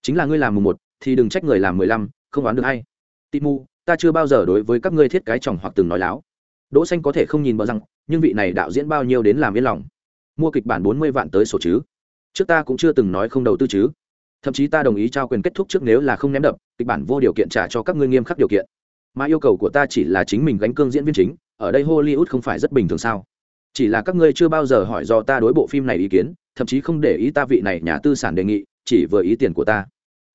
[SPEAKER 1] Chính là ngươi làm mùng một, thì đừng trách người làm mười lăm, không đoán được hay tị mù ta chưa bao giờ đối với các ngươi thiết cái chồng hoặc từng nói láo. Đỗ xanh có thể không nhìn bờ rằng nhưng vị này đạo diễn bao nhiêu đến làm yên lòng. Mua kịch bản bốn mươi vạn tới sổ chứ? Trước ta cũng chưa từng nói không đầu tư chứ. Thậm chí ta đồng ý trao quyền kết thúc trước nếu là không ném đập, kịch bản vô điều kiện trả cho các ngươi nghiêm khắc điều kiện. Mà yêu cầu của ta chỉ là chính mình gánh cương diễn viên chính, ở đây hollywood không phải rất bình thường sao? Chỉ là các ngươi chưa bao giờ hỏi do ta đối bộ phim này ý kiến, thậm chí không để ý ta vị này nhà tư sản đề nghị, chỉ vừa ý tiền của ta.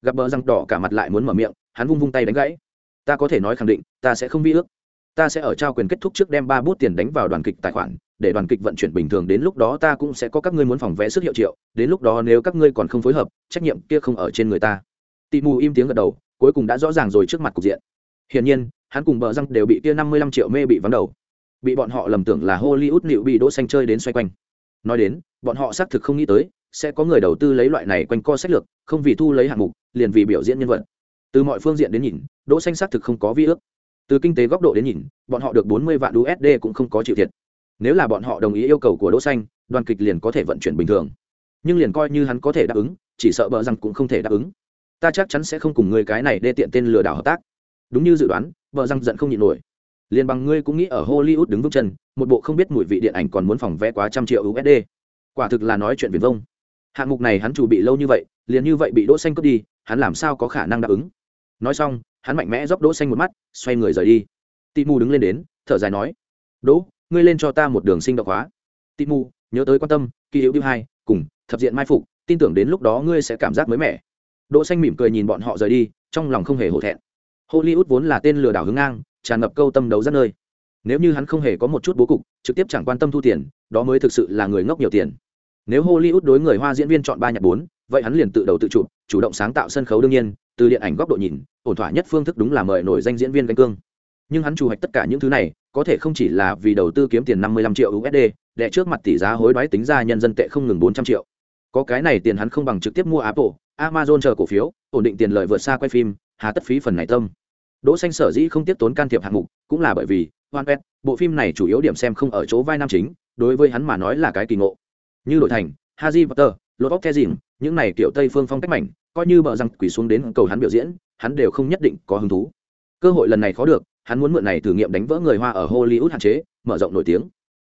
[SPEAKER 1] Gặp bờ răng đỏ cả mặt lại muốn mở miệng, hắn vung vung tay đánh gãy ta có thể nói khẳng định, ta sẽ không vi ước. Ta sẽ ở trao quyền kết thúc trước đem ba bút tiền đánh vào đoàn kịch tài khoản, để đoàn kịch vận chuyển bình thường đến lúc đó ta cũng sẽ có các ngươi muốn phòng vẽ sức hiệu triệu, đến lúc đó nếu các ngươi còn không phối hợp, trách nhiệm kia không ở trên người ta. Tị mù im tiếng gật đầu, cuối cùng đã rõ ràng rồi trước mặt cục diện. Hiển nhiên, hắn cùng bờ răng đều bị kia năm mươi lăm triệu mê bị vắng đầu. Bị bọn họ lầm tưởng là hollywood liệu bị đỗ xanh chơi đến xoay quanh. Nói đến, bọn họ xác thực không nghĩ tới, sẽ có người đầu tư lấy loại này quanh co sách lược, không vì thu lấy hạng mục, liền vì biểu diễn nhân vật từ mọi phương diện đến nhìn, đỗ xanh xác thực không có vi ước. Từ kinh tế góc độ đến nhìn, bọn họ được 40 vạn usd cũng không có chịu thiệt. Nếu là bọn họ đồng ý yêu cầu của đỗ xanh, đoàn kịch liền có thể vận chuyển bình thường. Nhưng liền coi như hắn có thể đáp ứng, chỉ sợ bờ rằng cũng không thể đáp ứng. Ta chắc chắn sẽ không cùng người cái này đê tiện tên lừa đảo hợp tác. Đúng như dự đoán bờ rằng giận không nhịn nổi. Liền bằng ngươi cũng nghĩ ở hollywood đứng vững chân, một bộ không biết mùi vị điện ảnh còn muốn phòng vé quá trăm triệu usd quả thực là nói chuyện viển vông. Hạng mục này hắn chủ bị lâu như vậy, liền như vậy bị đỗ xanh cướp đi, hắn làm sao có khả năng đáp ứng? Nói xong hắn mạnh mẽ dốc đỗ xanh một mắt xoay người rời đi. Tị mù đứng lên đến thở dài nói đỗ ngươi lên cho ta một đường sinh động hóa. Tị mù nhớ tới quan tâm kỳ hữu điêu hai cùng thập diện mai phục tin tưởng đến lúc đó ngươi sẽ cảm giác mới mẻ. Đỗ xanh mỉm cười nhìn bọn họ rời đi trong lòng không hề hổ thẹn. Hollywood vốn là tên lừa đảo hướng ngang tràn ngập câu tâm đấu rất nơi. Nếu như hắn không hề có một chút bố cục trực tiếp chẳng quan tâm thu tiền đó mới thực sự là người ngốc nhiều tiền. Nếu hollywood đối người hoa diễn viên chọn ba nhạc bốn vậy hắn liền tự đầu tự chủ, chủ động sáng tạo sân khấu đương nhiên từ điện ảnh góc độ nhìn, ổn thỏa nhất phương thức đúng là mời nổi danh diễn viên canh cương. Nhưng hắn chủ hoạch tất cả những thứ này, có thể không chỉ là vì đầu tư kiếm tiền năm mươi lăm triệu usd để trước mặt tỷ giá hối đoái tính ra nhân dân tệ không ngừng bốn trăm triệu. Có cái này tiền hắn không bằng trực tiếp mua apple, amazon chờ cổ phiếu, ổn định tiền lợi vượt xa quay phim, hà tất phí phần này tâm. Đỗ xanh sở dĩ không tiếp tốn can thiệp hạng mục, cũng là bởi vì, hoan pet, bộ phim này chủ yếu điểm xem không ở chỗ vai nam chính, đối với hắn mà nói là cái kỳ ngộ. Như đội thành haji potter lột óc the dìm những này kiểu tây phương phong cách mảnh, coi như bờ răng quỳ xuống đến cầu hắn biểu diễn, hắn đều không nhất định có hứng thú. Cơ hội lần này khó được, hắn muốn mượn này thử nghiệm đánh vỡ người hoa ở hollywood hạn chế, mở rộng nổi tiếng.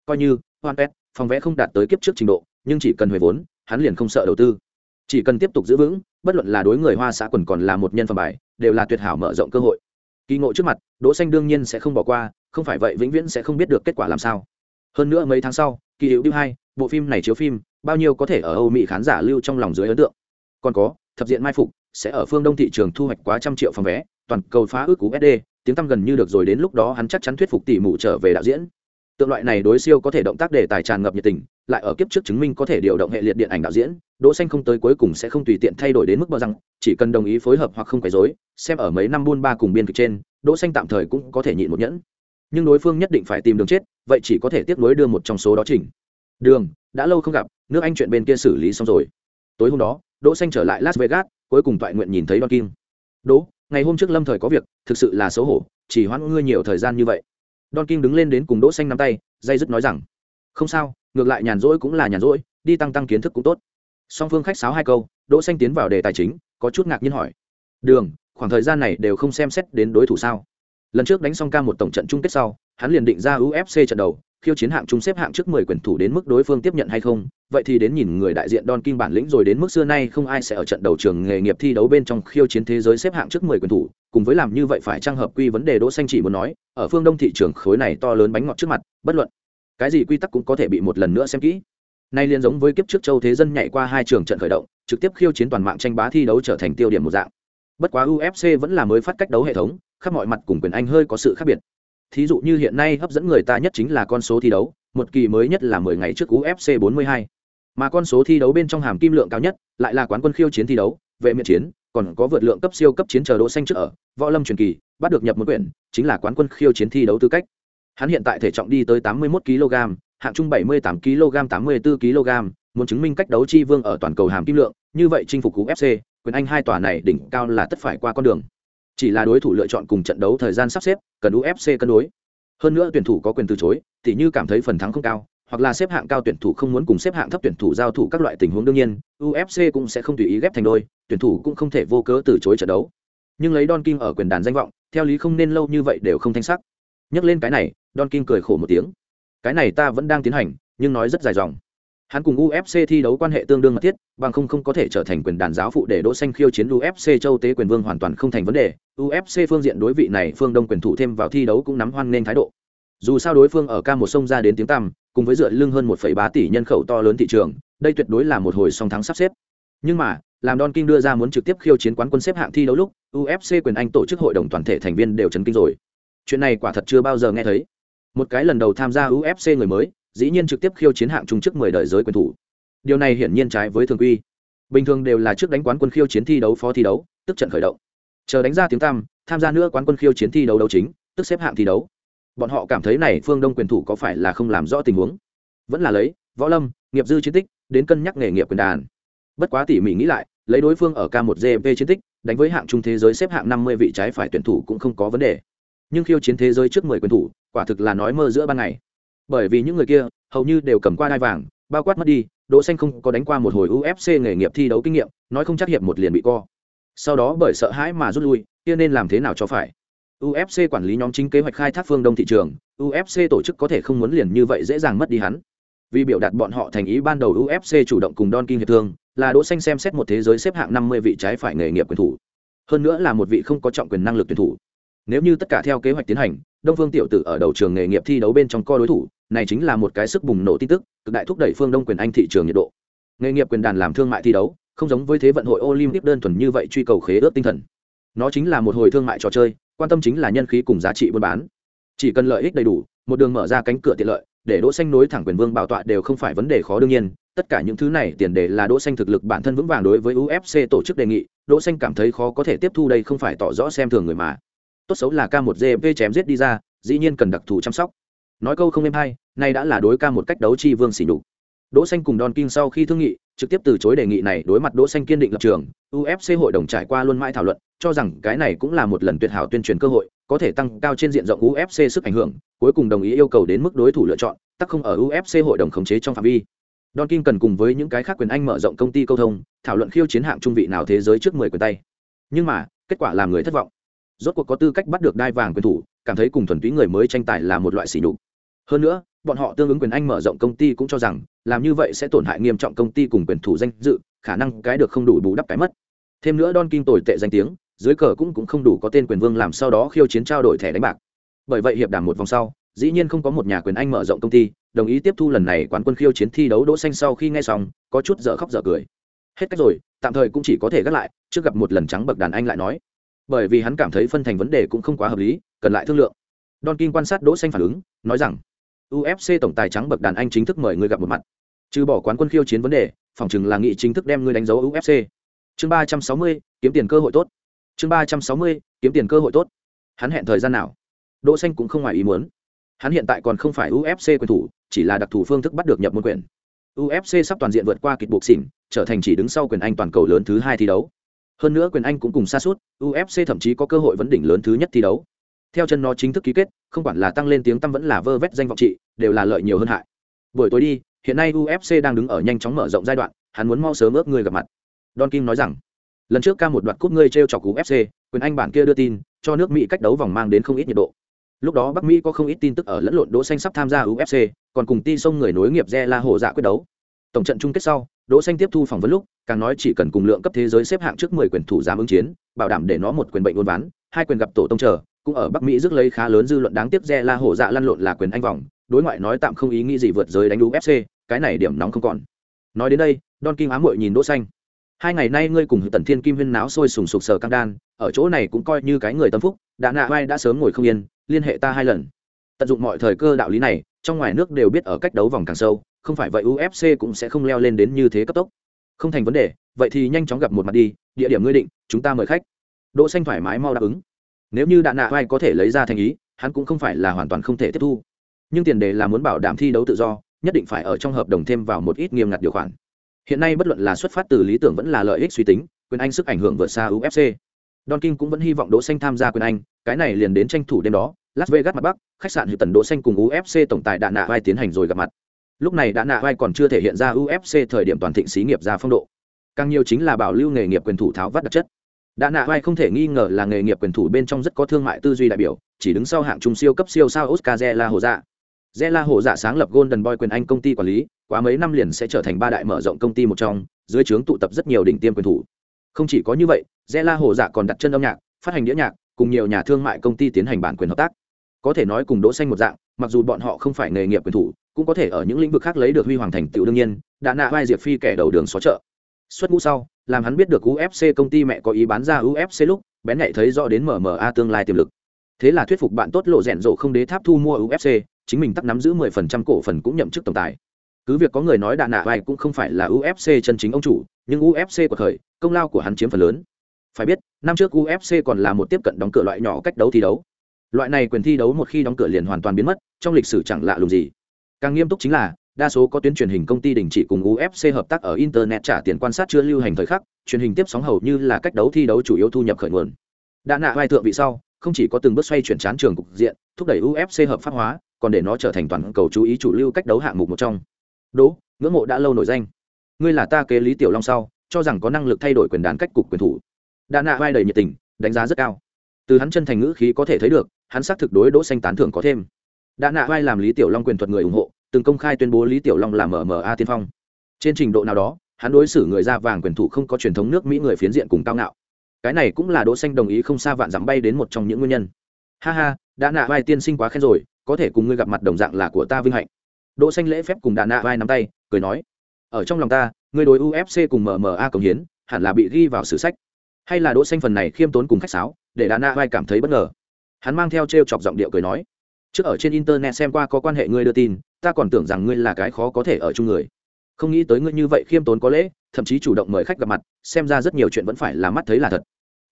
[SPEAKER 1] Coi như hoan pet phòng vẽ không đạt tới kiếp trước trình độ, nhưng chỉ cần huề vốn, hắn liền không sợ đầu tư. Chỉ cần tiếp tục giữ vững, bất luận là đối người hoa xã quần còn là một nhân phẩm bài, đều là tuyệt hảo mở rộng cơ hội. Kỳ ngộ trước mặt, đỗ xanh đương nhiên sẽ không bỏ qua, không phải vậy vĩnh viễn sẽ không biết được kết quả làm sao. Hơn nữa mấy tháng sau, kỳ hữu điêu hai, bộ phim này chiếu phim bao nhiêu có thể ở âu mỹ khán giả lưu trong lòng dưới ấn tượng. Còn có, thập diện mai phục, sẽ ở phương đông thị trường thu hoạch quá trăm triệu phòng vé, toàn cầu phá ước cú sd tiếng tăm gần như được rồi đến lúc đó hắn chắc chắn thuyết phục tỷ mụ trở về đạo diễn. Tượng loại này đối siêu có thể động tác để tài tràn ngập nhiệt tình, lại ở kiếp trước chứng minh có thể điều động hệ liệt điện ảnh đạo diễn, đỗ xanh không tới cuối cùng sẽ không tùy tiện thay đổi đến mức bao rằng chỉ cần đồng ý phối hợp hoặc không quấy rối, xem ở mấy năm buôn ba cùng biên kịch trên, đỗ xanh tạm thời cũng có thể nhịn một nhẫn. Nhưng đối phương nhất định phải tìm đường chết, vậy chỉ có thể tiếp nối đưa một trong số đó chỉnh. Đường, đã lâu không gặp nước anh chuyện bên kia xử lý xong rồi. Tối hôm đó, đỗ xanh trở lại las vegas, cuối cùng toại nguyện nhìn thấy don kim. Đỗ, ngày hôm trước lâm thời có việc, thực sự là xấu hổ, chỉ hoãn ngươi nhiều thời gian như vậy. Don kim đứng lên đến cùng đỗ xanh nắm tay, dây dứt nói rằng, không sao, ngược lại nhàn rỗi cũng là nhàn rỗi, đi tăng tăng kiến thức cũng tốt. Song phương khách sáo hai câu, đỗ xanh tiến vào đề tài chính, có chút ngạc nhiên hỏi, đường, khoảng thời gian này đều không xem xét đến đối thủ sao? Lần trước đánh xong ca một tổng trận chung kết sau, hắn liền định ra ufc trận đầu khiêu chiến hạng chung xếp hạng trước mười quyền thủ đến mức đối phương tiếp nhận hay không vậy thì đến nhìn người đại diện Don King bản lĩnh rồi đến mức xưa nay không ai sẽ ở trận đầu trường nghề nghiệp thi đấu bên trong khiêu chiến thế giới xếp hạng trước mười quyền thủ, cùng với làm như vậy phải trang hợp quy vấn đề Đỗ Xanh chỉ muốn nói, ở phương Đông thị trường khối này to lớn bánh ngọt trước mặt, bất luận cái gì quy tắc cũng có thể bị một lần nữa xem kỹ. Nay liên giống với kiếp trước châu thế dân nhảy qua hai trường trận khởi động, trực tiếp khiêu chiến toàn mạng tranh bá thi đấu trở thành tiêu điểm một dạng. Bất quá UFC vẫn là mới phát cách đấu hệ thống, khắp mọi mặt cùng quyền Anh hơi có sự khác biệt. Thí dụ như hiện nay hấp dẫn người ta nhất chính là con số thi đấu, một kỳ mới nhất là 10 ngày trước UFC 42. Mà con số thi đấu bên trong hàm kim lượng cao nhất lại là quán quân khiêu chiến thi đấu, vệ miện chiến, còn có vượt lượng cấp siêu cấp chiến chờ đỗ xanh trước ở, võ lâm truyền kỳ, bắt được nhập một quyển, chính là quán quân khiêu chiến thi đấu tư cách. Hắn hiện tại thể trọng đi tới 81 kg, hạng trung 78 kg 84 kg, muốn chứng minh cách đấu chi vương ở toàn cầu hàm kim lượng, như vậy chinh phục UFC, quyền anh hai tòa này đỉnh cao là tất phải qua con đường. Chỉ là đối thủ lựa chọn cùng trận đấu thời gian sắp xếp, cần UFC cân đối. Hơn nữa tuyển thủ có quyền từ chối thì như cảm thấy phần thắng không cao hoặc là xếp hạng cao tuyển thủ không muốn cùng xếp hạng thấp tuyển thủ giao thủ các loại tình huống đương nhiên ufc cũng sẽ không tùy ý ghép thành đôi tuyển thủ cũng không thể vô cớ từ chối trận đấu. Nhưng lấy don king ở quyền đàn danh vọng theo lý không nên lâu như vậy đều không thanh sắc. Nhắc lên cái này don king cười khổ một tiếng. Cái này ta vẫn đang tiến hành nhưng nói rất dài dòng hắn cùng ufc thi đấu quan hệ tương đương mật thiết bằng không không có thể trở thành quyền đàn giáo phụ để đỗ xanh khiêu chiến ufc châu tế quyền vương hoàn toàn không thành vấn đề. Ufc phương diện đối vị này phương đông quyền thủ thêm vào thi đấu cũng nắm hoan nên thái độ. Dù sao đối phương ở ca một sông ra đến tiếng tăm cùng với dựa lưng hơn 1,3 tỷ nhân khẩu to lớn thị trường đây tuyệt đối là một hồi song thắng sắp xếp. Nhưng mà làm Don King đưa ra muốn trực tiếp khiêu chiến quán quân xếp hạng thi đấu lúc UFC quyền Anh tổ chức hội đồng toàn thể thành viên đều chấn kinh rồi. Chuyện này quả thật chưa bao giờ nghe thấy. Một cái lần đầu tham gia UFC người mới dĩ nhiên trực tiếp khiêu chiến hạng trung trước mười đời giới quyền thủ. Điều này hiển nhiên trái với thường quy. Bình thường đều là trước đánh quán quân khiêu chiến thi đấu, phó thi đấu, tức trận khởi động. Chờ đánh ra tiếng tam tham gia nữa quán quân khiêu chiến thi đấu đấu chính, tức xếp hạng thi đấu. Bọn họ cảm thấy này phương đông quyền thủ có phải là không làm rõ tình huống? Vẫn là lấy, võ lâm, nghiệp dư chiến tích, đến cân nhắc nghề nghiệp quyền đàn. Bất quá tỉ mỉ nghĩ lại, lấy đối phương ở k 1 gp chiến tích, đánh với hạng trung thế giới xếp hạng năm mươi vị trái phải tuyển thủ cũng không có vấn đề. Nhưng khiêu chiến thế giới trước mười quyền thủ, quả thực là nói mơ giữa ban ngày bởi vì những người kia hầu như đều cầm qua đai vàng, bao quát mất đi, đỗ xanh không có đánh qua một hồi ufc nghề nghiệp thi đấu kinh nghiệm, nói không chắc hiệp một liền bị co. Sau đó bởi sợ hãi mà rút lui, kia nên làm thế nào cho phải? Ufc quản lý nhóm chính kế hoạch khai thác phương đông thị trường ufc tổ chức có thể không muốn liền như vậy dễ dàng mất đi hắn. Vì biểu đạt bọn họ thành ý ban đầu ufc chủ động cùng don kinh hiệp thương, là đỗ xanh xem xét một thế giới xếp hạng 50 vị trái phải nghề nghiệp quyền thủ. Hơn nữa là một vị không có trọng quyền năng lực tuyển thủ. Nếu như tất cả theo kế hoạch tiến hành, đông phương tiểu tử ở đầu trường nghề nghiệp thi đấu bên trong co đối thủ này chính là một cái sức bùng nổ tin tức, cực đại thúc đẩy phương đông quyền anh thị trường nhiệt độ. Nghề nghiệp quyền đàn làm thương mại thi đấu, không giống với thế vận hội olympic đơn thuần như vậy truy cầu khế ước tinh thần. Nó chính là một hồi thương mại trò chơi, quan tâm chính là nhân khí cùng giá trị buôn bán. Chỉ cần lợi ích đầy đủ, một đường mở ra cánh cửa tiện lợi, để đỗ xanh nối thẳng quyền vương bảo tọa đều không phải vấn đề khó đương nhiên. Tất cả những thứ này tiền đề là đỗ xanh thực lực bản thân vững vàng đối với ufc tổ chức đề nghị, đỗ xanh cảm thấy khó có thể tiếp thu đây không phải tỏ rõ xem thường người mà. Tốt xấu là k một gp chém giết đi ra, dĩ nhiên cần đặc thù chăm sóc. Nói câu không êm hay nay đã là đối ca một cách đấu chi vương xỉ nhục đỗ xanh cùng don king sau khi thương nghị trực tiếp từ chối đề nghị này đối mặt đỗ xanh kiên định lập trường ufc hội đồng trải qua luôn mãi thảo luận cho rằng cái này cũng là một lần tuyệt hảo tuyên truyền cơ hội có thể tăng cao trên diện rộng ufc sức ảnh hưởng cuối cùng đồng ý yêu cầu đến mức đối thủ lựa chọn tắc không ở ufc hội đồng khống chế trong phạm vi Don King cần cùng với những cái khác quyền Anh mở rộng công ty câu thông, thảo luận khiêu chiến hạng trung vị nào thế giới trước 10 quyền tay. Nhưng mà, kết quả làm người thất vọng. Rốt cuộc có tư cách bắt được đai vàng quyền thủ, cảm thấy cùng thuần túy người mới tranh tài là một loại sỉ nhục. Hơn nữa, bọn họ tương ứng quyền Anh mở rộng công ty cũng cho rằng, làm như vậy sẽ tổn hại nghiêm trọng công ty cùng quyền thủ danh dự, khả năng cái được không đủ bù đắp cái mất. Thêm nữa Don kim tồi tệ danh tiếng, dưới cờ cũng cũng không đủ có tên quyền vương làm sau đó khiêu chiến trao đổi thẻ đánh bạc. Bởi vậy hiệp đàm một vòng sau, dĩ nhiên không có một nhà quyền Anh mở rộng công ty, đồng ý tiếp thu lần này quán quân khiêu chiến thi đấu đỗ xanh sau khi nghe xong có chút dở khóc dở cười hết cách rồi tạm thời cũng chỉ có thể gác lại trước gặp một lần trắng bậc đàn anh lại nói bởi vì hắn cảm thấy phân thành vấn đề cũng không quá hợp lý cần lại thương lượng don kim quan sát đỗ xanh phản ứng nói rằng ufc tổng tài trắng bậc đàn anh chính thức mời ngươi gặp một mặt. Trừ bỏ quán quân khiêu chiến vấn đề, phòng chừng là nghị chính thức đem ngươi đánh dấu ufc chương ba trăm sáu mươi, kiếm tiền cơ hội tốt. Chương ba trăm sáu mươi, kiếm tiền cơ hội tốt. Hắn hẹn thời gian nào? Đỗ xanh cũng không ngoài ý muốn. Hắn hiện tại còn không phải ufc quyền thủ, chỉ là đặc thù phương thức bắt được nhập môn quyền. Ufc sắp toàn diện vượt qua kịch buộc xỉn, trở thành chỉ đứng sau quyền anh toàn cầu lớn thứ hai thi đấu. Hơn nữa quyền anh cũng cùng xa suốt ufc thậm chí có cơ hội vấn đỉnh lớn thứ nhất thi đấu theo chân nó chính thức ký kết, không quản là tăng lên tiếng tăm vẫn là vơ vét danh vọng trị, đều là lợi nhiều hơn hại. Buổi tối đi, hiện nay ufc đang đứng ở nhanh chóng mở rộng giai đoạn, hắn muốn mau sớm ước người gặp mặt. Don kim nói rằng, lần trước ca một đoạt cúp ngươi t r e o chọc ufc quyền anh bản kia đưa tin, cho nước mỹ cách đấu vòng mang đến không ít nhiệt độ. Lúc đó bắc mỹ có không ít tin tức ở lẫn lộn đỗ xanh sắp tham gia ufc còn cùng ti sông người nối nghiệp re la hồ dạ quyết đấu. Tổng trận chung kết sau, đỗ xanh tiếp thu phỏng vấn lúc, càng nói chỉ cần cùng lượng cấp thế giới xếp hạng trước 10 quyền thủ dám ứng chiến, bảo đảm để nó một quyền bệnh ôn ván, hai quyền gặp tổ tông chờ cũng ở bắc mỹ rước lấy khá lớn dư luận đáng tiếc re la hổ dạ lăn lộn là quyền anh vòng. Đối ngoại nói tạm không ý nghĩ gì vượt giới đánh ufc cái này điểm nóng không còn. Nói đến đây, don kim ám muội nhìn đỗ xanh. Hai ngày nay ngươi cùng tần thiên kim huyên náo sôi sùng sục sờ căng đan, ở chỗ này cũng coi như cái người tâm phúc, đã nạ vai đã sớm ngồi không yên, liên hệ ta hai lần. Tận dụng mọi thời cơ đạo lý này, trong ngoài nước đều biết ở cách đấu vòng càng sâu, không phải vậy ufc cũng sẽ không leo lên đến như thế cấp tốc. Không thành vấn đề, vậy thì nhanh chóng gặp một mặt đi, địa điểm ngươi định, chúng ta mời khách. Đỗ xanh thoải mái mau đáp ứng nếu như đạn nạ vai có thể lấy ra thành ý, hắn cũng không phải là hoàn toàn không thể tiếp thu. Nhưng tiền đề là muốn bảo đảm thi đấu tự do, nhất định phải ở trong hợp đồng thêm vào một ít nghiêm ngặt điều khoản. Hiện nay bất luận là xuất phát từ lý tưởng vẫn là lợi ích suy tính, quyền anh sức ảnh hưởng vượt xa ufc don king cũng vẫn hy vọng đỗ xanh tham gia quyền anh, cái này liền đến tranh thủ đêm đó, las vegas mặt bắc, khách sạn hữu tần đỗ xanh cùng ufc tổng tài đạn nạ vai tiến hành rồi gặp mặt. Lúc này đạn nạ vai còn chưa thể hiện ra ufc thời điểm toàn thịnh xí nghiệp ra phong độ. Càng nhiều chính là bảo lưu nghề nghiệp quyền thủ tháo vắt đặc chất đã nạ vai không thể nghi ngờ là nghề nghiệp quyền thủ bên trong rất có thương mại tư duy đại biểu, chỉ đứng sau hạng trung siêu cấp siêu sao oscar zela hồ dạ. Zela hồ dạ sáng lập golden boy quyền anh công ty quản lý, quá mấy năm liền sẽ trở thành ba đại mở rộng công ty một trong, dưới trướng tụ tập rất nhiều đỉnh tiêm quyền thủ. Không chỉ có như vậy, zela hồ dạ còn đặt chân âm nhạc, phát hành đĩa nhạc, cùng nhiều nhà thương mại công ty tiến hành bản quyền hợp tác. Có thể nói cùng đỗ xanh một dạng, mặc dù bọn họ không phải nghề nghiệp quyền thủ, cũng có thể ở những lĩnh vực khác lấy được huy hoàng thành tựu đương nhiên, đã nạ vai diệp phi kẻ đầu đường xó chợ. Xuất ngũ sau làm hắn biết được ufc công ty mẹ có ý bán ra ufc lúc, bén nhạy thấy rõ đến mma tương lai tiềm lực. Thế là thuyết phục bạn tốt lộ rèn rộ không đế tháp thu mua ufc chính mình tắc nắm giữ 10% cổ phần cũng nhậm chức tổng tài. Cứ việc có người nói đạn nạ vai cũng không phải là ufc chân chính ông chủ, nhưng ufc của thời, công lao của hắn chiếm phần lớn. Phải biết, năm trước ufc còn là một tiếp cận đóng cửa loại nhỏ cách đấu thi đấu. Loại này quyền thi đấu một khi đóng cửa liền hoàn toàn biến mất, trong lịch sử chẳng lạ lùng gì. Càng nghiêm túc chính là đa số có tuyến truyền hình công ty đình chỉ cùng ufc hợp tác ở internet trả tiền quan sát chưa lưu hành thời khắc, truyền hình tiếp sóng hầu như là cách đấu thi đấu chủ yếu thu nhập khởi nguồn. Đã nạ vai thượng vị sau, không chỉ có từng bước xoay chuyển chán trường cục diện, thúc đẩy ufc hợp pháp hóa, còn để nó trở thành toàn cầu chú ý chủ lưu cách đấu hạng mục một trong. Đỗ, ngưỡng mộ đã lâu nổi danh. Ngươi là ta kế lý tiểu long sau, cho rằng có năng lực thay đổi quyền đàn cách cục quyền thủ. Đã nạ vai đầy nhiệt tình, đánh giá rất cao. Từ hắn chân thành ngữ khí có thể thấy được, hắn xác thực đối đỗ xanh tán thưởng có thêm. Đã nạ vai làm lý tiểu long quyền thuật người ủng hộ từng công khai tuyên bố lý tiểu long là mma tiên phong. Trên trình độ nào đó, hắn đối xử người da vàng quyền thủ không có truyền thống nước mỹ người phiến diện cùng cao ngạo. Cái này cũng là đỗ xanh đồng ý không xa vạn dặm bay đến một trong những nguyên nhân. Ha ha đã nạ vai tiên sinh quá khen rồi, có thể cùng ngươi gặp mặt đồng dạng là của ta vinh hạnh. Đỗ xanh lễ phép cùng đã nạ vai nắm tay, cười nói, ở trong lòng ta, ngươi đối ufc cùng mma công hiến, hẳn là bị ghi vào sử sách. Hay là đỗ xanh phần này khiêm tốn cùng khách sáo, để đà na vai cảm thấy bất ngờ. Hắn mang theo treo chọc giọng điệu cười nói, trước ở trên internet xem qua có quan hệ ngươi đưa tin ta còn tưởng rằng ngươi là cái khó có thể ở chung người. Không nghĩ tới ngươi như vậy khiêm tốn có lễ, thậm chí chủ động mời khách gặp mặt, xem ra rất nhiều chuyện vẫn phải là mắt thấy là thật.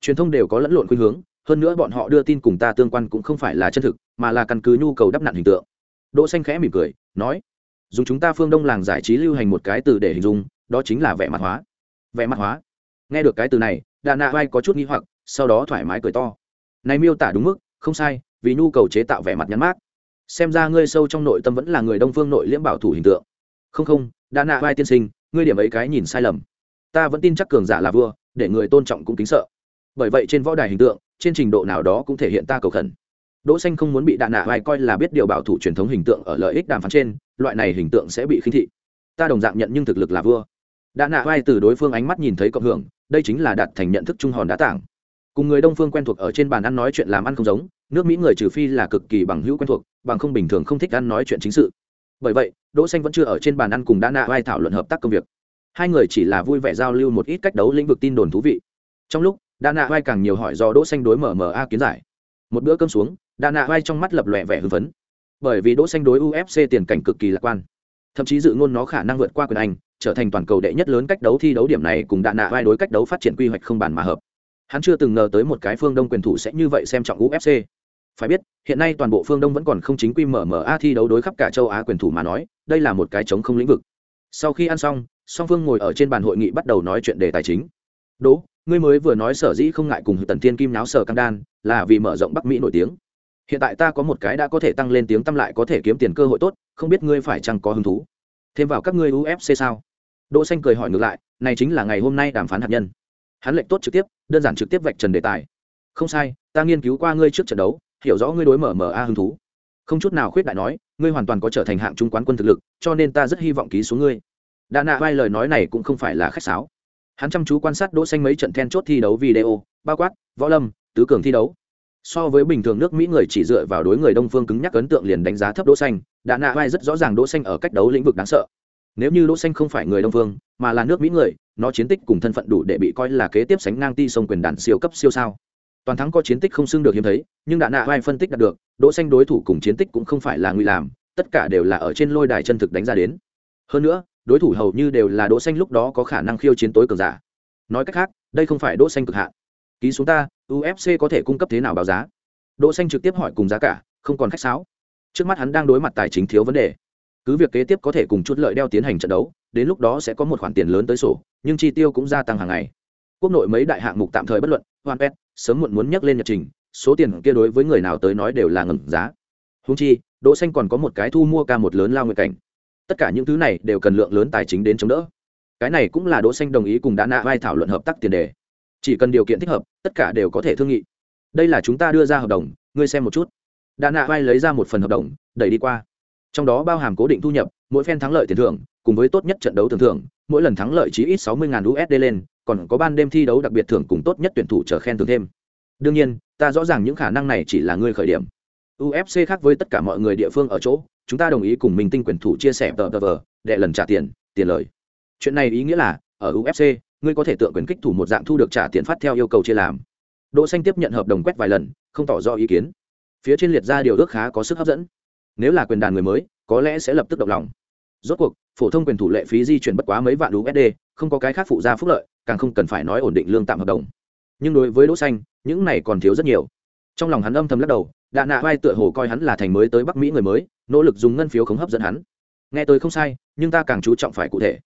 [SPEAKER 1] Truyền thông đều có lẫn lộn khuynh hướng, hơn nữa bọn họ đưa tin cùng ta tương quan cũng không phải là chân thực, mà là căn cứ nhu cầu đắp nặn hình tượng. Đỗ xanh khẽ mỉm cười, nói, dùng chúng ta phương đông làng giải trí lưu hành một cái từ để hình dung, đó chính là vẻ mặt hóa. Vẻ mặt hóa. Nghe được cái từ này đà nạ vai có chút nghi hoặc, sau đó thoải mái cười to. Này miêu tả đúng mức, không sai, vì nhu cầu chế tạo vẻ mặt nhắn mát xem ra ngươi sâu trong nội tâm vẫn là người đông phương nội liễm bảo thủ hình tượng. Không không đã nạ vai tiên sinh, ngươi điểm ấy cái nhìn sai lầm. Ta vẫn tin chắc cường giả là vua, để người tôn trọng cũng kính sợ. Bởi vậy trên võ đài hình tượng, trên trình độ nào đó cũng thể hiện ta cầu khẩn. Đỗ xanh không muốn bị đạn nạ vai coi là biết điều bảo thủ truyền thống hình tượng ở lợi ích đàm phán trên, loại này hình tượng sẽ bị khinh thị. Ta đồng dạng nhận nhưng thực lực là vua. Đạn nạ vai từ đối phương ánh mắt nhìn thấy cộng hưởng, đây chính là đạt thành nhận thức trung hòn đá tảng cùng người đông phương quen thuộc ở trên bàn ăn nói chuyện làm ăn không giống, nước mỹ người trừ phi là cực kỳ bằng hữu quen thuộc, bằng không bình thường không thích ăn nói chuyện chính sự. Bởi vậy, đỗ xanh vẫn chưa ở trên bàn ăn cùng đã nạ vai thảo luận hợp tác công việc. Hai người chỉ là vui vẻ giao lưu một ít cách đấu lĩnh vực tin đồn thú vị. Trong lúc đã nạ vai càng nhiều hỏi do đỗ xanh đối mở mở a kiến giải. Một bữa cơm xuống đã nạ vai trong mắt lập lòe vẻ hưng phấn. Bởi vì đỗ xanh đối ufc tiền cảnh cực kỳ lạc quan. Thậm chí dự ngôn nó khả năng vượt qua quyền anh, trở thành toàn cầu đệ nhất lớn cách đấu thi đấu điểm này cùng đạn nạ vai đối cách đấu phát triển quy hoạch không bàn mà hợp hắn chưa từng ngờ tới một cái phương đông quyền thủ sẽ như vậy xem trọng ufc phải biết, hiện nay toàn bộ phương đông vẫn còn không chính quy mở mở a thi đấu đối khắp cả châu á quyền thủ mà nói, đây là một cái chống không lĩnh vực. Sau khi ăn xong, song phương ngồi ở trên bàn hội nghị bắt đầu nói chuyện đề tài chính. Đỗ, ngươi mới vừa nói sở dĩ không ngại cùng tần thiên kim náo sở cam đan, là vì mở rộng bắc mỹ nổi tiếng. Hiện tại ta có một cái đã có thể tăng lên tiếng tăm lại có thể kiếm tiền cơ hội tốt, không biết ngươi phải chăng có hứng thú? Thêm vào các ngươi ufc sao? Đỗ xanh cười hỏi ngược lại, này chính là ngày hôm nay đàm phán hạt nhân hắn lệnh tốt trực tiếp, đơn giản trực tiếp vạch trần đề tài. Không sai, ta nghiên cứu qua ngươi trước trận đấu, hiểu rõ ngươi đối mở mở a hứng thú. Không chút nào khuyết đại nói, ngươi hoàn toàn có trở thành hạng trung quán quân thực lực, cho nên ta rất hy vọng ký xuống ngươi. Đã nạ vai lời nói này cũng không phải là khách sáo. Hắn chăm chú quan sát đỗ xanh mấy trận then chốt thi đấu video, bao quát, võ lâm, tứ cường thi đấu. So với bình thường nước mỹ người chỉ dựa vào đối người đông phương cứng nhắc ấn tượng liền đánh giá thấp đỗ xanh đã nạ vai rất rõ ràng đỗ xanh ở cách đấu lĩnh vực đáng sợ nếu như đỗ xanh không phải người đông phương, mà là nước mỹ người, nó chiến tích cùng thân phận đủ để bị coi là kế tiếp sánh ngang ti sông quyền đàn siêu cấp siêu sao. Toàn thắng có chiến tích không xưng được hiếm thấy, nhưng đã nạ vai phân tích đạt được, đỗ xanh đối thủ cùng chiến tích cũng không phải là nguy làm, tất cả đều là ở trên lôi đài chân thực đánh ra đến. Hơn nữa, đối thủ hầu như đều là đỗ xanh lúc đó có khả năng khiêu chiến tối cường giả. Nói cách khác, đây không phải đỗ xanh cực hạn. Ký xuống ta ufc có thể cung cấp thế nào báo giá? Đỗ xanh trực tiếp hỏi cùng giá cả, không còn khách sáo. Trước mắt hắn đang đối mặt tài chính thiếu vấn đề cứ việc kế tiếp có thể cùng chút lợi đeo tiến hành trận đấu, đến lúc đó sẽ có một khoản tiền lớn tới sổ, nhưng chi tiêu cũng gia tăng hàng ngày. Quốc nội mấy đại hạng mục tạm thời bất luận hoàn pet sớm muộn muốn nhắc lên nhật trình, số tiền kia đối với người nào tới nói đều là ngầm giá. Húng chi, đỗ xanh còn có một cái thu mua ca một lớn lao nguyện cảnh. Tất cả những thứ này đều cần lượng lớn tài chính đến chống đỡ. Cái này cũng là đỗ xanh đồng ý cùng đã nạ vai thảo luận hợp tác tiền đề. Chỉ cần điều kiện thích hợp, tất cả đều có thể thương nghị. Đây là chúng ta đưa ra hợp đồng, ngươi xem một chút. Đã nạ vai lấy ra một phần hợp đồng, đẩy đi qua trong đó bao hàm cố định thu nhập, mỗi phen thắng lợi tiền thưởng, cùng với tốt nhất trận đấu tưởng thưởng, mỗi lần thắng lợi chí ít sáu mươi usd lên, còn có ban đêm thi đấu đặc biệt thưởng cùng tốt nhất tuyển thủ trở khen thưởng thêm. Đương nhiên, ta rõ ràng những khả năng này chỉ là ngươi khởi điểm. Ufc khác với tất cả mọi người địa phương ở chỗ, chúng ta đồng ý cùng mình tinh quyền thủ chia sẻ tờ tờ vờ để lần trả tiền tiền lời. Chuyện này ý nghĩa là, ở ufc ngươi có thể tượng quyền kích thủ một dạng thu được trả tiền phát theo yêu cầu chia làm. Đỗ xanh tiếp nhận hợp đồng quét vài lần, không tỏ rõ ý kiến. Phía trên liệt ra điều ước khá có sức hấp dẫn nếu là quyền đàn người mới, có lẽ sẽ lập tức động lòng. Rốt cuộc, phổ thông quyền thủ lệ phí di chuyển bất quá mấy vạn usd không có cái khác phụ gia phúc lợi, càng không cần phải nói ổn định lương tạm hợp đồng. Nhưng đối với đỗ xanh, những này còn thiếu rất nhiều. Trong lòng hắn âm thầm lắc đầu, đạ nạ vai tựa hồ coi hắn là thành mới tới bắc mỹ người mới, nỗ lực dùng ngân phiếu không hấp dẫn hắn. Nghe tôi không sai, nhưng ta càng chú trọng phải cụ thể.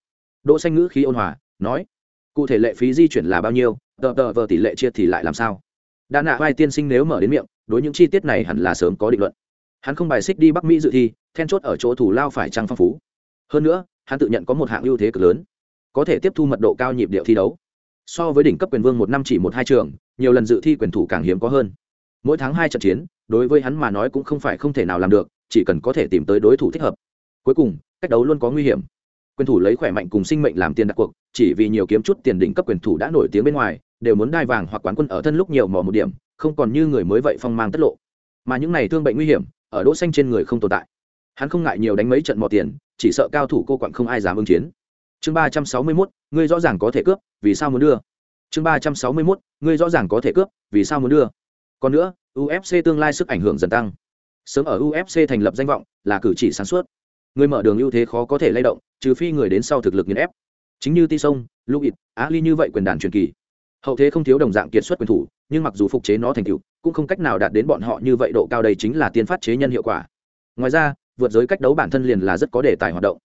[SPEAKER 1] Đỗ xanh ngữ khí ôn hòa, nói, cụ thể lệ phí di chuyển là bao nhiêu, tờ tờ vờ tỷ lệ chia thì lại làm sao? Đạ nạ vai tiên sinh nếu mở đến miệng, đối những chi tiết này hẳn là sớm có định luận hắn không bài xích đi bắc mỹ dự thi, then chốt ở chỗ thủ lao phải trăng phong phú. Hơn nữa, hắn tự nhận có một hạng ưu thế cực lớn, có thể tiếp thu mật độ cao nhịp điệu thi đấu. So với đỉnh cấp quyền vương một năm chỉ một hai trường, nhiều lần dự thi quyền thủ càng hiếm có hơn. Mỗi tháng hai trận chiến, đối với hắn mà nói cũng không phải không thể nào làm được, chỉ cần có thể tìm tới đối thủ thích hợp. Cuối cùng, cách đấu luôn có nguy hiểm. Quyền thủ lấy khỏe mạnh cùng sinh mệnh làm tiền đặt cuộc, chỉ vì nhiều kiếm chút tiền đỉnh cấp quyền thủ đã nổi tiếng bên ngoài, đều muốn đai vàng hoặc quán quân ở thân lúc nhiều mò một điểm, không còn như người mới vậy phong mang tất lộ. Mà những này thương bệnh nguy hiểm ở đỗ xanh trên người không tồn tại. Hắn không ngại nhiều đánh mấy trận mò tiền chỉ sợ cao thủ cô quặng không ai dám ứng chiến. Chương ba trăm sáu mươi 361, ngươi rõ ràng có thể cướp vì sao muốn đưa? Chương ba trăm sáu mươi 361, ngươi rõ ràng có thể cướp vì sao muốn đưa? Còn nữa ufc tương lai sức ảnh hưởng dần tăng. Sớm ở ufc thành lập danh vọng là cử chỉ sáng suốt. Người mở đường ưu thế khó có thể lay động trừ phi người đến sau thực lực nghiền ép. Chính như ti sông Á ali như vậy quyền đàn truyền kỳ hậu thế không thiếu đồng dạng kiệt xuất quyền thủ nhưng mặc dù phục chế nó thành tựu cũng không cách nào đạt đến bọn họ như vậy độ cao đây chính là tiên phát chế nhân hiệu quả. Ngoài ra vượt giới cách đấu bản thân liền là rất có đề tài hoạt động.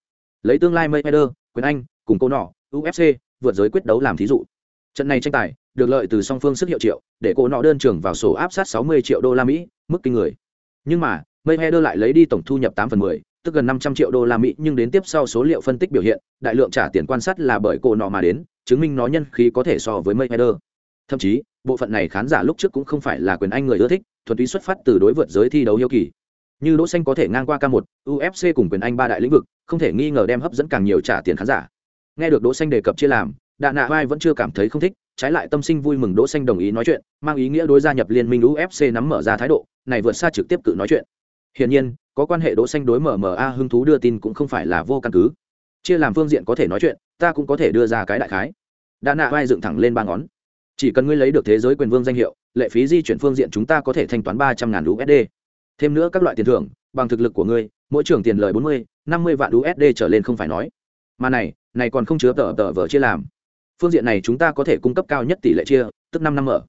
[SPEAKER 1] Lấy tương lai mayweather quyền anh cùng cô nọ ufc vượt giới quyết đấu làm thí dụ. Trận này tranh tài được lợi từ song phương sức hiệu triệu để cô nọ đơn trường vào sổ áp sát 60 triệu đô la mỹ mức kinh người. Nhưng mà mayweather lại lấy đi tổng thu nhập 8 phần 10, tức gần năm trăm triệu đô la mỹ nhưng đến tiếp sau số liệu phân tích biểu hiện đại lượng trả tiền quan sát là bởi cổ nọ mà đến chứng minh nó nhân khí có thể so với mayweather. Thậm chí, bộ phận này khán giả lúc trước cũng không phải là quyền anh người ưa thích, thuần túy xuất phát từ đối vượt giới thi đấu yêu kỳ. Như đỗ xanh có thể ngang qua k 1 ufc cùng quyền anh ba đại lĩnh vực, không thể nghi ngờ đem hấp dẫn càng nhiều trả tiền khán giả. Nghe được đỗ xanh đề cập chia làm, đạ nạ vai vẫn chưa cảm thấy không thích, trái lại tâm sinh vui mừng đỗ xanh đồng ý nói chuyện, mang ý nghĩa đối gia nhập liên minh ufc nắm mở ra thái độ, này vượt xa trực tiếp cự nói chuyện. Hiển nhiên, có quan hệ đỗ xanh đối mở mma hứng thú đưa tin cũng không phải là vô căn cứ chia làm phương diện có thể nói chuyện, ta cũng có thể đưa ra cái đại khái. Đạ nạ vai dựng thẳng lên ba ngón. Chỉ cần ngươi lấy được thế giới quyền vương danh hiệu, lệ phí di chuyển phương diện chúng ta có thể thanh toán ba trăm ngàn usd thêm nữa các loại tiền thưởng, bằng thực lực của ngươi, mỗi trường tiền lời bốn mươi, năm mươi vạn usd trở lên không phải nói. Mà này này còn không chứa tờ tờ vở chia làm. Phương diện này chúng ta có thể cung cấp cao nhất tỷ lệ chia, tức năm năm ở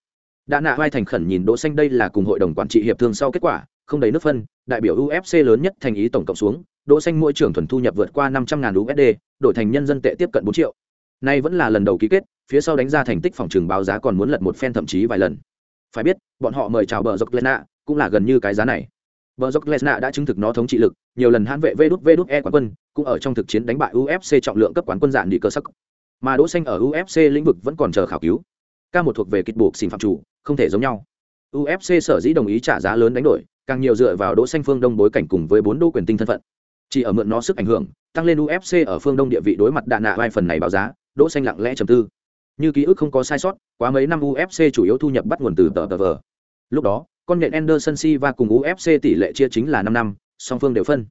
[SPEAKER 1] đã nạ vai thành khẩn nhìn đỗ xanh đây là cùng hội đồng quản trị hiệp thương sau kết quả, không đầy nước phân, đại biểu ufc lớn nhất thành ý tổng cộng xuống đỗ xanh mỗi trưởng thuần thu nhập vượt qua năm trăm ngàn usd đổi thành nhân dân tệ tiếp cận bốn triệu. Nay vẫn là lần đầu ký kết, phía sau đánh ra thành tích phòng trường báo giá còn muốn lật một phen thậm chí vài lần. Phải biết, bọn họ mời chào bờ dọc lena, cũng là gần như cái giá này. Bờ dọc lena đã chứng thực nó thống trị lực, nhiều lần hãn vệ vê đút vê đút e quán quân, cũng ở trong thực chiến đánh bại ufc trọng lượng cấp quán quân dạng đi cơ sắc mà đỗ xanh ở ufc lĩnh vực vẫn còn chờ khảo cứu. Ca một thuộc về kịch buộc xin phạm chủ, không thể giống nhau. Ufc sở dĩ đồng ý trả giá lớn đánh đổi, càng nhiều dựa vào đỗ xanh phương đông bối cảnh cùng với bốn đô quyền tinh thân phận chỉ ở mượn nó sức ảnh hưởng, tăng lên ufc ở phương đông địa vị đối mặt đạn nạ vai phần này báo giá, đỗ xanh lặng lẽ trầm tư. Như ký ức không có sai sót, quá mấy năm ufc chủ yếu thu nhập bắt nguồn từ tờ tờ vờ. Lúc đó, con nhện anderson silva cùng ufc tỷ lệ chia chính là năm năm, song phương đều phân.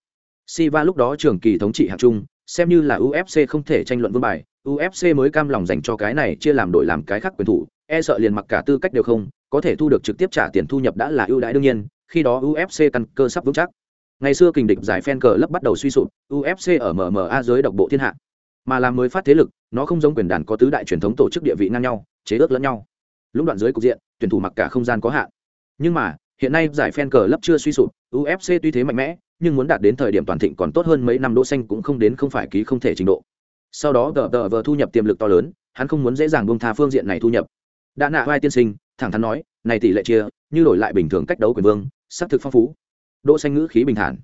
[SPEAKER 1] Silva lúc đó trưởng kỳ thống trị hạng trung, xem như là ufc không thể tranh luận vương bài ufc mới cam lòng dành cho cái này chia làm đổi làm cái khác quyền thủ e sợ liền mặc cả tư cách đều không, có thể thu được trực tiếp trả tiền thu nhập đã là ưu đãi đương nhiên, khi đó ufc căn cơ sắp vững chắc ngày xưa kình địch giải fan cờ lấp bắt đầu suy sụp ufc ở mma giới độc bộ thiên hạ. Mà làm mới phát thế lực, nó không giống quyền đàn có tứ đại truyền thống tổ chức địa vị ngang nhau, chế ước lẫn nhau. Lũng đoạn dưới cục diện, tuyển thủ mặc cả không gian có hạn. Nhưng mà, hiện nay giải fan cờ lấp chưa suy sụp ufc tuy thế mạnh mẽ, nhưng muốn đạt đến thời điểm toàn thịnh còn tốt hơn mấy năm đỗ xanh cũng không đến không phải ký không thể trình độ. Sau đó tờ tờ vờ thu nhập tiềm lực to lớn, hắn không muốn dễ dàng buông tha phương diện này thu nhập. Đã nạ vai tiên sinh, thẳng thắn nói, này tỷ lệ chia, như đổi lại bình thường cách đấu quyền vương xác thực phong phú đỗ xanh ngữ khí bình thản.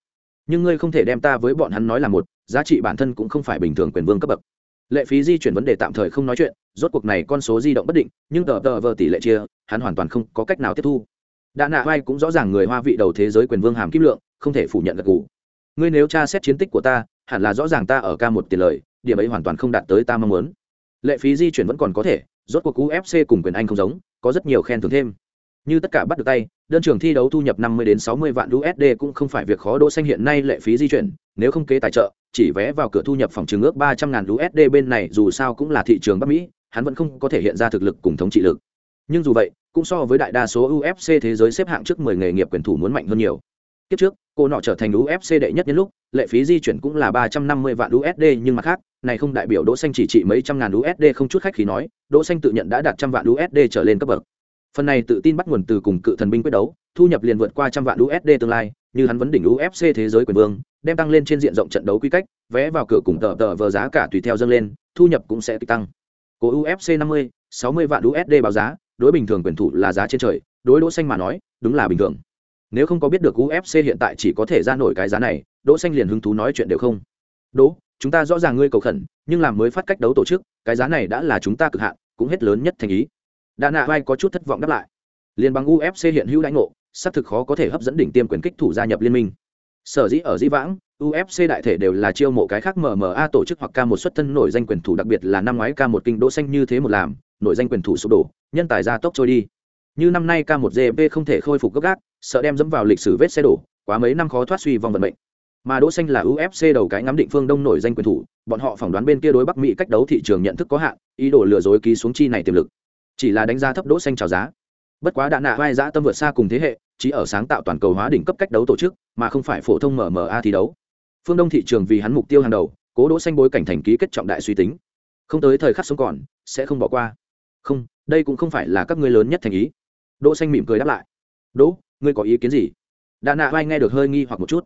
[SPEAKER 1] Nhưng ngươi không thể đem ta với bọn hắn nói là một, giá trị bản thân cũng không phải bình thường quyền vương cấp bậc. Lệ phí di chuyển vấn đề tạm thời không nói chuyện, rốt cuộc này con số di động bất định, nhưng tờ tờ vờ tỷ lệ chia, hắn hoàn toàn không có cách nào tiếp thu. Đã nạ vai cũng rõ ràng người hoa vị đầu thế giới quyền vương hàm kim lượng, không thể phủ nhận gật gù. Ngươi nếu tra xét chiến tích của ta, hẳn là rõ ràng ta ở ca một tiền lời, điểm ấy hoàn toàn không đạt tới ta mong muốn. Lệ phí di chuyển vẫn còn có thể, rốt cuộc ufc cùng quyền anh không giống, có rất nhiều khen thưởng thêm như tất cả bắt được tay đơn trường thi đấu thu nhập 50 đến 60 vạn USD cũng không phải việc khó đỗ xanh hiện nay lệ phí di chuyển nếu không kế tài trợ chỉ vé vào cửa thu nhập phòng trường ước 300 ngàn USD bên này dù sao cũng là thị trường Bắc Mỹ hắn vẫn không có thể hiện ra thực lực cùng thống trị lực nhưng dù vậy cũng so với đại đa số UFC thế giới xếp hạng trước 10 nghề nghiệp quyền thủ muốn mạnh hơn nhiều Tiếp trước, cô nọ trở thành UFC đệ nhất nhân lúc, lệ phí di chuyển cũng là 350 vạn USD nhưng mà khác, này không đại biểu Đỗ Xanh chỉ trị mấy trăm ngàn USD không chút khách khí nói, Đỗ Xanh tự nhận đã đạt trăm vạn USD trở lên cấp bậc. Phần này tự tin bắt nguồn từ cùng cự thần binh quyết đấu, thu nhập liền vượt qua trăm vạn USD tương lai, như hắn vấn đỉnh UFC thế giới quyền vương, đem tăng lên trên diện rộng trận đấu quy cách, vé vào cửa cùng tờ tờ vờ giá cả tùy theo dâng lên, thu nhập cũng sẽ tăng. Cố UFC 50, 60 vạn USD báo giá, đối bình thường quyền thủ là giá trên trời, đối Đỗ Xanh mà nói, đúng là bình thường. Nếu không có biết được ufc hiện tại chỉ có thể ra nổi cái giá này đỗ xanh liền hứng thú nói chuyện đều không. Đỗ chúng ta rõ ràng ngươi cầu khẩn nhưng làm mới phát cách đấu tổ chức cái giá này đã là chúng ta cực hạn cũng hết lớn nhất thành ý đã nạ vai có chút thất vọng đáp lại. Liên bang ufc hiện hữu lãnh ngộ, xác thực khó có thể hấp dẫn đỉnh tiêm quyền kích thủ gia nhập liên minh. Sở dĩ ở dĩ vãng ufc đại thể đều là chiêu mộ cái khác mma tổ chức hoặc ca một xuất thân nổi danh quyền thủ, đặc biệt là năm ngoái ca một kinh đỗ xanh như thế một làm, nổi danh quyền thủ sụp đổ, nhân tài gia tốc trôi đi. Như năm nay ca một gp không thể khôi phục gấp gáp sợ đem dẫm vào lịch sử vết xe đổ, quá mấy năm khó thoát suy vong vận mệnh. Mà đỗ xanh là ufc đầu cái ngắm định phương đông nổi danh quyền thủ, bọn họ phỏng đoán bên kia đối bắc mỹ cách đấu thị trường nhận thức có hạn, ý đồ lừa dối ký xuống chi này tiềm lực chỉ là đánh giá thấp đỗ xanh chào giá. Bất quá đã nạ vai dã tâm vượt xa cùng thế hệ, chỉ ở sáng tạo toàn cầu hóa đỉnh cấp cách đấu tổ chức, mà không phải phổ thông mma thi đấu. Phương đông thị trường vì hắn mục tiêu hàng đầu, cố đỗ xanh bối cảnh thành ký kết trọng đại suy tính. Không tới thời khắc sống còn, sẽ không bỏ qua. Không, đây cũng không phải là các ngươi lớn nhất thành ý. Đỗ xanh mỉm cười đáp lại. Đỗ, ngươi có ý kiến gì? Đạn nạ vai nghe được hơi nghi hoặc một chút.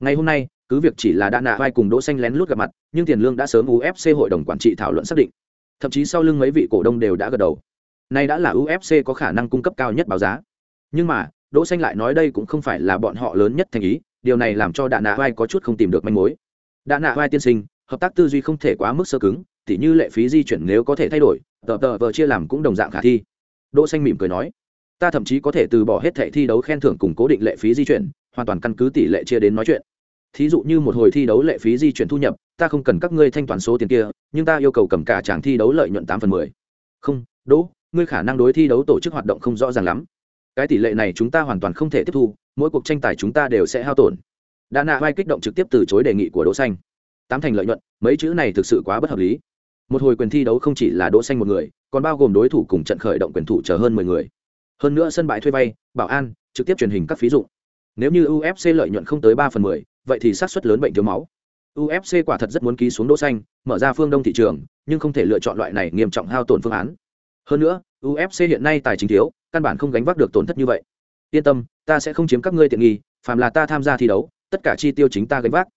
[SPEAKER 1] Ngày hôm nay, cứ việc chỉ là đạn nạ vai cùng đỗ xanh lén lút gặp mặt, nhưng tiền lương đã sớm ufc hội đồng quản trị thảo luận xác định. Thậm chí sau lưng mấy vị cổ đông đều đã gật đầu nay đã là ufc có khả năng cung cấp cao nhất báo giá. Nhưng mà, đỗ xanh lại nói đây cũng không phải là bọn họ lớn nhất thành ý, điều này làm cho đạ nạ vai có chút không tìm được manh mối. Đạ nạ vai tiên sinh, hợp tác tư duy không thể quá mức sơ cứng, tỉ như lệ phí di chuyển nếu có thể thay đổi, tờ tờ vờ chia làm cũng đồng dạng khả thi. Đỗ xanh mỉm cười nói, ta thậm chí có thể từ bỏ hết thảy thi đấu khen thưởng cùng cố định lệ phí di chuyển, hoàn toàn căn cứ tỷ lệ chia đến nói chuyện. Thí dụ như một hồi thi đấu lệ phí di chuyển thu nhập, ta không cần các ngươi thanh toán số tiền kia, nhưng ta yêu cầu cầm cả tràng thi đấu lợi nhuận tám phần mười. Không, đỗ ngươi khả năng đối thi đấu tổ chức hoạt động không rõ ràng lắm. Cái tỷ lệ này chúng ta hoàn toàn không thể tiếp thu, mỗi cuộc tranh tài chúng ta đều sẽ hao tổn. Đà nạ vai kích động trực tiếp từ chối đề nghị của đỗ xanh. Tám thành lợi nhuận, mấy chữ này thực sự quá bất hợp lý. Một hồi quyền thi đấu không chỉ là đỗ xanh một người, còn bao gồm đối thủ cùng trận khởi động quyền thủ chờ hơn mười người. Hơn nữa sân bãi thuê vay bảo an, trực tiếp truyền hình các phí dụng. Nếu như ufc lợi nhuận không tới ba phần mười, vậy thì xác suất lớn bệnh thiếu máu. Ufc quả thật rất muốn ký xuống đỗ xanh, mở ra phương đông thị trường, nhưng không thể lựa chọn loại này nghiêm trọng hao tổn phương án hơn nữa ufc hiện nay tài chính thiếu, căn bản không gánh vác được tổn thất như vậy. Yên tâm, ta sẽ không chiếm các ngươi tiện nghi, phàm là ta tham gia thi đấu, tất cả chi tiêu chính ta gánh vác.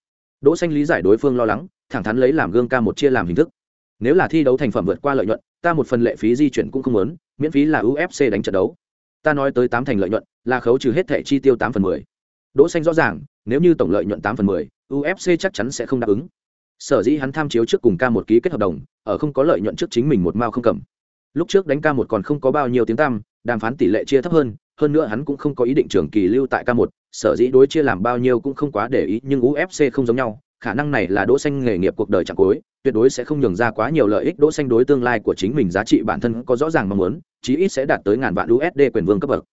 [SPEAKER 1] Đỗ xanh lý giải đối phương lo lắng, thẳng thắn lấy làm gương ca một chia làm hình thức. Nếu là thi đấu thành phẩm vượt qua lợi nhuận, ta một phần lệ phí di chuyển cũng không muốn, miễn phí là ufc đánh trận đấu. Ta nói tới tám thành lợi nhuận, là khấu trừ hết thẻ chi tiêu tám phần mười. Đỗ xanh rõ ràng, nếu như tổng lợi nhuận tám phần mười ufc chắc chắn sẽ không đáp ứng. Sở dĩ hắn tham chiếu trước cùng ca một ký kết hợp đồng, ở không có lợi nhuận trước chính mình một mao không cầm lúc trước đánh ca một còn không có bao nhiêu tiếng tăm, đàm phán tỷ lệ chia thấp hơn hơn nữa hắn cũng không có ý định trường kỳ lưu tại ca một, sở dĩ đối chia làm bao nhiêu cũng không quá để ý, nhưng ufc không giống nhau, khả năng này là đỗ xanh nghề nghiệp cuộc đời chẳng cuối, tuyệt đối sẽ không nhường ra quá nhiều lợi ích đỗ xanh đối tương lai của chính mình giá trị bản thân có rõ ràng mong muốn, chí ít sẽ đạt tới ngàn vạn usd quyền vương cấp bậc.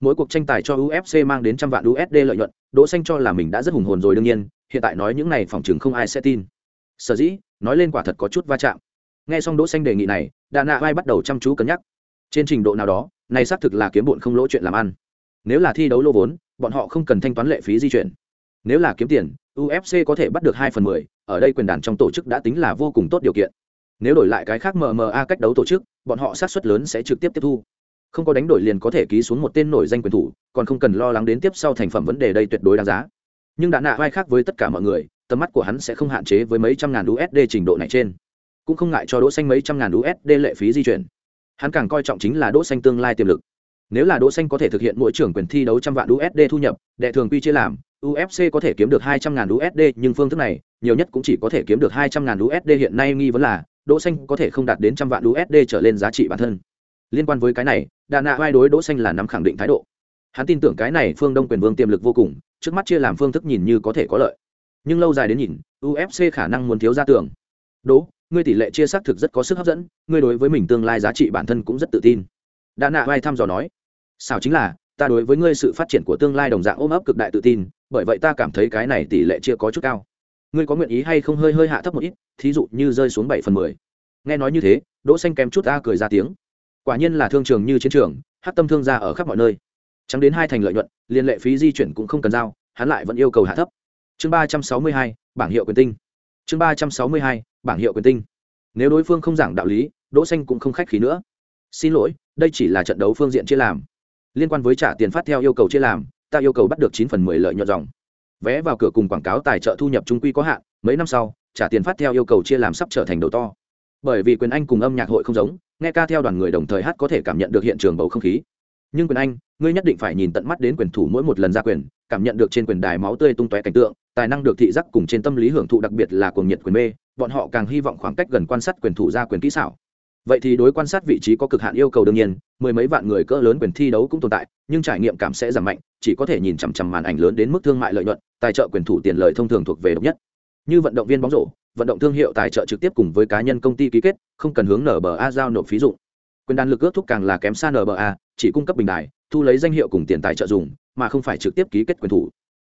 [SPEAKER 1] Mỗi cuộc tranh tài cho ufc mang đến trăm vạn usd lợi nhuận, đỗ xanh cho là mình đã rất hùng hồn rồi đương nhiên, hiện tại nói những này phòng trường không ai sẽ tin. Sở dĩ, nói lên quả thật có chút va chạm. Nghe xong đỗ xanh đề nghị này đà nạ vai bắt đầu chăm chú cân nhắc. Trên trình độ nào đó, này xác thực là kiếm bụn không lỗ chuyện làm ăn. Nếu là thi đấu lô vốn, bọn họ không cần thanh toán lệ phí di chuyển. Nếu là kiếm tiền ufc có thể bắt được hai phần mười, ở đây quyền đàn trong tổ chức đã tính là vô cùng tốt điều kiện. Nếu đổi lại cái khác mma cách đấu tổ chức, bọn họ sát suất lớn sẽ trực tiếp tiếp thu. Không có đánh đổi liền có thể ký xuống một tên nổi danh quyền thủ, còn không cần lo lắng đến tiếp sau thành phẩm vấn đề đây tuyệt đối đáng giá. Nhưng đã nạ vai khác với tất cả mọi người, tầm mắt của hắn sẽ không hạn chế với mấy trăm ngàn usd trình độ này trên cũng không ngại cho đỗ xanh mấy trăm ngàn usd lệ phí di chuyển. Hắn càng coi trọng chính là đỗ xanh tương lai tiềm lực. Nếu là đỗ xanh có thể thực hiện mỗi trưởng quyền thi đấu trăm vạn usd thu nhập, đệ thường quy chia làm ufc có thể kiếm được hai trăm ngàn usd nhưng phương thức này, nhiều nhất cũng chỉ có thể kiếm được hai trăm ngàn usd hiện nay nghi vấn là, đỗ xanh có thể không đạt đến trăm vạn usd trở lên giá trị bản thân. Liên quan với cái này đà nạ vai đối đỗ xanh là nắm khẳng định thái độ. Hắn tin tưởng cái này phương đông quyền vương tiềm lực vô cùng, trước mắt chia làm phương thức nhìn như có thể có lợi. Nhưng lâu dài đến nhìn ufc khả năng muốn thiếu ra tưởng. Đỗ ngươi tỷ lệ chia xác thực rất có sức hấp dẫn, ngươi đối với mình tương lai giá trị bản thân cũng rất tự tin. Đà nạ vai thăm dò nói sao chính là, ta đối với ngươi sự phát triển của tương lai đồng dạng ôm ấp cực đại tự tin, bởi vậy ta cảm thấy cái này tỷ lệ chia có chút cao. Ngươi có nguyện ý hay không hơi hơi hạ thấp một ít, thí dụ như rơi xuống bảy phần mười? Nghe nói như thế, đỗ xanh kém chút ta cười ra tiếng. Quả nhiên là thương trường như chiến trường hát tâm thương gia ở khắp mọi nơi. Chẳng đến hai thành lợi nhuận, liên lệ phí di chuyển cũng không cần giao, hắn lại vẫn yêu cầu hạ thấp. Chương ba trăm sáu mươi hai, bảng hiệu quyền tinh chương ba trăm sáu mươi hai, bảng hiệu quyền tinh. Nếu đối phương không giảng đạo lý, đỗ xanh cũng không khách khí nữa. Xin lỗi, đây chỉ là trận đấu phương diện chia làm. Liên quan với trả tiền phát theo yêu cầu chia làm, ta yêu cầu bắt được chín phần mười lợi nhuận dòng. Vé vào cửa cùng quảng cáo tài trợ thu nhập trung quy có hạn, mấy năm sau, trả tiền phát theo yêu cầu chia làm sắp trở thành đầu to. Bởi vì quyền anh cùng âm nhạc hội không giống, nghe ca theo đoàn người đồng thời hát có thể cảm nhận được hiện trường bầu không khí. Nhưng quyền anh, ngươi nhất định phải nhìn tận mắt đến quyền thủ mỗi một lần ra quyền cảm nhận được trên quyền đài máu tươi tung tóe cảnh tượng, tài năng được thị giác cùng trên tâm lý hưởng thụ đặc biệt là cuồng nhiệt quyền mê, bọn họ càng hy vọng khoảng cách gần quan sát quyền thủ ra quyền kỹ xảo. Vậy thì đối quan sát vị trí có cực hạn yêu cầu đương nhiên, mười mấy vạn người cỡ lớn quyền thi đấu cũng tồn tại, nhưng trải nghiệm cảm sẽ giảm mạnh, chỉ có thể nhìn chằm chằm màn ảnh lớn đến mức thương mại lợi nhuận, tài trợ quyền thủ tiền lợi thông thường thuộc về độc nhất. Như vận động viên bóng rổ, vận động thương hiệu tài trợ trực tiếp cùng với cá nhân công ty ký kết, không cần hướng nba giao nộp phí dụng. Quyền đàn lực ước thúc càng là kém xa nba chỉ cung cấp bình đài, thu lấy danh hiệu cùng tiền tài trợ dùng mà không phải trực tiếp ký kết quyền thủ.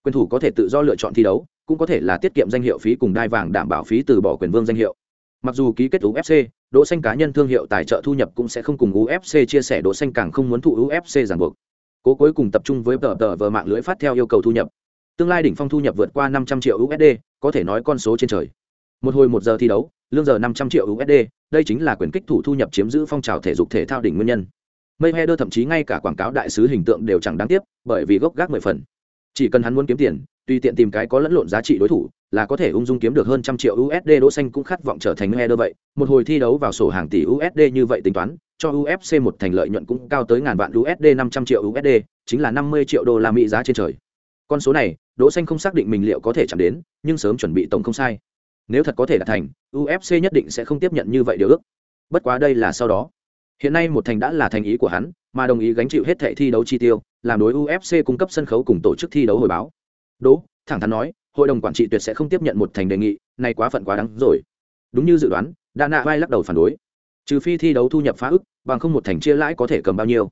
[SPEAKER 1] Quyền thủ có thể tự do lựa chọn thi đấu, cũng có thể là tiết kiệm danh hiệu phí cùng đai vàng đảm bảo phí từ bỏ quyền vương danh hiệu. Mặc dù ký kết ufc đỗ xanh cá nhân thương hiệu tài trợ thu nhập cũng sẽ không cùng ufc chia sẻ, đỗ xanh càng không muốn thụ ufc ràng buộc. Cố cuối cùng tập trung với tờ tờ vờ mạng lưới phát theo yêu cầu thu nhập. Tương lai đỉnh phong thu nhập vượt qua 500 triệu usd có thể nói con số trên trời. Một hồi một giờ thi đấu, lương giờ 500 triệu usd đây chính là quyền kích thủ thu nhập chiếm giữ phong trào thể dục thể thao đỉnh nguyên nhân. Mayweather thậm chí ngay cả quảng cáo đại sứ hình tượng đều chẳng đáng tiếc, bởi vì gốc gác mười phần. Chỉ cần hắn muốn kiếm tiền, tùy tiện tìm cái có lẫn lộn giá trị đối thủ, là có thể ung dung kiếm được hơn trăm triệu USD đỗ xanh cũng khát vọng trở thành Mayweather vậy. Một hồi thi đấu vào sổ hàng tỷ USD như vậy tính toán, cho UFC một thành lợi nhuận cũng cao tới ngàn vạn USD 500 triệu USD chính là 50 triệu đô la Mỹ giá trên trời. Con số này, đỗ xanh không xác định mình liệu có thể chạm đến, nhưng sớm chuẩn bị tổng không sai. Nếu thật có thể đạt thành ufc nhất định sẽ không tiếp nhận như vậy điều ước. Bất quá đây là sau đó hiện nay một thành đã là thành ý của hắn, mà đồng ý gánh chịu hết thệ thi đấu chi tiêu, làm đối ufc cung cấp sân khấu cùng tổ chức thi đấu hồi báo. Đỗ, thẳng thắn nói, hội đồng quản trị tuyệt sẽ không tiếp nhận một thành đề nghị, này quá phận quá đáng rồi. Đúng như dự đoán, đa nạ vai lắc đầu phản đối. Trừ phi thi đấu thu nhập phá ức, bằng không một thành chia lãi có thể cầm bao nhiêu.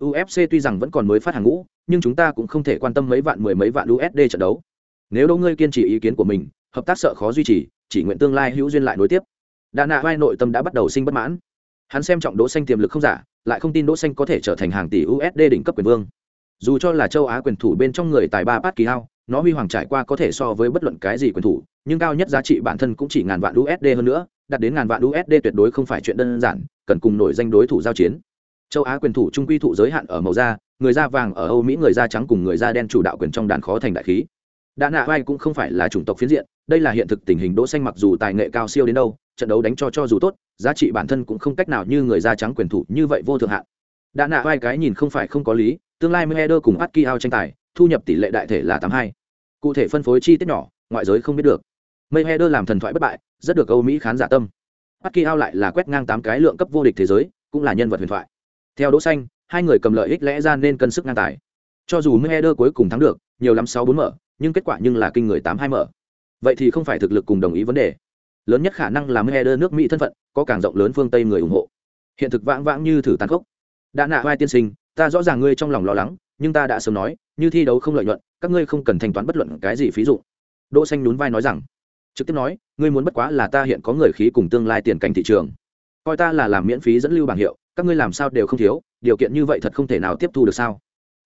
[SPEAKER 1] Ufc tuy rằng vẫn còn mới phát hàng ngũ, nhưng chúng ta cũng không thể quan tâm mấy vạn mười mấy vạn usd trận đấu. Nếu đâu ngươi kiên trì ý kiến của mình, hợp tác sợ khó duy trì, chỉ nguyện tương lai hữu duyên lại nối tiếp. Đa nạ vai nội tâm đã bắt đầu sinh bất mãn hắn xem trọng đỗ xanh tiềm lực không giả, lại không tin đỗ xanh có thể trở thành hàng tỷ usd đỉnh cấp quyền vương. Dù cho là châu á quyền thủ bên trong người tài ba bát kỳ hao nó huy hoàng trải qua có thể so với bất luận cái gì quyền thủ, nhưng cao nhất giá trị bản thân cũng chỉ ngàn vạn usd hơn nữa, đạt đến ngàn vạn usd tuyệt đối không phải chuyện đơn giản, cần cùng nổi danh đối thủ giao chiến. Châu á quyền thủ trung quy thụ giới hạn ở màu da, người da vàng ở âu mỹ, người da trắng cùng người da đen chủ đạo quyền trong đàn khó thành đại khí. Đã nạ vai cũng không phải là chủng tộc phiến diện, đây là hiện thực tình hình đỗ xanh mặc dù tài nghệ cao siêu đến đâu, trận đấu đánh cho cho dù tốt giá trị bản thân cũng không cách nào như người da trắng quyền thủ như vậy vô thượng hạn. Đã nạ vai cái nhìn không phải không có lý, tương lai Mayweather cùng Pacquiao tranh tài, thu nhập tỷ lệ đại thể là tám hai. Cụ thể phân phối chi tiết nhỏ, ngoại giới không biết được. Mayweather làm thần thoại bất bại, rất được âu mỹ khán giả tâm. Pacquiao lại là quét ngang tám cái lượng cấp vô địch thế giới, cũng là nhân vật huyền thoại. Theo đỗ xanh, hai người cầm lợi ích lẽ ra nên cân sức ngang tài. Cho dù Mayweather cuối cùng thắng được, nhiều lắm sáu bốn mở, nhưng kết quả nhưng là kinh người tám hai mở. Vậy thì không phải thực lực cùng đồng ý vấn đề lớn nhất khả năng là Mayweather nước mỹ thân phận, có càng rộng lớn phương tây người ủng hộ. Hiện thực vãng vãng như thử tàn khốc. Đã nạ vai tiên sinh, ta rõ ràng ngươi trong lòng lo lắng, nhưng ta đã sớm nói, như thi đấu không lợi nhuận, các ngươi không cần thanh toán bất luận cái gì phí dụ. Đỗ xanh nhún vai nói rằng, trực tiếp nói, ngươi muốn bất quá là ta hiện có người khí cùng tương lai tiền cảnh thị trường. Coi ta là làm miễn phí dẫn lưu bảng hiệu, các ngươi làm sao đều không thiếu, điều kiện như vậy thật không thể nào tiếp thu được sao?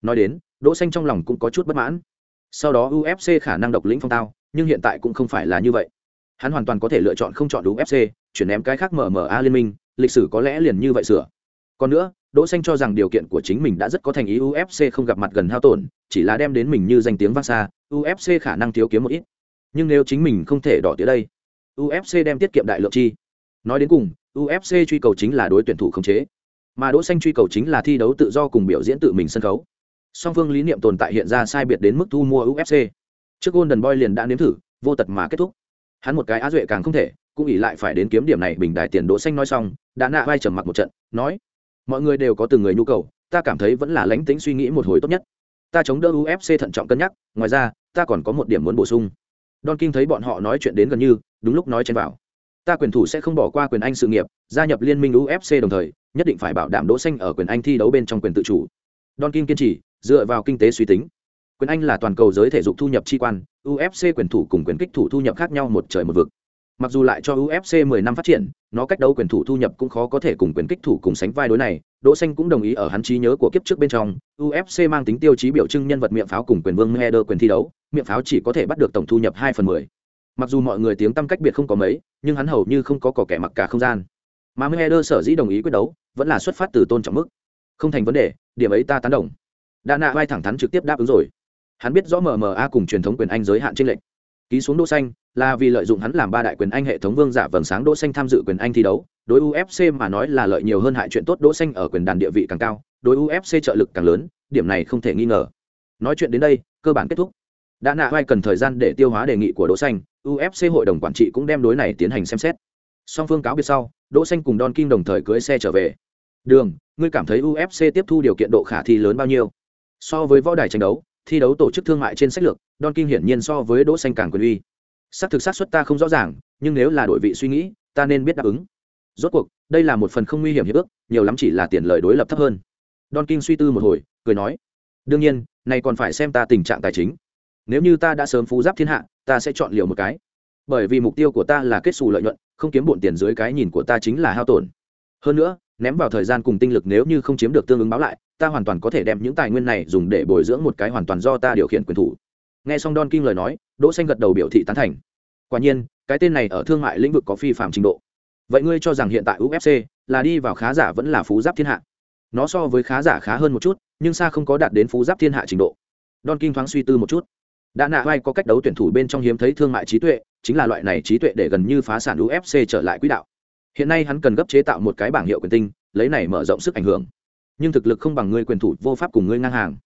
[SPEAKER 1] Nói đến, đỗ xanh trong lòng cũng có chút bất mãn. Sau đó ufc khả năng độc lĩnh phong tao, nhưng hiện tại cũng không phải là như vậy hắn hoàn toàn có thể lựa chọn không chọn đúng ufc chuyển ném cái khác mở mở a liên minh, lịch sử có lẽ liền như vậy sửa. Còn nữa, đỗ xanh cho rằng điều kiện của chính mình đã rất có thành ý ufc không gặp mặt gần hao tổn, chỉ là đem đến mình như danh tiếng vang xa ufc khả năng thiếu kiếm một ít. Nhưng nếu chính mình không thể đỏ tía đây ufc đem tiết kiệm đại lượng chi. Nói đến cùng ufc truy cầu chính là đối tuyển thủ khống chế. Mà đỗ xanh truy cầu chính là thi đấu tự do cùng biểu diễn tự mình sân khấu. Song phương lý niệm tồn tại hiện ra sai biệt đến mức thu mua ufc trước golden boy liền đã nếm thử, vô tật mà kết thúc hắn một cái á duệ càng không thể, cũng ỉ lại phải đến kiếm điểm này bình đài tiền đỗ xanh nói xong, đã nạ vai trầm mặc một trận, nói, mọi người đều có từng người nhu cầu, ta cảm thấy vẫn là lánh tính suy nghĩ một hồi tốt nhất. Ta chống đỡ ufc thận trọng cân nhắc, ngoài ra, ta còn có một điểm muốn bổ sung. Don king thấy bọn họ nói chuyện đến gần như, đúng lúc nói chen vào ta quyền thủ sẽ không bỏ qua quyền anh sự nghiệp, gia nhập liên minh ufc đồng thời, nhất định phải bảo đảm đỗ xanh ở quyền anh thi đấu bên trong quyền tự chủ. Don king kiên trì, dựa vào kinh tế suy tính quyền anh là toàn cầu giới thể dục thu nhập chi quan ufc quyền thủ cùng quyền kích thủ thu nhập khác nhau một trời một vực. Mặc dù lại cho ufc 10 năm phát triển, nó cách đấu quyền thủ thu nhập cũng khó có thể cùng quyền kích thủ cùng sánh vai đối này, đỗ xanh cũng đồng ý ở hắn trí nhớ của kiếp trước bên trong ufc mang tính tiêu chí biểu trưng nhân vật miệng pháo cùng quyền vương Meader quyền thi đấu, miệng pháo chỉ có thể bắt được tổng thu nhập 2 phần 10. mặc dù mọi người tiếng tâm cách biệt không có mấy, nhưng hắn hầu như không có cỏ kẻ mặc cả không gian. Mà Mayweather sở dĩ đồng ý quyết đấu, vẫn là xuất phát từ tôn trọng mức. Không thành vấn đề, điểm ấy ta tán đồng. Đã nạ vai thẳng thắn trực tiếp đáp ứng rồi hắn biết rõ mma cùng truyền thống quyền anh giới hạn trên lệnh ký xuống đỗ xanh là vì lợi dụng hắn làm ba đại quyền anh hệ thống vương giả vầng sáng đỗ xanh tham dự quyền anh thi đấu. Đối ufc mà nói là lợi nhiều hơn hại chuyện tốt, đỗ xanh ở quyền đàn địa vị càng cao, đối ufc trợ lực càng lớn, điểm này không thể nghi ngờ. Nói chuyện đến đây, cơ bản kết thúc. Đã nạ vai cần thời gian để tiêu hóa đề nghị của đỗ xanh ufc hội đồng quản trị cũng đem đối này tiến hành xem xét. Song phương cáo biệt sau, đỗ xanh cùng don kim đồng thời cưỡi xe trở về. Đường, ngươi cảm thấy ufc tiếp thu điều kiện độ khả thi lớn bao nhiêu? So với võ đài tranh đấu thi đấu tổ chức thương mại trên sách lược, don kim hiển nhiên so với đỗ xanh càng quyền uy. Xác thực xác suất ta không rõ ràng, nhưng nếu là đội vị suy nghĩ, ta nên biết đáp ứng. Rốt cuộc, đây là một phần không nguy hiểm hiệp ước, nhiều lắm chỉ là tiền lời đối lập thấp hơn. Don kim suy tư một hồi, cười nói, đương nhiên, này còn phải xem ta tình trạng tài chính. Nếu như ta đã sớm phú giáp thiên hạ, ta sẽ chọn liều một cái. Bởi vì mục tiêu của ta là kết xù lợi nhuận, không kiếm bộn tiền dưới cái nhìn của ta chính là hao tổn. Hơn nữa, ném vào thời gian cùng tinh lực nếu như không chiếm được tương ứng báo lại ta hoàn toàn có thể đem những tài nguyên này dùng để bồi dưỡng một cái hoàn toàn do ta điều khiển quyền thủ. Nghe xong don Kim lời nói, đỗ xanh gật đầu biểu thị tán thành. Quả nhiên, cái tên này ở thương mại lĩnh vực có phi phạm trình độ. Vậy ngươi cho rằng hiện tại ufc là đi vào khá giả vẫn là phú giáp thiên hạ? Nó so với khá giả khá hơn một chút, nhưng xa không có đạt đến phú giáp thiên hạ trình độ. Don Kim thoáng suy tư một chút. Đã nạ vai có cách đấu tuyển thủ bên trong hiếm thấy thương mại trí tuệ, chính là loại này trí tuệ để gần như phá sản ufc trở lại quỹ đạo. Hiện nay hắn cần gấp chế tạo một cái bảng hiệu quyền tinh, lấy này mở rộng sức ảnh hưởng nhưng thực lực không bằng ngươi quyền thủ vô pháp cùng ngươi ngang hàng.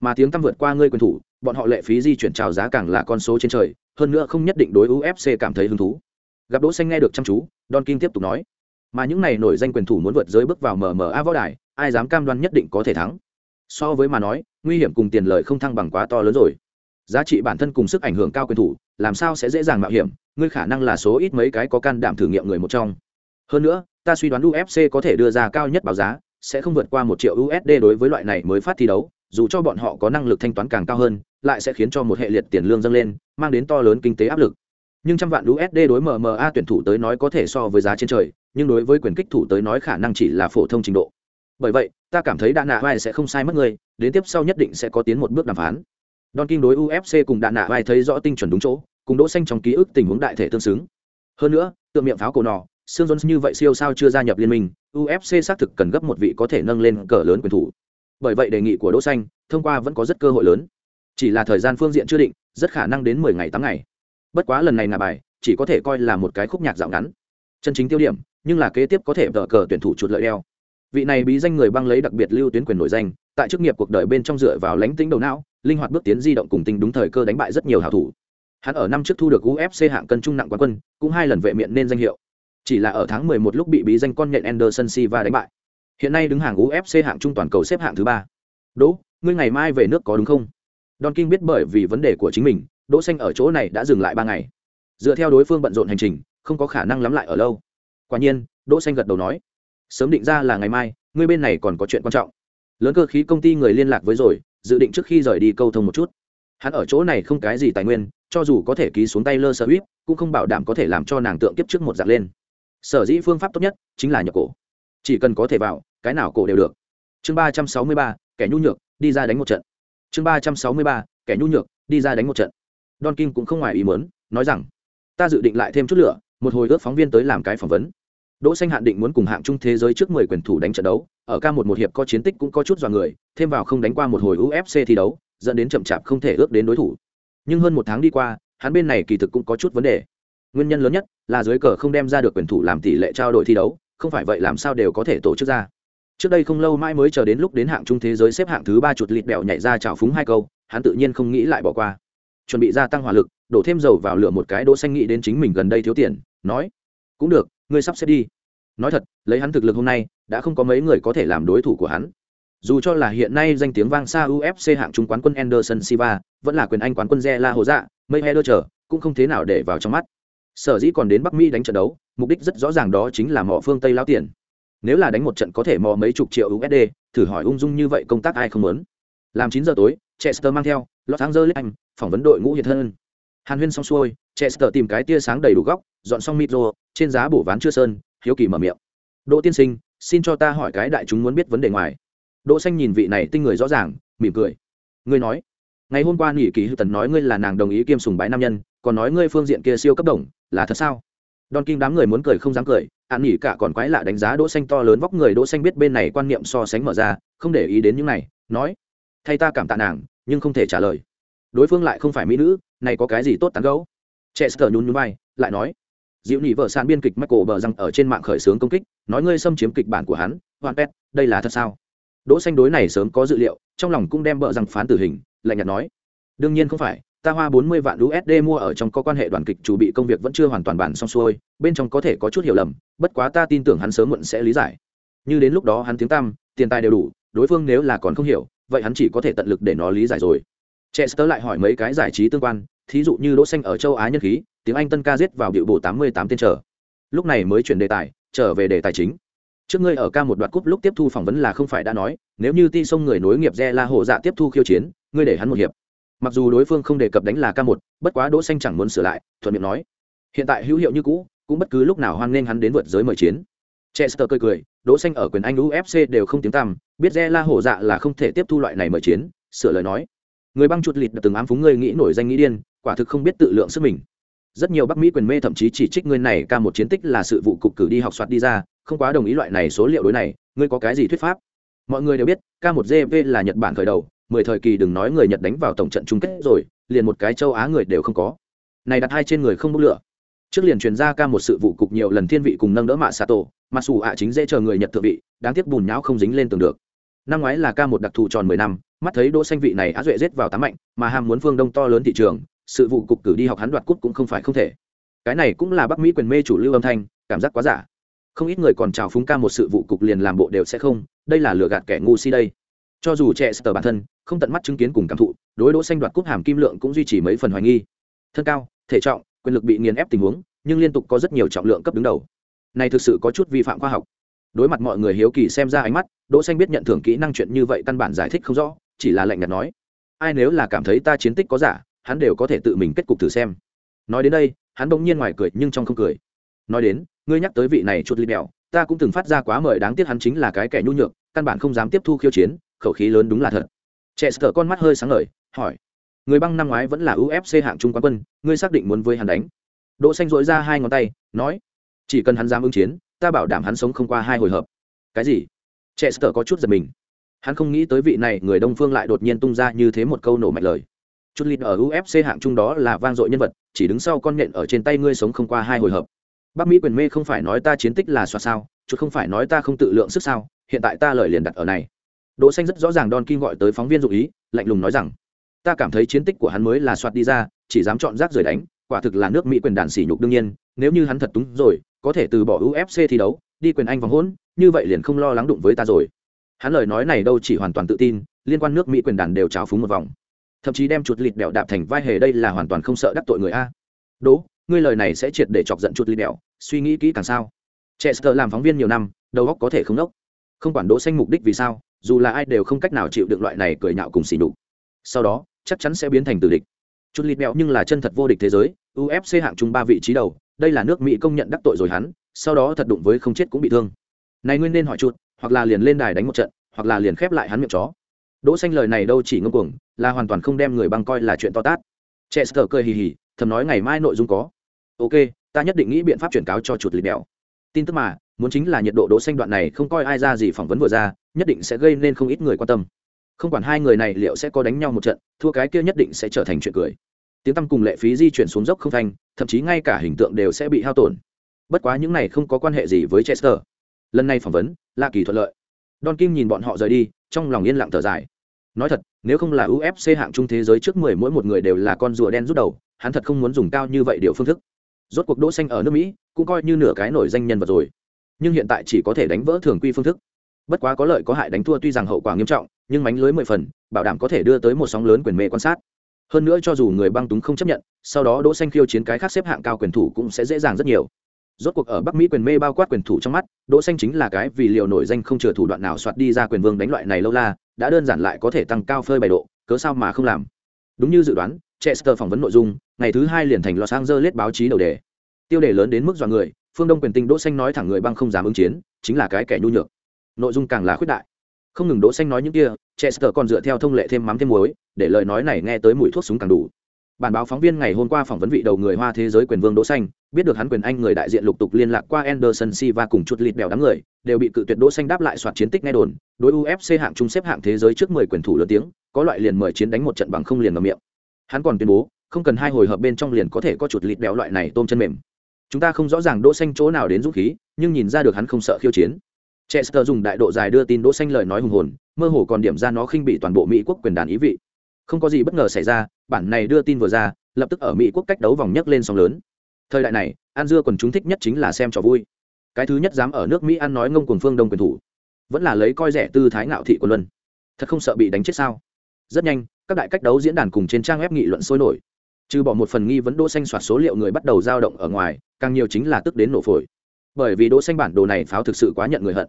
[SPEAKER 1] Mà tiếng tăm vượt qua ngươi quyền thủ, bọn họ lệ phí di chuyển trào giá càng là con số trên trời, hơn nữa không nhất định đối ufc cảm thấy hứng thú. Gặp đỗ xanh nghe được chăm chú, don kim tiếp tục nói, mà những này nổi danh quyền thủ muốn vượt giới bước vào mma võ đài, ai dám cam đoan nhất định có thể thắng? So với mà nói, nguy hiểm cùng tiền lợi không thăng bằng quá to lớn rồi. Giá trị bản thân cùng sức ảnh hưởng cao quyền thủ, làm sao sẽ dễ dàng mạo hiểm? Ngươi khả năng là số ít mấy cái có can đảm thử nghiệm người một trong. Hơn nữa, ta suy đoán ufc có thể đưa ra cao nhất báo giá sẽ không vượt qua một triệu usd đối với loại này mới phát thi đấu dù cho bọn họ có năng lực thanh toán càng cao hơn lại sẽ khiến cho một hệ liệt tiền lương dâng lên mang đến to lớn kinh tế áp lực. Nhưng trăm vạn usd đối mma tuyển thủ tới nói có thể so với giá trên trời nhưng đối với quyền kích thủ tới nói khả năng chỉ là phổ thông trình độ. Bởi vậy ta cảm thấy đạn nạ vai sẽ không sai mất người đến tiếp sau nhất định sẽ có tiến một bước đàm phán. Don King đối UFC cùng đạn nạ vai thấy rõ tinh chuẩn đúng chỗ, cùng đỗ xanh trong ký ức tình huống đại thể tương xứng. Hơn nữa, tượng miệng pháo cổ nọ, Sương Jones như vậy siêu sao chưa gia nhập liên minh, UFC xác thực cần gấp một vị có thể nâng lên cờ lớn quyền thủ. Bởi vậy đề nghị của đỗ xanh, thông qua vẫn có rất cơ hội lớn. Chỉ là thời gian phương diện chưa định, rất khả năng đến 10 ngày 8 ngày. Bất quá lần này là bài, chỉ có thể coi là một cái khúc nhạc dạo ngắn. Chân chính tiêu điểm, nhưng là kế tiếp có thể đỡ cờ tuyển thủ chuột lợi đeo. Vị này bí danh người băng lấy đặc biệt lưu tuyến quyền nổi danh, tại chức nghiệp cuộc đời bên trong dựa vào lãnh tính đầu não, linh hoạt bước tiến di động cùng tinh đúng thời cơ đánh bại rất nhiều hảo thủ hắn ở năm trước thu được ufc hạng cân trung nặng quán quân cũng hai lần vệ miện nên danh hiệu chỉ là ở tháng 11 lúc bị bí danh con nhện Anderson Silva đánh bại. Hiện nay đứng hàng ufc hạng trung toàn cầu xếp hạng thứ ba. Đỗ, ngươi ngày mai về nước có đúng không? Don king biết bởi vì vấn đề của chính mình, đỗ xanh ở chỗ này đã dừng lại ba ngày. Dựa theo đối phương bận rộn hành trình, không có khả năng lắm lại ở lâu. Quả nhiên, đỗ xanh gật đầu nói, sớm định ra là ngày mai, ngươi bên này còn có chuyện quan trọng. Lớn cơ khí công ty người liên lạc với rồi, dự định trước khi rời đi câu thông một chút. Hắn ở chỗ này không cái gì tài nguyên, cho dù có thể ký xuống tay lơ sơ huyết cũng không bảo đảm có thể làm cho nàng tượng kiếp trước một dạng lên sở dĩ phương pháp tốt nhất chính là nhập cổ. Chỉ cần có thể vào cái nào cổ đều được. Chương ba trăm sáu mươi ba kẻ nhu nhược đi ra đánh một trận. Chương ba trăm sáu mươi ba kẻ nhu nhược đi ra đánh một trận. Don kim cũng không ngoài ý muốn nói rằng ta dự định lại thêm chút lửa một hồi ước phóng viên tới làm cái phỏng vấn. Đỗ Xanh hạn định muốn cùng hạng trung thế giới trước 10 quyền thủ đánh trận đấu, ở ca một một hiệp có chiến tích cũng có chút dọa người, thêm vào không đánh qua một hồi UFC thi đấu, dẫn đến chậm chạp không thể ước đến đối thủ. Nhưng hơn một tháng đi qua, hắn bên này kỳ thực cũng có chút vấn đề. Nguyên nhân lớn nhất là dưới cờ không đem ra được quyền thủ làm tỷ lệ trao đổi thi đấu, không phải vậy làm sao đều có thể tổ chức ra. Trước đây không lâu mãi mới chờ đến lúc đến hạng trung thế giới xếp hạng thứ ba chuột lịt bẹo nhảy ra chào phúng hai câu, hắn tự nhiên không nghĩ lại bỏ qua. Chuẩn bị gia tăng hỏa lực, đổ thêm dầu vào lửa một cái Đỗ Xanh nghĩ đến chính mình gần đây thiếu tiền, nói: "Cũng được, ngươi sắp xếp đi." nói thật lấy hắn thực lực hôm nay đã không có mấy người có thể làm đối thủ của hắn dù cho là hiện nay danh tiếng vang xa ufc hạng trung quán quân anderson silva vẫn là quyền anh quán quân Zela hồ dạ Mayweather chờ cũng không thế nào để vào trong mắt sở dĩ còn đến bắc mỹ đánh trận đấu, mục đích rất rõ ràng đó chính là mỏ phương tây lao tiền. Nếu là đánh một trận có thể mò mấy chục triệu usd thử hỏi ung dung như vậy công tác ai không muốn. Làm chín giờ tối, chester mang theo, los angeles anh, phỏng vấn đội ngũ hiện thân hàn huyên xong xuôi, chester tìm cái tia sáng đầy đủ góc, dọn xong micro trên giá bổ ván chưa sơn, hiếu kỳ mở miệng. Đỗ tiên sinh, xin cho ta hỏi cái đại chúng muốn biết vấn đề ngoài. Đỗ xanh nhìn vị này tinh người rõ ràng, mỉm cười. Ngươi nói. Ngày hôm qua nghỉ kỳ hư tần nói ngươi là nàng đồng ý kiêm sùng bái nam nhân còn nói ngươi phương diện kia siêu cấp đồng là thật sao đòn Kim đám người muốn cười không dám cười, Án nghỉ cả còn quái lạ đánh giá Đỗ Xanh to lớn vóc người Đỗ Xanh biết bên này quan niệm so sánh mở ra, không để ý đến những này, nói: "Thay ta cảm tạ nàng, nhưng không thể trả lời." Đối phương lại không phải mỹ nữ, này có cái gì tốt tán gẫu? Chester nhún nhún vai, lại nói: Diệu nhị vợ sàn biên kịch Michael bờ răng ở trên mạng khởi sướng công kích, nói ngươi xâm chiếm kịch bản của hắn, Hoàn Pet, đây là thật sao? Đỗ xanh đối này sớm có dự liệu, trong lòng cũng đem bờ răng phán tử hình, lạnh nhạt nói: đương nhiên không phải, ta hoa 40 vạn USD mua ở trong có quan hệ đoàn kịch chủ bị công việc vẫn chưa hoàn toàn bản xong xuôi, bên trong có thể có chút hiểu lầm, bất quá ta tin tưởng hắn sớm muộn sẽ lý giải. Như đến lúc đó hắn tiếng tăm, tiền tài đều đủ, đối phương nếu là còn không hiểu, vậy hắn chỉ có thể tận lực để nó lý giải rồi. Chester lại hỏi mấy cái giải trí tương quan, thí dụ như đỗ xanh ở châu Á nhân khí, tiếng anh tân ca giết vào điệu bộ tám mươi tám tên trở lúc này mới chuyển đề tài trở về đề tài chính trước ngươi ở ca một đoạn cúp lúc tiếp thu phỏng vấn là không phải đã nói nếu như ti sông người nối nghiệp re la Hồ dạ tiếp thu khiêu chiến ngươi để hắn một hiệp mặc dù đối phương không đề cập đánh là ca một bất quá đỗ xanh chẳng muốn sửa lại thuận miệng nói. Hiện tại hữu hiệu như cũ cũng bất cứ lúc nào hoan nghênh hắn đến vượt giới mời chiến. Chester cười cười, Đỗ Xanh ở quyền Anh UFC đều không tiếng tăm, biết Re La hổ dạ là không thể tiếp thu loại này mời chiến, sửa lời nói. Người băng chuột lịt đã từng ám phúng ngươi nghĩ nổi danh nghĩ điên, quả thực không biết tự lượng sức mình. Rất nhiều bắc mỹ quyền mê thậm chí chỉ trích ngươi này ca một chiến tích là sự vụ cục cử đi học soạt đi ra không quá đồng ý loại này số liệu đối này ngươi có cái gì thuyết pháp? Mọi người đều biết k một gp là nhật bản khởi đầu mười thời kỳ đừng nói người nhật đánh vào tổng trận chung kết rồi, liền một cái châu á người đều không có. Này đặt hai trên người không bốc lửa. Trước liền truyền ra ca một sự vụ cục nhiều lần thiên vị cùng nâng đỡ mạ sato mà xù ạ chính dễ chờ người nhật thượng vị, đáng tiếc bùn nhão không dính lên tường được. Năm ngoái là ca một đặc thù tròn mười năm, mắt thấy đỗ xanh vị này á duệ rết vào tám mạnh, mà ham muốn phương đông to lớn thị trường, sự vụ cục cử đi học hắn đoạt cút cũng không phải không thể. Cái này cũng là bắc mỹ quyền mê chủ lưu âm thanh, cảm giác quá giả. Không ít người còn chào phúng ca một sự vụ cục liền làm bộ đều sẽ không, đây là lừa gạt kẻ ngu si đây cho dù trẻ sờ bản thân, không tận mắt chứng kiến cùng cảm thụ, đối đỗ xanh đoạt cúp hàm kim lượng cũng duy trì mấy phần hoài nghi. Thân cao, thể trọng, quyền lực bị nghiền ép tình huống, nhưng liên tục có rất nhiều trọng lượng cấp đứng đầu. Này thực sự có chút vi phạm khoa học. Đối mặt mọi người hiếu kỳ xem ra ánh mắt, đỗ xanh biết nhận thưởng kỹ năng chuyện như vậy căn bản giải thích không rõ, chỉ là lạnh nhạt nói. Ai nếu là cảm thấy ta chiến tích có giả, hắn đều có thể tự mình kết cục thử xem. Nói đến đây, hắn bỗng nhiên ngoài cười nhưng trong không cười. Nói đến, ngươi nhắc tới vị này chuột li bèo ta cũng từng phát ra quá mời đáng tiếc hắn chính là cái kẻ nhu nhược, căn bản không dám tiếp thu khiêu chiến khẩu khí lớn đúng là thật. Trẻ sờ con mắt hơi sáng ngời, hỏi. Người băng năm ngoái vẫn là ufc hạng trung quán quân, ngươi xác định muốn với hắn đánh. Đỗ xanh dội ra hai ngón tay, nói. Chỉ cần hắn dám ứng chiến, ta bảo đảm hắn sống không qua hai hồi hợp. Cái gì? Trẻ sờ có chút giật mình. Hắn không nghĩ tới vị này người đông phương lại đột nhiên tung ra như thế một câu nổ mạnh lời. Chút lịt ở ufc hạng trung đó là vang dội nhân vật, chỉ đứng sau con nhện ở trên tay ngươi sống không qua hai hồi hợp. Bắc mỹ quyền mê không phải nói ta chiến tích là xoa sao chút không phải nói ta không tự lượng sức sao, hiện tại ta lời liền đặt ở này đỗ xanh rất rõ ràng don kim gọi tới phóng viên dụ ý, lạnh lùng nói rằng, ta cảm thấy chiến tích của hắn mới là soạt đi ra, chỉ dám chọn rác rời đánh, quả thực là nước mỹ quyền đàn sỉ nhục đương nhiên, nếu như hắn thật túng rồi, có thể từ bỏ ufc thi đấu, đi quyền anh vòng hỗn, như vậy liền không lo lắng đụng với ta rồi. Hắn lời nói này đâu chỉ hoàn toàn tự tin, liên quan nước mỹ quyền đàn đều cháo phúng một vòng. Thậm chí đem chuột lịt bẹo đạp thành vai hề đây là hoàn toàn không sợ đắc tội người a. Đỗ, ngươi lời này sẽ triệt để chọc giận chuột lịt bẹo suy nghĩ kỹ càng sao? Chester làm phóng viên nhiều năm, đầu óc có thể không đốc. Không quản đỗ xanh mục đích vì sao dù là ai đều không cách nào chịu được loại này cười nhạo cùng xỉ nhục. Sau đó, chắc chắn sẽ biến thành tử địch. Chút lịt bẹo nhưng là chân thật vô địch thế giới ufc hạng chung ba vị trí đầu, đây là nước mỹ công nhận đắc tội rồi hắn, sau đó thật đụng với không chết cũng bị thương. Này nguyên nên hỏi chút hoặc là liền lên đài đánh một trận, hoặc là liền khép lại hắn miệng chó. Đỗ xanh lời này đâu chỉ ngông cuồng, là hoàn toàn không đem người băng coi là chuyện to tát. Chester cười hì hì, thầm nói ngày mai nội dung có. Ok, ta nhất định nghĩ biện pháp chuyển cáo cho chuột lịt bẹo tin tức mà, muốn chính là nhiệt độ đỗ xanh đoạn này không coi ai ra gì phỏng vấn vừa ra nhất định sẽ gây nên không ít người quan tâm. Không quản hai người này liệu sẽ có đánh nhau một trận, thua cái kia nhất định sẽ trở thành chuyện cười. Tiếng tăm cùng lệ phí di chuyển xuống dốc không thành thậm chí ngay cả hình tượng đều sẽ bị hao tổn. Bất quá những này không có quan hệ gì với chester. Lần này phỏng vấn là kỳ thuận lợi. Don kim nhìn bọn họ rời đi, trong lòng yên lặng thở dài. Nói thật, nếu không là ufc hạng trung thế giới trước mười mỗi một người đều là con rùa đen rút đầu, hắn thật không muốn dùng cao như vậy điều phương thức. Rốt cuộc đỗ xanh ở nước mỹ, cũng coi như nửa cái nổi danh nhân vật rồi. Nhưng hiện tại chỉ có thể đánh vỡ thường quy phương thức bất quá có lợi có hại đánh thua tuy rằng hậu quả nghiêm trọng, nhưng mánh lưới mười phần, bảo đảm có thể đưa tới một sóng lớn quyền mê quan sát. Hơn nữa cho dù người băng túng không chấp nhận, sau đó đỗ xanh khiêu chiến cái khác xếp hạng cao quyền thủ cũng sẽ dễ dàng rất nhiều. Rốt cuộc ở bắc mỹ quyền mê bao quát quyền thủ trong mắt, đỗ xanh chính là cái vì liệu nổi danh không chừa thủ đoạn nào soạt đi ra quyền vương đánh loại này lâu la, đã đơn giản lại có thể tăng cao phơi bày độ, cớ sao mà không làm. Đúng như dự đoán, Chester phỏng vấn nội dung, ngày thứ hai liền thành Los Angeles báo chí đầu đề. Tiêu đề lớn đến mức dọa người, phương đông quyền tinh đỗ xanh nói thẳng người băng không dám ứng chiến, chính là cái kẻ nhu nhược nội dung càng là khuyết đại. Không ngừng đỗ xanh nói những kia, chester còn dựa theo thông lệ thêm mắm thêm muối, để lời nói này nghe tới mùi thuốc súng càng đủ. Bản báo phóng viên ngày hôm qua phỏng vấn vị đầu người hoa thế giới quyền vương đỗ xanh, biết được hắn quyền anh người đại diện lục tục liên lạc qua anderson silva cùng chuột lịt bèo đám người, đều bị cự tuyệt đỗ xanh đáp lại soạt chiến tích nghe đồn, đối ufc hạng trung xếp hạng thế giới trước 10 quyền thủ lớn tiếng, có loại liền mời chiến đánh một trận bằng không liền ngậm miệng. Hắn còn tuyên bố, không cần hai hồi hợp bên trong liền có thể có chuột lịt béo loại này tôm chân mềm. Chúng ta không rõ ràng đỗ xanh chỗ nào đến dũng khí, nhưng nhìn ra được hắn không sợ khiêu chiến chester dùng đại độ dài đưa tin đỗ xanh lời nói hùng hồn, mơ hồ còn điểm ra nó khinh bị toàn bộ mỹ quốc quyền đàn ý vị. Không có gì bất ngờ xảy ra, bản này đưa tin vừa ra, lập tức ở mỹ quốc cách đấu vòng nhấc lên sóng lớn. Thời đại này an dưa còn chúng thích nhất chính là xem trò vui. Cái thứ nhất dám ở nước mỹ ăn nói ngông cuồng phương đông quyền thủ, vẫn là lấy coi rẻ tư thái ngạo thị của luân. Thật không sợ bị đánh chết sao? Rất nhanh, các đại cách đấu diễn đàn cùng trên trang web nghị luận sôi nổi. Trừ bỏ một phần nghi vấn đỗ xanh soạt số liệu người bắt đầu dao động ở ngoài, càng nhiều chính là tức đến nổ phổi. Bởi vì đỗ xanh bản đồ này pháo thực sự quá nhận người hận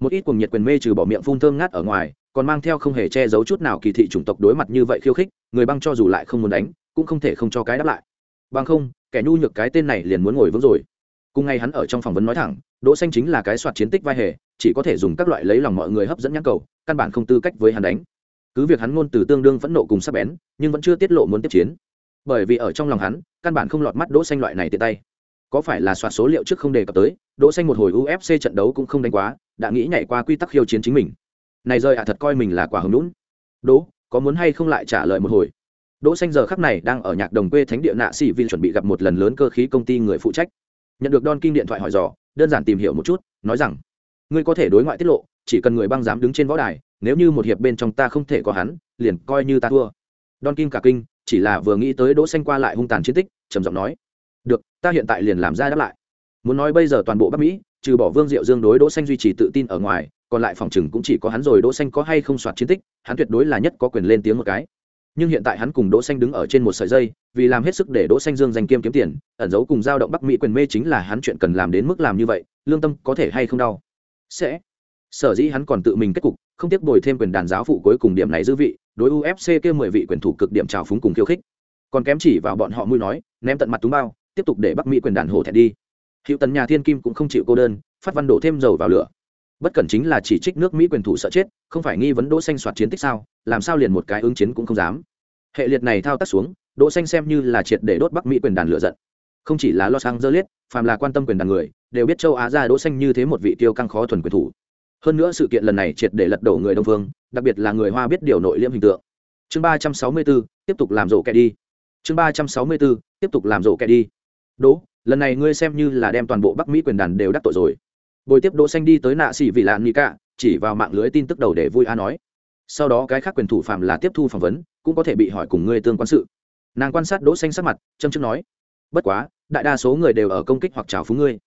[SPEAKER 1] một ít cuồng nhiệt quyền mê trừ bỏ miệng phun thơm ngát ở ngoài, còn mang theo không hề che giấu chút nào kỳ thị chủng tộc đối mặt như vậy khiêu khích, người băng cho dù lại không muốn đánh, cũng không thể không cho cái đáp lại. Bằng không, kẻ nhu nhược cái tên này liền muốn ngồi vững rồi. Cùng ngày hắn ở trong phỏng vấn nói thẳng, đỗ xanh chính là cái soạt chiến tích vai hề, chỉ có thể dùng các loại lấy lòng mọi người hấp dẫn nhãn cầu, căn bản không tư cách với hắn đánh. Cứ việc hắn ngôn từ tương đương phẫn nộ cùng sắc bén, nhưng vẫn chưa tiết lộ muốn tiếp chiến. Bởi vì ở trong lòng hắn, căn bản không lọt mắt đỗ xanh loại này tiện tay có phải là soạt số liệu trước không đề cập tới, đỗ xanh một hồi ufc trận đấu cũng không đánh quá, đã nghĩ nhảy qua quy tắc khiêu chiến chính mình. Này rơi à thật coi mình là quả hứng lũn đỗ, có muốn hay không lại trả lời một hồi? Đỗ xanh giờ khắc này đang ở nhạc đồng quê thánh địa nạ sĩ vin chuẩn bị gặp một lần lớn cơ khí công ty người phụ trách. Nhận được don kinh điện thoại hỏi dò, đơn giản tìm hiểu một chút, nói rằng, ngươi có thể đối ngoại tiết lộ, chỉ cần người băng dám đứng trên võ đài, nếu như một hiệp bên trong ta không thể có hắn, liền coi như ta thua. Don kim cả kinh, chỉ là vừa nghĩ tới đỗ xanh qua lại hung tàn chiến tích, trầm giọng nói được, ta hiện tại liền làm ra đáp lại. Muốn nói bây giờ toàn bộ bắc mỹ, trừ bỏ vương diệu dương đối đỗ xanh duy trì tự tin ở ngoài, còn lại phòng trừng cũng chỉ có hắn rồi đỗ xanh có hay không soạt chiến tích, hắn tuyệt đối là nhất có quyền lên tiếng một cái. Nhưng hiện tại hắn cùng đỗ xanh đứng ở trên một sợi dây, vì làm hết sức để đỗ xanh dương danh kiêm kiếm tiền, ẩn giấu cùng giao động bắc mỹ quyền mê chính là hắn chuyện cần làm đến mức làm như vậy, lương tâm có thể hay không đau? Sẽ. Sở dĩ hắn còn tự mình kết cục, không tiếc bồi thêm quyền đàn giáo phụ cuối cùng điểm này dư vị, đối ufc kia mười vị quyền thủ cực điểm trào phúng cùng khiêu khích. Còn kém chỉ vào bọn họ mũi nói, ném tận mặt túng bao tiếp tục để bắc mỹ quyền đàn hổ thẹn đi hiệu tần nhà thiên kim cũng không chịu cô đơn phát văn đổ thêm dầu vào lửa bất cẩn chính là chỉ trích nước mỹ quyền thủ sợ chết không phải nghi vấn đỗ xanh soạt chiến tích sao làm sao liền một cái ứng chiến cũng không dám hệ liệt này thao tác xuống đỗ xanh xem như là triệt để đốt bắc mỹ quyền đàn lửa giận không chỉ là los angeles phàm là quan tâm quyền đàn người đều biết châu á ra đỗ xanh như thế một vị tiêu căng khó thuần quyền thủ hơn nữa sự kiện lần này triệt để lật đổ người đông phương đặc biệt là người hoa biết điều nội liêm hình tượng chương 364, tiếp tục làm rổ kẻ đi chương 364, tiếp tục làm rổ kẻ đi đỗ, lần này ngươi xem như là đem toàn bộ bắc mỹ quyền đàn đều đắc tội rồi. Bồi tiếp đỗ xanh đi tới nạ xỉ vì lạn nghị cả, chỉ vào mạng lưới tin tức đầu để vui a nói. Sau đó cái khác quyền thủ phạm là tiếp thu phỏng vấn, cũng có thể bị hỏi cùng ngươi tương quan sự. Nàng quan sát đỗ xanh sắc mặt, châm chước nói. Bất quá, đại đa số người đều ở công kích hoặc chào phúng ngươi.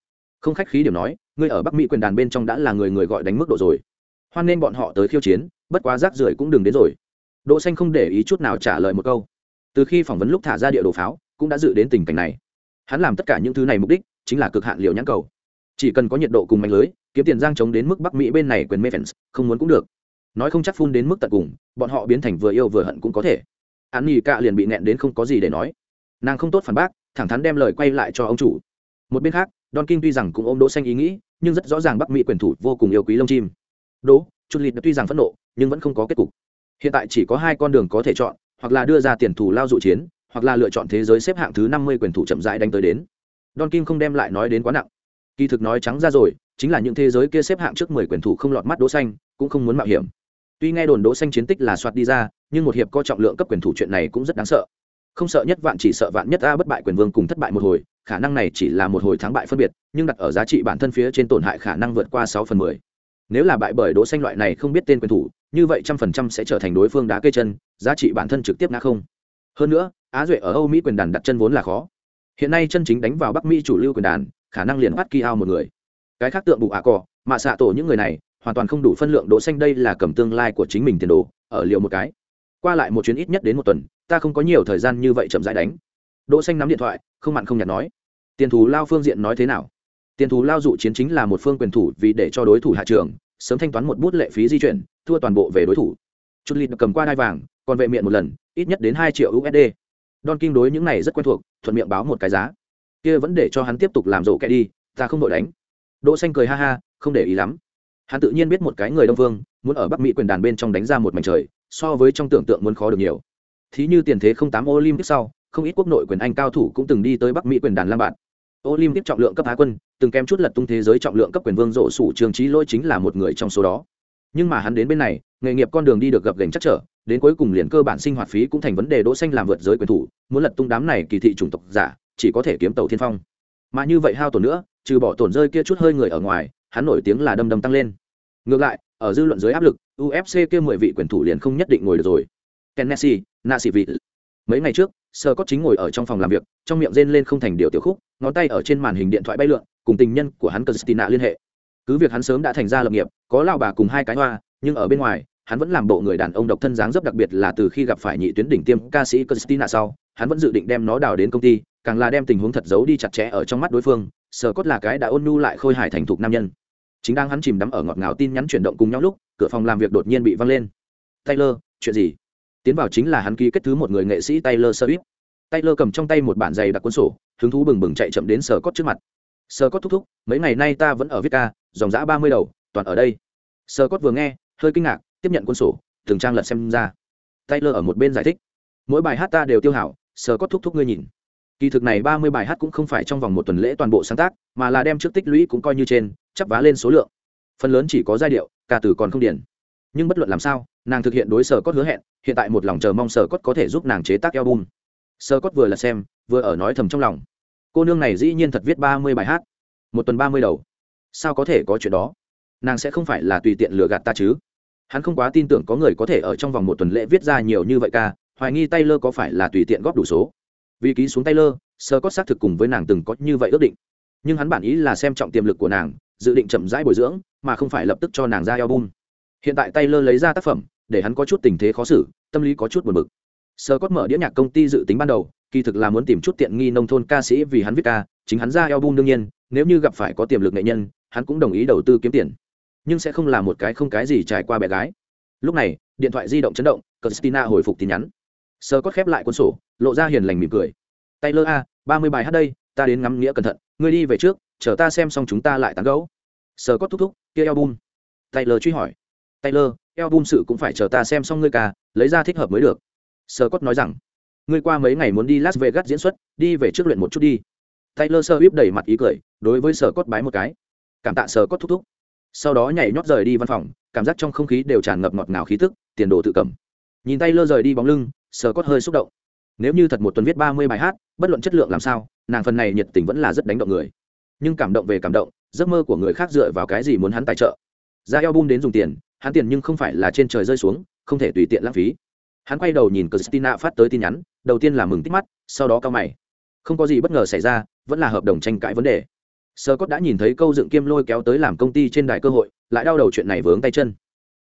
[SPEAKER 1] Không khách khí điểm nói, ngươi ở bắc mỹ quyền đàn bên trong đã là người người gọi đánh mức độ rồi. Hoan nên bọn họ tới khiêu chiến, bất quá rác rưởi cũng đừng đến rồi. Đỗ xanh không để ý chút nào trả lời một câu. Từ khi phỏng vấn lúc thả ra địa đồ pháo, cũng đã dự đến tình cảnh này hắn làm tất cả những thứ này mục đích chính là cực hạn liều nhãn cầu. Chỉ cần có nhiệt độ cùng mạnh lưới, kiếm tiền giang chống đến mức bắc mỹ bên này quyền mê fans không muốn cũng được. Nói không chắc phun đến mức tận cùng, bọn họ biến thành vừa yêu vừa hận cũng có thể. An nghỉ cạ liền bị nẹn đến không có gì để nói. Nàng không tốt phản bác, thẳng thắn đem lời quay lại cho ông chủ. Một bên khác, don kim tuy rằng cũng ôm đỗ xanh ý nghĩ, nhưng rất rõ ràng bắc mỹ quyền thủ vô cùng yêu quý lông chim. Đỗ chút lịt tuy rằng phẫn nộ, nhưng vẫn không có kết cục. Hiện tại chỉ có hai con đường có thể chọn, hoặc là đưa ra tiền thủ lao dụ chiến hoặc là lựa chọn thế giới xếp hạng thứ năm mươi quyền thủ chậm rãi đánh tới đến. Don kim không đem lại nói đến quá nặng. Kỳ thực nói trắng ra rồi, chính là những thế giới kia xếp hạng trước mười quyền thủ không lọt mắt đỗ xanh, cũng không muốn mạo hiểm. Tuy nghe đồn đỗ xanh chiến tích là soạt đi ra, nhưng một hiệp có trọng lượng cấp quyền thủ chuyện này cũng rất đáng sợ. Không sợ nhất vạn chỉ sợ vạn nhất a bất bại quyền vương cùng thất bại một hồi, khả năng này chỉ là một hồi thắng bại phân biệt, nhưng đặt ở giá trị bản thân phía trên tổn hại khả năng vượt qua sáu phần mười. Nếu là bại bởi đỗ xanh loại này không biết tên quyền thủ, như vậy trăm phần trăm sẽ trở thành đối phương đá cây chân, giá trị bản thân trực tiếp ngã không. Hơn nữa á duệ ở âu mỹ quyền đàn đặt chân vốn là khó. hiện nay chân chính đánh vào bắc mỹ chủ lưu quyền đàn, khả năng liền bắt kỳ ao một người. cái khác tượng bụng ạ cỏ mạ xạ tổ những người này, hoàn toàn không đủ phân lượng đỗ xanh đây là cầm tương lai của chính mình tiền đồ, ở liệu một cái. qua lại một chuyến ít nhất đến một tuần, ta không có nhiều thời gian như vậy chậm rãi đánh. đỗ xanh nắm điện thoại, không mặn không nhạt nói. tiền thù lao phương diện nói thế nào? tiền thù lao dụ chiến chính là một phương quyền thủ vì để cho đối thủ hạ trường, sớm thanh toán một bút lệ phí di chuyển, thua toàn bộ về đối thủ. Chút lịt cầm qua đai vàng, còn vệ miệng một lần, ít nhất đến hai triệu usd don King đối những này rất quen thuộc, thuận miệng báo một cái giá. Kia vẫn để cho hắn tiếp tục làm rổ kẻ đi, ta không đội đánh. Đỗ xanh cười ha ha, không để ý lắm. Hắn tự nhiên biết một cái người đông Vương, muốn ở bắc mỹ quyền đàn bên trong đánh ra một mảnh trời, so với trong tưởng tượng muốn khó được nhiều. Thí như tiền thế không tám olympic sau, không ít quốc nội quyền anh cao thủ cũng từng đi tới bắc mỹ quyền đàn lam bạn olympic trọng lượng cấp á quân, từng kém chút lật tung thế giới trọng lượng cấp quyền vương rộ sủ trường trí lôi chính là một người trong số đó. Nhưng mà hắn đến bên này, nghề nghiệp con đường đi được gập gành chắc trở đến cuối cùng liền cơ bản sinh hoạt phí cũng thành vấn đề đỗ xanh làm vượt giới quyền thủ, muốn lật tung đám này kỳ thị chủng tộc giả, chỉ có thể kiếm tàu thiên phong. Mà như vậy hao tổn nữa, trừ bỏ tổn rơi kia chút hơi người ở ngoài, hắn nổi tiếng là đâm đâm tăng lên. Ngược lại, ở dư luận dưới áp lực ufc kia mười vị quyền thủ liền không nhất định ngồi được rồi. Kennedy nasi vị. Mấy ngày trước sơ có chính ngồi ở trong phòng làm việc, trong miệng rên lên không thành điều tiểu khúc, ngón tay ở trên màn hình điện thoại bay lượn, cùng tình nhân của hắn Christina liên hệ. Cứ việc hắn sớm đã thành ra lập nghiệp, có lao bà cùng hai cái hoa, nhưng ở bên ngoài hắn vẫn làm bộ người đàn ông độc thân dáng dấp đặc biệt là từ khi gặp phải nhị tuyến đỉnh tiêm ca sĩ Christina sau, hắn vẫn dự định đem nó đào đến công ty, càng là đem tình huống thật giấu đi chặt chẽ ở trong mắt đối phương sở cốt là cái đã ôn nhu lại khôi hài thành thục nam nhân. Chính đang hắn chìm đắm ở ngọt ngào tin nhắn chuyển động cùng nhau lúc, cửa phòng làm việc đột nhiên bị văng lên. Taylor, chuyện gì? Tiến vào chính là hắn ký kết thứ một người nghệ sĩ taylor swift. Taylor cầm trong tay một bản giày đặc cuốn sổ, hứng thú bừng bừng chạy chậm đến sở cốt trước mặt. Sở cốt thúc thúc, mấy ngày nay ta vẫn ở viết ca dòng dã ba mươi đầu, toàn ở đây. Sở cốt vừa nghe, hơi kinh ngạc tiếp nhận cuốn sổ, từng trang lật xem ra. Taylor ở một bên giải thích, mỗi bài hát ta đều tiêu hảo sở cốt thúc thúc ngươi nhìn. Kỳ thực này ba mươi bài hát cũng không phải trong vòng một tuần lễ toàn bộ sáng tác, mà là đem trước tích lũy cũng coi như trên, chắp vá lên số lượng. Phần lớn chỉ có giai điệu, ca từ còn không điển. Nhưng bất luận làm sao, nàng thực hiện đối sở cốt hứa hẹn, hiện tại một lòng chờ mong sở cốt có thể giúp nàng chế tác album. Sở cốt vừa là xem, vừa ở nói thầm trong lòng. Cô nương này dĩ nhiên thật viết ba mươi bài hát. Một tuần ba mươi đầu. Sao có thể có chuyện đó? Nàng sẽ không phải là tùy tiện lừa gạt ta chứ? Hắn không quá tin tưởng có người có thể ở trong vòng một tuần lễ viết ra nhiều như vậy ca, hoài nghi taylor có phải là tùy tiện góp đủ số. Vì ký xuống taylor sơ có xác thực cùng với nàng từng có như vậy ước định. Nhưng hắn bản ý là xem trọng tiềm lực của nàng, dự định chậm rãi bồi dưỡng, mà không phải lập tức cho nàng ra album. Hiện tại taylor lấy ra tác phẩm, để hắn có chút tình thế khó xử, tâm lý có chút buồn bực. Sơ cốt mở đĩa nhạc công ty dự tính ban đầu, kỳ thực là muốn tìm chút tiện nghi nông thôn ca sĩ vì hắn viết ca, chính hắn ra album đương nhiên, nếu như gặp phải có tiềm lực nghệ nhân, hắn cũng đồng ý đầu tư kiếm tiền nhưng sẽ không là một cái không cái gì trải qua bé gái. Lúc này, điện thoại di động chấn động, christina hồi phục tin nhắn. Sơ cốt khép lại cuốn sổ, lộ ra hiền lành mỉm cười. Taylor a, ba mươi bài hát đây, ta đến ngắm nghĩa cẩn thận, ngươi đi về trước, chờ ta xem xong chúng ta lại tán gẫu. Sơ cốt thúc thúc, kia album. Taylor truy hỏi. Taylor, album sự cũng phải chờ ta xem xong ngươi ca, lấy ra thích hợp mới được. Sơ cốt nói rằng. Ngươi qua mấy ngày muốn đi las vegas diễn xuất, đi về trước luyện một chút đi. Taylor sơ íp đầy mặt ý cười, đối với Sơ cốt bái một cái. Cảm tạ Sơ cốt thúc thúc sau đó nhảy nhót rời đi văn phòng, cảm giác trong không khí đều tràn ngập ngọt ngào khí tức, tiền đồ tự cầm. Nhìn tay lơ rời đi bóng lưng sờ cốt hơi xúc động. Nếu như thật một tuần viết ba mươi bài hát, bất luận chất lượng làm sao, nàng phần này nhiệt tình vẫn là rất đánh động người. Nhưng cảm động về cảm động, giấc mơ của người khác dựa vào cái gì muốn hắn tài trợ? Ra eo bum đến dùng tiền, hắn tiền nhưng không phải là trên trời rơi xuống, không thể tùy tiện lãng phí. Hắn quay đầu nhìn christina phát tới tin nhắn, đầu tiên là mừng tích mắt, sau đó cao mày. Không có gì bất ngờ xảy ra, vẫn là hợp đồng tranh cãi vấn đề sơ cốt đã nhìn thấy câu dựng kiêm lôi kéo tới làm công ty trên đài cơ hội, lại đau đầu chuyện này vướng tay chân.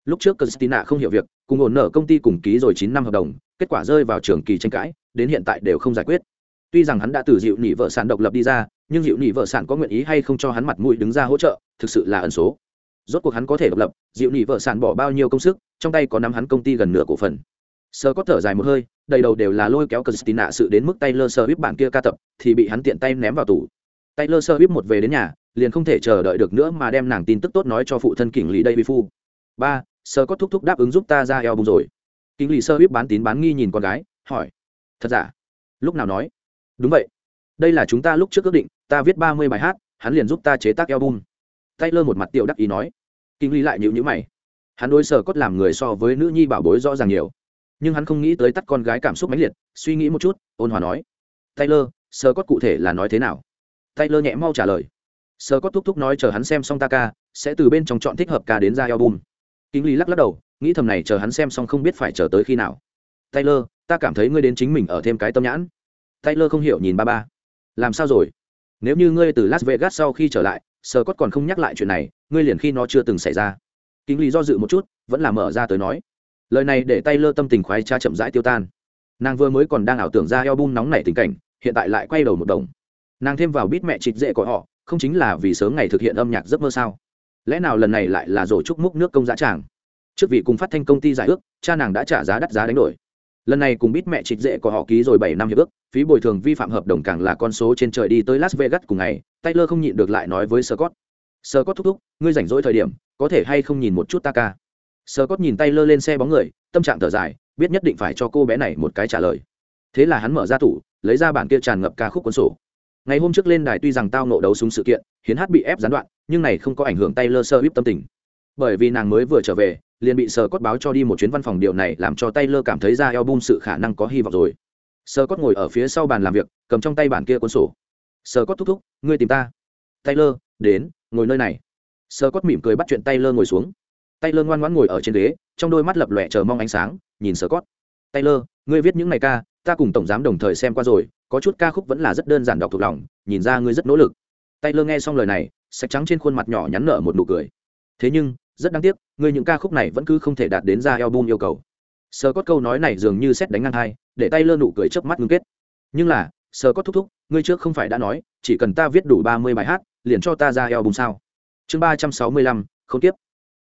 [SPEAKER 1] Lúc trước christina không hiểu việc, cùng ổn nợ công ty cùng ký rồi chín năm hợp đồng, kết quả rơi vào trường kỳ tranh cãi, đến hiện tại đều không giải quyết. Tuy rằng hắn đã từ dịu nỉ vợ sản độc lập đi ra, nhưng dịu nỉ vợ sản có nguyện ý hay không cho hắn mặt mũi đứng ra hỗ trợ, thực sự là ẩn số. Rốt cuộc hắn có thể độc lập, dịu nỉ vợ sản bỏ bao nhiêu công sức, trong tay có nắm hắn công ty gần nửa cổ phần. Sơ có thở dài một hơi, đầy đầu đều là lôi kéo Christina sự đến mức tay lơ sơ bản kia ca tập, thì bị hắn tiện tay ném vào tủ. Taylor sơ biết một về đến nhà, liền không thể chờ đợi được nữa mà đem nàng tin tức tốt nói cho phụ thân kỉnh lý đây vi phu. Ba sơ có thúc thúc đáp ứng giúp ta ra eo rồi. Kỉnh lý sơ biết bán tín bán nghi nhìn con gái, hỏi, thật giả? Lúc nào nói, đúng vậy. Đây là chúng ta lúc trước ước định, ta viết ba mươi bài hát, hắn liền giúp ta chế tác album. Taylor một mặt tiểu đắc ý nói. Kình Lý lại nhíu nhíu mày. Hắn đối sơ cốt làm người so với nữ nhi bảo bối rõ ràng nhiều. Nhưng hắn không nghĩ tới tắt con gái cảm xúc mãnh liệt, suy nghĩ một chút, ôn hòa nói, taylor sơ cốt cụ thể là nói thế nào? Taylor nhẹ mau trả lời. Sơ có thúc thúc nói chờ hắn xem xong ta ca, sẽ từ bên trong chọn thích hợp ca đến ra album. Kính lý lắc lắc đầu, nghĩ thầm này chờ hắn xem xong không biết phải chờ tới khi nào. Taylor, ta cảm thấy ngươi đến chính mình ở thêm cái tâm nhãn. Taylor không hiểu nhìn ba ba. Làm sao rồi? Nếu như ngươi từ las vegas sau khi trở lại sơ cốt còn không nhắc lại chuyện này, ngươi liền khi nó chưa từng xảy ra. Kính lý do dự một chút, vẫn là mở ra tới nói. Lời này để Taylor tâm tình khoái cha chậm rãi tiêu tan. Nàng vừa mới còn đang ảo tưởng ra album nóng nảy tình cảnh, hiện tại lại quay đầu một đồng nàng thêm vào bít mẹ trịch dễ của họ, không chính là vì sớm ngày thực hiện âm nhạc giấc mơ sao? Lẽ nào lần này lại là rổ trúc múc nước công giá tràng? Trước vị cùng phát thanh công ty giải ước, cha nàng đã trả giá đắt giá đánh đổi. Lần này cùng bít mẹ trịch dễ của họ ký rồi bảy năm hiệp ước, phí bồi thường vi phạm hợp đồng càng là con số trên trời đi tới las vegas cùng ngày, taylor không nhịn được lại nói với scott. Scott thúc thúc, ngươi rảnh rỗi thời điểm, có thể hay không nhìn một chút ta ca? Sơ nhìn Taylor lên xe bóng người, tâm trạng thở dài, biết nhất định phải cho cô bé này một cái trả lời. Thế là hắn mở ra tủ, lấy ra bản kia tràn ngập ca khúc cuốn sổ ngày hôm trước lên đài tuy rằng tao nộ đấu súng sự kiện hiến hát bị ép gián đoạn nhưng này không có ảnh hưởng Taylor sơ híp tâm tình. Bởi vì nàng mới vừa trở về liền bị sơ cốt báo cho đi một chuyến văn phòng điều này làm cho Taylor cảm thấy ra eo bum sự khả năng có hy vọng rồi. Sơ cốt ngồi ở phía sau bàn làm việc cầm trong tay bản kia cuốn sổ. Sơ cốt thúc thúc ngươi tìm ta. Taylor, đến ngồi nơi này. Sơ cốt mỉm cười bắt chuyện Taylor ngồi xuống. Taylor ngoan ngoãn ngồi ở trên ghế, trong đôi mắt lập lòe chờ mong ánh sáng, nhìn Scott. "Taylor, ngươi viết những này ca, ta cùng tổng giám đồng thời xem qua rồi, có chút ca khúc vẫn là rất đơn giản đọc thuộc lòng, nhìn ra ngươi rất nỗ lực." Taylor nghe xong lời này, sạch trắng trên khuôn mặt nhỏ nhắn nở một nụ cười. "Thế nhưng, rất đáng tiếc, ngươi những ca khúc này vẫn cứ không thể đạt đến ra album yêu cầu." Scott câu nói này dường như xét đánh ngang hai, để tay lơ nụ cười chớp mắt ngưng kết. "Nhưng là, Scott thúc thúc, ngươi trước không phải đã nói, chỉ cần ta viết đủ ba mươi bài hát, liền cho ta ra album sao?" Chương ba trăm sáu mươi lăm, không tiếp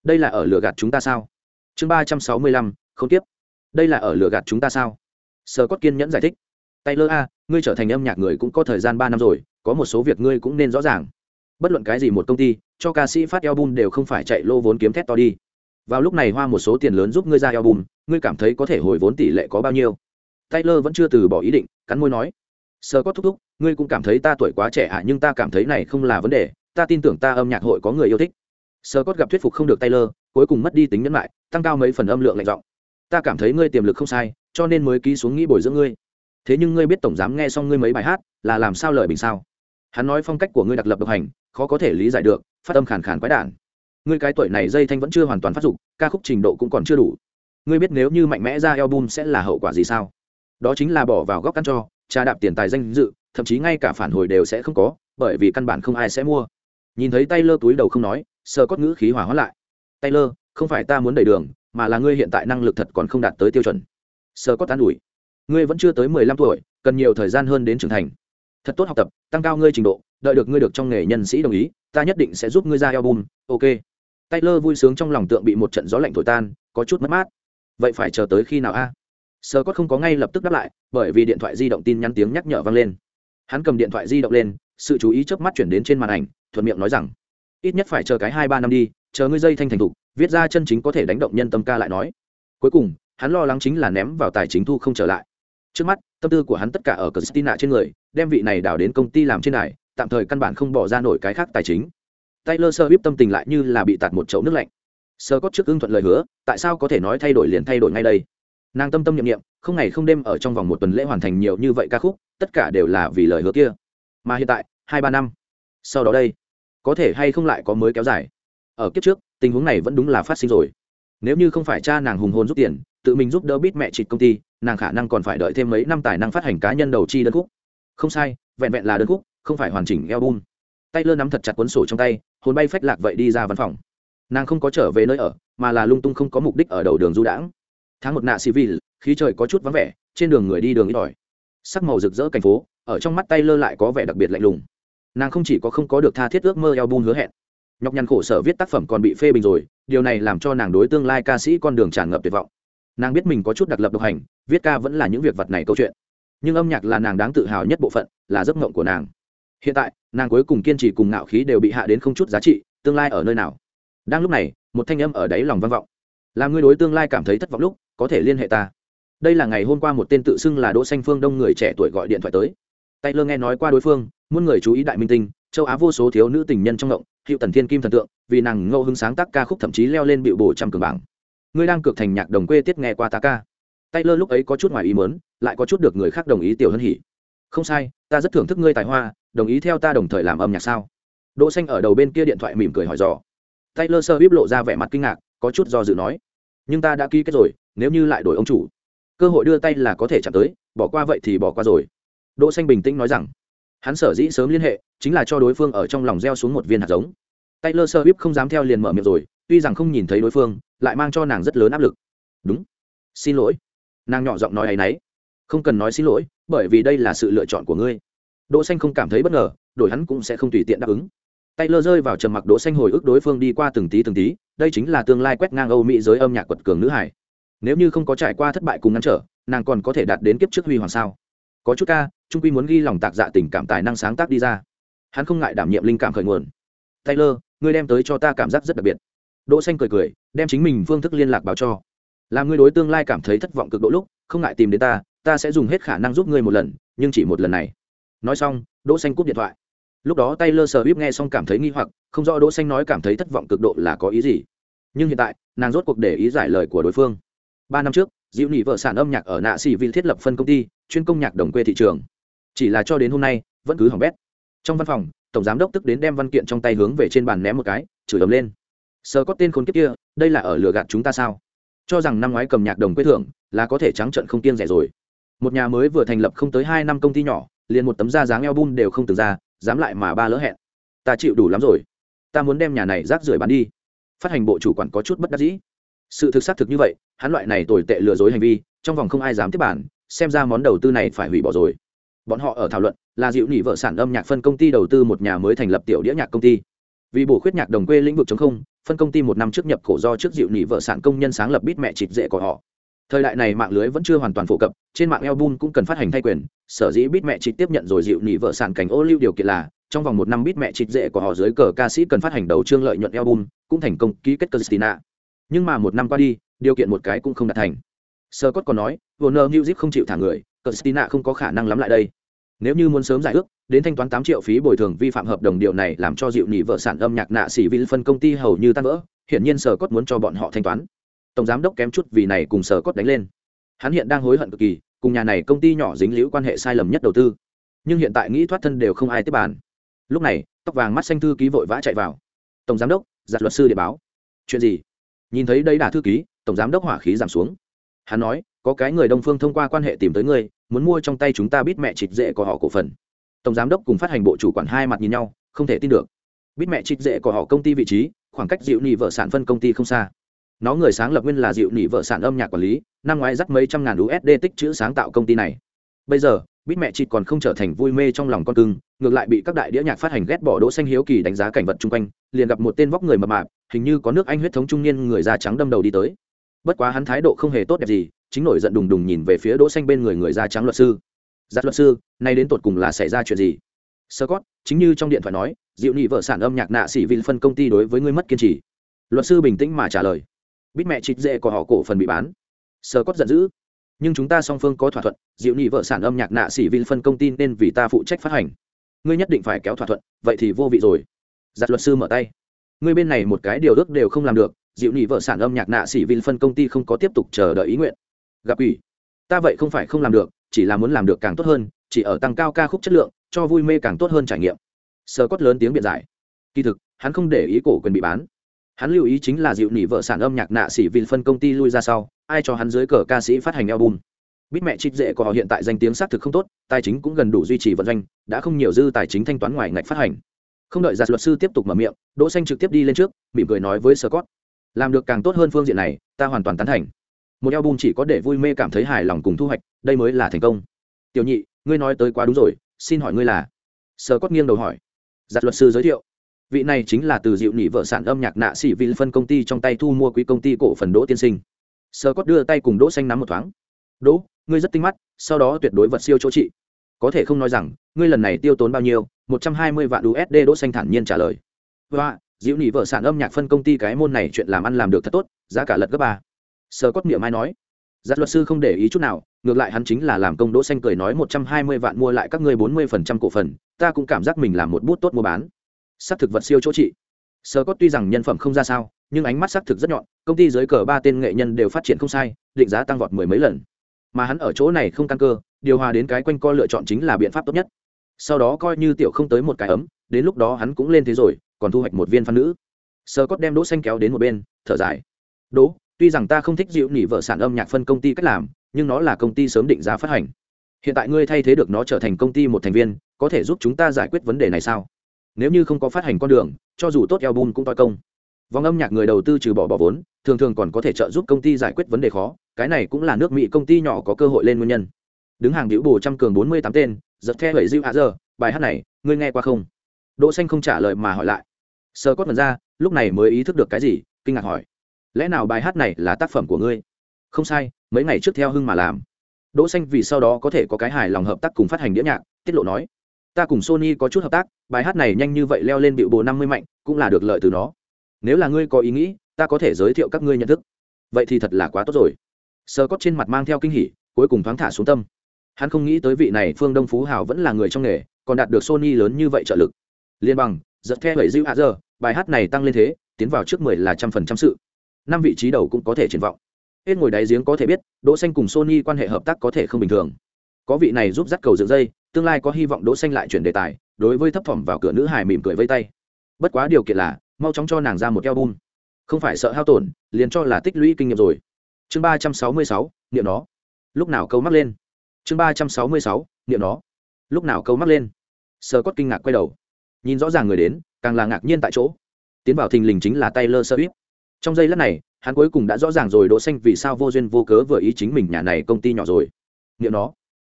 [SPEAKER 1] đây là ở lửa gạt chúng ta sao chương ba trăm sáu mươi lăm không tiếp đây là ở lửa gạt chúng ta sao sơ cốt kiên nhẫn giải thích taylor a ngươi trở thành âm nhạc người cũng có thời gian ba năm rồi có một số việc ngươi cũng nên rõ ràng. Bất luận cái gì một công ty cho ca sĩ phát album đều không phải chạy lô vốn kiếm thét to đi. Vào lúc này hoa một số tiền lớn giúp ngươi ra album ngươi cảm thấy có thể hồi vốn tỷ lệ có bao nhiêu? Taylor vẫn chưa từ bỏ ý định cắn môi nói. Sơ có thúc thúc ngươi cũng cảm thấy ta tuổi quá trẻ ạ à, nhưng ta cảm thấy này không là vấn đề ta tin tưởng ta âm nhạc hội có người yêu thích. Sơ gặp thuyết phục không được taylor cuối cùng mất đi tính nhẫn lại tăng cao mấy phần âm lượng lạnh giọng. Ta cảm thấy ngươi tiềm lực không sai cho nên mới ký xuống nghĩ bồi dưỡng ngươi thế nhưng ngươi biết tổng giám nghe xong ngươi mấy bài hát là làm sao lời bình sao? Hắn nói phong cách của ngươi đặc lập độc hành, khó có thể lý giải được, phát âm khàn khàn quái đản. Ngươi cái tuổi này dây thanh vẫn chưa hoàn toàn phát dục, ca khúc trình độ cũng còn chưa đủ. Ngươi biết nếu như mạnh mẽ ra album sẽ là hậu quả gì sao? Đó chính là bỏ vào góc căn cho, trà đạp tiền tài danh dự, thậm chí ngay cả phản hồi đều sẽ không có, bởi vì căn bản không ai sẽ mua. Nhìn thấy tay lơ túi đầu không nói, sờ cốt ngữ khí hỏa hóa lại. Tay lơ không phải ta muốn đẩy đường, mà là ngươi hiện tại năng lực thật còn không đạt tới tiêu chuẩn. Sờ cốt tán ủi ngươi vẫn chưa tới mười lăm tuổi, cần nhiều thời gian hơn đến trưởng thành. Thật tốt học tập, tăng cao ngươi trình độ, đợi được ngươi được trong nghề nhân sĩ đồng ý, ta nhất định sẽ giúp ngươi ra album, ok. Taylor vui sướng trong lòng tượng bị một trận gió lạnh thổi tan, có chút mất mát. Vậy phải chờ tới khi nào a? Sơ cốt không có ngay lập tức đáp lại, bởi vì điện thoại di động tin nhắn tiếng nhắc nhở vang lên. Hắn cầm điện thoại di động lên, sự chú ý chớp mắt chuyển đến trên màn ảnh, thuận miệng nói rằng, ít nhất phải chờ cái hai ba năm đi, chờ ngươi dây thanh thành thục, viết ra chân chính có thể đánh động nhân tâm ca lại nói. Cuối cùng, hắn lo lắng chính là ném vào tài chính thu không trở lại trước mắt tâm tư của hắn tất cả ở Christina trên người đem vị này đào đến công ty làm trên này tạm thời căn bản không bỏ ra nổi cái khác tài chính Taylor Swift tâm tình lại như là bị tạt một chậu nước lạnh. Sơ cốt trước ưng thuận lời hứa, tại sao có thể nói thay đổi liền thay đổi ngay đây? Nàng tâm tâm niệm niệm, không ngày không đêm ở trong vòng một tuần lễ hoàn thành nhiều như vậy ca khúc, tất cả đều là vì lời hứa kia. Mà hiện tại, hai ba năm. Sau đó đây, có thể hay không lại có mới kéo dài. Ở kiếp trước, tình huống này vẫn đúng là phát sinh rồi. Nếu như không phải cha nàng hùng hồn giúp tiền, tự mình giúp đỡ biết mẹ trịt công ty, nàng khả năng còn phải đợi thêm mấy năm tài năng phát hành cá nhân đầu chi đơn khúc. Không sai, vẹn vẹn là đơn khúc, không phải hoàn chỉnh album. Tay lơ nắm thật chặt cuốn sổ trong tay hồn bay phách lạc vậy đi ra văn phòng. Nàng không có trở về nơi ở mà là lung tung không có mục đích ở đầu đường du đãng. Tháng một nạ civil khí trời có chút vắng vẻ trên đường người đi đường ít ỏi. Sắc màu rực rỡ cảnh phố ở trong mắt tay lơ lại có vẻ đặc biệt lạnh lùng. Nàng không chỉ có không có được tha thiết ước mơ album hứa hẹn nhọc nhằn khổ sở viết tác phẩm còn bị phê bình rồi điều này làm cho nàng đối tương lai ca sĩ con đường tràn ngập tuyệt vọng nàng biết mình có chút đặc lập độc hành, viết ca vẫn là những việc vật này câu chuyện. Nhưng âm nhạc là nàng đáng tự hào nhất bộ phận, là giấc mộng của nàng. Hiện tại, nàng cuối cùng kiên trì cùng ngạo khí đều bị hạ đến không chút giá trị, tương lai ở nơi nào? Đang lúc này, một thanh âm ở đáy lòng vang vọng. Làm ngươi đối tương lai cảm thấy thất vọng lúc, có thể liên hệ ta. Đây là ngày hôm qua một tên tự xưng là đỗ xanh phương đông người trẻ tuổi gọi điện thoại tới. Tay lơ nghe nói qua đối phương, muôn người chú ý đại minh tinh, châu á vô số thiếu nữ tình nhân trong ngộng hiệu tần thiên kim thần tượng, vì nàng ngẫu hứng sáng tác ca khúc thậm chí leo lên bịu bổ trăm cường bảng ngươi đang cực thành nhạc đồng quê tiết nghe qua ta ca. Tay lơ lúc ấy có chút ngoài ý muốn, lại có chút được người khác đồng ý tiểu hân hỉ. Không sai, ta rất thưởng thức ngươi tài hoa, đồng ý theo ta đồng thời làm âm nhạc sao? Đỗ xanh ở đầu bên kia điện thoại mỉm cười hỏi dò. Taylor sơ bíp lộ ra vẻ mặt kinh ngạc, có chút do dự nói. Nhưng ta đã ký kết rồi, nếu như lại đổi ông chủ, cơ hội đưa tay là có thể chạm tới, bỏ qua vậy thì bỏ qua rồi. Đỗ xanh bình tĩnh nói rằng. Hắn sở dĩ sớm liên hệ, chính là cho đối phương ở trong lòng gieo xuống một viên hạt giống. Taylor sơ bíp không dám theo liền mở miệng rồi tuy rằng không nhìn thấy đối phương, lại mang cho nàng rất lớn áp lực. Đúng. Xin lỗi. Nàng nhỏ giọng nói ấy nấy. Không cần nói xin lỗi, bởi vì đây là sự lựa chọn của ngươi. Đỗ xanh không cảm thấy bất ngờ, đổi hắn cũng sẽ không tùy tiện đáp ứng. Tay lơ rơi vào trầm mặc đỗ xanh hồi ức đối phương đi qua từng tí từng tí, đây chính là tương lai quét ngang âu mỹ giới âm nhạc quật cường nữ hải nếu như không có trải qua thất bại cùng ngăn trở, nàng còn có thể đạt đến kiếp trước huy hoàng sao? Có chút ca, trung quy muốn ghi lòng tạc dạ tình cảm tài năng sáng tác đi ra. Hắn không ngại đảm nhiệm linh cảm khởi nguồn. Taylor, ngươi đem tới cho ta cảm giác rất đặc biệt đỗ xanh cười cười, đem chính mình phương thức liên lạc báo cho. Làm ngươi đối tương lai cảm thấy thất vọng cực độ lúc, không ngại tìm đến ta ta sẽ dùng hết khả năng giúp ngươi một lần, nhưng chỉ một lần này. Nói xong, đỗ xanh cúp điện thoại. Lúc đó tay lơ sờ bíp nghe xong cảm thấy nghi hoặc, không rõ đỗ xanh nói cảm thấy thất vọng cực độ là có ý gì. Nhưng hiện tại, nàng rốt cuộc để ý giải lời của đối phương. Ba năm trước, diệu nhị vợ sản âm nhạc ở nạ Xì vì thiết lập phân công ty, chuyên công nhạc đồng quê thị trường. Chỉ là cho đến hôm nay, vẫn cứ hỏng bét. Trong văn phòng, tổng giám đốc tức đến đem văn kiện trong tay hướng về trên bàn ném một cái, chửi ầm lên sờ có tên khốn kiếp kia, đây là ở lừa gạt chúng ta sao? Cho rằng năm ngoái cầm nhạc đồng quê thưởng là có thể trắng trận không kiêng rẻ rồi. Một nhà mới vừa thành lập không tới hai năm công ty nhỏ, liền một tấm da dáng album đều không từng ra, dám lại mà ba lỡ hẹn. Ta chịu đủ lắm rồi. Ta muốn đem nhà này rác rưởi bán đi. Phát hành bộ chủ quản có chút bất đắc dĩ. Sự thực xác thực như vậy, hắn loại này tồi tệ lừa dối hành vi, trong vòng không ai dám tiếp bản xem ra món đầu tư này phải hủy bỏ rồi. Bọn họ ở thảo luận, là dịu nỉ vợ sản âm nhạc phân công ty đầu tư một nhà mới thành lập tiểu đĩa nhạc công ty. Vì bổ khuyết nhạc đồng quê lĩnh vực chống không phân công ty một năm trước nhập cổ do trước dịu nỉ vợ sản công nhân sáng lập bít mẹ chịt dễ của họ. Thời đại này mạng lưới vẫn chưa hoàn toàn phổ cập, trên mạng album cũng cần phát hành thay quyền, sở dĩ bít mẹ chịt tiếp nhận rồi dịu nỉ vợ sản cảnh ô lưu điều kiện là, trong vòng một năm bít mẹ chịt dễ của họ dưới cờ ca sĩ cần phát hành đầu trương lợi nhuận album, cũng thành công ký kết Christina. nhưng mà một năm qua đi, điều kiện một cái cũng không đạt thành. Sơ cốt còn nói, Warner Music không chịu thả người, Christina không có khả năng lắm lại đây. Nếu như muốn sớm giải ước đến thanh toán tám triệu phí bồi thường vi phạm hợp đồng điều này làm cho dịu nỉ vợ sản âm nhạc nạ xỉ vì phân công ty hầu như tan vỡ, hiển nhiên sở cốt muốn cho bọn họ thanh toán. Tổng giám đốc kém chút vì này cùng sở cốt đánh lên. Hắn hiện đang hối hận cực kỳ, cùng nhà này công ty nhỏ dính liễu quan hệ sai lầm nhất đầu tư. Nhưng hiện tại nghĩ thoát thân đều không ai tiếp bàn. Lúc này, tóc vàng mắt xanh thư ký vội vã chạy vào. Tổng giám đốc, giặt luật sư để báo. Chuyện gì? Nhìn thấy đây đà thư ký, tổng giám đốc hỏa khí giảm xuống. Hắn nói, có cái người đông phương thông qua quan hệ tìm tới ngươi, muốn mua trong tay chúng ta biết mẹ chịt dễ của họ cổ phần tổng giám đốc cùng phát hành bộ chủ quản hai mặt nhìn nhau, không thể tin được. Biết mẹ trích dễ của họ công ty vị trí, khoảng cách dịu Nỉ vợ sản phân công ty không xa. Nó người sáng lập nguyên là dịu Nỉ vợ sản âm nhạc quản lý, năm ngoái dắt mấy trăm ngàn usd tích chữ sáng tạo công ty này. Bây giờ biết mẹ chịt còn không trở thành vui mê trong lòng con cưng, ngược lại bị các đại đĩa nhạc phát hành ghét bỏ đỗ xanh hiếu kỳ đánh giá cảnh vật chung quanh, liền gặp một tên vóc người mập mạp, hình như có nước anh huyết thống trung niên người da trắng đâm đầu đi tới. Bất quá hắn thái độ không hề tốt đẹp gì, chính nổi giận đùng đùng nhìn về phía đỗ xanh bên người người da trắng luật sư giặt luật sư nay đến tột cùng là xảy ra chuyện gì Scott, chính như trong điện thoại nói, Diệu Nhị vợ sản âm nhạc nạ sĩ Vin phân công ty đối với ngươi mất kiên trì. Luật sư bình tĩnh mà trả lời. Biết mẹ chịt dễ của họ cổ phần bị bán. Scott giận dữ. Nhưng chúng ta song phương có thỏa thuận, Diệu Nhị vợ sản âm nhạc nạ sĩ Vin phân công ty nên vì ta phụ trách phát hành. Ngươi nhất định phải kéo thỏa thuận, vậy thì vô vị rồi. Giặt luật sư mở tay. Ngươi bên này một cái điều ước đều không làm được, Diệu Nhị vợ sản âm nhạc nạ sĩ Vin phân công ty không có tiếp tục chờ đợi ý nguyện. Gặp ủy. Ta vậy không phải không làm được, chỉ là muốn làm được càng tốt hơn, chỉ ở tăng cao ca khúc chất lượng, cho vui mê càng tốt hơn trải nghiệm. Sơ cót lớn tiếng biện giải. Kỳ thực hắn không để ý cổ quyền bị bán. Hắn lưu ý chính là dịu nỉ vợ sản âm nhạc nạ xỉ vì phân công ty lui ra sau ai cho hắn dưới cờ ca sĩ phát hành album. Biết mẹ trích dễ của họ hiện tại danh tiếng xác thực không tốt tài chính cũng gần đủ duy trì vận doanh đã không nhiều dư tài chính thanh toán ngoài ngạch phát hành. Không đợi giặt luật sư tiếp tục mở miệng đỗ xanh trực tiếp đi lên trước mỉm cười nói với scott làm được càng tốt hơn phương diện này ta hoàn toàn tán thành một album chỉ có để vui mê cảm thấy hài lòng cùng thu hoạch, đây mới là thành công. Tiểu nhị, ngươi nói tới quá đúng rồi, xin hỏi ngươi là? Sơ cốt nghiêng đầu hỏi. Giặt luật sư giới thiệu. Vị này chính là từ dịu nỉ vợ sản âm nhạc nạ sĩ vị phân công ty trong tay thu mua quỹ công ty cổ phần đỗ tiên sinh. Sơ cốt đưa tay cùng đỗ xanh nắm một thoáng. Đỗ, ngươi rất tinh mắt, sau đó tuyệt đối vật siêu chỗ trị. Có thể không nói rằng, ngươi lần này tiêu tốn bao nhiêu, một trăm hai mươi vạn usd đỗ xanh thản nhiên trả lời. Và, dịu nỉ vợ sản âm nhạc phân công ty cái môn này chuyện làm ăn làm được thật tốt, giá cả lật gấp ba sơ cốt miệng mai nói, giặt luật sư không để ý chút nào, ngược lại hắn chính là làm công đỗ xanh cười nói một trăm hai mươi vạn mua lại các ngươi bốn mươi phần trăm cổ phần, ta cũng cảm giác mình làm một bút tốt mua bán. Sắc thực vật siêu chỗ trị. Sơ cốt tuy rằng nhân phẩm không ra sao, nhưng ánh mắt sắc thực rất nhọn, công ty dưới cờ ba tên nghệ nhân đều phát triển không sai, định giá tăng vọt mười mấy lần. Mà hắn ở chỗ này không căn cơ, điều hòa đến cái quanh co lựa chọn chính là biện pháp tốt nhất. Sau đó coi như tiểu không tới một cái ấm, đến lúc đó hắn cũng lên thế rồi, còn thu hoạch một viên phan nữ. Sơ cốt đem đỗ xanh kéo đến một bên, thở dài. Đỗ tuy rằng ta không thích dịu nỉ vợ sản âm nhạc phân công ty cách làm, nhưng nó là công ty sớm định giá phát hành. Hiện tại ngươi thay thế được nó trở thành công ty một thành viên, có thể giúp chúng ta giải quyết vấn đề này sao? Nếu như không có phát hành con đường, cho dù tốt album cũng toi công. Vòng âm nhạc người đầu tư trừ bỏ bỏ vốn, thường thường còn có thể trợ giúp công ty giải quyết vấn đề khó, cái này cũng là nước mỹ công ty nhỏ có cơ hội lên nguyên nhân. Đứng hàng biểu bù trăm cường bốn mươi tám tên, giật the bảy dịu hạ giờ, bài hát này, ngươi nghe qua không? Đỗ xanh không trả lời mà hỏi lại. Sơ cốt mật ra, lúc này mới ý thức được cái gì, kinh ngạc hỏi lẽ nào bài hát này là tác phẩm của ngươi? Không sai, mấy ngày trước theo hưng mà làm. Đỗ xanh vì sau đó có thể có cái hài lòng hợp tác cùng phát hành đĩa nhạc, tiết lộ nói, ta cùng sony có chút hợp tác, bài hát này nhanh như vậy leo lên bịu bồ năm mươi mạnh, cũng là được lợi từ nó. Nếu là ngươi có ý nghĩ, ta có thể giới thiệu các ngươi nhận thức. Vậy thì thật là quá tốt rồi. Sơ cốt trên mặt mang theo kinh hỉ, cuối cùng thoáng thả xuống tâm. Hắn không nghĩ tới vị này phương đông phú hào vẫn là người trong nghề, còn đạt được sony lớn như vậy trợ lực. Liên bằng, giật theo bảy dữ hạ giờ bài hát này tăng lên thế, tiến vào trước mười là trăm phần trăm sự năm vị trí đầu cũng có thể triển vọng. Hết ngồi đáy giếng có thể biết, đỗ xanh cùng sony quan hệ hợp tác có thể không bình thường. Có vị này giúp dắt cầu dựng dây, tương lai có hy vọng đỗ xanh lại chuyển đề tài, đối với thấp thỏm vào cửa nữ hài mỉm cười vây tay. Bất quá điều kiện là, mau chóng cho nàng ra một album. Không phải sợ hao tổn, liền cho là tích lũy kinh nghiệm rồi. Chương ba trăm sáu mươi sáu, niệm nó. Lúc nào câu mắc lên? Chương ba trăm sáu mươi sáu, niệm nó. Lúc nào câu mắc lên? Sơ cốt kinh ngạc quay đầu. Nhìn rõ ràng người đến, càng là ngạc nhiên tại chỗ. Tiến vào thình lình chính là taylor swift trong giây lát này, hắn cuối cùng đã rõ ràng rồi đỗ xanh vì sao vô duyên vô cớ vừa ý chính mình nhà này công ty nhỏ rồi. Niệm nó,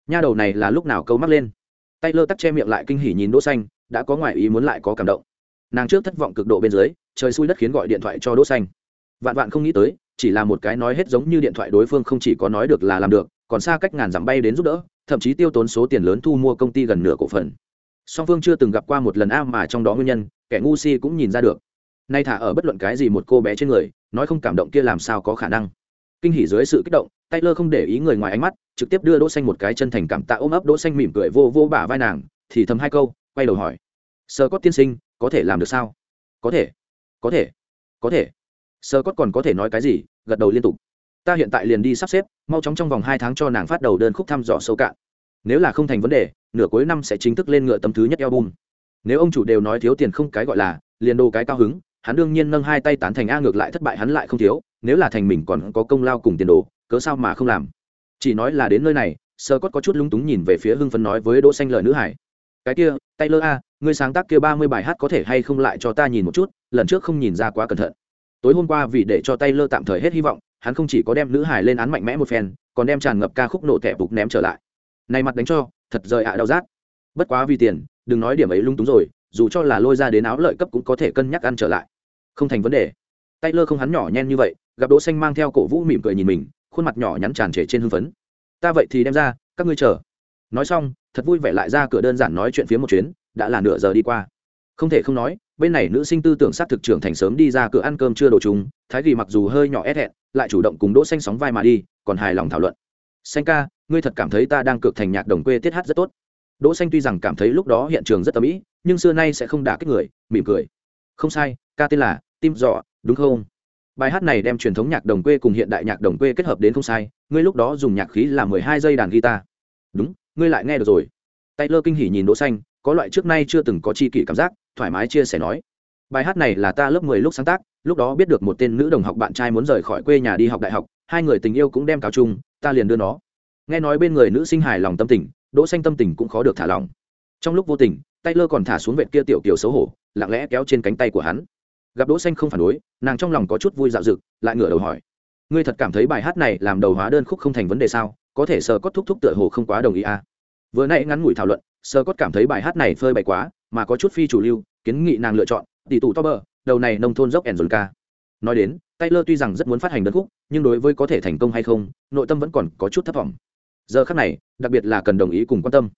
[SPEAKER 1] nha đầu này là lúc nào câu mắc lên. Tay lơ tắc che miệng lại kinh hỉ nhìn đỗ xanh, đã có ngoại ý muốn lại có cảm động. Nàng trước thất vọng cực độ bên dưới, trời xui đất khiến gọi điện thoại cho đỗ xanh. Vạn vạn không nghĩ tới, chỉ là một cái nói hết giống như điện thoại đối phương không chỉ có nói được là làm được, còn xa cách ngàn dặm bay đến giúp đỡ, thậm chí tiêu tốn số tiền lớn thu mua công ty gần nửa cổ phần. Song phương chưa từng gặp qua một lần a mà trong đó nguyên nhân, kẻ ngu si cũng nhìn ra được nay thả ở bất luận cái gì một cô bé trên người, nói không cảm động kia làm sao có khả năng. Kinh hỉ dưới sự kích động, taylor không để ý người ngoài ánh mắt, trực tiếp đưa đỗ xanh một cái chân thành cảm tạ ôm ấp đỗ xanh mỉm cười vô vô bả vai nàng, thì thầm hai câu, quay đầu hỏi. Sơ cốt tiên sinh, có thể làm được sao? Có thể. Có thể. Có thể. Sơ cốt còn có thể nói cái gì? Gật đầu liên tục. Ta hiện tại liền đi sắp xếp, mau chóng trong vòng hai tháng cho nàng phát đầu đơn khúc thăm dò sâu cạn. Nếu là không thành vấn đề, nửa cuối năm sẽ chính thức lên ngựa tấm thứ nhất album. Nếu ông chủ đều nói thiếu tiền không cái gọi là, liền đồ cái cao hứng hắn đương nhiên nâng hai tay tán thành a ngược lại thất bại hắn lại không thiếu, nếu là thành mình còn có công lao cùng tiền đồ, cớ sao mà không làm? Chỉ nói là đến nơi này, sơ cốt có chút lúng túng nhìn về phía hưng phấn nói với đỗ xanh lời nữ hải. Cái kia, taylor a, ngươi sáng tác kia ba mươi bài hát có thể hay không lại cho ta nhìn một chút, lần trước không nhìn ra quá cẩn thận. Tối hôm qua vì để cho taylor tạm thời hết hy vọng, hắn không chỉ có đem nữ hải lên án mạnh mẽ một phen, còn đem tràn ngập ca khúc nổ tẹp bục ném trở lại. Này mặt đánh cho, thật rời ạ đau rát. Bất quá vì tiền, đừng nói điểm ấy lung túng rồi, dù cho là lôi ra đến áo lợi cấp cũng có thể cân nhắc ăn trở lại không thành vấn đề. Taylor không hắn nhỏ nhen như vậy, gặp đỗ xanh mang theo cổ vũ mỉm cười nhìn mình, khuôn mặt nhỏ nhắn tràn trề trên hưng phấn. Ta vậy thì đem ra, các ngươi chờ. Nói xong, thật vui vẻ lại ra cửa đơn giản nói chuyện phía một chuyến, đã là nửa giờ đi qua. Không thể không nói, bên này nữ sinh tư tưởng sát thực trưởng thành sớm đi ra cửa ăn cơm chưa đồ chúng thái ghi mặc dù hơi nhỏ ép hẹn, lại chủ động cùng đỗ xanh sóng vai mà đi, còn hài lòng thảo luận. Xanh ca, ngươi thật cảm thấy ta đang cược thành nhạc đồng quê tiết hát rất tốt. Đỗ xanh tuy rằng cảm thấy lúc đó hiện trường rất tầm ý nhưng xưa nay sẽ không đả kích người, mỉm cười không sai, ca tên là tim dọ, đúng không? Bài hát này đem truyền thống nhạc đồng quê cùng hiện đại nhạc đồng quê kết hợp đến không sai, ngươi lúc đó dùng nhạc khí là mười hai giây đàn guitar. Đúng, ngươi lại nghe được rồi. Tay lơ kinh hỉ nhìn đỗ xanh, có loại trước nay chưa từng có chi kỷ cảm giác, thoải mái chia sẻ nói. Bài hát này là ta lớp mười lúc sáng tác, lúc đó biết được một tên nữ đồng học bạn trai muốn rời khỏi quê nhà đi học đại học, hai người tình yêu cũng đem cáo chung, ta liền đưa nó. Nghe nói bên người nữ sinh hài lòng tâm tình, đỗ xanh tâm tình cũng khó được thả lòng trong lúc vô tình tay lơ còn thả xuống vệt kia tiểu kiều xấu hổ lặng lẽ kéo trên cánh tay của hắn. Gặp đỗ xanh không phản đối, nàng trong lòng có chút vui dạo dực, lại ngửa đầu hỏi, ngươi thật cảm thấy bài hát này làm đầu hóa đơn khúc không thành vấn đề sao? Có thể sờ cốt thúc thúc tựa hồ không quá đồng ý à? Vừa nãy ngắn ngủi thảo luận sờ cốt cảm thấy bài hát này phơi bày quá, mà có chút phi chủ lưu, kiến nghị nàng lựa chọn, tỷ tụ to bờ đầu này nông thôn dốc ẻn dồn ca nói đến, taylor tuy rằng rất muốn phát hành đơn khúc, nhưng đối với có thể thành công hay không, nội tâm vẫn còn có chút thất vọng. Giờ khắc này, đặc biệt là cần đồng ý cùng quan tâm.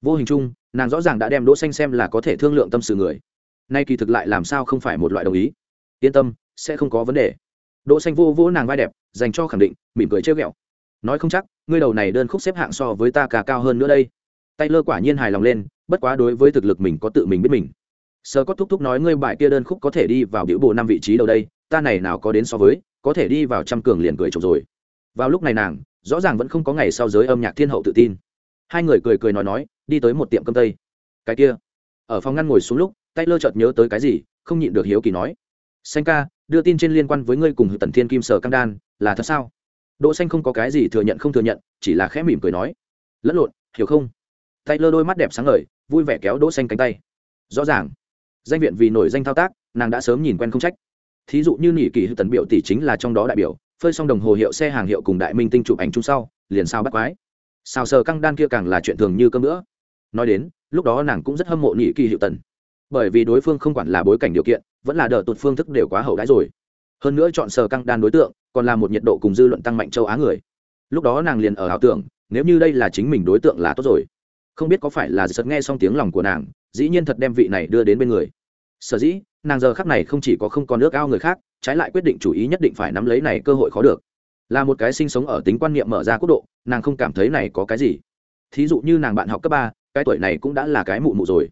[SPEAKER 1] Vô hình chung, nàng rõ ràng đã đem đỗ xanh xem là có thể thương lượng tâm sự người nay kỳ thực lại làm sao không phải một loại đồng ý. Yên tâm, sẽ không có vấn đề. Đỗ xanh vô vỗ nàng vai đẹp, dành cho khẳng định, mỉm cười trêu ghẹo. Nói không chắc, ngươi đầu này đơn khúc xếp hạng so với ta cả cao hơn nữa đây. Tay lơ quả nhiên hài lòng lên, bất quá đối với thực lực mình có tự mình biết mình. Sơ có thúc thúc nói ngươi bài kia đơn khúc có thể đi vào biểu bộ năm vị trí đầu đây, ta này nào có đến so với, có thể đi vào trăm cường liền cười chụp rồi. Vào lúc này nàng, rõ ràng vẫn không có ngày sau giới âm nhạc thiên hậu tự tin. Hai người cười cười nói nói, đi tới một tiệm cơm tây. Cái kia, ở phòng ngăn ngồi xuống lúc tay lơ chợt nhớ tới cái gì, không nhịn được hiếu kỳ nói. Xanh ca, đưa tin trên liên quan với ngươi cùng tần thiên kim sở Căng đan, là thật sao? Đỗ xanh không có cái gì thừa nhận không thừa nhận, chỉ là khẽ mỉm cười nói. Lẫn lộn, hiểu không? Tay lơ đôi mắt đẹp sáng ngời, vui vẻ kéo đỗ xanh cánh tay. Rõ ràng. Danh viện vì nổi danh thao tác, nàng đã sớm nhìn quen không trách. Thí dụ như nỉ kỳ hư tần biểu tỷ chính là trong đó đại biểu, phơi xong đồng hồ hiệu xe hàng hiệu cùng đại minh tinh chụp ảnh chung sau, liền sao bắt quái. Sao sờ căng đan kia càng là chuyện thường như cơm nữa. Nói đến, lúc đó nàng cũng rất hâm mộ nỉ kỳ Hữu tần bởi vì đối phương không quản là bối cảnh điều kiện, vẫn là đợt tụt phương thức đều quá hậu đãi rồi. Hơn nữa chọn sờ căng đan đối tượng, còn là một nhiệt độ cùng dư luận tăng mạnh châu á người. Lúc đó nàng liền ở ảo tưởng, nếu như đây là chính mình đối tượng là tốt rồi. Không biết có phải là giật nghe xong tiếng lòng của nàng, dĩ nhiên thật đem vị này đưa đến bên người. Sở dĩ, nàng giờ khắc này không chỉ có không còn nước ao người khác, trái lại quyết định chủ ý nhất định phải nắm lấy này cơ hội khó được. Là một cái sinh sống ở tính quan niệm mở ra quốc độ, nàng không cảm thấy này có cái gì. Thí dụ như nàng bạn học cấp ba, cái tuổi này cũng đã là cái mụ mụ rồi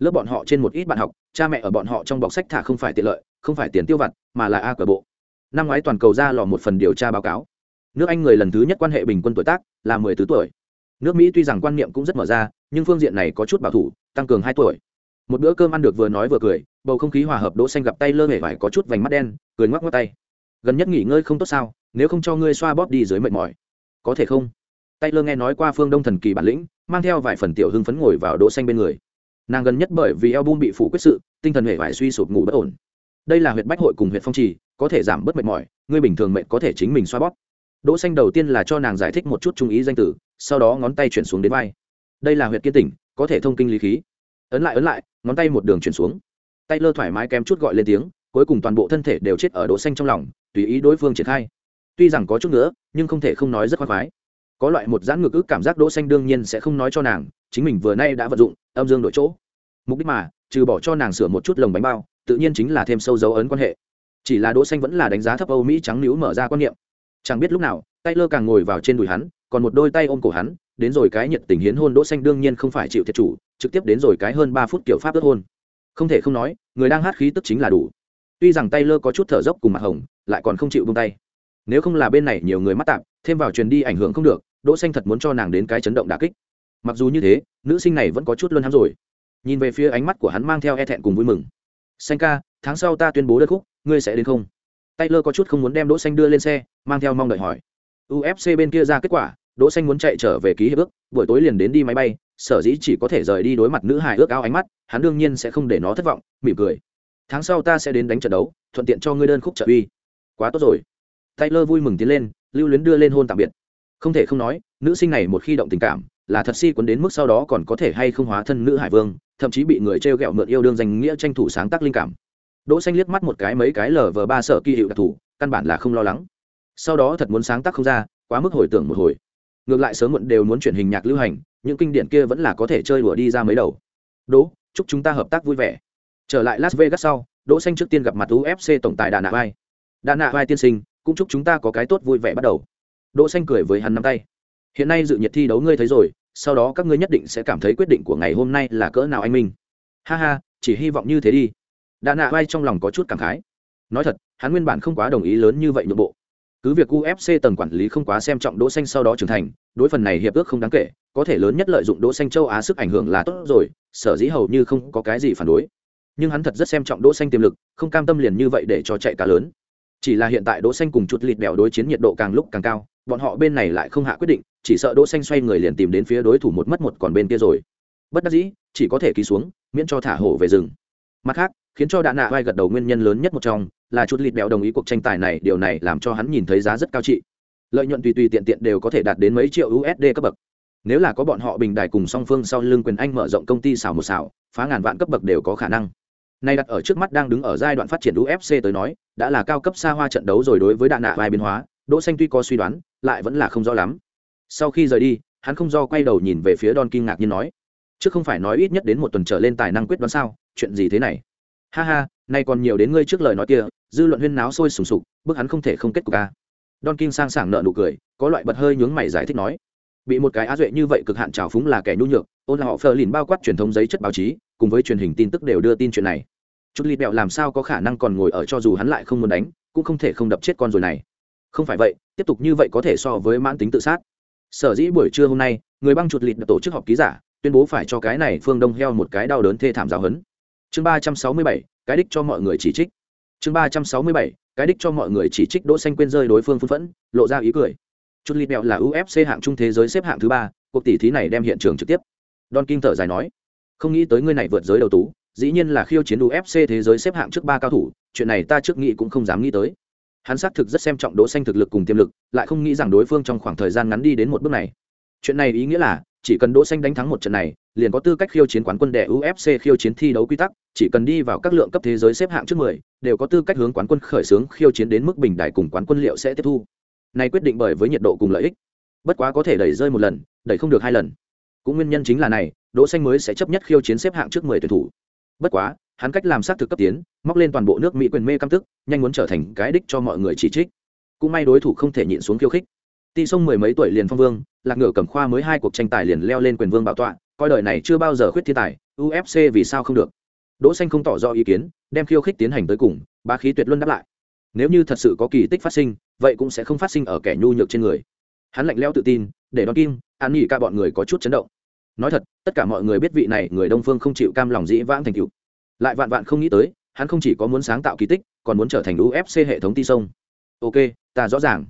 [SPEAKER 1] lớp bọn họ trên một ít bạn học, cha mẹ ở bọn họ trong bọc sách thả không phải tiện lợi, không phải tiền tiêu vặt, mà là a cờ bộ. Năm ngoái toàn cầu ra lò một phần điều tra báo cáo. Nước anh người lần thứ nhất quan hệ bình quân tuổi tác là mười tứ tuổi. Nước mỹ tuy rằng quan niệm cũng rất mở ra, nhưng phương diện này có chút bảo thủ, tăng cường hai tuổi. Một bữa cơm ăn được vừa nói vừa cười, bầu không khí hòa hợp, đỗ xanh gặp tay lơ hể vải có chút vành mắt đen, cười ngoắc ngoắc tay. Gần nhất nghỉ ngơi không tốt sao, nếu không cho ngươi xoa bóp đi dưới mệt mỏi. Có thể không? Tay lơ nghe nói qua phương đông thần kỳ bản lĩnh, mang theo vài phần tiểu hưng phấn ngồi vào đỗ xanh bên người nàng gần nhất bởi vì eo bị phủ quyết sự, tinh thần hệ vải suy sụp ngủ bất ổn. Đây là huyện bách hội cùng huyện phong trì, có thể giảm bớt mệt mỏi ngươi bình thường mệt có thể chính mình xoa bóp. Đỗ xanh đầu tiên là cho nàng giải thích một chút trung ý danh tử sau đó ngón tay chuyển xuống đến vai. Đây là huyện kiên tỉnh, có thể thông kinh lý khí. Ấn lại ấn lại, ngón tay một đường chuyển xuống. Tay lơ thoải mái kém chút gọi lên tiếng, cuối cùng toàn bộ thân thể đều chết ở đỗ xanh trong lòng, tùy ý đối phương triển khai. Tuy rằng có chút nữa, nhưng không thể không nói rất khoái khoái có loại một giãn ngược ức cảm giác đỗ xanh đương nhiên sẽ không nói cho nàng, chính mình vừa nay đã vận dụng, âm dương đổi chỗ. Mục đích mà, trừ bỏ cho nàng sửa một chút lồng bánh bao, tự nhiên chính là thêm sâu dấu ấn quan hệ. Chỉ là đỗ xanh vẫn là đánh giá thấp âu mỹ trắng liễu mở ra quan niệm. Chẳng biết lúc nào tay lơ càng ngồi vào trên đùi hắn, còn một đôi tay ôm cổ hắn, đến rồi cái nhiệt tình hiến hôn đỗ xanh đương nhiên không phải chịu thiệt chủ, trực tiếp đến rồi cái hơn ba phút kiểu pháp ước hôn. Không thể không nói, người đang hát khí tức chính là đủ. Tuy rằng tay lơ có chút thở dốc cùng mặt hồng, lại còn không chịu buông tay. Nếu không là bên này nhiều người mắt tạm thêm vào truyền đi ảnh hưởng không được đỗ xanh thật muốn cho nàng đến cái chấn động đả kích. Mặc dù như thế, nữ sinh này vẫn có chút luân hãm rồi. Nhìn về phía ánh mắt của hắn mang theo e thẹn cùng vui mừng. Xanh ca, tháng sau ta tuyên bố đơn khúc, ngươi sẽ đến không? Taylor có chút không muốn đem đỗ xanh đưa lên xe, mang theo mong đợi hỏi. Ufc bên kia ra kết quả, đỗ xanh muốn chạy trở về ký hiệp ước, buổi tối liền đến đi máy bay, sở dĩ chỉ có thể rời đi đối mặt nữ hài ước áo ánh mắt, hắn đương nhiên sẽ không để nó thất vọng, mỉm cười. Tháng sau ta sẽ đến đánh trận đấu, thuận tiện cho ngươi đơn khúc trợ uy. Quá tốt rồi. Taylor vui mừng tiến lên, lưu luyến đưa lên hôn tạm biệt không thể không nói, nữ sinh này một khi động tình cảm, là thật si cuốn đến mức sau đó còn có thể hay không hóa thân nữ hải vương, thậm chí bị người trêu ghẹo mượn yêu đương danh nghĩa tranh thủ sáng tác linh cảm. Đỗ xanh liếc mắt một cái mấy cái lờ vờ ba sở kỳ hiệu đặc thù, căn bản là không lo lắng. Sau đó thật muốn sáng tác không ra, quá mức hồi tưởng một hồi. Ngược lại sớm muộn đều muốn chuyển hình nhạc lưu hành, những kinh điển kia vẫn là có thể chơi đùa đi ra mấy đầu. Đỗ, chúc chúng ta hợp tác vui vẻ. Trở lại las vegas sau, đỗ xanh trước tiên gặp mặt ufc tổng tài đà nạ vai. Đà nạ vai tiên sinh, cũng chúc chúng ta có cái tốt vui vẻ bắt đầu đỗ xanh cười với hắn nắm tay. Hiện nay dự nhiệt thi đấu ngươi thấy rồi, sau đó các ngươi nhất định sẽ cảm thấy quyết định của ngày hôm nay là cỡ nào anh minh. Ha ha, chỉ hy vọng như thế đi. Đà nạ vai trong lòng có chút cảm khái. Nói thật, hắn nguyên bản không quá đồng ý lớn như vậy nội bộ. Cứ việc ufc tầng quản lý không quá xem trọng đỗ xanh sau đó trưởng thành, đối phần này hiệp ước không đáng kể, có thể lớn nhất lợi dụng đỗ xanh châu á sức ảnh hưởng là tốt rồi, sở dĩ hầu như không có cái gì phản đối. Nhưng hắn thật rất xem trọng đỗ xanh tiềm lực, không cam tâm liền như vậy để cho chạy cá lớn. Chỉ là hiện tại đỗ xanh cùng chuột lịt bèo đối chiến nhiệt độ càng lúc càng cao bọn họ bên này lại không hạ quyết định, chỉ sợ đỗ xanh xoay người liền tìm đến phía đối thủ một mất một còn bên kia rồi. Bất đắc dĩ, chỉ có thể ký xuống, miễn cho thả hổ về rừng. Mặt khác, khiến cho đạn nạ vai gật đầu nguyên nhân lớn nhất một trong, là chút lịt béo đồng ý cuộc tranh tài này, điều này làm cho hắn nhìn thấy giá rất cao trị. Lợi nhuận tùy tùy tiện tiện đều có thể đạt đến mấy triệu usd cấp bậc. Nếu là có bọn họ bình đài cùng song phương sau lưng quyền anh mở rộng công ty xào một xào, phá ngàn vạn cấp bậc đều có khả năng. Nay đặt ở trước mắt đang đứng ở giai đoạn phát triển ufc tới nói, đã là cao cấp xa hoa trận đấu rồi đối với đạn nạ vai biến hóa đỗ xanh tuy có suy đoán, lại vẫn là không rõ lắm. Sau khi rời đi, hắn không do quay đầu nhìn về phía don kinh ngạc nhiên nói chứ không phải nói ít nhất đến một tuần trở lên tài năng quyết đoán sao, chuyện gì thế này? Ha ha, nay còn nhiều đến ngươi trước lời nói kia, dư luận huyên náo sôi sùng sục, bức hắn không thể không kết cục à. ca don king sang sảng nợ nụ cười, có loại bật hơi nhướng mày giải thích nói, bị một cái á duệ như vậy cực hạn trào phúng là kẻ nhu nhược, ôn là họ phờ lìn bao quát truyền thông giấy chất báo chí, cùng với truyền hình tin tức đều đưa tin chuyện này. Chút lì bẹo làm sao có khả năng còn ngồi ở cho dù hắn lại không muốn đánh, cũng không thể không đập chết con rồi này không phải vậy, tiếp tục như vậy có thể so với mãn tính tự sát. Sở dĩ buổi trưa hôm nay, người băng chuột lịt đã tổ chức họp ký giả, tuyên bố phải cho cái này phương đông heo một cái đau đớn thê thảm giáo hấn. Chương ba trăm sáu mươi bảy, cái đích cho mọi người chỉ trích. Chương ba trăm sáu mươi bảy, cái đích cho mọi người chỉ trích đỗ xanh quên rơi đối phương phun phẫn, lộ ra ý cười. Chút lịt mẹo là ufc hạng trung thế giới xếp hạng thứ ba, cuộc tỷ thí này đem hiện trường trực tiếp. Don king thở dài nói, không nghĩ tới ngươi này vượt giới đầu tú, dĩ nhiên là khiêu chiến ufc thế giới xếp hạng trước ba cao thủ, chuyện này ta trước nghĩ cũng không dám nghĩ tới hắn xác thực rất xem trọng đỗ xanh thực lực cùng tiềm lực lại không nghĩ rằng đối phương trong khoảng thời gian ngắn đi đến một bước này. Chuyện này ý nghĩa là chỉ cần đỗ xanh đánh thắng một trận này liền có tư cách khiêu chiến quán quân đệ ufc khiêu chiến thi đấu quy tắc chỉ cần đi vào các lượng cấp thế giới xếp hạng trước 10, đều có tư cách hướng quán quân khởi xướng khiêu chiến đến mức bình đại cùng quán quân liệu sẽ tiếp thu. Này quyết định bởi với nhiệt độ cùng lợi ích. Bất quá có thể đẩy rơi một lần đẩy không được hai lần. Cũng nguyên nhân chính là này đỗ xanh mới sẽ chấp nhất khiêu chiến xếp hạng trước 10 tuyển thủ bất quá, hắn cách làm sát thực cấp tiến, móc lên toàn bộ nước mỹ quyền mê căm tức, nhanh muốn trở thành cái đích cho mọi người chỉ trích. Cũng may đối thủ không thể nhịn xuống khiêu khích. Ti sông mười mấy tuổi liền phong vương, lạc ngựa cầm khoa mới hai cuộc tranh tài liền leo lên quyền vương bảo tọa, coi đời này chưa bao giờ khuyết thiên tài ufc vì sao không được? Đỗ xanh không tỏ rõ ý kiến, đem khiêu khích tiến hành tới cùng ba khí tuyệt luân đáp lại. Nếu như thật sự có kỳ tích phát sinh, vậy cũng sẽ không phát sinh ở kẻ nhu nhược trên người. Hắn lạnh leo tự tin, để đón kim, an nghỉ cả bọn người có chút chấn động nói thật, tất cả mọi người biết vị này người đông phương không chịu cam lòng dĩ vãng thành cựu lại vạn vạn không nghĩ tới, hắn không chỉ có muốn sáng tạo kỳ tích, còn muốn trở thành ufc hệ thống ti sông. Ok, ta rõ ràng.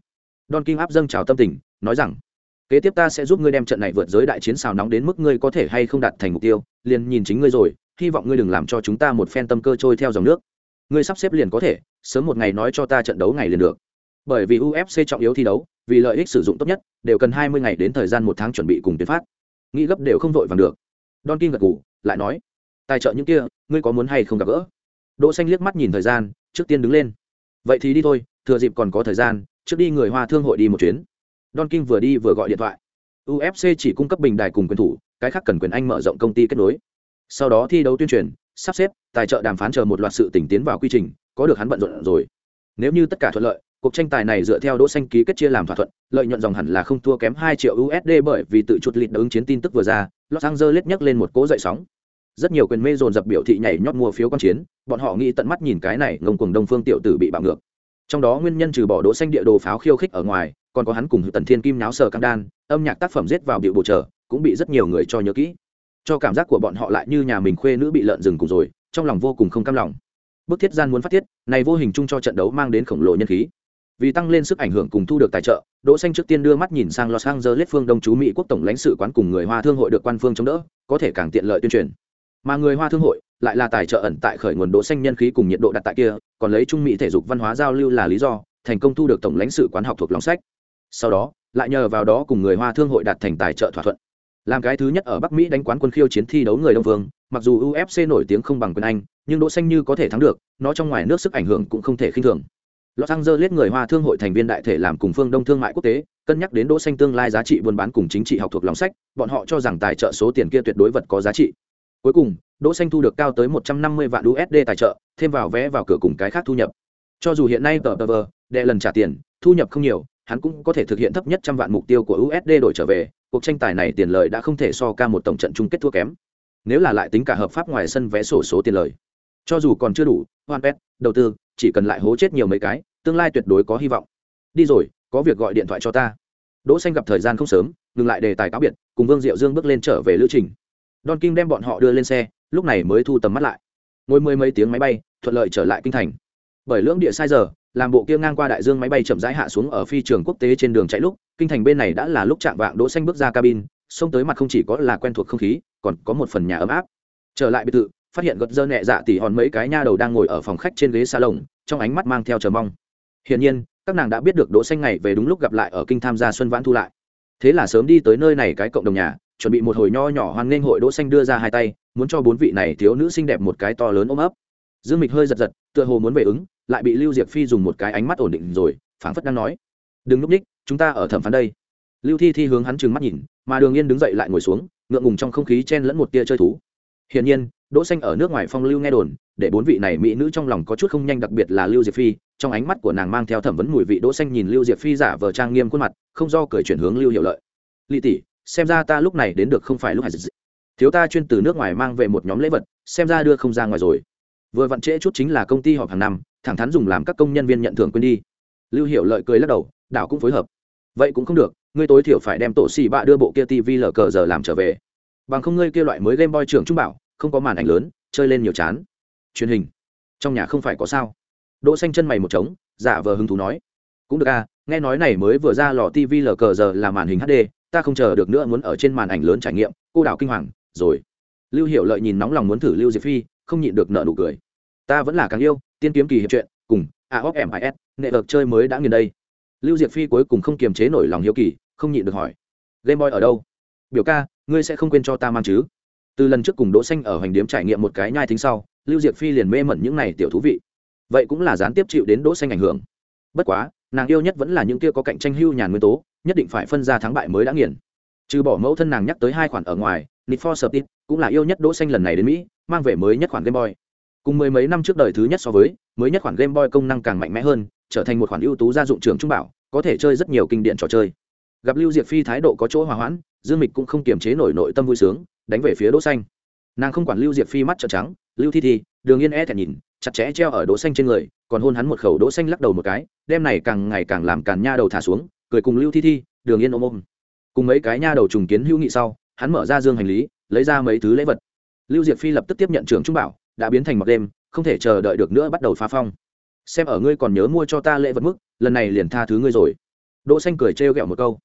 [SPEAKER 1] Don kim áp dâng chào tâm tình, nói rằng, kế tiếp ta sẽ giúp ngươi đem trận này vượt giới đại chiến xào nóng đến mức ngươi có thể hay không đạt thành mục tiêu, liền nhìn chính ngươi rồi, hy vọng ngươi đừng làm cho chúng ta một phen tâm cơ trôi theo dòng nước. Ngươi sắp xếp liền có thể, sớm một ngày nói cho ta trận đấu ngày liền được. Bởi vì ufc trọng yếu thi đấu, vì lợi ích sử dụng tốt nhất, đều cần hai mươi ngày đến thời gian một tháng chuẩn bị cùng tuyến phát nghĩ gấp đều không vội vàng được. Don kim gật ngủ lại nói, tài trợ những kia, ngươi có muốn hay không gặp gỡ? Đỗ xanh liếc mắt nhìn thời gian, trước tiên đứng lên. Vậy thì đi thôi, thừa dịp còn có thời gian, trước đi người hoa thương hội đi một chuyến. Don kim vừa đi vừa gọi điện thoại. Ufc chỉ cung cấp bình đài cùng quyền thủ, cái khác cần quyền anh mở rộng công ty kết nối. Sau đó thi đấu tuyên truyền, sắp xếp, tài trợ đàm phán chờ một loạt sự tỉnh tiến vào quy trình, có được hắn bận rộn rồi. Nếu như tất cả thuận lợi cuộc tranh tài này dựa theo đỗ xanh ký kết chia làm thỏa thuận, lợi nhuận dòng hẳn là không thua kém 2 triệu usd bởi vì tự chuột lịt ứng chiến tin tức vừa ra, los angeles nhấc lên một cỗ dậy sóng. Rất nhiều quyền mê dồn dập biểu thị nhảy nhót mua phiếu quan chiến, bọn họ nghĩ tận mắt nhìn cái này ngông cuồng đông phương tiểu tử bị bạo ngược. Trong đó nguyên nhân trừ bỏ đỗ xanh địa đồ pháo khiêu khích ở ngoài, còn có hắn cùng tần thiên kim náo sờ căng đan, âm nhạc tác phẩm giết vào biểu bổ trợ, cũng bị rất nhiều người cho nhớ kỹ. Cho cảm giác của bọn họ lại như nhà mình khuê nữ bị lợn rừng cùng rồi, trong lòng vô cùng không cam lòng. Bức thiết gian muốn phát tiết này vô hình chung cho trận đấu mang đến khổng lồ nhân khí vì tăng lên sức ảnh hưởng cùng thu được tài trợ, đỗ xanh trước tiên đưa mắt nhìn sang los angeles phương đông chú mỹ quốc tổng lãnh sự quán cùng người hoa thương hội được quan phương chống đỡ, có thể càng tiện lợi tuyên truyền. Mà người hoa thương hội lại là tài trợ ẩn tại khởi nguồn đỗ xanh nhân khí cùng nhiệt độ đặt tại kia, còn lấy trung mỹ thể dục văn hóa giao lưu là lý do, thành công thu được tổng lãnh sự quán học thuộc lòng sách. Sau đó, lại nhờ vào đó cùng người hoa thương hội đạt thành tài trợ thỏa thuận. Làm cái thứ nhất ở bắc mỹ đánh quán quân khiêu chiến thi đấu người đông vương, mặc dù ufc nổi tiếng không bằng quân anh, nhưng đỗ xanh như có thể thắng được, nó trong ngoài nước sức ảnh hưởng cũng không thể khinh thường. Los Angeles người Hoa thương hội thành viên đại thể làm cùng phương Đông thương mại quốc tế, cân nhắc đến đỗ xanh tương lai giá trị buôn bán cùng chính trị học thuộc lòng sách, bọn họ cho rằng tài trợ số tiền kia tuyệt đối vật có giá trị. Cuối cùng, đỗ xanh thu được cao tới 150 vạn USD tài trợ, thêm vào vé vào cửa cùng cái khác thu nhập. Cho dù hiện nay tờ tờ vờ đệ lần trả tiền, thu nhập không nhiều, hắn cũng có thể thực hiện thấp nhất trăm vạn mục tiêu của USD đổi trở về, cuộc tranh tài này tiền lợi đã không thể so ca một tổng trận chung kết thua kém. Nếu là lại tính cả hợp pháp ngoài sân vé sổ số tiền lợi, cho dù còn chưa đủ, hoàn pet, đầu tư, chỉ cần lại hố chết nhiều mấy cái, tương lai tuyệt đối có hy vọng. Đi rồi, có việc gọi điện thoại cho ta. Đỗ Xanh gặp thời gian không sớm, ngừng lại đề tài cáo biệt, cùng Vương Diệu Dương bước lên trở về lữ trình. Don Kim đem bọn họ đưa lên xe, lúc này mới thu tầm mắt lại. Ngồi mười mấy tiếng máy bay, thuận lợi trở lại kinh thành. Bởi lưỡng địa sai giờ, làm bộ kia ngang qua đại dương máy bay chậm rãi hạ xuống ở phi trường quốc tế trên đường chạy lúc kinh thành bên này đã là lúc chạm vạng đỗ xanh bước ra cabin xông tới mặt không chỉ có là quen thuộc không khí còn có một phần nhà ấm áp trở lại biệt thự phát hiện gật dơ nhẹ dạ tỉ hòn mấy cái nha đầu đang ngồi ở phòng khách trên ghế salon, trong ánh mắt mang theo chờ mong. Hiển nhiên, các nàng đã biết được đỗ xanh ngày về đúng lúc gặp lại ở kinh tham gia xuân vãn thu lại. Thế là sớm đi tới nơi này cái cộng đồng nhà, chuẩn bị một hồi nho nhỏ hoan nghênh hội đỗ xanh đưa ra hai tay, muốn cho bốn vị này thiếu nữ xinh đẹp một cái to lớn ôm ấp. Dương mịch hơi giật giật, tựa hồ muốn về ứng, lại bị lưu diệp phi dùng một cái ánh mắt ổn định rồi, phảng phất đang nói, đừng núp ních, chúng ta ở thẩm phán đây. Lưu thi thi hướng hắn trừng mắt nhìn, mà đường yên đứng dậy lại ngồi xuống, ngượng ngùng trong không khí chen lẫn một tia chơi thú. Hiển nhiên đỗ xanh ở nước ngoài phong lưu nghe đồn, để bốn vị này mỹ nữ trong lòng có chút không nhanh, đặc biệt là lưu diệp phi, trong ánh mắt của nàng mang theo thẩm vấn mùi vị, đỗ xanh nhìn lưu diệp phi giả vờ trang nghiêm khuôn mặt, không do cười chuyển hướng lưu hiệu lợi. Ly tỷ, xem ra ta lúc này đến được không phải lúc hải dị thiếu ta chuyên từ nước ngoài mang về một nhóm lễ vật, xem ra đưa không ra ngoài rồi. Vừa vặn trễ chút chính là công ty họp hàng năm, thẳng thắn dùng làm các công nhân viên nhận thưởng quên đi. Lưu hiệu lợi cười lắc đầu, đảo cũng phối hợp. Vậy cũng không được, ngươi tối thiểu phải đem tổ xì bạ đưa bộ kia tv lờ cờ giờ làm trở về. Bằng không ngươi kia loại mới game boy trưởng trung bảo không có màn ảnh lớn, chơi lên nhiều chán. Truyền hình. Trong nhà không phải có sao. Đỗ xanh chân mày một trống, giả vờ hứng thú nói. Cũng được à nghe nói này mới vừa ra lò tv lờ cờ giờ là màn hình hd ta không chờ được nữa muốn ở trên màn ảnh lớn trải nghiệm, cô đảo kinh hoàng, rồi. Lưu hiệu lợi nhìn nóng lòng muốn thử lưu diệp phi, không nhịn được nợ nụ cười. Ta vẫn là càng yêu, tiên kiếm kỳ hiệp truyện, cùng aop mis nệ vật chơi mới đã nghiền đây. Lưu diệp phi cuối cùng không kiềm chế nổi lòng hiếu kỳ, không nhịn được hỏi. Game boy ở đâu? Biểu ca, ngươi sẽ không quên cho ta mang chứ? Từ lần trước cùng đỗ xanh ở hoành điếm trải nghiệm một cái nhai thính sau lưu diệp phi liền mê mẩn những này tiểu thú vị vậy cũng là gián tiếp chịu đến đỗ xanh ảnh hưởng bất quá nàng yêu nhất vẫn là những kia có cạnh tranh hưu nhàn nguyên tố nhất định phải phân ra thắng bại mới đã nghiền trừ bỏ mẫu thân nàng nhắc tới hai khoản ở ngoài Need for Speed cũng là yêu nhất đỗ xanh lần này đến Mỹ, mang về mới nhất khoản Game Boy. Cùng mười mấy năm trước đời thứ nhất so với, mới nhất khoản Game Boy công năng càng mạnh mẽ hơn, trở thành một khoản ưu tú gia dụng trường trung bảo, có thể chơi rất nhiều kinh điển trò chơi. Gặp Lưu Diệp Phi thái độ có chỗ hòa hoãn, Dương Mịch cũng không kiềm chế nổi nội tâm vui sướng, đánh về phía Đỗ Xanh. Nàng không quản Lưu Diệp Phi mắt trợn trắng, Lưu Thi Thi, Đường Yên e thẹn nhìn, chặt chẽ treo ở Đỗ Xanh trên người, còn hôn hắn một khẩu. Đỗ Xanh lắc đầu một cái, đêm này càng ngày càng làm càn nha đầu thả xuống, cười cùng Lưu Thi Thi, Đường Yên ôm ôm. Cùng mấy cái nha đầu trùng kiến hữu nghị sau, hắn mở ra dương hành lý, lấy ra mấy thứ lễ vật. Lưu diệp phi lập tức tiếp nhận trưởng trung bảo đã biến thành một đêm không thể chờ đợi được nữa bắt đầu phá phong. Xem ở ngươi còn nhớ mua cho ta lễ vật mức lần này liền tha thứ ngươi rồi. Đỗ xanh cười trêu ghẹo một câu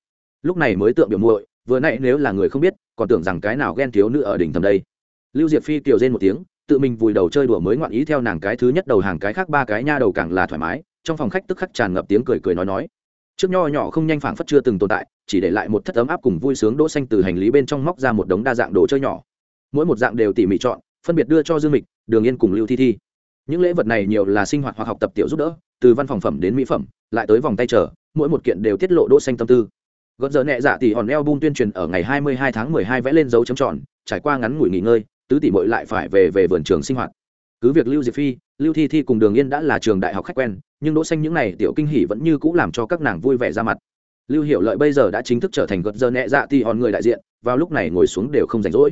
[SPEAKER 1] lúc này mới tượng biểu muội, vừa nãy nếu là người không biết, còn tưởng rằng cái nào ghen thiếu nữ ở đỉnh thầm đây. Lưu diệp phi kiều rên một tiếng, tự mình vùi đầu chơi đùa mới ngoạn ý theo nàng cái thứ nhất đầu hàng cái khác ba cái nha đầu càng là thoải mái, trong phòng khách tức khắc tràn ngập tiếng cười cười nói nói. Trước nho nhỏ không nhanh phảng phất chưa từng tồn tại, chỉ để lại một thất ấm áp cùng vui sướng đỗ xanh từ hành lý bên trong móc ra một đống đa dạng đồ chơi nhỏ. Mỗi một dạng đều tỉ mỉ chọn, phân biệt đưa cho dương mịch, đường yên cùng lưu thi thi. Những lễ vật này nhiều là sinh hoạt hoặc học tập tiểu giúp đỡ, từ văn phòng phẩm đến mỹ phẩm, lại tới vòng tay trở mỗi một kiện đều tiết lộ đỗ xanh tâm tư gợn giờ nhẹ dạ tỷ hòn eo bung tuyên truyền ở ngày 22 tháng 12 vẽ lên dấu chấm tròn, trải qua ngắn ngủi nghỉ ngơi, tứ tỷ muội lại phải về về vườn trường sinh hoạt. Cứ việc lưu diệp phi, lưu thi thi cùng đường yên đã là trường đại học khách quen, nhưng đỗ xanh những này tiểu kinh hỉ vẫn như cũ làm cho các nàng vui vẻ ra mặt. Lưu Hiểu lợi bây giờ đã chính thức trở thành gợt giờ nhẹ dạ tỷ hòn người đại diện, vào lúc này ngồi xuống đều không rảnh rỗi.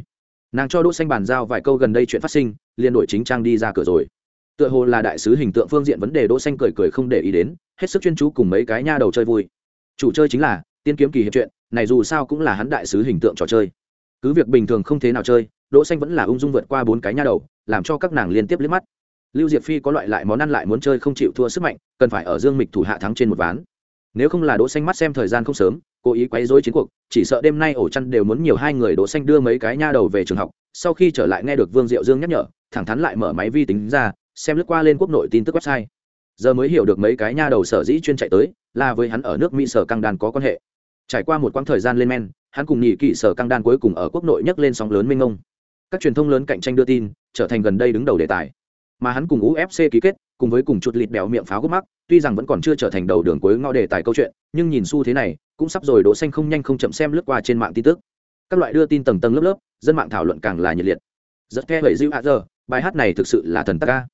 [SPEAKER 1] Nàng cho đỗ xanh bàn giao vài câu gần đây chuyện phát sinh, liền đổi chính trang đi ra cửa rồi. Tựa hồ là đại sứ hình tượng phương diện vấn đề đỗ xanh cười cười không để ý đến, hết sức chuyên chú cùng mấy cái nha đầu chơi vui. Chủ chơi chính là tiên kiếm kỳ hiệp chuyện này dù sao cũng là hắn đại sứ hình tượng trò chơi. Cứ việc bình thường không thế nào chơi, đỗ xanh vẫn là ung dung vượt qua bốn cái nha đầu, làm cho các nàng liên tiếp liếc mắt. Lưu diệp phi có loại lại món ăn lại muốn chơi không chịu thua sức mạnh, cần phải ở dương mịch thủ hạ thắng trên một ván. Nếu không là đỗ xanh mắt xem thời gian không sớm, cố ý quấy rối chiến cuộc, chỉ sợ đêm nay ổ chăn đều muốn nhiều hai người đỗ xanh đưa mấy cái nha đầu về trường học, sau khi trở lại nghe được vương diệu dương nhắc nhở, thẳng thắn lại mở máy vi tính ra, xem lướt qua lên quốc nội tin tức website. Giờ mới hiểu được mấy cái nha đầu sở dĩ chuyên chạy tới, là với hắn ở nước mỹ sở căng đàn có quan hệ trải qua một quãng thời gian lên men, hắn cùng nhị kỵ sở căng đan cuối cùng ở quốc nội nhấc lên sóng lớn minh ông các truyền thông lớn cạnh tranh đưa tin, trở thành gần đây đứng đầu đề tài. Mà hắn cùng ufc ký kết, cùng với cùng chuột lịt bèo miệng pháo gốc mắc, tuy rằng vẫn còn chưa trở thành đầu đường cuối ngõ đề tài câu chuyện, nhưng nhìn xu thế này, cũng sắp rồi đỗ xanh không nhanh không chậm xem lướt qua trên mạng tin tức. Các loại đưa tin tầng tầng lớp lớp, dân mạng thảo luận càng là nhiệt liệt. Rất khe bảy diệu hạ giờ, bài hát này thực sự là thần tác ca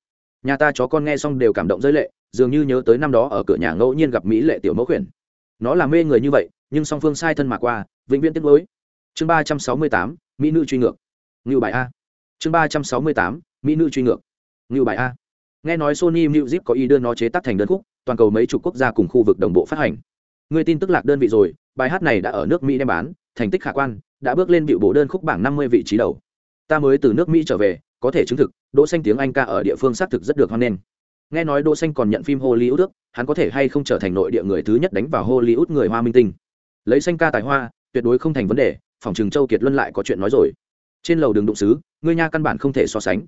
[SPEAKER 1] nhà ta chó con nghe xong đều cảm động rơi lệ, dường như nhớ tới năm đó ở cửa nhà ngẫu nhiên gặp mỹ lệ tiểu mẫu khuyển. Nó là mê người như vậy nhưng song phương sai thân mà qua, vĩnh viễn tiếng nuối. Chương ba trăm sáu mươi tám, mỹ nữ truy ngược. Ngưu bài a. Chương ba trăm sáu mươi tám, mỹ nữ truy ngược. Ngưu bài a. Nghe nói sony music có ý đưa nó chế tác thành đơn khúc, toàn cầu mấy chục quốc gia cùng khu vực đồng bộ phát hành. Người tin tức lạc đơn vị rồi, bài hát này đã ở nước mỹ đem bán, thành tích khả quan, đã bước lên biểu bộ đơn khúc bảng năm mươi vị trí đầu. Ta mới từ nước mỹ trở về, có thể chứng thực, đỗ xanh tiếng anh ca ở địa phương xác thực rất được hoan nghênh. Nghe nói đỗ xanh còn nhận phim hollywood ước, hắn có thể hay không trở thành nội địa người thứ nhất đánh vào hollywood người hoa minh tinh? Lấy xanh ca tài hoa, tuyệt đối không thành vấn đề, phòng trường châu kiệt luân lại có chuyện nói rồi. Trên lầu đường đụng xứ ngươi nha căn bản không thể so sánh.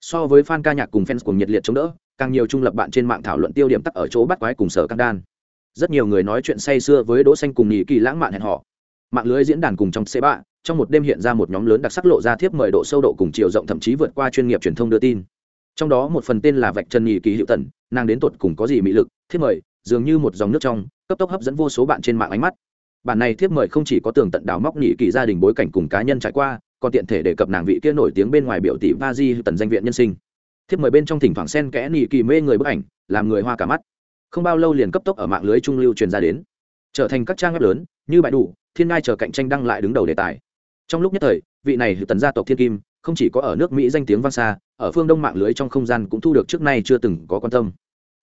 [SPEAKER 1] So với fan ca nhạc cùng fans cùng nhiệt liệt chống đỡ, càng nhiều trung lập bạn trên mạng thảo luận tiêu điểm tắc ở chỗ bắt quái cùng sở căng đan. Rất nhiều người nói chuyện say xưa với đỗ xanh cùng nhị kỳ lãng mạn hẹn họ mạng lưới diễn đàn cùng trong xe bạ trong một đêm hiện ra một nhóm lớn đặc sắc lộ ra thiếp mời độ sâu độ cùng chiều rộng thậm chí vượt qua chuyên nghiệp truyền thông đưa tin. Trong đó một phần tên là vạch chân nhị kỳ hiệu tần, nàng đến tột cùng có gì mỹ lực, thiếp mời, dường như một dòng nước trong, cấp tốc hấp dẫn vô số bạn trên mạng ánh mắt bản này thiếp mời không chỉ có tường tận đào móc nhị kỳ gia đình bối cảnh cùng cá nhân trải qua, còn tiện thể đề cập nàng vị kia nổi tiếng bên ngoài biểu tỷ va di tần danh viện nhân sinh. Thiếp mời bên trong thỉnh thoảng sen kẽ nhị kỳ mê người bức ảnh, làm người hoa cả mắt. Không bao lâu liền cấp tốc ở mạng lưới trung lưu truyền ra đến. Trở thành các trang web lớn, như bại đủ, thiên ngai chờ cạnh tranh đăng lại đứng đầu đề tài. Trong lúc nhất thời, vị này tần gia tộc thiên kim, không chỉ có ở nước mỹ danh tiếng vang xa, ở phương đông mạng lưới trong không gian cũng thu được trước nay chưa từng có quan tâm.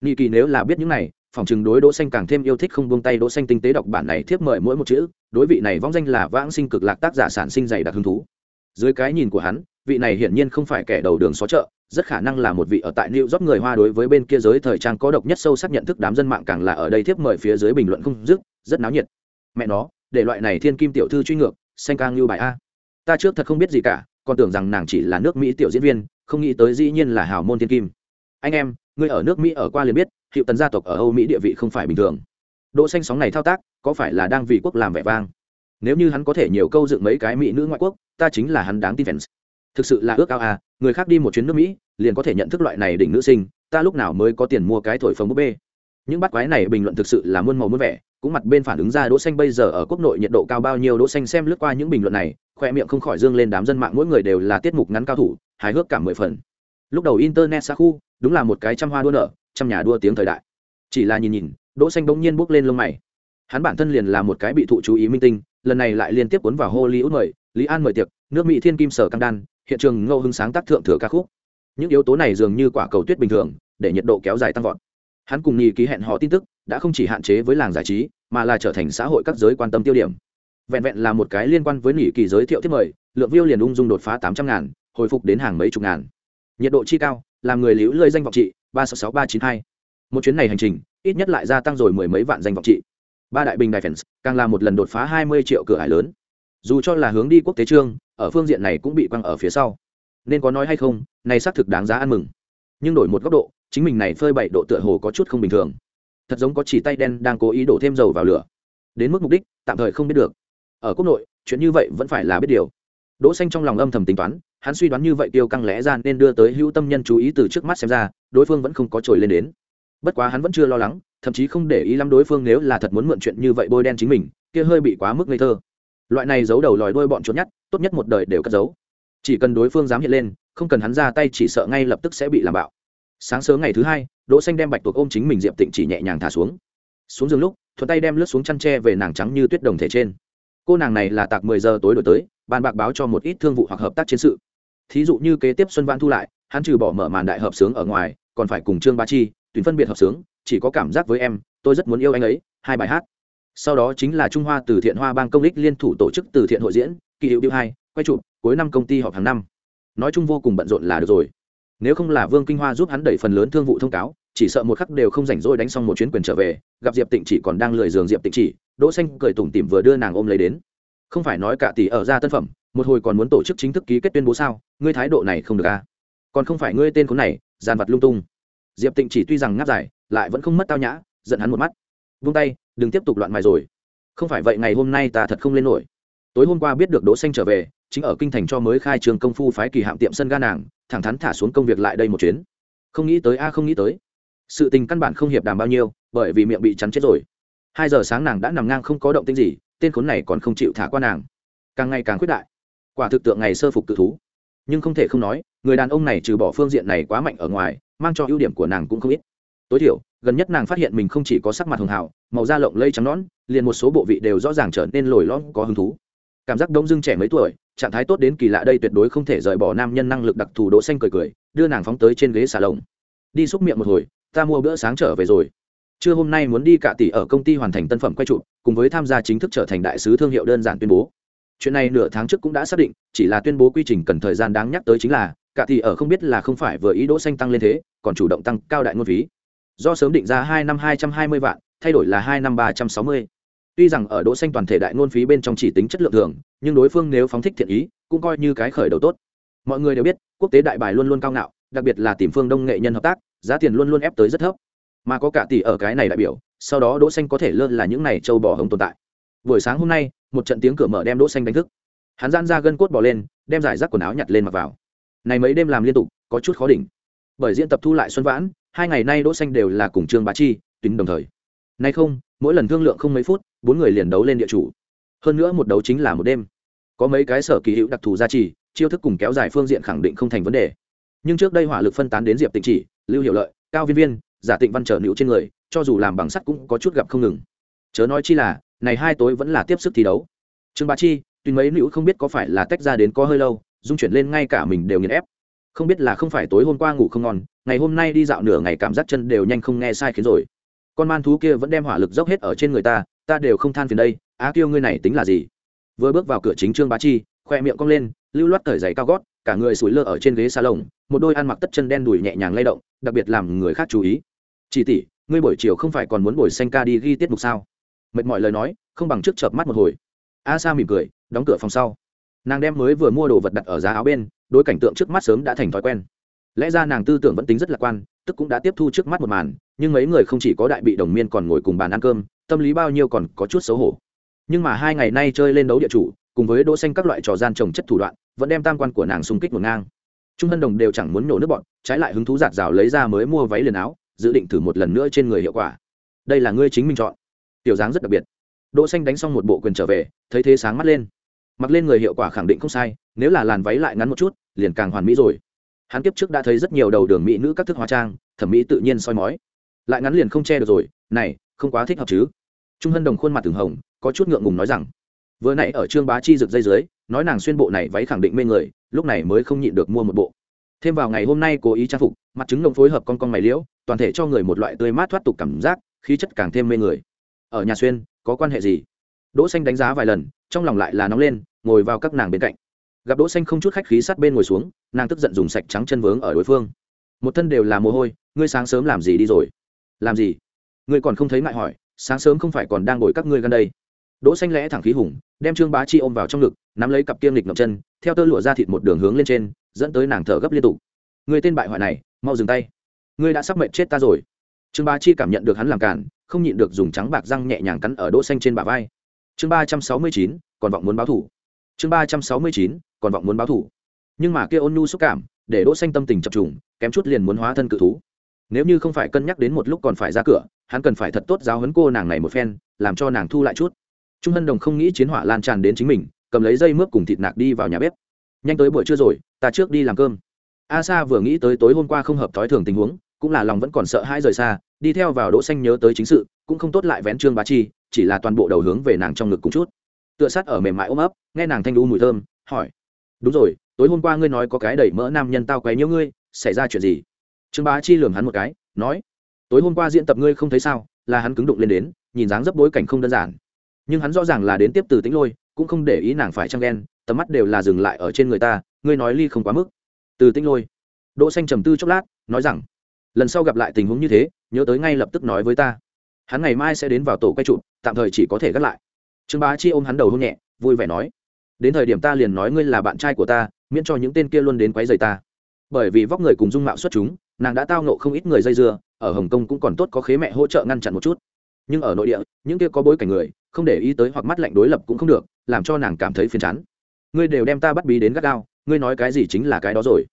[SPEAKER 1] Nị kỳ nếu là biết những này phòng chừng đối đỗ xanh càng thêm yêu thích không buông tay đỗ xanh tinh tế đọc bản này thiếp mời mỗi một chữ đối vị này vong danh là vãng sinh cực lạc tác giả sản sinh dày đặc hứng thú dưới cái nhìn của hắn vị này hiển nhiên không phải kẻ đầu đường xó chợ rất khả năng là một vị ở tại New York người Hoa đối với bên kia giới thời trang có độc nhất sâu sắc nhận thức đám dân mạng càng là ở đây tiếp mời phía dưới bình luận không dứt, rất náo nhiệt. Mẹ nó, để loại này thiên kim tiểu thư truy ngược, xanh càng lưu bài a. Ta trước thật không biết gì cả, còn tưởng rằng nàng chỉ là nước Mỹ tiểu diễn viên, không nghĩ tới dĩ nhiên là hào môn thiên kim. Anh em, ngươi ở nước Mỹ ở qua liền biết, hiệu tần gia tộc ở Âu Mỹ địa vị không phải bình thường. Đỗ xanh sóng này thao tác, có phải là đang vì quốc làm vẻ vang? Nếu như hắn có thể nhiều câu dựng mấy cái mỹ nữ ngoại quốc, ta chính là hắn đáng tin fans. Thực sự là ước ao à, người khác đi một chuyến nước Mỹ, liền có thể nhận thức loại này đỉnh nữ sinh ta lúc nào mới có tiền mua cái thổi phồng búp bê những bắt quái này bình luận thực sự là muôn màu muôn vẻ cũng mặt bên phản ứng ra đỗ xanh bây giờ ở quốc nội nhiệt độ cao bao nhiêu đỗ xanh xem lướt qua những bình luận này khoe miệng không khỏi dương lên đám dân mạng mỗi người đều là tiết mục ngắn cao thủ hài hước cả mười phần lúc đầu internet xa khu đúng là một cái trăm hoa đua nở trăm nhà đua tiếng thời đại. Chỉ là nhìn nhìn, đỗ xanh bỗng nhiên bước lên lông mày. Hắn bản thân liền là một cái bị thụ chú ý minh tinh, lần này lại liên tiếp cuốn vào hollywood mời, lý an mời tiệc, nước mỹ thiên kim sở căng đan, hiện trường ngô hưng sáng tác thượng thừa ca khúc. Những yếu tố này dường như quả cầu tuyết bình thường, để nhiệt độ kéo dài tăng vọt. Hắn cùng nhì ký hẹn họ tin tức, đã không chỉ hạn chế với làng giải trí, mà là trở thành xã hội các giới quan tâm tiêu điểm. Vẹn vẹn là một cái liên quan với nhì kỳ giới thiệu thiết mời, lượng view liền ung dung đột phá tám trăm ngàn, hồi phục đến hàng mấy chục ngàn. Nhiệt độ chi cao, làm người liễu lơi danh vọng trị ba sáu sáu ba chín hai. Một chuyến này hành trình, ít nhất lại gia tăng rồi mười mấy vạn danh vọng trị. Ba đại bình đại fans càng là một lần đột phá hai mươi triệu cửa hải lớn. Dù cho là hướng đi quốc tế trương, ở phương diện này cũng bị quăng ở phía sau. Nên có nói hay không, này xác thực đáng giá ăn mừng. Nhưng đổi một góc độ, chính mình này phơi bảy độ tựa hồ có chút không bình thường. Thật giống có chỉ tay đen đang cố ý đổ thêm dầu vào lửa. Đến mức mục đích, tạm thời không biết được. Ở quốc nội, chuyện như vậy vẫn phải là biết điều. Đỗ xanh trong lòng âm thầm tính toán hắn suy đoán như vậy tiêu căng lẽ ra nên đưa tới hữu tâm nhân chú ý từ trước mắt xem ra, đối phương vẫn không có trồi lên đến. Bất quá hắn vẫn chưa lo lắng, thậm chí không để ý lắm đối phương nếu là thật muốn mượn chuyện như vậy bôi đen chính mình, kia hơi bị quá mức ngây thơ. Loại này giấu đầu lòi đuôi bọn trốn nhất, tốt nhất một đời đều cất giấu. Chỉ cần đối phương dám hiện lên, không cần hắn ra tay chỉ sợ ngay lập tức sẽ bị làm bạo. Sáng sớm ngày thứ hai, đỗ xanh đem bạch tuộc ôm chính mình diệp tịnh chỉ nhẹ nhàng thả xuống. Xuống giường lúc, thuận tay đem lướt xuống chăn tre về nàng trắng như tuyết đồng thể trên. Cô nàng này là tạc mười giờ tối đổi tới, bàn bạc báo cho một ít thương vụ hoặc hợp tác chiến sự thí dụ như kế tiếp xuân văn thu lại, hắn trừ bỏ mở màn đại hợp sướng ở ngoài, còn phải cùng trương ba chi tuyển phân biệt hợp sướng, chỉ có cảm giác với em, tôi rất muốn yêu anh ấy, hai bài hát. Sau đó chính là trung hoa từ thiện hoa bang công ích liên thủ tổ chức từ thiện hội diễn, kỳ hiệu điệu hai, quay chụp, cuối năm công ty họp hàng năm. Nói chung vô cùng bận rộn là được rồi. Nếu không là vương kinh hoa giúp hắn đẩy phần lớn thương vụ thông cáo, chỉ sợ một khắc đều không rảnh rỗi đánh xong một chuyến quyền trở về, gặp diệp tịnh chỉ còn đang lười giường diệp tịnh chỉ, đỗ xanh cười tủm tỉm vừa đưa nàng ôm lấy đến. Không phải nói cả tỷ ở ra tân phẩm một hồi còn muốn tổ chức chính thức ký kết tuyên bố sao? Ngươi thái độ này không được à? Còn không phải ngươi tên khốn này giàn vật lung tung. Diệp tịnh chỉ tuy rằng ngáp dài, lại vẫn không mất tao nhã, giận hắn một mắt. Vung tay, đừng tiếp tục loạn mài rồi. Không phải vậy ngày hôm nay ta thật không lên nổi. Tối hôm qua biết được đỗ xanh trở về, chính ở kinh thành cho mới khai trường công phu phái kỳ hạm tiệm sân ga nàng, thẳng thắn thả xuống công việc lại đây một chuyến. Không nghĩ tới a, không nghĩ tới. Sự tình căn bản không hiệp đàm bao nhiêu, bởi vì miệng bị chắn chết rồi. Hai giờ sáng nàng đã nằm ngang không có động tĩnh gì, tên khốn này còn không chịu thả qua nàng. Càng ngày càng khuyết đại quả thực tượng ngày sơ phục tự thú. Nhưng không thể không nói, người đàn ông này trừ bỏ phương diện này quá mạnh ở ngoài, mang cho ưu điểm của nàng cũng không ít. Tối thiểu, gần nhất nàng phát hiện mình không chỉ có sắc mặt hường hào màu da lộng lây trắng nón liền một số bộ vị đều rõ ràng trở nên lồi lõm, có hứng thú. Cảm giác đông dưng trẻ mấy tuổi, trạng thái tốt đến kỳ lạ đây tuyệt đối không thể rời bỏ nam nhân năng lực đặc thù đỗ xanh cười cười, đưa nàng phóng tới trên ghế xà lồng. Đi xúc miệng một hồi, ta mua bữa sáng trở về rồi. Trưa hôm nay muốn đi cả tỷ ở công ty hoàn thành tân phẩm quay trụ, cùng với tham gia chính thức trở thành đại sứ thương hiệu đơn giản tuyên bố chuyện này nửa tháng trước cũng đã xác định, chỉ là tuyên bố quy trình cần thời gian đáng nhắc tới chính là, cả tỷ ở không biết là không phải vừa ý đỗ xanh tăng lên thế, còn chủ động tăng cao đại ngôn phí. Do sớm định ra hai năm hai trăm hai mươi vạn, thay đổi là hai năm ba trăm sáu mươi. Tuy rằng ở đỗ xanh toàn thể đại ngôn phí bên trong chỉ tính chất lượng thường, nhưng đối phương nếu phóng thích thiện ý, cũng coi như cái khởi đầu tốt. Mọi người đều biết, quốc tế đại bài luôn luôn cao ngạo, đặc biệt là tìm phương đông nghệ nhân hợp tác, giá tiền luôn luôn ép tới rất thấp. Mà có cả tỷ ở cái này đại biểu, sau đó đỗ xanh có thể lơ là những này châu bò hống tồn tại. Buổi sáng hôm nay một trận tiếng cửa mở đem đỗ xanh đánh thức. Hắn giãn ra gân cốt bò lên, đem giải rác quần áo nhặt lên mặc vào. Này mấy đêm làm liên tục, có chút khó đỉnh. Bởi diễn tập thu lại xuân vãn, hai ngày nay đỗ xanh đều là cùng trương bá chi, tính đồng thời. Nay không, mỗi lần thương lượng không mấy phút, bốn người liền đấu lên địa chủ. Hơn nữa một đấu chính là một đêm. Có mấy cái sở kỳ hữu đặc thù gia trì, chiêu thức cùng kéo dài phương diện khẳng định không thành vấn đề. Nhưng trước đây hỏa lực phân tán đến diệp tịnh chỉ, lưu hiệu lợi, cao viên viên, giả tịnh văn trở nữ trên người, cho dù làm bằng sắt cũng có chút gặp không ngừng. Chớ nói chi là này hai tối vẫn là tiếp sức thi đấu. Trương bá chi, tuy mấy nữ không biết có phải là tách ra đến có hơi lâu, dung chuyển lên ngay cả mình đều nghiền ép. Không biết là không phải tối hôm qua ngủ không ngon, ngày hôm nay đi dạo nửa ngày cảm giác chân đều nhanh không nghe sai khiến rồi. Con man thú kia vẫn đem hỏa lực dốc hết ở trên người ta ta đều không than phiền đây, á kiêu ngươi này tính là gì? Vừa bước vào cửa chính trương bá chi, khoe miệng cong lên, lưu loát cởi giày cao gót, cả người sủi lơ ở trên ghế salon, một đôi ăn mặc tất chân đen đùi nhẹ nhàng lay động, đặc biệt làm người khác chú ý. Chỉ tỷ, ngươi buổi chiều không phải còn muốn buổi xanh ca đi ghi tiết mục sao? Mệt mỏi lời nói, không bằng trước chợp mắt một hồi. A sa mỉm cười, đóng cửa phòng sau. Nàng đem mới vừa mua đồ vật đặt ở giá áo bên, đối cảnh tượng trước mắt sớm đã thành thói quen. Lẽ ra nàng tư tưởng vẫn tính rất lạc quan, tức cũng đã tiếp thu trước mắt một màn, nhưng mấy người không chỉ có đại bị đồng miên còn ngồi cùng bàn ăn cơm, tâm lý bao nhiêu còn có chút xấu hổ. Nhưng mà hai ngày nay chơi lên đấu địa chủ, cùng với đỗ xanh các loại trò gian trồng chất thủ đoạn, vẫn đem tam quan của nàng xung kích một ngang. Trung hân đồng đều chẳng muốn nổ nước bọn, trái lại hứng thú giạt rào lấy ra mới mua váy liền áo, dự định thử một lần nữa trên người hiệu quả. Đây là ngươi chính mình chọn tiểu dáng rất đặc biệt. Đỗ xanh đánh xong một bộ quyền trở về, thấy thế sáng mắt lên. Mặc lên người hiệu quả khẳng định không sai, nếu là làn váy lại ngắn một chút, liền càng hoàn mỹ rồi. Hắn kiếp trước đã thấy rất nhiều đầu đường mỹ nữ các thức hóa trang, thẩm mỹ tự nhiên soi mói. Lại ngắn liền không che được rồi, này, không quá thích hợp chứ. Trung hân đồng khuôn mặt từng hồng, có chút ngượng ngùng nói rằng, vừa nãy ở trương bá chi rực dây dưới, nói nàng xuyên bộ này váy khẳng định mê người, lúc này mới không nhịn được mua một bộ. Thêm vào ngày hôm nay cố ý trang phục, mặt trứng lông phối hợp con con mày liễu, toàn thể cho người một loại tươi mát thoát tục cảm giác, khí chất càng thêm mê người ở nhà xuyên, có quan hệ gì? Đỗ xanh đánh giá vài lần, trong lòng lại là nóng lên, ngồi vào các nàng bên cạnh. Gặp đỗ xanh không chút khách khí sát bên ngồi xuống, nàng tức giận dùng sạch trắng chân vướng ở đối phương. Một thân đều là mồ hôi, ngươi sáng sớm làm gì đi rồi? Làm gì? Ngươi còn không thấy ngại hỏi, sáng sớm không phải còn đang ngồi các ngươi gần đây. Đỗ xanh lẽ thẳng khí hùng, đem trương bá chi ôm vào trong ngực, nắm lấy cặp kiêm lịch ngậm chân, theo tơ lụa ra thịt một đường hướng lên trên, dẫn tới nàng thở gấp liên tục. Ngươi tên bại hoại này, mau dừng tay. Ngươi đã sắp mệnh chết ta rồi trương Ba chi cảm nhận được hắn làm cản, không nhịn được dùng trắng bạc răng nhẹ nhàng cắn ở đỗ xanh trên bả vai. Chương ba trăm sáu mươi chín, còn vọng muốn báo thủ. Chương ba trăm sáu mươi chín, còn vọng muốn báo thủ. Nhưng mà kia ôn nhu xúc cảm, để đỗ xanh tâm tình chập trùng, kém chút liền muốn hóa thân cự thú. Nếu như không phải cân nhắc đến một lúc còn phải ra cửa, hắn cần phải thật tốt giáo huấn cô nàng này một phen, làm cho nàng thu lại chút. Trung hân đồng không nghĩ chiến hỏa lan tràn đến chính mình, cầm lấy dây mướp cùng thịt nạc đi vào nhà bếp. Nhanh tới buổi trưa rồi, ta trước đi làm cơm. A sa vừa nghĩ tới tối hôm qua không hợp thói thường tình huống cũng là lòng vẫn còn sợ hãi rời xa, đi theo vào đỗ xanh nhớ tới chính sự, cũng không tốt lại vén trương bá chi, chỉ là toàn bộ đầu hướng về nàng trong ngực cũng chút. Tựa sát ở mềm mại ôm ấp, nghe nàng thanh đu mùi thơm, hỏi, đúng rồi, tối hôm qua ngươi nói có cái đẩy mỡ nam nhân tao quấy nhiễu ngươi, xảy ra chuyện gì? Trương bá chi lườm hắn một cái, nói, tối hôm qua diễn tập ngươi không thấy sao, là hắn cứng đụng lên đến, nhìn dáng dấp bối cảnh không đơn giản. Nhưng hắn rõ ràng là đến tiếp từ tính lôi, cũng không để ý nàng phải trăng đen tầm mắt đều là dừng lại ở trên người ta, ngươi nói ly không quá mức. Từ tính lôi, đỗ xanh trầm tư chốc lát, nói rằng lần sau gặp lại tình huống như thế, nhớ tới ngay lập tức nói với ta. Hắn ngày mai sẽ đến vào tổ quay trụ tạm thời chỉ có thể gác lại. Trương bá chi ôm hắn đầu hôn nhẹ, vui vẻ nói. Đến thời điểm ta liền nói ngươi là bạn trai của ta, miễn cho những tên kia luôn đến quấy rầy ta. Bởi vì vóc người cùng dung mạo xuất chúng, nàng đã tao nộ không ít người dây dưa, ở hồng kông cũng còn tốt có khế mẹ hỗ trợ ngăn chặn một chút. Nhưng ở nội địa, những kia có bối cảnh người, không để ý tới hoặc mắt lạnh đối lập cũng không được, làm cho nàng cảm thấy phiền chán. Ngươi đều đem ta bắt bí đến gắt gao, ngươi nói cái gì chính là cái đó rồi.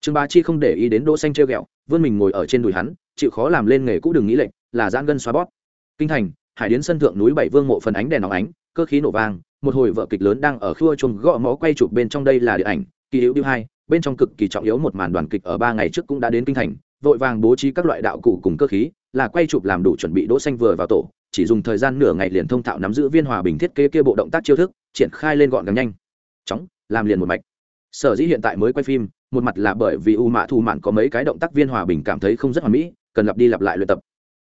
[SPEAKER 1] Trương bá chi không để ý đến đỗ xanh treo ghẹo vươn mình ngồi ở trên đùi hắn, chịu khó làm lên nghề cũ đừng nghĩ lệnh là giãn gân xóa bóp. Kinh thành, hải điến sân thượng núi bảy vương mộ phần ánh đèn nóng ánh, cơ khí nổ vang, một hồi vợ kịch lớn đang ở khua chuông gõ mó quay chụp bên trong đây là điện ảnh, kỳ hữu điêu hai, bên trong cực kỳ trọng yếu một màn đoàn kịch ở ba ngày trước cũng đã đến kinh thành, vội vàng bố trí các loại đạo cụ cùng cơ khí, là quay chụp làm đủ chuẩn bị đỗ xanh vừa vào tổ, chỉ dùng thời gian nửa ngày liền thông thạo nắm giữ viên hòa bình thiết kế kia bộ động tác chiêu thức, triển khai lên gọn gàng nhanh. Chóng, làm liền một mạch. Sở dĩ hiện tại mới quay phim một mặt là bởi vì u mạ thù mạn có mấy cái động tác viên hòa bình cảm thấy không rất hoàn mỹ, cần lặp đi lặp lại luyện tập.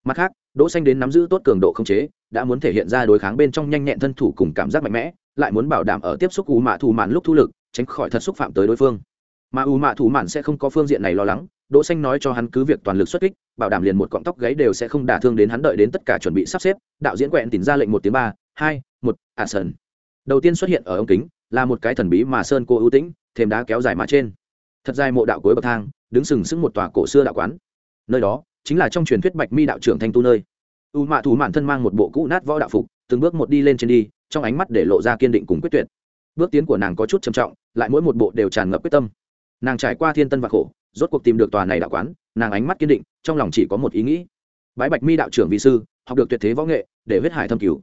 [SPEAKER 1] Mặt khác, đỗ xanh đến nắm giữ tốt cường độ không chế, đã muốn thể hiện ra đối kháng bên trong nhanh nhẹn thân thủ cùng cảm giác mạnh mẽ, lại muốn bảo đảm ở tiếp xúc u mạ thù mạn lúc thu lực, tránh khỏi thật xúc phạm tới đối phương. Mà u mạ thù mạn sẽ không có phương diện này lo lắng, đỗ xanh nói cho hắn cứ việc toàn lực xuất kích, bảo đảm liền một cọng tóc gáy đều sẽ không đả thương đến hắn đợi đến tất cả chuẩn bị sắp xếp, đạo diễn quẹn tìm ra lệnh một tiếng ba, hai, một ả sơn đầu tiên xuất hiện ở ống kính, là một cái thần bí mà sơn cô ưu tĩnh thêm đá kéo dài mà trên thật dài mộ đạo cuối bậc thang, đứng sừng sững một tòa cổ xưa đạo quán. Nơi đó, chính là trong truyền thuyết bạch mi đạo trưởng thanh tu nơi. U mạ thủ mạn thân mang một bộ cũ nát võ đạo phục, từng bước một đi lên trên đi, trong ánh mắt để lộ ra kiên định cùng quyết tuyệt. Bước tiến của nàng có chút trầm trọng, lại mỗi một bộ đều tràn ngập quyết tâm. Nàng trải qua thiên tân và khổ, rốt cuộc tìm được tòa này đạo quán, nàng ánh mắt kiên định, trong lòng chỉ có một ý nghĩ. Bái bạch mi đạo trưởng vị sư, học được tuyệt thế võ nghệ, để huyết hải thâm cứu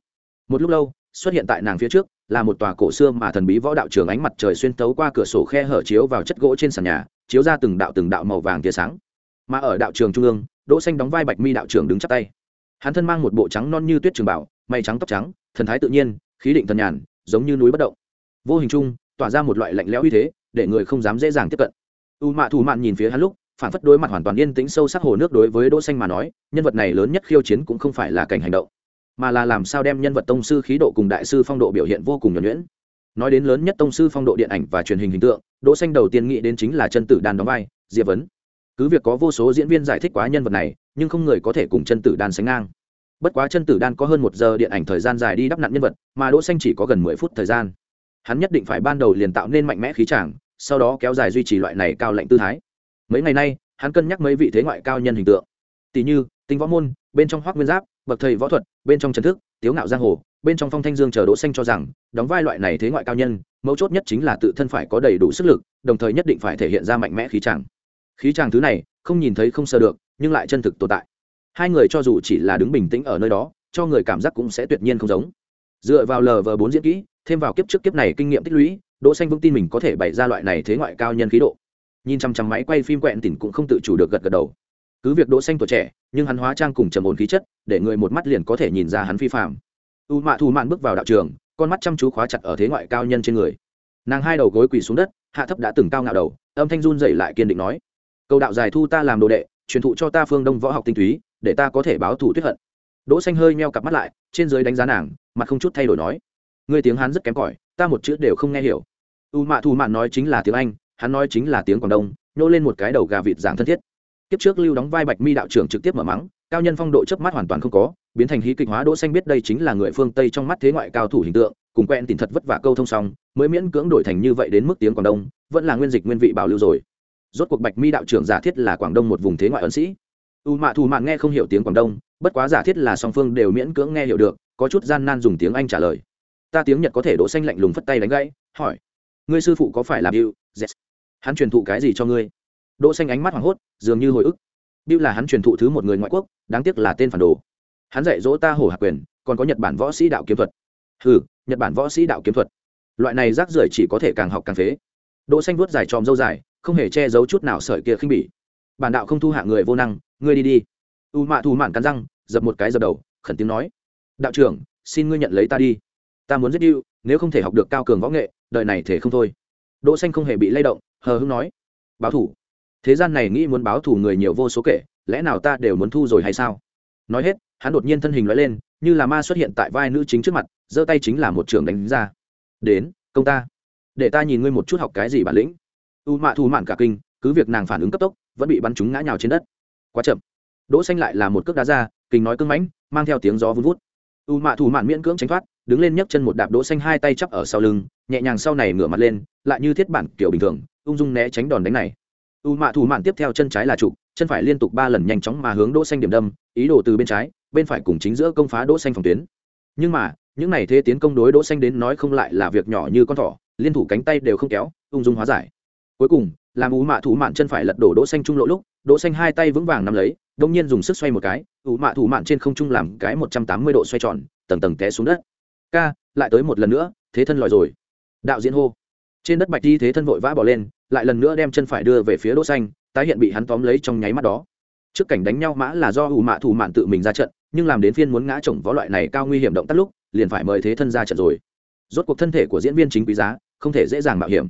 [SPEAKER 1] một lúc lâu, xuất hiện tại nàng phía trước là một tòa cổ xưa mà thần bí võ đạo trường ánh mặt trời xuyên tấu qua cửa sổ khe hở chiếu vào chất gỗ trên sàn nhà, chiếu ra từng đạo từng đạo màu vàng tia sáng. Mà ở đạo trường trung ương, đỗ xanh đóng vai bạch mi đạo trưởng đứng chắp tay. Hắn thân mang một bộ trắng non như tuyết trường bảo, mày trắng tóc trắng, thần thái tự nhiên, khí định thần nhàn, giống như núi bất động. Vô hình chung, tỏa ra một loại lạnh lẽo uy thế, để người không dám dễ dàng tiếp cận. U mạ thủ mạn nhìn phía hắn lúc, phản phất đối mặt hoàn toàn yên tĩnh sâu sắc hồ nước đối với đỗ xanh mà nói, nhân vật này lớn nhất khiêu chiến cũng không phải là cảnh hành động mà là làm sao đem nhân vật tông sư khí độ cùng đại sư phong độ biểu hiện vô cùng nhuẩn nhuyễn. Nói đến lớn nhất tông sư phong độ điện ảnh và truyền hình hình tượng, đỗ xanh đầu tiên nghĩ đến chính là chân tử đan đóng vai, diệp vấn. Cứ việc có vô số diễn viên giải thích quá nhân vật này, nhưng không người có thể cùng chân tử đan sánh ngang. Bất quá chân tử đan có hơn một giờ điện ảnh thời gian dài đi đắp nặn nhân vật, mà đỗ xanh chỉ có gần mười phút thời gian. Hắn nhất định phải ban đầu liền tạo nên mạnh mẽ khí tràng sau đó kéo dài duy trì loại này cao lạnh tư thái. Mấy ngày nay, hắn cân nhắc mấy vị thế ngoại cao nhân hình tượng. Tỷ như, tinh võ môn, bên trong hoắc nguyên giáp, bậc thầy võ thuật bên trong trần thức, tiếu ngạo giang hồ, bên trong phong thanh dương chờ đỗ xanh cho rằng, đóng vai loại này thế ngoại cao nhân, mấu chốt nhất chính là tự thân phải có đầy đủ sức lực, đồng thời nhất định phải thể hiện ra mạnh mẽ khí chàng. Khí chàng thứ này, không nhìn thấy không sơ được, nhưng lại chân thực tồn tại. Hai người cho dù chỉ là đứng bình tĩnh ở nơi đó, cho người cảm giác cũng sẽ tuyệt nhiên không giống. Dựa vào lờ vờ bốn diễn kỹ, thêm vào kiếp trước kiếp này kinh nghiệm tích lũy, đỗ xanh vững tin mình có thể bày ra loại này thế ngoại cao nhân khí độ. Nhìn chăm chăm máy quay phim quẹn tỉnh cũng không tự chủ được gật gật đầu cứ việc đỗ xanh tuổi trẻ, nhưng hắn hóa trang cùng trầm ổn khí chất, để người một mắt liền có thể nhìn ra hắn phi phàm. U mạ thù mạn bước vào đạo trường, con mắt chăm chú khóa chặt ở thế ngoại cao nhân trên người. Nàng hai đầu gối quỳ xuống đất, hạ thấp đã từng cao ngạo đầu, âm thanh run dậy lại kiên định nói, cầu đạo giải thu ta làm đồ đệ, truyền thụ cho ta phương đông võ học tinh túy, để ta có thể báo thù tuyết hận. Đỗ xanh hơi meo cặp mắt lại, trên dưới đánh giá nàng, mặt không chút thay đổi nói, ngươi tiếng hắn rất kém cỏi, ta một chữ đều không nghe hiểu. U mạ thù mạn nói chính là tiếng anh, hắn nói chính là tiếng quảng đông, nhô lên một cái đầu gà vịt dạng thân thiết kiếp trước lưu đóng vai bạch mi đạo trưởng trực tiếp mở mắng, cao nhân phong độ chớp mắt hoàn toàn không có, biến thành hí kịch hóa đỗ xanh biết đây chính là người phương tây trong mắt thế ngoại cao thủ hình tượng, cùng quen tìm thật vất vả câu thông xong, mới miễn cưỡng đổi thành như vậy đến mức tiếng quảng đông, vẫn là nguyên dịch nguyên vị bảo lưu rồi. Rốt cuộc bạch mi đạo trưởng giả thiết là quảng đông một vùng thế ngoại ấn sĩ. U mạ thù mạn nghe không hiểu tiếng quảng đông, bất quá giả thiết là song phương đều miễn cưỡng nghe hiểu được, có chút gian nan dùng tiếng anh trả lời. Ta tiếng nhật có thể đỗ xanh lạnh lùng phất tay đánh gãy, hỏi, ngươi sư phụ có phải là bill yes. hắn truyền thụ cái gì cho ngươi? Đỗ xanh ánh mắt hoảng hốt dường như hồi ức. Bill là hắn truyền thụ thứ một người ngoại quốc đáng tiếc là tên phản đồ. Hắn dạy dỗ ta hổ hạc quyền còn có nhật bản võ sĩ đạo kiếm thuật. Hừ nhật bản võ sĩ đạo kiếm thuật. Loại này rác rưởi chỉ có thể càng học càng phế. Đỗ xanh vuốt dài tròm dâu dài không hề che giấu chút nào sợi kia khinh bỉ. Bản đạo không thu hạ người vô năng ngươi đi đi. U mạ thù mạn cắn răng dập một cái dập đầu khẩn tiếng nói. Đạo trưởng xin ngươi nhận lấy ta đi. Ta muốn giết yêu, nếu không thể học được cao cường võ nghệ đời này thể không thôi. Đỗ xanh không hề bị lay động hờ hững nói. Báo thủ thế gian này nghĩ muốn báo thù người nhiều vô số kể, lẽ nào ta đều muốn thu rồi hay sao? Nói hết, hắn đột nhiên thân hình nói lên, như là ma xuất hiện tại vai nữ chính trước mặt, giơ tay chính là một trường đánh ra. Đến, công ta. Để ta nhìn ngươi một chút học cái gì bản lĩnh. U mạ thù mạn cả kinh, cứ việc nàng phản ứng cấp tốc, vẫn bị bắn trúng ngã nhào trên đất. Quá chậm. Đỗ xanh lại là một cước đá ra, kinh nói cưng mãnh, mang theo tiếng gió vun vút. U mạ thù mạn miễn cưỡng tránh thoát, đứng lên nhấc chân một đạp đỗ xanh hai tay chắp ở sau lưng, nhẹ nhàng sau này ngửa mặt lên, lại như thiết bản kiểu bình thường, ung dung né tránh đòn đánh này u mạ thủ mạn tiếp theo chân trái là trụ chân phải liên tục ba lần nhanh chóng mà hướng đỗ xanh điểm đâm, ý đồ từ bên trái, bên phải cùng chính giữa công phá đỗ xanh phòng tuyến. Nhưng mà, những này thế tiến công đối đỗ xanh đến nói không lại là việc nhỏ như con thỏ, liên thủ cánh tay đều không kéo, ung dung hóa giải. Cuối cùng, làm u mạ thủ mạn chân phải lật đổ đỗ xanh trung lộ lúc, đỗ xanh hai tay vững vàng nắm lấy đung nhiên dùng sức xoay một cái, u mạ thủ mạn trên không trung làm cái 180 độ xoay tròn, tầng tầng té xuống đất. Ca, lại tới một lần nữa, thế thân lòi rồi. Đạo diễn hô trên đất bạch đi thế thân vội vã bỏ lên, lại lần nữa đem chân phải đưa về phía đỗ xanh, tái hiện bị hắn tóm lấy trong nháy mắt đó. Trước cảnh đánh nhau mã là do ủ mạ thủ mạn tự mình ra trận, nhưng làm đến phiên muốn ngã chồng võ loại này cao nguy hiểm động tác lúc, liền phải mời thế thân ra trận rồi. Rốt cuộc thân thể của diễn viên chính quý giá, không thể dễ dàng mạo hiểm.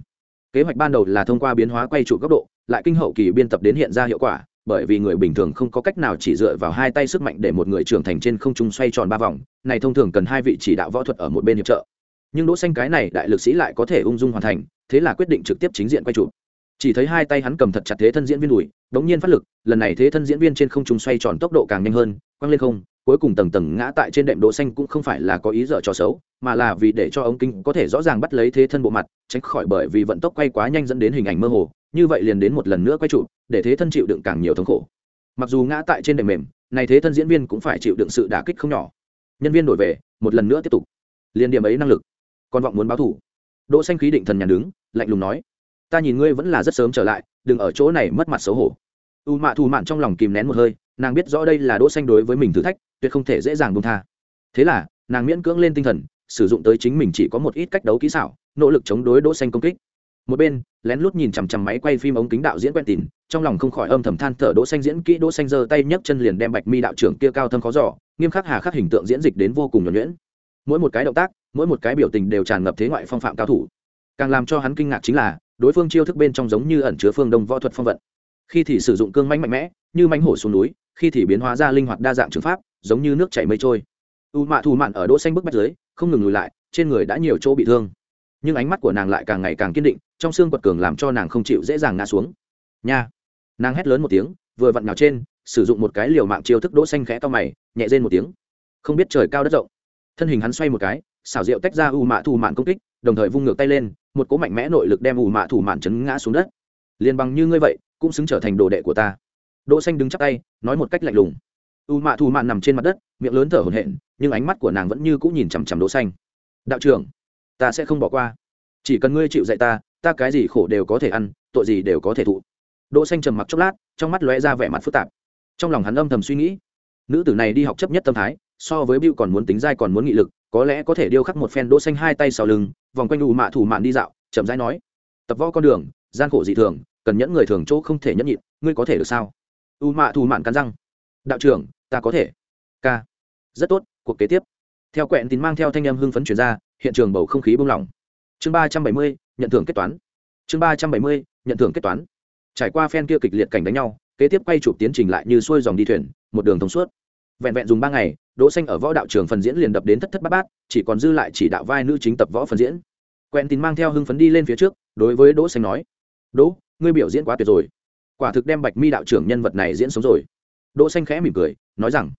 [SPEAKER 1] Kế hoạch ban đầu là thông qua biến hóa quay trụ góc độ, lại kinh hậu kỳ biên tập đến hiện ra hiệu quả, bởi vì người bình thường không có cách nào chỉ dựa vào hai tay sức mạnh để một người trưởng thành trên không trung xoay tròn ba vòng, này thông thường cần hai vị chỉ đạo võ thuật ở một bên hiệp trợ nhưng đỗ xanh cái này đại lực sĩ lại có thể ung dung hoàn thành, thế là quyết định trực tiếp chính diện quay trụ chỉ thấy hai tay hắn cầm thật chặt thế thân diễn viên đùi, đống nhiên phát lực, lần này thế thân diễn viên trên không trung xoay tròn tốc độ càng nhanh hơn, quăng lên không, cuối cùng tầng tầng ngã tại trên đệm đỗ xanh cũng không phải là có ý dở trò xấu, mà là vì để cho ống kính có thể rõ ràng bắt lấy thế thân bộ mặt, tránh khỏi bởi vì vận tốc quay quá nhanh dẫn đến hình ảnh mơ hồ, như vậy liền đến một lần nữa quay trụ để thế thân chịu đựng càng nhiều thống khổ. Mặc dù ngã tại trên đệm mềm, này thế thân diễn viên cũng phải chịu đựng sự đả kích không nhỏ. Nhân viên đổi về, một lần nữa tiếp tục. Liên điểm ấy năng lực còn vọng muốn báo thủ. Đỗ xanh khí định thần nhàn đứng, lạnh lùng nói, ta nhìn ngươi vẫn là rất sớm trở lại, đừng ở chỗ này mất mặt xấu hổ. U mạ thù mạn trong lòng kìm nén một hơi, nàng biết rõ đây là đỗ xanh đối với mình thử thách, tuyệt không thể dễ dàng buông tha. Thế là, nàng miễn cưỡng lên tinh thần, sử dụng tới chính mình chỉ có một ít cách đấu kỹ xảo, nỗ lực chống đối đỗ xanh công kích. Một bên, lén lút nhìn chằm chằm máy quay phim ống kính đạo diễn quen tìm trong lòng không khỏi âm thầm than thở đỗ xanh diễn kỹ, đỗ xanh giơ tay nhấc chân liền đem bạch mi đạo trưởng kia cao thâm khó dò, nghiêm khắc hà khắc hình tượng diễn dịch đến vô cùng nhuần nhuyễn. Mỗi một cái động tác mỗi một cái biểu tình đều tràn ngập thế ngoại phong phạm cao thủ. Càng làm cho hắn kinh ngạc chính là, đối phương chiêu thức bên trong giống như ẩn chứa phương đông võ thuật phong vận. Khi thì sử dụng cương mãnh mạnh mẽ, như mãnh hổ xuống núi, khi thì biến hóa ra linh hoạt đa dạng trường pháp, giống như nước chảy mây trôi. U mạ thù mạn ở đỗ xanh bức bách dưới, không ngừng lùi lại, trên người đã nhiều chỗ bị thương. Nhưng ánh mắt của nàng lại càng ngày càng kiên định, trong xương quật cường làm cho nàng không chịu dễ dàng ngã xuống. Nha! Nàng hét lớn một tiếng, vừa vặn nào trên, sử dụng một cái liều mạng chiêu thức đỗ xanh khẽ to mày, nhẹ rên một tiếng. Không biết trời cao đất rộng. Thân hình hắn xoay một cái xảo diệu tách ra u mạ thù mạn công kích đồng thời vung ngược tay lên một cỗ mạnh mẽ nội lực đem u mạ thù mạn chấn ngã xuống đất. Liền bằng như ngươi vậy cũng xứng trở thành đồ đệ của ta. Đỗ xanh đứng chắp tay nói một cách lạnh lùng. U mạ thù mạn nằm trên mặt đất miệng lớn thở hổn hển nhưng ánh mắt của nàng vẫn như cũ nhìn chằm chằm đỗ xanh. Đạo trưởng ta sẽ không bỏ qua. Chỉ cần ngươi chịu dạy ta ta cái gì khổ đều có thể ăn tội gì đều có thể thụ. Đỗ xanh trầm mặc chốc lát trong mắt lóe ra vẻ mặt phức tạp. Trong lòng hắn âm thầm suy nghĩ nữ tử này đi học chấp nhất tâm thái so với bưu còn muốn tính dai còn muốn nghị lực, có lẽ có thể điêu khắc một phen đỗ xanh hai tay sau lưng, vòng quanh đủ mạ thủ mạn đi dạo, chậm rãi nói: "Tập võ con đường, gian khổ dị thường, cần nhẫn người thường chỗ không thể nhẫn nhịn, ngươi có thể được sao?" U mạ thủ mạn cắn răng: "Đạo trưởng, ta có thể." "Ca." "Rất tốt, cuộc kế tiếp." Theo quẹn tín mang theo thanh âm hưng phấn truyền ra, hiện trường bầu không khí bung lỏng. Chương ba trăm bảy mươi nhận thưởng kết toán. Chương ba trăm bảy mươi nhận thưởng kết toán. Trải qua phen kia kịch liệt cảnh đánh nhau, kế tiếp quay chụp tiến trình lại như xuôi dòng đi thuyền, một đường thông suốt vẹn vẹn dùng ba ngày, đỗ xanh ở võ đạo trường phần diễn liền đập đến thất thất bát bát, chỉ còn dư lại chỉ đạo vai nữ chính tập võ phần diễn. Quen tin mang theo hưng phấn đi lên phía trước, đối với đỗ xanh nói, đỗ, ngươi biểu diễn quá tuyệt rồi. Quả thực đem bạch mi đạo trưởng nhân vật này diễn sống rồi. Đỗ xanh khẽ mỉm cười, nói rằng,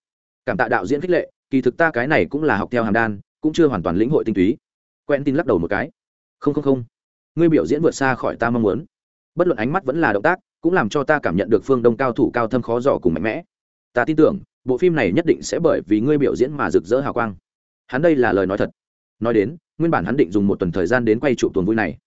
[SPEAKER 1] cảm tạ đạo diễn khích lệ, kỳ thực ta cái này cũng là học theo hàm đan, cũng chưa hoàn toàn lĩnh hội tinh túy. Quen tin lắc đầu một cái, không không không. Ngươi biểu diễn vượt xa khỏi ta mong muốn. Bất luận ánh mắt vẫn là động tác, cũng làm cho ta cảm nhận được phương đông cao thủ cao thâm khó dò cùng mạnh mẽ. Ta tin tưởng bộ phim này nhất định sẽ bởi vì ngươi biểu diễn mà rực rỡ hào quang. Hắn đây là lời nói thật. Nói đến, nguyên bản hắn định dùng một tuần thời gian đến quay trụ tuần vui này.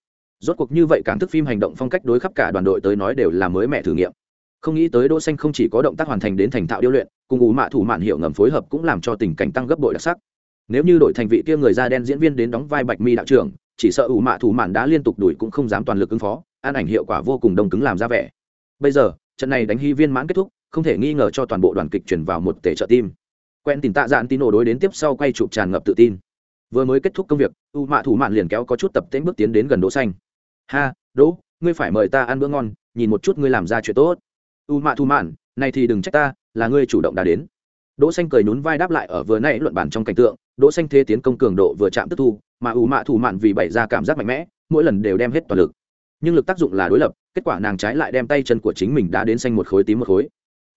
[SPEAKER 1] Rốt cuộc như vậy càng thức phim hành động phong cách đối khắp cả đoàn đội tới nói đều là mới mẹ thử nghiệm. Không nghĩ tới đỗ xanh không chỉ có động tác hoàn thành đến thành thạo điêu luyện, cùng ủ mạ thủ mạn hiệu ngầm phối hợp cũng làm cho tình cảnh tăng gấp bội đặc sắc. Nếu như đổi thành vị kia người da đen diễn viên đến đóng vai bạch mi đạo trưởng, chỉ sợ ủ mạ thủ mạn đã liên tục đuổi cũng không dám toàn lực ứng phó, an ảnh hiệu quả vô cùng đông cứng làm ra vẻ. Bây giờ, trận này đánh hy viên mãn kết thúc không thể nghi ngờ cho toàn bộ đoàn kịch chuyển vào một tể trợ tim. Quen tìm tạ dạn tino đối đến tiếp sau quay chụp tràn ngập tự tin. Vừa mới kết thúc công việc, u mạ thủ mạn liền kéo có chút tập tễnh bước tiến đến gần đỗ xanh. Ha, đỗ, ngươi phải mời ta ăn bữa ngon, nhìn một chút ngươi làm ra chuyện tốt. U mạ thủ mạn, này thì đừng trách ta, là ngươi chủ động đã đến. Đỗ xanh cười nhún vai đáp lại ở vừa nãy luận bản trong cảnh tượng, đỗ xanh thế tiến công cường độ vừa chạm tức thu, mà u mạ thủ mạn vì bày ra cảm giác mạnh mẽ, mỗi lần đều đem hết toàn lực. Nhưng lực tác dụng là đối lập, kết quả nàng trái lại đem tay chân của chính mình đã đến xanh một khối tím một khối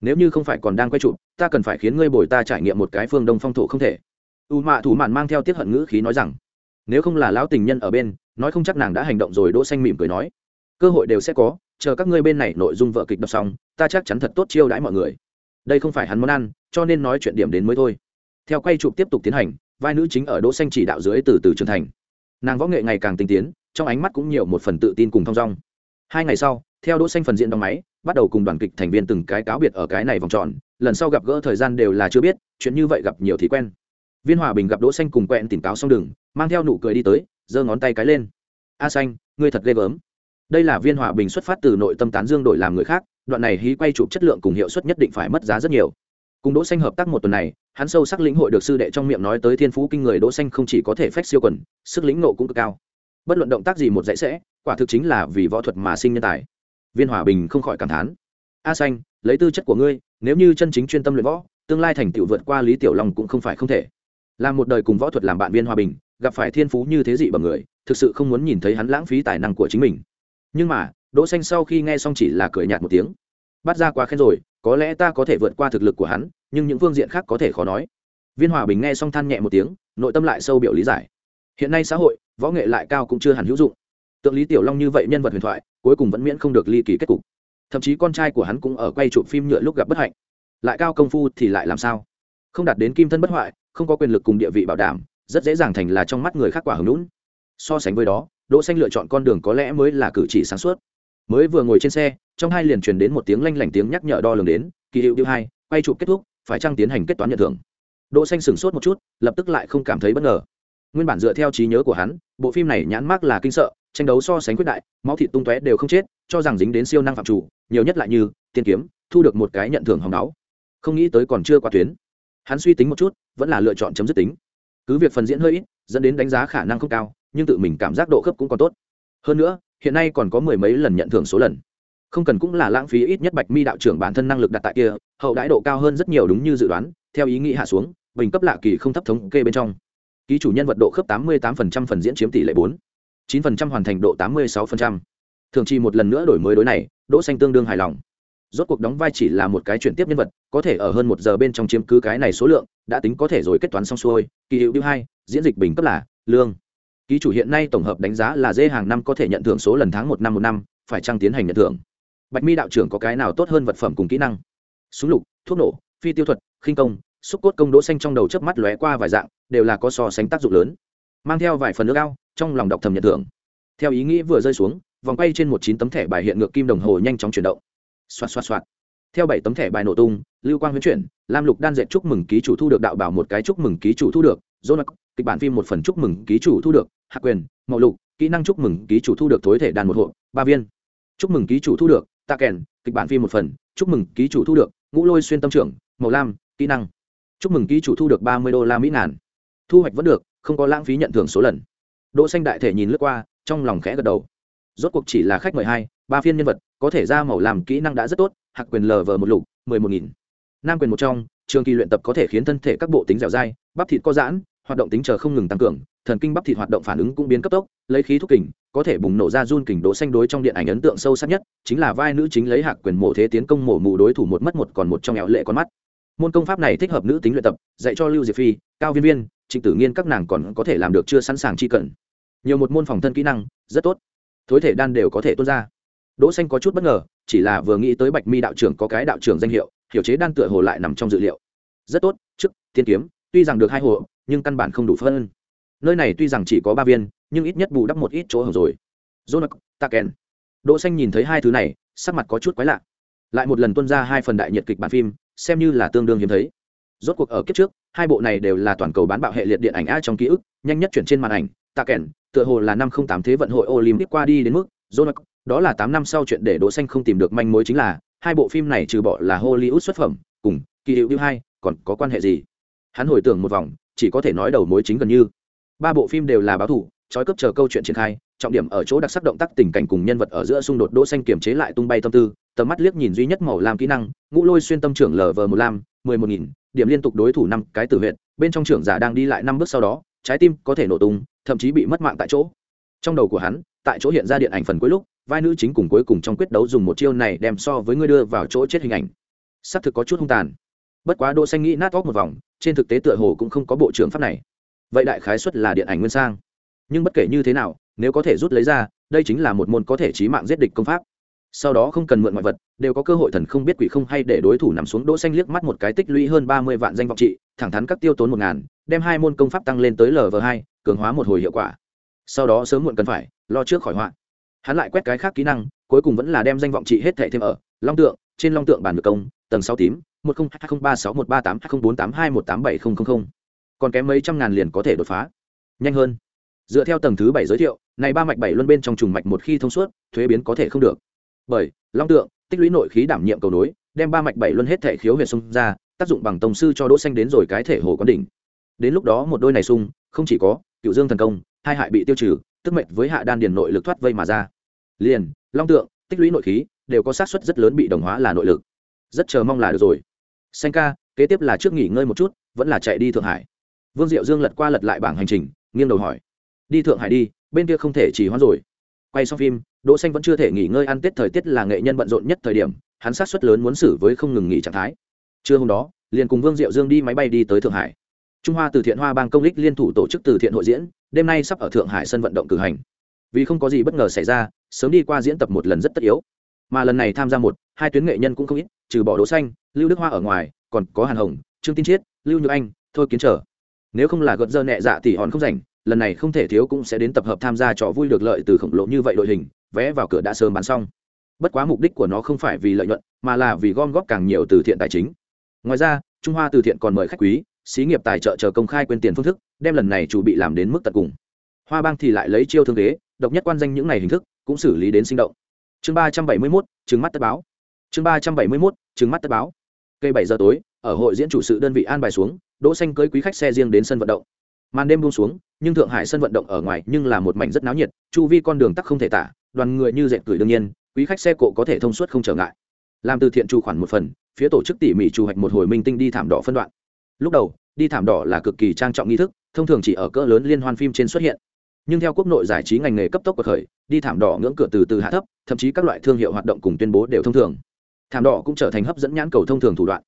[SPEAKER 1] nếu như không phải còn đang quay trụ ta cần phải khiến ngươi bồi ta trải nghiệm một cái phương đông phong thổ không thể. U mạ thủ mạn mang theo tiết hận ngữ khí nói rằng, nếu không là lão tình nhân ở bên, nói không chắc nàng đã hành động rồi, đỗ xanh mỉm cười nói, cơ hội đều sẽ có, chờ các ngươi bên này nội dung vợ kịch đọc xong, ta chắc chắn thật tốt chiêu đãi mọi người. Đây không phải hắn món ăn, cho nên nói chuyện điểm đến mới thôi. Theo quay chụp tiếp tục tiến hành, vai nữ chính ở đỗ xanh chỉ đạo dưới từ từ trưởng thành. Nàng võ nghệ ngày càng tinh tiến, trong ánh mắt cũng nhiều một phần tự tin cùng thong dong. Hai ngày sau, theo đỗ xanh phần diện đóng máy bắt đầu cùng đoàn kịch thành viên từng cái cáo biệt ở cái này vòng tròn, lần sau gặp gỡ thời gian đều là chưa biết, chuyện như vậy gặp nhiều thì quen. Viên hòa bình gặp đỗ xanh cùng quẹn tỉnh cáo xong đường mang theo nụ cười đi tới, giơ ngón tay cái lên. A xanh, ngươi thật ghê gớm. Đây là viên hòa bình xuất phát từ nội tâm tán dương đổi làm người khác, đoạn này hí quay chụp chất lượng cùng hiệu suất nhất định phải mất giá rất nhiều. Cùng đỗ xanh hợp tác một tuần này, hắn sâu sắc lĩnh hội được sư đệ trong miệng nói tới thiên phú kinh người đỗ xanh không chỉ có thể phách siêu quần, sức lĩnh nộ cũng cực cao. Bất luận động tác gì một dãy sẽ, quả thực chính là vì võ thuật mà sinh nhân tài viên hòa bình không khỏi cảm thán. A xanh, lấy tư chất của ngươi, nếu như chân chính chuyên tâm luyện võ, tương lai thành tựu vượt qua lý tiểu long cũng không phải không thể. Làm một đời cùng võ thuật làm bạn viên hòa bình, gặp phải thiên phú như thế dị bằng người, thực sự không muốn nhìn thấy hắn lãng phí tài năng của chính mình. Nhưng mà, đỗ xanh sau khi nghe xong chỉ là cười nhạt một tiếng. Bắt ra quá khen rồi, có lẽ ta có thể vượt qua thực lực của hắn, nhưng những phương diện khác có thể khó nói. Viên hòa bình nghe xong than nhẹ một tiếng, nội tâm lại sâu biểu lý giải. Hiện nay xã hội, võ nghệ lại cao cũng chưa hẳn hữu dụng tượng lý tiểu long như vậy nhân vật huyền thoại, cuối cùng vẫn miễn không được ly kỳ kết cục. Thậm chí con trai của hắn cũng ở quay chụp phim nhựa lúc gặp bất hạnh. Lại cao công phu thì lại làm sao? Không đạt đến kim thân bất hoại, không có quyền lực cùng địa vị bảo đảm, rất dễ dàng thành là trong mắt người khác quả hứng lũn so sánh với đó, đỗ xanh lựa chọn con đường có lẽ mới là cử chỉ sáng suốt. Mới vừa ngồi trên xe, trong hai liền truyền đến một tiếng lanh lảnh tiếng nhắc nhở đo lường đến, kỳ hiệu thứ hai, quay chụp kết thúc, phải trang tiến hành kết toán nhận thưởng? Đỗ xanh sửng sốt một chút, lập tức lại không cảm thấy bất ngờ. Nguyên bản dựa theo trí nhớ của hắn, bộ phim này nhãn mác là kinh sợ tranh đấu so sánh quyết đại, máu thịt tung tóe đều không chết, cho rằng dính đến siêu năng phạm chủ, nhiều nhất lại như, tiên kiếm, thu được một cái nhận thưởng hòng máu không nghĩ tới còn chưa qua tuyến. Hắn suy tính một chút, vẫn là lựa chọn chấm dứt tính. Cứ việc phần diễn hơi ít, dẫn đến đánh giá khả năng không cao, nhưng tự mình cảm giác độ khớp cũng còn tốt. Hơn nữa, hiện nay còn có mười mấy lần nhận thưởng số lần. Không cần cũng là lãng phí ít nhất bạch mi đạo trưởng bản thân năng lực đặt tại kia, hậu đãi độ cao hơn rất nhiều đúng như dự đoán, theo ý nghĩ hạ xuống, bình cấp lạ kỳ không thấp thống kê bên trong. Ký chủ nhân vật độ khớp tám mươi tám phần diễn chiếm tỷ lệ bốn chín hoàn thành độ tám mươi sáu thường chi một lần nữa đổi mới đối này, đỗ xanh tương đương hài lòng. Rốt cuộc đóng vai chỉ là một cái chuyển tiếp nhân vật, có thể ở hơn một giờ bên trong chiếm cứ cái này số lượng, đã tính có thể rồi kết toán xong xuôi. Kỳ hiệu điêu hai, diễn dịch bình cấp là lương. Ký chủ hiện nay tổng hợp đánh giá là dê hàng năm có thể nhận thưởng số lần tháng một năm một năm, phải trang tiến hành nhận thưởng? Bạch mi đạo trưởng có cái nào tốt hơn vật phẩm cùng kỹ năng? Súng lục, thuốc nổ, phi tiêu thuật, khinh công, xúc cốt công đỗ xanh trong đầu chớp mắt lóe qua vài dạng, đều là có so sánh tác dụng lớn. Mang theo vài phần nước ao trong lòng đọc thầm nhận thưởng. Theo ý nghĩ vừa rơi xuống, vòng quay trên một chín tấm thẻ bài hiện ngược kim đồng hồ nhanh chóng chuyển động. Xoạt xoạt xoạt. Theo bảy tấm thẻ bài nổ tung, lưu quang huyễn chuyển, lam lục đan dệt chúc mừng ký chủ thu được đạo bảo một cái chúc mừng ký chủ thu được jonah kịch bản phim một phần chúc mừng ký chủ thu được, hạ quyền màu lục, kỹ năng chúc mừng ký chủ thu được thối thể đàn một hộ ba viên. Chúc mừng ký chủ thu được, tạ kèn, kịch bản phim một phần, chúc mừng ký chủ thu được, ngũ lôi xuyên tâm trưởng màu lam, kỹ năng. Chúc mừng ký chủ thu được ba mươi đô la mỹ ngàn. Thu hoạch vẫn được, không có lãng phí nhận thưởng số lần đỗ xanh đại thể nhìn lướt qua, trong lòng khẽ gật đầu. Rốt cuộc chỉ là khách mời hai, ba phiên nhân vật, có thể ra màu làm kỹ năng đã rất tốt, hạc quyền lờ vờ một lục, mười một nghìn. Nam quyền một trong, trường kỳ luyện tập có thể khiến thân thể các bộ tính dẻo dai, bắp thịt có giãn, hoạt động tính chờ không ngừng tăng cường, thần kinh bắp thịt hoạt động phản ứng cũng biến cấp tốc, lấy khí thúc kình, có thể bùng nổ ra run kình đỗ xanh đối trong điện ảnh ấn tượng sâu sắc nhất, chính là vai nữ chính lấy hạc quyền mổ thế tiến công mổ mù đối thủ một mất một còn một trong nghèo lệ con mắt. Môn công pháp này thích hợp nữ tính luyện tập, dạy cho lưu diệp phi, cao viên viên, trịnh tử nghiên các nàng còn có thể làm được chưa sẵn sàng chi cận nhiều một môn phòng thân kỹ năng, rất tốt. Thối thể đan đều có thể tuôn ra. Đỗ xanh có chút bất ngờ, chỉ là vừa nghĩ tới bạch mi đạo trưởng có cái đạo trưởng danh hiệu, hiểu chế đan tựa hồ lại nằm trong dự liệu. Rất tốt trước thiên kiếm, tuy rằng được hai hồ nhưng căn bản không đủ phân. Nơi này tuy rằng chỉ có ba viên, nhưng ít nhất bù đắp một ít chỗ hở rồi. Jonas taken. Đỗ xanh nhìn thấy hai thứ này, sắc mặt có chút quái lạ. Lại một lần tuôn ra hai phần đại nhiệt kịch bản phim, xem như là tương đương hiếm thấy. Rốt cuộc ở kiếp trước, hai bộ này đều là toàn cầu bán bạo hệ liệt điện ảnh a trong ký ức, nhanh nhất chuyển trên màn ảnh taken tựa hồ là năm không tám thế vận hội olympic qua đi đến mức jonas đó là tám năm sau chuyện để đỗ xanh không tìm được manh mối chính là, hai bộ phim này trừ bỏ là hollywood xuất phẩm, cùng kỳ hiệu điêu hai, còn có quan hệ gì? Hắn hồi tưởng một vòng, chỉ có thể nói đầu mối chính gần như. Ba bộ phim đều là báo thủ, trói cấp chờ câu chuyện triển khai, trọng điểm ở chỗ đặc sắc động tác tình cảnh cùng nhân vật ở giữa xung đột đỗ xanh kiềm chế lại tung bay tâm tư, tầm mắt liếc nhìn duy nhất màu lam kỹ năng, ngũ lôi xuyên tâm trưởng lv một lam mười một nghìn, điểm liên tục đối thủ năm cái tử huyện bên trong trưởng giả đang đi lại năm bước sau đó trái tim có thể nổ tung, thậm chí bị mất mạng tại chỗ. Trong đầu của hắn, tại chỗ hiện ra điện ảnh phần cuối lúc, vai nữ chính cùng cuối cùng trong quyết đấu dùng một chiêu này đem so với ngươi đưa vào chỗ chết hình ảnh. Sắp thực có chút hung tàn. Bất quá đỗ xanh nghĩ nát óc một vòng, trên thực tế tựa hồ cũng không có bộ trưởng pháp này. Vậy đại khái suất là điện ảnh nguyên sang. Nhưng bất kể như thế nào, nếu có thể rút lấy ra, đây chính là một môn có thể chí mạng giết địch công pháp. Sau đó không cần mượn ngoại vật, đều có cơ hội thần không biết quỷ không hay để đối thủ nằm xuống. Đỗ xanh liếc mắt một cái, tích lũy hơn ba mươi vạn danh vọng trị thẳng thắn các tiêu tốn một ngàn, đem hai môn công pháp tăng lên tới lv hai, cường hóa một hồi hiệu quả. Sau đó sớm muộn cần phải, lo trước khỏi họa. Hắn lại quét cái khác kỹ năng, cuối cùng vẫn là đem danh vọng trị hết thệ thêm ở long tượng, trên long tượng bản ngược công, tầng sáu tím, một không hai không ba sáu một ba tám hai không bốn tám hai một tám bảy không không không. Còn kém mấy trăm ngàn liền có thể đột phá. Nhanh hơn. Dựa theo tầng thứ bảy giới thiệu, này ba mạch bảy luân bên trong trùng mạch một khi thông suốt, thuế biến có thể không được. Bởi long tượng, tích lũy nội khí đảm nhiệm cầu nối, đem ba mạch bảy luân hết thể khiếu huyệt xung ra tác dụng bằng tổng sư cho đỗ xanh đến rồi cái thể hồ quán đỉnh. Đến lúc đó một đôi này sung không chỉ có, cựu dương thần công, hai hại bị tiêu trừ, tức mệnh với hạ đan điền nội lực thoát vây mà ra. Liền, long tượng, tích lũy nội khí, đều có xác suất rất lớn bị đồng hóa là nội lực. Rất chờ mong là được rồi. Xanh ca, kế tiếp là trước nghỉ ngơi một chút, vẫn là chạy đi thượng hải. Vương diệu dương lật qua lật lại bảng hành trình, nghiêng đầu hỏi. Đi thượng hải đi, bên kia không thể chỉ hoãn rồi. Quay xong phim, đỗ xanh vẫn chưa thể nghỉ ngơi ăn tết thời tiết là nghệ nhân bận rộn nhất thời điểm, hắn sát suất lớn muốn xử với không ngừng nghỉ trạng thái trưa hôm đó, liền cùng vương diệu dương đi máy bay đi tới thượng hải. Trung hoa từ thiện hoa bang công lích liên thủ tổ chức từ thiện hội diễn, đêm nay sắp ở thượng hải sân vận động cử hành. Vì không có gì bất ngờ xảy ra, sớm đi qua diễn tập một lần rất tất yếu. Mà lần này tham gia một, hai tuyến nghệ nhân cũng không ít, trừ bỏ đỗ xanh, lưu đức hoa ở ngoài, còn có hàn hồng, trương tin chiết, lưu nhược anh, thôi kiến trở. Nếu không là gợt dơ nhẹ dạ thì hòn không rảnh, lần này không thể thiếu cũng sẽ đến tập hợp tham gia trò vui được lợi từ khổng lồ như vậy đội hình, vé vào cửa đã sớm bán xong. Bất quá mục đích của nó không phải vì lợi nhuận, mà là vì gom góp càng nhiều từ thiện tài chính ngoài ra, trung hoa từ thiện còn mời khách quý, xí nghiệp tài trợ chờ công khai quyên tiền phương thức, đem lần này chủ bị làm đến mức tận cùng. Hoa bang thì lại lấy chiêu thương ghế, độc nhất quan danh những này hình thức, cũng xử lý đến sinh động. Chương ba trăm bảy mươi mốt trứng mắt tất báo. Chương ba trăm bảy mươi mốt trứng mắt tất báo. Cây bảy giờ tối, ở hội diễn chủ sự đơn vị an bài xuống, đỗ xanh cưới quý khách xe riêng đến sân vận động. Màn đêm buông xuống, nhưng thượng hải sân vận động ở ngoài nhưng là một mảnh rất náo nhiệt, chu vi con đường tắc không thể tả, đoàn người như dệt cười đương nhiên, quý khách xe cộ có thể thông suốt không trở ngại làm từ thiện chủ khoản một phần, phía tổ chức tỉ mỉ chủ hoạch một hồi minh tinh đi thảm đỏ phân đoạn. Lúc đầu, đi thảm đỏ là cực kỳ trang trọng nghi thức, thông thường chỉ ở cỡ lớn liên hoan phim trên xuất hiện. Nhưng theo quốc nội giải trí ngành nghề cấp tốc bậc khởi, đi thảm đỏ ngưỡng cửa từ từ hạ thấp, thậm chí các loại thương hiệu hoạt động cùng tuyên bố đều thông thường. Thảm đỏ cũng trở thành hấp dẫn nhãn cầu thông thường thủ đoạn.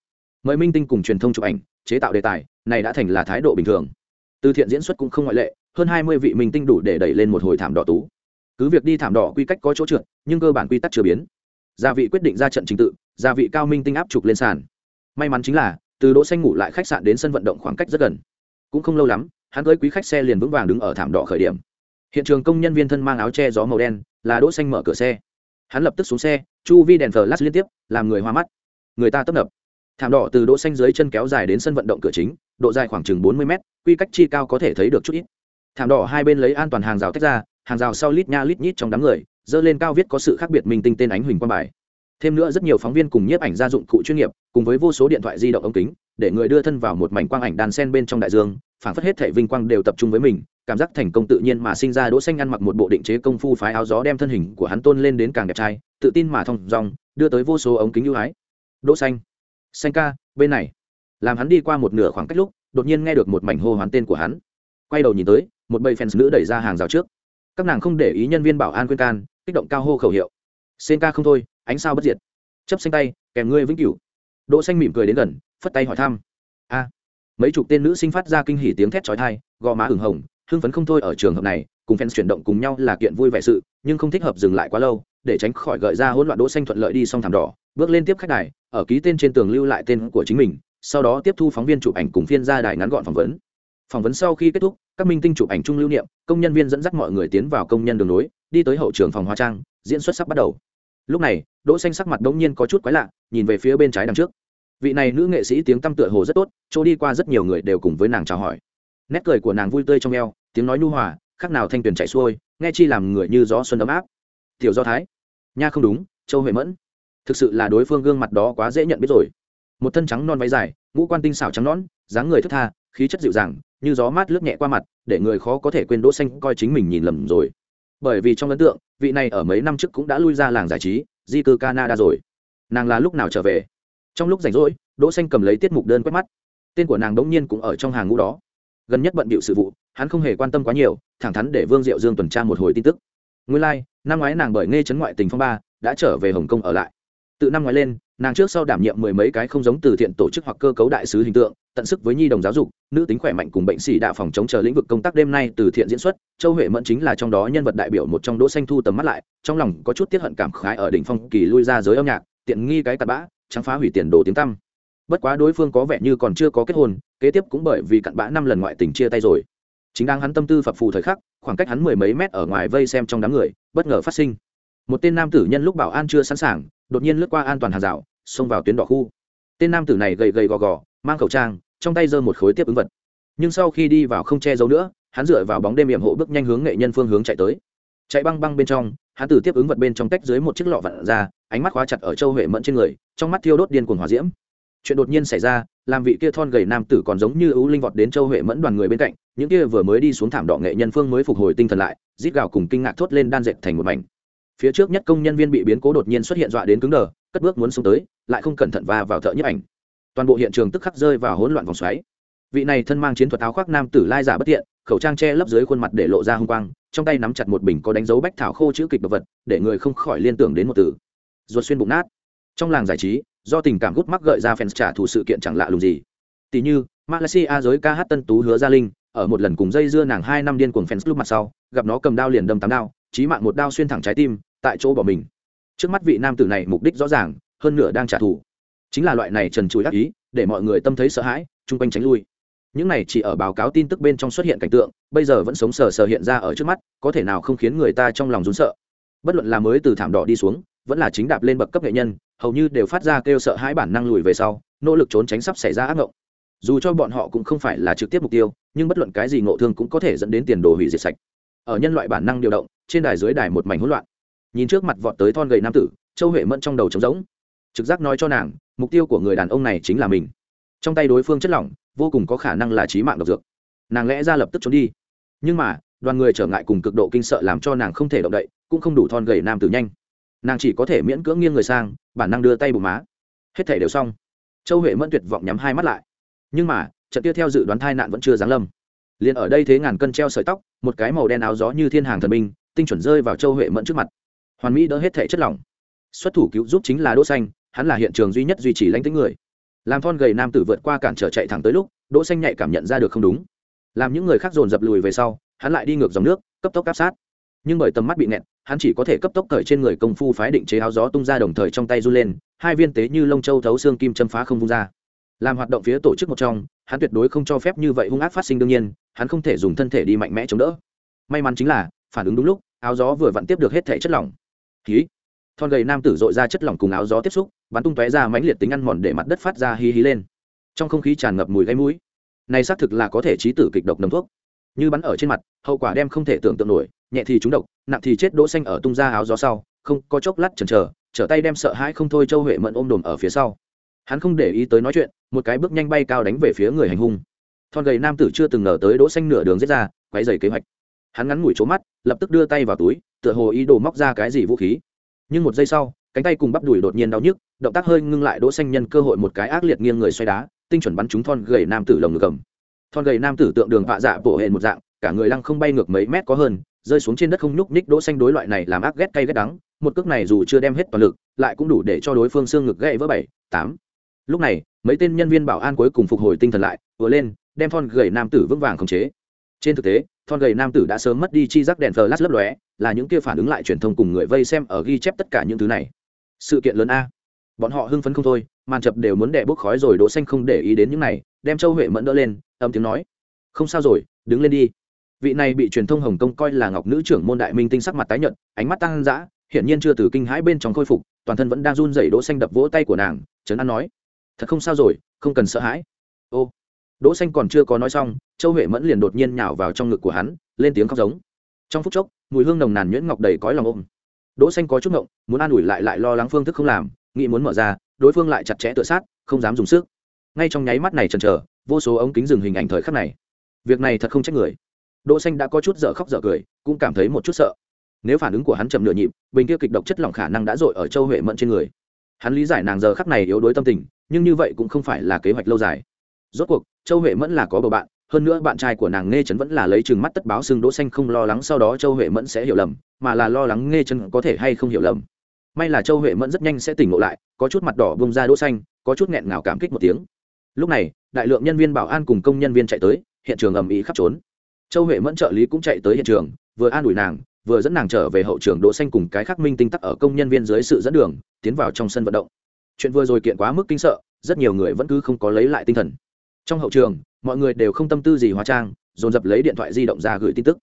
[SPEAKER 1] Mời minh tinh cùng truyền thông chụp ảnh, chế tạo đề tài, này đã thành là thái độ bình thường. Từ thiện diễn xuất cũng không ngoại lệ, hơn hai mươi vị minh tinh đủ để đẩy lên một hồi thảm đỏ tú. Cứ việc đi thảm đỏ quy cách có chỗ trượt, nhưng cơ bản quy tắc chưa biến gia vị quyết định ra trận trình tự, gia vị cao minh tinh áp trục lên sàn. May mắn chính là, từ đỗ xanh ngủ lại khách sạn đến sân vận động khoảng cách rất gần. Cũng không lâu lắm, hắn cưới quý khách xe liền vững vàng đứng ở thảm đỏ khởi điểm. Hiện trường công nhân viên thân mang áo che gió màu đen, là đỗ xanh mở cửa xe. Hắn lập tức xuống xe, chu vi đèn flash liên tiếp, làm người hoa mắt. Người ta tấp nập. Thảm đỏ từ đỗ xanh dưới chân kéo dài đến sân vận động cửa chính, độ dài khoảng chừng 40 mét, quy cách chi cao có thể thấy được chút ít. Thảm đỏ hai bên lấy an toàn hàng rào tách ra, hàng rào sau lít nha lít nhít trong đám người dơ lên cao viết có sự khác biệt minh tinh tên ánh huỳnh quang bài. Thêm nữa rất nhiều phóng viên cùng nhiếp ảnh gia dụng cụ chuyên nghiệp, cùng với vô số điện thoại di động ống kính, để người đưa thân vào một mảnh quang ảnh đàn sen bên trong đại dương phản phất hết thể vinh quang đều tập trung với mình, cảm giác thành công tự nhiên mà sinh ra đỗ xanh ăn mặc một bộ định chế công phu phái áo gió đem thân hình của hắn tôn lên đến càng đẹp trai, tự tin mà thông dong, đưa tới vô số ống kính ưu ái. Đỗ xanh xanh ca, bên này. Làm hắn đi qua một nửa khoảng cách lúc, đột nhiên nghe được một mảnh hô hoán tên của hắn. Quay đầu nhìn tới, một bầy fans nữ đẩy ra hàng rào trước. Các nàng không để ý nhân viên bảo an khuyên can kích động cao hô khẩu hiệu. Xên ca không thôi, ánh sao bất diệt. Chấp xanh tay, kèm ngươi vĩnh cửu. Đỗ xanh mỉm cười đến gần, phất tay hỏi thăm. A. Mấy chục tên nữ sinh phát ra kinh hỉ tiếng thét chói tai, gò má ửng hồng, hưng phấn không thôi ở trường hợp này, cùng fans chuyển động cùng nhau là kiện vui vẻ sự, nhưng không thích hợp dừng lại quá lâu, để tránh khỏi gợi ra hỗn loạn đỗ xanh thuận lợi đi xong thảm đỏ, bước lên tiếp khách đài, ở ký tên trên tường lưu lại tên của chính mình, sau đó tiếp thu phóng viên chụp ảnh cùng phiên ra đài ngắn gọn phỏng vấn. Phỏng vấn sau khi kết thúc, các minh tinh chụp ảnh chung lưu niệm, công nhân viên dẫn dắt mọi người tiến vào công nhân đường nối đi tới hậu trường phòng hóa trang, diễn xuất sắp bắt đầu. Lúc này, đỗ xanh sắc mặt đống nhiên có chút quái lạ, nhìn về phía bên trái đằng trước. Vị này nữ nghệ sĩ tiếng tâm tựa hồ rất tốt, chỗ đi qua rất nhiều người đều cùng với nàng chào hỏi. Nét cười của nàng vui tươi trong eo, tiếng nói nhu hòa, khác nào thanh tuyền chạy xuôi, nghe chi làm người như gió xuân ấm áp. Tiểu do thái. Nha không đúng, châu huệ mẫn. Thực sự là đối phương gương mặt đó quá dễ nhận biết rồi. Một thân trắng non váy dài, ngũ quan tinh xảo trắng nón dáng người thướt tha, khí chất dịu dàng, như gió mát lướt nhẹ qua mặt, để người khó có thể quên đỗ xanh coi chính mình nhìn lầm rồi bởi vì trong ấn tượng vị này ở mấy năm trước cũng đã lui ra làng giải trí di cư canada rồi. Nàng là lúc nào trở về? Trong lúc rảnh rỗi đỗ xanh cầm lấy tiết mục đơn quét mắt. Tên của nàng đống nhiên cũng ở trong hàng ngũ đó. Gần nhất bận bịu sự vụ hắn không hề quan tâm quá nhiều thẳng thắn để vương diệu dương tuần tra một hồi tin tức. Nguyên lai、like, năm ngoái nàng bởi nghe chấn ngoại tình phong ba đã trở về hồng kông ở lại. Từ năm ngoái lên nàng trước sau đảm nhiệm mười mấy cái không giống từ thiện tổ chức hoặc cơ cấu đại sứ hình tượng tận sức với nhi đồng giáo dục, nữ tính khỏe mạnh cùng bệnh sĩ đạo phòng chống chờ lĩnh vực công tác đêm nay từ thiện diễn xuất, châu huệ mẫn chính là trong đó nhân vật đại biểu một trong đỗ xanh thu tầm mắt lại, trong lòng có chút tiết hận cảm khái ở đỉnh phong kỳ lui ra giới âm nhạc, tiện nghi cái cặn bã, trắng phá hủy tiền đồ tiếng tăm. Bất quá đối phương có vẻ như còn chưa có kết hôn, kế tiếp cũng bởi vì cặn bã năm lần ngoại tình chia tay rồi. Chính đang hắn tâm tư phập phù thời khắc, khoảng cách hắn mười mấy mét ở ngoài vây xem trong đám người, bất ngờ phát sinh. Một tên nam tử nhân lúc bảo an chưa sẵn sàng, đột nhiên lướt qua an toàn hàng rào, xông vào tuyến đỏ khu. Tên nam tử này gầy gầy gò gò, mang khẩu trang trong tay giơ một khối tiếp ứng vật. Nhưng sau khi đi vào không che giấu nữa, hắn dựa vào bóng đêm hiểm hộ bước nhanh hướng nghệ nhân phương hướng chạy tới. Chạy băng băng bên trong, hắn từ tiếp ứng vật bên trong tách dưới một chiếc lọ vặn ra, ánh mắt khóa chặt ở châu huệ mẫn trên người, trong mắt thiêu đốt điên cuồng hòa diễm. Chuyện đột nhiên xảy ra, làm vị kia thon gầy nam tử còn giống như ưu linh vọt đến châu huệ mẫn đoàn người bên cạnh, những kia vừa mới đi xuống thảm đỏ nghệ nhân phương mới phục hồi tinh thần lại, rít gào cùng kinh ngạc thốt lên đan dệt thành một mảnh. Phía trước nhất công nhân viên bị biến cố đột nhiên xuất hiện dọa đến cứng đờ, cất bước muốn xuống tới, lại không cẩn thận va vào thợ nhiếp ảnh toàn bộ hiện trường tức khắc rơi vào hỗn loạn vòng xoáy. Vị này thân mang chiến thuật áo khoác nam tử lai giả bất tiện khẩu trang che lấp dưới khuôn mặt để lộ ra hung quang, trong tay nắm chặt một bình có đánh dấu bách thảo khô chữ kịch đồ vật, để người không khỏi liên tưởng đến một từ. Ruột xuyên bụng nát. Trong làng giải trí, do tình cảm gút mắc gợi ra fans trả thù sự kiện chẳng lạ lùng gì. Tỷ như, malaysia giới ca hát tân tú hứa gia linh, ở một lần cùng dây dưa nàng hai năm điên cuồng fans lúc mặt sau, gặp nó cầm đao liền đâm tám đao, chí mạng một đao xuyên thẳng trái tim, tại chỗ bỏ mình. Trước mắt vị nam tử này mục đích rõ ràng, hơn nửa đang trả thù chính là loại này trần trụi ác ý, để mọi người tâm thấy sợ hãi, chung quanh tránh lui. Những này chỉ ở báo cáo tin tức bên trong xuất hiện cảnh tượng, bây giờ vẫn sống sờ sờ hiện ra ở trước mắt, có thể nào không khiến người ta trong lòng rún sợ. Bất luận là mới từ thảm đỏ đi xuống, vẫn là chính đạp lên bậc cấp nghệ nhân, hầu như đều phát ra kêu sợ hãi bản năng lùi về sau, nỗ lực trốn tránh sắp xảy ra ác ngộng. Dù cho bọn họ cũng không phải là trực tiếp mục tiêu, nhưng bất luận cái gì ngộ thương cũng có thể dẫn đến tiền đồ hủy diệt sạch. Ở nhân loại bản năng điều động, trên đài dưới đài một mảnh hỗn loạn. Nhìn trước mặt vọt tới thon gầy nam tử, châu huệ mẫn trong đầu trống rỗng. Trực giác nói cho nàng mục tiêu của người đàn ông này chính là mình. Trong tay đối phương chất lỏng, vô cùng có khả năng là trí mạng độc dược. Nàng lẽ ra lập tức trốn đi. Nhưng mà, đoàn người trở ngại cùng cực độ kinh sợ làm cho nàng không thể động đậy, cũng không đủ thon gầy nam tử nhanh. Nàng chỉ có thể miễn cưỡng nghiêng người sang, bản năng đưa tay bù má. Hết thể đều xong. Châu huệ mẫn tuyệt vọng nhắm hai mắt lại. Nhưng mà, trận tiếp theo dự đoán thai nạn vẫn chưa giáng lâm. Liền ở đây thế ngàn cân treo sợi tóc, một cái màu đen áo gió như thiên hàng thần minh tinh chuẩn rơi vào châu huệ mẫn trước mặt. Hoàn mỹ đỡ hết thể chất lỏng. Xuất thủ cứu giúp chính là đỗ xanh hắn là hiện trường duy nhất duy trì lãnh tính người. Làm thon gầy nam tử vượt qua cản trở chạy thẳng tới lúc, đỗ xanh nhạy cảm nhận ra được không đúng. Làm những người khác dồn dập lùi về sau, hắn lại đi ngược dòng nước, cấp tốc áp sát. Nhưng bởi tầm mắt bị nẹt hắn chỉ có thể cấp tốc cởi trên người công phu phái định chế áo gió tung ra đồng thời trong tay du lên, hai viên tế như lông châu thấu xương kim châm phá không vung ra. Làm hoạt động phía tổ chức một trong, hắn tuyệt đối không cho phép như vậy hung ác phát sinh đương nhiên, hắn không thể dùng thân thể đi mạnh mẽ chống đỡ. May mắn chính là, phản ứng đúng lúc, áo gió vừa vặn tiếp được hết thể chất lỏng. Khí thon gầy nam tử dội ra chất lỏng cùng áo gió tiếp xúc, bắn tung tóe ra mãnh liệt tính ăn mòn để mặt đất phát ra hí hí lên. Trong không khí tràn ngập mùi gáy mũi. Này xác thực là có thể trí tử kịch độc nấm thuốc. Như bắn ở trên mặt, hậu quả đem không thể tưởng tượng nổi, nhẹ thì trúng độc, nặng thì chết đỗ xanh ở tung ra áo gió sau, không, có chốc lát chần chờ, trở tay đem sợ hãi không thôi châu huệ mẫn ôm đùm ở phía sau. Hắn không để ý tới nói chuyện, một cái bước nhanh bay cao đánh về phía người hành hung. Thon gầy nam tử chưa từng ngờ tới đỗ xanh nửa đường giết ra, quấy giày kế hoạch. Hắn ngắn ngủi chố mắt, lập tức đưa tay vào túi, tựa hồ ý đồ móc ra cái gì vũ khí nhưng một giây sau, cánh tay cùng bắp đùi đột nhiên đau nhức, động tác hơi ngưng lại đỗ xanh nhân cơ hội một cái ác liệt nghiêng người xoay đá, tinh chuẩn bắn trúng thon gầy nam tử lồng ngực cầm. Thon gầy nam tử tượng đường vạ dạ bổ hẹn một dạng, cả người lăng không bay ngược mấy mét có hơn, rơi xuống trên đất không nhúc nhích đỗ xanh đối loại này làm ác ghét cay ghét đắng, một cước này dù chưa đem hết toàn lực, lại cũng đủ để cho đối phương xương ngực gãy vỡ bảy, tám. Lúc này, mấy tên nhân viên bảo an cuối cùng phục hồi tinh thần lại, vừa lên, đem thon gầy nam tử vững vàng khống chế. Trên thực tế thon gầy nam tử đã sớm mất đi chi giác đèn flash lấp lóe, là những kia phản ứng lại truyền thông cùng người vây xem ở ghi chép tất cả những thứ này. Sự kiện lớn a. Bọn họ hưng phấn không thôi, màn chập đều muốn đẻ bốc khói rồi đỗ xanh không để ý đến những này, đem châu huệ mẫn đỡ lên, âm tiếng nói. Không sao rồi, đứng lên đi. Vị này bị truyền thông hồng kông coi là ngọc nữ trưởng môn đại minh tinh sắc mặt tái nhợt, ánh mắt tăng dã, hiển nhiên chưa từ kinh hãi bên trong khôi phục, toàn thân vẫn đang run rẩy đỗ xanh đập vỗ tay của nàng, trấn an nói. Thật không sao rồi, không cần sợ hãi. Ô đỗ xanh còn chưa có nói xong châu huệ mẫn liền đột nhiên nhào vào trong ngực của hắn lên tiếng khóc giống. Trong phút chốc mùi hương nồng nàn nhuyễn ngọc đầy cõi lòng ôm. Đỗ xanh có chút ngọng, muốn an ủi lại lại lo lắng phương thức không làm nghĩ muốn mở ra đối phương lại chặt chẽ tựa sát không dám dùng sức. Ngay trong nháy mắt này chần chờ vô số ống kính dừng hình ảnh thời khắc này. Việc này thật không trách người. Đỗ xanh đã có chút dở khóc dở cười cũng cảm thấy một chút sợ. Nếu phản ứng của hắn chậm nửa nhịp bình kia kịch độc chất lỏng khả năng đã dội ở châu huệ mẫn trên người. Hắn lý giải nàng giờ khắc này yếu đuối tâm tình nhưng như vậy cũng không phải là kế hoạch lâu dài rốt cuộc, châu huệ mẫn là có bầu bạn, hơn nữa bạn trai của nàng nghe Trấn vẫn là lấy chừng mắt tất báo xưng đỗ xanh không lo lắng sau đó châu huệ mẫn sẽ hiểu lầm, mà là lo lắng nghe Trấn có thể hay không hiểu lầm. May là châu huệ mẫn rất nhanh sẽ tỉnh ngộ lại, có chút mặt đỏ bông ra đỗ xanh, có chút nghẹn ngào cảm kích một tiếng. Lúc này, đại lượng nhân viên bảo an cùng công nhân viên chạy tới, hiện trường ầm ĩ khắp trốn. Châu huệ mẫn trợ lý cũng chạy tới hiện trường, vừa an ủi nàng, vừa dẫn nàng trở về hậu trường đỗ xanh cùng cái khắc minh tinh tắc ở công nhân viên dưới sự dẫn đường, tiến vào trong sân vận động. Chuyện vừa rồi kiện quá mức kinh sợ, rất nhiều người vẫn cứ không có lấy lại tinh thần trong hậu trường, mọi người đều không tâm tư gì hóa trang, dồn dập lấy điện thoại di động ra gửi tin tức.